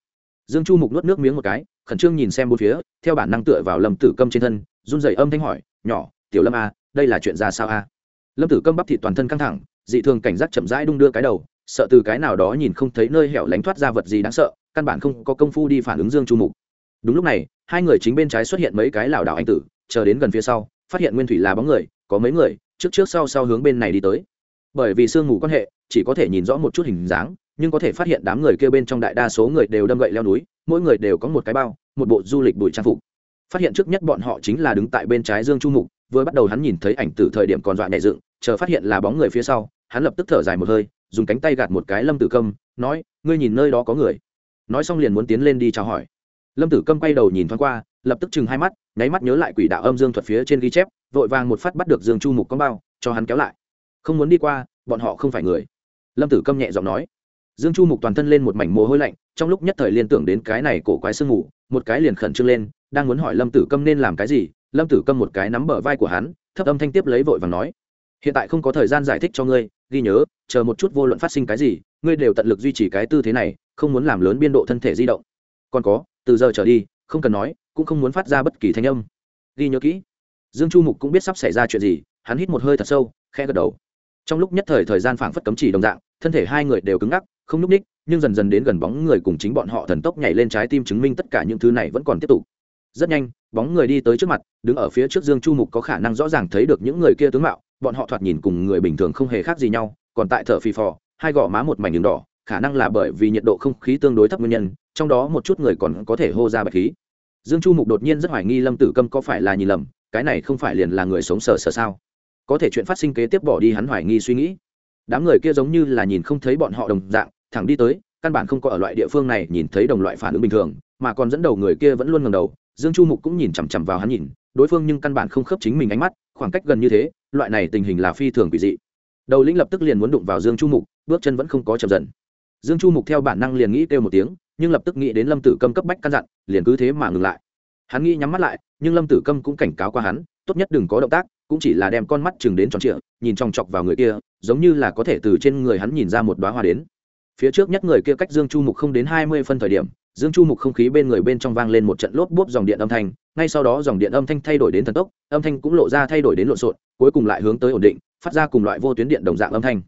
Dương chu mục nuốt nước miếng một cái, khẩn trương nhìn xem bốn phía, theo bản năng tựa vào lâm tử câm trên thân, run rẩy âm thanh hỏi, nhỏ, tiểu lâm a đây là chuyện ra sao a lâm tử câm bắp thịt toàn thân căng thẳng, dị thường cảnh giác chậm rãi đung đưa cái đầu, sợ từ cái nào đó nhìn không thấy nơi hẻo lánh thoát ra vật gì đáng sợ, căn bản không có công phu đi phản ứng dương chu mục đúng lúc này, hai người chính bên trái xuất hiện mấy cái lảo đảo anh tử, chờ đến gần phía sau, phát hiện nguyên thủy là bóng người, có mấy người, trước trước sau sau hướng bên này đi tới. Bởi vì sương mù quan hệ, chỉ có thể nhìn rõ một chút hình dáng, nhưng có thể phát hiện đám người kêu bên trong đại đa số người đều đâm gậy leo núi, mỗi người đều có một cái bao, một bộ du lịch bụi trang phục. Phát hiện trước nhất bọn họ chính là đứng tại bên trái dương chu mục, vừa bắt đầu hắn nhìn thấy ảnh từ thời điểm còn dọa nhẹ dựng, chờ phát hiện là bóng người phía sau, hắn lập tức thở dài một hơi, dùng cánh tay gạt một cái lâm tử câm, nói, ngươi nhìn nơi đó có người. Nói xong liền muốn tiến lên đi chào hỏi lâm tử câm quay đầu nhìn thoáng qua, lập tức chừng hai mắt, nháy mắt nhớ lại quỷ đạo âm dương thuật phía trên ghi chép, vội vàng một phát bắt được dương chu mục con bao, cho hắn kéo lại. Không muốn đi qua, bọn họ không phải người. Lâm tử câm nhẹ giọng nói. Dương chu mục toàn thân lên một mảnh mồ hôi lạnh, trong lúc nhất thời liên tưởng đến cái này cổ quái sương ngủ một cái liền khẩn trương lên, đang muốn hỏi lâm tử câm nên làm cái gì, lâm tử câm một cái nắm bờ vai của hắn, thấp âm thanh tiếp lấy vội và nói. Hiện tại không có thời gian giải thích cho ngươi, ghi nhớ, chờ một chút vô luận phát sinh cái gì, ngươi đều tận lực duy trì cái tư thế này, không muốn làm lớn biên độ thân thể di động. Còn có từ giờ trở đi, không cần nói, cũng không muốn phát ra bất kỳ thanh âm. Ghi nhớ kỹ, dương chu mục cũng biết sắp xảy ra chuyện gì, hắn hít một hơi thật sâu khe gật đầu. Trong lúc nhất thời thời gian phảng phất cấm chỉ đồng dạng, thân thể hai người đều cứng ngắc, không n ú c ních nhưng dần dần đến gần bóng người cùng chính bọn họ thần tốc nhảy lên trái tim chứng minh tất cả những thứ này vẫn còn tiếp tục. Rất nhanh, bóng người đi tới trước mặt, đứng ở phía trước dương chu mục có khả năng rõ ràng thấy được những người kia tướng mạo, bọn họ thoạt nhìn cùng người bình thường không hề khác gì nhau, còn tại thở phì phò, hai gò má một mảnh đường đỏ, khả năng là bởi vì nhiệt độ không khí tương đối thấp nguyên nhân trong đó một chút người còn có thể hô ra bạch khí. Dương chu mục đột nhiên rất hoài nghi lâm tử câm có phải là nhìn lầm, cái này không phải liền là người sống sờ sờ sao? Có thể chuyện phát sinh kế tiếp bỏ đi hắn hoài nghi suy nghĩ. Đám người kia giống như là nhìn không thấy bọn họ đồng dạng, thẳng đi tới, căn bản không có ở loại địa phương này nhìn thấy đồng loại phản ứng bình thường, mà còn dẫn đầu người kia vẫn luôn ngầm đầu, dương chu mục cũng nhìn chằm chằm vào hắn nhìn, đối phương nhưng căn bản không khớp chính mình ánh mắt, khoảng cách gần như thế, loại này tình hình là phi thường quỷ dị. Đầu lĩnh lập tức liền muốn đụng vào dương chu mục, bước chân vẫn không có chậm dần. Dương chu mục theo bản năng liền nghĩ kêu một tiếng nhưng lập tức nghĩ đến lâm tử câm cấp bách căn dặn, liền cứ thế mà ngừng lại. Hắn nghĩ nhắm mắt lại, nhưng lâm tử câm cũng cảnh cáo qua hắn, tốt nhất đừng có động tác, cũng chỉ là đem con mắt chừng đến tròn trịa, nhìn chòng chọc vào người kia, giống như là có thể từ trên người hắn nhìn ra một đoá hoa đến. Phía trước nhất người kia cách dương chu mục không đến hai mươi phân thời điểm, dương chu mục không khí bên người bên trong vang lên một trận lốp bốp dòng điện âm thanh, ngay sau đó dòng điện âm thanh thay đổi đến thần tốc, âm thanh cũng lộ ra thay đổi đến lộn xộn, cuối cùng lại hướng tới ổn định, phát ra cùng loại vô tuyến điện đồng dạng âm thanh.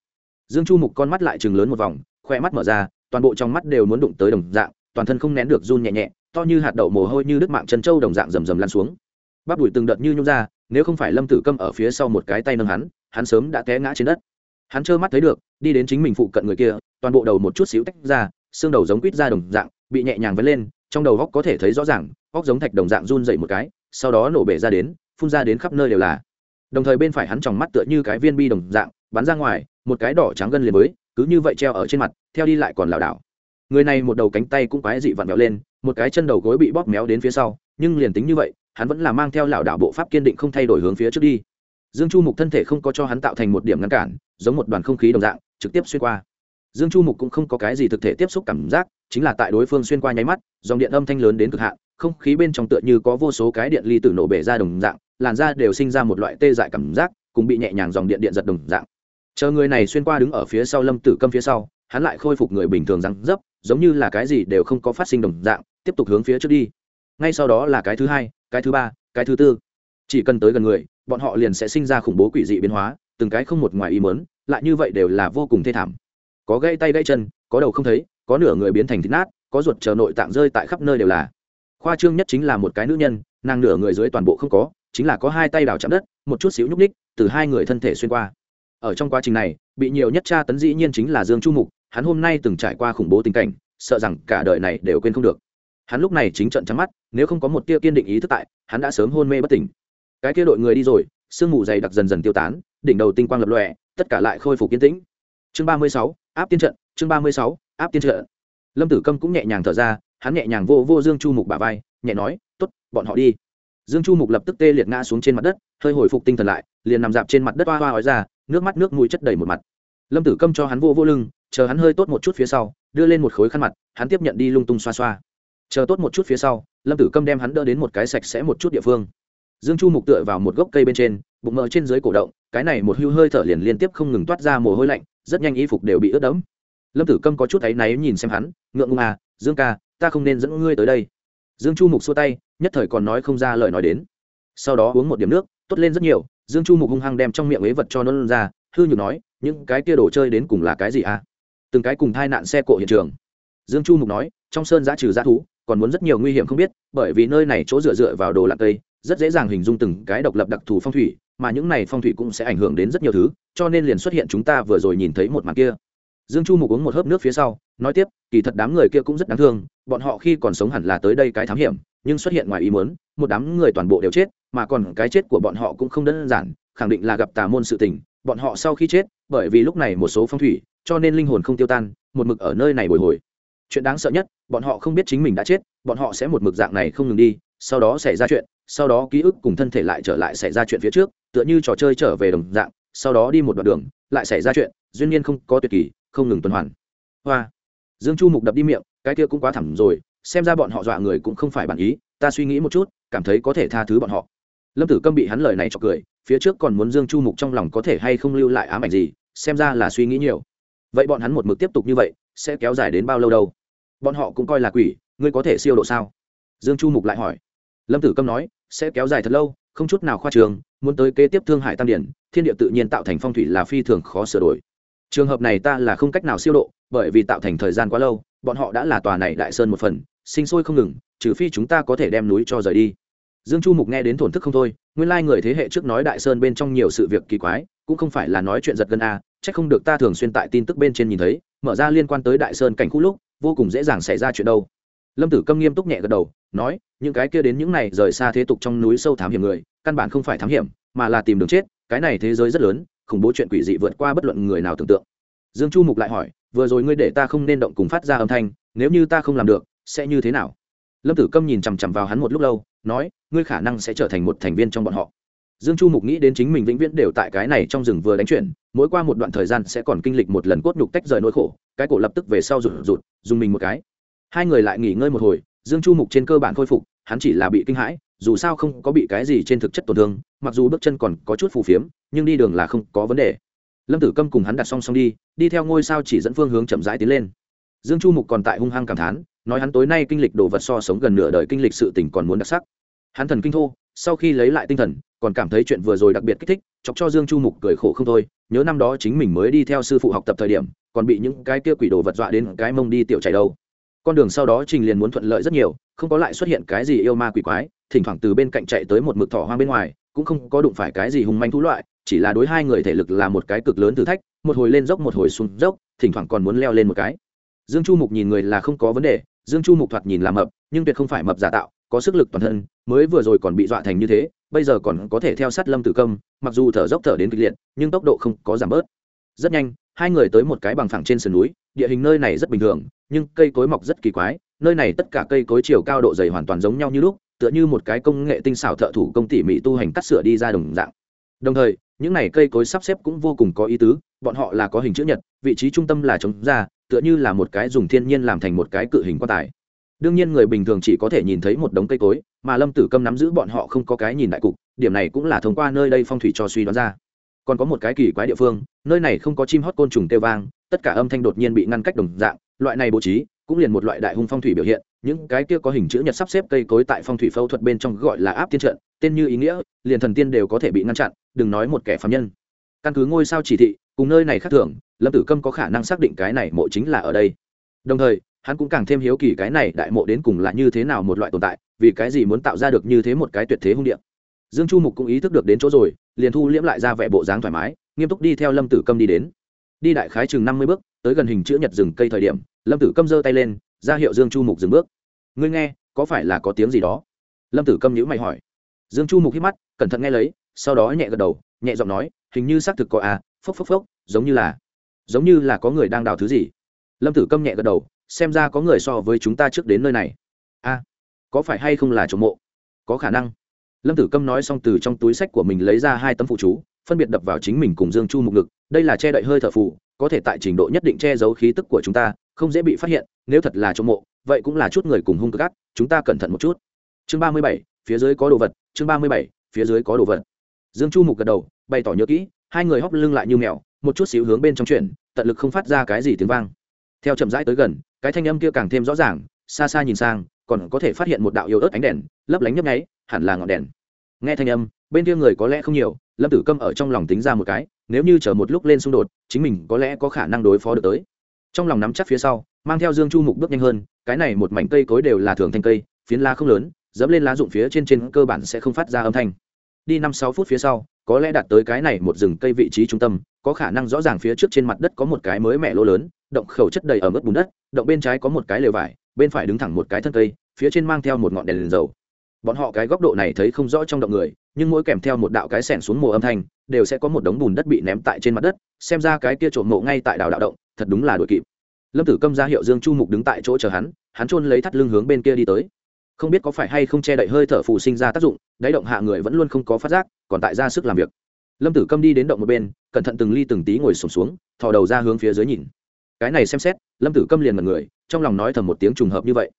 Dương chu mục con mắt lại chừng lớn một vòng, khoe mắt mở ra toàn bộ trong mắt đều muốn đụng tới đồng dạng, toàn thân không nén được run nhẹ nhẹ, to như hạt đậu mồ hôi như đứt mạng chân trâu đồng dạng rầm rầm lan xuống. Bắp đùi từng đợt như nhung ra, nếu không phải lâm tử câm ở phía sau một cái tay nâng hắn hắn sớm đã té ngã trên đất. Hắn trơ mắt thấy được, đi đến chính mình phụ cận người kia, toàn bộ đầu một chút xíu tách ra, xương đầu giống quýt ra đồng dạng, bị nhẹ nhàng vấn lên, trong đầu góc có thể thấy rõ ràng, góc giống thạch đồng dạng run dậy một cái, sau đó nổ bể ra đến, phun ra đến khắp nơi đều là. Đồng thời bên phải hắn tròng mắt tựa như cái viên bi đồng dạng, bắn ra ngoài, một cái đỏ trắng gân liền mới, cứ như vậy treo ở trên mặt theo đi lại còn lảo đảo. Người này một đầu cánh tay cũng quái dị vặn vẹo lên, một cái chân đầu gối bị bóp méo đến phía sau, nhưng liền tính như vậy, hắn vẫn là mang theo lảo đảo bộ pháp kiên định không thay đổi hướng phía trước đi. Dương chu mục thân thể không có cho hắn tạo thành một điểm ngăn cản, giống một đoàn không khí đồng dạng, trực tiếp xuyên qua. Dương chu mục cũng không có cái gì thực thể tiếp xúc cảm giác, chính là tại đối phương xuyên qua nháy mắt, dòng điện âm thanh lớn đến cực hạn, không khí bên trong tựa như có vô số cái điện ly tử nổ bể ra đồng dạng, làn da đều sinh ra một loại tê dại cảm giác, cùng bị nhẹ nhàng dòng điện điện giật đồng dạng. Chờ người này xuyên qua đứng ở phía sau lâm tử câm phía sau hắn lại khôi phục người bình thường răng dấp, giống như là cái gì đều không có phát sinh đồng dạng, tiếp tục hướng phía trước đi. Ngay sau đó là cái thứ hai, cái thứ ba, cái thứ tư. Chỉ cần tới gần người, bọn họ liền sẽ sinh ra khủng bố quỷ dị biến hóa, từng cái không một ngoài ý mớn lại như vậy đều là vô cùng thê thảm. Có gãy tay gây chân, có đầu không thấy, có nửa người biến thành thịt nát, có ruột chờ nội tạng rơi tại khắp nơi đều là. Khoa trương nhất chính là một cái nữ nhân, nàng nửa người dưới toàn bộ không có, chính là có hai tay đào chạm đất, một chút xíu nhúc ních từ hai người thân thể xuyên qua. Ở trong quá trình này bị nhiều nhất tra tấn dĩ nhiên chính là dương chu mục, hắn hôm nay từng trải qua khủng bố tình cảnh, sợ rằng cả đời này đều quên không được. Hắn lúc này chính trận trắng mắt, nếu không có một tia kiên định ý thức tại, hắn đã sớm hôn mê bất tỉnh. Cái kia đội người đi rồi, sương mù dày đặc dần dần tiêu tán, đỉnh đầu tinh quang lập lòe, tất cả lại khôi phục kiên tĩnh. Chương ba mươi sáu, áp tiên trận, chương ba mươi sáu, áp tiên trận. Lâm tử câm cũng nhẹ nhàng thở ra, hắn nhẹ nhàng vô vô dương chu mục bà vai, nhẹ nói t ố t bọn họ đi. Dương chu mục lập tức tê liệt ngã xuống trên mặt đất, hơi hồi phục tinh thần lại, liền nằm dạp trên mặt đất hoa hoa hói ra nước mắt nước mũi chất đầy một mặt. Lâm tử câm cho hắn vô vô lưng, chờ hắn hơi tốt một chút phía sau, đưa lên một khối khăn mặt, hắn tiếp nhận đi lung tung xoa xoa. Chờ tốt một chút phía sau, lâm tử câm đem hắn đỡ đến một cái sạch sẽ một chút địa phương. Dương chu mục tựa vào một gốc cây bên trên, bụng mỡ trên dưới cổ động, cái này một hưu hơi thở liền liên tiếp không ngừng toát ra mồ hôi lạnh, rất nhanh y phục đều bị ướt đẫm. Lâm tử câm có chút áy náy nhìn xem hắn, ngượng ngùng à dương ca, ta không nên dẫn ngươi tới đây. Dương chu mục xua tay, nhất thời còn nói không ra lời nói đến. Sau đó uống một điểm nước, tốt lên rất nhiều dương chu mục hung hăng đem trong miệng ấy vật cho nó ra, hư nhược nói, những cái kia đồ chơi đến cùng là cái gì à? Từng cái cùng thai nạn xe cộ hiện trường. Dương chu mục nói, trong sơn giã trừ g thú, còn muốn rất nhiều nguy hiểm không biết, bởi vì nơi này chỗ dựa dựa vào đồ lạc tây rất dễ dàng hình dung từng cái độc lập đặc thù phong thủy, mà những này phong thủy cũng sẽ ảnh hưởng đến rất nhiều thứ, cho nên liền xuất hiện chúng ta vừa rồi nhìn thấy một màn kia. Dương chu mục uống một hớp nước phía sau, nói tiếp, kỳ thật đám người kia cũng rất đáng thương, bọn họ khi còn sống hẳn là tới đây cái thám hiểm nhưng xuất hiện ngoài ý muốn, một đám người toàn bộ đều chết, mà còn cái chết của bọn họ cũng không đơn giản, khẳng định là gặp tà môn sự tình, bọn họ sau khi chết, bởi vì lúc này một số phong thủy, cho nên linh hồn không tiêu tan, một mực ở nơi này bồi hồi. Chuyện đáng sợ nhất, bọn họ không biết chính mình đã chết, bọn họ sẽ một mực dạng này không ngừng đi, sau đó xảy ra chuyện, sau đó ký ức cùng thân thể lại trở lại xảy ra chuyện phía trước, tựa như trò chơi trở về đồng dạng, sau đó đi một đoạn đường, lại xảy ra chuyện, duyên nhiên không có tuyệt kỳ không ngừng tuần hoàn. Hoa. Dương chu mục đập đi miệng, cái kia cũng quá thẳng rồi xem ra bọn họ dọa người cũng không phải bản ý, ta suy nghĩ một chút, cảm thấy có thể tha thứ bọn họ. Lâm tử câm bị hắn lời này cho cười, phía trước còn muốn dương chu mục trong lòng có thể hay không lưu lại ám ảnh gì, xem ra là suy nghĩ nhiều. Vậy bọn hắn một mực tiếp tục như vậy, sẽ kéo dài đến bao lâu đâu? Bọn họ cũng coi là quỷ, ngươi có thể siêu độ sao? Dương chu mục lại hỏi. Lâm tử câm nói, sẽ kéo dài thật lâu, không chút nào khoa trường, muốn tới kế tiếp thương Hải tam điển, thiên địa tự nhiên tạo thành phong thủy là phi thường khó sửa đổi. Trường hợp này ta là không cách nào siêu độ, bởi vì tạo thành thời gian quá lâu, bọn họ đã là tòa này đại sơn một phần sinh sôi không ngừng, trừ phi chúng ta có thể đem núi cho rời đi. Dương chu mục nghe đến thổn thức không thôi, nguyên lai người thế hệ trước nói đại sơn bên trong nhiều sự việc kỳ quái, cũng không phải là nói chuyện giật gân a c h ắ c không được ta thường xuyên tại tin tức bên trên nhìn thấy, mở ra liên quan tới đại sơn cảnh khu lúc, vô cùng dễ dàng xảy ra chuyện đâu. Lâm tử câm nghiêm túc nhẹ gật đầu, nói, những cái kia đến những này rời xa thế tục trong núi sâu thám hiểm người, căn bản không phải thám hiểm, mà là tìm đường chết, cái này thế giới rất lớn, khủng bố chuyện quỷ dị vượt qua bất luận người nào tưởng tượng. Dương chu mục lại hỏi, vừa rồi ngươi để ta không nên động cùng phát ra âm thanh, nếu như ta không làm được sẽ như thế nào? Lâm tử câm nhìn chằm chằm vào hắn một lúc lâu, nói, ngươi khả năng sẽ trở thành một thành viên trong bọn họ. Dương chu mục nghĩ đến chính mình vĩnh viễn đều tại cái này trong rừng vừa đánh chuyển, mỗi qua một đoạn thời gian sẽ còn kinh lịch một lần cốt nhục tách rời nỗi khổ, cái cổ lập tức về sau rụt rụt, dùng mình một cái. Hai người lại nghỉ ngơi một hồi, dương chu mục trên cơ bản khôi phục, hắn chỉ là bị kinh hãi, dù sao không có bị cái gì trên thực chất tổn thương, mặc dù bước chân còn có chút phù phiếm, nhưng đi đường là không có vấn đề. Lâm tử câm cùng hắn đặt song song đi đi theo ngôi sao chỉ dẫn phương hướng chậm rãi tiến lên. Dương chu mục còn tại hung hăng cảm thán nói hắn tối nay kinh lịch đồ vật so sống gần nửa đời kinh lịch sự tình còn muốn đặc sắc. Hắn thần kinh thô, sau khi lấy lại tinh thần, còn cảm thấy chuyện vừa rồi đặc biệt kích thích, chọc cho dương chu mục cười khổ không thôi. Nhớ năm đó chính mình mới đi theo sư phụ học tập thời điểm, còn bị những cái kia quỷ đồ vật dọa đến cái mông đi tiểu chảy đâu con đường sau đó trình liền muốn thuận lợi rất nhiều, không có lại xuất hiện cái gì yêu ma quỷ quái, thỉnh thoảng từ bên cạnh chạy tới một mực thỏ hoang bên ngoài, cũng không có đụng phải cái gì hung manh thú loại, chỉ là đối hai người thể lực là một cái cực lớn thử thách, một hồi lên dốc một hồi xuống dốc, thỉnh thoảng còn muốn leo lên một cái. Dương chu mục nhìn người là không có vấn đề dương chu mục thoạt nhìn là mập, nhưng tuyệt không phải mập giả tạo, có sức lực toàn thân, mới vừa rồi còn bị dọa thành như thế, bây giờ còn có thể theo sát lâm tử công, mặc dù thở dốc thở đến kịch liệt, nhưng tốc độ không có giảm bớt. Rất nhanh, hai người tới một cái bằng phẳng trên sườn núi, địa hình nơi này rất bình thường, nhưng cây cối mọc rất kỳ quái, nơi này tất cả cây cối chiều cao độ dày hoàn toàn giống nhau như lúc, tựa như một cái công nghệ tinh xảo thợ thủ công tỉ mỉ tu hành cắt sửa đi ra đồng dạng. Đồng thời, những này cây cối sắp xếp cũng vô cùng có ý tứ, bọn họ là có hình chữ nhật, vị trí trung tâm là trống ra tựa như là một cái dùng thiên nhiên làm thành một cái cự hình quan tài. Đương nhiên người bình thường chỉ có thể nhìn thấy một đống cây cối, mà lâm tử câm nắm giữ bọn họ không có cái nhìn đại cục, điểm này cũng là thông qua nơi đây phong thủy cho suy đoán ra. Còn có một cái kỳ quái địa phương, nơi này không có chim hót côn trùng kêu vang, tất cả âm thanh đột nhiên bị ngăn cách đồng dạng, loại này bố trí, cũng liền một loại đại hung phong thủy biểu hiện, những cái kia có hình chữ nhật sắp xếp cây cối tại phong thủy phẫu thuật bên trong gọi là áp tiên trận, tên như ý nghĩa, liền thần tiên đều có thể bị ngăn chặn, đừng nói một kẻ phạm nhân. Căn cứ ngôi sao chỉ thị, cùng nơi này khác thường lâm tử câm có khả năng xác định cái này mộ chính là ở đây. Đồng thời, hắn cũng càng thêm hiếu kỳ cái này đại mộ đến cùng là như thế nào một loại tồn tại, vì cái gì muốn tạo ra được như thế một cái tuyệt thế hung điện dương chu mục cũng ý thức được đến chỗ rồi, liền thu liễm lại ra vẻ bộ dáng thoải mái, nghiêm túc đi theo lâm tử câm đi đến. Đi đại khái chừng năm mươi bước, tới gần hình chữ nhật rừng cây thời điểm, lâm tử câm giơ tay lên, ra hiệu dương chu mục dừng bước. Ngươi nghe, có phải là có tiếng gì đó? Lâm tử câm nhữ mày hỏi. Dương chu mục hít mắt, cẩn thận nghe lấy, sau đó nhẹ gật đầu, nhẹ giọng nói, hình như xác thực có à phốc phốc phốc, giống như là giống như là có người đang đào thứ gì. Lâm tử câm nhẹ gật đầu xem ra có người so với chúng ta trước đến nơi này. A có phải hay không là trộm mộ? Có khả năng. Lâm tử câm nói xong từ trong túi sách của mình lấy ra hai tấm phụ chú phân biệt đập vào chính mình cùng dương chu mục ngực đây là che đậy hơi thở phù có thể tại trình độ nhất định che giấu khí tức của chúng ta không dễ bị phát hiện nếu thật là trộm mộ vậy cũng là chút người cùng hung cực gắt, chúng ta cẩn thận một chút. Chương ba mươi bảy phía dưới có đồ vật chương ba mươi bảy phía dưới có đồ vật. Dương chu mục gật đầu bày tỏ nhớ kỹ hai người hóc lưng lại như mèo một chút xíu hướng bên trong chuyện tận lực không phát ra cái gì tiếng vang. Theo chậm rãi tới gần, cái thanh âm kia càng thêm rõ ràng, xa xa nhìn sang, còn có thể phát hiện một đạo yếu ớt ánh đèn, lấp lánh nhấp nháy, hẳn là ngọn đèn. Nghe thanh âm, bên kia người có lẽ không nhiều, lâm tử câm ở trong lòng tính ra một cái, nếu như chờ một lúc lên xung đột, chính mình có lẽ có khả năng đối phó được tới. Trong lòng nắm chắc phía sau, mang theo dương chu mục bước nhanh hơn, cái này một mảnh cây cối đều là thường thanh cây, phiến lá không lớn, dẫm lên lá rụng phía trên trên cơ bản sẽ không phát ra âm thanh. Đi năm sáu phút phía sau có lẽ đạt tới cái này một rừng cây vị trí trung tâm có khả năng rõ ràng phía trước trên mặt đất có một cái mới mẹ lỗ lớn động khẩu chất đầy ở mức bùn đất động bên trái có một cái lều vải bên phải đứng thẳng một cái thân cây phía trên mang theo một ngọn đèn, đèn dầu. Bọn họ cái góc độ này thấy không rõ trong động người nhưng mỗi kèm theo một đạo cái sẻn xuống mùa âm thanh đều sẽ có một đống bùn đất bị ném tại trên mặt đất xem ra cái kia trộm mộ ngay tại đảo đạo động thật đúng là đội kịp. Lâm tử câm ra hiệu dương chu mục đứng tại chỗ chờ hắn hắn trôn lấy thắt lưng hướng bên kia đi tới không biết có phải hay không che đậy hơi thở phù sinh ra tác dụng, đáy động hạ người vẫn luôn không có phát giác, còn tại ra sức làm việc. Lâm tử câm đi đến động một bên, cẩn thận từng ly từng tí ngồi sổm xuống, thò đầu ra hướng phía dưới nhìn. Cái này xem xét, lâm tử câm liền mật người, trong lòng nói thầm một tiếng trùng hợp như vậy.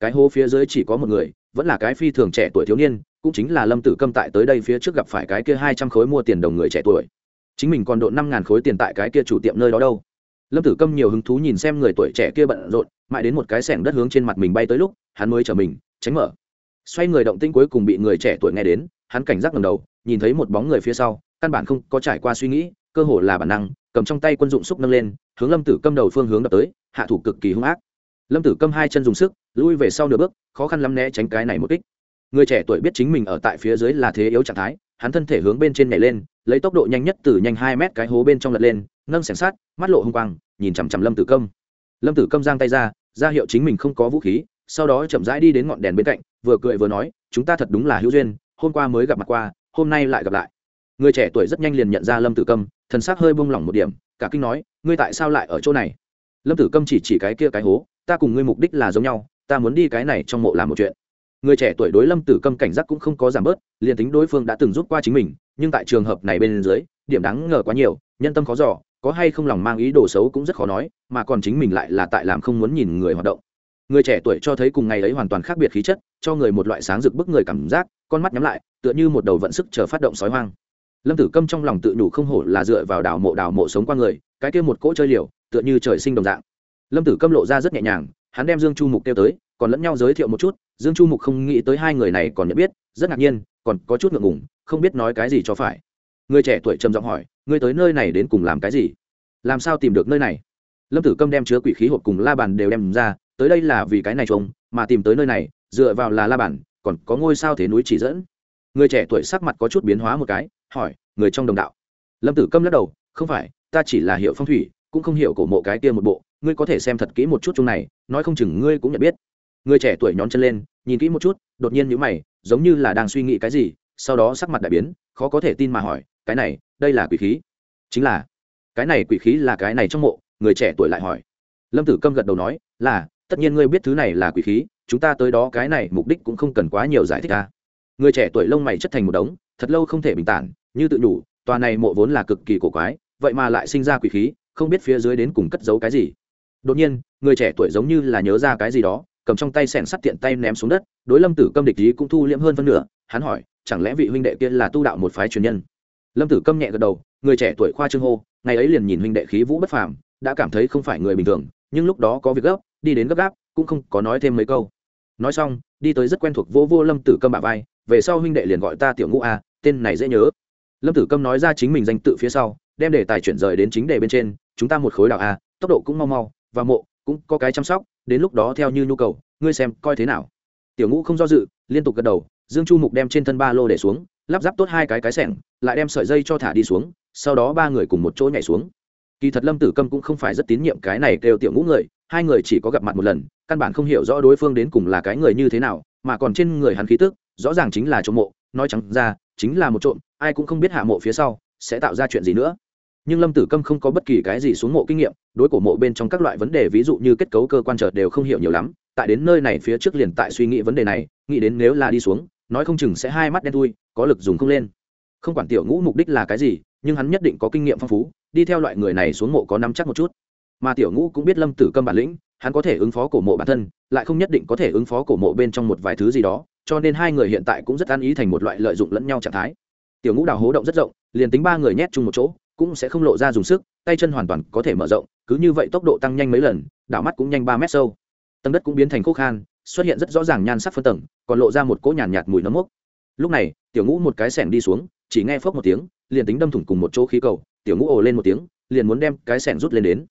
Cái hố phía dưới chỉ có một người, vẫn là cái phi thường trẻ tuổi thiếu niên, cũng chính là lâm tử câm tại tới đây phía trước gặp phải cái kia hai trăm khối mua tiền đồng người trẻ tuổi. Chính mình còn độ năm ngàn khối tiền tại cái kia chủ tiệm nơi đó đâu. Lâm tử câm nhiều hứng thú nhìn xem người tuổi trẻ kia bận rộn, mãi đến một cái sẻng đất hướng trên mặt mình bay tới lúc, hắn mới chở mình tránh mở. Xoay người động tinh cuối cùng bị người trẻ tuổi nghe đến, hắn cảnh giác ngầm đầu, nhìn thấy một bóng người phía sau, căn bản không có trải qua suy nghĩ, cơ hồ là bản năng, cầm trong tay quân dụng xúc nâng lên, hướng lâm tử câm đầu phương hướng đập tới, hạ thủ cực kỳ hung ác. Lâm tử câm hai chân dùng sức, lui về sau nửa bước, khó khăn lắm né tránh cái này một kích. Người trẻ tuổi biết chính mình ở tại phía dưới là thế yếu trạng thái, hắn thân thể hướng bên trên nhảy lên, lấy tốc độ nhanh nhất từ nhanh hai mét cái hố bên trong lật lên, nâng sẻng sát, mắt lộ hung quang, nhìn chằm chằm lâm tử câm. Lâm tử câm giang tay ra ra hiệu chính mình không có vũ khí sau đó chậm rãi đi đến ngọn đèn bên cạnh, vừa cười vừa nói, chúng ta thật đúng là hữu duyên, hôm qua mới gặp mặt qua, hôm nay lại gặp lại. Người trẻ tuổi rất nhanh liền nhận ra lâm tử câm, thần s ắ c hơi bông lỏng một điểm, cả kinh nói, ngươi tại sao lại ở chỗ này? Lâm tử câm chỉ chỉ cái kia cái hố, ta cùng ngươi mục đích là giống nhau, ta muốn đi cái này trong mộ làm một chuyện. Người trẻ tuổi đối lâm tử câm cảnh giác cũng không có giảm bớt, liền tính đối phương đã từng rút qua chính mình, nhưng tại trường hợp này bên dưới, điểm đáng ngờ quá nhiều, nhân tâm khó giỏ có hay không lòng mang ý đồ xấu cũng rất khó nói, mà còn chính mình lại là tại làm không muốn nhìn người hoạt động người trẻ tuổi cho thấy cùng ngày ấy hoàn toàn khác biệt khí chất, cho người một loại sáng rực bức người cảm giác, con mắt nhắm lại, tựa như một đầu vận sức chờ phát động sói hoang. Lâm tử câm trong lòng tự nhủ không hổ là dựa vào đào mộ đào mộ sống qua người, cái kia một cỗ chơi liều, tựa như trời sinh đồng dạng. Lâm tử câm lộ ra rất nhẹ nhàng, hắn đem dương chu mục kêu tới, còn lẫn nhau giới thiệu một chút, dương chu mục không nghĩ tới hai người này còn nhận biết, rất ngạc nhiên, còn có chút ngượng ngùng, không biết nói cái gì cho phải. Người trẻ tuổi trầm giọng hỏi, ngươi tới nơi này đến cùng làm cái gì? Làm sao tìm được nơi này? Lâm tử câm đem chứa quỷ khí hộp cùng la bàn đều đem ra tới đây là vì cái này trông, mà tìm tới nơi này, dựa vào là la bản, còn có ngôi sao thế núi chỉ dẫn. Người trẻ tuổi sắc mặt có chút biến hóa một cái, hỏi, người trong đồng đạo. Lâm tử câm lắc đầu, không phải, ta chỉ là hiệu phong thủy, cũng không hiểu cổ mộ cái kia một bộ, ngươi có thể xem thật kỹ một chút chung này, nói không chừng ngươi cũng nhận biết. Người trẻ tuổi nhón chân lên, nhìn kỹ một chút, đột nhiên nhữ mày, giống như là đang suy nghĩ cái gì, sau đó sắc mặt đại biến, khó có thể tin mà hỏi, cái này, đây là quỷ khí. Chính là, cái này quỷ khí là cái này trong mộ, người trẻ tuổi lại hỏi. Lâm tử câm gật đầu nói, là tất nhiên ngươi biết thứ này là quỷ khí, chúng ta tới đó cái này mục đích cũng không cần quá nhiều giải thích ta. Người trẻ tuổi lông mày chất thành một đống, thật lâu không thể bình tản, như tự nhủ, tòa này mộ vốn là cực kỳ cổ quái, vậy mà lại sinh ra quỷ khí, không biết phía dưới đến cùng cất giấu cái gì. Đột nhiên, người trẻ tuổi giống như là nhớ ra cái gì đó, cầm trong tay sẻn sắt tiện tay ném xuống đất, đối lâm tử câm địch ý cũng thu liễm hơn phân nửa, hắn hỏi, chẳng lẽ vị huynh đệ kia là tu đạo một phái truyền nhân? Lâm tử câm nhẹ gật đầu, người trẻ tuổi khoa trương hô, ngày ấy liền nhìn huynh đệ khí vũ bất phàm, đã cảm thấy không phải người bình thường, nhưng lúc đó có việc gấp đi đến gấp gáp, cũng không có nói thêm mấy câu. Nói xong, đi tới rất quen thuộc vô vô lâm tử câm bạ vai, về sau huynh đệ liền gọi ta tiểu ngũ a, tên này dễ nhớ. Lâm tử câm nói ra chính mình danh tự phía sau, đem đề tài chuyển rời đến chính đề bên trên, chúng ta một khối đạo a, tốc độ cũng mau mau, và mộ, cũng có cái chăm sóc, đến lúc đó theo như nhu cầu, ngươi xem, coi thế nào. Tiểu ngũ không do dự, liên tục gật đầu, dương chu mục đem trên thân ba lô để xuống, lắp ráp tốt hai cái cái sẻng, lại đem sợi dây cho thả đi xuống, sau đó ba người cùng một chỗ nhảy xuống. Kỳ thật lâm tử câm cũng không phải rất tín nhiệm cái này kêu tiểu ngũ người hai người chỉ có gặp mặt một lần, căn bản không hiểu rõ đối phương đến cùng là cái người như thế nào, mà còn trên người hắn khí tức, rõ ràng chính là trộm mộ, nói chẳng ra, chính là một trộm, ai cũng không biết hạ mộ phía sau sẽ tạo ra chuyện gì nữa. Nhưng lâm tử câm không có bất kỳ cái gì xuống mộ kinh nghiệm, đối cổ mộ bên trong các loại vấn đề, ví dụ như kết cấu cơ quan chợt đều không hiểu nhiều lắm, tại đến nơi này phía trước liền tại suy nghĩ vấn đề này, nghĩ đến nếu là đi xuống, nói không chừng sẽ hai mắt đen thui, có lực dùng không lên. Không quản tiểu ngũ mục đích là cái gì, nhưng hắn nhất định có kinh nghiệm phong phú, đi theo loại người này xuống mộ có nắm chắc một chút mà tiểu ngũ cũng biết lâm tử câm bản lĩnh hắn có thể ứng phó cổ mộ bản thân lại không nhất định có thể ứng phó cổ mộ bên trong một vài thứ gì đó cho nên hai người hiện tại cũng rất an ý thành một loại lợi dụng lẫn nhau trạng thái. Tiểu ngũ đào hố động rất rộng liền tính ba người nhét chung một chỗ cũng sẽ không lộ ra dùng sức tay chân hoàn toàn có thể mở rộng cứ như vậy tốc độ tăng nhanh mấy lần đảo mắt cũng nhanh ba mét sâu. Tầng đất cũng biến thành khô khan xuất hiện rất rõ ràng nhan sắc phân tầng còn lộ ra một cỗ nhàn nhạt, nhạt mùi nấm mốc. Lúc này tiểu ngũ một cái sẻng đi xuống chỉ nghe phốc một tiếng liền tính đâm thủng cùng một chỗ khí cầu tiểu ngũ ồ lên một tiếng liền muốn đem cái sẻng rút lên đến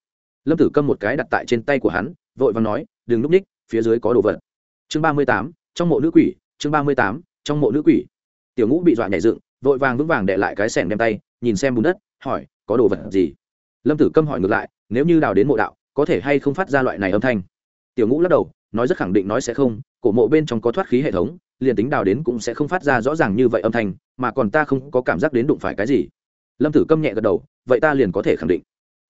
lâm tử câm một cái đặt tại trên tay của hắn, vội và nói, đừng núp ních, phía dưới có đồ vật. Chương ba mươi tám, trong mộ nữ quỷ, chương ba mươi tám, trong mộ nữ quỷ. Tiểu ngũ bị dọa nhảy dựng, vội vàng vững vàng đệ lại cái sẻng đem tay, nhìn xem bùn đất, hỏi, có đồ vật gì? Lâm tử câm hỏi ngược lại, nếu như đào đến mộ đạo, có thể hay không phát ra loại này âm thanh? Tiểu ngũ lắc đầu, nói rất khẳng định nói sẽ không, cổ mộ bên trong có thoát khí hệ thống, liền tính đào đến cũng sẽ không phát ra rõ ràng như vậy âm thanh, mà còn ta không có cảm giác đến đụng phải cái gì. Lâm tử câm nhẹ gật đầu, vậy ta liền có thể khẳng định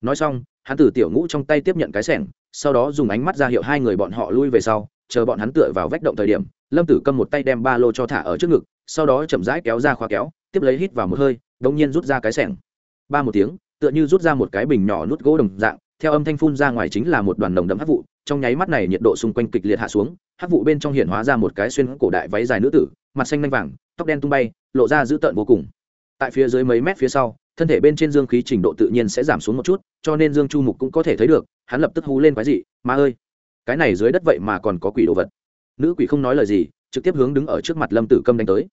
nói xong, hắn từ tiểu ngũ trong tay tiếp nhận cái sẻng, sau đó dùng ánh mắt ra hiệu hai người bọn họ lui về sau, chờ bọn hắn tựa vào vách động thời điểm, lâm tử cầm một tay đem ba lô cho thả ở trước ngực, sau đó chậm rãi kéo ra khóa kéo, tiếp lấy hít vào một hơi đ ỗ n g nhiên rút ra cái sẻng. Ba một tiếng, tựa như rút ra một cái bình nhỏ nút gỗ đồng dạng, theo âm thanh phun ra ngoài chính là một đoàn nồng đậm hắc vụ, trong nháy mắt này nhiệt độ xung quanh kịch liệt hạ xuống, hắc vụ bên trong hiện hóa ra một cái xuyên cổ đại váy dài nữ tử, mặt xanh lanh vàng, tóc đen tung bay, lộ ra dữ tợn vô cùng tại phía dưới mấy mét phía sau, thân thể bên trên dương khí trình độ tự nhiên sẽ giảm xuống một chút, cho nên dương chu mục cũng có thể thấy được, hắn lập tức hú lên quái dị, ma ơi, cái này dưới đất vậy mà còn có quỷ đồ vật. Nữ quỷ không nói lời gì, trực tiếp hướng đứng ở trước mặt lâm tử câm đánh tới.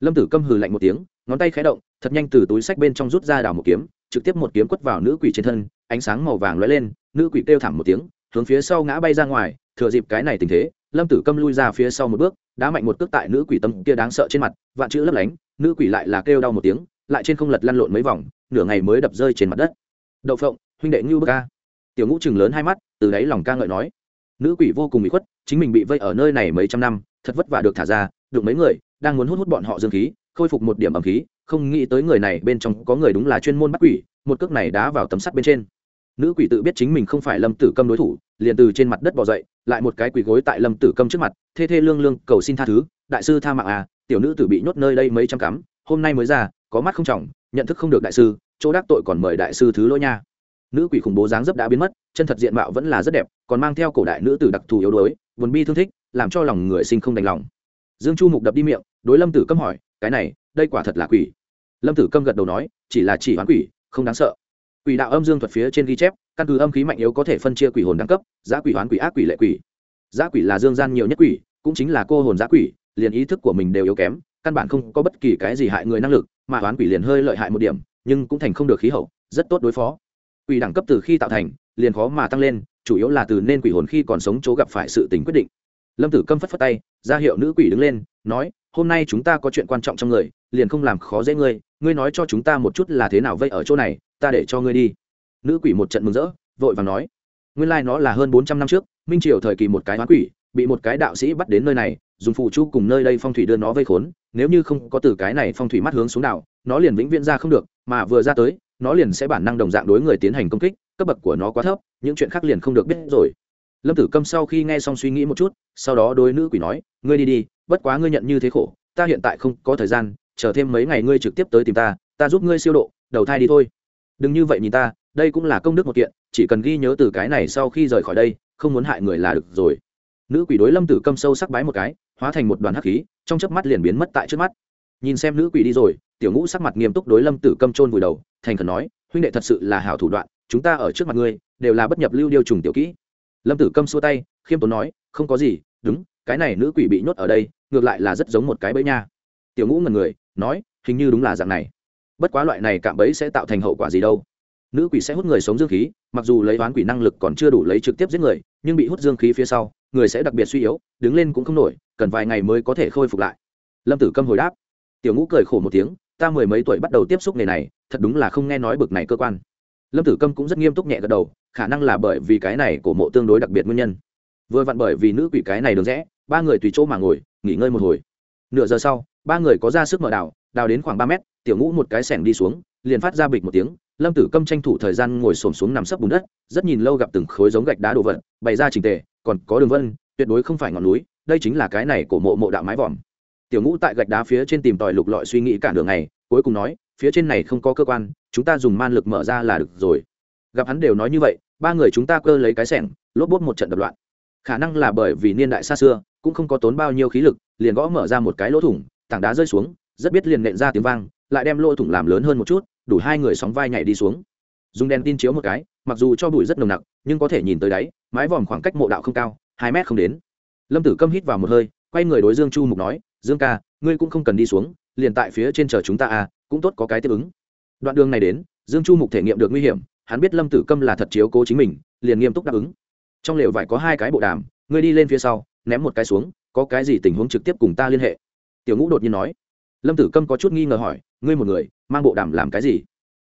Lâm tử câm hừ lạnh một tiếng, ngón tay khé động, thật nhanh từ túi sách bên trong rút ra đào một kiếm, trực tiếp một kiếm quất vào nữ quỷ trên thân, ánh sáng màu vàng lóe lên, nữ quỷ kêu thảm một tiếng, hướng phía sau ngã bay ra ngoài, thừa dịp cái này tình thế, lâm tử câm lui ra phía sau một bước, đá mạnh một cước tại nữ quỷ tâm kia đáng sợ trên mặt, vạn chữ lấp lánh, nữ quỷ lại là kêu đau một tiếng lại trên không lật lăn lộn mấy vòng, nửa ngày mới đập rơi trên mặt đất. Đậu phộng, huynh đệ ngưu bức ca tiểu ngũ chừng lớn hai mắt, từ đáy lòng ca ngợi nói. Nữ quỷ vô cùng bị khuất, chính mình bị vây ở nơi này mấy trăm năm, thật vất vả được thả ra, được mấy người, đang muốn hút hút bọn họ dương khí, khôi phục một điểm ẩm khí, không nghĩ tới người này bên trong có người đúng là chuyên môn bắt quỷ, một cước này đá vào tấm sắt bên trên. Nữ quỷ tự biết chính mình không phải lâm tử câm đối thủ, liền từ trên mặt đất bỏ dậy, lại một cái quỷ gối tại lâm tử câm trước mặt, thê thê lương lương, cầu xin tha thứ, đại sư tha mạng à tiểu nữ tử bị nhốt nơi đây mấy trăm cắm, hôm nay mới ra có mắt không trọng, nhận thức không được đại sư, chỗ đắc tội còn mời đại sư thứ lỗi nha. Nữ quỷ khủng bố dáng dấp đã biến mất, chân thật diện mạo vẫn là rất đẹp, còn mang theo cổ đại nữ tử đặc thù yếu đuối, buồn bi thương thích, làm cho lòng người sinh không đành lòng. Dương chu mục đập đi miệng, đối lâm tử câm hỏi, cái này, đây quả thật là quỷ? Lâm tử câm gật đầu nói, chỉ là chỉ hoán quỷ, không đáng sợ. Quỷ đạo âm dương thuật phía trên ghi chép, căn cứ âm khí mạnh yếu có thể phân chia quỷ hồn đẳng cấp, giá quỷ hoán quỷ ác quỷ lệ quỷ. Giá quỷ là dương gian nhiều nhất quỷ, cũng chính là cô hồn giá quỷ, liền ý thức của mình đều yếu kém căn bản không có bất kỳ cái gì hại người năng lực, mà oán quỷ liền hơi lợi hại một điểm, nhưng cũng thành không được khí hậu, rất tốt đối phó. Quỷ đẳng cấp từ khi tạo thành, liền khó mà tăng lên, chủ yếu là từ nên quỷ hồn khi còn sống chỗ gặp phải sự tình quyết định. Lâm tử câm phất phất tay, ra hiệu nữ quỷ đứng lên, nói, hôm nay chúng ta có chuyện quan trọng trong người, liền không làm khó dễ ngươi ngươi nói cho chúng ta một chút là thế nào vây ở chỗ này, ta để cho ngươi đi. Nữ quỷ một trận mừng rỡ, vội và nói, nguyên lai、like、nó là hơn bốn trăm năm trước, minh triều thời kỳ một cái hoán quỷ bị một cái đạo sĩ bắt đến nơi này, dùng phụ chu cùng nơi đây phong thủy đưa nó vây khốn, nếu như không có từ cái này phong thủy mắt hướng xuống đảo, nó liền vĩnh viễn ra không được, mà vừa ra tới, nó liền sẽ bản năng đồng dạng đối người tiến hành công kích, cấp bậc của nó quá thấp, những chuyện khác liền không được biết rồi. Lâm tử câm sau khi nghe xong suy nghĩ một chút, sau đó đôi nữ quỷ nói, ngươi đi đi, bất quá ngươi nhận như thế khổ, ta hiện tại không có thời gian, chờ thêm mấy ngày ngươi trực tiếp tới tìm ta ta giúp ngươi siêu độ, đầu thai đi thôi. Đừng như vậy nhìn ta, đây cũng là công đức một kiện, chỉ cần ghi nhớ từ cái này sau khi rời khỏi đây, không muốn hại người là được rồi nữ quỷ đối lâm tử câm sâu sắc bái một cái, hóa thành một đoàn hắc khí, trong chớp mắt liền biến mất tại trước mắt. Nhìn xem nữ quỷ đi rồi, tiểu ngũ sắc mặt nghiêm túc đối lâm tử câm trôn vùi đầu, thành khẩn nói, huynh đệ thật sự là hảo thủ đoạn, chúng ta ở trước mặt ngươi, đều là bất nhập lưu điêu trùng tiểu kỹ. Lâm tử câm xua tay, khiêm tốn nói, không có gì, đúng, cái này nữ quỷ bị nhốt ở đây, ngược lại là rất giống một cái bẫy nha. Tiểu ngũ ngần người, nói, hình như đúng là dạng này. Bất quá loại này cạm bẫy sẽ tạo thành hậu quả gì đâu. Nữ quỷ sẽ hút người sống dương khí, mặc dù lấy oán quỷ năng lực còn chưa đủ lấy trực tiếp giết người, nhưng bị hút dương khí phía sau người sẽ đặc biệt suy yếu, đứng lên cũng không nổi, cần vài ngày mới có thể khôi phục lại. Lâm tử câm hồi đáp. Tiểu ngũ cười khổ một tiếng, ta mười mấy tuổi bắt đầu tiếp xúc nghề này, thật đúng là không nghe nói bực này cơ quan. Lâm tử câm cũng rất nghiêm túc nhẹ gật đầu, khả năng là bởi vì cái này của mộ tương đối đặc biệt nguyên nhân. Vừa vặn bởi vì nữ quỷ cái này được rẽ, ba người tùy chỗ mà ngồi, nghỉ ngơi một hồi. Nửa giờ sau, ba người có ra sức mở đào đào đến khoảng ba mét, tiểu ngũ một cái sẻng đi xuống, liền phát ra bịch một tiếng, lâm tử câm tranh thủ thời gian ngồi xổm xuống nằm sấp bùn đất, rất nhìn lâu gặp từng khối giống gạch đá đồ vật, bày ra trình tề còn có đường vân, tuyệt đối không phải ngọn núi, đây chính là cái này của mộ mộ đạo mái vòm. Tiểu ngũ tại gạch đá phía trên tìm tòi lục lọi suy nghĩ cả đường này cuối cùng nói, phía trên này không có cơ quan, chúng ta dùng man lực mở ra là được rồi. Gặp hắn đều nói như vậy, ba người chúng ta cơ lấy cái sẻng, lốp bốt một trận đập loạn. Khả năng là bởi vì niên đại xa xưa, cũng không có tốn bao nhiêu khí lực, liền gõ mở ra một cái lỗ thủng, tảng đá rơi xuống, rất biết liền nện ra tiếng vang, lại đem lỗ thủng làm lớn hơn một chút, đủ hai người sóng vai nhảy đi xuống dùng đèn tin chiếu một cái, mặc dù cho bụi rất nồng nặc, nhưng có thể nhìn tới đáy, mái vòm khoảng cách mộ đạo không cao, hai mét không đến. Lâm tử câm hít vào một hơi, quay người đối dương chu mục nói, dương ca, ngươi cũng không cần đi xuống, liền tại phía trên chờ chúng ta à cũng tốt có cái tiếp ứng. Đoạn đường này đến, dương chu mục thể nghiệm được nguy hiểm, hắn biết lâm tử câm là thật chiếu cố chính mình, liền nghiêm túc đáp ứng. Trong lều vải có hai cái bộ đàm, ngươi đi lên phía sau, ném một cái xuống, có cái gì tình huống trực tiếp cùng ta liên hệ. Tiểu ngũ đột nhiên nói. Lâm tử câm có chút nghi ngờ hỏi, ngươi một người, mang bộ đàm làm cái gì?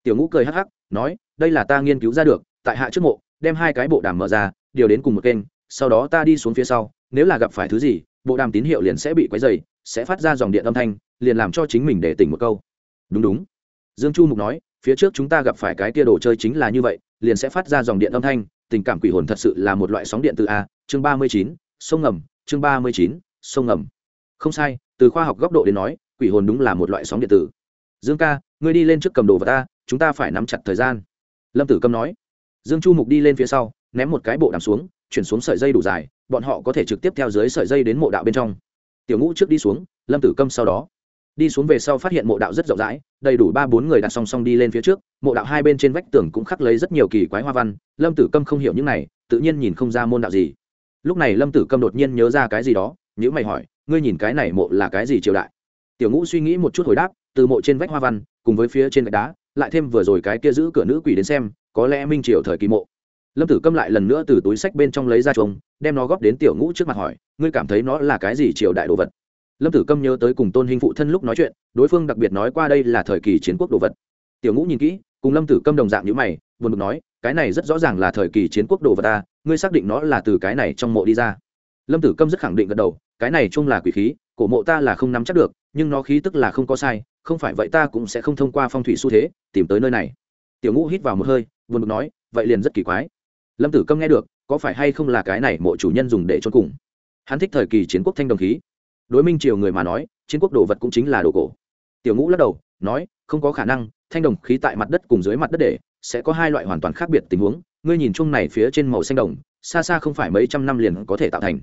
Tiểu ngũ cười hắc hắc, nói đây là ta nghiên cứu ra được, tại hạ trước mộ, đem hai cái bộ đàm mở ra, điều đến cùng một kênh, sau đó ta đi xuống phía sau, nếu là gặp phải thứ gì, bộ đàm tín hiệu liền sẽ bị quấy dày sẽ phát ra dòng điện âm thanh, liền làm cho chính mình để tỉnh một câu. Đúng đúng. Dương chu mục nói, phía trước chúng ta gặp phải cái tia đồ chơi chính là như vậy, liền sẽ phát ra dòng điện âm thanh, tình cảm quỷ hồn thật sự là một loại sóng điện từ a, chương ba mươi chín, sông ngầm, chương ba mươi chín, sông ngầm. Không sai, từ khoa học góc độ đến nói, quỷ hồn đúng là một loại sóng điện tử. Dương ca, ngươi đi lên trước cầm đồ vào ta chúng ta phải nắm chặt thời gian lâm tử câm nói. Dương chu mục đi lên phía sau, ném một cái bộ đàm xuống, chuyển xuống sợi dây đủ dài, bọn họ có thể trực tiếp theo dưới sợi dây đến mộ đạo bên trong. Tiểu ngũ trước đi xuống, lâm tử câm sau đó. Đi xuống về sau phát hiện mộ đạo rất rộng rãi, đầy đủ ba bốn người đặt song song đi lên phía trước, mộ đạo hai bên trên vách tường cũng khắc lấy rất nhiều kỳ quái hoa văn, lâm tử câm không hiểu những này, tự nhiên nhìn không ra môn đạo gì. Lúc này lâm tử câm đột nhiên nhớ ra cái gì đó nhữ mày hỏi, ngươi nhìn cái này mộ là cái gì triều đại? Tiểu ngũ suy nghĩ một chút hồi đáp, từ mộ trên vách hoa văn, cùng với phía trên gạch đá lại thêm vừa rồi cái kia giữ cửa nữ quỷ đến xem, có lẽ minh triều thời kỳ mộ. Lâm tử câm lại lần nữa từ túi sách bên trong lấy ra chuông, đem nó góp đến tiểu ngũ trước mặt hỏi, ngươi cảm thấy nó là cái gì triều đại đồ vật? Lâm tử câm nhớ tới cùng tôn hình phụ thân lúc nói chuyện, đối phương đặc biệt nói qua đây là thời kỳ chiến quốc đồ vật. Tiểu ngũ nhìn kỹ, cùng lâm tử câm đồng dạng như mày, buồn bực nói, cái này rất rõ ràng là thời kỳ chiến quốc đồ vật ta, ngươi xác định nó là từ cái này trong mộ đi ra. Lâm tử câm rất khẳng định gật đầu, cái này chung là quỷ khí, cổ mộ ta là không nắm chắc được nhưng nó khí tức là không có sai, không phải vậy ta cũng sẽ không thông qua phong thủy xu thế tìm tới nơi này. Tiểu ngũ hít vào một hơi vừa bực nói, vậy liền rất kỳ quái. Lâm tử câm nghe được, có phải hay không là cái này mộ chủ nhân dùng để trôn cùng? Hắn thích thời kỳ chiến quốc thanh đồng khí. Đối minh triều người mà nói, chiến quốc đồ vật cũng chính là đồ cổ. Tiểu ngũ lắc đầu, nói, không có khả năng, thanh đồng khí tại mặt đất cùng dưới mặt đất để, sẽ có hai loại hoàn toàn khác biệt tình huống. Ngươi nhìn chung này phía trên màu xanh đồng, xa xa không phải mấy trăm năm liền có thể tạo thành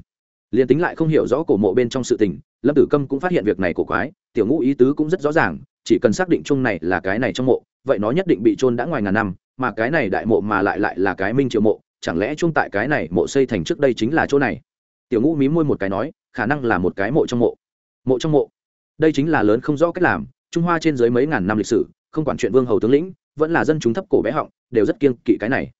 liền tính lại không hiểu rõ cổ mộ bên trong sự tình, lâm tử câm cũng phát hiện việc này cổ quái, tiểu ngũ ý tứ cũng rất rõ ràng, chỉ cần xác định chung này là cái này trong mộ, vậy nó nhất định bị trôn đã ngoài ngàn năm, mà cái này đại mộ mà lại lại là cái minh triệu mộ, chẳng lẽ chung tại cái này mộ xây thành trước đây chính là chỗ này? Tiểu ngũ mí môi một cái nói, khả năng là một cái mộ trong mộ. Mộ trong mộ. Đây chính là lớn không rõ cách làm, trung hoa trên dưới mấy ngàn năm lịch sử, không quản chuyện vương hầu tướng lĩnh, vẫn là dân chúng thấp cổ bé họng, đều rất kiêng kỵ cái này.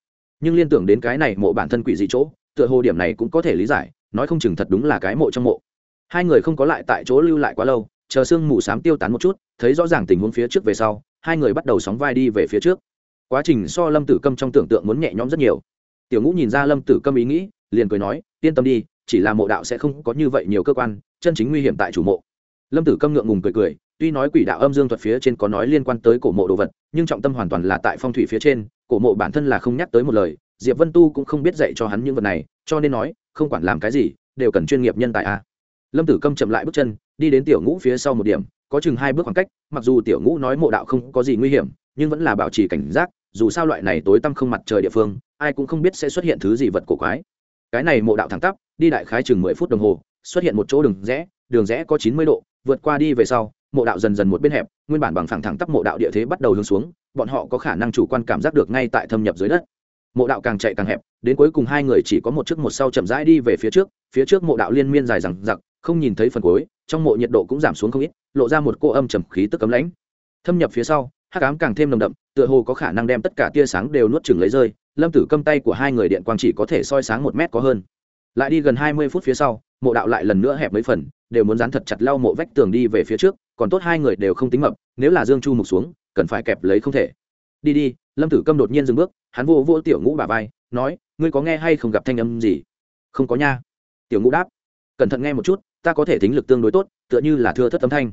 Nhưng liên tưởng đến cái này mộ bản thân quỷ dị chỗ, tựa hồ điểm này cũng có thể lý giải nói không chừng thật đúng là cái mộ trong mộ. Hai người không có lại tại chỗ lưu lại quá lâu, chờ sương mù s á m tiêu tán một chút, thấy rõ ràng tình huống phía trước về sau, hai người bắt đầu sóng vai đi về phía trước. Quá trình so lâm tử câm trong tưởng tượng muốn nhẹ nhõm rất nhiều. Tiểu ngũ nhìn ra lâm tử câm ý nghĩ, liền cười nói, yên tâm đi, chỉ là mộ đạo sẽ không có như vậy nhiều cơ quan, chân chính nguy hiểm tại chủ mộ. Lâm tử câm ngượng ngùng cười cười, tuy nói quỷ đạo âm dương thuật phía trên có nói liên quan tới cổ mộ đồ vật, nhưng trọng tâm hoàn toàn là tại phong thủy phía trên, cổ mộ bản thân là không nhắc tới một lời, diệp vân tu cũng không biết dạy cho hắn những vật này, cho nên nói không quản làm cái gì, đều cần chuyên nghiệp nhân tài a. Lâm tử câm chậm lại bước chân, đi đến tiểu ngũ phía sau một điểm, có chừng hai bước khoảng cách, mặc dù tiểu ngũ nói mộ đạo không có gì nguy hiểm, nhưng vẫn là bảo trì cảnh giác, dù sao loại này tối tăm không mặt trời địa phương, ai cũng không biết sẽ xuất hiện thứ gì vật cổ quái. Cái này mộ đạo thẳng tắp, đi đại khái chừng mười phút đồng hồ, xuất hiện một chỗ đường rẽ đường rẽ có chín mươi độ, vượt qua đi về sau, mộ đạo dần dần một bên hẹp, nguyên bản bằng phẳng thẳng tắp mộ đạo địa thế bắt đầu hướng xuống, bọn họ có khả năng chủ quan cảm giác được ngay tại thâm nhập dưới đất mộ đạo càng chạy càng hẹp, đến cuối cùng hai người chỉ có một chiếc một sau chậm rãi đi về phía trước phía trước mộ đạo liên miên dài rằng giặc không nhìn thấy phần cuối, trong mộ nhiệt độ cũng giảm xuống không ít, lộ ra một cô âm trầm khí tức cấm lãnh. Thâm nhập phía sau, hắc ám càng thêm nồng đậm, tựa hồ có khả năng đem tất cả tia sáng đều nuốt chừng lấy rơi, lâm tử câm tay của hai người điện quang chỉ có thể soi sáng một mét có hơn. Lại đi gần hai mươi phút phía sau, mộ đạo lại lần nữa hẹp mấy phần, đều muốn dán thật chặt lau mộ vách tường đi về phía trước, còn tốt hai người đều không tính mập, nếu là dương chu mục xuống, cần phải kẹp lấy không thể đi đi, lâm tử câm đột nhiên dừng bước, hắn vô vô tiểu ngũ bà vai, nói, ngươi có nghe hay không gặp thanh âm gì? Không có nha. Tiểu ngũ đáp, cẩn thận nghe một chút, ta có thể tính lực tương đối tốt, tựa như là thưa thất âm thanh.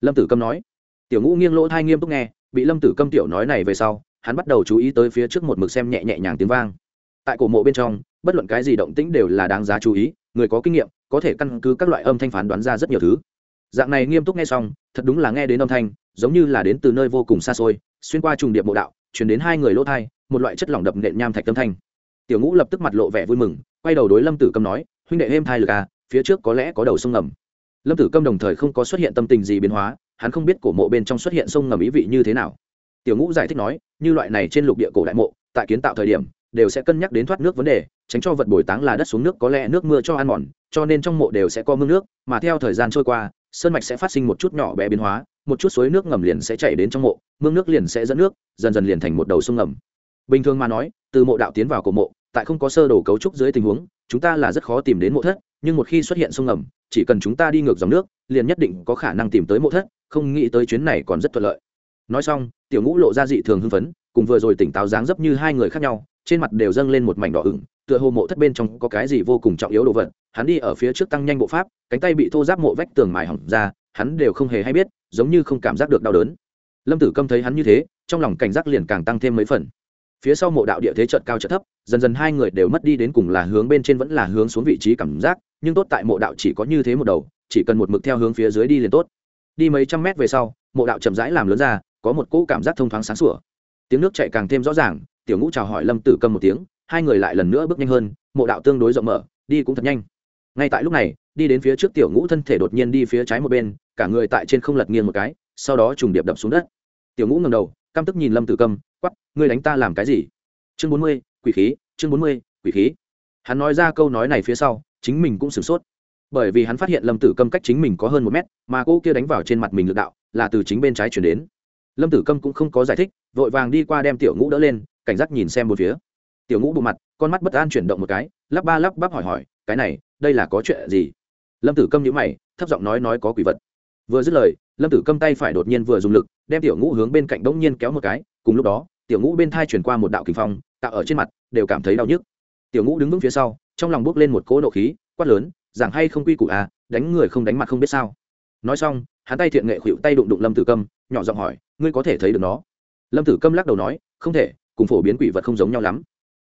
Lâm tử câm nói. Tiểu ngũ nghiêng lỗ thai nghiêm túc nghe, bị lâm tử câm tiểu nói này về sau, hắn bắt đầu chú ý tới phía trước một mực xem nhẹ nhẹ nhàng tiếng vang. Tại cổ mộ bên trong, bất luận cái gì động tĩnh đều là đáng giá chú ý, người có kinh nghiệm, có thể căn cứ các loại âm thanh phán đoán ra rất nhiều thứ dạng này nghiêm túc nghe xong, thật đúng là nghe đến âm thanh, giống như là đến từ nơi vô cùng xa xôi, xuyên qua trùng điệp mộ đạo, chuyển đến hai người lỗ thai, một loại chất lỏng đập nện nham thạch tâm thanh. Tiểu ngũ lập tức mặt lộ vẻ vui mừng, quay đầu đối lâm tử câm nói, huynh đệ êm thai lực à phía trước có lẽ có đầu sông ngầm. Lâm tử câm đồng thời không có xuất hiện tâm tình gì biến hóa, hắn không biết cổ mộ bên trong xuất hiện sông ngầm ý vị như thế nào. Tiểu ngũ giải thích nói, như loại này trên lục địa cổ đại mộ, tại kiến tạo thời điểm, đều sẽ cân nhắc đến thoát nước vấn đề, tránh cho vật bồi táng là đất xuống nước có lẽ nước mưa cho ăn mòn, cho nên trong mộ đều sẽ có mương nước, mà theo thời gian trôi qua sơn mạch sẽ phát sinh một chút nhỏ bé biến hóa, một chút suối nước ngầm liền sẽ chảy đến trong mộ, mương nước liền sẽ dẫn nước, dần dần liền thành một đầu sông ngầm. Bình thường mà nói, từ mộ đạo tiến vào cổ mộ, tại không có sơ đồ cấu trúc dưới tình huống, chúng ta là rất khó tìm đến mộ thất, nhưng một khi xuất hiện sông ngầm, chỉ cần chúng ta đi ngược dòng nước, liền nhất định có khả năng tìm tới mộ thất, không nghĩ tới chuyến này còn rất thuận lợi. Nói xong, tiểu ngũ lộ ra dị thường hưng phấn, cùng vừa rồi tỉnh táo dáng dấp như hai người khác nhau trên mặt đều dâng lên một mảnh đỏ ửng, tựa hồ mộ thất bên trong có cái gì vô cùng trọng yếu đồ vật. Hắn đi ở phía trước tăng nhanh bộ pháp, cánh tay bị thô giáp mộ vách tường mài hỏng ra, hắn đều không hề hay biết, giống như không cảm giác được đau đớn. Lâm tử câm thấy hắn như thế, trong lòng cảnh giác liền càng tăng thêm mấy phần. Phía sau mộ đạo địa thế trận cao trận thấp, dần dần hai người đều mất đi đến cùng là hướng bên trên vẫn là hướng xuống vị trí cảm giác, nhưng tốt tại mộ đạo chỉ có như thế một đầu, chỉ cần một mực theo hướng phía dưới đi liền tốt. Đi mấy trăm mét về sau, mộ đạo chậm rãi làm lớn ra, có một cỗ cảm giác thông thoáng sáng sủa. Tiếng nước chạy càng thêm rõ ràng tiểu ngũ chào hỏi lâm tử Cầm một tiếng hai người lại lần nữa bước nhanh hơn mộ đạo tương đối rộng mở đi cũng thật nhanh. Ngay tại lúc này đi đến phía trước tiểu ngũ thân thể đột nhiên đi phía trái một bên cả người tại trên không lật nghiêng một cái sau đó trùng điệp đập xuống đất. Tiểu ngũ ngầm đầu căm tức nhìn lâm tử Cầm, quắp ngươi đánh ta làm cái gì? Chương bốn mươi quỷ khí chương bốn mươi quỷ khí. Hắn nói ra câu nói này phía sau chính mình cũng sửng sốt. Bởi vì hắn phát hiện lâm tử Cầm cách chính mình có hơn một mét mà cô kia đánh vào trên mặt mình lực đạo là từ chính bên trái chuyển đến. Lâm tử câm cũng không có giải thích vội vàng đi qua đem tiểu ngũ đỡ lên cảnh giác nhìn xem một phía. Tiểu ngũ bộ mặt, con mắt bất an chuyển động một cái, lắp ba lắp bắp hỏi hỏi, cái này, đây là có chuyện gì? Lâm tử câm nhữ mày, thấp giọng nói nói có quỷ vật. Vừa dứt lời, lâm tử câm tay phải đột nhiên vừa dùng lực, đem tiểu ngũ hướng bên cạnh bỗng nhiên kéo một cái, cùng lúc đó, tiểu ngũ bên thai chuyển qua một đạo kinh phong, tạo ở trên mặt, đều cảm thấy đau nhức. Tiểu ngũ đứng vững phía sau, trong lòng bước lên một cỗ nộ khí, quát lớn, giảng hay không quy củ à đánh người không đánh mặt không biết sao. Nói xong, hắn tay thiện nghệ khuỵu tay đụng đụng lâm tử câm, nhỏ giọng hỏi, ngươi có thể thấy được nó? Lâm tử câm lắc đầu nói, không thể cùng phổ biến quỷ vật không giống nhau lắm.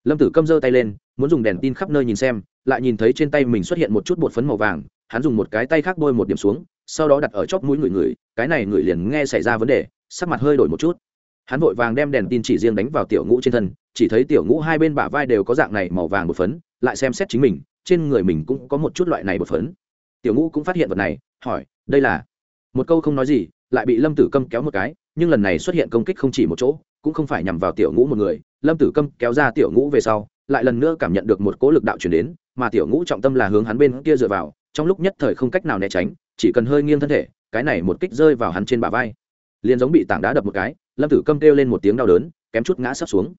Lâm tử câm giơ tay lên, muốn dùng đèn tin khắp nơi nhìn xem, lại nhìn thấy trên tay mình xuất hiện một chút bột phấn màu vàng, hắn dùng một cái tay khác bôi một điểm xuống, sau đó đặt ở chóp mũi người người, cái này người liền nghe xảy ra vấn đề, sắc mặt hơi đổi một chút. Hắn vội vàng đem đèn tin chỉ riêng đánh vào tiểu ngũ trên thân, chỉ thấy tiểu ngũ hai bên bả vai đều có dạng này màu vàng bột phấn, lại xem xét chính mình, trên người mình cũng có một chút loại này bột phấn. Tiểu ngũ cũng phát hiện vật này, hỏi, đây là? Một câu không nói gì, lại bị lâm tử câm kéo một cái, nhưng lần này xuất hiện công kích không chỉ một chỗ cũng không phải nhằm vào tiểu ngũ một người, lâm tử câm kéo ra tiểu ngũ về sau, lại lần nữa cảm nhận được một cố lực đạo chuyển đến, mà tiểu ngũ trọng tâm là hướng hắn bên kia dựa vào, trong lúc nhất thời không cách nào né tránh, chỉ cần hơi nghiêng thân thể, cái này một kích rơi vào hắn trên bả vai. Liền giống bị tảng đá đập một cái, lâm tử câm kêu lên một tiếng đau đớn, kém chút ngã sắp xuống.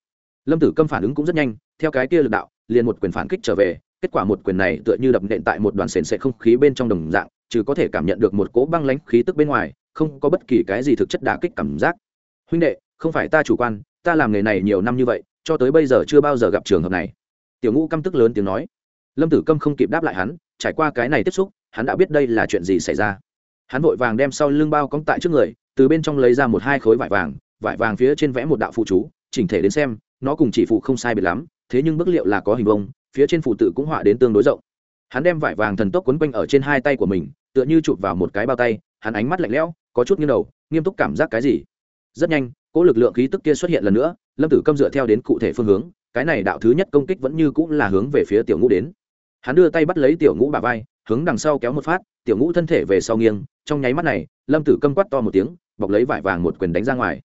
Lâm tử câm phản ứng cũng rất nhanh, theo cái kia lực đạo, liền một quyền phản kích trở về, kết quả một quyền này tựa như đập nện tại một đoàn sền sệt không khí bên trong đồng dạng chứ có thể cảm nhận được một cỗ băng lãnh khí tức bên ngoài, không có bất kỳ cái gì thực chất đả kích cảm giác. Huynh đệ không phải ta chủ quan, ta làm nghề này nhiều năm như vậy, cho tới bây giờ chưa bao giờ gặp trường hợp này. Tiểu ngũ căm tức lớn tiếng nói. Lâm tử câm không kịp đáp lại hắn, trải qua cái này tiếp xúc, hắn đã biết đây là chuyện gì xảy ra. Hắn vội vàng đem sau lưng bao cong tại trước người, từ bên trong lấy ra một hai khối vải vàng vải vàng phía trên vẽ một đạo phụ chú, chỉnh thể đến xem, nó cùng chỉ phụ không sai biệt lắm, thế nhưng bức liệu là có hình vông phía trên phụ tự cũng họa đến tương đối rộng. Hắn đem vải vàng thần tốc quấn quanh ở trên hai tay của mình, tựa như chụp vào một cái bao tay, hắn ánh mắt lạnh lẽo, có chút nghiêng đầu, nghiêm túc cảm giác cái gì? Rất nhanh cỗ lực lượng khí tức kia xuất hiện lần nữa, lâm tử câm dựa theo đến cụ thể phương hướng, cái này đạo thứ nhất công kích vẫn như cũng là hướng về phía tiểu ngũ đến. Hắn đưa tay bắt lấy tiểu ngũ bà vai, hướng đằng sau kéo một phát, tiểu ngũ thân thể về sau nghiêng, trong nháy mắt này, lâm tử câm quắt to một tiếng, bọc lấy vải vàng một quyền đánh ra ngoài.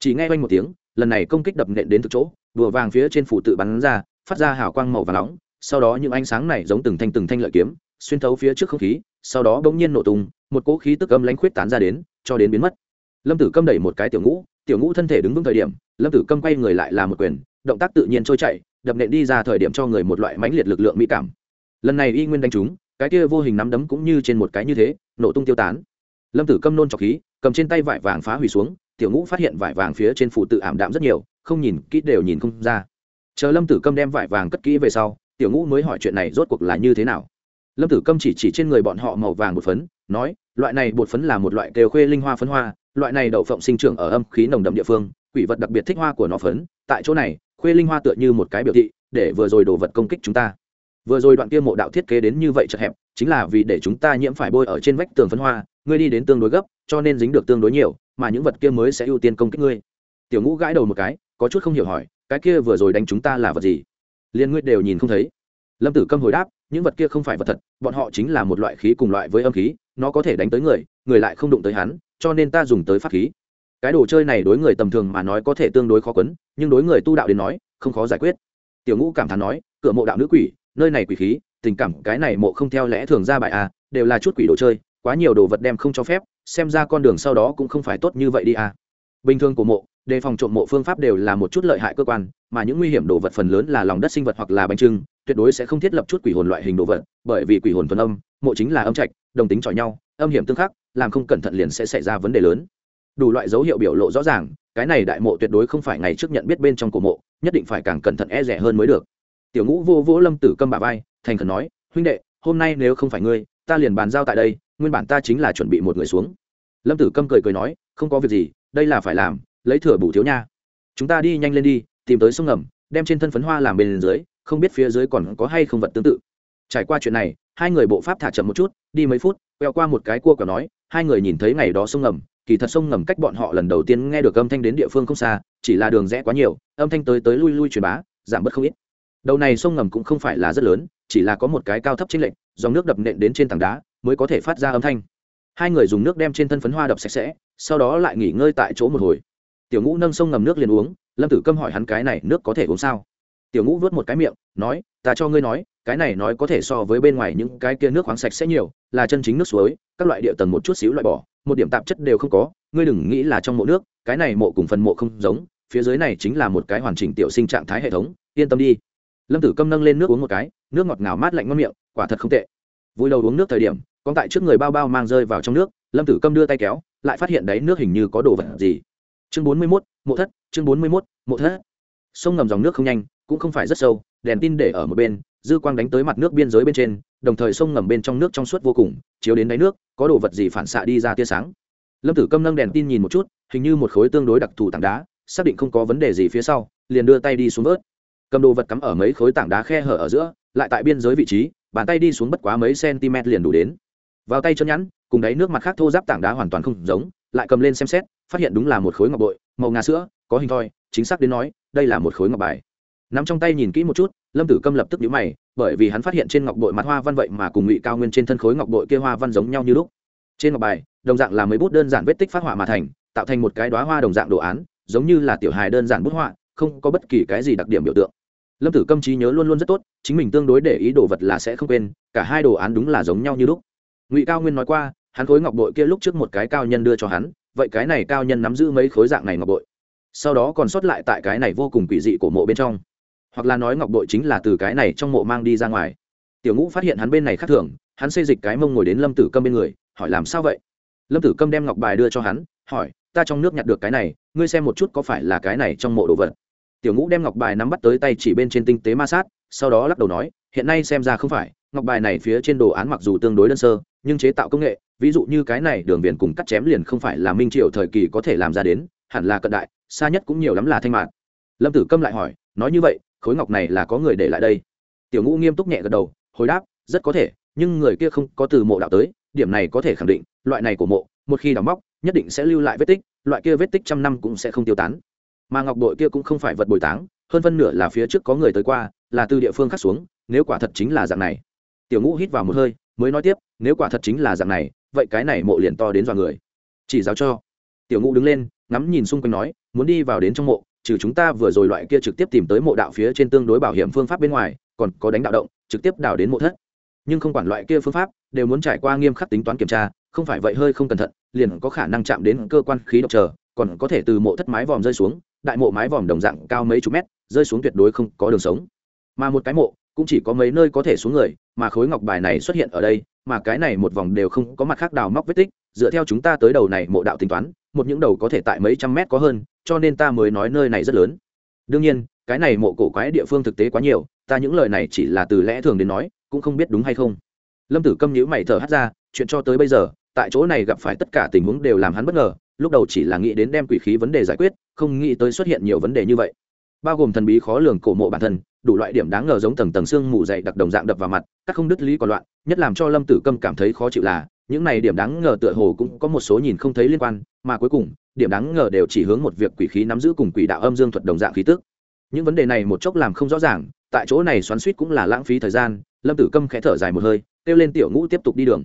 Chỉ nghe quanh một tiếng, lần này công kích đập nện đến từ chỗ, đùa vàng phía trên phủ tự bắn ra, phát ra hào quang màu và nóng, sau đó những ánh sáng này giống từng thanh từng thanh lợi kiếm, xuyên thấu phía trước không khí, sau đó bỗng nhiên nổ tung, một cỗ khí tức âm lánh khuyết tán ra đến, cho đến biến mất. Lâm tử câm đẩy một cái tiểu ngũ tiểu ngũ thân thể đứng vững thời điểm, lâm tử câm quay người lại là một quyền, động tác tự nhiên trôi chạy đập nện đi ra thời điểm cho người một loại mãnh liệt lực lượng mỹ cảm. Lần này y nguyên đánh trúng, cái kia vô hình nắm đấm cũng như trên một cái như thế, nổ tung tiêu tán. Lâm tử câm nôn trọc khí, cầm trên tay vải vàng phá hủy xuống, tiểu ngũ phát hiện vải vàng phía trên phụ tự ảm đạm rất nhiều, không nhìn kỹ đều nhìn không ra. Chờ lâm tử câm đem vải vàng cất kỹ về sau, tiểu ngũ mới hỏi chuyện này rốt cuộc là như thế nào lâm tử câm chỉ chỉ trên người bọn họ màu vàng bột phấn, nói, loại này bột phấn là một loại kêu khuê linh hoa phấn hoa, loại này đậu phộng sinh trưởng ở âm khí nồng đậm địa phương, quỷ vật đặc biệt thích hoa của nó phấn, tại chỗ này, khuê linh hoa tựa như một cái biểu thị, để vừa rồi đổ vật công kích chúng ta. Vừa rồi đoạn kia mộ đạo thiết kế đến như vậy chật hẹp, chính là vì để chúng ta nhiễm phải bôi ở trên vách tường phấn hoa, ngươi đi đến tương đối gấp, cho nên dính được tương đối nhiều, mà những vật kia mới sẽ ưu tiên công kích ngươi. Tiểu ngũ gãi đầu một cái, có chút không hiểu hỏi, cái kia vừa rồi đánh chúng ta là vật gì? Liên ngươi đều nhìn không thấy. Lâm tử câm hồi đáp những vật kia không phải vật thật, bọn họ chính là một loại khí cùng loại với âm khí, nó có thể đánh tới người người lại không đụng tới hắn, cho nên ta dùng tới pháp khí. Cái đồ chơi này đối người tầm thường mà nói có thể tương đối khó quấn, nhưng đối người tu đạo đến nói, không khó giải quyết. Tiểu ngũ cảm thán nói, cửa mộ đạo nữ quỷ, nơi này quỷ khí, tình cảm cái này mộ không theo lẽ thường ra bài à đều là chút quỷ đồ chơi, quá nhiều đồ vật đem không cho phép, xem ra con đường sau đó cũng không phải tốt như vậy đi à. Bình thường của mộ đề phòng trộm mộ phương pháp đều là một chút lợi hại cơ quan, mà những nguy hiểm đồ vật phần lớn là lòng đất sinh vật hoặc là bánh trưng, tuyệt đối sẽ không thiết lập chút quỷ hồn loại hình đồ vật, bởi vì quỷ hồn thuần âm, mộ chính là âm trạch, đồng tính chọi nhau, âm hiểm tương khắc, làm không cẩn thận liền sẽ xảy ra vấn đề lớn. Đủ loại dấu hiệu biểu lộ rõ ràng, cái này đại mộ tuyệt đối không phải ngày trước nhận biết bên trong cổ mộ, nhất định phải càng cẩn thận e rẻ hơn mới được. Tiểu ngũ vô vỗ lâm tử câm bà vai, thành khẩn nói, huynh đệ, hôm nay nếu không phải ngươi, ta liền bàn giao tại đây, nguyên bản ta chính là chuẩn bị một người xuống. Lâm tử câm cười cười nói, không có việc gì, đây là phải làm lấy thừa bù thiếu nha. Chúng ta đi nhanh lên đi, tìm tới sông ngầm, đem trên thân phấn hoa làm bên dưới, không biết phía dưới còn có hay không vật tương tự. Trải qua chuyện này, hai người bộ pháp thả chậm một chút, đi mấy phút, quẹo qua một cái cua cờ nói, hai người nhìn thấy ngày đó sông ngầm, kỳ thật sông ngầm cách bọn họ lần đầu tiên nghe được âm thanh đến địa phương không xa, chỉ là đường rẽ quá nhiều, âm thanh tới tới lui lui truyền bá, giảm bớt không ít. Đầu này sông ngầm cũng không phải là rất lớn, chỉ là có một cái cao thấp chính lệnh dòng nước đập nện đến trên tảng đá mới có thể phát ra âm thanh. Hai người dùng nước đem trên thân phấn hoa đập sạch sẽ, sau đó lại nghỉ ngơi tại chỗ một hồi tiểu ngũ nâng sông ngầm nước liền uống, lâm tử câm hỏi hắn cái này nước có thể uống sao? Tiểu ngũ vớt một cái miệng, nói, ta cho ngươi nói, cái này nói có thể so với bên ngoài những cái kia nước khoáng sạch sẽ nhiều, là chân chính nước suối, các loại địa tầng một chút xíu loại bỏ, một điểm tạp chất đều không có, ngươi đừng nghĩ là trong mộ nước, cái này mộ cùng phần mộ không giống, phía dưới này chính là một cái hoàn chỉnh tiểu sinh trạng thái hệ thống, yên tâm đi. Lâm tử câm nâng lên nước uống một cái, nước ngọt ngào mát lạnh ngon miệng, quả thật không tệ. Vui đầu uống nước thời điểm, con tại trước người bao bao mang rơi vào trong nước, lâm tử câm đưa tay kéo, lại phát hiện đấy nước hình như có đồ vật gì chương bốn mươi mốt, mộ thất, chương bốn mươi mốt, mộ thất. Sông ngầm dòng nước không nhanh, cũng không phải rất sâu, đèn tin để ở một bên, dư quang đánh tới mặt nước biên giới bên trên, đồng thời sông ngầm bên trong nước trong suốt vô cùng, chiếu đến đáy nước, có đồ vật gì phản xạ đi ra tia sáng. Lâm tử câm nâng đèn tin nhìn một chút, hình như một khối tương đối đặc thù tảng đá, xác định không có vấn đề gì phía sau, liền đưa tay đi xuống vớt. Cầm đồ vật cắm ở mấy khối tảng đá khe hở ở giữa, lại tại biên giới vị trí, bàn tay đi xuống bất quá mấy cm liền đủ đến. Vào tay chân nhẵn cùng đáy nước mặt khác thô giáp tảng đá hoàn toàn không giống lại cầm lên xem xét, phát hiện đúng là một khối ngọc bội, màu ngà sữa, có hình thoi, chính xác đến nói, đây là một khối ngọc bài. Nắm trong tay nhìn kỹ một chút, lâm tử câm lập tức nhíu mày, bởi vì hắn phát hiện trên ngọc bội mặt hoa văn vậy mà cùng ngụy cao nguyên trên thân khối ngọc bội kia hoa văn giống nhau như lúc. Trên ngọc bài, đồng dạng là mấy bút đơn giản vết tích phát họa mà thành, tạo thành một cái đoá hoa đồng dạng đồ án, giống như là tiểu hài đơn giản bút họa, không có bất kỳ cái gì đặc điểm biểu tượng. Lâm tử câm trí nhớ luôn luôn rất tốt, chính mình tương đối để ý đồ vật là sẽ không quên, cả hai đồ án đúng là giống nhau như lúc. Ngụy cao nguyên nói qua hắn khối ngọc bội kia lúc trước một cái cao nhân đưa cho hắn, vậy cái này cao nhân nắm giữ mấy khối dạng này ngọc bội. Sau đó còn sót lại tại cái này vô cùng quỷ dị của mộ bên trong. Hoặc là nói ngọc bội chính là từ cái này trong mộ mang đi ra ngoài. Tiểu ngũ phát hiện hắn bên này khác thường, hắn xây dịch cái mông ngồi đến lâm tử câm bên người, hỏi làm sao vậy? Lâm tử câm đem ngọc bài đưa cho hắn, hỏi, ta trong nước nhặt được cái này, ngươi xem một chút có phải là cái này trong mộ đồ vật? Tiểu ngũ đem ngọc bài nắm bắt tới tay chỉ bên trên tinh tế ma sát, sau đó lắc đầu nói, hiện nay xem ra không phải, ngọc bài này phía trên đồ án mặc dù tương đối đơn sơ nhưng chế tạo công nghệ, ví dụ như cái này đường viền cùng cắt chém liền không phải là minh triệu thời kỳ có thể làm ra đến, hẳn là cận đại, xa nhất cũng nhiều lắm là thanh mạn. Lâm tử câm lại hỏi, nói như vậy, khối ngọc này là có người để lại đây? Tiểu ngũ nghiêm túc nhẹ gật đầu, hồi đáp, rất có thể, nhưng người kia không có từ mộ đạo tới, điểm này có thể khẳng định, loại này của mộ, một khi đóng móc, nhất định sẽ lưu lại vết tích, loại kia vết tích trăm năm cũng sẽ không tiêu tán. Mà ngọc đội kia cũng không phải vật bồi táng, hơn phân nửa là phía trước có người tới qua, là từ địa phương khác xuống, nếu quả thật chính là dạng này. Tiểu ngũ hít vào một hơi mới nói tiếp, nếu quả thật chính là dạng này, vậy cái này mộ liền to đến dọa người. Chỉ giáo cho. Tiểu ngũ đứng lên, ngắm nhìn xung quanh nói, muốn đi vào đến trong mộ, trừ chúng ta vừa rồi loại kia trực tiếp tìm tới mộ đạo phía trên tương đối bảo hiểm phương pháp bên ngoài, còn có đánh đạo động, trực tiếp đào đến mộ thất. Nhưng không quản loại kia phương pháp, đều muốn trải qua nghiêm khắc tính toán kiểm tra, không phải vậy hơi không cẩn thận, liền có khả năng chạm đến cơ quan khí độc chờ, còn có thể từ mộ thất mái vòm rơi xuống, đại mộ mái vòm đồng dạng cao mấy chục mét, rơi xuống tuyệt đối không có đường sống. Mà một cái mộ cũng chỉ có mấy nơi có thể xuống người, mà khối ngọc bài này xuất hiện ở đây, mà cái này một vòng đều không có mặt khác đào móc vết tích, dựa theo chúng ta tới đầu này mộ đạo tính toán, một những đầu có thể tại mấy trăm mét có hơn, cho nên ta mới nói nơi này rất lớn. Đương nhiên, cái này mộ cổ quái địa phương thực tế quá nhiều, ta những lời này chỉ là từ lẽ thường đến nói, cũng không biết đúng hay không. Lâm tử câm nhữ mày thở hắt ra, chuyện cho tới bây giờ, tại chỗ này gặp phải tất cả tình huống đều làm hắn bất ngờ, lúc đầu chỉ là nghĩ đến đem quỷ khí vấn đề giải quyết, không nghĩ tới xuất hiện nhiều vấn đề như vậy bao gồm thần bí khó lường cổ mộ bản thân, đủ loại điểm đáng ngờ giống tầng tầng xương mù dày đặc đồng dạng đập vào mặt, các không đứt lý còn loạn, nhất làm cho lâm tử câm cảm thấy khó chịu là, những này điểm đáng ngờ tựa hồ cũng có một số nhìn không thấy liên quan, mà cuối cùng, điểm đáng ngờ đều chỉ hướng một việc quỷ khí nắm giữ cùng quỷ đạo âm dương thuật đồng dạng khí tức. Những vấn đề này một chốc làm không rõ ràng, tại chỗ này xoắn suýt cũng là lãng phí thời gian, lâm tử câm khẽ thở dài một hơi, kêu lên tiểu ngũ tiếp tục đi đường.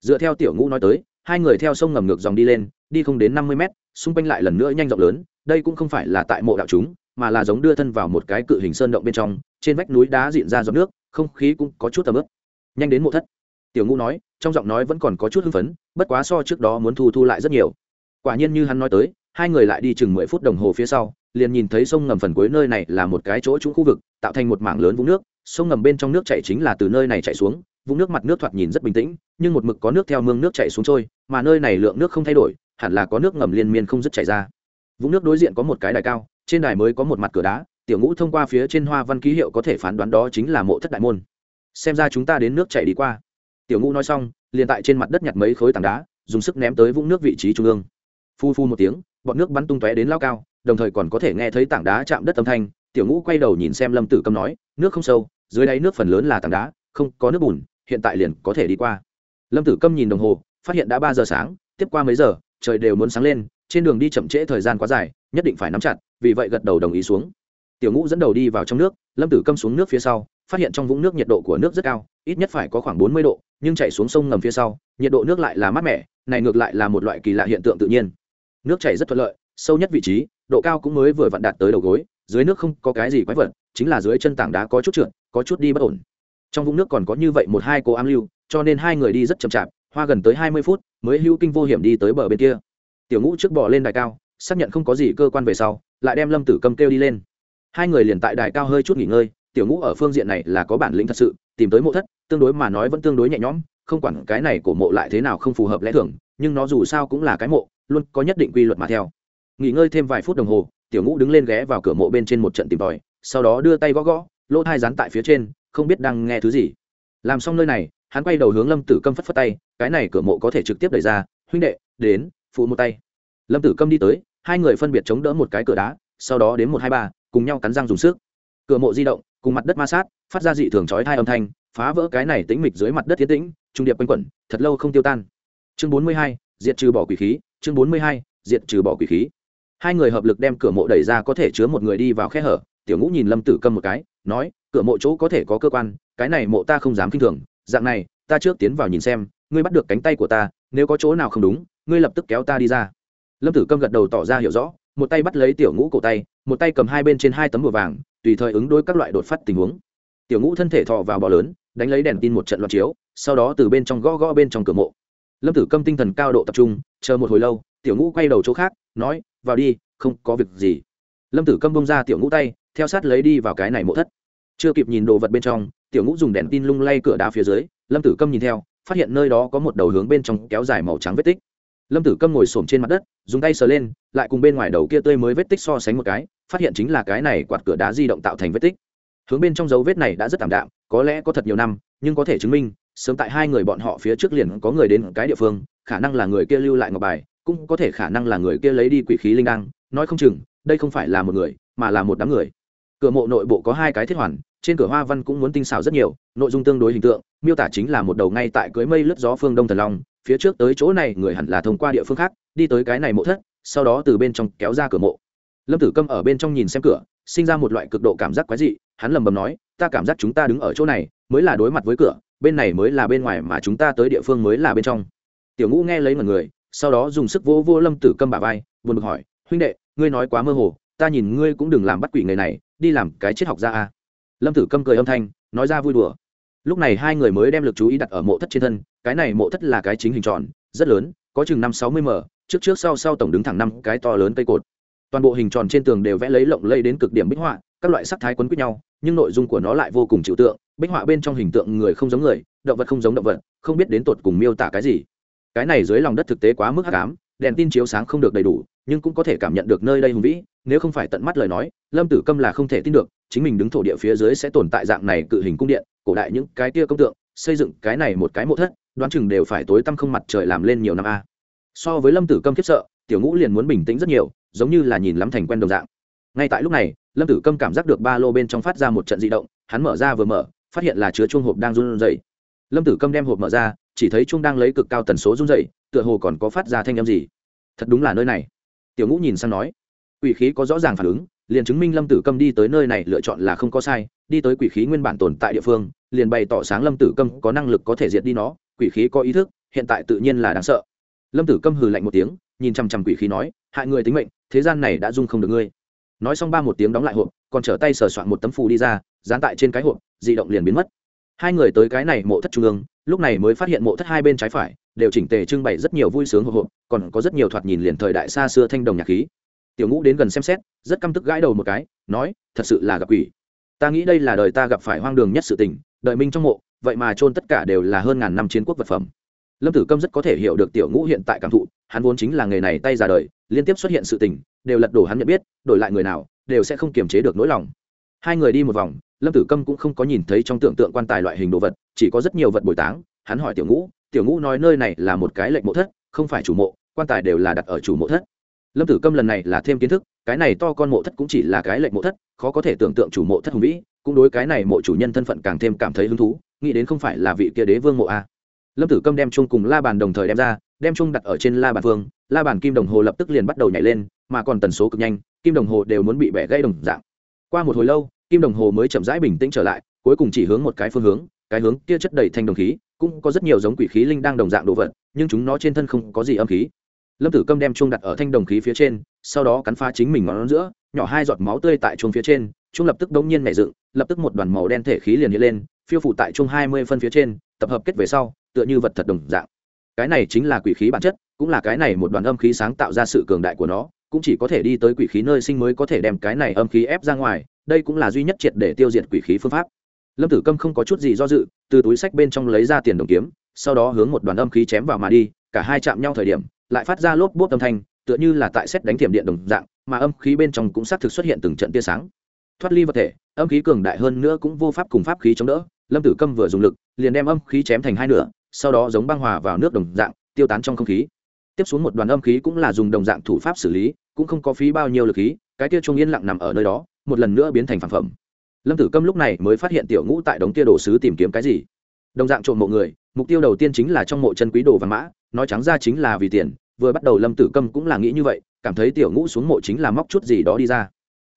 Dựa theo tiểu ngũ nói tới, hai người theo sông ngầm ngược dòng đi lên, đi không đến năm mươi mét, xung quanh lại lần nữa nhanh rộng lớn, đây cũng không phải là tại mộ đạo chúng mà là giống đưa thân vào một cái cự hình sơn động bên trong, trên vách núi đá diện ra giọt nước, không khí cũng có chút tầm ướp nhanh đến mộ thất. Tiểu ngũ nói, trong giọng nói vẫn còn có chút hưng phấn, bất quá so trước đó muốn thu thu lại rất nhiều. Quả nhiên như hắn nói tới, hai người lại đi chừng mười phút đồng hồ phía sau, liền nhìn thấy sông ngầm phần cuối nơi này là một cái chỗ trũng khu vực, tạo thành một mảng lớn vũng nước. Sông ngầm bên trong nước chảy chính là từ nơi này chảy xuống, vũng nước mặt nước thoạt nhìn rất bình tĩnh, nhưng một mực có nước theo mương nước chảy xuống trôi, mà nơi này lượng nước không thay đổi, hẳn là có nước ngầm liên miên không dứt chảy ra. Vũng nước đối diện có một cái đài cao trên đài mới có một mặt cửa đá, tiểu ngũ thông qua phía trên hoa văn ký hiệu có thể phán đoán đó chính là mộ thất đại môn. Xem ra chúng ta đến nước chảy đi qua. Tiểu ngũ nói xong, liền tại trên mặt đất nhặt mấy khối tảng đá, dùng sức ném tới vũng nước vị trí trung ương. Phu phu một tiếng, bọn nước bắn tung tóe đến lao cao, đồng thời còn có thể nghe thấy tảng đá chạm đất âm thanh. Tiểu ngũ quay đầu nhìn xem lâm tử câm nói, nước không sâu, dưới đáy nước phần lớn là tảng đá, không có nước bùn, hiện tại liền có thể đi qua. Lâm tử câm nhìn đồng hồ, phát hiện đã ba giờ sáng, tiếp qua mấy giờ, trời đều muốn sáng lên trên đường đi chậm trễ thời gian quá dài, nhất định phải nắm chặt, vì vậy gật đầu đồng ý xuống. Tiểu ngũ dẫn đầu đi vào trong nước, lâm tử câm xuống nước phía sau, phát hiện trong vũng nước nhiệt độ của nước rất cao, ít nhất phải có khoảng bốn mươi độ, nhưng chạy xuống sông ngầm phía sau, nhiệt độ nước lại là mát mẻ, này ngược lại là một loại kỳ lạ hiện tượng tự nhiên. Nước chảy rất thuận lợi, sâu nhất vị trí, độ cao cũng mới vừa vặn đạt tới đầu gối, dưới nước không có cái gì quái vật, chính là dưới chân tảng đá có chút trượt, có chút đi bất ổn. Trong vũng nước còn có như vậy một hai cô am lưu, cho nên hai người đi rất chậm chạp, hoa gần tới hai mươi phút, mới hưu kinh vô hiểm đi tới bờ bên kia tiểu ngũ trước bỏ lên đài cao, xác nhận không có gì cơ quan về sau, lại đem lâm tử cầm kêu đi lên. Hai người liền tại đài cao hơi chút nghỉ ngơi, tiểu ngũ ở phương diện này là có bản lĩnh thật sự, tìm tới mộ thất, tương đối mà nói vẫn tương đối nhẹ nhõm, không quản cái này của mộ lại thế nào không phù hợp lẽ thường, nhưng nó dù sao cũng là cái mộ, luôn có nhất định quy luật mà theo. Nghỉ ngơi thêm vài phút đồng hồ, tiểu ngũ đứng lên ghé vào cửa mộ bên trên một trận tìm tòi, sau đó đưa tay gõ gõ, lỗ thai rán tại phía trên, không biết đang nghe thứ gì. Làm xong nơi này, hắn quay đầu hướng lâm tử câm phất phất tay, cái này cửa mộ có thể trực tiếp đẩy ra, huynh đệ, đến, phụ một tay lâm tử câm đi tới, hai người phân biệt chống đỡ một cái cửa đá, sau đó đến một hai ba, cùng nhau cắn răng dùng sức. Cửa mộ di động, cùng mặt đất ma sát, phát ra dị thường chói thai âm thanh, phá vỡ cái này tĩnh mịch dưới mặt đất tiến tĩnh, trung điệp quanh quẩn, thật lâu không tiêu tan. Chương bốn mươi hai, diệt trừ bỏ quỷ khí, chương bốn mươi hai, diệt trừ bỏ quỷ khí. Hai người hợp lực đem cửa mộ đẩy ra có thể chứa một người đi vào khe hở, tiểu ngũ nhìn lâm tử câm một cái, nói, cửa mộ chỗ có thể có cơ quan, cái này mộ ta không dám k i n h thường, dạng này, ta trước tiến vào nhìn xem, ngươi bắt được cánh tay của ta, nếu có chỗ nào không đúng, ngươi lập tức kéo ta đi ra lâm tử câm gật đầu tỏ ra hiểu rõ, một tay bắt lấy tiểu ngũ cổ tay, một tay cầm hai bên trên hai tấm bùa vàng, tùy thời ứng đối các loại đột phát tình huống. Tiểu ngũ thân thể thọ vào bò lớn, đánh lấy đèn tin một trận loạt chiếu, sau đó từ bên trong gõ gõ bên trong cửa mộ. Lâm tử câm tinh thần cao độ tập trung, chờ một hồi lâu, tiểu ngũ quay đầu chỗ khác, nói, vào đi, không có việc gì. Lâm tử câm bông ra tiểu ngũ tay, theo sát lấy đi vào cái này mộ thất. Chưa kịp nhìn đồ vật bên trong, tiểu ngũ dùng đèn tin lung lay cửa đá phía dưới, lâm tử câm nhìn theo, phát hiện nơi đó có một đầu hướng bên trong kéo dài màu trắng vết tích lâm tử câm ngồi s trên mặt đất, dùng tay sờ lên, lại cùng bên ngoài đầu kia tươi mới vết tích so sánh một cái, phát hiện chính là cái này quạt cửa đá di động tạo thành vết tích. Hướng bên trong dấu vết này đã rất tạm đạm, có lẽ có thật nhiều năm, nhưng có thể chứng minh, sớm tại hai người bọn họ phía trước liền có người đến cái địa phương, khả năng là người kia lưu lại ngọc bài, cũng có thể khả năng là người kia lấy đi quỷ khí linh đăng, nói không chừng, đây không phải là một người, mà là một đám người. Cửa mộ nội bộ có hai cái thiết hoàn, trên cửa hoa văn cũng muốn tinh xảo rất nhiều, nội dung tương đối hình tượng, miêu tả chính là một đầu ngay tại cưới mây lướt gió phương đông thần long phía trước tới chỗ này người hẳn là thông qua địa phương khác, đi tới cái này mộ thất, sau đó từ bên trong kéo ra cửa mộ. Lâm tử câm ở bên trong nhìn xem cửa, sinh ra một loại cực độ cảm giác quái dị, hắn lầm bầm nói, ta cảm giác chúng ta đứng ở chỗ này, mới là đối mặt với cửa, bên này mới là bên ngoài mà chúng ta tới địa phương mới là bên trong. Tiểu ngũ nghe lấy một người, sau đó dùng sức vô vô lâm tử câm bà vai, buồn bực hỏi, huynh đệ, ngươi nói quá mơ hồ, ta nhìn ngươi cũng đừng làm bắt quỷ người này, đi làm cái triết học ra a. Lâm tử câm cười âm thanh, nói ra vui đùa lúc này hai người mới đem lực chú ý đặt ở mộ thất trên thân, cái này mộ thất là cái chính hình tròn, rất lớn, có chừng năm sáu mươi m, trước trước sau sau tổng đứng thẳng năm cái to lớn cây cột. Toàn bộ hình tròn trên tường đều vẽ lấy lộng lây đến cực điểm bích họa, các loại sắc thái quấn quýt nhau, nhưng nội dung của nó lại vô cùng trừu tượng, bích họa bên trong hình tượng người không giống người, động vật không giống động vật, không biết đến tột cùng miêu tả cái gì. Cái này dưới lòng đất thực tế quá mức hắc ám, đèn tin chiếu sáng không được đầy đủ, nhưng cũng có thể cảm nhận được nơi đây hùng vĩ, nếu không phải tận mắt lời nói, lâm tử câm là không thể tin được, chính mình đứng thổ địa phía dưới sẽ tồn tại dạng này cự hình cung điện cổ đại những cái kia công tượng, xây dựng cái này một cái mộ thất, đoán chừng đều phải tối tăm không mặt trời làm lên nhiều năm a. So với lâm tử câm khiếp sợ, tiểu ngũ liền muốn bình tĩnh rất nhiều, giống như là nhìn lắm thành quen đồng dạng. Ngay tại lúc này, lâm tử câm cảm giác được ba lô bên trong phát ra một trận di động, hắn mở ra vừa mở, phát hiện là chứa chuông hộp đang run rẩy. Lâm tử câm đem hộp mở ra, chỉ thấy chuông đang lấy cực cao tần số run rẩy, tựa hồ còn có phát ra thanh âm gì. Thật đúng là nơi này. Tiểu ngũ nhìn sang nói, quỷ khí có rõ ràng phản ứng, liền chứng minh lâm tử câm đi tới nơi này lựa chọn là không có sai đi tới quỷ khí nguyên bản tồn tại địa phương, liền bày tỏ sáng lâm tử câm có năng lực có thể diệt đi nó, quỷ khí có ý thức, hiện tại tự nhiên là đáng sợ. Lâm tử câm hừ lạnh một tiếng, nhìn chằm chằm quỷ khí nói, hại người tính mệnh, thế gian này đã dung không được ngươi. Nói xong ba một tiếng đóng lại hộp, còn trở tay sờ soạn một tấm phù đi ra, dán tại trên cái hộp, di động liền biến mất. Hai người tới cái này mộ thất trung ương, lúc này mới phát hiện mộ thất hai bên trái phải, đều chỉnh tề trưng bày rất nhiều vui sướng hộp hộp, còn có rất nhiều thoạt nhìn liền thời đại xa xưa thanh đồng nhạc khí. Tiểu ngũ đến gần xem xét, rất căm tức gãi đầu một cái, nói, thật sự là gặp quỷ ta nghĩ đây là đời ta gặp phải hoang đường nhất sự tình, đợi minh trong mộ, vậy mà chôn tất cả đều là hơn ngàn năm chiến quốc vật phẩm. Lâm tử câm rất có thể hiểu được tiểu ngũ hiện tại cảm thụ, hắn vốn chính là nghề này tay ra đời, liên tiếp xuất hiện sự tình, đều lật đổ hắn nhận biết, đổi lại người nào, đều sẽ không kiềm chế được nỗi lòng. Hai người đi một vòng, lâm tử câm cũng không có nhìn thấy trong tưởng tượng quan tài loại hình đồ vật, chỉ có rất nhiều vật bồi táng, hắn hỏi tiểu ngũ tiểu ngũ nói nơi này là một cái lệnh mộ thất, không phải chủ mộ, quan tài đều là đặt ở chủ mộ thất lâm tử câm lần này là thêm kiến thức, cái này to con mộ thất cũng chỉ là cái lệnh mộ thất, khó có thể tưởng tượng chủ mộ thất hùng vĩ, cũng đối cái này mộ chủ nhân thân phận càng thêm cảm thấy hứng thú, nghĩ đến không phải là vị kia đế vương mộ a lâm tử câm đem chung cùng la bàn đồng thời đem ra, đem chung đặt ở trên la bàn phương la bàn kim đồng hồ lập tức liền bắt đầu nhảy lên, mà còn tần số cực nhanh, kim đồng hồ đều muốn bị bẻ gãy đồng dạng. Qua một hồi lâu, kim đồng hồ mới chậm rãi bình tĩnh trở lại, cuối cùng chỉ hướng một cái phương hướng, cái hướng kia chất đầy thanh đồng khí, cũng có rất nhiều giống quỷ khí linh đang đồng dạng đồ vật, nhưng chúng nó trên thân không có gì âm khí lâm tử câm đem chuông đặt ở thanh đồng khí phía trên, sau đó cắn phá chính mình ngón giữa, nhỏ hai giọt máu tươi tại chuông phía trên, chuông lập tức đống nhiên nảy dựng, lập tức một đoàn màu đen thể khí liền hiện lên, phiêu phủ tại chuông hai mươi phân phía trên, tập hợp kết về sau, tựa như vật thật đồng dạng. Cái này chính là quỷ khí bản chất, cũng là cái này một đoàn âm khí sáng tạo ra sự cường đại của nó, cũng chỉ có thể đi tới quỷ khí nơi sinh mới có thể đem cái này âm khí ép ra ngoài, đây cũng là duy nhất triệt để tiêu diệt quỷ khí phương pháp. Lâm tử câm không có chút gì do dự, từ túi sách bên trong lấy ra tiền đồng kiếm, sau đó hướng một đoàn âm khí chém vào mà đi, cả hai chạm nhau thời điểm lại phát ra lốp bốp âm thanh, tựa như là tại xét đánh thiểm điện đồng dạng, mà âm khí bên trong cũng xác thực xuất hiện từng trận tia sáng. Thoát ly vật thể, âm khí cường đại hơn nữa cũng vô pháp cùng pháp khí chống đỡ. Lâm tử câm vừa dùng lực, liền đem âm khí chém thành hai nửa, sau đó giống băng hòa vào nước đồng dạng, tiêu tán trong không khí. Tiếp xuống một đoàn âm khí cũng là dùng đồng dạng thủ pháp xử lý, cũng không có phí bao nhiêu lực khí, cái tia trung yên lặng nằm ở nơi đó, một lần nữa biến thành phản phẩm. Lâm tử câm lúc này mới phát hiện tiểu ngũ tại đống tia đồ sứ tìm kiếm cái gì. Đồng dạng trộm mộ người, mục tiêu đầu tiên chính là trong mộ chân quý đồ và mã, nói trắng ra chính là vì tiền vừa bắt đầu lâm tử câm cũng là nghĩ như vậy, cảm thấy tiểu ngũ xuống mộ chính là móc chút gì đó đi ra.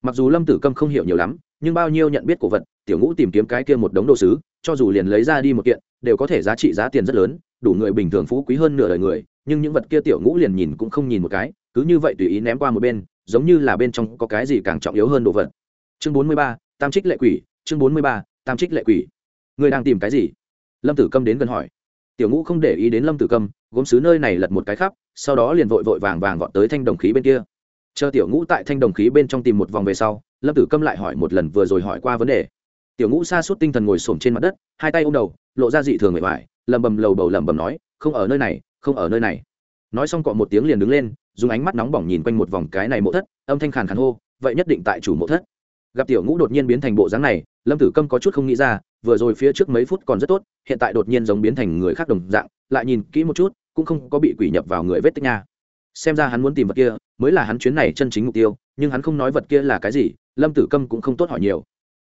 Mặc dù lâm tử câm không hiểu nhiều lắm, nhưng bao nhiêu nhận biết cổ vật, tiểu ngũ tìm kiếm cái kia một đống đồ sứ, cho dù liền lấy ra đi một kiện, đều có thể giá trị giá tiền rất lớn, đủ người bình thường phú quý hơn nửa đời người, nhưng những vật kia tiểu ngũ liền nhìn cũng không nhìn một cái, cứ như vậy tùy ý ném qua một bên, giống như là bên trong có cái gì càng trọng yếu hơn đồ vật. Chương bốn mươi ba, tam trích lệ quỷ, chương bốn mươi ba, tam trích lệ quỷ. Người đang tìm cái gì? Lâm tử câm đến gần hỏi tiểu ngũ không để ý đến lâm tử Cầm, gốm xứ nơi này lật một cái khắp sau đó liền vội vội vàng vàng gọn tới thanh đồng khí bên kia. Chờ tiểu ngũ tại thanh đồng khí bên trong tìm một vòng về sau lâm tử câm lại hỏi một lần vừa rồi hỏi qua vấn đề. Tiểu ngũ xa suốt tinh thần ngồi xổm trên mặt đất hai tay ô m đầu lộ ra dị thường mệt mỏi lầm bầm lầu bầu lầm bầm nói không ở nơi này không ở nơi này. Nói xong cọ một tiếng liền đứng lên dùng ánh mắt nóng bỏng nhìn quanh một vòng cái này mộ thất âm thanh khàn khàn hô vậy nhất định tại chủ mộ thất. Gặp tiểu ngũ đột nhiên biến thành bộ dáng này lâm tử câm có chút không nghĩ ra vừa rồi phía trước mấy phút còn rất tốt, hiện tại đột nhiên giống biến thành người khác đồng dạng, lại nhìn kỹ một chút, cũng không có bị quỷ nhập vào người vết tích nha. Xem ra hắn muốn tìm vật kia, mới là hắn chuyến này chân chính mục tiêu, nhưng hắn không nói vật kia là cái gì, lâm tử câm cũng không tốt hỏi nhiều.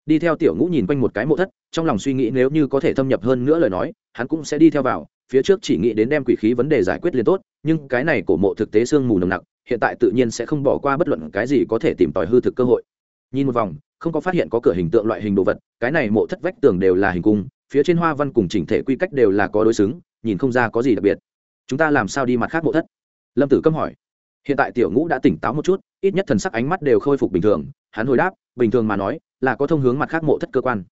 Đi theo tiểu ngũ nhìn quanh một cái mộ thất, trong lòng suy nghĩ nếu như có thể thâm nhập hơn nữa lời nói, hắn cũng sẽ đi theo vào, phía trước chỉ nghĩ đến đem quỷ khí vấn đề giải quyết liền tốt, nhưng cái này cổ mộ thực tế sương mù nồng nặc, hiện tại tự nhiên sẽ không bỏ qua bất luận cái gì có thể tìm tòi hư thực cơ hội. Nhìn một vòng không có phát hiện có cửa hình tượng loại hình đồ vật, cái này mộ thất vách tường đều là hình cung, phía trên hoa văn cùng chỉnh thể quy cách đều là có đối xứng, nhìn không ra có gì đặc biệt. Chúng ta làm sao đi mặt khác mộ thất? Lâm tử câm hỏi. Hiện tại tiểu ngũ đã tỉnh táo một chút, ít nhất thần sắc ánh mắt đều khôi phục bình thường, hắn hồi đáp, bình thường mà nói, là có thông hướng mặt khác mộ thất cơ quan.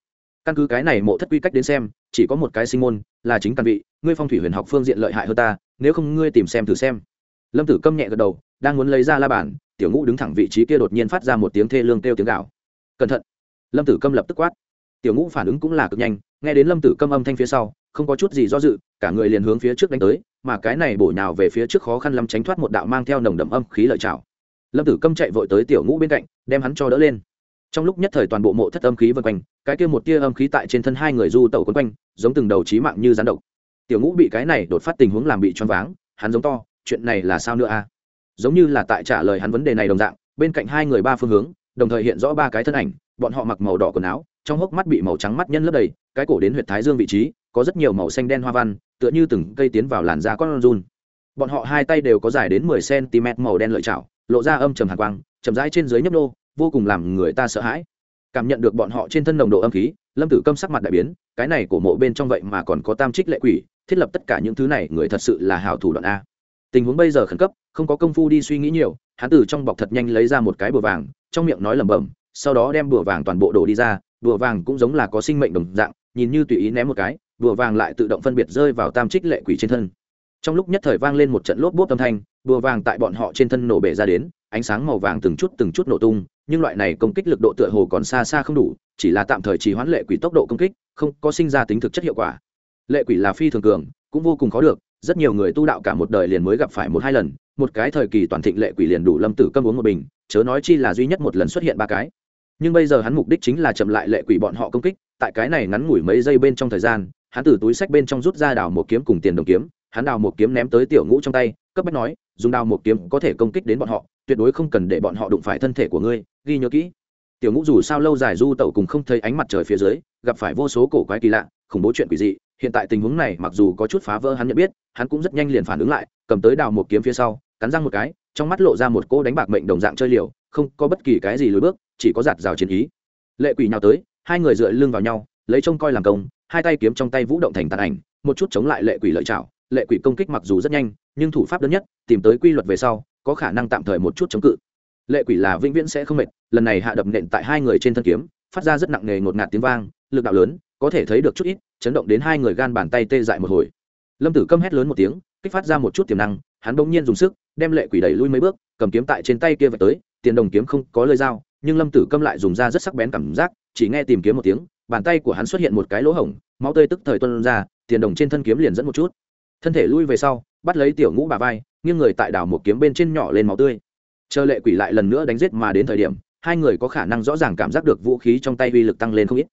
Căn cứ cái này mộ thất quy cách đến xem, chỉ có một cái sinh môn, là chính căn vị, ngươi phong thủy huyền học phương diện lợi hại hơn ta, nếu không ngươi tìm xem thử xem. Lâm tử câm nhẹ gật đầu, đang muốn lấy ra la bàn, tiểu ngũ đứng thẳng vị trí kia đột nhiên phát ra một tiếng thê lương kêu tiếng gạo cẩn thận. Lâm tử câm lập tức quát. Tiểu ngũ phản ứng cũng là cực nhanh, nghe đến lâm tử câm âm thanh phía sau, không có chút gì do dự, cả người liền hướng phía trước đánh tới, mà cái này bổ nhào về phía trước khó khăn lắm tránh thoát một đạo mang theo nồng đậm âm khí lợi trào lâm tử câm chạy vội tới tiểu ngũ bên cạnh, đem hắn cho đỡ lên. Trong lúc nhất thời toàn bộ mộ thất âm khí vân quanh, cái kia một tia âm khí tại trên thân hai người du tẩu quấn quanh, giống từng đầu trí mạng như rắn độc. Tiểu ngũ bị cái này đột phát tình huống làm bị choáng váng, hắn giống to, chuyện này là sao nữa a? Giống như là tại trả lời hắn vấn đề này đồng dạng, bên cạnh hai người ba phương hướng đồng thời hiện rõ ba cái thân ảnh, bọn họ mặc màu đỏ quần áo, trong hốc mắt bị màu trắng mắt nhân lấp đầy, cái cổ đến huyệt thái dương vị trí, có rất nhiều màu xanh đen hoa văn, tựa như từng cây tiến vào làn da con run. Bọn họ hai tay đều có dài đến mười cm màu đen lợi chảo, lộ ra âm trầm hạt quang, chậm rãi trên dưới nhấp nô, vô cùng làm người ta sợ hãi. Cảm nhận được bọn họ trên thân nồng độ âm khí, lâm tử câm sắc mặt đại biến, cái này của mộ bên trong vậy mà còn có tam trích lệ quỷ, thiết lập tất cả những thứ này, người thật sự là hào thủ đoạn a. Tình huống bây giờ khẩn cấp, không có công phu đi suy nghĩ nhiều hắn từ trong bọc thật nhanh lấy ra một cái bùa vàng, trong miệng nói lẩm bẩm, sau đó đem bùa vàng toàn bộ đổ đi ra, bùa vàng cũng giống là có sinh mệnh đồng dạng, nhìn như tùy ý ném một cái, bùa vàng lại tự động phân biệt rơi vào tam trích lệ quỷ trên thân. Trong lúc nhất thời vang lên một trận lốp bốp âm thanh, bùa vàng tại bọn họ trên thân nổ bể ra đến, ánh sáng màu vàng từng chút từng chút nổ tung, nhưng loại này công kích lực độ tựa hồ còn xa xa không đủ, chỉ là tạm thời chỉ hoãn lệ quỷ tốc độ công kích, không có sinh ra tính thực chất hiệu quả. Lệ quỷ là phi thường cường, cũng vô cùng khó được, rất nhiều người tu đạo cả một đời liền mới gặp phải một hai lần một cái thời kỳ toàn thịnh lệ quỷ liền đủ lâm tử câm uống một bình, chớ nói chi là duy nhất một lần xuất hiện ba cái. Nhưng bây giờ hắn mục đích chính là chậm lại lệ quỷ bọn họ công kích, tại cái này ngắn ngủi mấy giây bên trong thời gian, hắn từ túi sách bên trong rút ra đào một kiếm cùng tiền đồng kiếm, hắn đào một kiếm ném tới tiểu ngũ trong tay, cấp bách nói, dùng đào một kiếm có thể công kích đến bọn họ, tuyệt đối không cần để bọn họ đụng phải thân thể của ngươi, ghi nhớ kỹ. Tiểu ngũ dù sao lâu dài du tẩu cùng không thấy ánh mặt trời phía dưới, gặp phải vô số cổ quái kỳ lạ, khủng bố chuyện quỷ dị, hiện tại tình huống này mặc dù có chút phá vỡ hắn nhận biết, hắn cũng rất nhanh liền phản ứng lại, cầm tới đào một kiếm phía sau cắn răng một cái, trong mắt lộ ra một cô đánh bạc mệnh đồng dạng chơi liều, không có bất kỳ cái gì lùi bước, chỉ có giạt rào chiến ý. Lệ quỷ nhào tới, hai người dựa lưng vào nhau, lấy trông coi làm công, hai tay kiếm trong tay vũ động thành tàn ảnh, một chút chống lại lệ quỷ lợi chảo lệ quỷ công kích mặc dù rất nhanh, nhưng thủ pháp đơn nhất, tìm tới quy luật về sau, có khả năng tạm thời một chút chống cự. Lệ quỷ là vĩnh viễn sẽ không mệt, lần này hạ đập nện tại hai người trên thân kiếm, phát ra rất nặng nề ngột ngạt tiếng vang, lực đạo lớn, có thể thấy được chút ít, chấn động đến hai người gan bàn tay tê dại một hồi. Lâm tử câm hét lớn một tiếng, kích phát ra một chút tiềm năng hắn bỗng nhiên dùng sức, đem lệ quỷ đẩy lui mấy bước, cầm kiếm tại trên tay kia vạch tới, tiền đồng kiếm không có lưỡi dao nhưng lâm tử câm lại dùng ra rất sắc bén cảm giác, chỉ nghe tìm kiếm một tiếng, bàn tay của hắn xuất hiện một cái lỗ hổng, máu tươi tức thời tuân ra, tiền đồng trên thân kiếm liền dẫn một chút. Thân thể lui về sau, bắt lấy tiểu ngũ bà vai, nghiêng người tại đảo một kiếm bên trên nhỏ lên máu tươi. Chờ lệ quỷ lại lần nữa đánh giết mà đến thời điểm, hai người có khả năng rõ ràng cảm giác được vũ khí trong tay uy lực tăng lên không ít.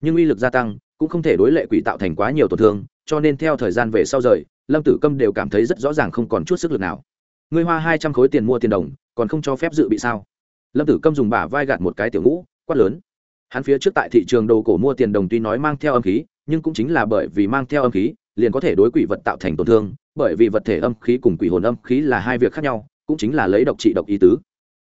Nhưng uy lực gia tăng cũng không thể đối lệ quỷ tạo thành quá nhiều tổn thương, cho nên theo thời gian về sau rời lâm tử câm đều cảm thấy rất rõ ràng không còn chút sức lực nào. Ngươi hoa hai trăm khối tiền mua tiền đồng, còn không cho phép dự bị sao? Lâm tử câm dùng bả vai gạt một cái tiểu ngũ, quát lớn. Hắn phía trước tại thị trường đồ cổ mua tiền đồng tuy nói mang theo âm khí, nhưng cũng chính là bởi vì mang theo âm khí, liền có thể đối quỷ vật tạo thành tổn thương, bởi vì vật thể âm khí cùng quỷ hồn âm khí là hai việc khác nhau, cũng chính là lấy độc trị độc ý tứ.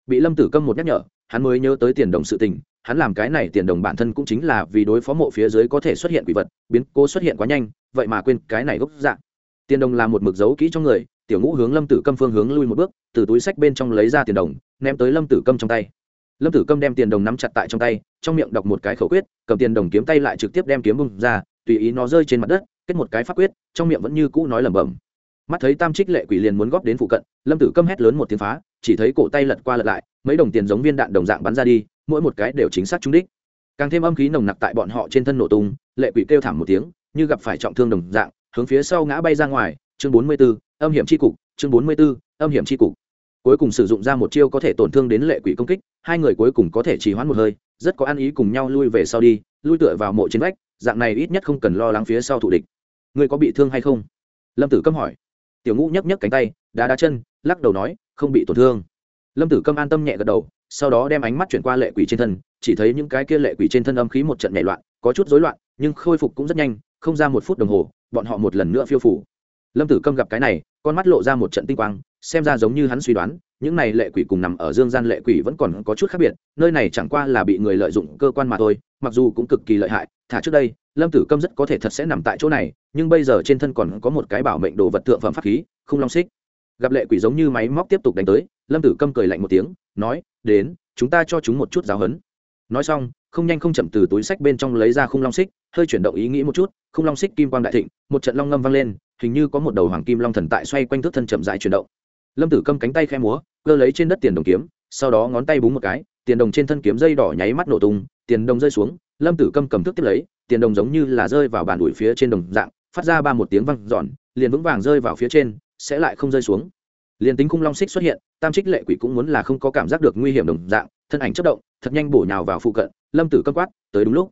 Bị lâm tử câm một nhắc nhở, hắn mới nhớ tới tiền đồng sự tình, hắn làm cái này tiền đồng bản thân cũng chính là vì đối phó mộ phía dưới có thể xuất hiện quỷ vật, biến cố xuất hiện quá nhanh, vậy mà quên cái này gốc dạng tiền đồng là một mực dấu kỹ trong người, tiểu ngũ hướng lâm tử câm phương hướng lui một bước, từ túi sách bên trong lấy ra tiền đồng, ném tới lâm tử câm trong tay. Lâm tử câm đem tiền đồng nắm chặt tại trong tay, trong miệng đọc một cái khẩu quyết, cầm tiền đồng kiếm tay lại trực tiếp đem kiếm bung ra, tùy ý nó rơi trên mặt đất, kết một cái pháp quyết, trong miệng vẫn như cũ nói lẩm bẩm. Mắt thấy tam trích lệ quỷ liền muốn góp đến phụ cận, lâm tử câm hét lớn một tiếng phá, chỉ thấy cổ tay lật qua lật lại, mấy đồng tiền giống viên đạn đồng dạng bắn ra đi, mỗi một cái đều chính xác trúng đích. Càng thêm âm khí nồng nặc tại bọn họ trên thân nổ tung, lệ quỷ kêu thảm một tiếng, như gặp phải trọng thương đồng dạng hướng phía sau ngã bay ra ngoài chương bốn mươi 44, âm hiểm c h i cục chương bốn mươi 44, âm hiểm c h i cục. Cuối cùng sử dụng ra một chiêu có thể tổn thương đến lệ quỷ công kích hai người cuối cùng có thể trì hoãn một hơi rất có ăn ý cùng nhau lui về sau đi lui tựa vào mộ trên vách dạng này ít nhất không cần lo lắng phía sau thủ địch. Ngươi có bị thương hay không? Lâm tử câm hỏi. Tiểu ngũ nhấc nhấc cánh tay đá đá chân lắc đầu nói không bị tổn thương. Lâm tử câm an tâm nhẹ gật đầu sau đó đem ánh mắt chuyển qua lệ quỷ trên thân chỉ thấy những cái kia lệ quỷ trên thân âm khí một trận nhảy loạn có chút rối loạn nhưng khôi phục cũng rất nhanh không ra một phút đồng hồ bọn họ một lần nữa phiêu phủ. Lâm tử câm gặp cái này, con mắt lộ ra một trận tinh quang, xem ra giống như hắn suy đoán, những này lệ quỷ cùng nằm ở dương gian lệ quỷ vẫn còn có chút khác biệt, nơi này chẳng qua là bị người lợi dụng cơ quan mà thôi, mặc dù cũng cực kỳ lợi hại, thả trước đây, lâm tử câm rất có thể thật sẽ nằm tại chỗ này, nhưng bây giờ trên thân còn có một cái bảo mệnh đồ vật tượng phẩm pháp khí không long xích. Gặp lệ quỷ giống như máy móc tiếp tục đánh tới, lâm tử câm cười lạnh một tiếng, nói, đến, chúng ta cho chúng một chút giáo hấn nói xong, không nhanh không chậm từ túi sách bên trong lấy ra khung long xích, hơi chuyển động ý nghĩ một chút, khung long xích kim quang đại thịnh, một trận long ngâm vang lên, hình như có một đầu hoàng kim long thần tại xoay quanh thức thân chậm rãi chuyển động. Lâm tử câm cánh tay khe múa, cơ lấy trên đất tiền đồng kiếm, sau đó ngón tay búng một cái, tiền đồng trên thân kiếm dây đỏ nháy mắt nổ tung, tiền đồng rơi xuống, lâm tử câm cầm thước tiếp lấy, tiền đồng giống như là rơi vào bàn ủi phía trên đồng dạng, phát ra ba một tiếng văng giòn liền vững vàng rơi vào phía trên, sẽ lại không rơi xuống. Liền tính khung long xích xuất hiện, tam trích lệ quỷ cũng muốn là không có cảm giác được nguy hiểm đồng dạng thân ảnh chất động, thật nhanh bổ nhào vào phụ cận, lâm tử câm quát, tới đúng lúc.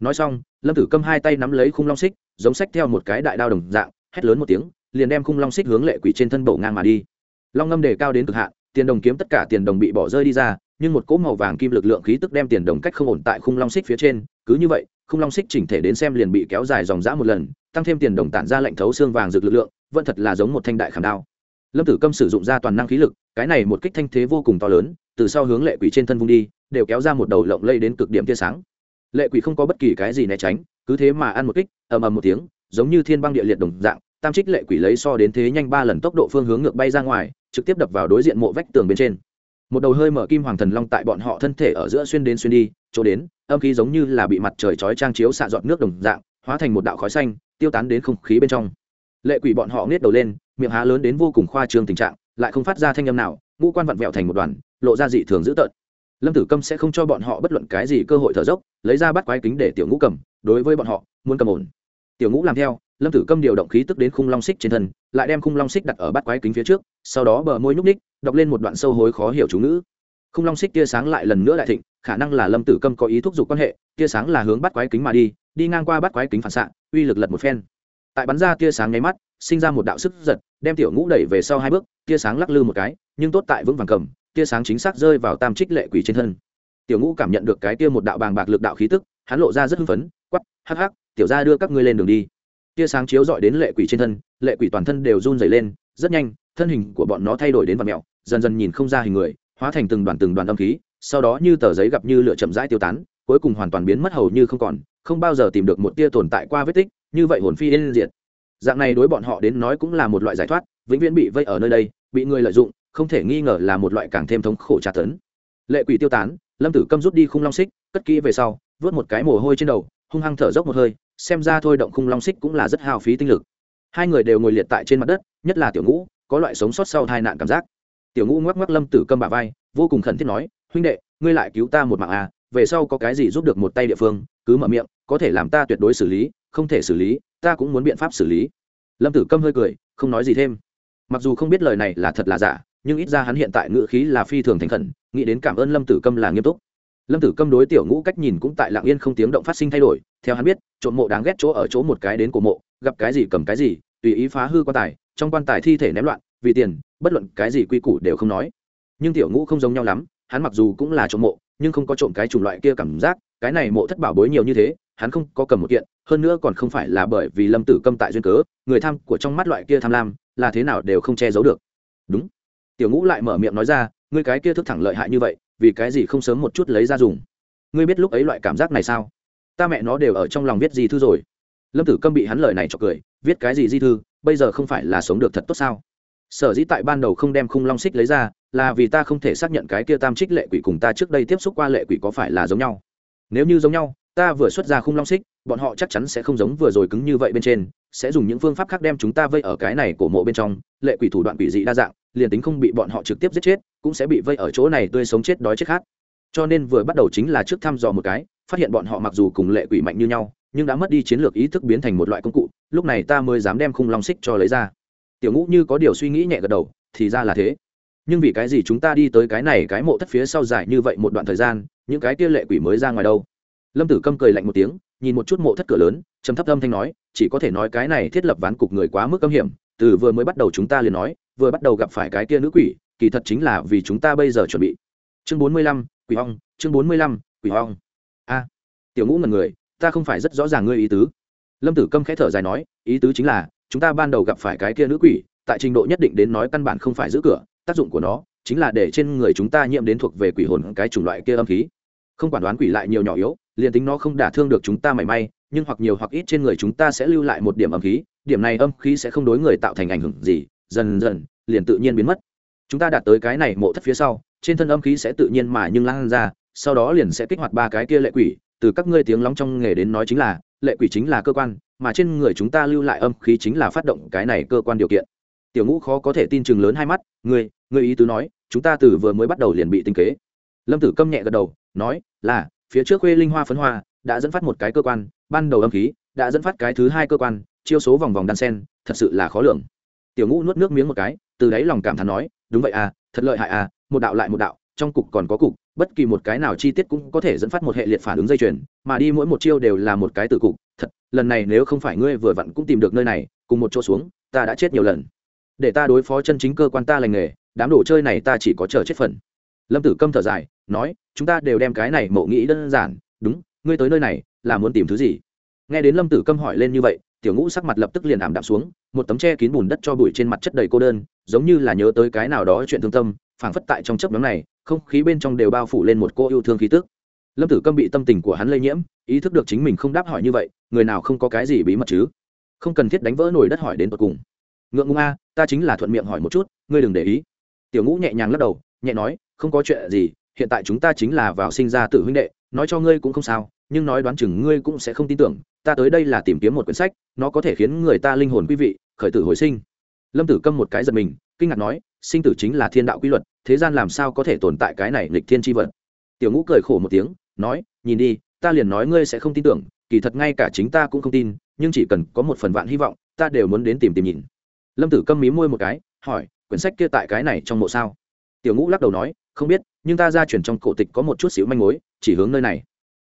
Nói xong, lâm tử câm hai tay nắm lấy khung long xích, giống sách theo một cái đại đao đồng dạng, hét lớn một tiếng, liền đem khung long xích hướng lệ quỷ trên thân bổ ngang mà đi. Long ngâm đề cao đến cực hạn, tiền đồng kiếm tất cả tiền đồng bị bỏ rơi đi ra, nhưng một cỗ màu vàng kim lực lượng khí tức đem tiền đồng cách không ổn tại khung long xích phía trên, cứ như vậy, khung long xích chỉnh thể đến xem liền bị kéo dài dòng dã một lần, tăng thêm tiền đồng tản ra lệnh thấu xương vàng rực lực lượng, vẫn thật là giống một thanh đại khảm đao. Lâm tử câm sử dụng ra toàn năng khí lực, cái này một kích thanh thế vô cùng to lớn từ sau hướng lệ quỷ trên thân vung đi, đều kéo ra một đầu lộng lây đến cực điểm tia sáng. Lệ quỷ không có bất kỳ cái gì né tránh, cứ thế mà ăn một kích, ầm ầm một tiếng, giống như thiên băng địa liệt đồng dạng, tam trích lệ quỷ lấy so đến thế nhanh ba lần tốc độ phương hướng ngược bay ra ngoài, trực tiếp đập vào đối diện mộ vách tường bên trên. Một đầu hơi mở kim hoàng thần long tại bọn họ thân thể ở giữa xuyên đến xuyên đi, chỗ đến, âm khí giống như là bị mặt trời chói trang chiếu xạ giọt nước đồng dạng, hóa thành một đạo khói xanh, tiêu tán đến không khí bên trong. Lệ quỷ bọn họ nghiết đầu lên, miệng há lớn đến vô cùng khoa trương tình trạng, lại không phát ra thanh âm nào, ngũ quan vặn vẹo thành một đoàn lộ ra dị thường dữ tợn. Lâm tử câm sẽ không cho bọn họ bất luận cái gì cơ hội thở dốc, lấy ra bắt quái kính để tiểu ngũ cầm, đối với bọn họ, muốn cầm ổn. Tiểu ngũ làm theo, lâm tử câm điều động khí tức đến khung long xích trên thân, lại đem khung long xích đặt ở bắt quái kính phía trước, sau đó bờ môi nhúc ních đọc lên một đoạn sâu hối khó hiểu chú ngữ. Khung long xích tia sáng lại lần nữa đại thịnh, khả năng là lâm tử câm có ý thúc giục quan hệ, tia sáng là hướng bắt quái kính mà đi đi ngang qua bắt quái kính phản xạ, uy lực lật một phen. Tại bắn ra tia sáng nháy mắt, sinh ra một đạo sức giật, đem tiểu ngũ đẩy về sau hai bước, tia sáng lắc lư một cái, nhưng tốt tại vững vàng cầm tia sáng chính xác rơi vào tam trích lệ quỷ trên thân. Tiểu ngũ cảm nhận được cái tia một đạo bàng bạc lực đạo khí tức, hắn lộ ra rất hưng phấn quắp hắc hắc, tiểu ra đưa các ngươi lên đường đi. Tia sáng chiếu dọi đến lệ quỷ trên thân, lệ quỷ toàn thân đều run dày lên, rất nhanh, thân hình của bọn nó thay đổi đến vật mẹo, dần dần nhìn không ra hình người, hóa thành từng đoàn từng đoàn âm khí, sau đó như tờ giấy gặp như lửa chậm rãi tiêu tán, cuối cùng hoàn toàn biến mất hầu như không còn, không bao giờ tìm được một tia tồn tại qua vết tích, như vậy hồn phi yên diệt. Dạng này đối bọn họ đến nói cũng là một loại giải thoát, vĩnh viễn bị vây ở nơi đây, bị người lợi dụng không thể nghi ngờ là một loại càng thêm thống khổ tra tấn. Lệ quỷ tiêu tán, lâm tử câm rút đi khung long xích, cất kỹ về sau, vớt một cái mồ hôi trên đầu, hung hăng thở dốc một hơi, xem ra thôi động khung long xích cũng là rất hao phí tinh lực. Hai người đều ngồi liệt tại trên mặt đất, nhất là tiểu ngũ, có loại sống sót sau tai nạn cảm giác. Tiểu ngũ ngoắc ngoắc lâm tử câm bà vai, vô cùng khẩn thiết nói, huynh đệ, ngươi lại cứu ta một mạng à về sau có cái gì giúp được một tay địa phương, cứ mở miệng, có thể làm ta tuyệt đối xử lý, không thể xử lý, ta cũng muốn biện pháp xử lý. Lâm tử câm hơi cười, không nói gì thêm. Mặc dù không biết lời này là thật là giả nhưng ít ra hắn hiện tại ngựa khí là phi thường thành khẩn, nghĩ đến cảm ơn lâm tử câm là nghiêm túc. Lâm tử câm đối tiểu ngũ cách nhìn cũng tại lạng yên không tiếng động phát sinh thay đổi, theo hắn biết, trộm mộ đáng ghét chỗ ở chỗ một cái đến của mộ, gặp cái gì cầm cái gì, tùy ý phá hư quan tài, trong quan tài thi thể ném loạn, vì tiền, bất luận cái gì quy củ đều không nói. Nhưng tiểu ngũ không giống nhau lắm, hắn mặc dù cũng là trộm mộ, nhưng không có trộm cái chủng loại kia cảm giác, cái này mộ thất bảo bối nhiều như thế, hắn không có cầm một kiện, hơn nữa còn không phải là bởi vì lâm tử câm tại duyên cớ, người tham của trong mắt loại kia tham lam, là thế nào đều không che giấu được. Đúng tiểu ngũ lại mở miệng nói ra, ngươi cái kia thức thẳng lợi hại như vậy, vì cái gì không sớm một chút lấy ra dùng? Ngươi biết lúc ấy loại cảm giác này sao? Ta mẹ nó đều ở trong lòng viết gì thư rồi. Lâm tử câm bị hắn lời này cho cười, viết cái gì di thư, bây giờ không phải là sống được thật tốt sao? Sở dĩ tại ban đầu không đem khung long xích lấy ra, là vì ta không thể xác nhận cái kia tam trích lệ quỷ cùng ta trước đây tiếp xúc qua lệ quỷ có phải là giống nhau. Nếu như giống nhau, ta vừa xuất ra khung long xích, bọn họ chắc chắn sẽ không giống vừa rồi cứng như vậy bên trên, sẽ dùng những phương pháp khác đem chúng ta vây ở cái này của mộ bên trong, lệ quỷ thủ đoạn quỷ dị đa dạng liền tính không bị bọn họ trực tiếp giết chết, cũng sẽ bị vây ở chỗ này tươi sống chết đói chết khát. Cho nên vừa bắt đầu chính là trước thăm dò một cái, phát hiện bọn họ mặc dù cùng lệ quỷ mạnh như nhau, nhưng đã mất đi chiến lược ý thức biến thành một loại công cụ, lúc này ta mới dám đem khung long xích cho lấy ra. Tiểu ngũ như có điều suy nghĩ nhẹ gật đầu, thì ra là thế. Nhưng vì cái gì chúng ta đi tới cái này cái mộ thất phía sau dài như vậy một đoạn thời gian, những cái kia lệ quỷ mới ra ngoài đâu? Lâm tử câm cười lạnh một tiếng, nhìn một chút mộ thất cửa lớn, trầm thấp âm thanh nói, chỉ có thể nói cái này thiết lập ván cục người quá mức âm hiểm, từ vừa mới bắt đầu chúng ta liền nói vừa bắt đầu gặp phải cái kia nữ quỷ, kỳ thật chính là vì chúng ta bây giờ chuẩn bị. Chương bốn mươi lăm, quỷ hong chương bốn mươi lăm, quỷ hong a, tiểu ngũ mật người, ta không phải rất rõ ràng ngươi ý tứ. Lâm tử câm khẽ thở dài nói, ý tứ chính là, chúng ta ban đầu gặp phải cái kia nữ quỷ, tại trình độ nhất định đến nói căn bản không phải giữ cửa, tác dụng của nó chính là để trên người chúng ta nhiễm đến thuộc về quỷ hồn cái chủng loại kia âm khí. Không quản đoán quỷ lại nhiều nhỏ yếu, liền tính nó không đả thương được chúng ta mảy may, nhưng hoặc nhiều hoặc ít trên người chúng ta sẽ lưu lại một điểm âm khí, điểm này âm khí sẽ không đối người tạo thành ảnh hưởng gì dần dần liền tự nhiên biến mất. Chúng ta đạt tới cái này mộ thất phía sau, trên thân âm khí sẽ tự nhiên mà nhưng lan ra, sau đó liền sẽ kích hoạt ba cái kia lệ quỷ, từ các ngươi tiếng lóng trong nghề đến nói chính là, lệ quỷ chính là cơ quan, mà trên người chúng ta lưu lại âm khí chính là phát động cái này cơ quan điều kiện. Tiểu ngũ khó có thể tin chừng lớn hai mắt, ngươi ngươi ý tứ nói, chúng ta từ vừa mới bắt đầu liền bị tinh kế. Lâm tử câm nhẹ gật đầu, nói, là, phía trước khuê linh hoa phấn hoa đã dẫn phát một cái cơ quan, ban đầu âm khí đã dẫn phát cái thứ hai cơ quan, chiêu số vòng vòng đan sen, thật sự là khó lường tiểu ngũ nuốt nước miếng một cái, từ đáy lòng cảm thán nói, đúng vậy à thật lợi hại à một đạo lại một đạo, trong cục còn có cục, bất kỳ một cái nào chi tiết cũng có thể dẫn phát một hệ liệt phản ứng dây chuyền, mà đi mỗi một chiêu đều là một cái từ cục, thật, lần này nếu không phải ngươi vừa vặn cũng tìm được nơi này, cùng một chỗ xuống, ta đã chết nhiều lần. Để ta đối phó chân chính cơ quan ta lành nghề, đám đồ chơi này ta chỉ có chờ chết phần. Lâm tử câm thở dài, nói, chúng ta đều đem cái này mộ nghĩ đơn giản, đúng, ngươi tới nơi này là muốn tìm thứ gì? Nghe đến lâm tử câm hỏi lên như vậy tiểu ngũ sắc mặt lập tức liền ảm đạm xuống, một tấm tre kín bùn đất cho bụi trên mặt chất đầy cô đơn, giống như là nhớ tới cái nào đó chuyện thương tâm, phảng phất tại trong chấp nhóm này, không khí bên trong đều bao phủ lên một cô yêu thương khí tức. Lâm tử câm bị tâm tình của hắn lây nhiễm, ý thức được chính mình không đáp hỏi như vậy, người nào không có cái gì bí mật chứ? Không cần thiết đánh vỡ nổi đất hỏi đến tột cùng. Ngượng ngung a, ta chính là thuận miệng hỏi một chút, ngươi đừng để ý. Tiểu ngũ nhẹ nhàng lắc đầu, nhẹ nói, không có chuyện gì, hiện tại chúng ta chính là vào sinh ra tự huynh đệ, nói cho ngươi cũng không sao nhưng nói đoán chừng ngươi cũng sẽ không tin tưởng, ta tới đây là tìm kiếm một quyển sách, nó có thể khiến người ta linh hồn quý vị, khởi tử hồi sinh. Lâm tử câm một cái giật mình, kinh ngạc nói, sinh tử chính là thiên đạo quy luật, thế gian làm sao có thể tồn tại cái này lịch thiên tri vật? Tiểu ngũ cười khổ một tiếng, nói, nhìn đi, ta liền nói ngươi sẽ không tin tưởng, kỳ thật ngay cả chính ta cũng không tin, nhưng chỉ cần có một phần vạn hy vọng, ta đều muốn đến tìm tìm nhìn. Lâm tử câm mí môi một cái, hỏi, quyển sách kia tại cái này trong mộ sao? Tiểu ngũ lắc đầu nói, không biết, nhưng ta ra chuyển trong cổ tịch có một chút xíu manh mối, chỉ hướng nơi này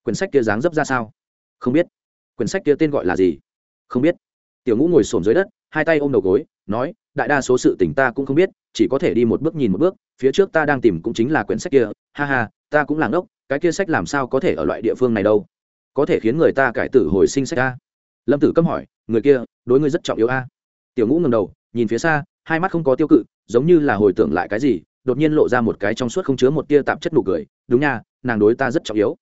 quyển sách kia dáng dấp ra sao? Không biết. Quyển sách kia tên gọi là gì? Không biết. Tiểu ngũ ngồi xổm dưới đất, hai tay ôm đầu gối, nói, đại đa số sự tình ta cũng không biết, chỉ có thể đi một bước nhìn một bước, phía trước ta đang tìm cũng chính là quyển sách kia, ha ha, ta cũng là ngốc, cái kia sách làm sao có thể ở loại địa phương này đâu? Có thể khiến người ta cải tử hồi sinh sách a? Lâm tử câm hỏi, người kia, đối ngươi rất trọng yếu a. Tiểu ngũ ngầm đầu, nhìn phía xa, hai mắt không có tiêu cự, giống như là hồi tưởng lại cái gì, đột nhiên lộ ra một cái trong suốt không chứa một tia tạp chất nụ cười, đúng nha, nàng đối ta rất trọng yếu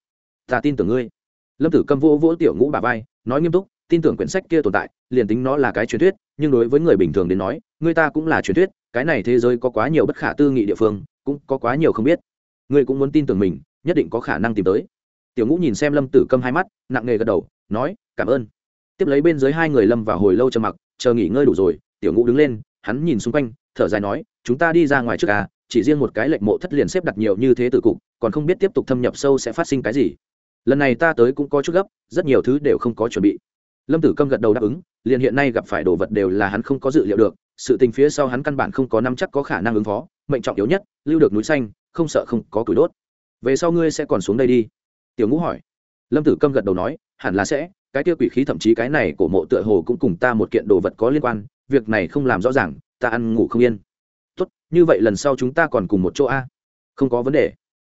ta tin tưởng ngươi. Lâm tử câm vô vỗ tiểu ngũ bà vai, nói nghiêm túc, tin tưởng quyển sách kia tồn tại, liền tính nó là cái truyền thuyết, nhưng đối với người bình thường đến nói, người ta cũng là truyền thuyết, cái này thế giới có quá nhiều bất khả tư nghị địa phương, cũng có quá nhiều không biết. Ngươi cũng muốn tin tưởng mình, nhất định có khả năng tìm tới. Tiểu ngũ nhìn xem lâm tử câm hai mắt, nặng nề gật đầu, nói, cảm ơn. Tiếp lấy bên dưới hai người lâm vào hồi lâu trầm mặc, chờ nghỉ ngơi đủ rồi, tiểu ngũ đứng lên, hắn nhìn xung quanh, thở dài nói, chúng ta đi ra ngoài trước à chỉ riêng một cái lệnh mộ thất liền xếp đặt nhiều như thế tử cục, còn không biết tiếp tục thâm nhập sâu sẽ phát sinh cái gì lần này ta tới cũng có chút gấp, rất nhiều thứ đều không có chuẩn bị. Lâm tử câm gật đầu đáp ứng, liền hiện nay gặp phải đồ vật đều là hắn không có dự liệu được, sự tình phía sau hắn căn bản không có năm chắc có khả năng ứng phó, mệnh trọng yếu nhất, lưu được núi xanh, không sợ không có củi đốt. Về sau ngươi sẽ còn xuống đây đi. Tiểu ngũ hỏi. Lâm tử câm gật đầu nói, hẳn là sẽ, cái kia quỷ khí thậm chí cái này của mộ tựa hồ cũng cùng ta một kiện đồ vật có liên quan, việc này không làm rõ ràng, ta ăn ngủ không yên. Tốt, như vậy lần sau chúng ta còn cùng một chỗ a? Không có vấn đề.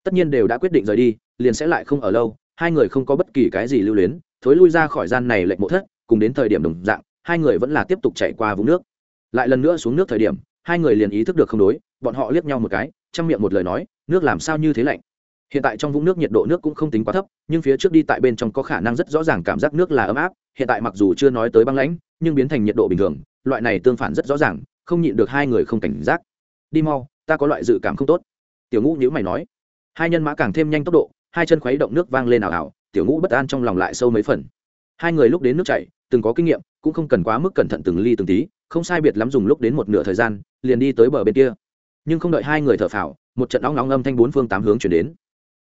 Tất nhiên đều đã quyết định rời đi, liền sẽ lại không ở lâu hai người không có bất kỳ cái gì lưu luyến, thối lui ra khỏi gian này lệnh mộ thất, cùng đến thời điểm đồng dạng, hai người vẫn là tiếp tục chạy qua vùng nước. Lại lần nữa xuống nước thời điểm, hai người liền ý thức được không đối, bọn họ liếc nhau một cái, chăm miệng một lời nói, nước làm sao như thế lạnh? Hiện tại trong vũng nước nhiệt độ nước cũng không tính quá thấp, nhưng phía trước đi tại bên trong có khả năng rất rõ ràng cảm giác nước là ấm áp, hiện tại mặc dù chưa nói tới băng lãnh, nhưng biến thành nhiệt độ bình thường, loại này tương phản rất rõ ràng, không nhịn được hai người không cảnh giác. Đi mau, ta có loại dự cảm không tốt. Tiểu ngũ nhữ mày nói. Hai nhân mã càng thêm nhanh tốc độ hai chân khuấy động nước vang lên ảo ảo, tiểu ngũ bất an trong lòng lại sâu mấy phần. Hai người lúc đến nước chảy, từng có kinh nghiệm, cũng không cần quá mức cẩn thận từng ly từng tí, không sai biệt lắm dùng lúc đến một nửa thời gian, liền đi tới bờ bên kia. Nhưng không đợi hai người thở phào, một trận nóng nóng âm thanh bốn phương tám hướng chuyển đến.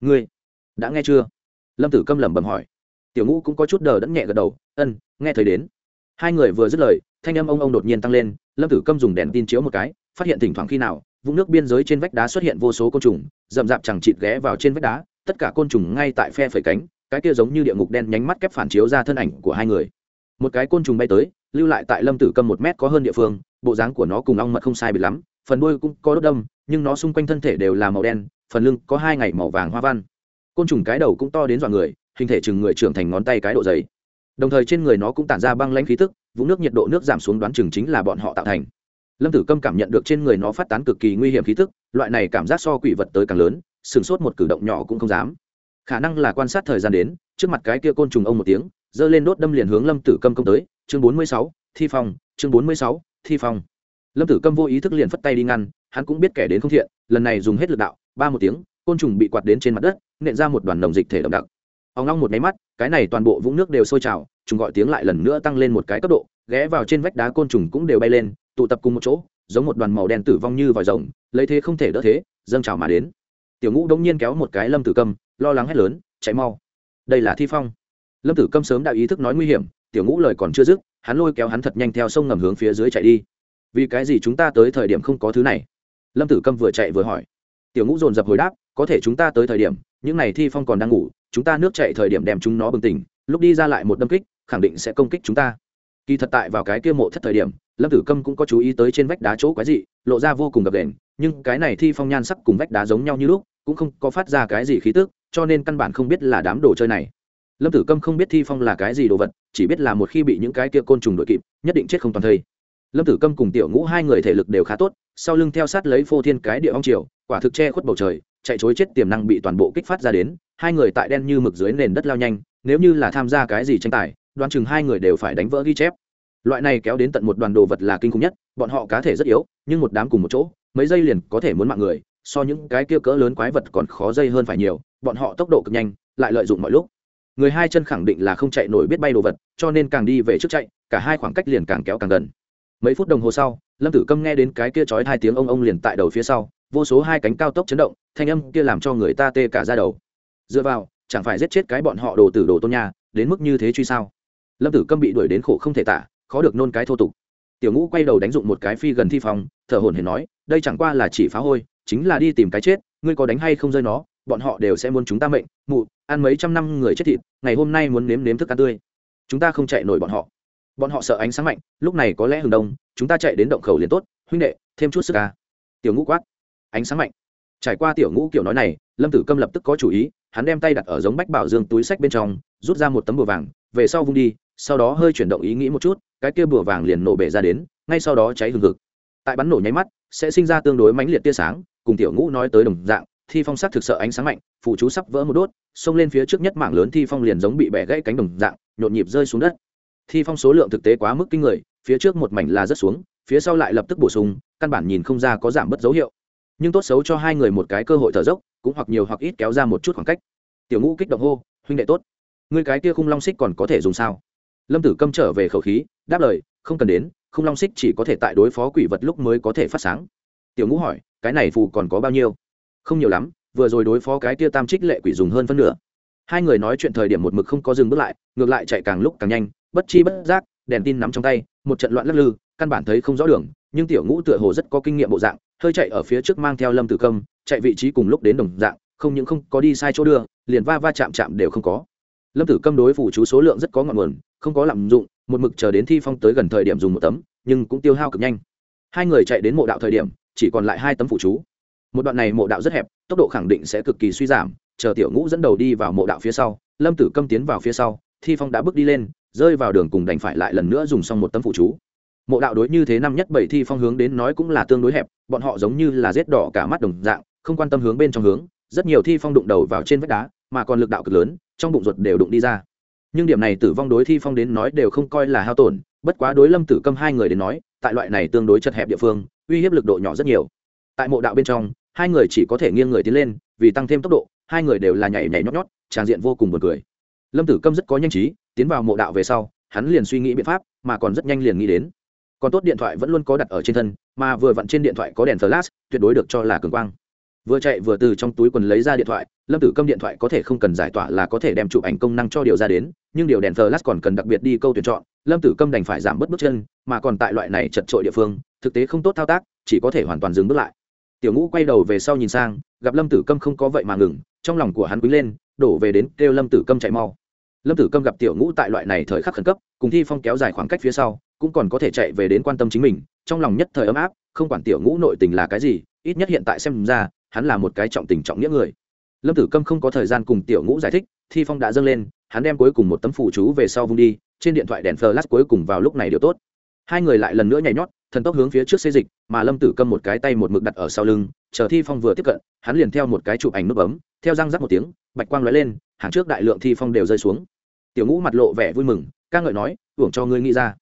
Ngươi đã nghe chưa? Lâm tử câm lẩm bẩm hỏi. Tiểu ngũ cũng có chút đờ đẫn nhẹ gật đầu, ân, nghe thấy đến. Hai người vừa dứt lời, thanh âm ông ông đột nhiên tăng lên, lâm tử câm dùng đèn tin chiếu một cái, phát hiện thỉnh thoảng khi nào, vũng nước biên giới trên vách đá xuất hiện vô số côn trùng, rậm rạp chẳng chịt ghé vào trên vách đá tất cả côn trùng ngay tại phe phẩy cánh, cái kia giống như địa ngục đen nhánh mắt kép phản chiếu ra thân ảnh của hai người. Một cái côn trùng bay tới, lưu lại tại lâm tử cầm một mét có hơn địa phương, bộ dáng của nó cùng ong mật không sai biệt lắm, phần đuôi cũng có đốt đâm, nhưng nó xung quanh thân thể đều là màu đen, phần lưng có hai ngày màu vàng hoa văn. Côn trùng cái đầu cũng to đến dọa người, hình thể chừng người trưởng thành ngón tay cái độ dày. Đồng thời trên người nó cũng tản ra băng lãnh khí tức, vũng nước nhiệt độ nước giảm xuống đoán chừng chính là bọn họ tạo thành. Lâm tử câm cảm nhận được trên người nó phát tán cực kỳ nguy hiểm khí tức, loại này cảm giác so quỷ vật tới càng lớn sửng sốt một cử động nhỏ cũng không dám. Khả năng là quan sát thời gian đến, trước mặt cái kia côn trùng ông một tiếng, giơ lên đốt đâm liền hướng lâm tử câm công tới, chương bốn mươi sáu, thi phong, chương bốn mươi sáu, thi phong. Lâm tử câm vô ý thức liền phất tay đi ngăn, hắn cũng biết kẻ đến không thiện, lần này dùng hết lực đạo, ba một tiếng, côn trùng bị quạt đến trên mặt đất, nện ra một đoàn đồng dịch thể đậm đặc. Ông long một máy mắt, cái này toàn bộ vũng nước đều sôi trào chúng gọi tiếng lại lần nữa tăng lên một cái cấp độ, ghé vào trên vách đá côn trùng cũng đều bay lên, tụ tập cùng một chỗ, giống một đoàn màu đen tử vong như vòi rồng, lấy thế không thể đỡ thế, dâng trào mà đến tiểu ngũ đông nhiên kéo một cái lâm tử câm, lo lắng hét lớn, chạy mau! Đây là thi phong. Lâm tử câm sớm đã ý thức nói nguy hiểm, tiểu ngũ lời còn chưa dứt, hắn lôi kéo hắn thật nhanh theo sông ngầm hướng phía dưới chạy đi. Vì cái gì chúng ta tới thời điểm không có thứ này? Lâm tử câm vừa chạy vừa hỏi. Tiểu ngũ dồn dập hồi đáp, có thể chúng ta tới thời điểm, những này thi phong còn đang ngủ, chúng ta nước chạy thời điểm đem chúng nó bừng tỉnh, lúc đi ra lại một đâm kích, khẳng định sẽ công kích chúng ta. Kỳ thật tại vào cái kia mộ thất thời điểm, lâm tử câm cũng có chú ý tới trên vách đá chỗ quái dị, lộ ra vô cùng gập đền nhưng cái này thi phong nhan sắc cùng vách đá giống nhau như lúc cũng không có phát ra cái gì khí tức, cho nên căn bản không biết là đám đồ chơi này. Lâm tử câm không biết thi phong là cái gì đồ vật, chỉ biết là một khi bị những cái kia côn trùng đội kịp, nhất định chết không toàn thây. Lâm tử câm cùng tiểu ngũ hai người thể lực đều khá tốt, sau lưng theo sát lấy phô thiên cái địa ong triều, quả thực che khuất bầu trời, chạy chối chết tiềm năng bị toàn bộ kích phát ra đến, hai người tại đen như mực dưới nền đất lao nhanh, nếu như là tham gia cái gì tranh tài, đoán chừng hai người đều phải đánh vỡ ghi chép. Loại này kéo đến tận một đoàn đồ vật là kinh khủng nhất, bọn họ cá thể rất yếu, nhưng một đám cùng một chỗ, mấy giây liền có thể muốn mạng người so những cái kia cỡ lớn quái vật còn khó dây hơn phải nhiều, bọn họ tốc độ cực nhanh, lại lợi dụng mọi lúc. Người hai chân khẳng định là không chạy nổi biết bay đồ vật, cho nên càng đi về trước chạy, cả hai khoảng cách liền càng kéo càng gần. Mấy phút đồng hồ sau, lâm tử câm nghe đến cái kia chói hai tiếng ông ông liền tại đầu phía sau, vô số hai cánh cao tốc chấn động, thanh âm kia làm cho người ta tê cả ra đầu. Dựa vào, chẳng phải giết chết cái bọn họ đồ tử đồ tôn nhà đến mức như thế truy sao? Lâm tử câm bị đuổi đến khổ không thể tả, khó được nôn cái thô tục. Tiểu ngũ quay đầu đánh dụng một cái phi gần thi phòng, thở hồn hển nói, đây chẳng qua là chỉ phá hôi chính là đi tìm cái chết, ngươi có đánh hay không rơi nó, bọn họ đều sẽ muốn chúng ta mệnh, mụ, ăn mấy trăm năm người chết thịt, ngày hôm nay muốn nếm nếm thức ăn tươi. Chúng ta không chạy nổi bọn họ. Bọn họ sợ ánh sáng mạnh, lúc này có lẽ hừng đông, chúng ta chạy đến động khẩu liền tốt, huynh đệ, thêm chút sức ca tiểu ngũ quát. Ánh sáng mạnh. Trải qua tiểu ngũ kiểu nói này, lâm tử câm lập tức có chủ ý, hắn đem tay đặt ở giống bách bảo dương túi sách bên trong, rút ra một tấm bùa vàng, về sau vung đi, sau đó hơi chuyển động ý nghĩ một chút, cái kia bùa vàng liền nổ bể ra đến, ngay sau đó cháy hừng hực. Tại bắn nổ nháy mắt, sẽ sinh ra tương đối mãnh liệt tia sáng cùng tiểu ngũ nói tới đồng dạng, thi phong sắc thực sợ ánh sáng mạnh phụ chú sắp vỡ một đốt, xông lên phía trước nhất mảng lớn thi phong liền giống bị bẻ gãy cánh đồng dạng, nhộn nhịp rơi xuống đất. Thi phong số lượng thực tế quá mức kinh người, phía trước một mảnh là rất xuống, phía sau lại lập tức bổ sung, căn bản nhìn không ra có giảm bớt dấu hiệu. Nhưng tốt xấu cho hai người một cái cơ hội thở dốc, cũng hoặc nhiều hoặc ít kéo ra một chút khoảng cách. Tiểu ngũ kích động hô, huynh đệ tốt người cái kia khung long xích còn có thể dùng sao? Lâm tử câm trở về khẩu khí, đáp lời, không cần đến, khung long xích chỉ có thể tại đối phó quỷ vật lúc mới có thể phát sáng. Tiểu ngũ hỏi cái này phù còn có bao nhiêu? Không nhiều lắm, vừa rồi đối phó cái kia tam trích lệ quỷ dùng hơn phân nửa. Hai người nói chuyện thời điểm một mực không có dừng bước lại, ngược lại chạy càng lúc càng nhanh, bất chi bất giác, đèn tin nắm trong tay, một trận loạn lắc lư, căn bản thấy không rõ đường, nhưng tiểu ngũ tựa hồ rất có kinh nghiệm bộ dạng, hơi chạy ở phía trước mang theo lâm tử công, chạy vị trí cùng lúc đến đồng dạng, không những không có đi sai chỗ đưa, liền va va chạm chạm đều không có. Lâm tử câm đối phủ chú số lượng rất có ngọn nguồn, không có lạm dụng, một mực chờ đến thi phong tới gần thời điểm dùng một tấm, nhưng cũng tiêu hao cực nhanh. Hai người chạy đến mộ đạo thời điểm chỉ còn lại hai tấm phủ chú. Một đoạn này mộ đạo rất hẹp, tốc độ khẳng định sẽ cực kỳ suy giảm, chờ tiểu ngũ dẫn đầu đi vào mộ đạo phía sau, lâm tử câm tiến vào phía sau, thi phong đã bước đi lên, rơi vào đường cùng đành phải lại lần nữa dùng xong một tấm phụ chú. Mộ đạo đối như thế năm nhất bảy thi phong hướng đến nói cũng là tương đối hẹp, bọn họ giống như là rết đỏ cả mắt đồng dạng, không quan tâm hướng bên trong hướng, rất nhiều thi phong đụng đầu vào trên vách đá, mà còn lực đạo cực lớn, trong bụng ruột đều đụng đi ra. Nhưng điểm này tử vong đối thi phong đến nói đều không coi là hao tổn, bất quá đối lâm tử câm hai người đến nói, tại loại này tương đối chật hẹp địa phương uy hiếp lực độ nhỏ rất nhiều. Tại mộ đạo bên trong, hai người chỉ có thể nghiêng người tiến lên, vì tăng thêm tốc độ, hai người đều là nhảy nhảy nhót nhót, tràn diện vô cùng buồn cười. Lâm tử câm rất có nhanh trí, tiến vào mộ đạo về sau, hắn liền suy nghĩ biện pháp, mà còn rất nhanh liền nghĩ đến. Còn tốt điện thoại vẫn luôn có đặt ở trên thân, mà vừa vặn trên điện thoại có đèn flash, tuyệt đối được cho là cường quang. Vừa chạy vừa từ trong túi quần lấy ra điện thoại, lâm tử câm điện thoại có thể không cần giải tỏa là có thể đem chụp ảnh công năng cho điều ra đến, nhưng điều đèn flash còn cần đặc biệt đi câu tuyển chọn. Lâm tử câm đành phải giảm bớt bước chân, mà còn tại loại này chật trội địa phương thực tế không tốt thao tác, chỉ có thể hoàn toàn dừng bước lại. Tiểu ngũ quay đầu về sau nhìn sang, gặp lâm tử câm không có vậy mà ngừng, trong lòng của hắn quý lên, đổ về đến kêu lâm tử câm chạy mau. Lâm tử câm gặp tiểu ngũ tại loại này thời khắc khẩn cấp, cùng thi phong kéo dài khoảng cách phía sau, cũng còn có thể chạy về đến quan tâm chính mình, trong lòng nhất thời ấm áp, không quản tiểu ngũ nội tình là cái gì, ít nhất hiện tại xem ra, hắn là một cái trọng tình trọng nghĩa người. Lâm tử câm không có thời gian cùng tiểu ngũ giải thích, thi phong đã dâng lên, hắn đem cuối cùng một tấm phủ chú về sau vung đi, trên điện thoại đèn flash cuối cùng vào lúc này đều tốt hai người lại lần nữa nhảy nhót, thần tốc hướng phía trước xây dịch, mà lâm tử câm một cái tay một mực đặt ở sau lưng, chờ thi phong vừa tiếp cận, hắn liền theo một cái chụp ảnh nút bấm, theo răng rắc một tiếng, bạch quang lóe lên, hàng trước đại lượng thi phong đều rơi xuống. Tiểu ngũ mặt lộ vẻ vui mừng, ca ngợi nói, hưởng cho ngươi nghĩ ra.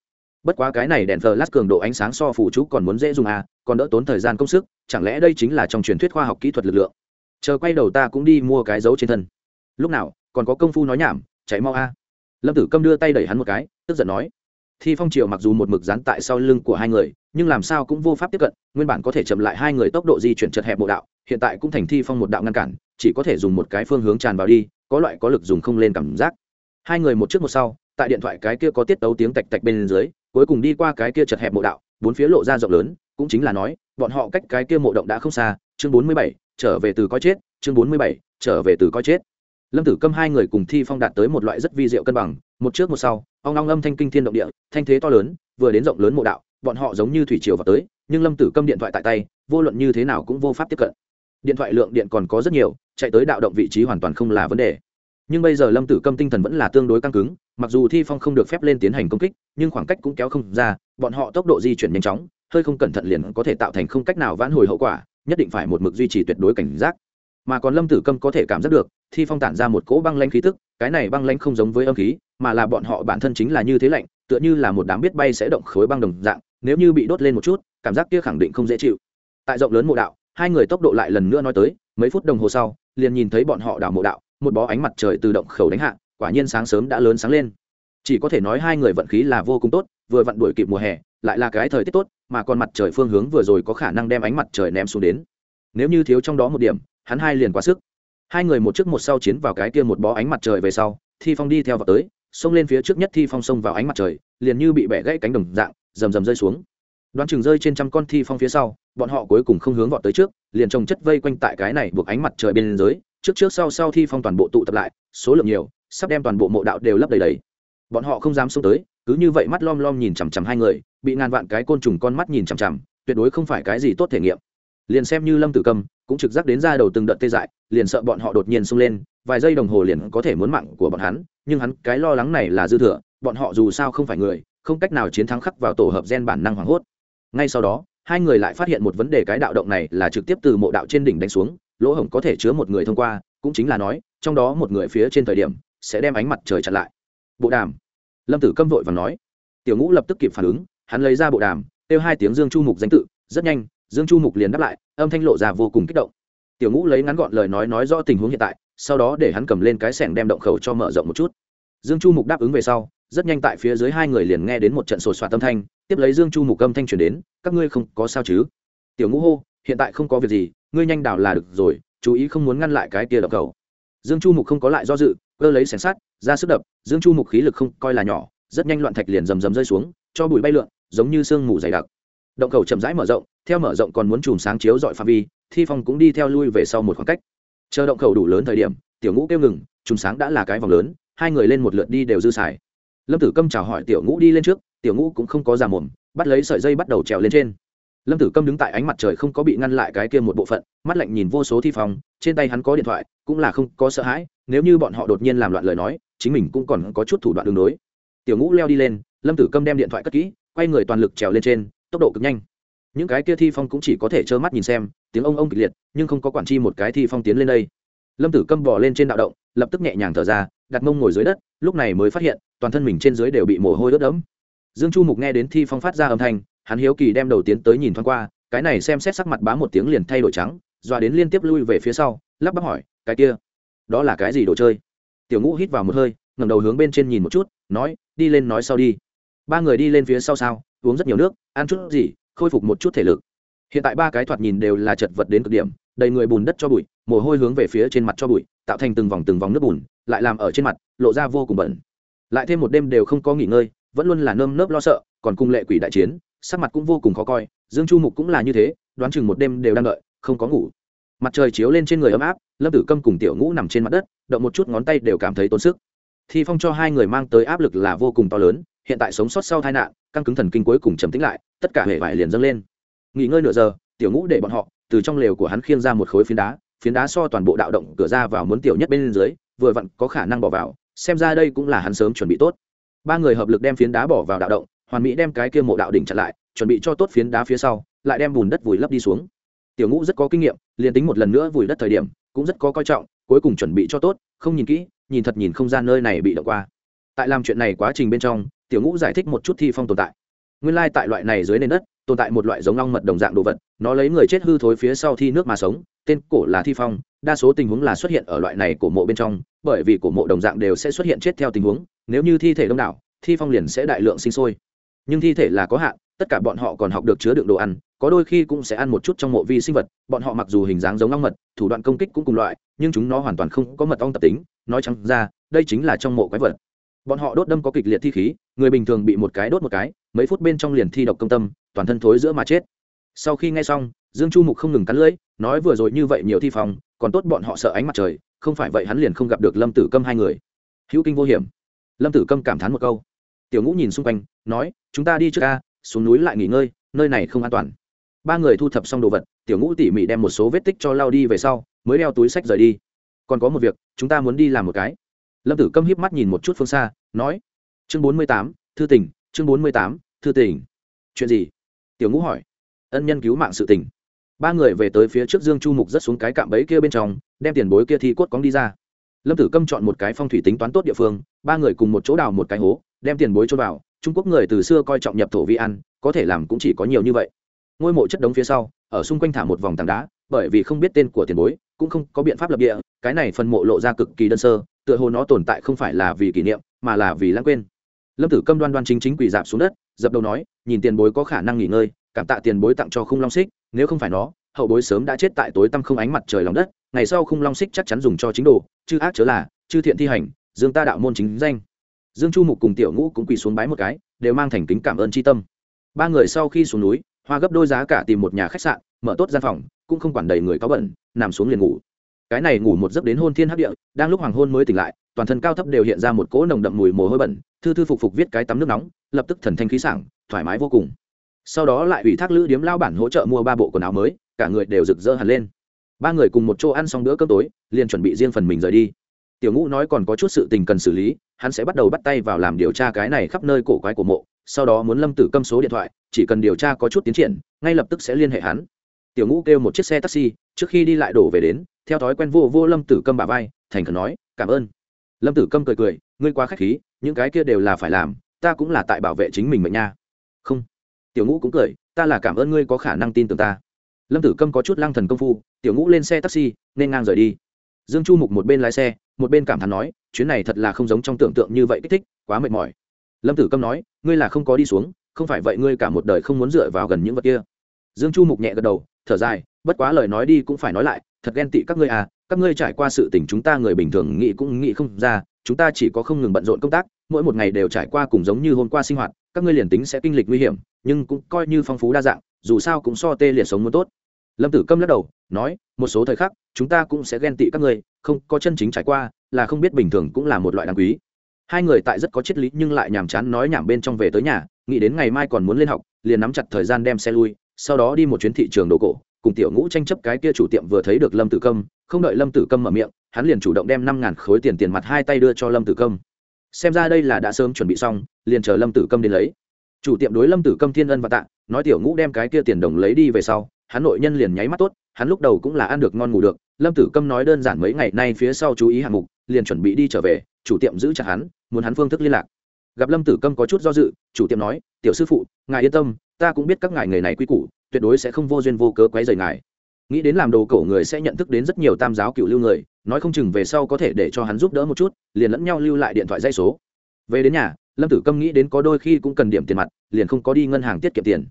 Bất quá cái này đèn thờ lát cường độ ánh sáng so phủ chú còn muốn dễ dùng à còn đỡ tốn thời gian công sức, chẳng lẽ đây chính là trong truyền thuyết khoa học kỹ thuật lực lượng? Chờ quay đầu ta cũng đi mua cái dấu trên thân. Lúc nào, còn có công phu nói nhảm cháy mau a. Lâm tử câm đưa tay đẩy hắn một cái, tức giận nói thi phong triều mặc dù một mực dán tại sau lưng của hai người, nhưng làm sao cũng vô pháp tiếp cận, nguyên bản có thể chậm lại hai người tốc độ di chuyển chật hẹp bộ đạo, hiện tại cũng thành thi phong một đạo ngăn cản, chỉ có thể dùng một cái phương hướng tràn vào đi, có loại có lực dùng không lên cảm giác. Hai người một trước một sau, tại điện thoại cái kia có tiết tấu tiếng tạch tạch bên dưới, cuối cùng đi qua cái kia chật hẹp mộ đạo, bốn phía lộ ra rộng lớn, cũng chính là nói, bọn họ cách cái kia mộ động đã không xa, chương bốn mươi bảy, trở về từ coi chết, chương bốn mươi bảy, trở về từ coi chết. Lâm tử câm hai người cùng thi phong đạt tới một loại rất vi diệu cân bằng, một trước một sau ong ong âm thanh kinh thiên động địa, thanh thế to lớn, vừa đến rộng lớn mộ đạo, bọn họ giống như thủy triều vào tới, nhưng lâm tử câm điện thoại tại tay, vô luận như thế nào cũng vô pháp tiếp cận. Điện thoại lượng điện còn có rất nhiều, chạy tới đạo động vị trí hoàn toàn không là vấn đề. Nhưng bây giờ lâm tử câm tinh thần vẫn là tương đối căng cứng, mặc dù thi phong không được phép lên tiến hành công kích, nhưng khoảng cách cũng kéo không ra, bọn họ tốc độ di chuyển nhanh chóng, hơi không cẩn thận liền có thể tạo thành không cách nào vãn hồi hậu quả, nhất định phải một mực duy trì tuyệt đối cảnh giác. Mà còn lâm tử câm có thể cảm giác được, thi phong tản ra một cỗ băng lanh khí tức, cái này băng lanh không giống với âm khí mà là bọn họ bản thân chính là như thế lạnh, tựa như là một đám biết bay sẽ động khối băng đồng dạng, nếu như bị đốt lên một chút, cảm giác kia khẳng định không dễ chịu. Tại rộng lớn mộ đạo, hai người tốc độ lại lần nữa nói tới, mấy phút đồng hồ sau, liền nhìn thấy bọn họ đảo mộ đạo, một bó ánh mặt trời từ động khẩu đánh hạ, quả nhiên sáng sớm đã lớn sáng lên. Chỉ có thể nói hai người vận khí là vô cùng tốt, vừa vặn đuổi kịp mùa hè, lại là cái thời tiết tốt, mà còn mặt trời phương hướng vừa rồi có khả năng đem ánh mặt trời ném xuống đến. Nếu như thiếu trong đó một điểm, hắn hai liền quá sức. Hai người một trước một sau chiến vào cái kia một bó ánh mặt trời về sau, thi phong đi theo vào tới xông lên phía trước nhất thi phong xông vào ánh mặt trời, liền như bị bẻ gãy cánh đồng dạng, rầm rầm rơi xuống. Đoán chừng rơi trên trăm con thi phong phía sau, bọn họ cuối cùng không hướng vọt tới trước, liền trồng chất vây quanh tại cái này buộc ánh mặt trời bên dưới. Trước trước sau sau thi phong toàn bộ tụ tập lại, số lượng nhiều, sắp đem toàn bộ mộ đạo đều lấp đầy đầy. Bọn họ không dám xông tới, cứ như vậy mắt lom lom nhìn chằm chằm hai người, bị ngàn vạn cái côn trùng con mắt nhìn chằm chằm, tuyệt đối không phải cái gì tốt thể nghiệm. Liền xem như lâm tử cầm, cũng trực giác đến ra đầu từng đợt tê dại, liền sợ bọn họ đột nhiên xông lên, vài giây đồng hồ liền có thể muốn mạng của bọn hắn nhưng hắn cái lo lắng này là dư thừa, bọn họ dù sao không phải người, không cách nào chiến thắng khắc vào tổ hợp gen bản năng hoảng hốt. Ngay sau đó, hai người lại phát hiện một vấn đề cái đạo động này là trực tiếp từ mộ đạo trên đỉnh đánh xuống, lỗ hổng có thể chứa một người thông qua, cũng chính là nói, trong đó một người phía trên thời điểm, sẽ đem ánh mặt trời chặn lại. Bộ đàm. Lâm tử câm vội và nói. Tiểu ngũ lập tức kịp phản ứng, hắn lấy ra bộ đàm, kêu hai tiếng dương chu mục danh tự, rất nhanh, dương chu mục liền đáp lại, âm thanh lộ ra vô cùng kích động tiểu ngũ lấy ngắn gọn lời nói nói rõ tình huống hiện tại, sau đó để hắn cầm lên cái sẻng đem động khẩu cho mở rộng một chút. Dương chu mục đáp ứng về sau, rất nhanh tại phía dưới hai người liền nghe đến một trận sột soạt tâm thanh, tiếp lấy dương chu mục âm thanh chuyển đến, các ngươi không có sao chứ? Tiểu ngũ hô, hiện tại không có việc gì, ngươi nhanh đào là được rồi, chú ý không muốn ngăn lại cái kia động khẩu. Dương chu mục không có lại do dự, cơ lấy sẻng sắt, ra sức đập, dương chu mục khí lực không coi là nhỏ, rất nhanh loạn thạch liền rầm rầm rơi xuống, cho bụi bay lượn, giống như sương mù dày đặc. Động cầu chậm rãi mở rộng, theo mở rộng còn muốn chùm sáng chiếu dọi phạm vi thi phong cũng đi theo lui về sau một khoảng cách. Chờ động khẩu đủ lớn thời điểm tiểu ngũ kêu ngừng trùng sáng đã là cái vòng lớn hai người lên một lượt đi đều dư xài. Lâm tử câm chào hỏi tiểu ngũ đi lên trước tiểu ngũ cũng không có già mồm bắt lấy sợi dây bắt đầu trèo lên trên. Lâm tử câm đứng tại ánh mặt trời không có bị ngăn lại cái kia một bộ phận mắt lạnh nhìn vô số thi Phong, trên tay hắn có điện thoại cũng là không có sợ hãi nếu như bọn họ đột nhiên làm loạn lời nói chính mình cũng còn có chút thủ đoạn đường đối. Tiểu ngũ leo đi lên lâm tử câm đem điện thoại cất kỹ quay người toàn lực trèo lên trên tốc độ cực nhanh những cái kia thi phong cũng chỉ có thể trơ mắt nhìn xem, tiếng ông ông kịch liệt, nhưng không có quản chi một cái thi phong tiến lên đây. Lâm tử câm bỏ lên trên đạo động, lập tức nhẹ nhàng thở ra, đặt mông ngồi dưới đất, lúc này mới phát hiện, toàn thân mình trên dưới đều bị mồ hôi ướt đẫm. Dương chu mục nghe đến thi phong phát ra âm thanh, hắn hiếu kỳ đem đầu tiến tới nhìn thoáng qua, cái này xem xét sắc mặt bá một tiếng liền thay đổi trắng, dọa đến liên tiếp lui về phía sau, lắp bắp hỏi, cái kia, đó là cái gì đồ chơi? Tiểu ngũ hít vào một hơi ngầm đầu hướng bên trên nhìn một chút, nói, đi lên nói sau đi. Ba người đi lên phía sau sao, uống rất nhiều nước, ăn chút gì khôi phục một chút thể lực. Hiện tại ba cái thoạt nhìn đều là chật vật đến cực điểm, đầy người bùn đất cho bụi, mồ hôi hướng về phía trên mặt cho bụi, tạo thành từng vòng từng vòng nước bùn, lại làm ở trên mặt, lộ ra vô cùng bẩn. Lại thêm một đêm đều không có nghỉ ngơi, vẫn luôn là nơm nớp lo sợ, còn cùng lệ quỷ đại chiến, sắc mặt cũng vô cùng khó coi, dương chu mục cũng là như thế, đoán chừng một đêm đều đang đợi, không có ngủ. Mặt trời chiếu lên trên người ấm áp, lâm tử câm cùng tiểu ngũ nằm trên mặt đất, động một chút ngón tay đều cảm thấy tốn sức. Thi phong cho hai người mang tới áp lực là vô cùng to lớn hiện tại sống sót sau tai nạn, căng cứng thần kinh cuối cùng trầm tĩnh lại, tất cả hệ vải liền dâng lên. Nghỉ ngơi nửa giờ, tiểu ngũ để bọn họ từ trong lều của hắn khiêng ra một khối phiến đá phiến đá so toàn bộ đạo động cửa ra vào muốn tiểu nhất bên dưới, vừa vặn có khả năng bỏ vào, xem ra đây cũng là hắn sớm chuẩn bị tốt. Ba người hợp lực đem phiến đá bỏ vào đạo động, hoàn mỹ đem cái kia mộ đạo đỉnh chặn lại, chuẩn bị cho tốt phiến đá phía sau, lại đem bùn đất vùi lấp đi xuống. Tiểu ngũ rất có kinh nghiệm, liền tính một lần nữa vùi đất thời điểm, cũng rất có coi trọng, cuối cùng chuẩn bị cho tốt, không nhìn kỹ, nhìn thật nhìn không gian nơi này bị động qua. Tại làm chuyện này quá trình bên trong tiểu ngũ giải thích một chút thi phong tồn tại. Nguyên lai tại loại này dưới nền đất, tồn tại một loại giống ong mật đồng dạng đồ vật, nó lấy người chết hư thối phía sau thi nước mà sống, tên cổ là thi phong, đa số tình huống là xuất hiện ở loại này của mộ bên trong, bởi vì cổ mộ đồng dạng đều sẽ xuất hiện chết theo tình huống, nếu như thi thể đông đảo, thi phong liền sẽ đại lượng sinh sôi. Nhưng thi thể là có hạn, tất cả bọn họ còn học được chứa đựng đồ ăn, có đôi khi cũng sẽ ăn một chút trong mộ vi sinh vật, bọn họ mặc dù hình dáng giống ong mật, thủ đoạn công kích cũng cùng loại, nhưng chúng nó hoàn toàn không có mật ong tập tính, nói chẳng ra, đây chính là trong mộ quái vật bọn họ đốt đâm có kịch liệt thi khí, người bình thường bị một cái đốt một cái, mấy phút bên trong liền thi độc công tâm, toàn thân thối giữa mà chết. Sau khi nghe xong, dương chu mục không ngừng cắn lưỡi, nói vừa rồi như vậy nhiều thi phòng, còn tốt bọn họ sợ ánh mặt trời, không phải vậy hắn liền không gặp được lâm tử câm hai người. Hữu kinh vô hiểm. Lâm tử câm cảm thán một câu. Tiểu ngũ nhìn xung quanh, nói, chúng ta đi trước ca xuống núi lại nghỉ ngơi, nơi này không an toàn. Ba người thu thập xong đồ vật, tiểu ngũ tỉ mỉ đem một số vết tích cho lao đi về sau, mới đeo túi sách rời đi. Còn có một việc, chúng ta muốn đi làm một cái lâm tử câm hiếp mắt nhìn một chút phương xa, nói, chương bốn mươi tám, thư tỉnh chương bốn mươi tám, thư tỉnh chuyện gì? Tiểu ngũ hỏi. Ân nhân cứu mạng sự tỉnh ba người về tới phía trước dương chu mục rất xuống cái cạm bẫy kia bên trong, đem tiền bối kia thi cốt cóng đi ra. Lâm tử câm chọn một cái phong thủy tính toán tốt địa phương, ba người cùng một chỗ đào một cái hố, đem tiền bối cho vào. Trung quốc người từ xưa coi trọng nhập thổ vi ăn, có thể làm cũng chỉ có nhiều như vậy. Ngôi mộ chất đống phía sau, ở xung quanh thả một vòng tảng đá, bởi vì không biết tên của tiền bối, cũng không có biện pháp lập địa, cái này phần mộ lộ ra cực kỳ đơn sơ tựa hồ nó tồn tại không phải là vì kỷ niệm, mà là vì lãng quên. Lâm tử câm đoan đoan chính chính quỳ dạp xuống đất, dập đầu nói, nhìn tiền bối có khả năng nghỉ ngơi, cảm tạ tiền bối tặng cho khung long xích, nếu không phải nó, hậu bối sớm đã chết tại tối tăm không ánh mặt trời lòng đất, ngày sau khung long xích chắc chắn dùng cho chính đồ, chư ác chớ là, chư thiện thi hành, dương ta đạo môn chính danh. Dương chu mục cùng tiểu ngũ cũng quỳ xuống bái một cái, đều mang thành kính cảm ơn tri tâm. Ba người sau khi xuống núi, hoa gấp đôi giá cả tìm một nhà khách sạn, mở tốt gian phòng, cũng không quản đầy người có bẩn, nằm xuống liền ngủ cái này ngủ một giấc đến hôn thiên hấp địa, đang lúc hoàng hôn mới tỉnh lại, toàn thân cao thấp đều hiện ra một cỗ nồng đậm mùi mồ hôi bẩn, thư thư phục phục viết cái tắm nước nóng, lập tức thần thanh khí sảng, thoải mái vô cùng. Sau đó lại ủy thác lữ điếm lao bản hỗ trợ mua ba bộ quần áo mới, cả người đều rực rỡ hẳn lên. Ba người cùng một chỗ ăn xong bữa cơm tối, liền chuẩn bị riêng phần mình rời đi. Tiểu ngũ nói còn có chút sự tình cần xử lý, hắn sẽ bắt đầu bắt tay vào làm điều tra cái này khắp nơi cổ quái của mộ, sau đó muốn lâm tử câm số điện thoại, chỉ cần điều tra có chút tiến triển, ngay lập tức sẽ liên hệ hắn. Tiểu ngũ kêu một chiếc xe taxi, trước khi đi lại đổ về đến theo thói quen vô vô lâm tử câm bà vai, thành khẩn nói, cảm ơn. Lâm tử câm cười cười, ngươi quá k h á c h khí, những cái kia đều là phải làm, ta cũng là tại bảo vệ chính mình mệnh nha. Không. Tiểu ngũ cũng cười, ta là cảm ơn ngươi có khả năng tin tưởng ta. Lâm tử câm có chút lăng thần công phu, tiểu ngũ lên xe taxi, nên ngang rời đi. Dương chu mục một bên lái xe, một bên cảm thán nói, chuyến này thật là không giống trong tưởng tượng như vậy kích thích, quá mệt mỏi. Lâm tử câm nói, ngươi là không có đi xuống, không phải vậy ngươi cả một đời không muốn dựa vào gần những vật kia. Dương chu mục nhẹ gật đầu, thở dài, bất quá lời nói đi cũng phải nói lại thật ghen tị các ngươi à các ngươi trải qua sự tình chúng ta người bình thường nghĩ cũng nghĩ không ra, chúng ta chỉ có không ngừng bận rộn công tác, mỗi một ngày đều trải qua cùng giống như hôm qua sinh hoạt, các ngươi liền tính sẽ kinh lịch nguy hiểm, nhưng cũng coi như phong phú đa dạng, dù sao cũng so tê liệt sống muốn tốt. Lâm tử câm lắc đầu, nói, một số thời khắc, chúng ta cũng sẽ ghen tị các ngươi, không, có chân chính trải qua, là không biết bình thường cũng là một loại đáng quý. Hai người tại rất có triết lý nhưng lại nhàm chán nói nhảm bên trong về tới nhà, nghĩ đến ngày mai còn muốn lên học, liền nắm chặt thời gian đem xe lui, sau đó đi một chuyến thị trường đồ cổ cùng tiểu ngũ tranh chấp cái kia chủ tiệm vừa thấy được lâm tử câm, không đợi lâm tử câm mở miệng, hắn liền chủ động đem năm ngàn khối tiền tiền mặt hai tay đưa cho lâm tử câm. Xem ra đây là đã sớm chuẩn bị xong, liền chờ lâm tử câm đến lấy. Chủ tiệm đối lâm tử câm thiên ân và tạ, nói tiểu ngũ đem cái kia tiền đồng lấy đi về sau, hắn nội nhân liền nháy mắt tốt, hắn lúc đầu cũng là ăn được ngon ngủ được, lâm tử câm nói đơn giản mấy ngày nay phía sau chú ý hạng mục, liền chuẩn bị đi trở về, chủ tiệm giữ chặt hắn, muốn hắn phương thức liên lạc. Gặp lâm tử câm có chút do dự, chủ tiệm nói, tiểu sư phụ, ngài yên tâm ta cũng biết các ngài người này quy củ, tuyệt đối sẽ không vô duyên vô cớ quấy rầy ngài. Nghĩ đến làm đồ cổ người sẽ nhận thức đến rất nhiều tam giáo cựu lưu người, nói không chừng về sau có thể để cho hắn giúp đỡ một chút, liền lẫn nhau lưu lại điện thoại dây số. Về đến nhà, lâm tử câm nghĩ đến có đôi khi cũng cần điểm tiền mặt, liền không có đi ngân hàng tiết kiệm tiền.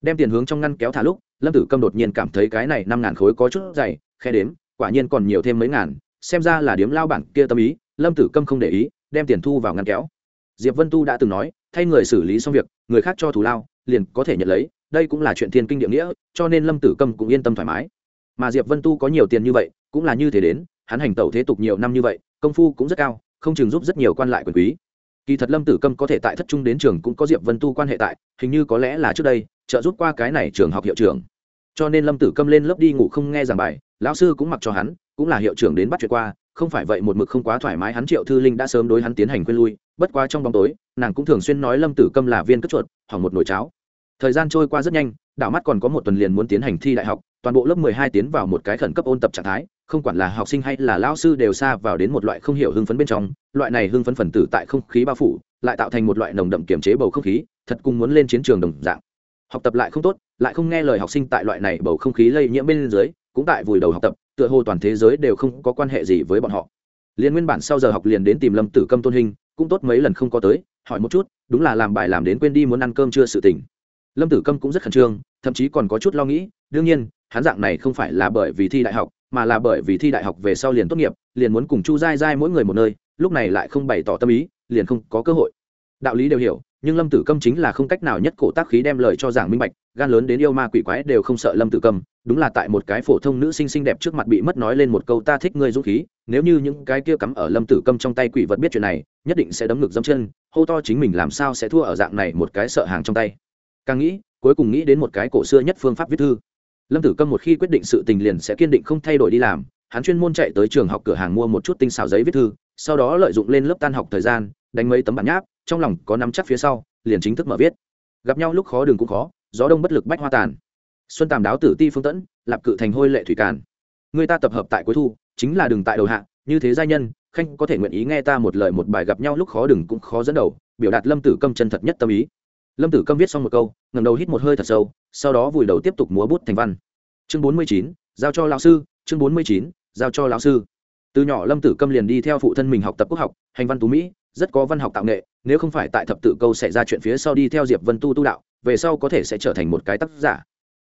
Đem tiền hướng trong ngăn kéo thả lúc, lâm tử câm đột nhiên cảm thấy cái này năm ngàn khối có chút dày, khe đếm, quả nhiên còn nhiều thêm mấy ngàn, xem ra là điếm lao bản kia tâm ý, lâm tử câm không để ý, đem tiền thu vào ngăn kéo. Diệp vân tu đã từng nói, thay người xử lý xong việc, người khác cho thù lao liền có thể nhận lấy, đây cũng là chuyện thiên kinh địa nghĩa, cho nên lâm tử câm cũng yên tâm thoải mái. Mà diệp vân tu có nhiều tiền như vậy, cũng là như thế đến, hắn hành tẩu thế tục nhiều năm như vậy, công phu cũng rất cao, không chừng giúp rất nhiều quan lại quyền quý. Kỳ thật lâm tử câm có thể tại thất trung đến trường cũng có diệp vân tu quan hệ tại, hình như có lẽ là trước đây, trợ giúp qua cái này trường học hiệu trưởng. Cho nên lâm tử câm lên lớp đi ngủ không nghe giảng bài, lão sư cũng mặc cho hắn, cũng là hiệu trưởng đến bắt chuyện qua, không phải vậy một mực không quá thoải mái, hắn triệu thư linh đã sớm đối hắn tiến hành khuyên lui, bất quá trong bóng tối, nàng cũng thường xuyên nói lâm tử câm là viên cất chuột hoặc một nồi cháo thời gian trôi qua rất nhanh, đảo mắt còn có một tuần liền muốn tiến hành thi đại học, toàn bộ lớp mười hai tiến vào một cái khẩn cấp ôn tập trạng thái, không quản là học sinh hay là lao sư đều xa vào đến một loại không hiểu hưng phấn bên trong, loại này hưng phấn phần tử tại không khí bao phủ, lại tạo thành một loại nồng đậm kiểm chế bầu không khí, thật cùng muốn lên chiến trường đồng dạng. Học tập lại không tốt, lại không nghe lời học sinh tại loại này bầu không khí lây nhiễm bên dưới, cũng tại vùi đầu học tập, tựa hồ toàn thế giới đều không có quan hệ gì với bọn họ. Liên nguyên bản sau giờ học liền đến tìm lâm tử câm tôn hình, cũng tốt mấy lần không có tới, hỏi một chút, đúng là làm bài làm đến quên đi muốn ăn cơm chưa sự tỉnh lâm tử câm cũng rất khẩn trương, thậm chí còn có chút lo nghĩ. Đương nhiên, hắn dạng này không phải là bởi vì thi đại học, mà là bởi vì thi đại học về sau liền tốt nghiệp, liền muốn cùng chu dai dai mỗi người một nơi, lúc này lại không bày tỏ tâm ý, liền không có cơ hội. Đạo lý đều hiểu, nhưng lâm tử câm chính là không cách nào nhất cổ tác khí đem lời cho giảng minh bạch, gan lớn đến yêu ma quỷ quái đều không sợ lâm tử câm, đúng là tại một cái phổ thông nữ sinh xinh đẹp trước mặt bị mất nói lên một câu ta thích ngươi dũng khí, nếu như những cái kia cắm ở lâm tử câm trong tay quỷ vật biết chuyện này, nhất định sẽ đấm ngực dâm chân, hô to chính mình làm sao sẽ thua ở dạng này một cái sợ hàng trong tay càng nghĩ, cuối cùng nghĩ đến một cái cổ xưa nhất phương pháp viết thư. Lâm tử câm một khi quyết định sự tình liền sẽ kiên định không thay đổi đi làm, hắn chuyên môn chạy tới trường học cửa hàng mua một chút tinh xào giấy viết thư, sau đó lợi dụng lên lớp tan học thời gian, đánh mấy tấm bản nháp, trong lòng có nắm chắc phía sau, liền chính thức mở viết. Gặp nhau lúc khó đường cũng khó, gió đông bất lực bách hoa tàn. Xuân tàm đáo tử ti phương tẫn, lạp cự thành hôi lệ thủy càn. Người ta tập hợp tại cuối thu, chính là đường tại đầu hạ, như thế giai nhân, khanh có thể nguyện ý nghe ta một lời một bài gặp nhau lúc khó đừng cũng khó dẫn đầu, biểu đạt lâm tử câm chân thật nhất tâm ý lâm tử câm viết xong một câu ngầm đầu hít một hơi thật sâu, sau đó vùi đầu tiếp tục múa bút thành văn. Chương bốn mươi chín, giao cho lão sư, chương bốn mươi chín, giao cho lão sư. Từ nhỏ lâm tử câm liền đi theo phụ thân mình học tập quốc học, hành văn tú mỹ, rất có văn học tạo nghệ, nếu không phải tại thập tự câu xảy ra chuyện phía sau đi theo diệp vân tu tu đạo, về sau có thể sẽ trở thành một cái tác giả.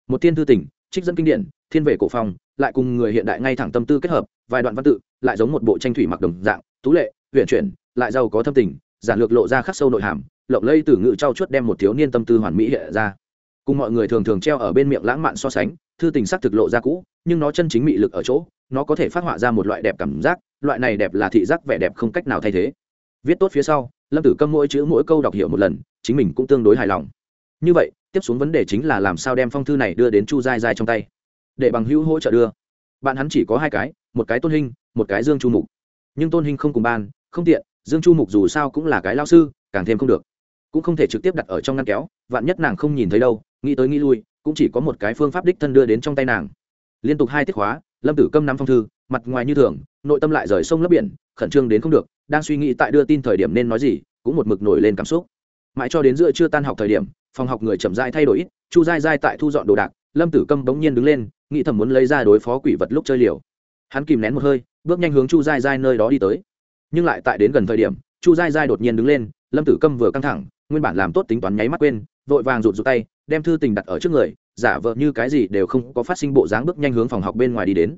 Một thiên thư tình trích dẫn kinh điển, thiên về cổ phong, lại cùng người hiện đại ngay thẳng tâm tư kết hợp, vài đoạn văn tự, lại giống một bộ tranh thủy mặc đồng dạng, tú lệ huyện chuyển, lại giàu có thâm tình giản lược lộ ra khắc sâu nội hàm, lộng lây từ ngự trao chuốt đem một thiếu niên tâm tư hoàn mỹ hiện ra. Cùng mọi người thường thường treo ở bên miệng lãng mạn so sánh, thư tình sắc thực lộ ra cũ, nhưng nó chân chính mị lực ở chỗ, nó có thể phát họa ra một loại đẹp cảm giác, loại này đẹp là thị giác vẻ đẹp không cách nào thay thế. Viết tốt phía sau, lâm tử câm mỗi chữ mỗi câu đọc hiểu một lần, chính mình cũng tương đối hài lòng. Như vậy, tiếp xuống vấn đề chính là làm sao đem phong thư này đưa đến chu dai dai trong tay. Để bằng hữu hỗ trợ đưa. Bạn hắn chỉ có hai cái, một cái tôn hình một cái dương chu mục. Nhưng tôn hình không cùng ban, không tiện dương chu mục dù sao cũng là cái lao sư, càng thêm không được. Cũng không thể trực tiếp đặt ở trong ngăn kéo, vạn nhất nàng không nhìn thấy đâu, nghĩ tới nghĩ lui, cũng chỉ có một cái phương pháp đích thân đưa đến trong tay nàng. Liên tục hai tiết khóa, lâm tử câm nắm phong thư, mặt ngoài như thường, nội tâm lại rời sông lấp biển, khẩn trương đến không được, đang suy nghĩ tại đưa tin thời điểm nên nói gì, cũng một mực nổi lên cảm xúc. Mãi cho đến giữa chưa tan học thời điểm, phòng học người chậm dai thay đổi ít, chu dai dai tại thu dọn đồ đạc, lâm tử câm bỗng nhiên đứng lên, nghĩ thầm muốn lấy ra đối phó quỷ vật lúc chơi liều. Hắn kìm nén một hơi, bước nhanh hướng chu dai dai nơi đó đi tới nhưng lại tại đến gần thời điểm, chu dai dai đột nhiên đứng lên, lâm tử câm vừa căng thẳng, nguyên bản làm tốt tính toán nháy mắt quên, vội vàng rụt rụt tay, đem thư tình đặt ở trước người, giả vợ như cái gì đều không có phát sinh bộ dáng bước nhanh hướng phòng học bên ngoài đi đến.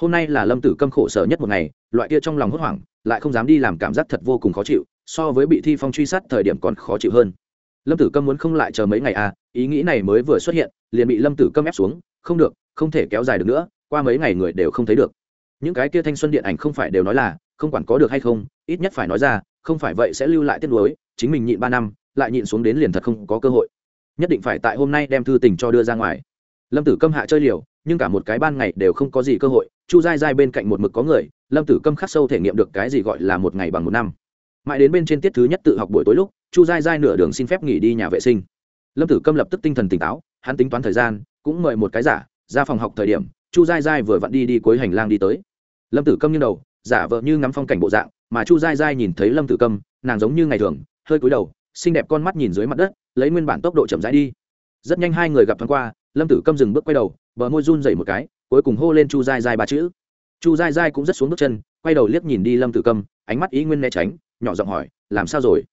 Hôm nay là lâm tử câm khổ sở nhất một ngày, loại kia trong lòng hốt hoảng, lại không dám đi làm cảm giác thật vô cùng khó chịu, so với bị thi phong truy sát thời điểm còn khó chịu hơn. Lâm tử câm muốn không lại chờ mấy ngày à ý nghĩ này mới vừa xuất hiện, liền bị lâm tử câm ép xuống, không được, không thể kéo dài được nữa, qua mấy ngày người đều không thấy được. Những cái kia thanh xuân điện ảnh không phải đều nói là không quản có được hay không, ít nhất phải nói ra, không phải vậy sẽ lưu lại tiếc nuối, chính mình nhịn ba năm, lại nhịn xuống đến liền thật không có cơ hội. Nhất định phải tại hôm nay đem thư tình cho đưa ra ngoài. Lâm tử câm hạ chơi liều, nhưng cả một cái ban ngày đều không có gì cơ hội, chu dai dai bên cạnh một mực có người, lâm tử câm khắc sâu thể nghiệm được cái gì gọi là một ngày bằng một năm. Mãi đến bên trên tiết thứ nhất tự học buổi tối lúc, chu dai dai nửa đường xin phép nghỉ đi nhà vệ sinh. Lâm tử câm lập tức tinh thần tỉnh táo, hắn tính toán thời gian, cũng mời một cái giả, ra phòng học thời điểm, chu dai dai vừa vặn đi đi cuối hành lang đi tới. Lâm tử câm như đầu giả vợ như ngắm phong cảnh bộ dạng, mà chu dai dai nhìn thấy lâm tử câm, nàng giống như ngày thường, hơi cúi đầu, xinh đẹp con mắt nhìn dưới mặt đất, lấy nguyên bản tốc độ chậm rãi đi. Rất nhanh hai người gặp thoáng qua, lâm tử câm dừng bước quay đầu, bờ môi run dậy một cái, cuối cùng hô lên chu dai dai ba chữ. Chu dai dai cũng rất xuống bước chân, quay đầu liếc nhìn đi lâm tử câm, ánh mắt ý nguyên né tránh, nhỏ giọng hỏi, làm sao rồi?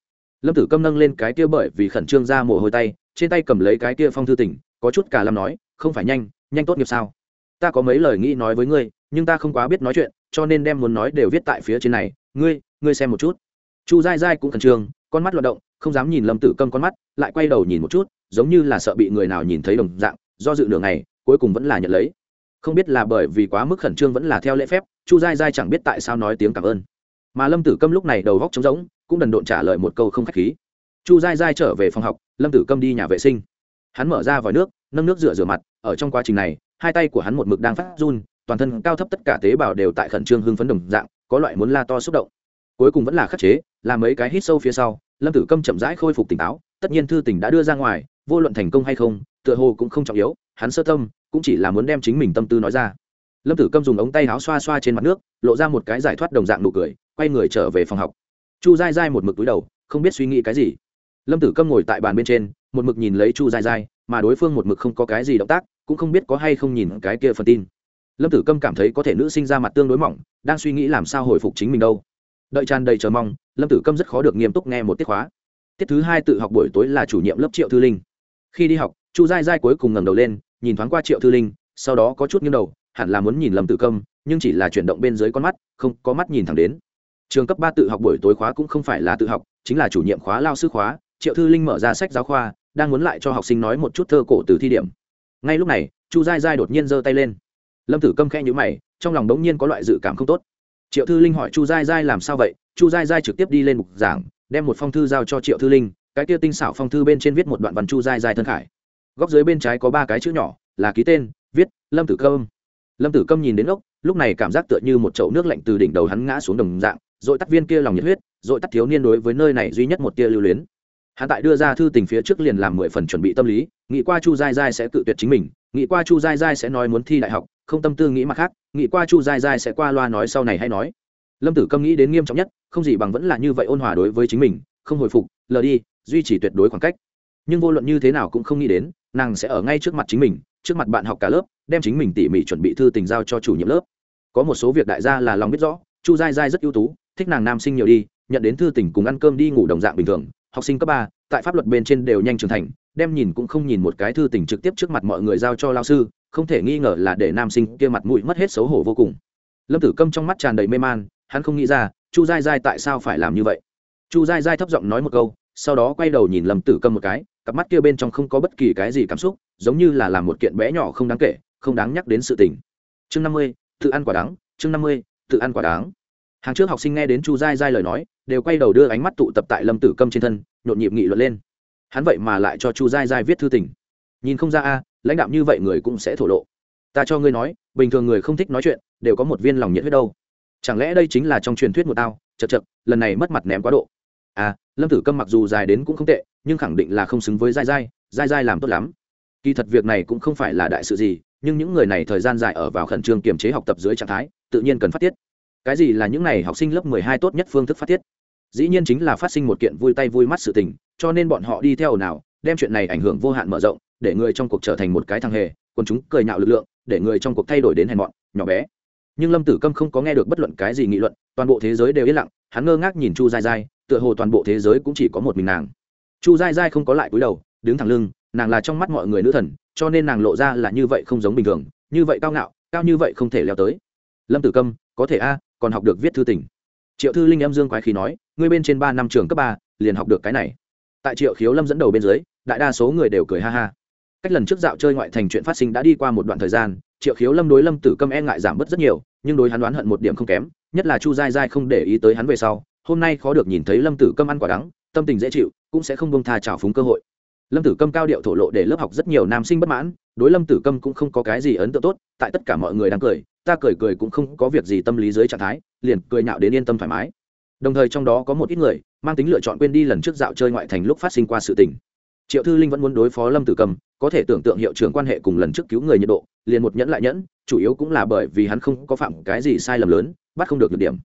Lâm tử câm nâng lên cái kia bởi vì khẩn trương ra mồ hôi tay, trên tay cầm lấy cái kia phong thư tỉnh, có chút cả làm nói, không phải nhanh nhanh tốt nghiệp sao? Ta có mấy lời nghĩ nói với ngươi, nhưng ta không quá biết nói chuyện cho nên đem muốn nói đều viết tại phía trên này, ngươi ngươi xem một chút. Chu dai dai cũng khẩn trương, con mắt loạt động, không dám nhìn lâm tử câm con mắt, lại quay đầu nhìn một chút, giống như là sợ bị người nào nhìn thấy đồng dạng, do dự nửa ngày, cuối cùng vẫn là nhận lấy. Không biết là bởi vì quá mức khẩn trương vẫn là theo lễ phép, chu dai dai chẳng biết tại sao nói tiếng cảm ơn. Mà lâm tử câm lúc này đầu góc trống rỗng, cũng đần độn trả lời một câu không k h á c h khí. Chu dai dai trở về phòng học, lâm tử câm đi nhà vệ sinh. Hắn mở ra vòi nước, nâng nước rửa rửa mặt, ở trong quá trình này, hai tay của hắn một mực đang phát run toàn thân cao thấp tất cả tế bào đều tại khẩn trương hưng phấn đồng dạng, có loại muốn la to xúc động. Cuối cùng vẫn là khắc chế làm mấy cái hít sâu phía sau, lâm tử câm chậm rãi khôi phục tỉnh táo, tất nhiên thư tỉnh đã đưa ra ngoài, vô luận thành công hay không, tựa hồ cũng không trọng yếu, hắn sơ tâm, cũng chỉ là muốn đem chính mình tâm tư nói ra. Lâm tử câm dùng ống tay áo xoa xoa trên mặt nước, lộ ra một cái giải thoát đồng dạng nụ cười, quay người trở về phòng học. Chu dai dai một mực túi đầu, không biết suy nghĩ cái gì. Lâm tử câm ngồi tại bàn bên trên, một mực nhìn lấy chu dai dai mà đối phương một mực không có cái gì động tác, cũng không biết có hay không nhìn cái kia phần tin lâm tử câm cảm thấy có thể nữ sinh ra mặt tương đối mỏng, đang suy nghĩ làm sao hồi phục chính mình đâu. Đợi tràn đầy chờ mong, lâm tử câm rất khó được nghiêm túc nghe một tiết khóa. Tiết thứ hai tự học buổi tối là chủ nhiệm lớp triệu thư linh. Khi đi học, chu dai dai cuối cùng ngẩng đầu lên, nhìn thoáng qua triệu thư linh, sau đó có chút nghiêng đầu, hẳn là muốn nhìn lâm tử câm, nhưng chỉ là chuyển động bên dưới con mắt, không có mắt nhìn thẳng đến. Trường cấp ba tự học buổi tối khóa cũng không phải là tự học, chính là chủ nhiệm khóa lao sư khóa, triệu thư linh mở ra sách giáo khoa, đang muốn lại cho học sinh nói một chút thơ cổ từ thi điểm. Ngay lúc này, chu dai dai đột nhiên giơ tay lên lâm tử câm khe nhữ mày, trong lòng đống nhiên có loại dự cảm không tốt. Triệu thư linh hỏi chu giai giai làm sao vậy? Chu giai giai trực tiếp đi lên mục giảng, đem một phong thư giao cho triệu thư linh, cái kia tinh xảo phong thư bên trên viết một đoạn văn chu giai giai thân khải. Góc dưới bên trái có ba cái chữ nhỏ, là ký tên, viết lâm tử câm. Lâm tử câm nhìn đến ốc lúc này cảm giác tựa như một chậu nước lạnh từ đỉnh đầu hắn ngã xuống đồng dạng dội tắt viên kia lòng nhiệt huyết dội tắt thiếu niên đối với nơi này duy nhất một tia lưu luyến. Hắn tại đưa ra thư tình phía trước liền làm mười phần chuẩn bị tâm lý, nghĩ qua chu giai giai sẽ tự tuyệt chính mình, nghĩ qua chu giai giai sẽ nói muốn thi đại học không tâm tư nghĩ mặt khác, nghĩ qua chu dai dai sẽ qua loa nói sau này hay nói. Lâm tử câm nghĩ đến nghiêm trọng nhất, không gì bằng vẫn là như vậy ôn hòa đối với chính mình, không hồi phục, lờ đi, duy trì tuyệt đối khoảng cách. Nhưng vô luận như thế nào cũng không nghĩ đến, nàng sẽ ở ngay trước mặt chính mình, trước mặt bạn học cả lớp, đem chính mình tỉ mỉ chuẩn bị thư tình giao cho chủ nhiệm lớp. Có một số việc đại gia là lòng biết rõ, chu dai dai rất ưu tú, thích nàng nam sinh nhiều đi, nhận đến thư tình cùng ăn cơm đi ngủ đồng dạng bình thường, học sinh cấp ba, tại pháp luật bên trên đều nhanh trưởng thành đem nhìn cũng không nhìn một cái thư tình trực tiếp trước mặt mọi người giao cho lao sư, không thể nghi ngờ là để nam sinh kia mặt mũi mất hết xấu hổ vô cùng. Lâm tử câm trong mắt tràn đầy mê man, hắn không nghĩ ra, chu dai dai tại sao phải làm như vậy? Chu dai dai thấp giọng nói một câu, sau đó quay đầu nhìn lâm tử câm một cái, cặp mắt kia bên trong không có bất kỳ cái gì cảm xúc, giống như là làm một kiện bé nhỏ không đáng kể, không đáng nhắc đến sự tình. Chương năm mươi, tự ăn quả đắng, chương năm mươi, tự ăn quả đáng hàng trước học sinh nghe đến chu dai dai lời nói, đều quay đầu đưa ánh mắt tụ tập tại lâm tử câm trên thân, nhộn nhịp nghị luận lên hắn vậy mà lại cho chu dai dai viết thư tình. Nhìn không ra a, lãnh đạo như vậy người cũng sẽ thổ lộ. Ta cho ngươi nói, bình thường người không thích nói chuyện, đều có một viên lòng nhiệt huyết đâu. Chẳng lẽ đây chính là trong truyền thuyết một tao? Chật chật lần này mất mặt ném quá độ. À lâm tử câm mặc dù dài đến cũng không tệ, nhưng khẳng định là không xứng với dai dai dai dai làm tốt lắm. Kỳ thật việc này cũng không phải là đại sự gì, nhưng những người này thời gian dài ở vào khẩn trương kiềm chế học tập dưới trạng thái, tự nhiên cần phát tiết. Cái gì là những này học sinh lớp mười hai tốt nhất phương thức phát tiết? Dĩ nhiên chính là phát sinh một kiện vui tay vui mắt sự tình, cho nên bọn họ đi theo nào đem chuyện này ảnh hưởng vô hạn mở rộng, để người trong cuộc trở thành một cái thằng hề còn chúng cười nhạo lực lượng, để người trong cuộc thay đổi đến hèn mọn, nhỏ bé. Nhưng lâm tử câm không có nghe được bất luận cái gì nghị luận, toàn bộ thế giới đều yên lặng, hắn ngơ ngác nhìn chu dai dai tựa hồ toàn bộ thế giới cũng chỉ có một mình nàng. Chu dai dai không có lại cúi đầu, đứng thẳng lưng, nàng là trong mắt mọi người nữ thần, cho nên nàng lộ ra là như vậy không giống bình thường, như vậy cao ngạo, cao như vậy không thể leo tới. Lâm tử câm, có thể a, còn học được viết thư tình triệu thư linh âm dương quái khí nói, ngươi bên trên ba năm trường cấp ba, liền học được cái này. Tại triệu khiếu lâm dẫn đầu bên dưới, đại đa số người đều cười ha ha. Cách lần trước dạo chơi ngoại thành chuyện phát sinh đã đi qua một đoạn thời gian, triệu khiếu lâm đối lâm tử câm e ngại giảm bớt rất nhiều, nhưng đối hắn đoán hận một điểm không kém, nhất là chu dai dai không để ý tới hắn về sau, hôm nay khó được nhìn thấy lâm tử câm ăn quả đắng, tâm tình dễ chịu, cũng sẽ không bông tha trào phúng cơ hội lâm tử câm cao điệu thổ lộ để lớp học rất nhiều nam sinh bất mãn, đối lâm tử câm cũng không có cái gì ấn tượng tốt, tại tất cả mọi người đang cười, ta cười cười cũng không có việc gì tâm lý dưới trạng thái, liền cười nhạo đến yên tâm thoải mái. Đồng thời trong đó có một ít người, mang tính lựa chọn quên đi lần trước dạo chơi ngoại thành lúc phát sinh qua sự tình. Triệu thư linh vẫn muốn đối phó lâm tử cầm có thể tưởng tượng hiệu trưởng quan hệ cùng lần trước cứu người nhiệt độ, liền một nhẫn lại nhẫn, chủ yếu cũng là bởi vì hắn không có phạm cái gì sai lầm lớn, bắt không được được điểm.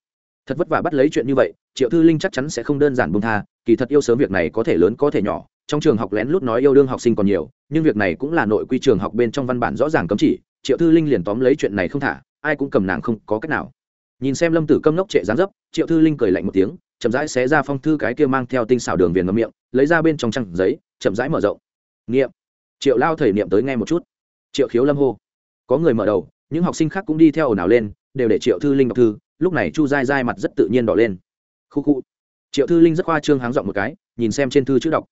Thật vất vả bắt lấy chuyện như vậy, triệu thư linh chắc chắn sẽ không đơn giản bông tha, kỳ thật yêu sớm việc này có thể lớn có thể nhỏ trong trường học lén lút nói yêu đương học sinh còn nhiều, nhưng việc này cũng là nội quy trường học bên trong văn bản rõ ràng cấm chỉ, triệu thư linh liền tóm lấy chuyện này không thả, ai cũng cầm nàng không có cách nào. Nhìn xem lâm tử câm nốc trệ dán dấp, triệu thư linh cười lạnh một tiếng, chậm rãi xé ra phong thư cái kia mang theo tinh xảo đường viền ngâm miệng, lấy ra bên trong trăng giấy, chậm rãi mở rộng. Niệm. Triệu lao thầy niệm tới nghe một chút. Triệu khiếu lâm hô. Có người mở đầu, những học sinh khác cũng đi theo ồn ào lên, đều để triệu thư linh đọc thư, lúc này chu dai dai mặt rất tự nhiên đỏ lên. Khu khu. Triệu thư linh rất khoa trương háng giọng một cái, nhìn xem trên thư chữ đọc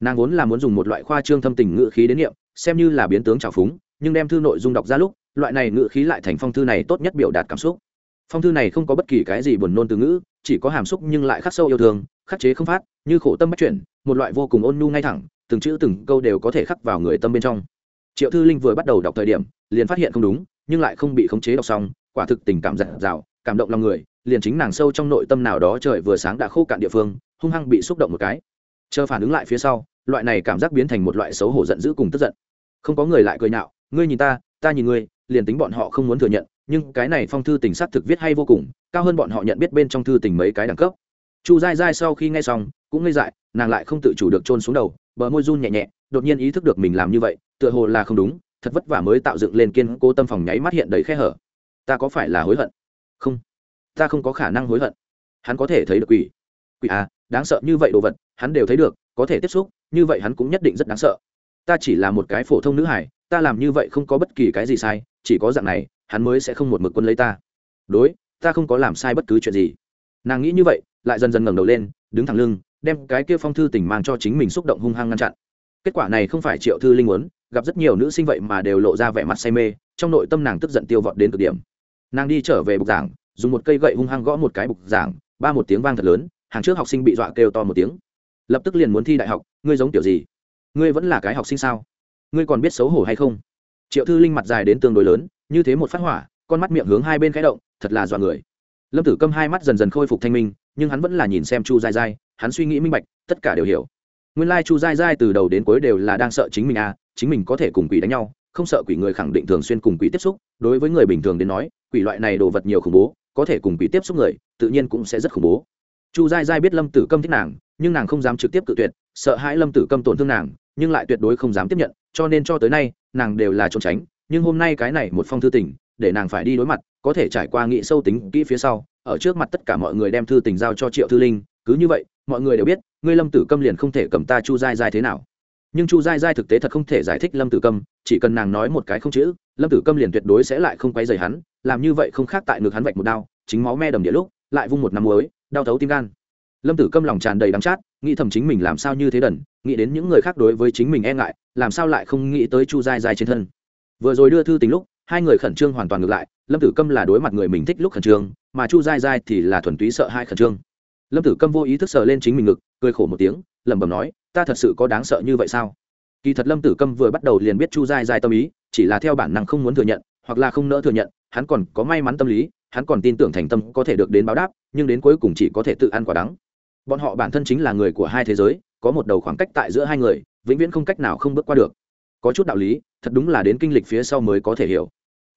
nàng vốn là muốn dùng một loại khoa trương thâm tình ngữ khí đến niệm, xem như là biến tướng trào phúng, nhưng đem thư nội dung đọc ra lúc, loại này ngữ khí lại thành phong thư này tốt nhất biểu đạt cảm xúc. Phong thư này không có bất kỳ cái gì buồn nôn từ ngữ, chỉ có hàm xúc nhưng lại khắc sâu yêu thương, khắc chế không phát, như khổ tâm bắt chuyển, một loại vô cùng ôn nhu ngay thẳng, từng chữ từng câu đều có thể khắc vào người tâm bên trong. Triệu thư linh vừa bắt đầu đọc thời điểm, liền phát hiện không đúng, nhưng lại không bị khống chế đọc xong, quả thực tình cảm giặt rào cảm động lòng người, liền chính nàng sâu trong nội tâm nào đó trời vừa sáng đã khô cạn địa phương, hung hăng bị xúc động một cái chờ phản ứng lại phía sau, loại này cảm giác biến thành một loại xấu hổ giận dữ cùng tức giận. Không có người lại cười nhạo, ngươi nhìn ta ta nhìn ngươi, liền tính bọn họ không muốn thừa nhận, nhưng cái này phong thư tình xác thực viết hay vô cùng, cao hơn bọn họ nhận biết bên trong thư tình mấy cái đẳng cấp. Chu dai dai sau khi nghe xong, cũng ngây dại, nàng lại không tự chủ được trôn xuống đầu, bờ môi run nhẹ nhẹ, đột nhiên ý thức được mình làm như vậy, tựa hồ là không đúng, thật vất vả mới tạo dựng lên kiên cố tâm phòng nháy mắt hiện đầy khe hở. Ta có phải là hối hận? Không, ta không có khả năng hối hận. Hắn có thể thấy được quỷ. Quỷ à đáng sợ như vậy đồ vật, hắn đều thấy được, có thể tiếp xúc, như vậy hắn cũng nhất định rất đáng sợ. Ta chỉ là một cái phổ thông nữ hải, ta làm như vậy không có bất kỳ cái gì sai, chỉ có dạng này, hắn mới sẽ không một mực quân lấy ta. Đối, ta không có làm sai bất cứ chuyện gì. Nàng nghĩ như vậy, lại dần dần ngẩng đầu lên, đứng thẳng lưng, đem cái kia phong thư tình mang cho chính mình xúc động hung hăng ngăn chặn. Kết quả này không phải triệu thư linh muốn, gặp rất nhiều nữ sinh vậy mà đều lộ ra vẻ mặt say mê, trong nội tâm nàng tức giận tiêu vọt đến cực điểm. Nàng đi trở về bục giảng, dùng một cây gậy hung hăng gõ một cái bục giảng, ba một tiếng vang thật lớn hàng trước học sinh bị dọa kêu to một tiếng. Lập tức liền muốn thi đại học, ngươi giống kiểu gì? Ngươi vẫn là cái học sinh sao? Ngươi còn biết xấu hổ hay không? Triệu thư linh mặt dài đến tương đối lớn, như thế một phát hỏa, con mắt miệng hướng hai bên khẽ động, thật là dọa người. Lâm tử câm hai mắt dần dần khôi phục thanh minh, nhưng hắn vẫn là nhìn xem chu dai dai hắn suy nghĩ minh bạch, tất cả đều hiểu. Nguyên lai、like、chu dai dai từ đầu đến cuối đều là đang sợ chính mình à chính mình có thể cùng quỷ đánh nhau, không sợ quỷ người khẳng định thường xuyên cùng quỷ tiếp xúc, đối với người bình thường đến nói, quỷ loại này đồ vật nhiều khủng bố, có thể cùng quỷ tiếp xúc người, tự nhiên cũng sẽ rất khủng bố chu dai dai biết lâm tử câm thích nàng, nhưng nàng không dám trực tiếp cự tuyệt, sợ hãi lâm tử câm tổn thương nàng, nhưng lại tuyệt đối không dám tiếp nhận, cho nên cho tới nay, nàng đều là trốn tránh, nhưng hôm nay cái này một phong thư tình, để nàng phải đi đối mặt, có thể trải qua nghị sâu tính kỹ phía sau, ở trước mặt tất cả mọi người đem thư tình giao cho triệu thư linh, cứ như vậy, mọi người đều biết, ngươi lâm tử câm liền không thể cầm ta chu dai dai thế nào. Nhưng chu dai dai thực tế thật không thể giải thích lâm tử câm, chỉ cần nàng nói một cái không chữ, lâm tử câm liền tuyệt đối sẽ lại không quay dày hắn, làm như vậy không khác tại ngực hắn vạch một đao, chính máu me đầm địa lúc, lại vung một năm muối đau thấu tim gan. Lâm tử câm lòng tràn đầy đắng chát, nghĩ thầm chính mình làm sao như thế đần, nghĩ đến những người khác đối với chính mình e ngại, làm sao lại không nghĩ tới chu dai dai trên thân. Vừa rồi đưa thư tính lúc, hai người khẩn trương hoàn toàn ngược lại, lâm tử câm là đối mặt người mình thích lúc khẩn trương, mà chu dai dai thì là thuần túy sợ hai khẩn trương. Lâm tử câm vô ý thức sờ lên chính mình ngực, cười khổ một tiếng, lẩm bẩm nói, ta thật sự có đáng sợ như vậy sao? Kỳ thật lâm tử câm vừa bắt đầu liền biết chu dai dai tâm ý, chỉ là theo bản năng không muốn thừa nhận, hoặc là không nỡ thừa nhận, hắn còn có may mắn tâm lý hắn còn tin tưởng thành tâm có thể được đến báo đáp, nhưng đến cuối cùng chỉ có thể tự ăn quả đắng. Bọn họ bản thân chính là người của hai thế giới, có một đầu khoảng cách tại giữa hai người, vĩnh viễn không cách nào không bước qua được. Có chút đạo lý, thật đúng là đến kinh lịch phía sau mới có thể hiểu.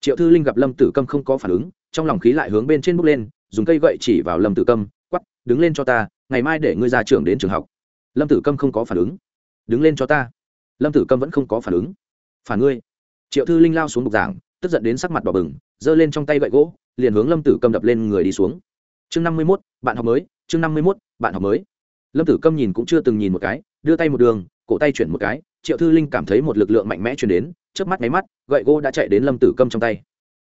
Triệu thư linh gặp lâm tử câm không có phản ứng, trong lòng khí lại hướng bên trên bước lên, dùng cây gậy chỉ vào lâm tử câm quắp đứng lên cho ta, ngày mai để ngươi ra trường đến trường học. Lâm tử câm không có phản ứng. Đứng lên cho ta. Lâm tử câm vẫn không có phản ứng. Phản ngươi. Triệu thư linh lao xuống bục giảng, tức giận đến sắc mặt đỏ bừng, giơ lên trong tay gậy gỗ liền hướng lâm tử câm đập lên người đi xuống. Chương năm mươi mốt, bạn học mới, chương năm mươi mốt, bạn học mới. Lâm tử câm nhìn cũng chưa từng nhìn một cái, đưa tay một đường, cổ tay chuyển một cái, triệu thư linh cảm thấy một lực lượng mạnh mẽ chuyển đến trước mắt máy mắt, gậy gỗ đã chạy đến lâm tử câm trong tay.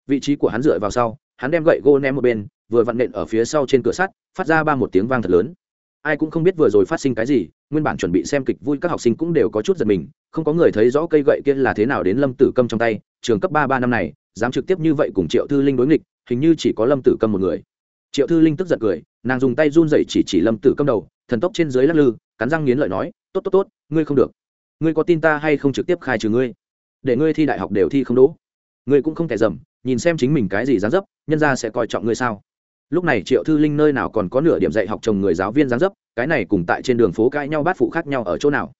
Vị trí của hắn dựa vào sau, hắn đem gậy gỗ ném một bên, vừa vặn nện ở phía sau trên cửa sắt, phát ra ba một tiếng vang thật lớn. Ai cũng không biết vừa rồi phát sinh cái gì, nguyên bản chuẩn bị xem kịch vui các học sinh cũng đều có chút giật mình, không có người thấy rõ cây gậy kia là thế nào đến lâm tử câm trong tay, trường cấp ba ba năm này dám trực tiếp như vậy cùng triệu thư linh đối nghịch, hình như chỉ có lâm tử câm một người. Triệu thư linh tức giận cười, nàng dùng tay run dậy chỉ chỉ lâm tử câm đầu, thần tốc trên dưới lắc lư, cắn răng nghiến lợi nói, tốt tốt tốt, ngươi không được. Ngươi có tin ta hay không trực tiếp khai trừ ngươi? Để ngươi thi đại học đều thi không đỗ. Ngươi cũng không thể dầm, nhìn xem chính mình cái gì dán dấp, nhân ra sẽ coi trọng ngươi sao? Lúc này triệu thư linh nơi nào còn có nửa điểm dạy học chồng người giáo viên dán dấp, cái này cùng tại trên đường phố cãi nhau bát phụ khác nhau ở chỗ nào?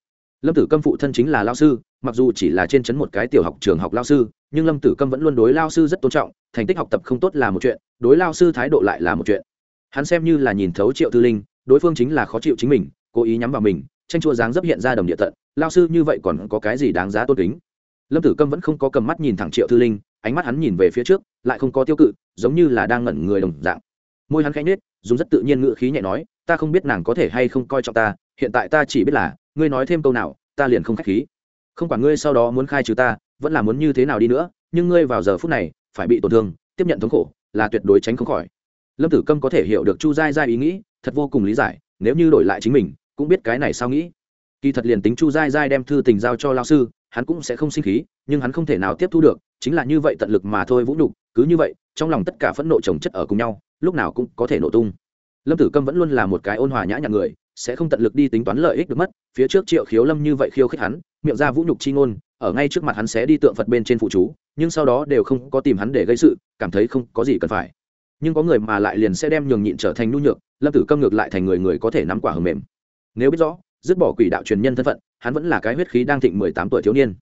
Lâm tử câm phụ thân chính là lao sư mặc dù chỉ là trên chấn một cái tiểu học trường học lao sư, nhưng lâm tử câm vẫn luôn đối lao sư rất tôn trọng, thành tích học tập không tốt là một chuyện, đối lao sư thái độ lại là một chuyện. Hắn xem như là nhìn thấu triệu thư linh, đối phương chính là khó chịu chính mình, cố ý nhắm vào mình, tranh chua dáng dấp hiện ra đồng địa tận, lao sư như vậy còn có cái gì đáng giá tôn kính? Lâm tử câm vẫn không có cầm mắt nhìn thẳng triệu thư linh, ánh mắt hắn nhìn về phía trước, lại không có tiêu cự, giống như là đang ngẩn người đồng dạng. Môi hắn khẽ nhết dùng rất tự nhiên ngữ khí nhẹ nói, ta không biết nàng có thể hay không coi trọng ta, hiện tại ta chỉ biết là, ngươi nói thêm câu nào, ta liền không k h á c h khí không quản ngươi sau đó muốn khai trừ ta, vẫn là muốn như thế nào đi nữa, nhưng ngươi vào giờ phút này, phải bị tổn thương, tiếp nhận thống khổ, là tuyệt đối tránh không khỏi. Lâm tử câm có thể hiểu được chu giai giai ý nghĩ, thật vô cùng lý giải, nếu như đổi lại chính mình, cũng biết cái này sao nghĩ. Kỳ thật liền tính chu giai giai đem thư tình giao cho lao sư, hắn cũng sẽ không sinh khí, nhưng hắn không thể nào tiếp thu được, chính là như vậy tận lực mà thôi vũ nhục, cứ như vậy, trong lòng tất cả phẫn nộ chồng chất ở cùng nhau, lúc nào cũng có thể nổ tung. Lâm tử câm vẫn luôn là một cái ôn hòa nhã nhặn người sẽ không tận lực đi tính toán lợi ích được mất, phía trước triệu khiếu lâm như vậy khiêu khích hắn, miệng ra vũ nhục chi ngôn, ở ngay trước mặt hắn sẽ đi tượng phật bên trên phụ chú, nhưng sau đó đều không có tìm hắn để gây sự, cảm thấy không có gì cần phải. Nhưng có người mà lại liền sẽ đem nhường nhịn trở thành nhu nhược, lâm tử câm ngược lại thành người người có thể nắm quả hầm mềm. Nếu biết rõ, dứt bỏ quỷ đạo truyền nhân thân phận, hắn vẫn là cái huyết khí đang thịnh mười tám tuổi thiếu niên.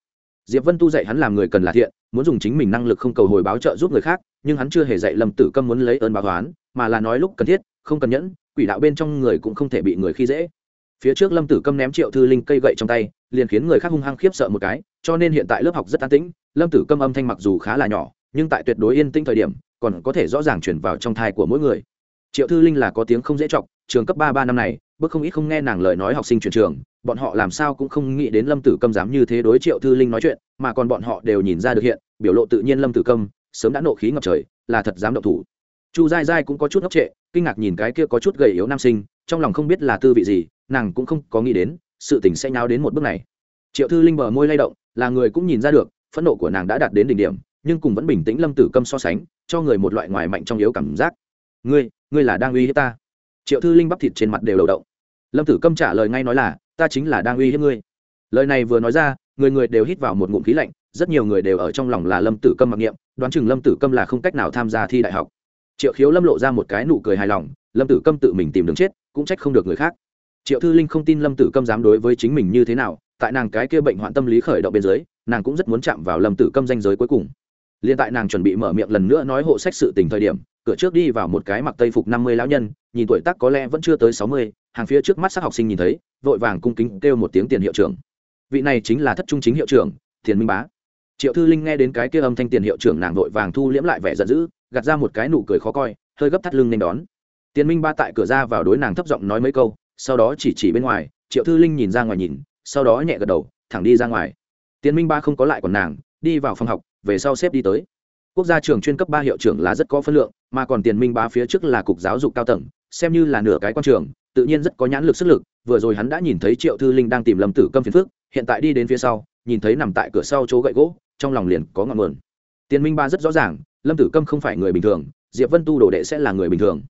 Diệp vân tu dạy hắn làm người cần là thiện, muốn dùng chính mình năng lực không cầu hồi báo trợ giúp người khác, nhưng hắn chưa hề dạy lâm tử câm muốn lấy ơn báo toán mà là nói lúc cần thiết, không cần nhẫn, quỷ đạo bên trong người cũng không thể bị người khi dễ. Phía trước lâm tử câm ném triệu thư linh cây gậy trong tay, liền khiến người khác hung hăng khiếp sợ một cái, cho nên hiện tại lớp học rất an tĩnh, lâm tử câm âm thanh mặc dù khá là nhỏ, nhưng tại tuyệt đối yên tĩnh thời điểm, còn có thể rõ ràng chuyển vào trong thai của mỗi người. Triệu thư linh là có tiếng không dễ chọc, trường cấp ba ba năm này, bước không ít không nghe nàng lời nói học sinh chuyển trường, bọn họ làm sao cũng không nghĩ đến lâm tử câm dám như thế đối triệu thư linh nói chuyện, mà còn bọn họ đều nhìn ra được hiện, biểu lộ tự nhiên lâm tử câm, sớm đã nộ khí ngập trời, là thật dám động thủ chu dai dai cũng có chút ngốc trệ, kinh ngạc nhìn cái kia có chút gầy yếu nam sinh, trong lòng không biết là tư vị gì, nàng cũng không có nghĩ đến, sự tình sẽ nháo đến một bước này. Triệu thư linh bờ môi lay động, là người cũng nhìn ra được, phẫn nộ của nàng đã đạt đến đỉnh điểm, nhưng cùng vẫn bình tĩnh lâm tử câm so sánh, cho người một loại ngoài mạnh trong yếu cảm giác. Ngươi ngươi là đang uy hiếp ta? Triệu thư linh bắp thịt trên mặt đều đầu động. Lâm tử câm trả lời ngay nói là, ta chính là đang uy hiếp ngươi. Lời này vừa nói ra, người người đều hít vào một ngụm khí lạnh, rất nhiều người đều ở trong lòng là lâm tử câm mặc niệm, đoán chừng lâm tử câm là không cách nào tham gia thi đại học triệu khiếu lâm lộ ra một cái nụ cười hài lòng, lâm tử câm tự mình tìm đường chết, cũng trách không được người khác. Triệu thư linh không tin lâm tử câm dám đối với chính mình như thế nào, tại nàng cái kia bệnh hoạn tâm lý khởi động bên dưới, nàng cũng rất muốn chạm vào lâm tử câm danh giới cuối cùng. Liền tại nàng chuẩn bị mở miệng lần nữa nói hộ sách sự tình thời điểm, cửa trước đi vào một cái mặc tây phục năm mươi lão nhân, nhìn tuổi tác có lẽ vẫn chưa tới sáu mươi, hàng phía trước mắt sắc học sinh nhìn thấy, vội vàng cung kính kêu một tiếng tiền hiệu trưởng. Vị này chính là thất trung chính hiệu trưởng, thiền minh bá. Triệu thư linh nghe đến cái kia âm thanh tiền hiệu trưởng nàng vội vàng thu liễm lại vẻ giận dữ gạt ra một cái nụ cười khó coi, hơi gấp thắt lưng nên đón. Tiến minh ba tại cửa ra vào đối nàng thấp giọng nói mấy câu, sau đó chỉ chỉ bên ngoài, triệu thư linh nhìn ra ngoài nhìn, sau đó nhẹ gật đầu, thẳng đi ra ngoài. Tiến minh ba không có lại còn nàng, đi vào phòng học, về sau xếp đi tới. Quốc gia trường chuyên cấp ba hiệu trưởng là rất có phân lượng, mà còn tiền minh ba phía trước là cục giáo dục cao tầng, xem như là nửa cái quan trường, tự nhiên rất có nhãn lực sức lực, vừa rồi hắn đã nhìn thấy triệu thư linh đang tìm lầm tử câm phiền phước hiện tại đi đến phía sau, nhìn thấy nằm tại cửa sau chỗ gậy gỗ, trong lòng liền có ngọn nguồn. Tiền minh ba rất rõ ràng lâm tử câm không phải người bình thường, diệp vân tu đồ đệ sẽ là người bình thường.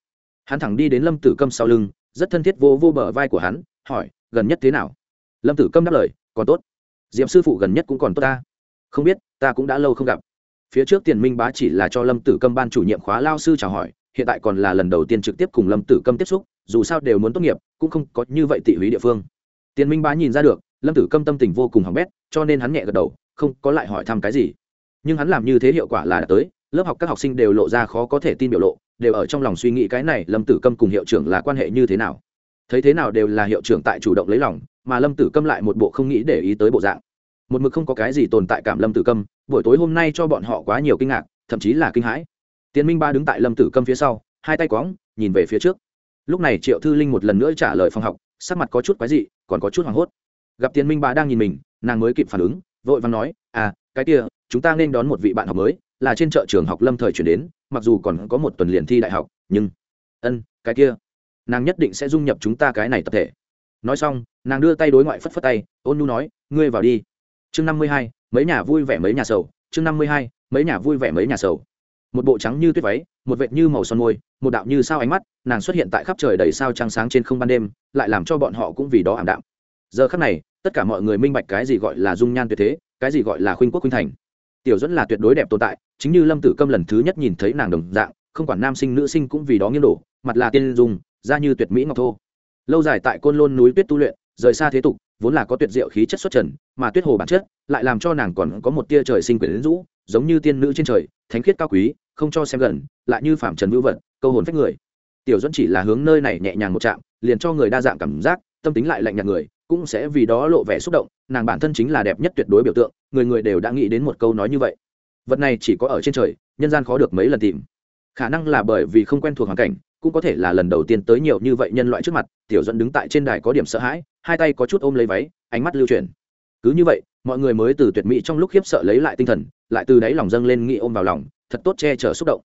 Hắn thẳng đi đến lâm tử câm sau lưng, rất thân thiết vô vô bờ vai của hắn, hỏi, gần nhất thế nào? Lâm tử câm đáp lời, còn tốt. Diệp sư phụ gần nhất cũng còn tốt ta. Không biết, ta cũng đã lâu không gặp. Phía trước tiền minh bá chỉ là cho lâm tử câm ban chủ nhiệm khóa lao sư chào hỏi, hiện tại còn là lần đầu tiên trực tiếp cùng lâm tử câm tiếp xúc, dù sao đều muốn tốt nghiệp, cũng không có như vậy tị húy địa phương. Tiền minh bá nhìn ra được, lâm tử câm tâm tình vô cùng hỏng bét, cho nên hắn nhẹ gật đầu, không có lại hỏi thăm cái gì. Nhưng hắn làm như thế hiệu quả là đã tới lớp học các học sinh đều lộ ra khó có thể tin biểu lộ, đều ở trong lòng suy nghĩ cái này lâm tử câm cùng hiệu trưởng là quan hệ như thế nào. Thấy thế nào đều là hiệu trưởng tại chủ động lấy lòng, mà lâm tử câm lại một bộ không nghĩ để ý tới bộ dạng. Một mực không có cái gì tồn tại cảm lâm tử câm, buổi tối hôm nay cho bọn họ quá nhiều kinh ngạc, thậm chí là kinh hãi. Tiến minh ba đứng tại lâm tử câm phía sau, hai tay quõng nhìn về phía trước. Lúc này triệu thư linh một lần nữa trả lời phòng học, sắc mặt có chút quái dị, còn có chút hoảng hốt. Gặp tiến minh ba đang nhìn mình, nàng mới kịp phản ứng, vội vàng nói à cái kia chúng ta nên đón một vị bạn học mới, là trên chợ trường học lâm thời chuyển đến, mặc dù còn có một tuần liền thi đại học, nhưng, ân, cái kia, nàng nhất định sẽ dung nhập chúng ta cái này tập thể. Nói xong, nàng đưa tay đối ngoại phất phất tay, ôn nhu nói, ngươi vào đi. Chương năm mươi hai, mấy nhà vui vẻ mấy nhà sầu. Chương năm mươi hai, mấy nhà vui vẻ mấy nhà sầu. Một bộ trắng như tuyết váy, một vệt như màu son môi, một đạo như sao ánh mắt, nàng xuất hiện tại khắp trời đầy sao trăng sáng trên không ban đêm, lại làm cho bọn họ cũng vì đó ảm đạm. Giờ khắc này, tất cả mọi người minh bạch cái gì gọi là dung nhan tuyệt thế, cái gì gọi là khuynh quốc khuynh thành tiểu dẫn là tuyệt đối đẹp tồn tại, chính như lâm tử câm lần thứ nhất nhìn thấy nàng đồng dạng, không quản nam sinh nữ sinh cũng vì đó nghiêng đổ, mặt là tiên dung, da như tuyệt mỹ ngọc thô. Lâu dài tại côn lôn núi tuyết tu luyện, rời xa thế tục, vốn là có tuyệt diệu khí chất xuất trần, mà tuyết hồ bản chất lại làm cho nàng còn có một tia trời sinh quyển rũ, giống như tiên nữ trên trời, thánh khiết cao quý, không cho xem gần, lại như phạm trần vưu vật, câu hồn phách người. Tiểu dẫn chỉ là hướng nơi này nhẹ nhàng một chạm liền cho người đa dạng cảm giác, tâm tính lại lạnh nhạt người cũng sẽ vì đó lộ vẻ xúc động, nàng bản thân chính là đẹp nhất tuyệt đối biểu tượng, người người đều đã nghĩ đến một câu nói như vậy. Vật này chỉ có ở trên trời, nhân gian khó được mấy lần tìm. Khả năng là bởi vì không quen thuộc hoàn cảnh, cũng có thể là lần đầu tiên tới nhiều như vậy nhân loại trước mặt, tiểu dẫn đứng tại trên đài có điểm sợ hãi, hai tay có chút ôm lấy váy, ánh mắt lưu chuyển. Cứ như vậy, mọi người mới từ tuyệt mỹ trong lúc khiếp sợ lấy lại tinh thần, lại từ đáy lòng dâng lên nghĩ ôm vào lòng, thật tốt che chở xúc động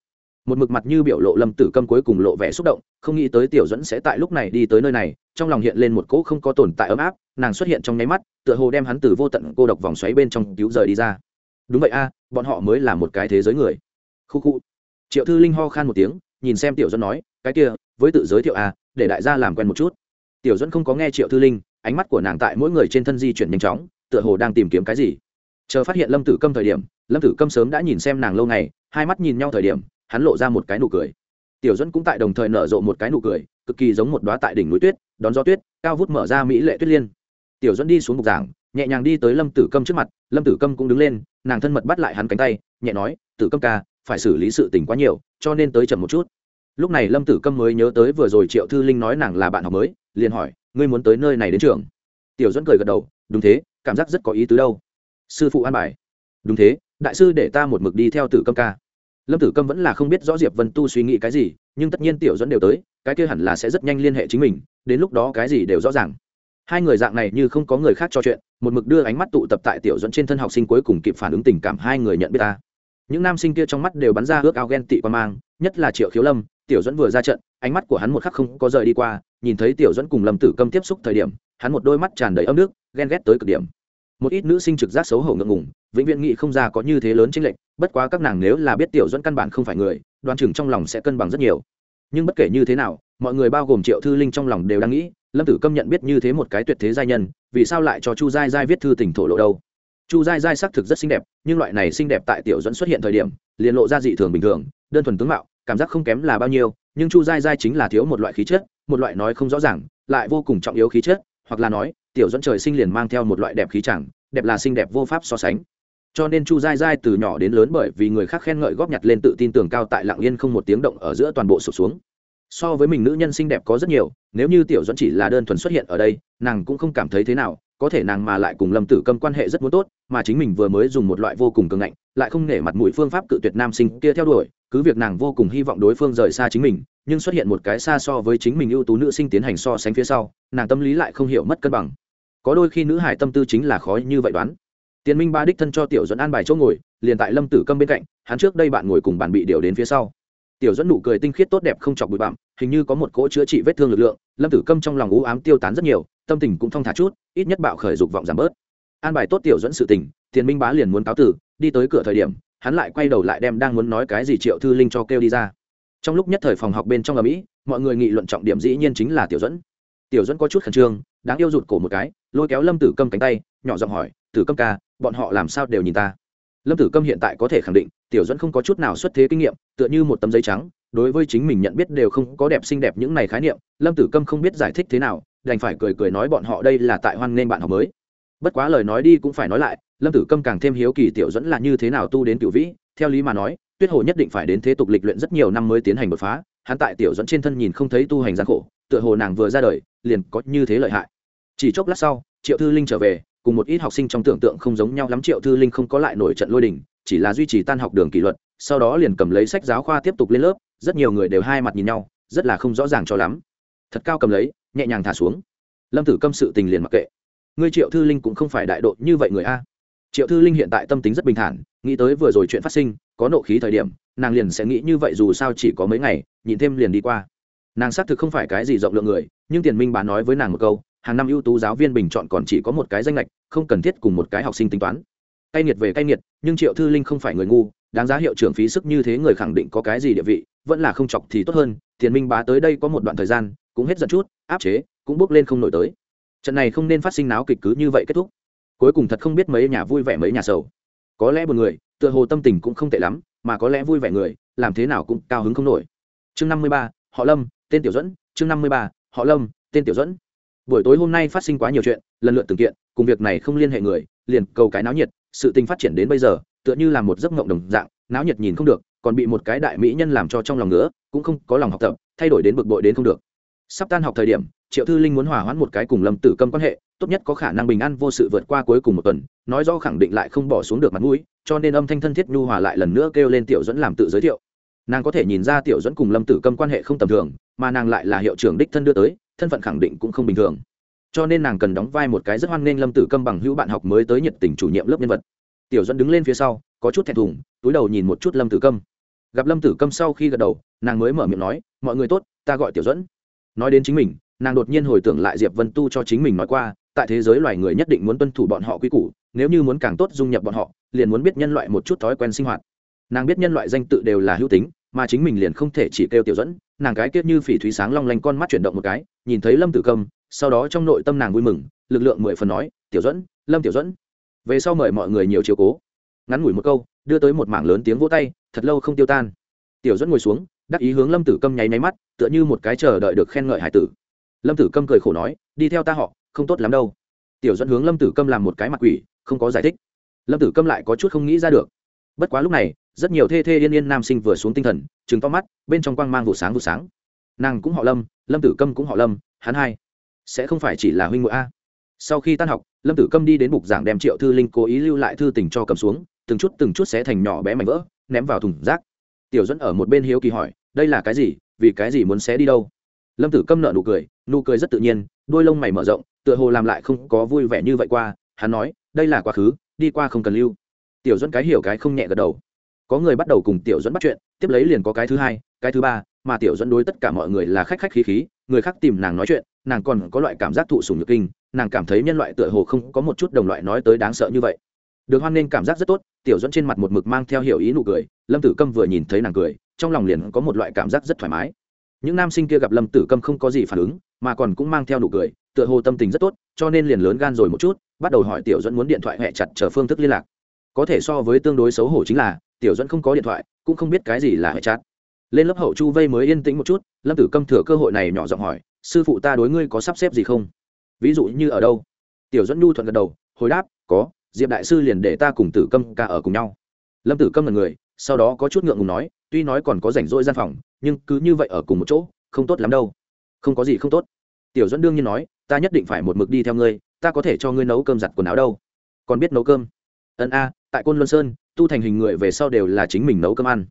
một mực mặt như biểu lộ lâm tử câm cuối cùng lộ vẻ xúc động, không nghĩ tới tiểu dẫn sẽ tại lúc này đi tới nơi này, trong lòng hiện lên một cỗ không có tồn tại ấm áp, nàng xuất hiện trong nháy mắt, tựa hồ đem hắn từ vô tận cô độc vòng xoáy bên trong cứu rời đi ra. Đúng vậy a, bọn họ mới là một cái thế giới người. Khu khu. Triệu thư linh ho khan một tiếng, nhìn xem tiểu dẫn nói, cái kia, với tự giới thiệu a, để đại gia làm quen một chút. Tiểu dẫn không có nghe triệu thư linh, ánh mắt của nàng tại mỗi người trên thân di chuyển nhanh chóng, tựa hồ đang tìm kiếm cái gì. Chờ phát hiện lâm tử câm thời điểm, lâm tử câm sớm đã nhìn xem nàng lâu ngày, hai mắt nhìn nhau thời điểm hắn lộ ra một cái nụ cười. Tiểu dẫn cũng tại đồng thời nở rộ một cái nụ cười, cực kỳ giống một đoá tại đỉnh núi tuyết, đón gió tuyết, cao vút mở ra mỹ lệ tuyết liên. Tiểu dẫn đi xuống bục giảng, nhẹ nhàng đi tới lâm tử câm trước mặt, lâm tử câm cũng đứng lên, nàng thân mật bắt lại hắn cánh tay, nhẹ nói, tử câm ca, phải xử lý sự tình quá nhiều, cho nên tới chậm một chút. Lúc này lâm tử câm mới nhớ tới vừa rồi triệu thư linh nói nàng là bạn học mới, liền hỏi, ngươi muốn tới nơi này đến trường? Tiểu dẫn cười gật đầu, đúng thế, cảm giác rất có ý tứ đâu. Sư phụ an bài. Đúng thế, đại sư để ta một mực đi theo tử câm ca lâm tử câm vẫn là không biết rõ diệp vân tu suy nghĩ cái gì, nhưng tất nhiên tiểu dẫn đều tới, cái kia hẳn là sẽ rất nhanh liên hệ chính mình, đến lúc đó cái gì đều rõ ràng. Hai người dạng này như không có người khác cho chuyện, một mực đưa ánh mắt tụ tập tại tiểu dẫn trên thân học sinh cuối cùng kịp phản ứng tình cảm hai người nhận biết ta. Những nam sinh kia trong mắt đều bắn ra ước ao ghen tị quan mang, nhất là triệu khiếu lâm, tiểu dẫn vừa ra trận, ánh mắt của hắn một khắc không có rời đi qua, nhìn thấy tiểu dẫn cùng lâm tử câm tiếp xúc thời điểm, hắn một đôi mắt tràn đầy ấm nước, ghen ghét tới cực điểm. Một ít nữ sinh trực giác xấu hổ ngượng ngùng vĩnh viễn nghĩ không ra có như thế lớn chênh lệch, bất quá các nàng nếu là biết tiểu dẫn căn bản không phải người, đoan chừng trong lòng sẽ cân bằng rất nhiều. Nhưng bất kể như thế nào, mọi người bao gồm triệu thư linh trong lòng đều đang nghĩ, lâm tử câm nhận biết như thế một cái tuyệt thế giai nhân, vì sao lại cho chu giai giai viết thư tình thổ lộ đâu? Chu giai giai xác thực rất xinh đẹp, nhưng loại này xinh đẹp tại tiểu dẫn xuất hiện thời điểm, liền lộ ra dị thường bình thường, đơn thuần tướng mạo, cảm giác không kém là bao nhiêu, nhưng chu giai giai chính là thiếu một loại khí chất, một loại nói không rõ ràng, lại vô cùng trọng yếu khí chất, hoặc là nói, tiểu dẫn trời sinh liền mang theo một loại đẹp khí chẳng, đẹp là xinh đẹp vô pháp so sánh cho nên chu dai dai từ nhỏ đến lớn bởi vì người khác khen ngợi góp nhặt lên tự tin tưởng cao tại lạng yên không một tiếng động ở giữa toàn bộ sụp xuống. So với mình nữ nhân xinh đẹp có rất nhiều, nếu như tiểu dẫn chỉ là đơn thuần xuất hiện ở đây, nàng cũng không cảm thấy thế nào, có thể nàng mà lại cùng lâm tử câm quan hệ rất muốn tốt, mà chính mình vừa mới dùng một loại vô cùng cường ngạnh, lại không nể mặt mũi phương pháp cự tuyệt nam sinh kia theo đuổi, cứ việc nàng vô cùng hy vọng đối phương rời xa chính mình, nhưng xuất hiện một cái xa so với chính mình ưu tú nữ sinh tiến hành so sánh phía sau, nàng tâm lý lại không hiểu mất cân bằng. Có đôi khi nữ hải tâm tư chính là khó như vậy đoán tiền minh ba đích thân cho tiểu dẫn an bài chỗ ngồi, liền tại lâm tử câm bên cạnh, hắn trước đây bạn ngồi cùng bạn bị điều đến phía sau. Tiểu dẫn nụ cười tinh khiết tốt đẹp không chọc bụi bặm, hình như có một cỗ chữa trị vết thương lực lượng, lâm tử câm trong lòng ú ám tiêu tán rất nhiều, tâm tình cũng thong thả chút, ít nhất bạo khởi dục vọng giảm bớt. An bài tốt tiểu dẫn sự tình, tiền minh bá liền muốn cáo tử, đi tới cửa thời điểm, hắn lại quay đầu lại đem đang muốn nói cái gì triệu thư linh cho kêu đi ra. Trong lúc nhất thời phòng học bên trong ở mỹ mọi người nghị luận trọng điểm dĩ nhiên chính là tiểu dẫn tiểu dẫn có chút khẩn trương, đáng yêu rụt cổ một cái, lôi kéo lâm tử câm cánh tay, nhỏ giọng hỏi, tử câm ca bọn họ làm sao đều nhìn ta. Lâm tử câm hiện tại có thể khẳng định, tiểu dẫn không có chút nào xuất thế kinh nghiệm, tựa như một tấm giấy trắng, đối với chính mình nhận biết đều không có đẹp xinh đẹp những này khái niệm, lâm tử câm không biết giải thích thế nào, đành phải cười cười nói bọn họ đây là tại hoan nên bạn học mới. Bất quá lời nói đi cũng phải nói lại, lâm tử câm càng thêm hiếu kỳ tiểu dẫn là như thế nào tu đến cựu vĩ, theo lý mà nói, tuyết hồ nhất định phải đến thế tục lịch luyện rất nhiều năm mới tiến hành đột phá, hắn tại tiểu dẫn trên thân nhìn không thấy tu hành gian khổ, tựa hồ nàng vừa ra đời, liền có như thế lợi hại. Chỉ chốc lát sau, triệu thư linh trở về cùng một ít học sinh trong tưởng tượng không giống nhau lắm, triệu thư linh không có lại nổi trận lôi đình, chỉ là duy trì tan học đường kỷ luật, sau đó liền cầm lấy sách giáo khoa tiếp tục lên lớp, rất nhiều người đều hai mặt nhìn nhau, rất là không rõ ràng cho lắm. Thật cao cầm lấy, nhẹ nhàng thả xuống. Lâm tử câm sự tình liền mặc kệ. Ngươi triệu thư linh cũng không phải đại độ như vậy người a. Triệu thư linh hiện tại tâm tính rất bình thản, nghĩ tới vừa rồi chuyện phát sinh, có nộ khí thời điểm, nàng liền sẽ nghĩ như vậy dù sao chỉ có mấy ngày nhìn thêm liền đi qua. Nàng xác thực không phải cái gì rộng lượng người, nhưng tiền minh bán nói với nàng một câu hàng năm ưu tú giáo viên bình chọn còn chỉ có một cái danh lệch không cần thiết cùng một cái học sinh tính toán. Cay nghiệt về cay nghiệt, nhưng triệu thư linh không phải người ngu, đáng giá hiệu trưởng phí sức như thế người khẳng định có cái gì địa vị, vẫn là không chọc thì tốt hơn, tiền minh bá tới đây có một đoạn thời gian, cũng hết giận chút, áp chế, cũng bước lên không nổi tới. Trận này không nên phát sinh náo kịch cứ như vậy kết thúc. Cuối cùng thật không biết mấy nhà vui vẻ mấy nhà sầu. Có lẽ một người, tựa hồ tâm tình cũng không tệ lắm, mà có lẽ vui vẻ người, làm thế nào cũng cao hứng không nổi. Chương năm mươi ba, họ lâm, tên tiểu dẫn chương năm mươi ba, họ lâm, tên tiểu dẫn buổi tối hôm nay phát sinh quá nhiều chuyện, lần lượt từng kiện, cùng việc này không liên hệ người, liền cầu cái náo nhiệt, sự tình phát triển đến bây giờ, tựa như là một giấc mộng đồng dạng, náo nhiệt nhìn không được, còn bị một cái đại mỹ nhân làm cho trong lòng nữa cũng không có lòng học tập, thay đổi đến bực bội đến không được. Sắp tan học thời điểm, triệu thư linh muốn hòa hoãn một cái cùng lâm tử câm quan hệ, tốt nhất có khả năng bình an vô sự vượt qua cuối cùng một tuần, nói rõ khẳng định lại không bỏ xuống được mặt mũi, cho nên âm thanh thân thiết nhu hòa lại lần nữa kêu lên tiểu dẫn làm tự giới thiệu nàng có thể nhìn ra tiểu dẫn cùng lâm tử câm quan hệ không tầm thường, mà nàng lại là hiệu trưởng đích thân đưa tới, thân phận khẳng định cũng không bình thường. Cho nên nàng cần đóng vai một cái rất hoan nghênh lâm tử câm bằng hữu bạn học mới tới nhiệt tình chủ nhiệm lớp nhân vật. Tiểu dẫn đứng lên phía sau, có chút thẹn thùng, túi đầu nhìn một chút lâm tử câm. Gặp lâm tử câm sau khi gật đầu, nàng mới mở miệng nói, mọi người tốt, ta gọi tiểu dẫn nói đến chính mình, nàng đột nhiên hồi tưởng lại diệp vân tu cho chính mình nói qua, tại thế giới loài người nhất định muốn tuân thủ bọn họ quy củ, nếu như muốn càng tốt dung nhập bọn họ, liền muốn biết nhân loại một chút thói quen sinh hoạt. Nàng biết nhân loại danh tự đều là hữu tính mà chính mình liền không thể chỉ kêu tiểu dẫn nàng cái kiết như phỉ thúy sáng long lanh con mắt chuyển động một cái nhìn thấy lâm tử Cầm, sau đó trong nội tâm nàng vui mừng lực lượng mười phần nói tiểu dẫn lâm tiểu dẫn. Về sau mời mọi người nhiều chiều cố. Ngắn ngủi một câu đưa tới một mảng lớn tiếng vỗ tay thật lâu không tiêu tan. Tiểu dẫn ngồi xuống đắc ý hướng lâm tử câm nháy máy mắt tựa như một cái chờ đợi được khen ngợi hải tử. Lâm tử câm cười khổ nói đi theo ta họ không tốt lắm đâu. Tiểu dẫn hướng lâm tử câm làm một cái mặt quỷ không có giải thích. Lâm tử câm lại có chút không nghĩ ra được. Bất quá lúc này rất nhiều thê thê yên yên nam sinh vừa xuống tinh thần chừng to mắt, bên trong quang mang vụ sáng vụ sáng. Nàng cũng họ lâm lâm tử câm cũng họ lâm, hắn hai. Sẽ không phải chỉ là huynh ngụa a. Sau khi tan học, lâm tử câm đi đến bục giảng đem triệu thư linh cố ý lưu lại thư tình cho cầm xuống, từng chút từng chút xé thành nhỏ bé mảnh vỡ, ném vào thùng rác. Tiểu dẫn ở một bên hiếu kỳ hỏi, đây là cái gì? Vì cái gì muốn xé đi đâu? Lâm tử câm nợ nụ cười nụ cười rất tự nhiên, đôi lông mày mở rộng, tựa hồ làm lại không có vui vẻ như vậy qua. Hắn nói, đây là quá khứ, đi qua không cần lưu. Tiểu dẫn cái hiểu cái không nhẹ gật đầu có người bắt đầu cùng tiểu dẫn bắt chuyện, tiếp lấy liền có cái thứ hai, cái thứ ba, mà tiểu dẫn đối tất cả mọi người là khách khách khí khí, người khác tìm nàng nói chuyện, nàng còn có loại cảm giác thụ sùng nhược kinh, nàng cảm thấy nhân loại tựa hồ không có một chút đồng loại nói tới đáng sợ như vậy. Được hoan nghênh cảm giác rất tốt, tiểu dẫn trên mặt một mực mang theo hiểu ý nụ cười, lâm tử câm vừa nhìn thấy nàng cười, trong lòng liền có một loại cảm giác rất thoải mái. Những nam sinh kia gặp lâm tử câm không có gì phản ứng, mà còn cũng mang theo nụ cười, tựa hồ tâm tình rất tốt, cho nên liền lớn gan rồi một chút, bắt đầu hỏi tiểu dẫn muốn điện thoại hẹ chặt chờ phương thức liên lạc. Có thể so với tương đối xấu hổ chính là tiểu dẫn không có điện thoại, cũng không biết cái gì là hệ chát lên lớp hậu chu vây mới yên tĩnh một chút, lâm tử câm thừa cơ hội này nhỏ giọng hỏi, sư phụ ta đối ngươi có sắp xếp gì không? Ví dụ như ở đâu? Tiểu dẫn nhu thuận gật đầu, hồi đáp, có, diệp đại sư liền để ta cùng tử câm ca ở cùng nhau. Lâm tử câm là người, sau đó có chút ngượng ngùng nói, tuy nói còn có rảnh rỗi gian phòng, nhưng cứ như vậy ở cùng một chỗ, không tốt lắm đâu. Không có gì không tốt. Tiểu dẫn đương nhiên nói, ta nhất định phải một mực đi theo ngươi, ta có thể cho ngươi nấu cơm giặt quần áo đâu. Còn biết nấu cơm? Ân a, tại côn luân sơn tu thành hình người về sau đều là chính mình nấu cơm ăn.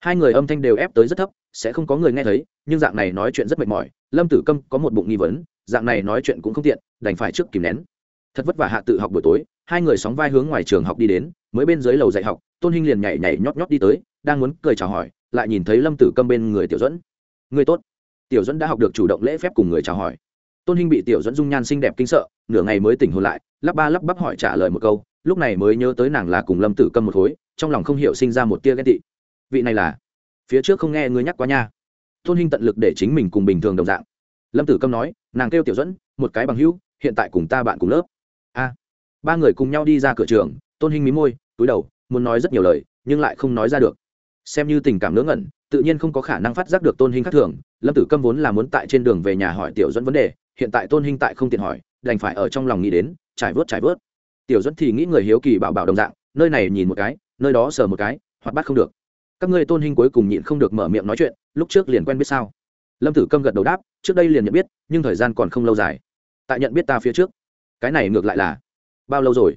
Hai người âm thanh đều ép tới rất thấp, sẽ không có người nghe thấy, nhưng dạng này nói chuyện rất mệt mỏi. Lâm tử câm có một bụng nghi vấn, dạng này nói chuyện cũng không tiện, đành phải trước kìm nén. Thật vất vả hạ tự học buổi tối, hai người sóng vai hướng ngoài trường học đi đến, mới bên dưới lầu dạy học, tôn hinh liền nhảy nhảy nhót nhót đi tới, đang muốn cười chào hỏi, lại nhìn thấy lâm tử câm bên người tiểu dẫn người tốt. Tiểu dẫn đã học được chủ động lễ phép cùng người chào hỏi. Tôn hinh bị tiểu dẫn dung nhan xinh đẹp kinh sợ, nửa ngày mới tỉnh hồn lại, lắp ba lắp bắp hỏi trả lời một câu lúc này mới nhớ tới nàng là cùng lâm tử câm một khối, trong lòng không hiểu sinh ra một tia ghen tị. Vị này là? Phía trước không nghe ngươi nhắc quá nha. Tôn hinh tận lực để chính mình cùng bình thường đồng dạng. Lâm tử câm nói, nàng kêu tiểu dẫn một cái bằng hữu, hiện tại cùng ta bạn cùng lớp. A. Ba người cùng nhau đi ra cửa trường, tôn hinh mí môi, túi đầu, muốn nói rất nhiều lời, nhưng lại không nói ra được. Xem như tình cảm ngớ ngẩn, tự nhiên không có khả năng phát giác được tôn hinh khác thường. Lâm tử câm vốn là muốn tại trên đường về nhà hỏi tiểu dẫn vấn đề, hiện tại tôn hinh tại không tiện hỏi, đành phải ở trong lòng nghĩ đến, trải vớt trải vớt tiểu dẫn thì nghĩ người hiếu kỳ bảo bảo đồng dạng, nơi này nhìn một cái, nơi đó sờ một cái hoặc bắt không được. Các ngươi tôn hinh cuối cùng nhịn không được mở miệng nói chuyện, lúc trước liền quen biết sao? Lâm tử câm gật đầu đáp, trước đây liền nhận biết, nhưng thời gian còn không lâu dài. Tại nhận biết ta phía trước. Cái này ngược lại là bao lâu rồi?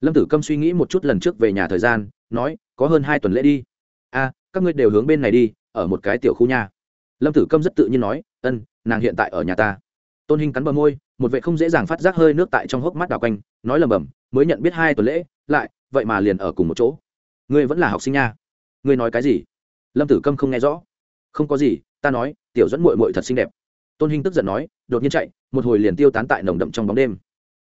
Lâm tử câm suy nghĩ một chút lần trước về nhà thời gian, nói, có hơn hai tuần lễ đi. A, các ngươi đều hướng bên này đi, ở một cái tiểu khu nhà lâm tử câm rất tự nhiên nói, ân, nàng hiện tại ở nhà ta. Tôn hình cắn bờ môi, một vệ không dễ dàng phát giác hơi nước tại trong hốc mắt đào quanh, nói lầm bầm mới nhận biết hai tuần lễ, lại, vậy mà liền ở cùng một chỗ. Ngươi vẫn là học sinh nha. Ngươi nói cái gì? Lâm tử câm không nghe rõ. Không có gì, ta nói, tiểu dẫn mội mội thật xinh đẹp. Tôn hinh tức giận nói, đột nhiên chạy, một hồi liền tiêu tán tại nồng đậm trong bóng đêm.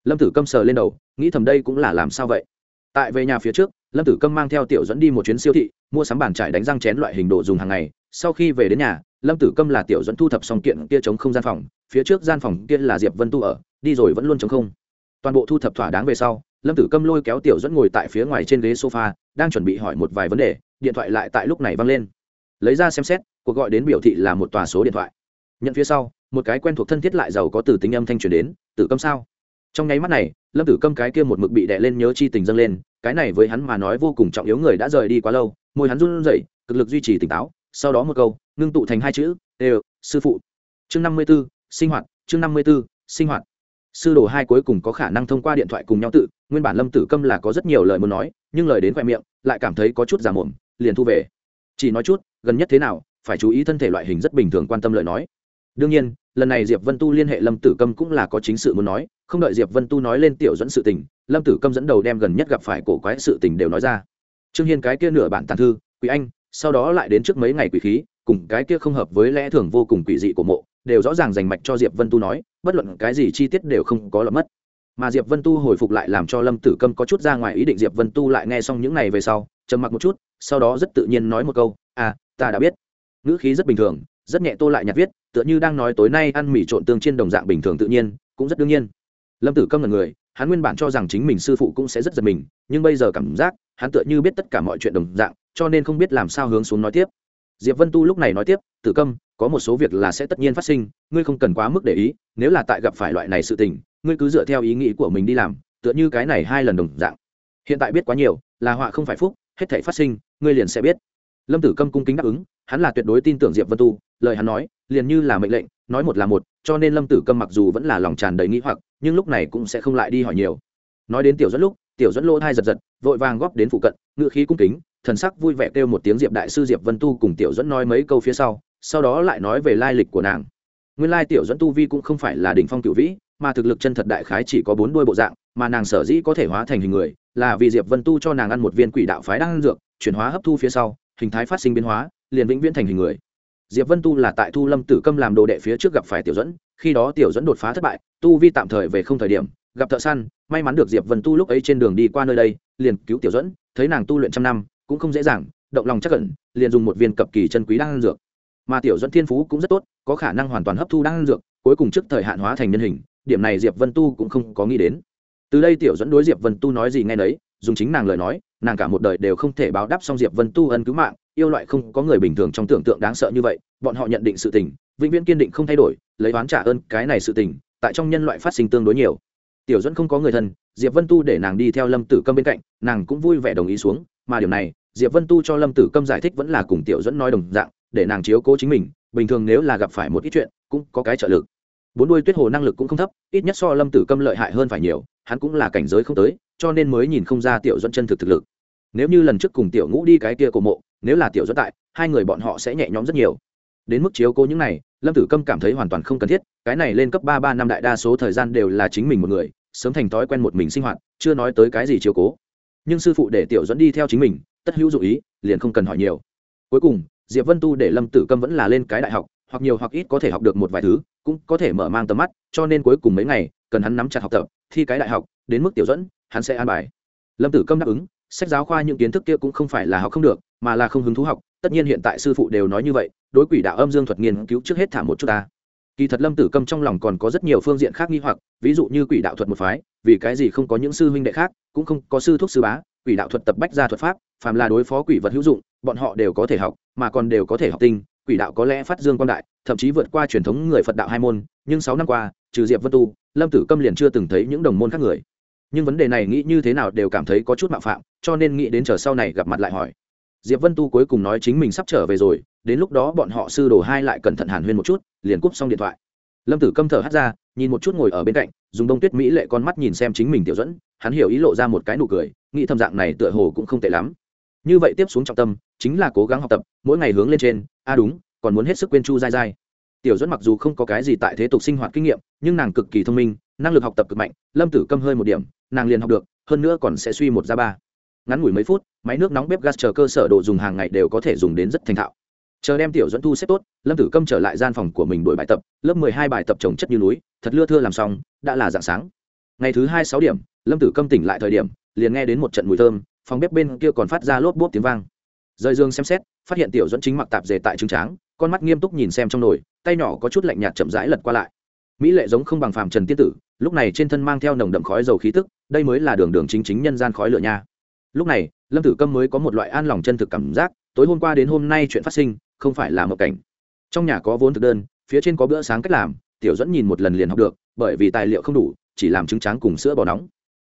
Lâm tử câm sờ lên đầu, nghĩ thầm đây cũng là làm sao vậy? Tại về nhà phía trước, lâm tử câm mang theo tiểu dẫn đi một chuyến siêu thị, mua sắm bàn trải đánh răng chén loại hình đồ dùng hàng ngày. Sau khi về đến nhà, lâm tử câm là tiểu dẫn thu thập xong kiện kia chống không gian phòng. Phía trước gian phòng kia là diệp vân tu ở, đi rồi vẫn luôn chống không. Toàn bộ thu thập thỏa đáng về sau lâm tử câm lôi kéo tiểu dẫn ngồi tại phía ngoài trên ghế sofa, đang chuẩn bị hỏi một vài vấn đề, điện thoại lại tại lúc này văng lên. Lấy ra xem xét, cuộc gọi đến biểu thị là một tòa số điện thoại. Nhận phía sau, một cái quen thuộc thân thiết lại giàu có từ tính âm thanh truyền đến, tử câm sao? Trong nháy mắt này, lâm tử câm cái kia một mực bị đè lên nhớ chi tình dâng lên, cái này với hắn mà nói vô cùng trọng yếu người đã rời đi quá lâu, môi hắn run rẩy, cực lực duy trì tỉnh táo, sau đó một câu, ngưng tụ thành hai chữ đều sư phụ. Chương năm mươi b ố sinh hoạt, chương năm mươi b ố sinh hoạt. Sư đồ hai cuối cùng có khả năng thông qua điện thoại cùng nhau tự nguyên bản lâm tử câm là có rất nhiều lời muốn nói, nhưng lời đến khoe miệng, lại cảm thấy có chút giả mồm liền thu về. Chỉ nói chút, gần nhất thế nào, phải chú ý thân thể loại hình rất bình thường quan tâm lời nói. Đương nhiên, lần này diệp vân tu liên hệ lâm tử câm cũng là có chính sự muốn nói, không đợi diệp vân tu nói lên tiểu dẫn sự tình, lâm tử câm dẫn đầu đem gần nhất gặp phải cổ quái sự tình đều nói ra. Trương hiên cái kia nửa bản tàn thư quý anh, sau đó lại đến trước mấy ngày quỷ khí, cùng cái kia không hợp với lẽ thường vô cùng quỷ dị của mộ, đều rõ ràng dành mạch cho diệp vân tu nói, bất luận cái gì chi tiết đều không có lọt mất mà diệp vân tu hồi phục lại làm cho lâm tử câm có chút ra ngoài ý định diệp vân tu lại nghe xong những này về sau, trầm mặc một chút, sau đó rất tự nhiên nói một câu à ta đã biết. Ngữ khí rất bình thường, rất nhẹ tô lại nhặt viết, tựa như đang nói tối nay ăn mì trộn tương trên đồng dạng bình thường tự nhiên, cũng rất đương nhiên. Lâm tử câm là người, hắn nguyên bản cho rằng chính mình sư phụ cũng sẽ rất giật mình, nhưng bây giờ cảm giác, hắn tựa như biết tất cả mọi chuyện đồng dạng, cho nên không biết làm sao hướng xuống nói tiếp. Diệp vân tu lúc này nói tiếp, tử câm, có một số việc là sẽ tất nhiên phát sinh, ngươi không cần quá mức để ý, nếu là tại gặp phải loại này sự tình ngươi cứ dựa theo ý nghĩ của mình đi làm, tựa như cái này hai lần đồng dạng. Hiện tại biết quá nhiều, là họa không phải phúc, hết thể phát sinh, ngươi liền sẽ biết. Lâm tử câm cung kính đáp ứng, hắn là tuyệt đối tin tưởng diệp vân tu, lời hắn nói, liền như là mệnh lệnh, nói một là một, cho nên lâm tử câm mặc dù vẫn là lòng tràn đầy nghĩ hoặc, nhưng lúc này cũng sẽ không lại đi hỏi nhiều. Nói đến tiểu dẫn lúc, tiểu dẫn lỗ thai giật giật, vội vàng góp đến phụ cận ngự khí cung kính, thần sắc vui vẻ kêu một tiếng diệp đại sư diệp vân tu cùng tiểu dẫn nói mấy câu phía sau sau đó lại nói về lai lịch của nàng. Nguyên lai tiểu dẫn tu vi cũng không phải là đỉnh phong cựu vĩ mà thực lực chân thật đại khái chỉ có bốn đuôi bộ dạng, mà nàng sở dĩ có thể hóa thành hình người là vì diệp vân tu cho nàng ăn một viên quỷ đạo phái đang ăn dược, chuyển hóa hấp thu phía sau, hình thái phát sinh biến hóa, liền vĩnh viễn thành hình người. Diệp vân tu là tại thu lâm tử câm làm đồ đệ phía trước gặp phải tiểu dẫn khi đó tiểu dẫn đột phá thất bại, tu vi tạm thời về không thời điểm, gặp thợ săn, may mắn được diệp vân tu lúc ấy trên đường đi qua nơi đây, liền cứu tiểu dẫn thấy nàng tu luyện trăm năm, cũng không dễ dàng, động lòng chắc cẩn liền dùng một viên cập kỳ chân quý đang ăn dược. Mà tiểu dẫn thiên phú cũng rất tốt, có khả năng hoàn toàn hấp thu đang ăn dược, cuối cùng trước thời hạn hóa thành nhân hình điểm này diệp vân tu cũng không có nghĩ đến. Từ đây tiểu dẫn đối diệp vân tu nói gì nghe đấy, dùng chính nàng lời nói nàng cả một đời đều không thể báo đáp xong diệp vân tu ân cứu mạng yêu loại không có người bình thường trong tưởng tượng đáng sợ như vậy bọn họ nhận định sự tình vĩnh viễn kiên định không thay đổi lấy oán trả ơn cái này sự tình tại trong nhân loại phát sinh tương đối nhiều. Tiểu dẫn không có người thân diệp vân tu để nàng đi theo lâm tử câm bên cạnh nàng cũng vui vẻ đồng ý xuống mà điều này diệp vân tu cho lâm tử câm giải thích vẫn là cùng tiểu dẫn nói đồng dạng để nàng chiếu cố chính mình bình thường nếu là gặp phải một ít chuyện cũng có cái trợ lực bốn đuôi tuyết hồ năng lực cũng không thấp, ít nhất so lâm tử câm lợi hại hơn phải nhiều, hắn cũng là cảnh giới không tới, cho nên mới nhìn không ra tiểu dẫn chân thực thực lực. Nếu như lần trước cùng tiểu ngũ đi cái kia cổ mộ, nếu là tiểu dẫn tại, hai người bọn họ sẽ nhẹ nhõm rất nhiều. Đến mức chiếu cố những này, lâm tử câm cảm thấy hoàn toàn không cần thiết, cái này lên cấp ba ba năm đại đa số thời gian đều là chính mình một người, sớm thành thói quen một mình sinh hoạt, chưa nói tới cái gì chiếu cố. Nhưng sư phụ để tiểu dẫn đi theo chính mình, tất hữu dụ ý, liền không cần hỏi nhiều. Cuối cùng, diệp vân tu để lâm tử câm vẫn là lên cái đại học hoặc nhiều hoặc ít có thể học được một vài thứ, cũng có thể mở mang tầm mắt, cho nên cuối cùng mấy ngày, cần hắn nắm chặt học tập, thi cái đại học, đến mức tiểu dẫn, hắn sẽ an bài. Lâm tử câm đáp ứng, sách giáo khoa những kiến thức kia cũng không phải là học không được, mà là không hứng thú học, tất nhiên hiện tại sư phụ đều nói như vậy, đối quỷ đạo âm dương thuật nghiên cứu trước hết thả một chút ta. Kỳ thật lâm tử câm trong lòng còn có rất nhiều phương diện khác nghi hoặc, ví dụ như quỷ đạo thuật một phái, vì cái gì không có những sư huynh đệ khác, cũng không có sư thuốc sư bá, quỷ đạo thuật tập bách gia thuật pháp, phàm là đối phó quỷ vật hữu dụng, bọn họ đều có thể học, mà còn đều có thể học tinh quỷ đạo có lẽ phát dương quan đại, thậm chí vượt qua truyền thống người phật đạo hai môn, nhưng sáu năm qua, trừ diệp vân tu, lâm tử câm liền chưa từng thấy những đồng môn khác người. Nhưng vấn đề này nghĩ như thế nào đều cảm thấy có chút mạo phạm, cho nên nghĩ đến chờ sau này gặp mặt lại hỏi. Diệp vân tu cuối cùng nói chính mình sắp trở về rồi, đến lúc đó bọn họ sư đồ hai lại cẩn thận hàn huyên một chút, liền cúp xong điện thoại. Lâm tử câm thở hắt ra, nhìn một chút ngồi ở bên cạnh, dùng đông tuyết mỹ lệ con mắt nhìn xem chính mình tiểu dẫn, hắn hiểu ý lộ ra một cái nụ cười, nghĩ thâm dạng này tựa hồ cũng không tệ lắm. Như vậy tiếp xuống trọng tâm, chính là cố gắng học tập, mỗi ngày hướng lên trên a à đúng, còn muốn hết sức quên chu dai dai tiểu dẫn mặc dù không có cái gì tại thế tục sinh hoạt kinh nghiệm, nhưng nàng cực kỳ thông minh, năng lực học tập cực mạnh, lâm tử câm hơi một điểm, nàng liền học được, hơn nữa còn sẽ suy một ra ba. Ngắn ngủi mấy phút, máy nước nóng bếp gas chờ cơ sở đồ dùng hàng ngày đều có thể dùng đến rất thành thạo. Chờ đem tiểu dẫn thu xếp tốt, lâm tử câm trở lại gian phòng của mình đổi bài tập, lớp mười hai bài tập trồng chất như núi, thật lưa thưa làm xong, đã là dạng sáng. Ngày thứ hai sáu điểm, lâm tử câm tỉnh lại thời điểm, liền nghe đến một trận mùi thơm, phòng bếp bên kia còn phát ra lốp bốp tiếng vang rời dương xem xét, phát hiện tiểu dẫn chính mặc tạp dề tại trứng tráng, con mắt nghiêm túc nhìn xem trong nồi, tay nhỏ có chút lạnh nhạt chậm rãi lật qua lại. Mỹ lệ giống không bằng phàm trần tiên tử, lúc này trên thân mang theo nồng đậm khói dầu khí tức, đây mới là đường đường chính chính nhân gian khói lửa nha. Lúc này, lâm tử câm mới có một loại an lòng chân thực cảm giác, tối hôm qua đến hôm nay chuyện phát sinh, không phải là một cảnh. Trong nhà có vốn thực đơn, phía trên có bữa sáng cách làm, tiểu dẫn nhìn một lần liền học được, bởi vì tài liệu không đủ, chỉ làm trứng tráng cùng sữa bò nóng.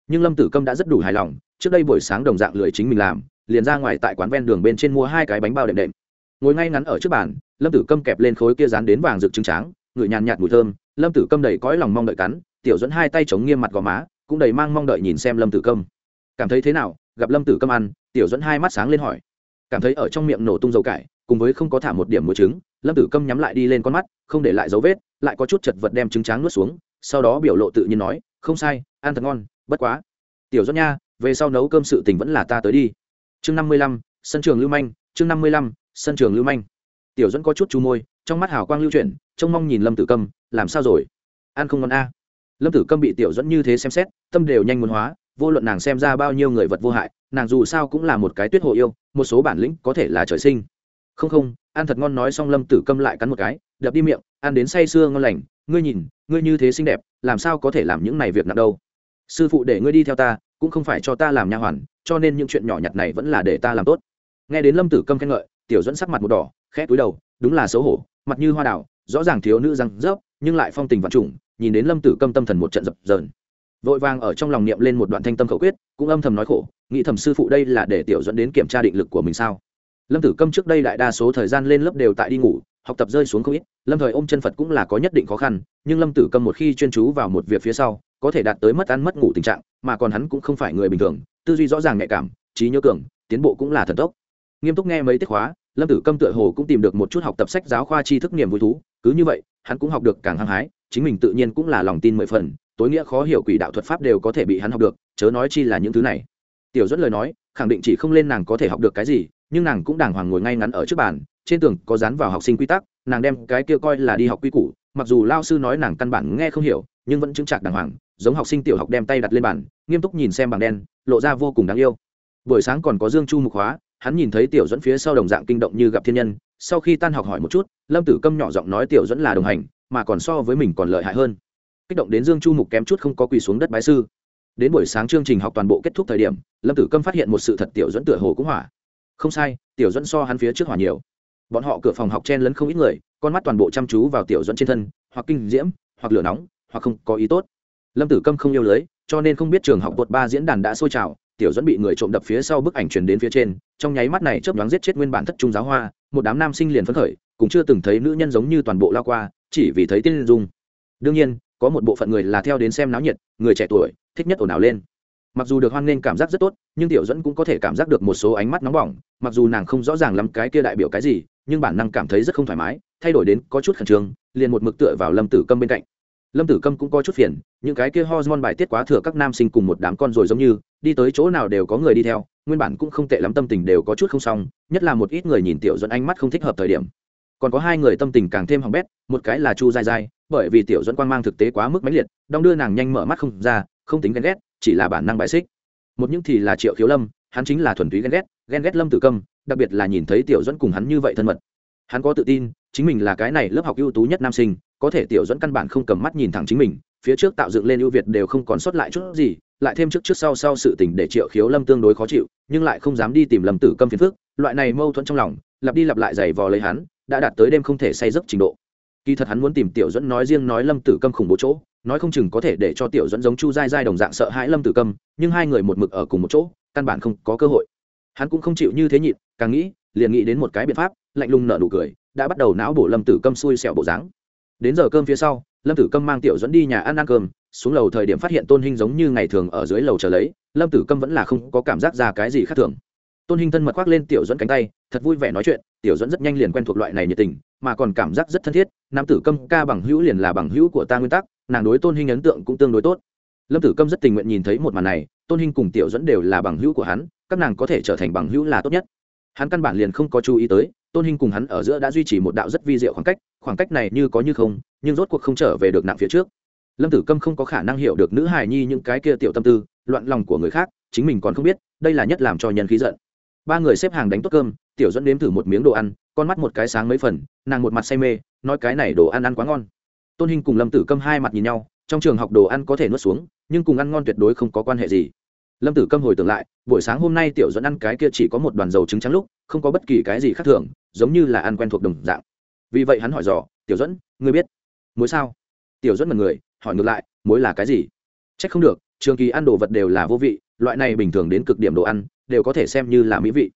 Nhưng lâm tử câm đã rất đủ hài lòng, trước đây buổi sáng đồng dạng lười chính mình làm liền ra ngoài tại quán ven đường bên trên mua hai cái bánh bao đệm đệm. Ngồi ngay ngắn ở trước bàn, lâm tử câm kẹp lên khối kia dán đến vàng rực trứng tráng, ngửi nhàn nhạt mùi thơm. Lâm tử câm đầy cõi lòng mong đợi cắn, tiểu dẫn hai tay chống nghiêm mặt gò má, cũng đầy mang mong đợi nhìn xem lâm tử câm. Cảm thấy thế nào? Gặp lâm tử câm ăn? Tiểu dẫn hai mắt sáng lên hỏi. Cảm thấy ở trong miệng nổ tung dầu cải, cùng với không có thả một điểm muối trứng. Lâm tử câm nhắm lại đi lên con mắt, không để lại dấu vết, lại có chút chật vật đem trứng tráng nuốt xuống, sau đó biểu lộ tự nhiên nói, không sai, ăn thật ngon, bất quá. Tiểu dẫn nha, về sau nấu cơm sự tình vẫn là ta tới đi chương năm mươi lăm, sân trường lưu manh, chương năm mươi lăm, sân trường lưu manh. Tiểu dẫn có chút chu môi, trong mắt hào quang lưu chuyển, trông mong nhìn lâm tử câm, làm sao rồi? Ăn không ngon a? Lâm tử câm bị tiểu dẫn như thế xem xét, tâm đều nhanh muốn hóa, vô luận nàng xem ra bao nhiêu người vật vô hại, nàng dù sao cũng là một cái tuyết hộ yêu, một số bản lĩnh có thể là trời sinh. Không không, ăn thật ngon nói xong lâm tử câm lại cắn một cái, đập đi miệng, ăn đến say sưa ngon lành, ngươi nhìn, ngươi như thế xinh đẹp, làm sao có thể làm những này việc nặng đâu? Sư phụ để ngươi đi theo ta cũng không phải cho ta làm nha hoàn, cho nên những chuyện nhỏ nhặt này vẫn là để ta làm tốt. Nghe đến lâm tử câm khen ngợi, tiểu dẫn sắc mặt một đỏ, khẽ túi đầu, đúng là xấu hổ, mặt như hoa đào, rõ ràng thiếu nữ răng rớp, nhưng lại phong tình vạn trùng, nhìn đến lâm tử câm tâm thần một trận dập dờn. Vội vàng ở trong lòng niệm lên một đoạn thanh tâm khẩu quyết, cũng âm thầm nói khổ, nghĩ thầm sư phụ đây là để tiểu dẫn đến kiểm tra định lực của mình sao. Lâm tử câm trước đây đại đa số thời gian lên lớp đều tại đi ngủ, học tập rơi xuống không ít, lâm thời ôm chân phật cũng là có nhất định khó khăn, nhưng lâm tử câm một khi chuyên chú vào một việc phía sau có thể đạt tới mất ăn mất ngủ tình trạng, mà còn hắn cũng không phải người bình thường, tư duy rõ ràng nhạy cảm, trí nhớ cường, tiến bộ cũng là thần tốc. Nghiêm túc nghe mấy tiết khóa, lâm tử câm tựa hồ cũng tìm được một chút học tập sách giáo khoa tri thức niềm vui thú, cứ như vậy, hắn cũng học được càng hăng hái, chính mình tự nhiên cũng là lòng tin mười phần, tối nghĩa khó hiểu quỷ đạo thuật pháp đều có thể bị hắn học được, chớ nói chi là những thứ này. Tiểu dẫn lời nói, khẳng định chỉ không lên nàng có thể học được cái gì, nhưng nàng cũng đàng hoàng ngồi ngay ngắn ở trước bàn, trên tường có dán vào học sinh quy tắc, nàng đem cái kia coi là đi học quy củ mặc dù lao sư nói nàng căn bản nghe không hiểu, nhưng vẫn chứng chạc đàng hoàng, giống học sinh tiểu học đem tay đặt lên bàn, nghiêm túc nhìn xem bảng đen, lộ ra vô cùng đáng yêu. Buổi sáng còn có dương chu mục hóa, hắn nhìn thấy tiểu dẫn phía sau đồng dạng kinh động như gặp thiên nhân, sau khi tan học hỏi một chút, lâm tử câm nhỏ giọng nói tiểu dẫn là đồng hành, mà còn so với mình còn lợi hại hơn. Kích động đến dương chu mục kém chút không có quỳ xuống đất bái sư. Đến buổi sáng chương trình học toàn bộ kết thúc thời điểm, lâm tử câm phát hiện một sự thật tiểu dẫn tựa hồ cũng hỏa. Không sai, tiểu dẫn so hắn phía trước hỏa nhiều bọn họ cửa phòng học chen lấn không ít người, con mắt toàn bộ chăm chú vào tiểu dẫn trên thân, hoặc kinh diễm, hoặc lửa nóng, hoặc không có ý tốt. Lâm tử câm không yêu lưới, cho nên không biết trường học bột ba diễn đàn đã sôi trào, tiểu dẫn bị người trộm đập phía sau bức ảnh truyền đến phía trên, trong nháy mắt này chớp nhoáng giết chết nguyên bản thất trung giáo hoa, một đám nam sinh liền phấn khởi cũng chưa từng thấy nữ nhân giống như toàn bộ lao qua, chỉ vì thấy tiên dung. Đương nhiên, có một bộ phận người là theo đến xem náo nhiệt, người trẻ tuổi, thích nhất ồn ào lên mặc dù được hoan nghênh cảm giác rất tốt, nhưng tiểu dẫn cũng có thể cảm giác được một số ánh mắt nóng bỏng, mặc dù nàng không rõ ràng lắm cái kia đại biểu cái gì, nhưng bản năng cảm thấy rất không thoải mái, thay đổi đến có chút khẩn trương, liền một mực tựa vào lâm tử câm bên cạnh. Lâm tử câm cũng có chút phiền, những cái kia hormone bài tiết quá thừa các nam sinh cùng một đám con rồi giống như, đi tới chỗ nào đều có người đi theo, nguyên bản cũng không tệ lắm tâm tình đều có chút không xong, nhất là một ít người nhìn tiểu dẫn ánh mắt không thích hợp thời điểm. Còn có hai người tâm tình càng thêm hỏng bét, một cái là chu dai dai bởi vì tiểu dẫn quan mang thực tế quá mức mãnh liệt, đong đưa nàng nhanh mở mắt không ra, không tính ghen ghét chỉ là bản năng bài xích. Một những thì là triệu khiếu lâm, hắn chính là thuần túy ghen ghét ghen ghét lâm tử câm, đặc biệt là nhìn thấy tiểu dẫn cùng hắn như vậy thân mật. Hắn có tự tin, chính mình là cái này lớp học ưu tú nhất nam sinh, có thể tiểu dẫn căn bản không cầm mắt nhìn thẳng chính mình, phía trước tạo dựng lên ưu việt đều không còn sót lại chút gì, lại thêm trước trước sau sau sự tình để triệu khiếu lâm tương đối khó chịu, nhưng lại không dám đi tìm lâm tử câm phiền phước loại này mâu thuẫn trong lòng, lặp đi lặp lại giày vò lấy hắn, đã đạt tới đêm không thể say giấc trình độ kỳ thật hắn muốn tìm tiểu dẫn nói riêng nói lâm tử câm khủng bố chỗ, nói không chừng có thể để cho tiểu dẫn giống chu dai dai đồng dạng sợ hãi lâm tử câm, nhưng hai người một mực ở cùng một chỗ, căn bản không có cơ hội. Hắn cũng không chịu như thế nhịn, càng nghĩ, liền nghĩ đến một cái biện pháp, lạnh lùng nở nụ cười, đã bắt đầu não bổ lâm tử câm xui xẻo bộ dáng. Đến giờ cơm phía sau, lâm tử câm mang tiểu dẫn đi nhà ăn ăn cơm, xuống lầu thời điểm phát hiện tôn hinh giống như ngày thường ở dưới lầu chờ lấy, lâm tử câm vẫn là không có cảm giác ra cái gì khác thường. Tôn hinh thân mật khoác lên tiểu dẫn cánh tay, thật vui vẻ nói chuyện, tiểu dẫn rất nhanh liền quen thuộc loại này nhiệt tình mà còn cảm giác rất thân thiết, nam tử câm ca bằng hữu liền là bằng hữu của ta nguyên tắc, nàng đối tôn hinh ấn tượng cũng tương đối tốt. Lâm tử câm rất tình nguyện nhìn thấy một màn này, tôn hinh cùng tiểu dẫn đều là bằng hữu của hắn, các nàng có thể trở thành bằng hữu là tốt nhất. Hắn căn bản liền không có chú ý tới, tôn hình cùng hắn ở giữa đã duy trì một đạo rất vi diệu khoảng cách khoảng cách này như có như không, nhưng rốt cuộc không trở về được nặng phía trước. Lâm tử câm không có khả năng hiểu được nữ hài nhi những cái kia tiểu tâm tư, loạn lòng của người khác, chính mình còn không biết, đây là nhất làm cho nhân khí giận. Ba người xếp hàng đánh tốt cơm tiểu dẫn nếm thử một miếng đồ ăn, con mắt một cái sáng mấy phần, nàng một mặt say mê, nói cái này đồ ăn ăn quá ngon. Tôn hình cùng lâm tử câm hai mặt nhìn nhau, trong trường học đồ ăn có thể nuốt xuống, nhưng cùng ăn ngon tuyệt đối không có quan hệ gì. Lâm tử câm hồi tưởng lại, buổi sáng hôm nay tiểu dẫn ăn cái kia chỉ có một đoàn dầu trứng trắng lúc, không có bất kỳ cái gì khác thường, giống như là ăn quen thuộc đồng dạng. Vì vậy hắn hỏi dò, tiểu dẫn, ngươi biết muối sao? Tiểu dẫn mật người, hỏi ngược lại, muối là cái gì? C h ắ c không được, trường kỳ ăn đồ vật đều là vô vị, loại này bình thường đến cực điểm đồ ăn, đều có thể xem như là mỹ vị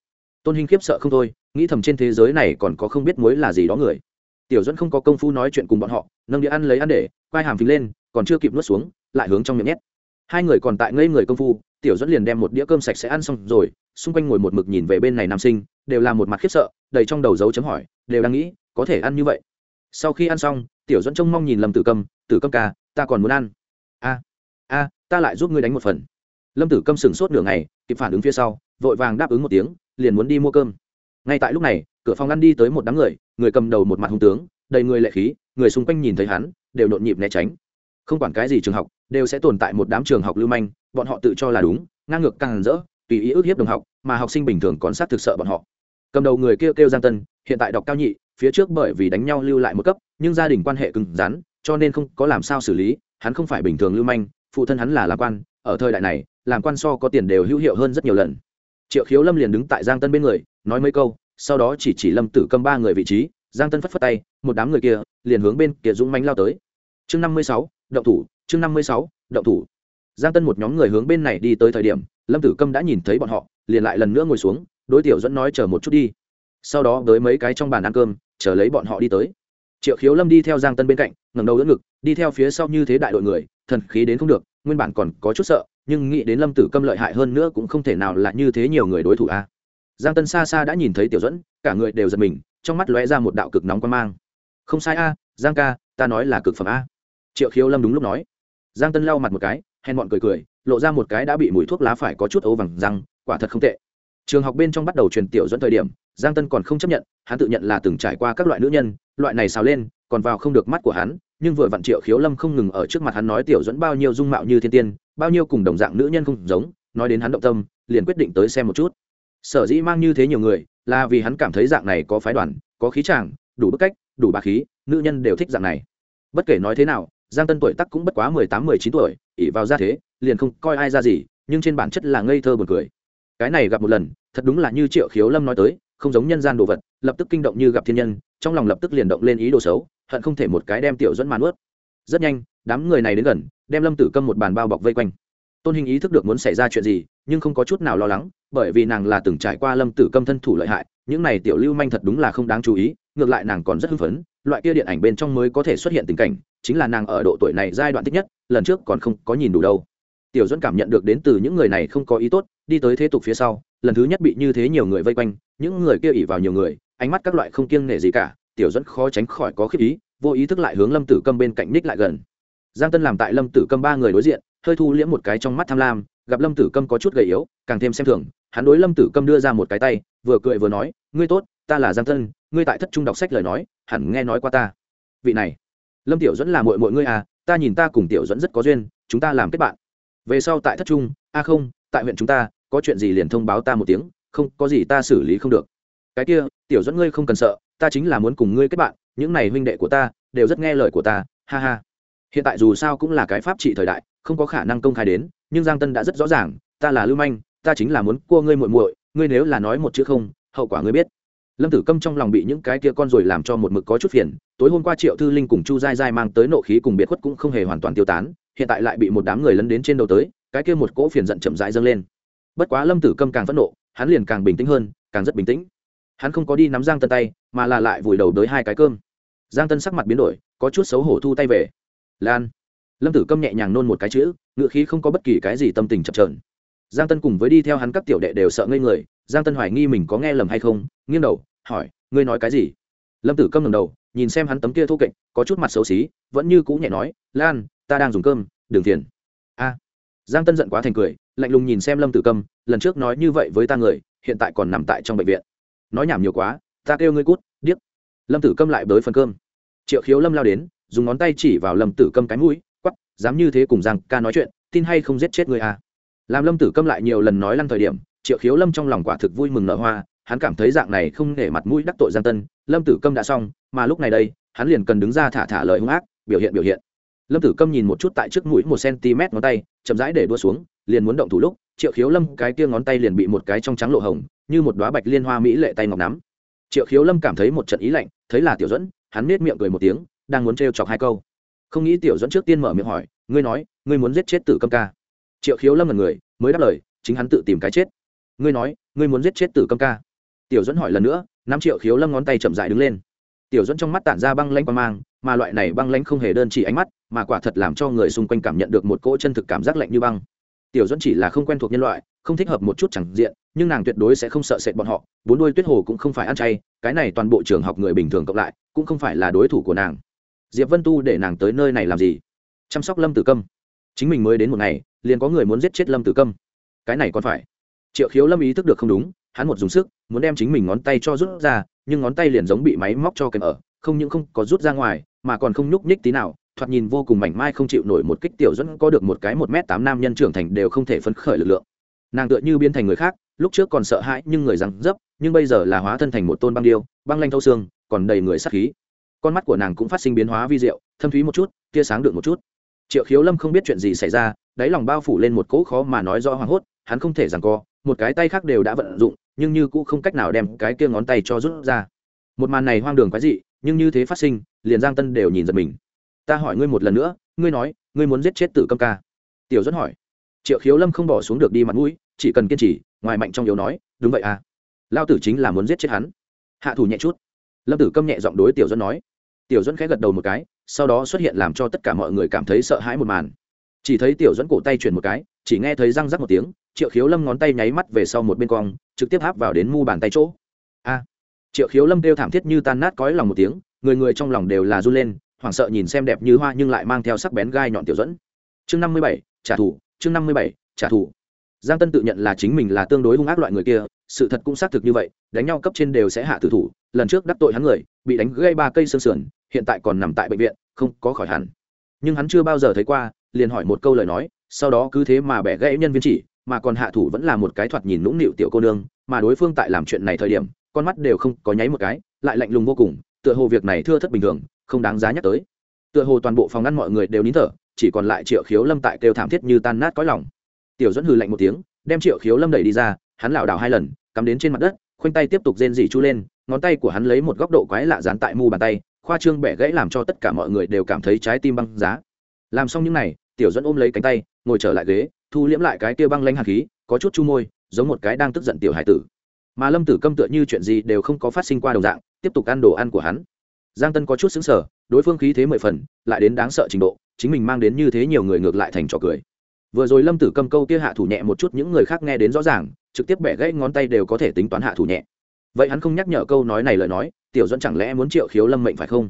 tôn hình khiếp sợ không thôi, nghĩ thầm trên thế giới này còn có không biết muối là gì đó người. Tiểu dẫn không có công phu nói chuyện cùng bọn họ, nâng đĩa ăn lấy ăn để, quai hàm phình lên, còn chưa kịp nuốt xuống, lại hướng trong miệng nhét. Hai người còn tại ngây người công phu, tiểu dẫn liền đem một đĩa cơm sạch sẽ ăn xong rồi, xung quanh ngồi một mực nhìn về bên này nam sinh, đều là một mặt khiếp sợ, đầy trong đầu dấu chấm hỏi, đều đang nghĩ, có thể ăn như vậy. Sau khi ăn xong, tiểu dẫn trông mong nhìn lâm tử câm tử câm ca, ta còn muốn ăn. A a, ta lại giúp ngươi đánh một phần. Lâm tử câm sừng sốt nửa ngày, kịp phản ứng phía sau, vội vàng đáp ứng một tiếng liền muốn đi mua cơm. Ngay tại lúc này, cửa phòng ăn đi tới một đám người người cầm đầu một mặt hung tướng, đầy người lệ khí, người xung quanh nhìn thấy hắn, đều nhộn nhịp né tránh. Không quản cái gì trường học, đều sẽ tồn tại một đám trường học lưu manh, bọn họ tự cho là đúng, ngang ngược càng rỡ, tùy ý ước hiếp đồng học, mà học sinh bình thường còn sát thực sợ bọn họ. Cầm đầu người kêu kêu giang tân, hiện tại đọc cao nhị, phía trước bởi vì đánh nhau lưu lại một cấp, nhưng gia đình quan hệ cứng rắn, cho nên không có làm sao xử lý, hắn không phải bình thường lưu manh, phụ thân hắn là làm quan, ở thời đại này, làm quan so có tiền đều hữu hiệu hơn rất nhiều lần triệu khiếu lâm liền đứng tại giang tân bên người, nói mấy câu, sau đó chỉ chỉ lâm tử cầm ba người vị trí, giang tân phất phất tay, một đám người kia liền hướng bên kia dũng mánh lao tới. Chương năm mươi sáu, động thủ, chương năm mươi sáu, động thủ. Giang tân một nhóm người hướng bên này đi tới thời điểm, lâm tử câm đã nhìn thấy bọn họ, liền lại lần nữa ngồi xuống, đối tiểu dẫn nói chờ một chút đi. Sau đó với mấy cái trong bàn ăn cơm, chờ lấy bọn họ đi tới. Triệu khiếu lâm đi theo giang tân bên cạnh, ngẩng đầu đỡ ngực, đi theo phía sau như thế đại đội người, thần khí đến không được, nguyên bản còn có chút sợ nhưng nghĩ đến lâm tử câm lợi hại hơn nữa cũng không thể nào là như thế nhiều người đối thủ a. Giang tân xa xa đã nhìn thấy tiểu dẫn cả người đều giật mình, trong mắt lóe ra một đạo cực nóng quan mang. Không sai a, giang ca, ta nói là cực phẩm a. Triệu khiếu lâm đúng lúc nói. Giang tân lau mặt một cái, hèn bọn cười cười, lộ ra một cái đã bị mùi thuốc lá phải có chút ấu vàng răng, quả thật không tệ. Trường học bên trong bắt đầu truyền tiểu dẫn thời điểm, giang tân còn không chấp nhận, hắn tự nhận là từng trải qua các loại nữ nhân, loại này xào lên, còn vào không được mắt của hắn nhưng vừa vặn triệu khiếu lâm không ngừng ở trước mặt hắn nói tiểu dẫn bao nhiêu dung mạo như thiên tiên, bao nhiêu cùng đồng dạng nữ nhân không giống, nói đến hắn động tâm, liền quyết định tới xem một chút. Sở dĩ mang như thế nhiều người, là vì hắn cảm thấy dạng này có phái đoàn, có khí tràng đủ bức cách, đủ bà khí, nữ nhân đều thích dạng này. Bất kể nói thế nào, giang tân tuổi tắc cũng bất quá mười tám, mười chín tuổi ỉ vào ra thế, liền không coi ai ra gì, nhưng trên bản chất là ngây thơ buồn cười. Cái này gặp một lần, thật đúng là như triệu khiếu lâm nói tới, không giống nhân gian đồ vật, lập tức kinh động như gặp thiên nhân, trong lòng lập tức liền động lên ý đồ xấu hận không thể một cái đem tiểu dẫn màn ướt rất nhanh, đám người này đến gần, đem lâm tử câm một bàn bao bọc vây quanh. Tôn hình ý thức được muốn xảy ra chuyện gì, nhưng không có chút nào lo lắng, bởi vì nàng là từng trải qua lâm tử câm thân thủ lợi hại, những này tiểu lưu manh thật đúng là không đáng chú ý, ngược lại nàng còn rất hưng phấn, loại kia điện ảnh bên trong mới có thể xuất hiện tình cảnh, chính là nàng ở độ tuổi này giai đoạn thích nhất, lần trước còn không có nhìn đủ đâu. Tiểu dẫn cảm nhận được đến từ những người này không có ý tốt, đi tới thế tục phía sau, lần thứ nhất bị như thế nhiều người vây quanh, những người kia ỉ vào nhiều người, ánh mắt các loại không kiêng nể gì cả tiểu dẫn khó tránh khỏi có khiếp ý, vô ý thức lại hướng lâm tử câm bên cạnh ních lại gần. Giang tân làm tại lâm tử câm ba người đối diện, hơi thu liễm một cái trong mắt tham lam, gặp lâm tử câm có chút gầy yếu, càng thêm xem thường, hắn đối lâm tử câm đưa ra một cái tay, vừa cười vừa nói, ngươi tốt, ta là giang tân, ngươi tại thất trung đọc sách lời nói, hẳn nghe nói qua ta. Vị này, lâm tiểu dẫn là mội mội ngươi à ta nhìn ta cùng tiểu dẫn rất có duyên, chúng ta làm kết bạn. Về sau tại thất trung a không, tại huyện chúng ta, có chuyện gì liền thông báo ta một tiếng, không, có gì ta xử lý không được. Cái kia, tiểu dẫn ngươi không cần sợ ta chính là muốn cùng ngươi kết bạn, những này huynh đệ của ta đều rất nghe lời của ta, ha ha. Hiện tại dù sao cũng là cái pháp trị thời đại, không có khả năng công khai đến, nhưng giang tân đã rất rõ ràng, ta là lưu manh, ta chính là muốn cua ngươi muội muội, ngươi nếu là nói một chữ không, hậu quả ngươi biết. Lâm tử câm trong lòng bị những cái kia con rồi làm cho một mực có chút phiền, tối hôm qua triệu thư linh cùng chu dai dai mang tới nộ khí cùng biệt khuất cũng không hề hoàn toàn tiêu tán, hiện tại lại bị một đám người lấn đến trên đầu tới, cái kia một cỗ phiền giận chậm rãi dâng lên. Bất quá lâm tử câm càng phẫn nộ, hắn liền càng bình tĩnh hơn, càng rất bình tĩnh hắn không có đi nắm giang tân tay, mà là lại vùi đầu tới hai cái cơm. Giang tân sắc mặt biến đổi, có chút xấu hổ thu tay về. Lan. Lâm tử câm nhẹ nhàng nôn một cái chữ, ngựa khí không có bất kỳ cái gì tâm tình chập trờn giang tân cùng với đi theo hắn các tiểu đệ đều sợ ngây người, giang tân hoài nghi mình có nghe lầm hay không, nghiêng đầu, hỏi, ngươi nói cái gì? Lâm tử câm ngầm đầu, nhìn xem hắn tấm kia thô kệch, có chút mặt xấu xí, vẫn như cũ nhẹ nói, lan, ta đang dùng cơm đường tiền a. Giang tân giận quá thành cười, lạnh lùng nhìn xem lâm tử câm, lần trước nói như vậy với ta người, hiện tại còn nằm tại trong bệnh viện nói nhảm nhiều quá, ta kêu ngươi cút, điếc. Lâm tử câm lại bới phần cơm. Triệu khiếu lâm lao đến, dùng ngón tay chỉ vào lâm tử câm cái mũi quắp dám như thế cùng rằng ca nói chuyện, tin hay không giết chết người à? Làm lâm tử câm lại nhiều lần nói lăng thời điểm, triệu khiếu lâm trong lòng quả thực vui mừng nở hoa, hắn cảm thấy dạng này không để mặt mũi đắc tội giang tân, lâm tử câm đã xong, mà lúc này đây, hắn liền cần đứng ra thả thả lời hung ác, biểu hiện biểu hiện. Lâm tử câm nhìn một chút tại trước mũi một cm ngón tay, chậm rãi để đua xuống, liền muốn động thủ lúc triệu khiếu lâm cái kia ngón tay liền bị một cái trong trắng lộ hồng, như một đoá bạch liên hoa mỹ lệ tay ngọc nắm. Triệu khiếu lâm cảm thấy một trận ý lạnh, thấy là tiểu dẫn hắn nết miệng cười một tiếng, đang muốn trêu chọc hai câu. Không nghĩ tiểu dẫn trước tiên mở miệng hỏi, ngươi nói, ngươi muốn giết chết tử câm ca? Triệu khiếu lâm là người, mới đáp lời, chính hắn tự tìm cái chết. Ngươi nói, ngươi muốn giết chết tử câm ca? Tiểu dẫn hỏi lần nữa, năm triệu khiếu lâm ngón tay chậm dại đứng lên. Tiểu dẫn trong mắt tản ra băng lanh quang mang, mà loại này băng lanh không hề đơn chỉ ánh mắt, mà quả thật làm cho người xung quanh cảm nhận được một cỗ chân thực cảm giác lạnh như băng tiểu dẫn chỉ là không quen thuộc nhân loại, không thích hợp một chút chẳng diện, nhưng nàng tuyệt đối sẽ không sợ sệt bọn họ, bốn đôi tuyết hồ cũng không phải ăn chay, cái này toàn bộ trường học người bình thường cộng lại, cũng không phải là đối thủ của nàng. Diệp vân tu để nàng tới nơi này làm gì? Chăm sóc lâm tử câm. Chính mình mới đến một ngày, liền có người muốn giết chết lâm tử câm. Cái này còn phải. Triệu khiếu lâm ý thức được không đúng, hắn một dùng sức, muốn đem chính mình ngón tay cho rút ra, nhưng ngón tay liền giống bị máy móc cho kèm ở, không những không có rút ra ngoài, mà còn không nhúc nhích tí nào thoạt nhìn vô cùng mảnh mai không chịu nổi một kích tiểu dẫn có được một cái một m tám nam nhân trưởng thành đều không thể phấn khởi lực lượng. Nàng tựa như biến thành người khác, lúc trước còn sợ hãi nhưng người răng dấp, nhưng bây giờ là hóa thân thành một tôn băng điêu, băng lanh thâu xương, còn đầy người sắc khí. Con mắt của nàng cũng phát sinh biến hóa vi diệu, thâm thúy một chút, tia sáng được một chút. Triệu khiếu lâm không biết chuyện gì xảy ra, đáy lòng bao phủ lên một cỗ khó mà nói rõ hoảng hốt, hắn không thể rằng co, một cái tay khác đều đã vận dụng, nhưng như cũng không cách nào đem cái kia ngón tay cho rút ra. Một màn này hoang đường quái dị, nhưng như thế phát sinh, liền giang tân đều nhìn giật mình ta hỏi ngươi một lần nữa, ngươi nói, ngươi muốn giết chết tử câm ca. Tiểu dẫn hỏi. Triệu khiếu lâm không bỏ xuống được đi mặt mũi, chỉ cần kiên trì, ngoài mạnh trong yếu nói, đúng vậy à. Lao tử chính là muốn giết chết hắn. Hạ thủ nhẹ chút. Lâm tử câm nhẹ giọng đối tiểu dẫn nói. Tiểu dẫn khẽ gật đầu một cái, sau đó xuất hiện làm cho tất cả mọi người cảm thấy sợ hãi một màn. Chỉ thấy tiểu dẫn cổ tay chuyển một cái, chỉ nghe thấy răng rắc một tiếng, triệu khiếu lâm ngón tay nháy mắt về sau một bên cong, trực tiếp háp vào đến mu bàn tay chỗ. A. Triệu khiếu lâm kêu thảm thiết như tan nát cõi lòng một tiếng, người người trong lòng đều là run lên hoảng sợ nhìn xem đẹp như hoa nhưng lại mang theo sắc bén gai nhọn tiểu dẫn. Chương năm mươi bảy, trả thù, chương năm mươi bảy, trả thù. Giang tân tự nhận là chính mình là tương đối hung ác loại người kia, sự thật cũng xác thực như vậy, đánh nhau cấp trên đều sẽ hạ tử thủ, lần trước đắc tội hắn người, bị đánh gây ba cây xương sườn, hiện tại còn nằm tại bệnh viện, không có khỏi hẳn. Nhưng hắn chưa bao giờ thấy qua, liền hỏi một câu lời nói, sau đó cứ thế mà bẻ gãy nhân viên chỉ, mà còn hạ thủ vẫn là một cái thoạt nhìn nũng nịu tiểu cô nương, mà đối phương tại làm chuyện này thời điểm, con mắt đều không có nháy một cái, lại lạnh lùng vô cùng, tựa hồ việc này thưa thất bình thường không đáng giá nhắc tới. Tựa hồ toàn bộ phòng ngăn mọi người đều nín thở, chỉ còn lại triệu khiếu lâm tại kêu thảm thiết như tan nát cõi lòng. Tiểu dẫn hừ lạnh một tiếng, đem triệu khiếu lâm đẩy đi ra, hắn lảo đảo hai lần, cắm đến trên mặt đất, khoanh tay tiếp tục rên dỉ chu lên, ngón tay của hắn lấy một góc độ quái lạ dán tại mu bàn tay, khoa trương bẻ gãy làm cho tất cả mọi người đều cảm thấy trái tim băng giá. Làm xong những n à y tiểu dẫn ôm lấy cánh tay, ngồi trở lại ghế, thu liễm lại cái kia băng lanh hạt khí, có chút chu môi, giống một cái đang tức giận tiểu hải tử. Mà lâm tử câm tựa như chuyện gì đều không có phát sinh qua đồng dạng, tiếp tục ăn đồ ăn của hắn giang tân có chút xứng sở đối phương khí thế mười phần, lại đến đáng sợ trình độ, chính mình mang đến như thế nhiều người ngược lại thành trò cười. Vừa rồi lâm tử Cầm câu kia hạ thủ nhẹ một chút, những người khác nghe đến rõ ràng, trực tiếp bẻ gãy ngón tay đều có thể tính toán hạ thủ nhẹ. Vậy hắn không nhắc nhở câu nói này lời nói, tiểu dẫn chẳng lẽ muốn triệu khiếu lâm mệnh phải không?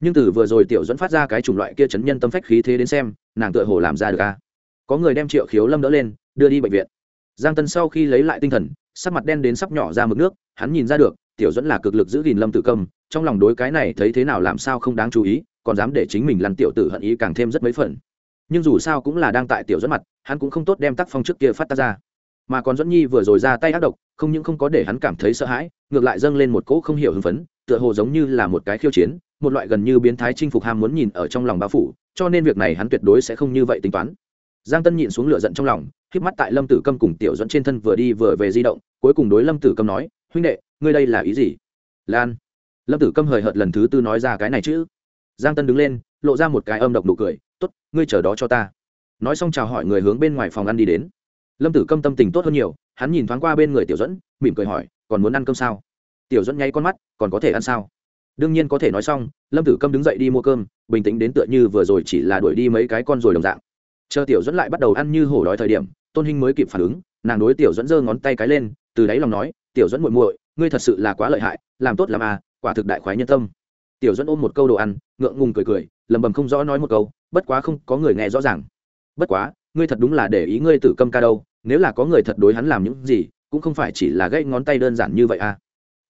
Nhưng từ vừa rồi tiểu dẫn phát ra cái chủng loại kia chấn nhân tâm phách khí thế đến xem, nàng tựa hồ làm ra được ca có người đem triệu khiếu lâm đỡ lên, đưa đi bệnh viện. Giang tân sau khi lấy lại tinh thần, sắc mặt đen đến sắp nhỏ ra mực nước, hắn nhìn ra được, tiểu dẫn là cực lực giữ gìn lâm tử Cầm trong lòng đối cái này thấy thế nào làm sao không đáng chú ý, còn dám để chính mình lăn tiểu tử hận ý càng thêm rất mấy phần. Nhưng dù sao cũng là đang tại tiểu dẫn mặt, hắn cũng không tốt đem tác phong trước kia phát ta ra. Mà còn dẫn nhi vừa rồi ra tay ác độc, không những không có để hắn cảm thấy sợ hãi, ngược lại dâng lên một cỗ không hiểu hưng phấn, tựa hồ giống như là một cái khiêu chiến, một loại gần như biến thái chinh phục ham muốn nhìn ở trong lòng bao phủ, cho nên việc này hắn tuyệt đối sẽ không như vậy tính toán. Giang tân nhịn xuống lửa giận trong lòng, híp mắt tại lâm tử câm cùng tiểu dẫn trên thân vừa đi vừa về di động, cuối cùng đối lâm tử câm nói, huynh đệ, ngươi đây là ý gì? Lan lâm tử câm hời hợt lần thứ tư nói ra cái này chứ. Giang tân đứng lên, lộ ra một cái âm độc nụ cười t ố t ngươi chờ đó cho ta. Nói xong chào hỏi người hướng bên ngoài phòng ăn đi đến. Lâm tử câm tâm tình tốt hơn nhiều, hắn nhìn thoáng qua bên người tiểu dẫn mỉm cười hỏi, còn muốn ăn cơm sao? Tiểu dẫn nháy con mắt, còn có thể ăn sao? Đương nhiên có thể nói xong, lâm tử câm đứng dậy đi mua cơm, bình tĩnh đến tựa như vừa rồi chỉ là đuổi đi mấy cái con rồi đồng dạng. Chờ tiểu dẫn lại bắt đầu ăn như hổ đói thời điểm, tôn hinh mới kịp phản ứng, nàng đối tiểu dẫn giơ ngón tay cái lên, từ đáy lòng nói, tiểu dẫn muội muội, ngươi thật sự là quá lợi hại, làm tốt làm à quả thực đại khoái nhân tâm. Tiểu dẫn ôm một câu đồ ăn, ngượng ngùng cười cười, lầm bầm không rõ nói một câu, bất quá không có người nghe rõ ràng. Bất quá, ngươi thật đúng là để ý ngươi tử câm ca đâu, nếu là có người thật đối hắn làm những gì, cũng không phải chỉ là gãy ngón tay đơn giản như vậy à.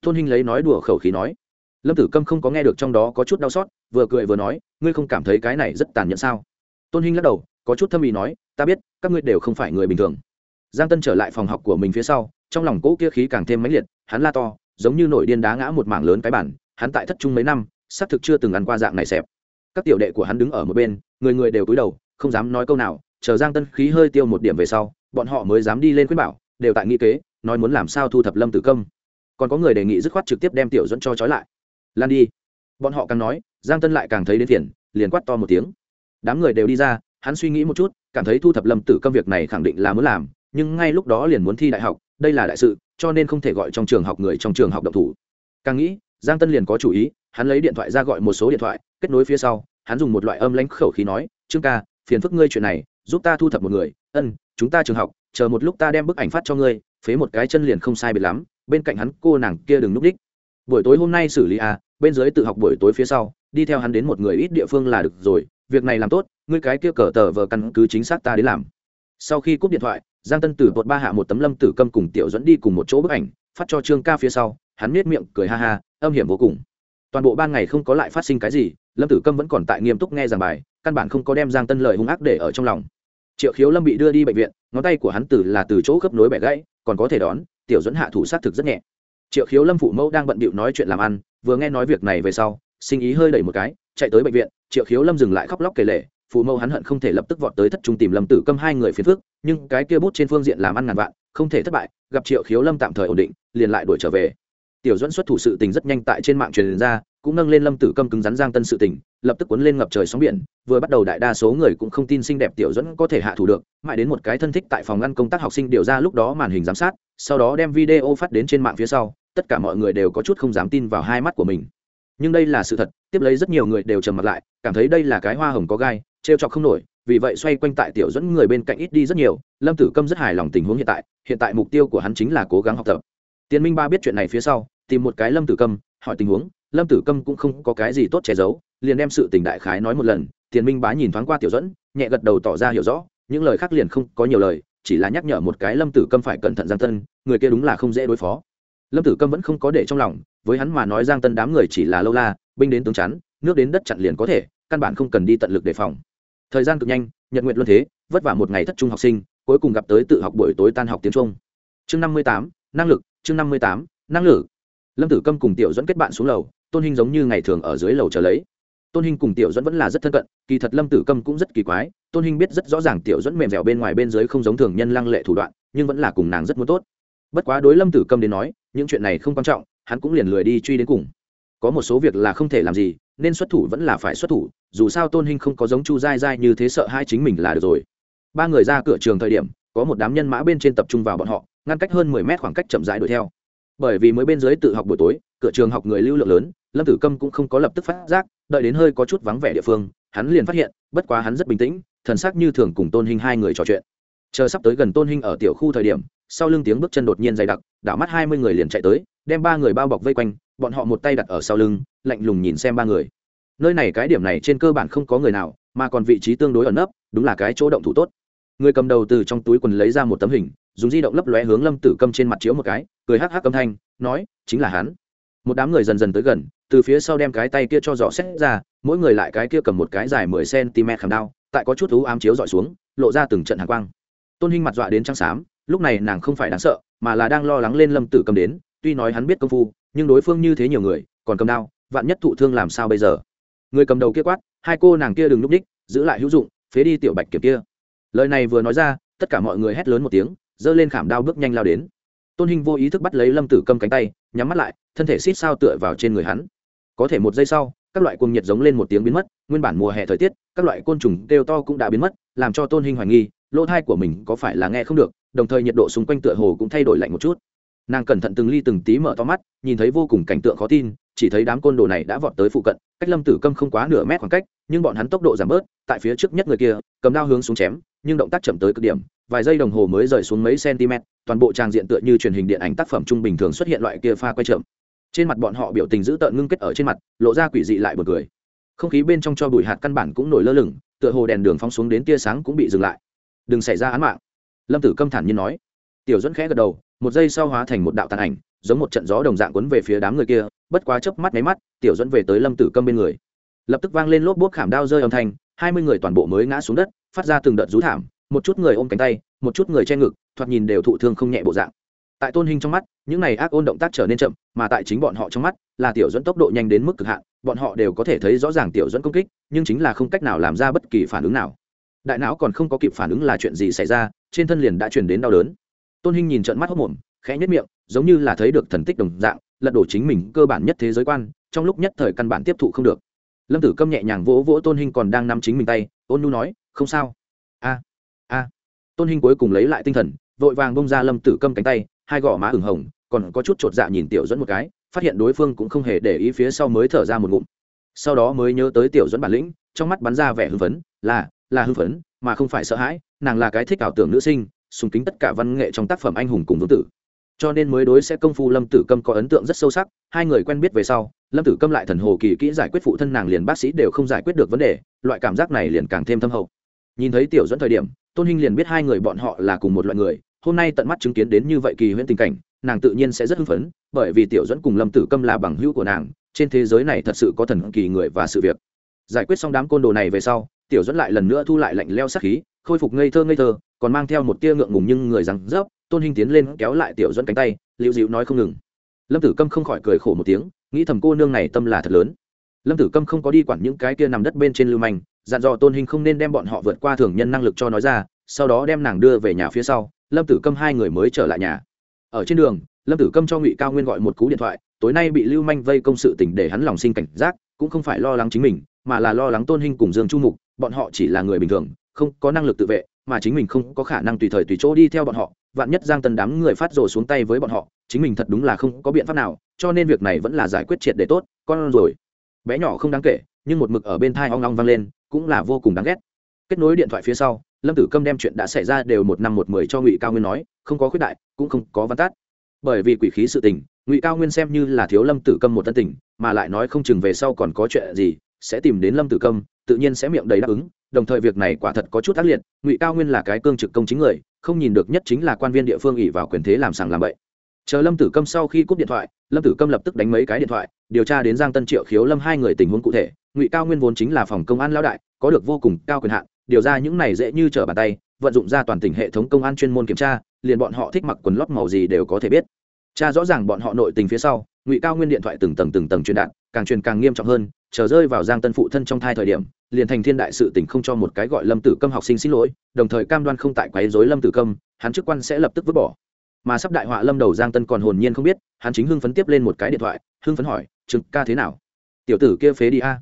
Tôn hinh lấy nói đùa khẩu khí nói. Lâm tử câm không có nghe được trong đó có chút đau xót, vừa cười vừa nói, ngươi không cảm thấy cái này rất tàn nhẫn sao? Tôn hinh lắc đầu, có chút thâm ý nói, ta biết, các ngươi đều không phải người bình thường. Giang tân trở lại phòng học của mình phía sau, trong lòng cỗ kia khí càng thêm mãnh liệt, hắn la to giống như nổi điên đá ngã một mảng lớn cái bản, hắn tại thất trung mấy năm, xác thực chưa từng ăn qua dạng này xẹp. Các tiểu đệ của hắn đứng ở một bên, người người đều cúi đầu, không dám nói câu nào, chờ giang tân khí hơi tiêu một điểm về sau, bọn họ mới dám đi lên khuyên bảo, đều tại nghị kế, nói muốn làm sao thu thập lâm tử công. Còn có người đề nghị dứt khoát trực tiếp đem tiểu dẫn cho trói lại. Lan đi. Bọn họ càng nói, giang tân lại càng thấy đến phiền, liền quát to một tiếng. Đám người đều đi ra, hắn suy nghĩ một chút, cảm thấy thu thập lâm tử công việc này khẳng định là muốn làm, nhưng ngay lúc đó liền muốn thi đại học đây là đại sự, cho nên không thể gọi trong trường học người trong trường học độc thủ. Càng nghĩ, giang tân liền có chủ ý, hắn lấy điện thoại ra gọi một số điện thoại, kết nối phía sau, hắn dùng một loại âm lãnh khẩu khí nói, trương ca, phiền phức ngươi chuyện này, giúp ta thu thập một người, ân, chúng ta trường học, chờ một lúc ta đem bức ảnh phát cho ngươi, phế một cái chân liền không sai biệt lắm, bên cạnh hắn, cô nàng kia đừng núp đích. Buổi tối hôm nay xử lý à bên dưới tự học buổi tối phía sau, đi theo hắn đến một người ít địa phương là được rồi, việc này làm tốt, ngươi cái kia cờ tờ vờ căn cứ chính xác ta đến làm. Sau khi cúp điện thoại giang tân tử bột ba hạ một tấm lâm tử câm cùng tiểu dẫn đi cùng một chỗ bức ảnh, phát cho trương ca phía sau, hắn nết miệng, cười ha ha, âm hiểm vô cùng. Toàn bộ ban ngày không có lại phát sinh cái gì, lâm tử câm vẫn còn tại nghiêm túc nghe giảng bài, căn bản không có đem giang tân lời hung ác để ở trong lòng. Triệu khiếu lâm bị đưa đi bệnh viện, ngón tay của hắn tử là từ chỗ khớp nối bẻ gãy, còn có thể đón, tiểu dẫn hạ thủ sát thực rất nhẹ. Triệu khiếu lâm phụ mẫu đang bận bịu nói chuyện làm ăn, vừa nghe nói việc này về sau, sinh ý hơi đẩy một cái, chạy tới bệnh viện, triệu khiếu lâm dừng lại khóc lóc kể lể phụ mẫu hắn hận không thể lập tức vọt tới thất trung tìm lâm tử câm hai người phiền phước nhưng cái kia bút trên phương diện làm ăn ngàn vạn, không thể thất bại, gặp triệu khiếu lâm tạm thời ổn định, liền lại đuổi trở về. Tiểu dẫn xuất thủ sự tình rất nhanh tại trên mạng truyền ra, cũng nâng lên lâm tử câm cứng rắn giang tân sự tình, lập tức cuốn lên ngập trời sóng biển, vừa bắt đầu đại đa số người cũng không tin xinh đẹp tiểu dẫn có thể hạ thủ được, mãi đến một cái thân thích tại phòng ngăn công tác học sinh điều ra lúc đó màn hình giám sát, sau đó đem video phát đến trên mạng phía sau, tất cả mọi người đều có chút không dám tin vào hai mắt của mình. Nhưng đây là sự thật, tiếp lấy rất nhiều người đều trầm mặt lại, cảm thấy đây là cái hoa hồng có gai trêu chọc không nổi, vì vậy xoay quanh tại tiểu dẫn người bên cạnh ít đi rất nhiều, lâm tử câm rất hài lòng tình huống hiện tại hiện tại mục tiêu của hắn chính là cố gắng học tập. Tiến minh ba biết chuyện này phía sau, tìm một cái lâm tử câm, hỏi tình huống, lâm tử câm cũng không có cái gì tốt che giấu, liền đem sự tình đại khái nói một lần tiền minh bá nhìn thoáng qua tiểu dẫn, nhẹ gật đầu tỏ ra hiểu rõ, những lời khác liền không có nhiều lời, chỉ là nhắc nhở một cái lâm tử câm phải cẩn thận giang tân, người kia đúng là không dễ đối phó. Lâm tử câm vẫn không có để trong lòng, với hắn mà nói giang tân đám người chỉ là lâu la, binh đến tướng chắn, nước đến đất chặn liền có thể, căn bản không cần đi tận lực đề phòng thời gian cực nhanh, nhật nguyện luân thế, vất vả một ngày thất trung học sinh, cuối cùng gặp tới tự học buổi tối tan học tiếng trung. Chương năm mươi tám, năng lực, chương năm mươi tám, năng lực. Lâm tử câm cùng tiểu dẫn kết bạn xuống lầu, tôn hình giống như ngày thường ở dưới lầu chờ lấy. Tôn hình cùng tiểu dẫn vẫn là rất thân cận, kỳ thật lâm tử câm cũng rất kỳ quái, tôn hình biết rất rõ ràng tiểu dẫn mềm dẻo bên ngoài bên dưới không giống thường nhân lăng lệ thủ đoạn, nhưng vẫn là cùng nàng rất muốn tốt. Bất quá đối lâm tử câm đến nói, những chuyện này không quan trọng, hắn cũng liền lười đi truy đến cùng có một số việc là không thể làm gì, nên xuất thủ vẫn là phải xuất thủ, dù sao tôn hình không có giống chu dai dai như thế sợ hai chính mình là được rồi. Ba người ra cửa trường thời điểm, có một đám nhân mã bên trên tập trung vào bọn họ, ngăn cách hơn mười mét khoảng cách chậm rãi đuổi theo. Bởi vì mới bên dưới tự học buổi tối, cửa trường học người lưu lượng lớn, lâm tử câm cũng không có lập tức phát giác, đợi đến hơi có chút vắng vẻ địa phương, hắn liền phát hiện, bất quá hắn rất bình tĩnh, thần sắc như thường cùng tôn hình hai người trò chuyện. Chờ sắp tới gần tôn hình ở tiểu khu thời điểm, sau lưng tiếng bước chân đột nhiên dày đặc, đảo mắt hai mươi người liền chạy tới, đem ba người bao bọc vây quanh bọn họ một tay đặt ở sau lưng, lạnh lùng nhìn xem ba người. Nơi này cái điểm này trên cơ bản không có người nào, mà còn vị trí tương đối ẩn nấp, đúng là cái chỗ động thủ tốt. Người cầm đầu từ trong túi quần lấy ra một tấm hình, dùng di động lấp lóe hướng lâm tử câm trên mặt chiếu một cái, cười hắc hắc âm thanh, nói, chính là hắn. Một đám người dần dần tới gần, từ phía sau đem cái tay kia cho dò xét ra, mỗi người lại cái kia cầm một cái dài mười cm khảm đao, tại có chút thú ám chiếu dọi xuống, lộ ra từng trận hàng quang. Tôn hinh mặt dọa đến trắng xám, lúc này nàng không phải đáng sợ, mà là đang lo lắng lên lâm tử cầm đến, tuy nói hắn biết công phu nhưng đối phương như thế nhiều người, còn cầm đao, vạn nhất thụ thương làm sao bây giờ? Người cầm đầu kia quát, hai cô nàng kia đừng núp đích, giữ lại hữu dụng, phế đi tiểu bạch kiểm kia. Lời này vừa nói ra, tất cả mọi người hét lớn một tiếng, giơ lên khảm đao bước nhanh lao đến. Tôn hình vô ý thức bắt lấy lâm tử cầm cánh tay, nhắm mắt lại, thân thể xít sao tựa vào trên người hắn. Có thể một giây sau, các loại cuồng nhiệt giống lên một tiếng biến mất, nguyên bản mùa hè thời tiết, các loại côn trùng kêu to cũng đã biến mất, làm cho tôn hình hoài nghi, lỗ thai của mình có phải là nghe không được, đồng thời nhiệt độ xung quanh tựa hồ cũng thay đổi lạnh một chút nàng cẩn thận từng ly từng tí mở to mắt, nhìn thấy vô cùng cảnh tượng khó tin, chỉ thấy đám côn đồ này đã vọt tới phụ cận, cách lâm tử câm không quá nửa mét khoảng cách, nhưng bọn hắn tốc độ giảm bớt, tại phía trước nhất người kia, cầm đao hướng xuống chém, nhưng động tác chậm tới cực điểm, vài giây đồng hồ mới rời xuống mấy cm toàn bộ trang diện tựa như truyền hình điện ảnh tác phẩm trung bình thường xuất hiện loại kia pha quay chậm. Trên mặt bọn họ biểu tình dữ tợn ngưng kết ở trên mặt, lộ ra quỷ dị lại một cười. Không khí bên trong cho bụi hạt căn bản cũng nổi lơ lửng, tựa hồ đèn đường phóng xuống đến tia sáng cũng bị dừng lại. Đừng xảy ra án mạng, lâm tử câm thản nhiên nói. Tiểu dẫn khẽ gật đầu một giây sau hóa thành một đạo tàn ảnh, giống một trận gió đồng dạng quấn về phía đám người kia, bất quá chớp mắt máy mắt, tiểu dẫn về tới lâm tử câm bên người. Lập tức vang lên lốp bốt khảm đao rơi âm thanh, hai mươi người toàn bộ mới ngã xuống đất, phát ra từng đợt rú thảm, một chút người ôm cánh tay, một chút người che ngực, thoạt nhìn đều thụ thương không nhẹ bộ dạng. Tại tôn hình trong mắt, những này ác ôn động tác trở nên chậm, mà tại chính bọn họ trong mắt, là tiểu dẫn tốc độ nhanh đến mức cực hạn, bọn họ đều có thể thấy rõ ràng tiểu dẫn công kích, nhưng chính là không cách nào làm ra bất kỳ phản ứng nào. Đại não còn không có kịp phản ứng là chuyện gì xảy ra, trên thân liền đã truyền đến đau đớn tôn Hinh nhìn trận mắt hốc mồm, khẽ nhất miệng, giống như là thấy được thần tích đồng dạng, lật đổ chính mình cơ bản nhất thế giới quan, trong lúc nhất thời căn bản tiếp thụ không được. Lâm tử câm nhẹ nhàng vỗ vỗ tôn Hinh còn đang nắm chính mình tay, ôn nu nói, không sao. A a. Tôn Hinh cuối cùng lấy lại tinh thần, vội vàng bông ra lâm tử câm cánh tay, hai gò má ửng hồng, còn có chút chột dạ nhìn tiểu dẫn một cái, phát hiện đối phương cũng không hề để ý phía sau mới thở ra một ngụm. Sau đó mới nhớ tới tiểu dẫn bản lĩnh, trong mắt bắn ra vẻ hưng phấn, là là hưng phấn, mà không phải sợ hãi, nàng là cái thích ảo tưởng nữ sinh sùng kính tất cả văn nghệ trong tác phẩm anh hùng cùng vương tử. Cho nên mới đối sẽ công phu lâm tử câm có ấn tượng rất sâu sắc, hai người quen biết về sau, lâm tử câm lại thần hồ kỳ kỹ giải quyết phụ thân nàng liền bác sĩ đều không giải quyết được vấn đề, loại cảm giác này liền càng thêm thâm hậu. Nhìn thấy tiểu dẫn thời điểm, tôn hinh liền biết hai người bọn họ là cùng một loại người, hôm nay tận mắt chứng kiến đến như vậy kỳ huyễn tình cảnh, nàng tự nhiên sẽ rất hưng phấn, bởi vì tiểu dẫn cùng lâm tử câm là bằng hữu của nàng, trên thế giới này thật sự có thần kỳ người và sự việc. Giải quyết xong đám côn đồ này về sau, tiểu dẫn lại lần nữa thu lại lạnh leo sát khí, khôi phục ngây thơ ngây thơ còn mang theo một tia ngượng ngùng nhưng người rằng rớp, tôn hình tiến lên kéo lại tiểu dẫn cánh tay, liễu dịu nói không ngừng. Lâm tử câm không khỏi cười khổ một tiếng, nghĩ thầm cô nương này tâm là thật lớn. Lâm tử câm không có đi quản những cái kia nằm đất bên trên lưu manh, dặn dò tôn hình không nên đem bọn họ vượt qua thường nhân năng lực cho nói ra, sau đó đem nàng đưa về nhà phía sau, lâm tử câm hai người mới trở lại nhà. Ở trên đường, lâm tử câm cho ngụy cao nguyên gọi một cú điện thoại, tối nay bị lưu manh vây công sự tỉnh để hắn lòng sinh cảnh giác, cũng không phải lo lắng chính mình, mà là lo lắng tôn hình cùng dương chu mục, bọn họ chỉ là người bình thường, không có năng lực tự vệ mà chính mình không có khả năng tùy thời tùy chỗ đi theo bọn họ, vạn nhất giang tân đám người phát rồ xuống tay với bọn họ, chính mình thật đúng là không có biện pháp nào, cho nên việc này vẫn là giải quyết triệt để tốt, con rồi. Bé nhỏ không đáng kể, nhưng một mực ở bên thai ong ong vang lên, cũng là vô cùng đáng ghét. Kết nối điện thoại phía sau, lâm tử câm đem chuyện đã xảy ra đều một năm một mười cho ngụy cao nguyên nói, không có khuyết đại, cũng không có văn tát bởi vì quỷ khí sự tình, ngụy cao nguyên xem như là thiếu lâm tử câm một tân tình, mà lại nói không chừng về sau còn có chuyện gì, sẽ tìm đến lâm tử câm, tự nhiên sẽ miệng đầy đáp ứng đồng thời việc này quả thật có chút ác liệt ngụy cao nguyên là cái cương trực công chính người không nhìn được nhất chính là quan viên địa phương ỉ vào quyền thế làm sàng làm bậy. Chờ lâm tử câm sau khi cúp điện thoại lâm tử câm lập tức đánh mấy cái điện thoại điều tra đến giang tân triệu khiếu lâm hai người tình huống cụ thể. Ngụy cao nguyên vốn chính là phòng công an lão đại có được vô cùng cao quyền hạn điều ra những này dễ như trở bàn tay vận dụng ra toàn tỉnh hệ thống công an chuyên môn kiểm tra liền bọn họ thích mặc quần lót màu gì đều có thể biết. Cha rõ ràng bọn họ nội tình phía sau ngụy cao nguyên điện thoại từng tầng từng tầng truyền đạt, càng truyền càng nghiêm trọng hơn chờ rơi vào giang tân phụ thân trong thai thời điểm, liền thành thiên đại sự tình không cho một cái gọi lâm tử câm học sinh xin lỗi, đồng thời cam đoan không tại quấy dối lâm tử câm, hắn chức quan sẽ lập tức vứt bỏ. Mà sắp đại họa lâm đầu giang tân còn hồn nhiên không biết, hắn chính hưng phấn tiếp lên một cái điện thoại, hưng phấn hỏi, trường ca thế nào? Tiểu tử kia phế đi a.